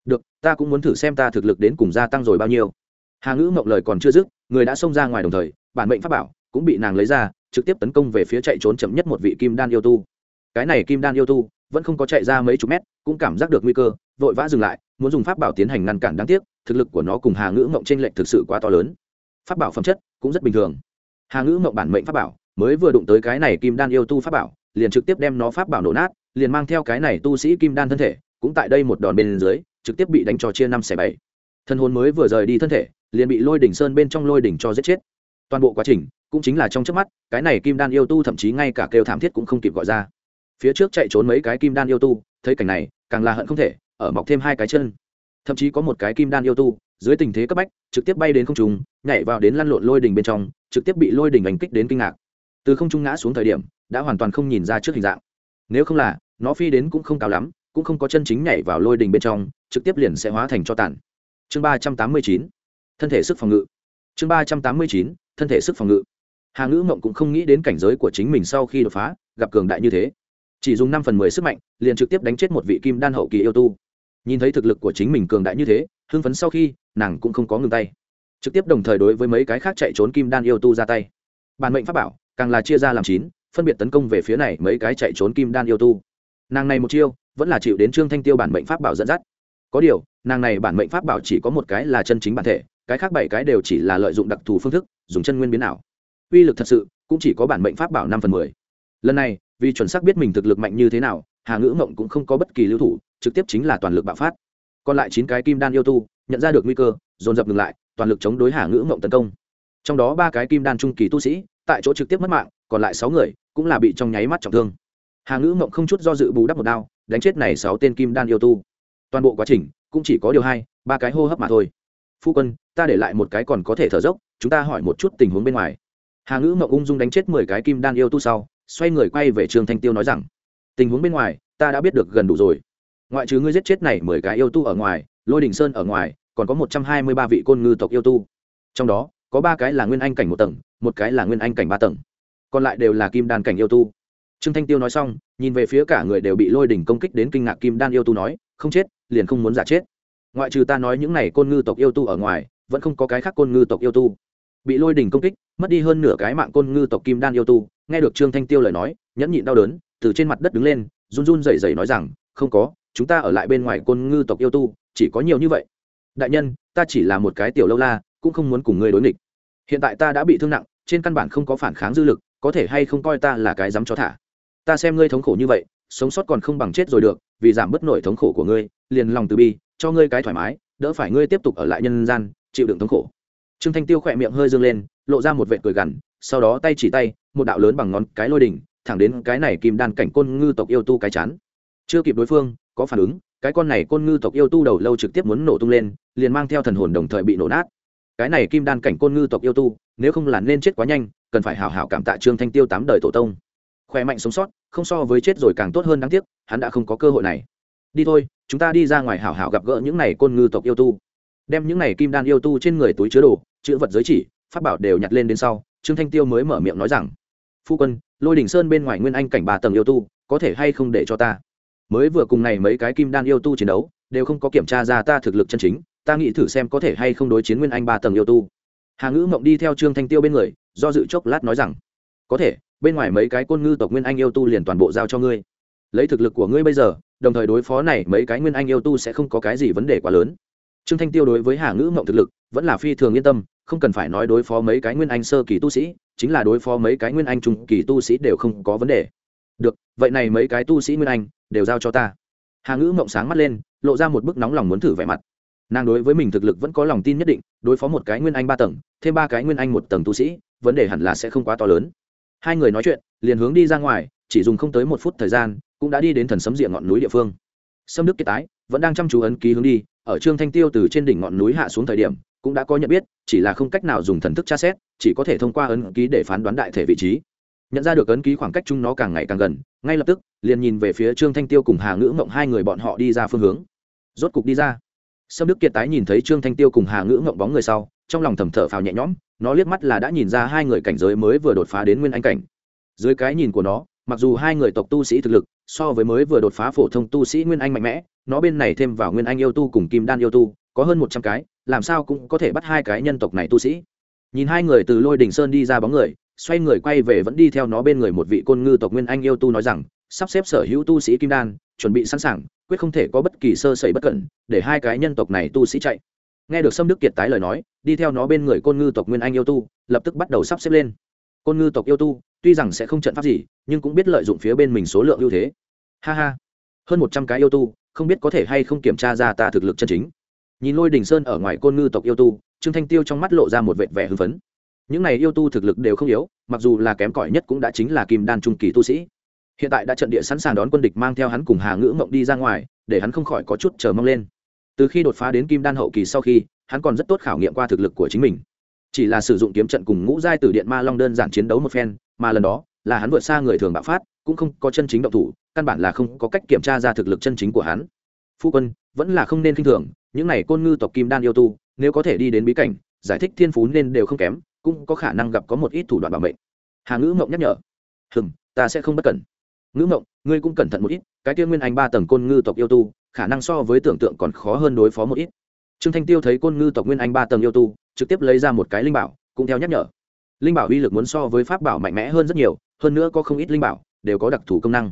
Được, ta cũng muốn thử xem ta thực lực đến cùng gia tăng rồi bao nhiêu. Hà ngữ mộng lời còn chưa dứt, người đã xông ra ngoài đồng thời, bản mệnh pháp bảo cũng bị nàng lấy ra, trực tiếp tấn công về phía chạy trốn chậm nhất một vị kim đan yêu tu. Cái này kim đan yêu tu vẫn không có chạy ra mấy chục mét, cũng cảm giác được nguy cơ, vội vã dừng lại muốn dùng pháp bảo tiến hành ngăn cản đáng tiếc, thực lực của nó cùng hà ngữ mộng t r ê n lệch thực sự quá to lớn. Pháp bảo phẩm chất cũng rất bình thường. Hà ngữ mộng bản mệnh pháp bảo, mới vừa đụng tới cái này kim đan yêu tu pháp bảo, liền trực tiếp đem nó pháp bảo nổ nát, liền mang theo cái này tu sĩ kim đan thân thể, cũng tại đây một đòn bên dưới, trực tiếp bị đánh cho chia năm xẻ bảy. Thân hồn mới vừa rời đi thân thể, liền bị lôi đỉnh sơn bên trong lôi đỉnh cho giết chết. Toàn bộ quá trình, cũng chính là trong trước mắt, cái này kim đan yêu tu thậm chí ngay cả kêu thảm thiết cũng không kịp gọi ra. Phía trước chạy trốn mấy cái kim đan yêu tu, thấy cảnh này, càng là hận không thể ở mọc thêm hai cái chân. Thậm chí có một cái kim đan yêu tu, dưới tình thế cấp bách, trực tiếp bay đến không trung, nhảy vào đến lăn lộn lôi đỉnh bên trong, trực tiếp bị lôi đỉnh đánh kích đến kinh ngạc. Từ không trung ngã xuống thời điểm, đã hoàn toàn không nhìn ra trước hình dạng. Nếu không là, nó phi đến cũng không cao lắm, cũng không có chân chính nhảy vào lôi đỉnh bên trong, trực tiếp liền sẽ hóa thành cho tàn. Chương ba trăm tám mươi chín, thân thể sức phòng ngự. Chương ba trăm tám mươi chín, thân thể sức phòng ngự. Hà ngữ mộng cũng không nghĩ đến cảnh giới của chính mình sau khi đột phá, gặp cường đại như thế. Chỉ dùng năm phần mười sức mạnh, liền trực tiếp đánh chết một vị kim đan hậu kỳ yêu tu nhìn thấy thực lực của chính mình cường đại như thế, hưng phấn sau khi, nàng cũng không có ngừng tay. Trực tiếp đồng thời đối với mấy cái khác chạy trốn kim đan yêu tu ra tay. Bản mệnh pháp bảo, càng là chia ra làm chín, phân biệt tấn công về phía này mấy cái chạy trốn kim đan yêu tu. Nàng này một chiêu, vẫn là chịu đến trương thanh tiêu bản mệnh pháp bảo dẫn dắt. Có điều, nàng này bản mệnh pháp bảo chỉ có một cái là chân chính bản thể, cái khác bảy cái đều chỉ là lợi dụng đặc thù phương thức, dùng chân nguyên biến ảo. Uy lực thật sự, cũng chỉ có bản mệnh pháp bảo năm phần mười. Lần này, vì chuẩn xác biết mình thực lực mạnh như thế nào, hà ngữ mộng cũng không có bất kỳ lưu thủ trực tiếp chính là toàn lực bạo phát. Còn lại chín cái kim đan yêu tu, nhận ra được nguy cơ, dồn dập ngừng lại, toàn lực chống đối hà ngữ mộng tấn công. Trong đó ba cái kim đan trung kỳ tu sĩ, tại chỗ trực tiếp mất mạng, còn lại sáu người cũng là bị trong nháy mắt trọng thương. Hà ngữ mộng không chút do dự bù đắp một đao, đánh chết này sáu tên kim đan yêu tu. Toàn bộ quá trình cũng chỉ có điều hai, ba cái hô hấp mà thôi. Phu quân, ta để lại một cái còn có thể thở dốc, chúng ta hỏi một chút tình huống bên ngoài. Hà ngữ mộng ung dung đánh chết mười cái kim đan yêu tu sau, xoay người quay về trường thanh tiêu nói rằng, tình huống bên ngoài, ta đã biết được gần đủ rồi ngoại trừ ngươi giết chết này mười cái yêu tu ở ngoài, lôi đình sơn ở ngoài, còn có một trăm hai mươi ba vị côn ngư tộc yêu tu. Trong đó, có ba cái là nguyên anh cảnh một tầng, một cái là nguyên anh cảnh ba tầng. Còn lại đều là kim đan cảnh yêu tu. Trương thanh tiêu nói xong, nhìn về phía cả người đều bị lôi đỉnh công kích đến kinh ngạc kim đan yêu tu nói, không chết, liền không muốn giả chết. Ngoại trừ ta nói những này côn ngư tộc yêu tu ở ngoài, vẫn không có cái khác côn ngư tộc yêu tu. Bị lôi đỉnh công kích, mất đi hơn nửa cái mạng côn ngư tộc kim đan yêu tu, nghe được trương thanh tiêu lời nói, nhẫn nhịn đau đớn, từ trên mặt đất đứng lên, run run rẩy rẩy nói rằng, không có chúng ta ở lại bên ngoài côn ngư tộc yêu tu, chỉ có nhiều như vậy. Đại nhân, ta chỉ là một cái tiểu lâu la, cũng không muốn cùng ngươi đối nghịch. Hiện tại ta đã bị thương nặng, trên căn bản không có phản kháng dư lực, có thể hay không coi ta là cái dám cho thả? Ta xem ngươi thống khổ như vậy, sống sót còn không bằng chết rồi được, vì giảm bớt nổi thống khổ của ngươi, liền lòng từ bi, cho ngươi cái thoải mái, đỡ phải ngươi tiếp tục ở lại nhân gian, chịu đựng thống khổ. Trương thanh tiêu khỏe miệng hơi dương lên, lộ ra một vệ cười gằn, sau đó tay chỉ tay, một đạo lớn bằng ngón cái lôi đỉnh, thẳng đến cái này kim đan cảnh côn ngư tộc yêu tu cái chán. Chưa kịp đối phương có phản ứng, cái con này côn ngư tộc yêu tu đầu lâu trực tiếp muốn nổ tung lên, liền mang theo thần hồn đồng thời bị nổ nát. Cái này kim đan cảnh côn ngư tộc yêu tu, nếu không là nên chết quá nhanh, cần phải hào hào cảm tạ trương thanh tiêu tám đời tổ tông. Khỏe mạnh sống sót, không so với chết rồi càng tốt hơn đáng tiếc, hắn đã không có cơ hội này. Đi thôi, chúng ta đi ra ngoài hảo hảo gặp gỡ những này côn ngư tộc yêu tu. Đem những này kim đan yêu tu trên người túi chứa đồ, chữ vật giới chỉ phát bảo đều nhặt lên đến sau, trương thanh tiêu mới mở miệng nói rằng, phu quân, lôi đình sơn bên ngoài nguyên anh cảnh ba tầng yêu tu, có thể hay không để cho ta? Mới vừa cùng này mấy cái kim đan yêu tu chiến đấu, đều không có kiểm tra ra ta thực lực chân chính, ta nghĩ thử xem có thể hay không đối chiến nguyên anh ba tầng yêu tu. Hà ngữ mộng đi theo trương thanh tiêu bên người, do dự chốc lát nói rằng, có thể, bên ngoài mấy cái côn ngư tộc nguyên anh yêu tu liền toàn bộ giao cho ngươi. Lấy thực lực của ngươi bây giờ, đồng thời đối phó này mấy cái nguyên anh yêu tu sẽ không có cái gì vấn đề quá lớn. Trương thanh tiêu đối với hà ngữ mộng thực lực, vẫn là phi thường yên tâm, không cần phải nói đối phó mấy cái nguyên anh sơ kỳ tu sĩ, chính là đối phó mấy cái nguyên anh trung kỳ tu sĩ đều không có vấn đề. Được, vậy này mấy cái tu sĩ nguyên anh đều giao cho ta. Hà ngữ mộng sáng mắt lên, lộ ra một bức nóng lòng muốn thử vẻ mặt. Nàng đối với mình thực lực vẫn có lòng tin nhất định, đối phó một cái nguyên anh ba tầng, thêm ba cái nguyên anh một tầng tu sĩ, vấn đề hẳn là sẽ không quá to lớn. Hai người nói chuyện, liền hướng đi ra ngoài, chỉ dùng không tới một phút thời gian, cũng đã đi đến thần sấm diện ngọn núi địa phương. Sâm đức kiệt tái, vẫn đang chăm chú ấn ký hướng đi, ở trương thanh tiêu từ trên đỉnh ngọn núi hạ xuống thời điểm, cũng đã có nhận biết, chỉ là không cách nào dùng thần thức tra xét, chỉ có thể thông qua ấn ký để phán đoán đại thể vị trí nhận ra được ấn ký khoảng cách chúng nó càng ngày càng gần, ngay lập tức, liền nhìn về phía trương thanh tiêu cùng hà ngữ mộng hai người bọn họ đi ra phương hướng. Rốt cục đi ra. Sâm đức kiệt tái nhìn thấy trương thanh tiêu cùng hà ngữ mộng bóng người sau, trong lòng thầm thở phào nhẹ nhõm, nó liếc mắt là đã nhìn ra hai người cảnh giới mới vừa đột phá đến nguyên anh cảnh. Dưới cái nhìn của nó, mặc dù hai người tộc tu sĩ thực lực so với mới vừa đột phá phổ thông tu sĩ nguyên anh mạnh mẽ, nó bên này thêm vào nguyên anh yêu tu cùng kim đan yêu tu, có hơn một trăm cái, làm sao cũng có thể bắt hai cái nhân tộc này tu sĩ. Nhìn hai người từ lôi đình sơn đi ra bóng người xoay người quay về vẫn đi theo nó bên người một vị côn ngư tộc nguyên anh yêu tu nói rằng, sắp xếp sở hữu tu sĩ kim đan, chuẩn bị sẵn sàng, quyết không thể có bất kỳ sơ sẩy bất cẩn, để hai cái nhân tộc này tu sĩ chạy. Nghe được sâm đức kiệt tái lời nói, đi theo nó bên người côn ngư tộc nguyên anh yêu tu, lập tức bắt đầu sắp xếp lên. Côn ngư tộc yêu tu, tuy rằng sẽ không trận pháp gì, nhưng cũng biết lợi dụng phía bên mình số lượng ưu thế. Ha ha. Hơn một trăm cái yêu tu, không biết có thể hay không kiểm tra ra ta thực lực chân chính. Nhìn lôi đình sơn ở ngoài côn ngư tộc yêu tu, trương thanh tiêu trong mắt lộ ra một vệt vẻ hưng phấn những này yêu tu thực lực đều không yếu, mặc dù là kém cỏi nhất cũng đã chính là kim đan trung kỳ tu sĩ. Hiện tại đã trận địa sẵn sàng đón quân địch mang theo hắn cùng hà ngữ mộng đi ra ngoài, để hắn không khỏi có chút chờ mong lên. Từ khi đột phá đến kim đan hậu kỳ sau khi, hắn còn rất tốt khảo nghiệm qua thực lực của chính mình. Chỉ là sử dụng kiếm trận cùng ngũ giai từ điện ma long đơn giản chiến đấu một phen, mà lần đó, là hắn vượt xa người thường bạo phát, cũng không có chân chính động thủ, căn bản là không có cách kiểm tra ra thực lực chân chính của hắn. Phu quân, vẫn là không nên khinh thường, những này côn ngư tộc kim đan yêu tu, nếu có thể đi đến bí cảnh, giải thích thiên phú nên đều không kém cũng có khả năng gặp có một ít thủ đoạn bảo mệnh. Hà ngữ mộng nhắc nhở, hừm, ta sẽ không bất cẩn. Ngữ mộng, ngươi cũng cẩn thận một ít, cái kia nguyên anh ba tầng côn ngư tộc yêu tu, khả năng so với tưởng tượng còn khó hơn đối phó một ít. Trương thanh tiêu thấy côn ngư tộc nguyên anh ba tầng yêu tu, trực tiếp lấy ra một cái linh bảo, cũng theo nhắc nhở. Linh bảo uy lực muốn so với pháp bảo mạnh mẽ hơn rất nhiều, hơn nữa có không ít linh bảo đều có đặc thù công năng.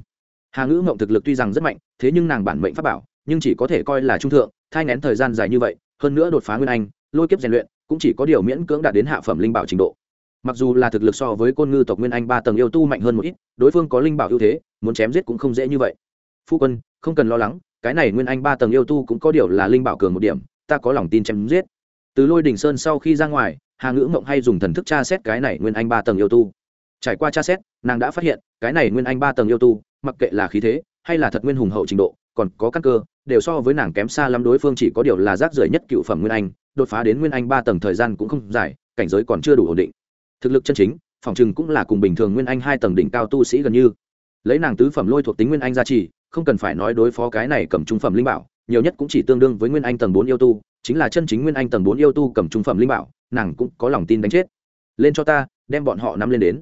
Hà ngữ mộng thực lực tuy rằng rất mạnh, thế nhưng nàng bản mệnh pháp bảo nhưng chỉ có thể coi là trung thượng, thai ngén thời gian dài như vậy, hơn nữa đột phá nguyên anh, lôi kiếp rèn luyện cũng chỉ có điều miễn cưỡng đạt đến hạ phẩm linh bảo trình độ. Mặc dù là thực lực so với côn ngư tộc nguyên anh ba tầng yêu tu mạnh hơn một ít, đối phương có linh bảo ưu thế, muốn chém giết cũng không dễ như vậy. Phu quân, không cần lo lắng, cái này nguyên anh ba tầng yêu tu cũng có điều là linh bảo cường một điểm, ta có lòng tin chém giết. Từ lôi đỉnh sơn sau khi ra ngoài, hà ngữ mộng hay dùng thần thức tra xét cái này nguyên anh ba tầng yêu tu. Trải qua tra xét, nàng đã phát hiện, cái này nguyên anh ba tầng yêu tu, mặc kệ là khí thế, hay là thật nguyên hùng hậu trình độ còn có căn cơ, đều so với nàng kém xa lắm, đối phương chỉ có điều là rác rưởi nhất cựu phẩm nguyên anh, đột phá đến nguyên anh ba tầng thời gian cũng không dài, cảnh giới còn chưa đủ ổn định. Thực lực chân chính, phòng chừng cũng là cùng bình thường nguyên anh hai tầng đỉnh cao tu sĩ gần như. Lấy nàng tứ phẩm lôi thuộc tính nguyên anh gia trì, không cần phải nói đối phó cái này cầm trung phẩm linh bảo, nhiều nhất cũng chỉ tương đương với nguyên anh tầng bốn yêu tu, chính là chân chính nguyên anh tầng bốn yêu tu cầm trung phẩm linh bảo, nàng cũng có lòng tin đánh chết. Lên cho ta, đem bọn họ nắm lên đến.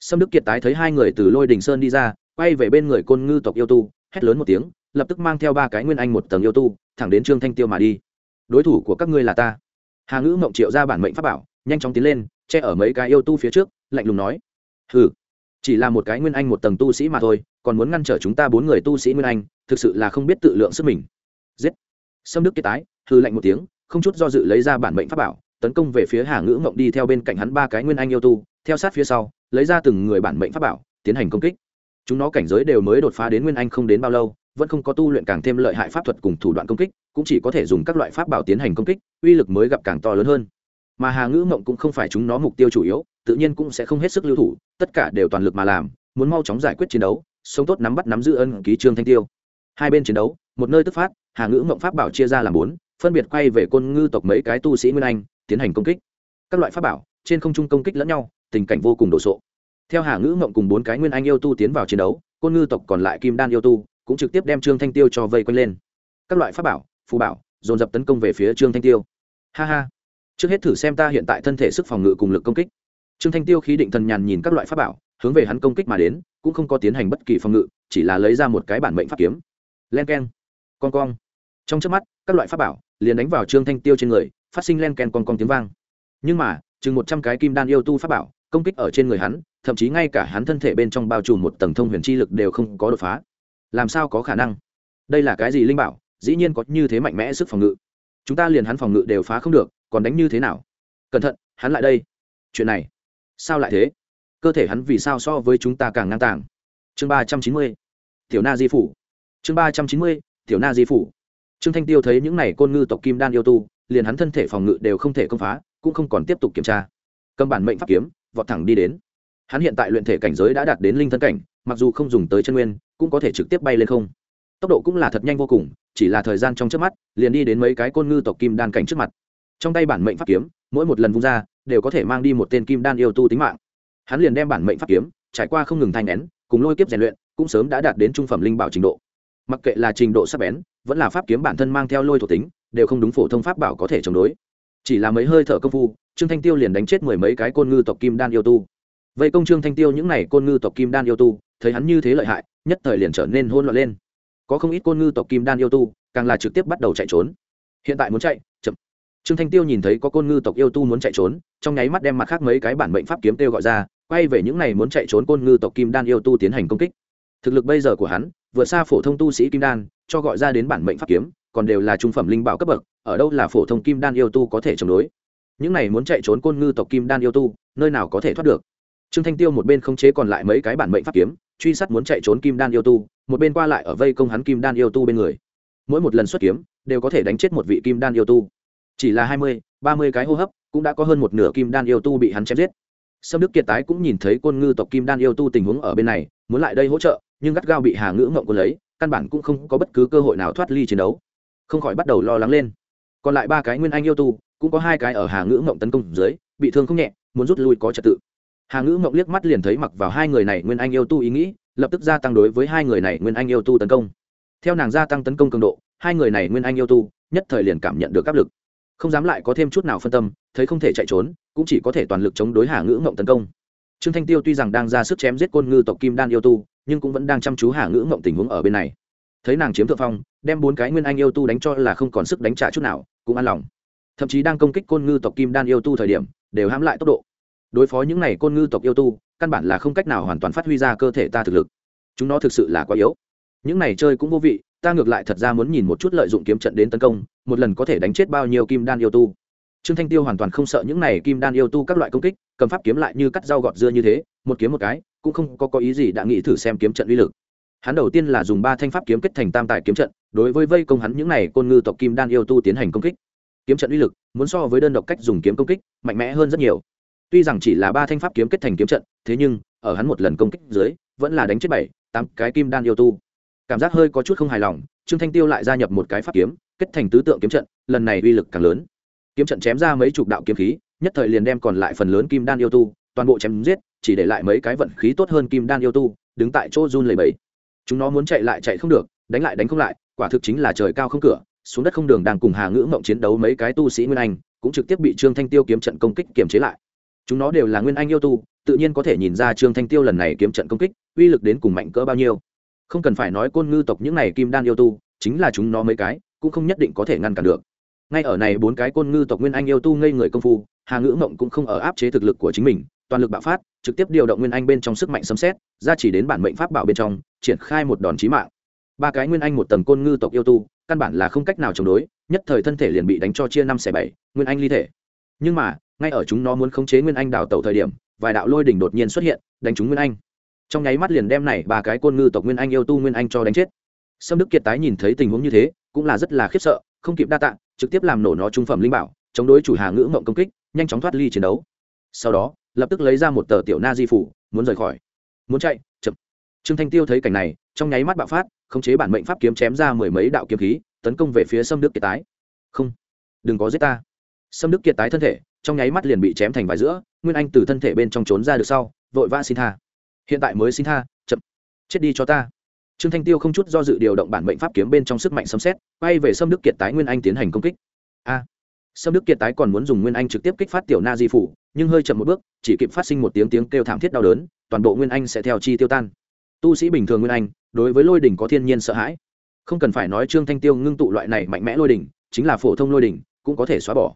Sâm đức kiệt tái thấy hai người từ lôi đình sơn đi ra, quay về bên người côn ngư tộc yêu tu, hét lớn một tiếng lập tức mang theo ba cái nguyên anh một tầng yêu tu, thẳng đến trương thanh tiêu mà đi. Đối thủ của các ngươi là ta. Hà ngữ mộng triệu ra bản mệnh pháp bảo, nhanh chóng tiến lên, che ở mấy cái yêu tu phía trước, lạnh lùng nói. Hừ, chỉ là một cái nguyên anh một tầng tu sĩ mà thôi, còn muốn ngăn trở chúng ta bốn người tu sĩ nguyên anh, thực sự là không biết tự lượng sức mình. Giết. Sâm đức kiệt tái hư lạnh một tiếng, không chút do dự lấy ra bản mệnh pháp bảo, tấn công về phía hà ngữ mộng đi theo bên cạnh hắn ba cái nguyên anh yêu tu, theo sát phía sau, lấy ra từng người bản mệnh pháp bảo, tiến hành công kích. Chúng nó cảnh giới đều mới đột phá đến nguyên anh không đến bao lâu vẫn không có tu luyện càng thêm lợi hại pháp thuật cùng thủ đoạn công kích, cũng chỉ có thể dùng các loại pháp bảo tiến hành công kích, uy lực mới gặp càng to lớn hơn. Mà hà ngữ mộng cũng không phải chúng nó mục tiêu chủ yếu, tự nhiên cũng sẽ không hết sức lưu thủ, tất cả đều toàn lực mà làm, muốn mau chóng giải quyết chiến đấu, sống tốt nắm bắt nắm giữ ân ký trương thanh tiêu. Hai bên chiến đấu, một nơi tức phát, hà ngữ mộng pháp bảo chia ra làm bốn, phân biệt quay về côn ngư tộc mấy cái tu sĩ nguyên anh, tiến hành công kích. Các loại pháp bảo, trên không trung công kích lẫn nhau, tình cảnh vô cùng đồ sộ. Theo hà ngữ mộng cùng bốn cái nguyên anh yêu tu tiến vào chiến đấu, côn ngư tộc còn lại kim đan yêu tu cũng trực tiếp đem trương thanh tiêu cho vây quanh lên. Các loại pháp bảo, phù bảo, dồn dập tấn công về phía trương thanh tiêu. Ha ha. Trước hết thử xem ta hiện tại thân thể sức phòng ngự cùng lực công kích. Trương thanh tiêu khí định thần nhàn nhìn các loại pháp bảo, hướng về hắn công kích mà đến, cũng không có tiến hành bất kỳ phòng ngự, chỉ là lấy ra một cái bản mệnh pháp kiếm. Len k e n con con trong trước mắt, các loại pháp bảo liền đánh vào trương thanh tiêu trên người, phát sinh len k e n con con tiếng vang. Nhưng mà, chừng một trăm cái kim đan yêu tu pháp bảo, công kích ở trên người hắn, thậm chí ngay cả hắn thân thể bên trong bao trùm một tầng thông huyền chi lực đều không có đột phá làm sao có khả năng? Đây là cái gì linh bảo? Dĩ nhiên có như thế mạnh mẽ sức phòng ngự. Chúng ta liền hắn phòng ngự đều phá không được, còn đánh như thế nào? Cẩn thận, hắn lại đây. Chuyện này, sao lại thế? Cơ thể hắn vì sao so với chúng ta càng ngang tàng? Chương ba trăm chín mươi, tiểu na di phủ. Chương ba trăm chín mươi, tiểu na di phủ. Trương thanh tiêu thấy những n à y côn ngư tộc kim đan yêu tu, liền hắn thân thể phòng ngự đều không thể công phá, cũng không còn tiếp tục kiểm tra. Cầm bản mệnh pháp kiếm, vọt thẳng đi đến. Hắn hiện tại luyện thể cảnh giới đã đạt đến linh thân cảnh, mặc dù không dùng tới chân nguyên cũng có thể trực tiếp bay lên không. Tốc độ cũng là thật nhanh vô cùng, chỉ là thời gian trong trước mắt, liền đi đến mấy cái côn ngư tộc kim đan cảnh trước mặt. Trong tay bản mệnh pháp kiếm, mỗi một lần vung ra, đều có thể mang đi một tên kim đan yêu tu tính mạng. Hắn liền đem bản mệnh pháp kiếm, trải qua không ngừng thanh nén, cùng lôi kiếp rèn luyện, cũng sớm đã đạt đến trung phẩm linh bảo trình độ. Mặc kệ là trình độ sắc bén, vẫn là pháp kiếm bản thân mang theo lôi thuộc tính, đều không đúng phổ thông pháp bảo có thể chống đối. Chỉ là mấy hơi thở công phu, trương thanh tiêu liền đánh chết mười mấy cái côn ngư tộc kim đan yêu tu. Vậy công trương thanh tiêu những n à y côn ngư tộc kim đan yêu tu thấy hắn như thế lợi hại, nhất thời liền trở nên hôn loạn lên. Có không ít côn ngư tộc kim đan yêu tu, càng là trực tiếp bắt đầu chạy trốn. Hiện tại muốn chạy, chậm. Trương thanh tiêu nhìn thấy có côn ngư tộc yêu tu muốn chạy trốn, trong nháy mắt đem mặt khác mấy cái bản mệnh pháp kiếm tiêu gọi ra, quay về những này muốn chạy trốn côn ngư tộc kim đan yêu tu tiến hành công kích. Thực lực bây giờ của hắn, vượt xa phổ thông tu sĩ kim đan, cho gọi ra đến bản mệnh pháp kiếm, còn đều là trung phẩm linh bảo cấp bậc, ở đâu là phổ thông kim đan yêu tu có thể chống đối. Những này muốn chạy trốn côn ngư tộc kim đan yêu tu, nơi nào có thể thoát được? Trương thanh tiêu một bên không chế còn lại mấy cái bản mệnh pháp kiếm truy sát muốn chạy trốn kim đan yêu tu, một bên qua lại ở vây công hắn kim đan yêu tu bên người. Mỗi một lần xuất kiếm, đều có thể đánh chết một vị kim đan yêu tu. Chỉ là hai mươi, ba mươi cái hô hấp, cũng đã có hơn một nửa kim đan yêu tu bị hắn chém giết. Sâm đức kiệt tái cũng nhìn thấy côn ngư tộc kim đan yêu tu tình huống ở bên này, muốn lại đây hỗ trợ, nhưng gắt gao bị hà ngữ ngộng quân lấy, căn bản cũng không có bất cứ cơ hội nào thoát ly chiến đấu. Không khỏi bắt đầu lo lắng lên. Còn lại ba cái nguyên anh yêu tu, cũng có hai cái ở hà ngữ ngộng tấn công dưới, bị thương không nhẹ, muốn rút lui có trật tự hà ngữ mộng liếc mắt liền thấy mặc vào hai người này nguyên anh yêu tu ý nghĩ, lập tức gia tăng đối với hai người này nguyên anh yêu tu tấn công. Theo nàng gia tăng tấn công cường độ, hai người này nguyên anh yêu tu, nhất thời liền cảm nhận được áp lực. Không dám lại có thêm chút nào phân tâm, thấy không thể chạy trốn, cũng chỉ có thể toàn lực chống đối hà ngữ mộng tấn công. Trương thanh tiêu tuy rằng đang ra sức chém giết côn ngư tộc kim đan yêu tu, nhưng cũng vẫn đang chăm chú hà ngữ mộng tình huống ở bên này. Thấy nàng chiếm thượng phong, đem bốn cái nguyên anh yêu tu đánh cho là không còn sức đánh trả chút nào, cũng an lòng. Thậm chí đang công kích côn ngư tộc kim đan yêu tu thời điểm, đều hãm lại tốc độ đối phó những này côn ngư tộc yêu tu, căn bản là không cách nào hoàn toàn phát huy ra cơ thể ta thực lực. Chúng nó thực sự là quá yếu. Những này chơi cũng vô vị, ta ngược lại thật ra muốn nhìn một chút lợi dụng kiếm trận đến tấn công, một lần có thể đánh chết bao nhiêu kim đan yêu tu. Trương thanh tiêu hoàn toàn không sợ những này kim đan yêu tu các loại công kích, cầm pháp kiếm lại như cắt dao gọt dưa như thế, một kiếm một cái, cũng không có có ý gì đã nghĩ thử xem kiếm trận uy lực. Hắn đầu tiên là dùng ba thanh pháp kiếm kết thành tam tài kiếm trận, đối với vây công hắn những này côn ngư tộc kim đan yêu tu tiến hành công kích. Kiếm trận uy lực, muốn so với đơn độc cách dùng kiếm công kích, mạnh mẽ hơn rất nhiều tuy rằng chỉ là ba thanh pháp kiếm kết thành kiếm trận, thế nhưng, ở hắn một lần công kích dưới, vẫn là đánh chết bảy, tám cái kim đan yêu tu. Cảm giác hơi có chút không hài lòng, trương thanh tiêu lại gia nhập một cái pháp kiếm, kết thành tứ tượng kiếm trận, lần này uy lực càng lớn. Kiếm trận chém ra mấy chục đạo kiếm khí, nhất thời liền đem còn lại phần lớn kim đan yêu tu, toàn bộ chém giết, chỉ để lại mấy cái vận khí tốt hơn kim đan yêu tu, đứng tại chỗ run lầy bẫy chúng nó muốn chạy lại chạy không được, đánh lại đánh không lại, quả thực chính là trời cao không cửa, xuống đất không đường đang cùng hà ngữ mộng chiến đấu mấy cái tu sĩ nguyên anh, cũng trực tiếp bị trương thanh tiêu kiếm trận công kích kiềm chế lại chúng nó đều là nguyên anh yêu tu, tự nhiên có thể nhìn ra trương thanh tiêu lần này kiếm trận công kích, uy lực đến cùng mạnh cỡ bao nhiêu. Không cần phải nói côn ngư tộc những này kim đan yêu tu, chính là chúng nó mấy cái, cũng không nhất định có thể ngăn cản được. Ngay ở này bốn cái côn ngư tộc nguyên anh yêu tu ngây người công phu, hà ngữ mộng cũng không ở áp chế thực lực của chính mình, toàn lực bạo phát, trực tiếp điều động nguyên anh bên trong sức mạnh sấm xét ra chỉ đến bản mệnh pháp bảo bên trong, triển khai một đòn chí mạng. Ba cái nguyên anh một tầng côn ngư tộc yêu tu, căn bản là không cách nào chống đối, nhất thời thân thể liền bị đánh cho chia năm xẻ bảy, nguyên anh ly thể nhưng mà, ngay ở chúng nó muốn khống chế nguyên anh đào tẩu thời điểm, vài đạo lôi đỉnh đột nhiên xuất hiện, đánh trúng nguyên anh. Trong nháy mắt liền đem này ba cái côn ngư tộc nguyên anh yêu tu nguyên anh cho đánh chết. Sâm đức kiệt tái nhìn thấy tình huống như thế, cũng là rất là khiếp sợ, không kịp đa tạng trực tiếp làm nổ nó trung phẩm linh bảo, chống đối chủ hà ngữ mộng công kích, nhanh chóng thoát ly chiến đấu. Sau đó, lập tức lấy ra một tờ tiểu na di phủ, muốn rời khỏi. Muốn chạy, chậm. Trương thanh tiêu thấy cảnh này, trong nháy mắt bạo phát, khống chế bản mệnh pháp kiếm chém ra mười mấy đạo kiếm khí, tấn công về phía sâm đức kiệt tái. Không, đừng có giết ta sâm đức kiệt tái thân thể, trong nháy mắt liền bị chém thành vài giữa, nguyên anh từ thân thể bên trong trốn ra được sau, vội vã xin tha. Hiện tại mới xin tha, chậm. Chết đi cho ta. Trương thanh tiêu không chút do dự điều động bản mệnh pháp kiếm bên trong sức mạnh sấm xét quay về sâm đức kiệt tái nguyên anh tiến hành công kích. A. Sâm đức kiệt tái còn muốn dùng nguyên anh trực tiếp kích phát tiểu na di phủ, nhưng hơi chậm một bước, chỉ kịp phát sinh một tiếng tiếng kêu thảm thiết đau đớn, toàn bộ nguyên anh sẽ theo chi tiêu tan. Tu sĩ bình thường nguyên anh, đối với lôi đỉnh có thiên nhiên sợ hãi. Không cần phải nói trương thanh tiêu ngưng tụ loại này mạnh mẽ lôi đỉnh, chính là phổ thông lôi đỉnh, cũng có thể xóa bỏ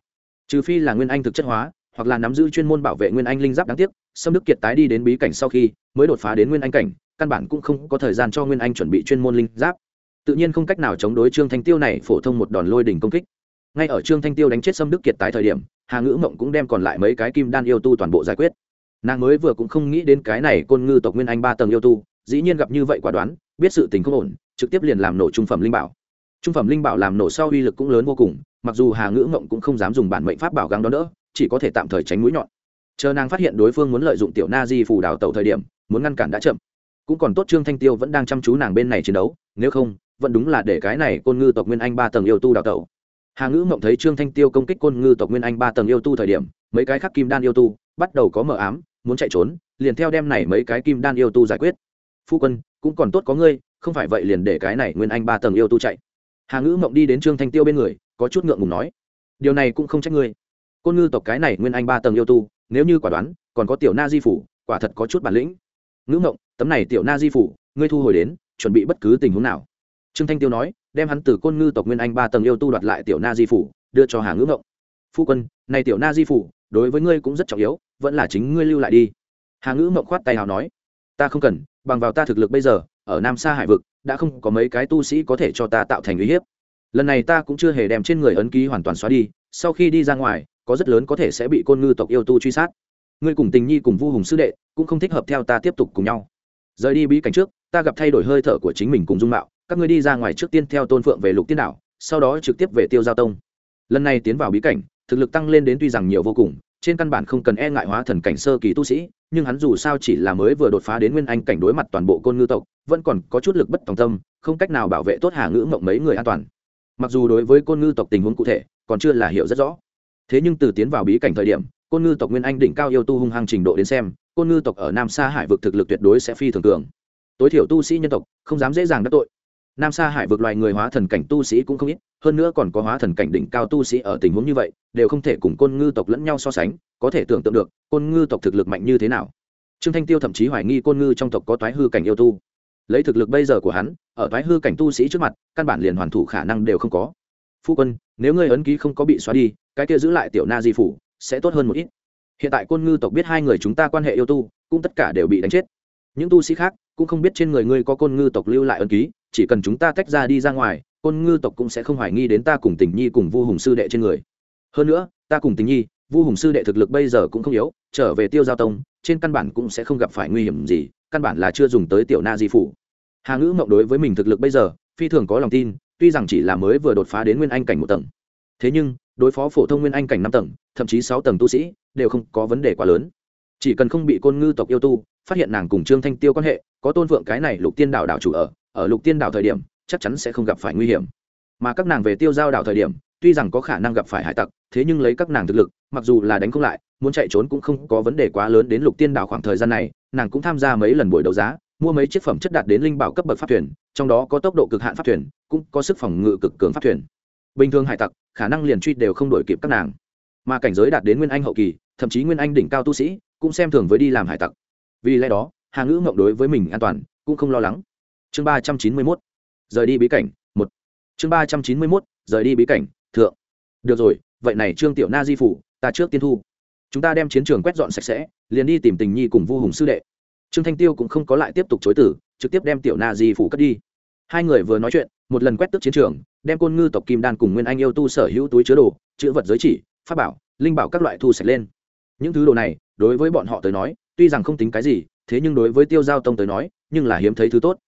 trừ phi là nguyên anh thực chất hóa, hoặc là nắm giữ chuyên môn bảo vệ nguyên anh linh giáp đáng tiếc, sâm đức kiệt tái đi đến bí cảnh sau khi mới đột phá đến nguyên anh cảnh, căn bản cũng không có thời gian cho nguyên anh chuẩn bị chuyên môn linh giáp. Tự nhiên không cách nào chống đối trương thanh tiêu này phổ thông một đòn lôi đỉnh công kích. Ngay ở trương thanh tiêu đánh chết sâm đức kiệt tái thời điểm, hà ngữ mộng cũng đem còn lại mấy cái kim đan yêu tu toàn bộ giải quyết. Nàng mới vừa cũng không nghĩ đến cái này côn ngư tộc nguyên anh ba tầng yêu tu, dĩ nhiên gặp như vậy quả đoán, biết sự tình không ổn, trực tiếp liền làm nổ trung phẩm linh bảo. Trung phẩm linh bảo làm nổ sau uy lực cũng lớn vô cùng mặc dù hà ngữ mộng cũng không dám dùng bản mệnh pháp bảo găng đó nữa chỉ có thể tạm thời tránh mũi nhọn. Chờ nàng phát hiện đối phương muốn lợi dụng tiểu na di phù đào tẩu thời điểm, muốn ngăn cản đã chậm. Cũng còn tốt trương thanh tiêu vẫn đang chăm chú nàng bên này chiến đấu, nếu không, vẫn đúng là để cái này côn ngư tộc nguyên anh ba tầng yêu tu đào tẩu. Hà ngữ mộng thấy trương thanh tiêu công kích côn ngư tộc nguyên anh ba tầng yêu tu thời điểm, mấy cái khác kim đan yêu tu bắt đầu có mờ ám, muốn chạy trốn, liền theo đem này mấy cái kim đan yêu tu giải quyết. Phu quân, cũng còn tốt có ngươi, không phải vậy liền để cái này nguyên anh ba tầng yêu tu chạy. Hà ngữ mộng đi đến trương thanh tiêu bên người có chút ngượng ngùng nói điều này cũng không trách ngươi. Côn ngư tộc cái này nguyên anh ba tầng yêu tu nếu như quả đoán còn có tiểu na di phủ quả thật có chút bản lĩnh. Ngữ ngộng, tấm này tiểu na di phủ ngươi thu hồi đến chuẩn bị bất cứ tình huống nào. Trương thanh tiêu nói đem hắn từ côn ngư tộc nguyên anh ba tầng yêu tu đoạt lại tiểu na di phủ đưa cho hà ngữ ngộng. Phu quân này tiểu na di phủ đối với ngươi cũng rất trọng yếu vẫn là chính ngươi lưu lại đi. Hà ngữ ngộng khoát tay hào nói ta không cần bằng vào ta thực lực bây giờ ở nam sa hải vực đã không có mấy cái tu sĩ có thể cho ta tạo thành uy hiếp lần này ta cũng chưa hề đem trên người ấn ký hoàn toàn xóa đi, sau khi đi ra ngoài, có rất lớn có thể sẽ bị côn ngư tộc yêu tu truy sát. Ngươi cùng tình nhi cùng vu hùng sư đệ cũng không thích hợp theo ta tiếp tục cùng nhau. Rời đi bí cảnh trước, ta gặp thay đổi hơi thở của chính mình cùng dung mạo, các ngươi đi ra ngoài trước tiên theo tôn phượng về lục tiên đảo, sau đó trực tiếp về tiêu giao tông. Lần này tiến vào bí cảnh, thực lực tăng lên đến tuy rằng nhiều vô cùng, trên căn bản không cần e ngại hóa thần cảnh sơ kỳ tu sĩ, nhưng hắn dù sao chỉ là mới vừa đột phá đến nguyên anh cảnh đối mặt toàn bộ côn ngư tộc, vẫn còn có chút lực bất tòng tâm, không cách nào bảo vệ tốt hà ngữ mộng mấy người an toàn mặc dù đối với côn ngư tộc tình huống cụ thể, còn chưa là hiểu rất rõ. Thế nhưng từ tiến vào bí cảnh thời điểm, côn ngư tộc nguyên anh đỉnh cao yêu tu hung hăng trình độ đến xem, côn ngư tộc ở nam sa hải vực thực lực tuyệt đối sẽ phi thường cường. Tối thiểu tu sĩ nhân tộc, không dám dễ dàng đắc tội. Nam sa hải vực loài người hóa thần cảnh tu sĩ cũng không ít, hơn nữa còn có hóa thần cảnh đỉnh cao tu sĩ ở tình huống như vậy, đều không thể cùng côn ngư tộc lẫn nhau so sánh, có thể tưởng tượng được, côn ngư tộc thực lực mạnh như thế nào. Trương thanh tiêu thậm chí hoài nghi côn ngư trong tộc có toái hư cảnh yêu tu lấy thực lực bây giờ của hắn, ở Thái hư cảnh tu sĩ trước mặt, căn bản liền hoàn thủ khả năng đều không có. Phu quân, nếu ngươi ấn ký không có bị xóa đi, cái kia giữ lại tiểu na di phủ sẽ tốt hơn một ít. Hiện tại côn ngư tộc biết hai người chúng ta quan hệ yêu tu, cũng tất cả đều bị đánh chết. Những tu sĩ khác cũng không biết trên người ngươi có côn ngư tộc lưu lại ấn ký, chỉ cần chúng ta tách ra đi ra ngoài, côn ngư tộc cũng sẽ không hoài nghi đến ta cùng tình nhi cùng vu hùng sư đệ trên người. Hơn nữa, ta cùng tình nhi, vu hùng sư đệ thực lực bây giờ cũng không yếu, trở về tiêu giao tông, trên căn bản cũng sẽ không gặp phải nguy hiểm gì, căn bản là chưa dùng tới tiểu na di phủ hà ngữ mộng đối với mình thực lực bây giờ, phi thường có lòng tin, tuy rằng chỉ là mới vừa đột phá đến nguyên anh cảnh một tầng. Thế nhưng, đối phó phổ thông nguyên anh cảnh năm tầng, thậm chí sáu tầng tu sĩ, đều không có vấn đề quá lớn. Chỉ cần không bị côn ngư tộc yêu tu, phát hiện nàng cùng trương thanh tiêu quan hệ, có tôn vượng cái này lục tiên đảo đảo chủ ở ở lục tiên đảo thời điểm, chắc chắn sẽ không gặp phải nguy hiểm. Mà các nàng về tiêu giao đảo thời điểm, tuy rằng có khả năng gặp phải hải tặc, thế nhưng lấy các nàng thực lực, mặc dù là đánh không lại, muốn chạy trốn cũng không có vấn đề quá lớn đến lục tiên đảo khoảng thời gian này, nàng cũng tham gia mấy lần buổi đấu giá mua mấy chiếc phẩm chất đạt đến linh bảo cấp bậc pháp thuyền, trong đó có tốc độ cực hạn pháp thuyền, cũng có sức phòng ngự cực cường pháp thuyền. Bình thường hải tặc, khả năng liền truy đều không đổi kịp các nàng. Mà cảnh giới đạt đến nguyên anh hậu kỳ, thậm chí nguyên anh đỉnh cao tu sĩ, cũng xem thường với đi làm hải tặc. Vì lẽ đó, hà ngữ mộng đối với mình an toàn, cũng không lo lắng. Chương ba trăm chín mươi mốt, rời đi bí cảnh, một. Chương ba trăm chín mươi mốt, rời đi bí cảnh, thượng. Được rồi, vậy này trương tiểu na di phủ, ta trước tiên thu. Chúng ta đem chiến trường quét dọn sạch sẽ, liền đi tìm tình nhi cùng vu hùng sư đệ trương thanh tiêu cũng không có lại tiếp tục chối tử trực tiếp đem tiểu na di phủ cất đi. Hai người vừa nói chuyện, một lần quét tước chiến trường, đem côn ngư tộc kim đan cùng nguyên anh yêu tu sở hữu túi chứa đồ, chữ vật giới chỉ, pháp bảo, linh bảo các loại thu sạch lên. Những thứ đồ này, đối với bọn họ tới nói, tuy rằng không tính cái gì, thế nhưng đối với tiêu giao tông tới nói, nhưng là hiếm thấy thứ tốt.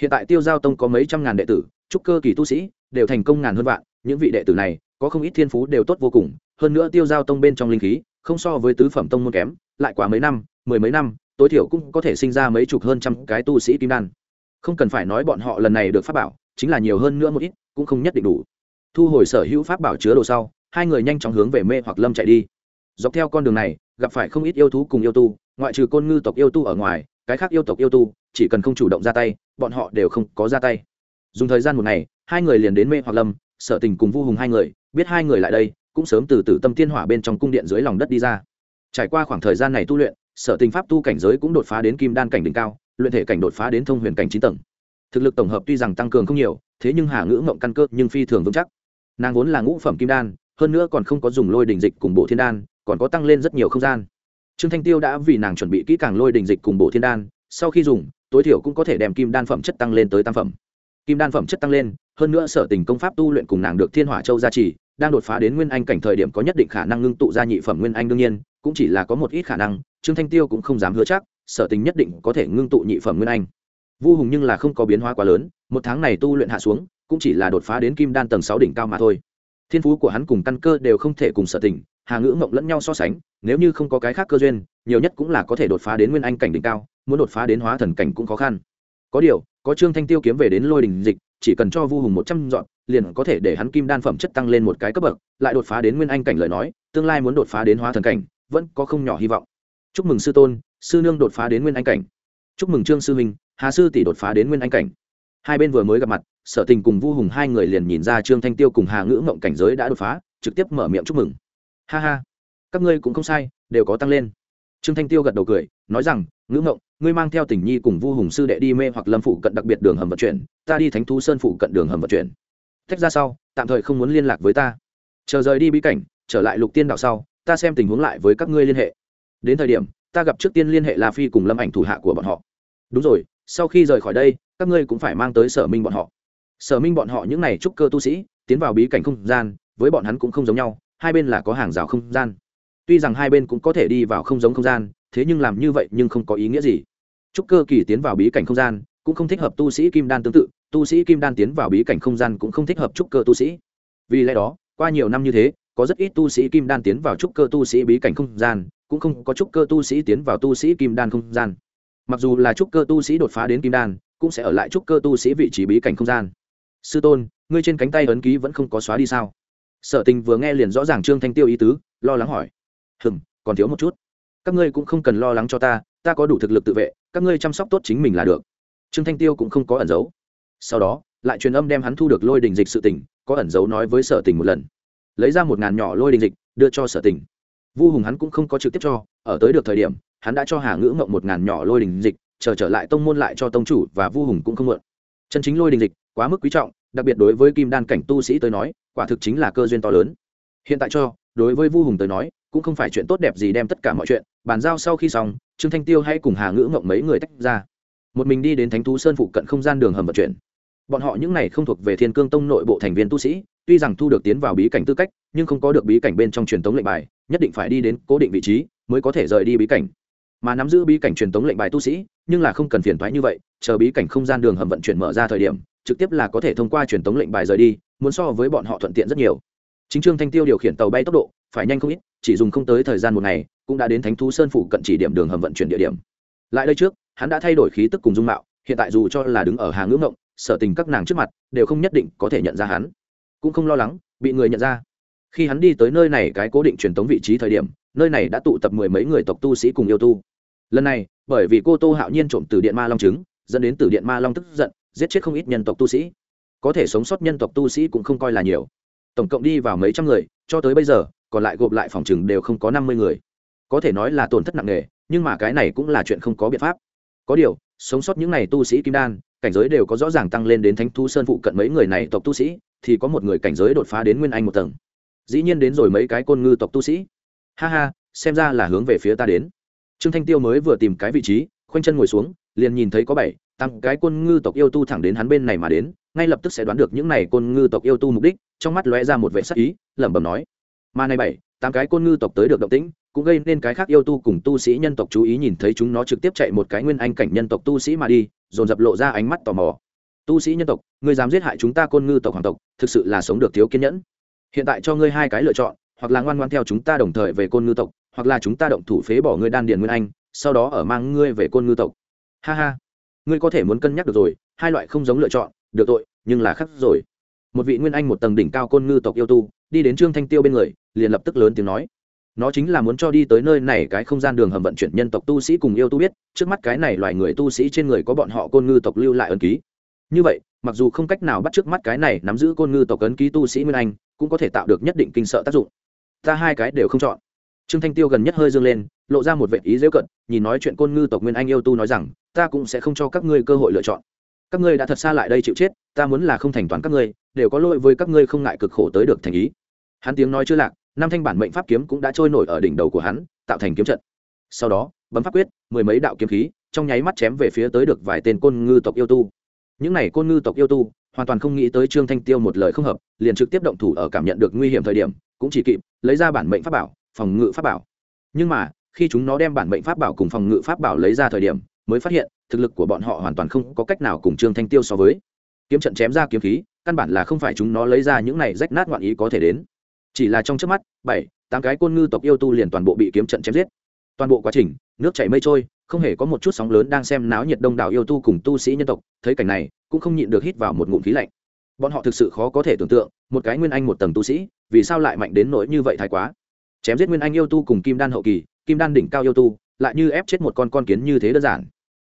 Hiện tại tiêu giao tông có mấy trăm ngàn đệ tử trúc cơ kỳ tu sĩ, đều thành công ngàn hơn vạn, những vị đệ tử này, có không ít thiên phú đều tốt vô cùng, hơn nữa tiêu giao tông bên trong linh khí, không so với tứ phẩm tông môn kém, lại quá mấy năm, mười mấy năm tối thiểu cũng có thể sinh ra mấy chục hơn trăm cái tu sĩ kim đan. Không cần phải nói bọn họ lần này được pháp bảo, chính là nhiều hơn nữa một ít, cũng không nhất định đủ. Thu hồi sở hữu pháp bảo chứa đồ sau, hai người nhanh chóng hướng về mê hoặc lâm chạy đi. Dọc theo con đường này, gặp phải không ít yêu thú cùng yêu tu, ngoại trừ côn ngư tộc yêu tu ở ngoài, cái khác yêu tộc yêu tu, chỉ cần không chủ động ra tay, bọn họ đều không có ra tay. Dùng thời gian một ngày, hai người liền đến mê hoặc lâm, sở tình cùng vu hùng hai người, biết hai người lại đây, cũng sớm từ từ tâm tiên hỏa bên trong cung điện dưới lòng đất đi ra. Trải qua khoảng thời gian này tu luyện sở tình pháp tu cảnh giới cũng đột phá đến kim đan cảnh đỉnh cao, luyện thể cảnh đột phá đến thông huyền cảnh chín tầng. Thực lực tổng hợp tuy rằng tăng cường không nhiều, thế nhưng hà ngữ mộng căn cơ nhưng phi thường vững chắc. Nàng vốn là ngũ phẩm kim đan, hơn nữa còn không có dùng lôi đình dịch cùng bộ thiên đan, còn có tăng lên rất nhiều không gian. Trương thanh tiêu đã vì nàng chuẩn bị kỹ càng lôi đình dịch cùng bộ thiên đan, sau khi dùng, tối thiểu cũng có thể đem kim đan phẩm chất tăng lên tới tam phẩm. Kim đan phẩm chất tăng lên, hơn nữa sở tình công pháp tu luyện cùng nàng được thiên hỏa châu gia trì đang đột phá đến nguyên anh cảnh thời điểm có nhất định khả năng ngưng tụ ra nhị phẩm nguyên anh đương nhiên, cũng chỉ là có một ít khả năng, trương thanh tiêu cũng không dám hứa chắc, sở tình nhất định có thể ngưng tụ nhị phẩm nguyên anh. Vu hùng nhưng là không có biến hóa quá lớn, một tháng này tu luyện hạ xuống, cũng chỉ là đột phá đến kim đan tầng sáu đỉnh cao mà thôi. Thiên phú của hắn cùng căn cơ đều không thể cùng sở tình, hà ngữ mộng lẫn nhau so sánh, nếu như không có cái khác cơ duyên, nhiều nhất cũng là có thể đột phá đến nguyên anh cảnh đỉnh cao, muốn đột phá đến hóa thần cảnh cũng khó khăn. Có điều, có trương thanh tiêu kiếm về đến lôi đình dịch, chỉ cần cho vu hùng một trăm dọn liền có thể để hắn kim đan phẩm chất tăng lên một cái cấp bậc, lại đột phá đến nguyên anh cảnh lời nói, tương lai muốn đột phá đến hóa thần cảnh, vẫn có không nhỏ hy vọng. Chúc mừng sư tôn, sư nương đột phá đến nguyên anh cảnh. Chúc mừng trương sư minh hà sư tỷ đột phá đến nguyên anh cảnh. Hai bên vừa mới gặp mặt, sở tình cùng vu hùng hai người liền nhìn ra trương thanh tiêu cùng hà ngữ mộng cảnh giới đã đột phá, trực tiếp mở miệng chúc mừng. Ha ha, các ngươi cũng không sai, đều có tăng lên. Trương thanh tiêu gật đầu cười, nói rằng, ngữ mộng ngươi mang theo tình nhi cùng vu hùng sư đệ đi mê hoặc lâm phụ cận đặc biệt đường hầm vận chuyển, ta đi thánh thú sơn phụ cận đường hầm vận chuyển tách ra sau, tạm thời không muốn liên lạc với ta. Chờ rời đi bí cảnh, trở lại lục tiên đạo sau, ta xem tình huống lại với các ngươi liên hệ. Đến thời điểm, ta gặp trước tiên liên hệ la phi cùng lâm ảnh thủ hạ của bọn họ. Đúng rồi, sau khi rời khỏi đây, các ngươi cũng phải mang tới sở minh bọn họ. Sở minh bọn họ những n à y trúc cơ tu sĩ, tiến vào bí cảnh không gian, với bọn hắn cũng không giống nhau, hai bên là có hàng rào không gian. Tuy rằng hai bên cũng có thể đi vào không giống không gian, thế nhưng làm như vậy nhưng không có ý nghĩa gì. Trúc cơ kỳ tiến vào bí cảnh không gian, cũng không thích hợp tu sĩ kim đan tương tự tu sĩ kim đan tiến vào bí cảnh không gian cũng không thích hợp trúc cơ tu sĩ. Vì lẽ đó, qua nhiều năm như thế, có rất ít tu sĩ kim đan tiến vào trúc cơ tu sĩ bí cảnh không gian, cũng không có trúc cơ tu sĩ tiến vào tu sĩ kim đan không gian. Mặc dù là trúc cơ tu sĩ đột phá đến kim đan, cũng sẽ ở lại trúc cơ tu sĩ vị trí bí cảnh không gian. Sư tôn, ngươi trên cánh tay ấn ký vẫn không có xóa đi sao? Sở tình vừa nghe liền rõ ràng trương thanh tiêu ý tứ, lo lắng hỏi. Hừm, còn thiếu một chút. Các ngươi cũng không cần lo lắng cho ta ta có đủ thực lực tự vệ, các ngươi chăm sóc tốt chính mình là được. Trương thanh tiêu cũng không có ẩn giấu sau đó lại truyền âm đem hắn thu được lôi đình dịch sự tỉnh có ẩn giấu nói với sở tình một lần. Lấy ra một ngàn nhỏ lôi đình dịch đưa cho sở tình. Vu hùng hắn cũng không có trực tiếp cho ở tới được thời điểm hắn đã cho hà ngữ ngộng một ngàn nhỏ lôi đình dịch chờ trở, trở lại tông môn lại cho tông chủ và vu hùng cũng không mượn. Chân chính lôi đình dịch quá mức quý trọng đặc biệt đối với kim đan cảnh tu sĩ tới nói quả thực chính là cơ duyên to lớn. Hiện tại cho đối với vu hùng tới nói cũng không phải chuyện tốt đẹp gì đem tất cả mọi chuyện bàn giao sau khi xong trương thanh tiêu hay cùng hà ngữ ngộng mấy người tách ra. Một mình đi đến thánh thú sơn phụ cận không gian đường hầm vận chuyển bọn họ những này không thuộc về thiên cương tông nội bộ thành viên tu sĩ, tuy rằng thu được tiến vào bí cảnh tư cách, nhưng không có được bí cảnh bên trong truyền thống lệnh bài, nhất định phải đi đến cố định vị trí mới có thể rời đi bí cảnh. Mà nắm giữ bí cảnh truyền thống lệnh bài tu sĩ, nhưng là không cần phiền thoái như vậy, chờ bí cảnh không gian đường hầm vận chuyển mở ra thời điểm, trực tiếp là có thể thông qua truyền thống lệnh bài rời đi, muốn so với bọn họ thuận tiện rất nhiều. Chính trương thanh tiêu điều khiển tàu bay tốc độ, phải nhanh không ít, chỉ dùng không tới thời gian một ngày, cũng đã đến thánh thú sơn phủ cận chỉ điểm đường hầm vận chuyển địa điểm. Lại đây trước, hắn đã thay đổi khí tức cùng dung mạo, hiện tại dù cho là đứng ở hàng ngưỡng ngộng sở tình các nàng trước mặt, đều không nhất định có thể nhận ra hắn. Cũng không lo lắng, bị người nhận ra. Khi hắn đi tới nơi này cái cố định truyền tống vị trí thời điểm, nơi này đã tụ tập mười mấy người tộc tu sĩ cùng yêu tu. Lần này, bởi vì cô tô hạo nhiên trộm từ điện ma long trứng, dẫn đến từ điện ma long tức giận, giết chết không ít nhân tộc tu sĩ. Có thể sống sót nhân tộc tu sĩ cũng không coi là nhiều. Tổng cộng đi vào mấy trăm người, cho tới bây giờ, còn lại gộp lại phòng chừng đều không có năm mươi người. Có thể nói là tổn thất nặng nề, nhưng mà cái này cũng là chuyện không có biện pháp. Có điều, sống sót những n à y tu sĩ kim đan cảnh giới đều có rõ ràng tăng lên đến thánh thu sơn phụ cận mấy người này tộc tu sĩ, thì có một người cảnh giới đột phá đến nguyên anh một tầng. Dĩ nhiên đến rồi mấy cái côn ngư tộc tu sĩ. Ha ha, xem ra là hướng về phía ta đến. Trương thanh tiêu mới vừa tìm cái vị trí, khoanh chân ngồi xuống, liền nhìn thấy có bảy tăng cái côn ngư tộc yêu tu thẳng đến hắn bên này mà đến, ngay lập tức sẽ đoán được những này côn ngư tộc yêu tu mục đích, trong mắt lóe ra một vệ sắc ý, lẩm bẩm nói. Mà này bảy tám cái côn ngư tộc tới được động tĩnh, cũng gây nên cái khác yêu tu cùng tu sĩ nhân tộc chú ý nhìn thấy chúng nó trực tiếp chạy một cái nguyên anh cảnh nhân tộc tu sĩ mà đi, dồn dập lộ ra ánh mắt tò mò. Tu sĩ nhân tộc, ngươi dám giết hại chúng ta côn ngư tộc hoàng tộc, thực sự là sống được thiếu kiên nhẫn. Hiện tại cho ngươi hai cái lựa chọn, hoặc là ngoan ngoan theo chúng ta đồng thời về côn ngư tộc, hoặc là chúng ta động thủ phế bỏ ngươi đan điền nguyên anh, sau đó ở mang ngươi về côn ngư tộc. Ha ha. Ngươi có thể muốn cân nhắc được rồi, hai loại không giống lựa chọn, được tội, nhưng là khắc rồi một vị nguyên anh một tầng đỉnh cao côn ngư tộc yêu tu, đi đến trương thanh tiêu bên người, liền lập tức lớn tiếng nói, nó chính là muốn cho đi tới nơi này cái không gian đường hầm vận chuyển nhân tộc tu sĩ cùng yêu tu biết, trước mắt cái này loài người tu sĩ trên người có bọn họ côn ngư tộc lưu lại ấn ký. Như vậy, mặc dù không cách nào bắt trước mắt cái này nắm giữ côn ngư tộc ấn ký tu sĩ nguyên anh, cũng có thể tạo được nhất định kinh sợ tác dụng. Ta hai cái đều không chọn. Trương thanh tiêu gần nhất hơi dương lên, lộ ra một vệ ý dễu cận, nhìn nói chuyện côn ngư tộc nguyên anh yêu tu nói rằng, ta cũng sẽ không cho các ngươi cơ hội lựa chọn các ngươi đã thật xa lại đây chịu chết, ta muốn là không thành toán các ngươi, đều có lỗi với các ngươi không ngại cực khổ tới được thành ý. Hắn tiếng nói chưa lạc năm thanh bản mệnh pháp kiếm cũng đã trôi nổi ở đỉnh đầu của hắn, tạo thành kiếm trận. Sau đó, bấm pháp quyết, mười mấy đạo kiếm khí, trong nháy mắt chém về phía tới được vài tên côn ngư tộc yêu tu. Những này côn ngư tộc yêu tu, hoàn toàn không nghĩ tới trương thanh tiêu một lời không hợp, liền trực tiếp động thủ ở cảm nhận được nguy hiểm thời điểm, cũng chỉ kịp lấy ra bản mệnh pháp bảo, phòng ngự pháp bảo. Nhưng mà, khi chúng nó đem bản mệnh pháp bảo cùng phòng ngự pháp bảo lấy ra thời điểm mới phát hiện, thực lực của bọn họ hoàn toàn không có cách nào cùng trương thanh tiêu so với. Kiếm trận chém ra kiếm khí, căn bản là không phải chúng nó lấy ra những này rách nát ngoạn ý có thể đến. Chỉ là trong trước mắt, bảy, tám cái côn ngư tộc yêu tu liền toàn bộ bị kiếm trận chém giết. Toàn bộ quá trình, nước chảy mây trôi, không hề có một chút sóng lớn đang xem náo nhiệt đông đảo yêu tu cùng tu sĩ nhân tộc, thấy cảnh này, cũng không nhịn được hít vào một ngụm khí lạnh. Bọn họ thực sự khó có thể tưởng tượng, một cái nguyên anh một tầng tu sĩ, vì sao lại mạnh đến nỗi như vậy thái quá? Chém giết nguyên anh yêu tu cùng kim đan hậu kỳ, kim đan đỉnh cao yêu tu, lại như ép chết một con con kiến như thế đơn giản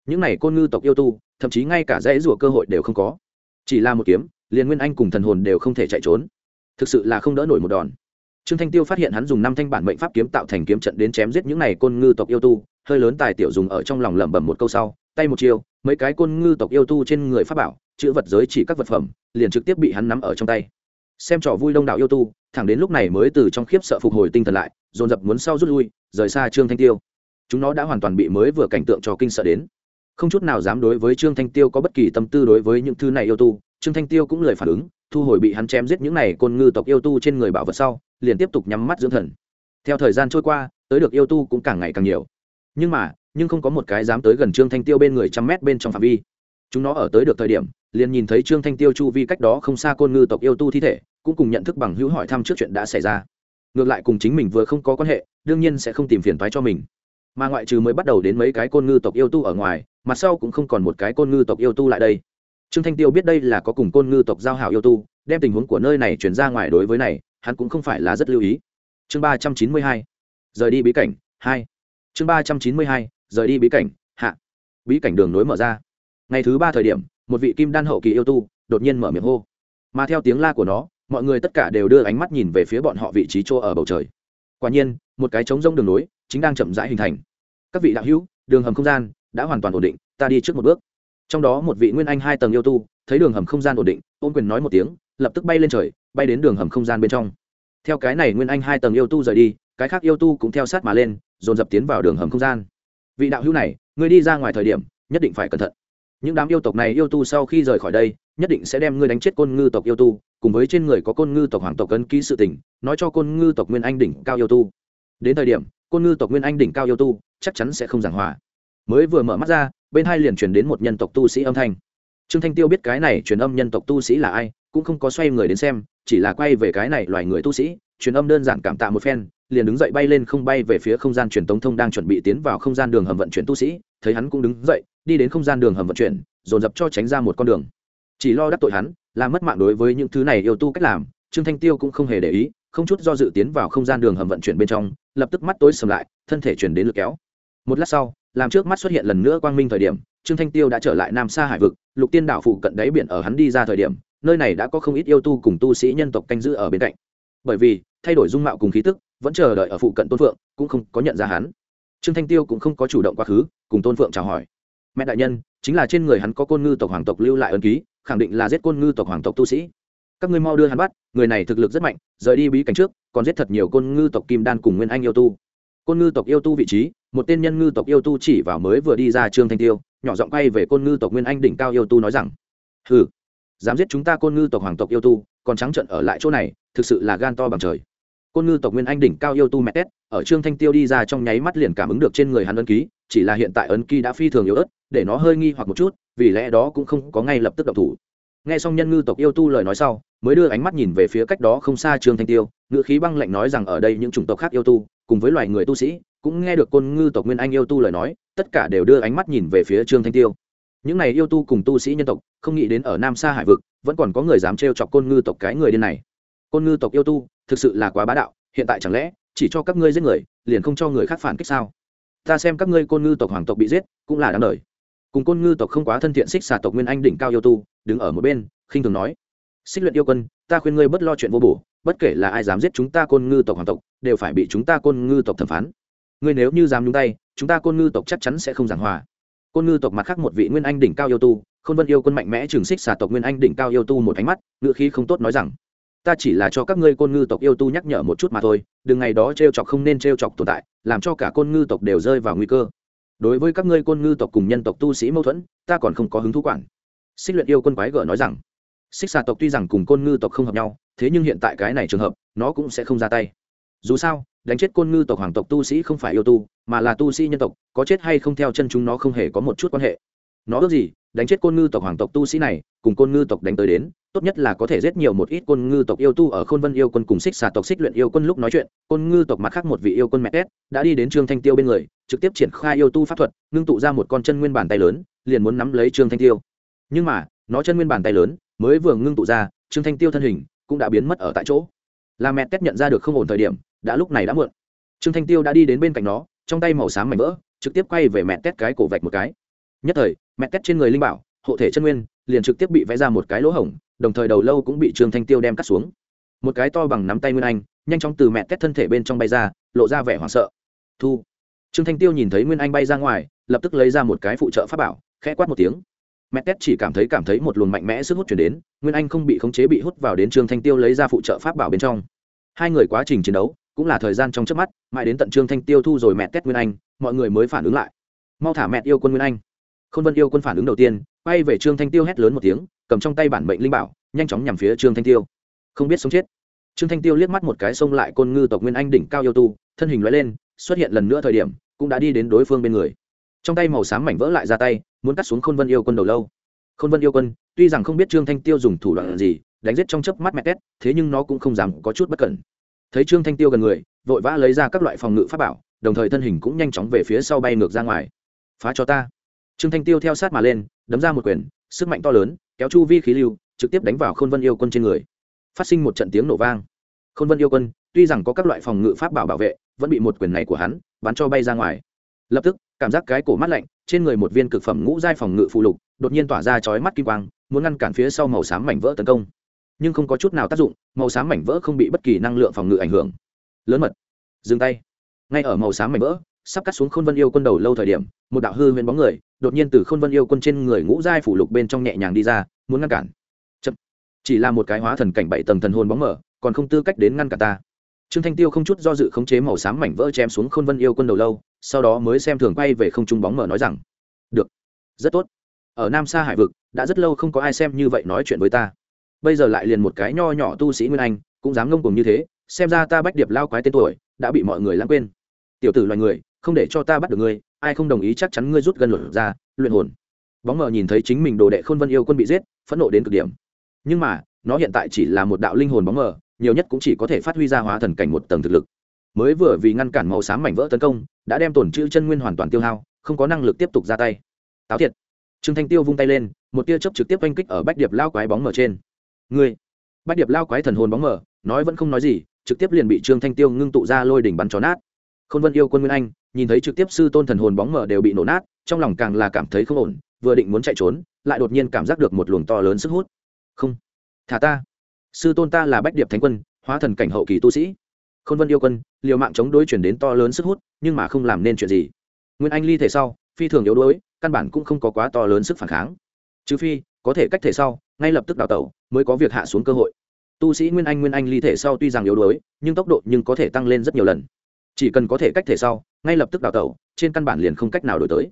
những này côn ngư tộc yêu tu, thậm chí ngay cả dãy rủa cơ hội đều không có. Chỉ là một kiếm, liền nguyên anh cùng thần hồn đều không thể chạy trốn. Thực sự là không đỡ nổi một đòn. Trương thanh tiêu phát hiện hắn dùng năm thanh bản mệnh pháp kiếm tạo thành kiếm trận đến chém giết những này côn ngư tộc yêu tu, hơi lớn tài tiểu dùng ở trong lòng lẩm bẩm một câu sau, tay một chiều mấy cái côn ngư tộc yêu tu trên người pháp bảo, chữ vật giới chỉ các vật phẩm, liền trực tiếp bị hắn nắm ở trong tay. Xem trò vui đông đảo yêu tu, thẳng đến lúc này mới từ trong khiếp sợ phục hồi tinh thần lại, dồn dập muốn sau rút lui, rời xa trương thanh tiêu. Chúng nó đã hoàn toàn bị mới vừa cảnh tượng cho kinh sợ đến không chút nào dám đối với trương thanh tiêu có bất kỳ tâm tư đối với những thứ này yêu tu. Trương thanh tiêu cũng lời phản ứng, thu hồi bị hắn chém giết những này côn ngư tộc yêu tu trên người bảo vật sau, liền tiếp tục nhắm mắt dưỡng thần. Theo thời gian trôi qua, tới được yêu tu cũng càng ngày càng nhiều. Nhưng mà, nhưng không có một cái dám tới gần trương thanh tiêu bên người trăm mét bên trong phạm vi. Chúng nó ở tới được thời điểm, liền nhìn thấy trương thanh tiêu chu vi cách đó không xa côn ngư tộc yêu tu thi thể, cũng cùng nhận thức bằng hữu hỏi thăm trước chuyện đã xảy ra. Ngược lại cùng chính mình vừa không có quan hệ, đương nhiên sẽ không tìm phiền thoái cho mình. Mà ngoại trừ mới bắt đầu đến mấy cái côn ngư tộc yêu tu ở ngoài mặt sau cũng không còn một cái côn ngư tộc yêu tu lại đây. Trương thanh tiêu biết đây là có cùng côn ngư tộc giao hảo yêu tu, đem tình huống của nơi này chuyển ra ngoài đối với này, hắn cũng không phải là rất lưu ý. Chương ba trăm chín mươi hai, rời đi bí cảnh, hai. Chương ba trăm chín mươi hai, rời đi bí cảnh, hạ. Bí cảnh đường nối mở ra. Ngày thứ ba thời điểm, một vị kim đan hậu kỳ yêu tu đột nhiên mở miệng hô. Mà theo tiếng la của nó, mọi người tất cả đều đưa ánh mắt nhìn về phía bọn họ vị trí chỗ ở bầu trời. Quả nhiên, một cái trống rông đường nối chính đang chậm rãi hình thành. Các vị đạo hữu, đường hầm không gian đã hoàn toàn ổn định, ta đi trước một bước. Trong đó một vị nguyên anh hai tầng yêu tu, thấy đường hầm không gian ổn định ôm quyền nói một tiếng, lập tức bay lên trời, bay đến đường hầm không gian bên trong. Theo cái này nguyên anh hai tầng yêu tu rời đi, cái khác yêu tu cũng theo sát mà lên, dồn dập tiến vào đường hầm không gian. Vị đạo hữu này, ngươi đi ra ngoài thời điểm, nhất định phải cẩn thận. Những đám yêu tộc này yêu tu sau khi rời khỏi đây, nhất định sẽ đem ngươi đánh chết côn ngư tộc yêu tu, cùng với trên người có côn ngư tộc hoàng tộc cân ký sự tình, nói cho côn ngư tộc nguyên anh đỉnh cao yêu tu. Đến thời điểm, côn ngư tộc nguyên anh đỉnh cao yêu tu chắc chắn sẽ không giảng hòa mới vừa mở mắt ra, bên hai liền truyền đến một nhân tộc tu sĩ âm thanh. Trương thanh tiêu biết cái này truyền âm nhân tộc tu sĩ là ai, cũng không có xoay người đến xem, chỉ là quay về cái này loài người tu sĩ, truyền âm đơn giản cảm tạ một phen, liền đứng dậy bay lên không bay về phía không gian truyền tống thông đang chuẩn bị tiến vào không gian đường hầm vận chuyển tu sĩ, thấy hắn cũng đứng dậy, đi đến không gian đường hầm vận chuyển, dồn dập cho tránh ra một con đường. Chỉ lo đắc tội hắn, là mất mạng đối với những thứ này yêu tu cách làm, trương thanh tiêu cũng không hề để ý, không chút do dự tiến vào không gian đường hầm vận chuyển bên trong, lập tức mắt tối sầm lại, thân thể chuyển đến lực kéo. Một lát sau làm trước mắt xuất hiện lần nữa quang minh thời điểm, trương thanh tiêu đã trở lại nam xa hải vực, lục tiên đảo phụ cận đáy biển ở hắn đi ra thời điểm, nơi này đã có không ít yêu tu cùng tu sĩ nhân tộc canh giữ ở bên cạnh. Bởi vì, thay đổi dung mạo cùng khí tức, vẫn chờ đợi ở phụ cận tôn phượng, cũng không có nhận ra hắn. Trương thanh tiêu cũng không có chủ động quá khứ, cùng tôn phượng chào hỏi. Mẹ đại nhân, chính là trên người hắn có côn ngư tộc hoàng tộc lưu lại ân ký, khẳng định là giết côn ngư tộc hoàng tộc tu sĩ. Các ngươi mau đưa hắn bắt, người này thực lực rất mạnh, rời đi bí cảnh trước, còn giết thật nhiều côn ngư tộc kim đan cùng nguyên anh yêu tu côn ngư tộc yêu tu vị trí, một tên nhân ngư tộc yêu tu chỉ vào mới vừa đi ra trương thanh tiêu, nhỏ giọng quay về côn ngư tộc nguyên anh đỉnh cao yêu tu nói rằng, hừ, dám giết chúng ta côn ngư tộc hoàng tộc yêu tu, còn trắng trận ở lại chỗ này, thực sự là gan to bằng trời. Côn ngư tộc nguyên anh đỉnh cao yêu tu mẹ tét, ở trương thanh tiêu đi ra trong nháy mắt liền cảm ứng được trên người hắn ấn ký, chỉ là hiện tại ấn ký đã phi thường yếu ớt, để nó hơi nghi hoặc một chút, vì lẽ đó cũng không có ngay lập tức độc thủ. Nghe xong nhân ngư tộc yêu tu lời nói sau, mới đưa ánh mắt nhìn về phía cách đó không xa trương thanh tiêu ngự khí băng lạnh nói rằng ở đây những chủng tộc khác yêu tu cùng với loài người tu sĩ, cũng nghe được côn ngư tộc nguyên anh yêu tu lời nói, tất cả đều đưa ánh mắt nhìn về phía trương thanh tiêu. Những này yêu tu cùng tu sĩ nhân tộc, không nghĩ đến ở nam xa hải vực, vẫn còn có người dám trêu chọc côn ngư tộc cái người điên này. Côn ngư tộc yêu tu, thực sự là quá bá đạo, hiện tại chẳng lẽ, chỉ cho các ngươi giết người, liền không cho người khác phản kích sao? Ta xem các ngươi côn ngư tộc hoàng tộc bị giết, cũng là đáng đời. Cùng côn ngư tộc không quá thân thiện xích xà tộc nguyên anh đỉnh cao yêu tu, đứng ở một bên, khinh thường nói xích luyện yêu quân, ta khuyên ngươi bất lo chuyện vô bổ, bất kể là ai dám giết chúng ta côn ngư tộc hoàng tộc, đều phải bị chúng ta côn ngư tộc thẩm phán. Ngươi nếu như dám nhúng tay, chúng ta côn ngư tộc chắc chắn sẽ không giảng hòa. Côn ngư tộc mặt khác một vị nguyên anh đỉnh cao yêu tu, khôn vân yêu quân mạnh mẽ trường xích xà tộc nguyên anh đỉnh cao yêu tu một ánh mắt ngựa khí không tốt nói rằng, ta chỉ là cho các ngươi côn ngư tộc yêu tu nhắc nhở một chút mà thôi, đừng ngày đó t r e o chọc không nên t r e o chọc tồn tại, làm cho cả côn ngư tộc đều rơi vào nguy cơ. Đối với các ngươi côn ngư tộc cùng nhân tộc tu sĩ mâu thuẫn, ta còn không có hứng thú quản. Xích luyện yêu quân quái gở nói rằng xích xà tộc tuy rằng cùng côn ngư tộc không hợp nhau, thế nhưng hiện tại cái này trường hợp, nó cũng sẽ không ra tay. Dù sao, đánh chết côn ngư tộc hoàng tộc tu sĩ không phải yêu tu, mà là tu sĩ nhân tộc, có chết hay không theo chân chúng nó không hề có một chút quan hệ. Nó ước gì, đánh chết côn ngư tộc hoàng tộc tu sĩ này, cùng côn ngư tộc đánh tới đến, tốt nhất là có thể giết nhiều một ít côn ngư tộc yêu tu ở khôn vân yêu quân cùng xích xà tộc xích luyện yêu quân lúc nói chuyện, côn ngư tộc mặt khác một vị yêu quân mẹ tét, đã đi đến trương thanh tiêu bên người, trực tiếp triển khai yêu tu pháp thuật, ngưng tụ ra một con chân nguyên bàn tay lớn, liền muốn nắm lấy trương thanh tiêu. Nhưng mà, nó chân nguyên bàn tay lớn mới vừa ngưng tụ ra, trương thanh tiêu thân hình cũng đã biến mất ở tại chỗ. Là mẹ tét nhận ra được không ổn thời điểm, đã lúc này đã muộn. Trương thanh tiêu đã đi đến bên cạnh nó, trong tay màu xám mảnh vỡ, trực tiếp quay về mẹ tét cái cổ vạch một cái. Nhất thời, mẹ tét trên người linh bảo, hộ thể chân nguyên, liền trực tiếp bị vẽ ra một cái lỗ hổng, đồng thời đầu lâu cũng bị trương thanh tiêu đem cắt xuống. Một cái to bằng nắm tay nguyên anh, nhanh chóng từ mẹ tét thân thể bên trong bay ra, lộ ra vẻ hoảng sợ. Thu. Trương thanh tiêu nhìn thấy nguyên anh bay ra ngoài, lập tức lấy ra một cái phụ trợ pháp bảo, khẽ quát một tiếng mẹ tét chỉ cảm thấy cảm thấy một luồng mạnh mẽ sức hút chuyển đến, nguyên anh không bị khống chế bị hút vào đến trương thanh tiêu lấy ra phụ trợ pháp bảo bên trong. Hai người quá trình chiến đấu, cũng là thời gian trong trước mắt, mãi đến tận trương thanh tiêu thu rồi mẹ tét nguyên anh, mọi người mới phản ứng lại. Mau thả mẹ yêu quân nguyên anh. K h ô n vân yêu quân phản ứng đầu tiên, quay về trương thanh tiêu hét lớn một tiếng, cầm trong tay bản mệnh linh bảo, nhanh chóng nhằm phía trương thanh tiêu. Không biết sống chết. Trương thanh tiêu liếc mắt một cái xông lại côn ngư tộc nguyên anh đỉnh cao yêu tu, thân hình loại lên, xuất hiện lần nữa thời điểm, cũng đã đi đến đối phương bên người trong tay màu xám mảnh vỡ lại ra tay, muốn cắt xuống khôn vân yêu quân đầu lâu. Khôn vân yêu quân, tuy rằng không biết trương thanh tiêu dùng thủ đoạn gì, đánh giết trong chớp mắt mẹ tét, thế nhưng nó cũng không dám có chút bất cẩn. Thấy trương thanh tiêu gần người, vội vã lấy ra các loại phòng ngự pháp bảo, đồng thời thân hình cũng nhanh chóng về phía sau bay ngược ra ngoài. Phá cho ta. Trương thanh tiêu theo sát mà lên, đấm ra một quyền, sức mạnh to lớn, kéo chu vi khí lưu, trực tiếp đánh vào khôn vân yêu quân trên người. Phát sinh một trận tiếng nổ vang. Khôn vân yêu quân, tuy rằng có các loại phòng ngự pháp bảo bảo vệ, vẫn bị một quyền này của hắn bắn cho bay ra ngoài lập tức, cảm giác cái cổ mắt lạnh, trên người một viên cực phẩm ngũ giai phòng ngự phụ lục, đột nhiên tỏa ra chói mắt kim quang, muốn ngăn cản phía sau màu xám mảnh vỡ tấn công. Nhưng không có chút nào tác dụng, màu xám mảnh vỡ không bị bất kỳ năng lượng phòng ngự ảnh hưởng. Lớn mật. Dừng tay. Ngay ở màu xám mảnh vỡ, sắp cắt xuống khôn vân yêu quân đầu lâu thời điểm, một đạo hư huyền bóng người, đột nhiên từ khôn vân yêu quân trên người ngũ giai phủ lục bên trong nhẹ nhàng đi ra, muốn ngăn cản. Chậm. chỉ là một cái hóa thần cảnh bảy tầng thần hồn bóng mở, còn không tư cách đến ngăn cả ta. Trương thanh tiêu không chút do dự khống chế màu xám mảnh vỡ chém xuống khôn vân yêu quân đầu lâu sau đó mới xem thường quay về không trung bóng mở nói rằng, được, rất tốt. Ở nam sa hải vực, đã rất lâu không có ai xem như vậy nói chuyện với ta. Bây giờ lại liền một cái nho nhỏ tu sĩ nguyên anh, cũng dám ngông cùng như thế, xem ra ta bách điệp lao quái tên tuổi, đã bị mọi người lãng quên. Tiểu tử loài người, không để cho ta bắt được ngươi, ai không đồng ý chắc chắn ngươi rút gân luận ra, luyện hồn. Bóng mờ nhìn thấy chính mình đồ đệ khôn vân yêu quân bị giết, phẫn nộ đến cực điểm. Nhưng mà, nó hiện tại chỉ là một đạo linh hồn bóng mờ nhiều nhất cũng chỉ có thể phát huy ra hóa thần cảnh một tầng thực lực mới vừa vì ngăn cản màu xám mảnh vỡ tấn công, đã đem tổn chữ chân nguyên hoàn toàn tiêu hao, không có năng lực tiếp tục ra tay. Táo thiệt. Trương thanh tiêu vung tay lên, một tia chớp trực tiếp oanh kích ở bách điệp lao quái bóng mở trên. Ngươi. Bách điệp lao quái thần hồn bóng mở, nói vẫn không nói gì, trực tiếp liền bị trương thanh tiêu ngưng tụ ra lôi đỉnh bắn chó nát. Khôn vân yêu quân nguyên anh, nhìn thấy trực tiếp sư tôn thần hồn bóng mở đều bị nổ nát, trong lòng càng là cảm thấy không ổn, vừa định muốn chạy trốn, lại đột nhiên cảm giác được một luồng to lớn sức hút. Không. Thả ta. Sư tôn ta là bách điệp thánh quân, hóa thần cảnh hậu kỳ tu sĩ khôn vân yêu quân, liều mạng chống đối chuyển đến to lớn sức hút, nhưng mà không làm nên chuyện gì. Nguyên anh ly thể sau, phi thường yếu đuối, căn bản cũng không có quá to lớn sức phản kháng. Trừ phi, có thể cách thể sau, ngay lập tức đào tẩu, mới có việc hạ xuống cơ hội. Tu sĩ nguyên anh nguyên anh ly thể sau tuy rằng yếu đuối, nhưng tốc độ nhưng có thể tăng lên rất nhiều lần. Chỉ cần có thể cách thể sau, ngay lập tức đào tẩu, trên căn bản liền không cách nào đổi tới.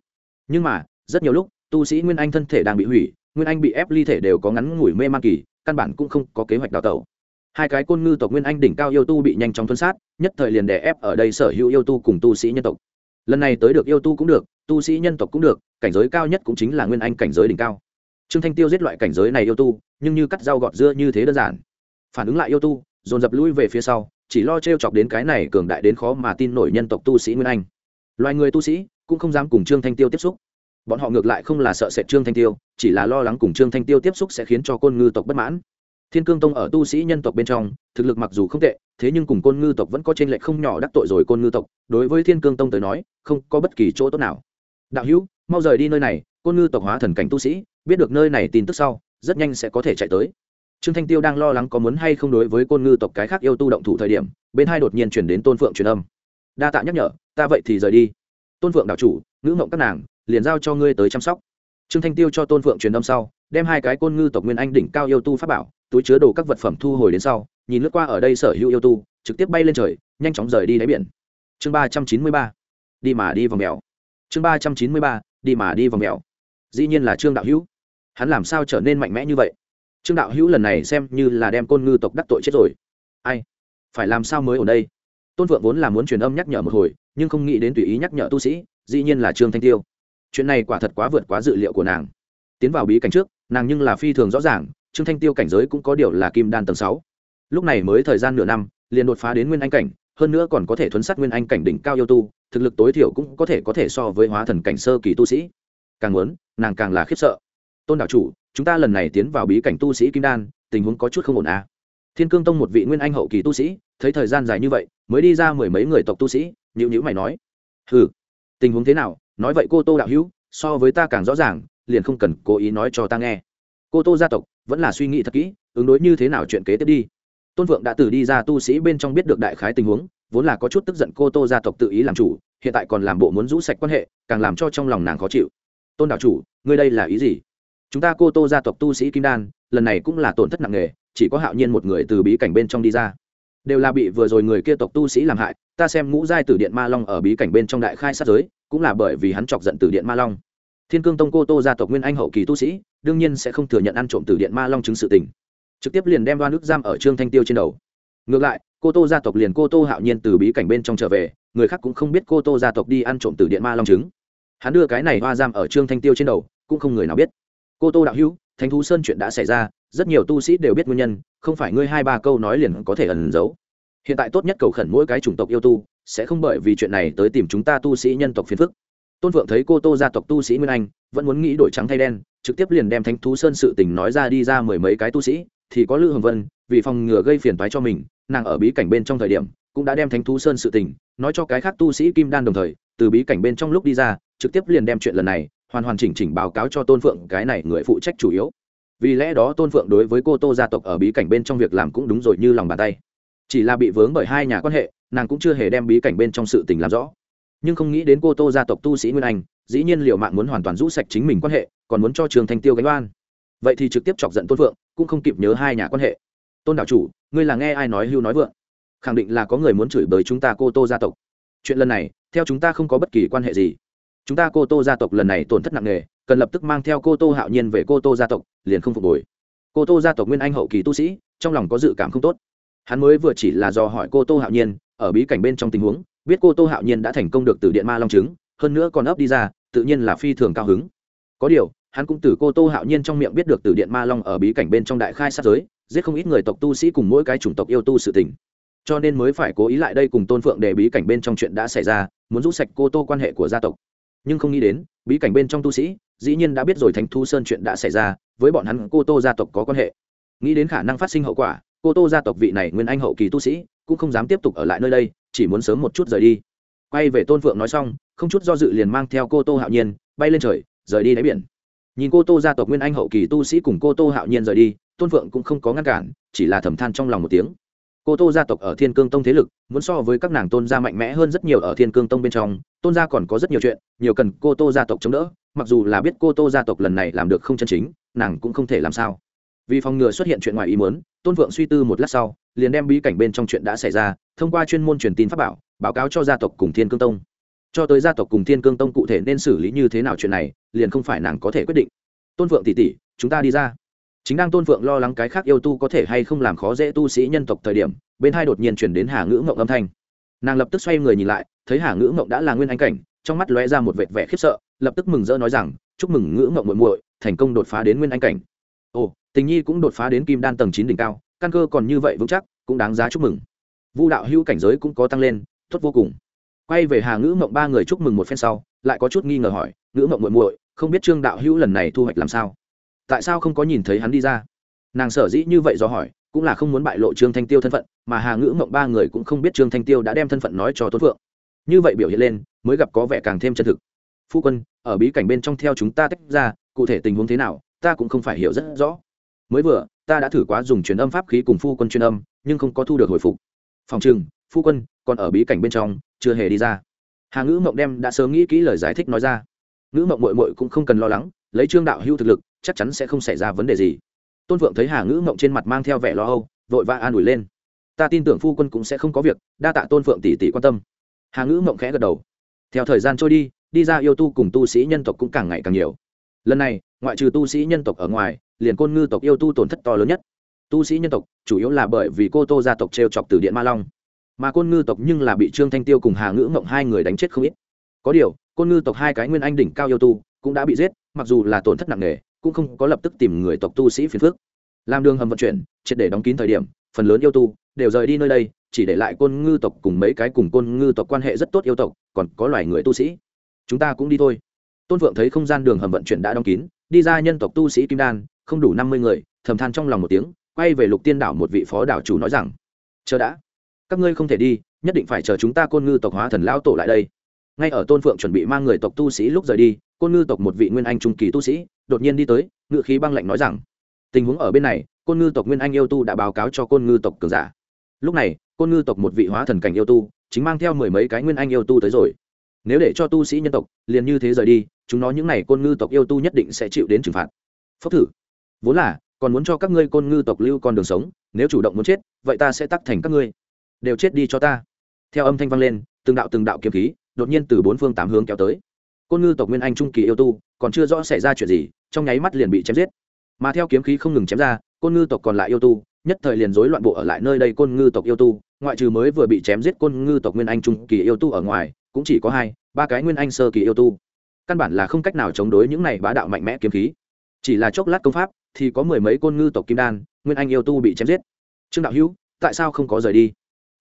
Nhưng mà, rất nhiều lúc, tu sĩ nguyên anh thân thể đang bị hủy, nguyên anh bị ép ly thể đều có ngắn ngủi mê man kỳ, căn bản cũng không có kế hoạch đào tẩu hai cái côn ngư tộc nguyên anh đỉnh cao yêu tu bị nhanh chóng tuân sát, nhất thời liền đè ép ở đây sở hữu yêu tu cùng tu sĩ nhân tộc. Lần này tới được yêu tu cũng được, tu sĩ nhân tộc cũng được, cảnh giới cao nhất cũng chính là nguyên anh cảnh giới đỉnh cao. Trương thanh tiêu giết loại cảnh giới này yêu tu, nhưng như cắt dao gọt dưa như thế đơn giản. Phản ứng lại yêu tu, dồn dập lui về phía sau, chỉ lo t r e o chọc đến cái này cường đại đến khó mà tin nổi nhân tộc tu sĩ nguyên anh. Loài người tu sĩ cũng không dám cùng trương thanh tiêu tiếp xúc. Bọn họ ngược lại không là sợ sệt trương thanh tiêu, chỉ là lo lắng cùng trương thanh tiêu tiếp xúc sẽ khiến cho côn ngư tộc bất mãn thiên cương tông ở tu sĩ nhân tộc bên trong, thực lực mặc dù không tệ, thế nhưng cùng côn ngư tộc vẫn có t r ê n lệch không nhỏ đắc tội rồi côn ngư tộc. Đối với thiên cương tông tới nói, không có bất kỳ chỗ tốt nào. Đạo hữu, mau rời đi nơi này, côn ngư tộc hóa thần cảnh tu sĩ, biết được nơi này tin tức sau, rất nhanh sẽ có thể chạy tới. Trương thanh tiêu đang lo lắng có muốn hay không đối với côn ngư tộc cái khác yêu tu động thủ thời điểm, bên hai đột nhiên chuyển đến tôn phượng truyền âm. Đa tạ nhắc nhở, ta vậy thì rời đi. Tôn phượng đạo chủ, ngữ mộng các nàng, liền giao cho ngươi tới chăm sóc trương thanh tiêu cho tôn phượng truyền âm sau, đem hai cái côn ngư tộc nguyên anh đỉnh cao yêu tu pháp bảo, túi chứa đồ các vật phẩm thu hồi đến sau, nhìn lướt qua ở đây sở hữu yêu tu, trực tiếp bay lên trời, nhanh chóng rời đi đáy biển. Chương ba trăm chín mươi ba, đi mà đi vòng mèo. Chương ba trăm chín mươi ba, đi mà đi vòng mèo. Dĩ nhiên là trương đạo hữu. Hắn làm sao trở nên mạnh mẽ như vậy? Trương đạo hữu lần này xem như là đem côn ngư tộc đắc tội chết rồi. Ai? Phải làm sao mới ở đây? Tôn vượng vốn là muốn truyền âm nhắc nhở một hồi, nhưng không nghĩ đến tùy ý nhắc nhở tu sĩ, dĩ nhiên là trương thanh tiêu chuyện này quả thật quá vượt quá dự liệu của nàng. Tiến vào bí cảnh trước, nàng nhưng là phi thường rõ ràng, trương thanh tiêu cảnh giới cũng có điều là kim đan tầng sáu. Lúc này mới thời gian nửa năm, liền đột phá đến nguyên anh cảnh, hơn nữa còn có thể thuấn sát nguyên anh cảnh đỉnh cao yêu tu, thực lực tối thiểu cũng có thể có thể so với hóa thần cảnh sơ kỳ tu sĩ. Càng muốn, nàng càng là khiếp sợ. Tôn đạo chủ, chúng ta lần này tiến vào bí cảnh tu sĩ kim đan, tình huống có chút không ổn à. thiên cương tông một vị nguyên anh hậu kỳ tu sĩ, thấy thời gian dài như vậy, mới đi ra mười mấy người tộc tu sĩ nhữ nhữ mày nói ừ tình huống thế nào? Nói vậy cô tô đạo hữu, so với ta càng rõ ràng, liền không cần cố ý nói cho ta nghe. Cô tô gia tộc vẫn là suy nghĩ thật kỹ, ứng đối như thế nào chuyện kế tiếp đi. Tôn vượng đã từ đi ra tu sĩ bên trong biết được đại khái tình huống, vốn là có chút tức giận cô tô gia tộc tự ý làm chủ, hiện tại còn làm bộ muốn rũ sạch quan hệ, càng làm cho trong lòng nàng khó chịu. Tôn đạo chủ, ngươi đây là ý gì? Chúng ta cô tô gia tộc tu sĩ kim đan, lần này cũng là tổn thất nặng nề, chỉ có hạo nhiên một người từ bí cảnh bên trong đi ra. Đều là bị vừa rồi người kia tộc tu sĩ làm hại, ta xem ngũ giai tử điện ma long ở bí cảnh bên trong đại khai sát giới cũng là bởi vì hắn chọc giận từ điện ma long. Thiên cương tông cô tô gia tộc nguyên anh hậu kỳ tu sĩ, đương nhiên sẽ không thừa nhận ăn trộm từ điện ma long chứng sự tình. Trực tiếp liền đem đoan nước giam ở trương thanh tiêu trên đầu. Ngược lại, cô tô gia tộc liền cô tô hạo nhiên từ bí cảnh bên trong trở về, người khác cũng không biết cô tô gia tộc đi ăn trộm từ điện ma long trứng hắn đưa cái này hoa giam ở trương thanh tiêu trên đầu, cũng không người nào biết. Cô tô đạo hữu, thánh thú sơn chuyện đã xảy ra, rất nhiều tu sĩ đều biết nguyên nhân, không phải ngươi hai ba câu nói liền có thể ẩn giấu. Hiện tại tốt nhất cầu khẩn mỗi cái chủng tộc yêu tu sẽ không bởi vì chuyện này tới tìm chúng ta tu sĩ nhân tộc phiền phức. Tôn vượng thấy cô tô gia tộc tu sĩ nguyên anh, vẫn muốn nghĩ đổi trắng thay đen, trực tiếp liền đem thánh thú sơn sự tình nói ra đi ra mười mấy cái tu sĩ, thì có lữ hồng vân, vì phòng ngừa gây phiền toái cho mình, nàng ở bí cảnh bên trong thời điểm, cũng đã đem thánh thú sơn sự tình, nói cho cái khác tu sĩ kim đan đồng thời, từ bí cảnh bên trong lúc đi ra, trực tiếp liền đem chuyện lần này, hoàn hoàn chỉnh chỉnh báo cáo cho tôn phượng, cái này người phụ trách chủ yếu. Vì lẽ đó tôn phượng đối với cô tô gia tộc ở bí cảnh bên trong việc làm cũng đúng rồi như lòng bàn tay chỉ là bị vướng bởi hai nhà quan hệ, nàng cũng chưa hề đem bí cảnh bên trong sự tình làm rõ. Nhưng không nghĩ đến cô tô gia tộc tu sĩ nguyên anh, dĩ nhiên liệu mạng muốn hoàn toàn rũ sạch chính mình quan hệ, còn muốn cho trường thanh tiêu gánh oan. Vậy thì trực tiếp chọc giận tôn phượng, cũng không kịp nhớ hai nhà quan hệ. Tôn đạo chủ, ngươi là nghe ai nói hưu nói vượng? Khẳng định là có người muốn chửi bới chúng ta cô tô gia tộc. Chuyện lần này, theo chúng ta không có bất kỳ quan hệ gì. Chúng ta cô tô gia tộc lần này tổn thất nặng nề, cần lập tức mang theo cô tô hạo nhiên về cô tô gia tộc, liền không phục hồi. Cô tô gia tộc nguyên anh hậu kỳ tu sĩ, trong lòng có dự cảm không tốt hắn mới vừa chỉ là do hỏi cô tô hạo nhiên, ở bí cảnh bên trong tình huống, biết cô tô hạo nhiên đã thành công được từ điện ma long trứng, hơn nữa còn ấp đi ra, tự nhiên là phi thường cao hứng. Có điều, hắn cũng từ cô tô hạo nhiên trong miệng biết được từ điện ma long ở bí cảnh bên trong đại khai sát giới, giết không ít người tộc tu sĩ cùng mỗi cái chủng tộc yêu tu sự tình. Cho nên mới phải cố ý lại đây cùng tôn phượng để bí cảnh bên trong chuyện đã xảy ra, muốn rút sạch cô tô quan hệ của gia tộc. Nhưng không nghĩ đến, bí cảnh bên trong tu sĩ, dĩ nhiên đã biết rồi thánh thu sơn chuyện đã xảy ra, với bọn hắn cô tô gia tộc có quan hệ. Nghĩ đến khả năng phát sinh hậu quả cô tô gia tộc vị này nguyên anh hậu kỳ tu sĩ, cũng không dám tiếp tục ở lại nơi đây, chỉ muốn sớm một chút rời đi. Quay về tôn phượng nói xong, không chút do dự liền mang theo cô tô hạo nhiên, bay lên trời, rời đi đáy biển. Nhìn cô tô gia tộc nguyên anh hậu kỳ tu sĩ cùng cô tô hạo nhiên rời đi, tôn phượng cũng không có ngăn cản, chỉ là thầm than trong lòng một tiếng. Cô tô gia tộc ở thiên cương tông thế lực, muốn so với các nàng tôn gia mạnh mẽ hơn rất nhiều ở thiên cương tông bên trong, tôn gia còn có rất nhiều chuyện, nhiều cần cô tô gia tộc chống đỡ, mặc dù là biết cô tô gia tộc lần này làm được không chân chính, nàng cũng không thể làm sao vì phòng ngừa xuất hiện chuyện ngoài ý muốn, tôn vượng suy tư một lát sau, liền đem bí cảnh bên trong chuyện đã xảy ra, thông qua chuyên môn truyền tin pháp bảo, báo cáo cho gia tộc cùng thiên cương tông. Cho tới gia tộc cùng thiên cương tông cụ thể nên xử lý như thế nào chuyện này, liền không phải nàng có thể quyết định. Tôn vượng tỉ tỉ, chúng ta đi ra. Chính đang tôn vượng lo lắng cái khác yêu tu có thể hay không làm khó dễ tu sĩ nhân tộc thời điểm, bên hai đột nhiên chuyển đến hà ngữ ngộng âm thanh. Nàng lập tức xoay người nhìn lại, thấy hà ngữ ngộng đã là nguyên anh cảnh, trong mắt lóe ra một vệt vẻ khiếp sợ, lập tức mừng rỡ nói rằng, chúc mừng ngữ ngộng muội muội, thành công đột phá đến nguyên anh cảnh. Ồ tình nhi cũng đột phá đến kim đan tầng chín đỉnh cao, căn cơ còn như vậy vững chắc, cũng đáng giá chúc mừng. Vu đạo hữu cảnh giới cũng có tăng lên, tốt vô cùng. Quay về hà ngữ mộng ba người chúc mừng một phen sau, lại có chút nghi ngờ hỏi, ngữ mộng muội muội, không biết trương đạo hữu lần này thu hoạch làm sao? Tại sao không có nhìn thấy hắn đi ra? Nàng sở dĩ như vậy do hỏi, cũng là không muốn bại lộ trương thanh tiêu thân phận, mà hà ngữ mộng ba người cũng không biết trương thanh tiêu đã đem thân phận nói cho tôn phượng. Như vậy biểu hiện lên, mới gặp có vẻ càng thêm chân thực. Phu quân, ở bí cảnh bên trong theo chúng ta tách ra, cụ thể tình huống thế nào, ta cũng không phải hiểu rất rõ mới vừa, ta đã thử quá dùng truyền âm pháp khí cùng phu quân truyền âm, nhưng không có thu được hồi phục. Phòng trừng phu quân, còn ở bí cảnh bên trong, chưa hề đi ra. Hà ngữ mộng đem đã sớm nghĩ kỹ lời giải thích nói ra. Ngữ mộng mội mội cũng không cần lo lắng, lấy trương đạo hưu thực lực, chắc chắn sẽ không xảy ra vấn đề gì. Tôn Vượng thấy hà ngữ mộng trên mặt mang theo vẻ lo âu, vội vã an ủi lên. Ta tin tưởng phu quân cũng sẽ không có việc, đa tạ tôn phượng tỷ tỷ quan tâm. Hà ngữ mộng khẽ gật đầu. Theo thời gian trôi đi đi ra yêu tu cùng tu sĩ nhân tộc cũng càng ngày càng nhiều. Lần này, ngoại trừ tu sĩ nhân tộc ở ngoài liền côn ngư tộc yêu tu tổn thất to lớn nhất. Tu sĩ nhân tộc, chủ yếu là bởi vì cô tô gia tộc t r e o chọc từ điện ma long. Mà côn ngư tộc nhưng là bị trương thanh tiêu cùng hà ngữ mộng hai người đánh chết không ít. Có điều, côn ngư tộc hai cái nguyên anh đỉnh cao yêu tu cũng đã bị giết, mặc dù là tổn thất nặng nề, cũng không có lập tức tìm người tộc tu sĩ phiền phước làm đường hầm vận chuyển, triệt để đóng kín thời điểm, phần lớn yêu tu đều rời đi nơi đây, chỉ để lại côn ngư tộc cùng mấy cái cùng côn ngư tộc quan hệ rất tốt yêu tộc, còn có loài người tu sĩ. Chúng ta cũng đi thôi. Tôn vượng thấy không gian đường hầm vận chuyển đã đóng kín đi ra nhân tộc tu sĩ kim đan, không đủ năm mươi người, thầm than trong lòng một tiếng, quay về lục tiên đảo một vị phó đảo chủ nói rằng, chờ đã, các ngươi không thể đi, nhất định phải chờ chúng ta côn ngư tộc hóa thần lao tổ lại đây. Ngay ở tôn phượng chuẩn bị mang người tộc tu sĩ lúc rời đi, côn ngư tộc một vị nguyên anh trung kỳ tu sĩ, đột nhiên đi tới ngự khí băng lạnh nói rằng, tình huống ở bên này, côn ngư tộc nguyên anh yêu tu đã báo cáo cho côn ngư tộc cường giả. Lúc này, côn ngư tộc một vị hóa thần cảnh yêu tu, chính mang theo mười mấy cái nguyên anh yêu tu tới rồi. Nếu để cho tu sĩ nhân tộc, liền như thế rời đi chúng nó những n à y côn ngư tộc yêu tu nhất định sẽ chịu đến trừng phạt. Phốc thử. Vốn là, còn muốn cho các ngươi côn ngư tộc lưu con đường sống, nếu chủ động muốn chết, vậy ta sẽ tắc thành các ngươi. Đều chết đi cho ta. Theo âm thanh vang lên, từng đạo từng đạo kiếm khí, đột nhiên từ bốn phương tám hướng kéo tới. Côn ngư tộc nguyên anh trung kỳ yêu tu, còn chưa rõ xảy ra chuyện gì, trong nháy mắt liền bị chém giết. Mà theo kiếm khí không ngừng chém ra, côn ngư tộc còn lại yêu tu, nhất thời liền rối loạn bộ ở lại nơi đây côn ngư tộc yêu tu, ngoại trừ mới vừa bị chém giết côn ngư tộc nguyên anh trung kỳ yêu tu ở ngoài, cũng chỉ có hai, ba cái nguyên anh sơ kỳ yêu tu căn bản là không cách nào chống đối những này bá đạo mạnh mẽ kiếm khí. Chỉ là chốc lát công pháp, thì có mười mấy côn ngư tộc kim đan, nguyên anh yêu tu bị chém giết. Trương đạo hữu, tại sao không có rời đi?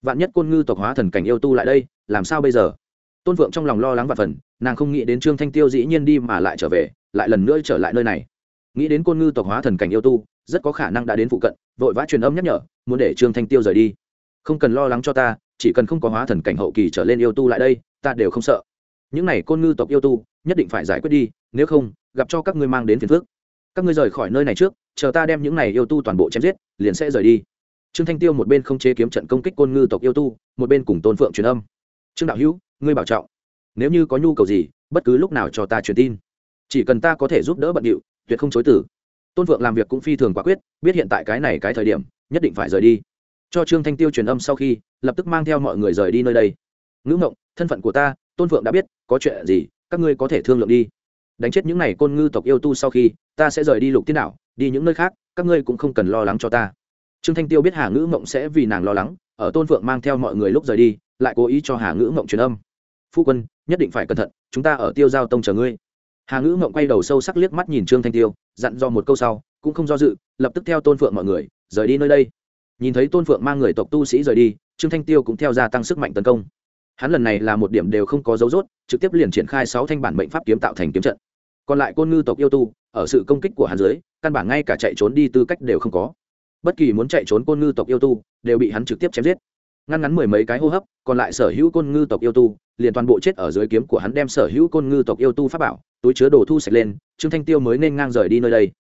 Vạn nhất côn ngư tộc hóa thần cảnh yêu tu lại đây, làm sao bây giờ? Tôn vượng trong lòng lo lắng và phần, nàng không nghĩ đến trương thanh tiêu dĩ nhiên đi mà lại trở về, lại lần nữa trở lại nơi này. Nghĩ đến côn ngư tộc hóa thần cảnh yêu tu, rất có khả năng đã đến phụ cận, vội vã truyền âm nhắc nhở, muốn để trương thanh tiêu rời đi. Không cần lo lắng cho ta, chỉ cần không có hóa thần cảnh hậu kỳ trở lên yêu tu lại đây, ta đều không sợ. Những này côn ngư tộc yêu tu nhất định phải giải quyết đi, nếu không, gặp cho các ngươi mang đến phiền phước các ngươi rời khỏi nơi này trước, chờ ta đem những này yêu tu toàn bộ chém giết, liền sẽ rời đi. Trương thanh tiêu một bên không chế kiếm trận công kích côn ngư tộc yêu tu, một bên cùng tôn phượng truyền âm. Trương đạo hữu, ngươi bảo trọng. Nếu như có nhu cầu gì, bất cứ lúc nào cho ta truyền tin. Chỉ cần ta có thể giúp đỡ bận điệu, tuyệt không chối tử tôn Phượng làm việc cũng phi thường quả quyết, biết hiện tại cái này cái thời điểm, nhất định phải rời đi. Cho trương thanh tiêu truyền âm sau khi, lập tức mang theo mọi người rời đi nơi đây. Ngữ ngộng, thân phận của ta, tôn phượng đã biết, có chuyện gì các ngươi có thể thương lượng đi. Đánh chết những n à y côn ngư tộc yêu tu sau khi, ta sẽ rời đi lục tiên đảo, đi những nơi khác, các ngươi cũng không cần lo lắng cho ta. Trương thanh tiêu biết hà ngữ mộng sẽ vì nàng lo lắng, ở tôn phượng mang theo mọi người lúc rời đi, lại cố ý cho hà ngữ mộng truyền âm. Phu quân, nhất định phải cẩn thận, chúng ta ở tiêu giao tông chờ ngươi. Hà ngữ mộng quay đầu sâu sắc liếc mắt nhìn trương thanh tiêu, dặn do một câu sau, cũng không do dự, lập tức theo tôn phượng mọi người, rời đi nơi đây. Nhìn thấy tôn phượng mang người tộc tu sĩ rời đi, trương thanh tiêu cũng theo gia tăng sức mạnh tấn công hắn lần này là một điểm đều không có dấu rốt, trực tiếp liền triển khai sáu thanh bản mệnh pháp kiếm tạo thành kiếm trận. Còn lại côn ngư tộc yêu tu, ở sự công kích của hắn dưới, căn bản ngay cả chạy trốn đi tư cách đều không có. Bất kỳ muốn chạy trốn côn ngư tộc yêu tu, đều bị hắn trực tiếp chém giết. Ngăn ngắn mười mấy cái hô hấp, còn lại sở hữu côn ngư tộc yêu tu, liền toàn bộ chết ở dưới kiếm của hắn đem sở hữu côn ngư tộc yêu tu pháp bảo, túi chứa đồ thu sạch lên, trương thanh tiêu mới nên ngang rời đi nơi đây.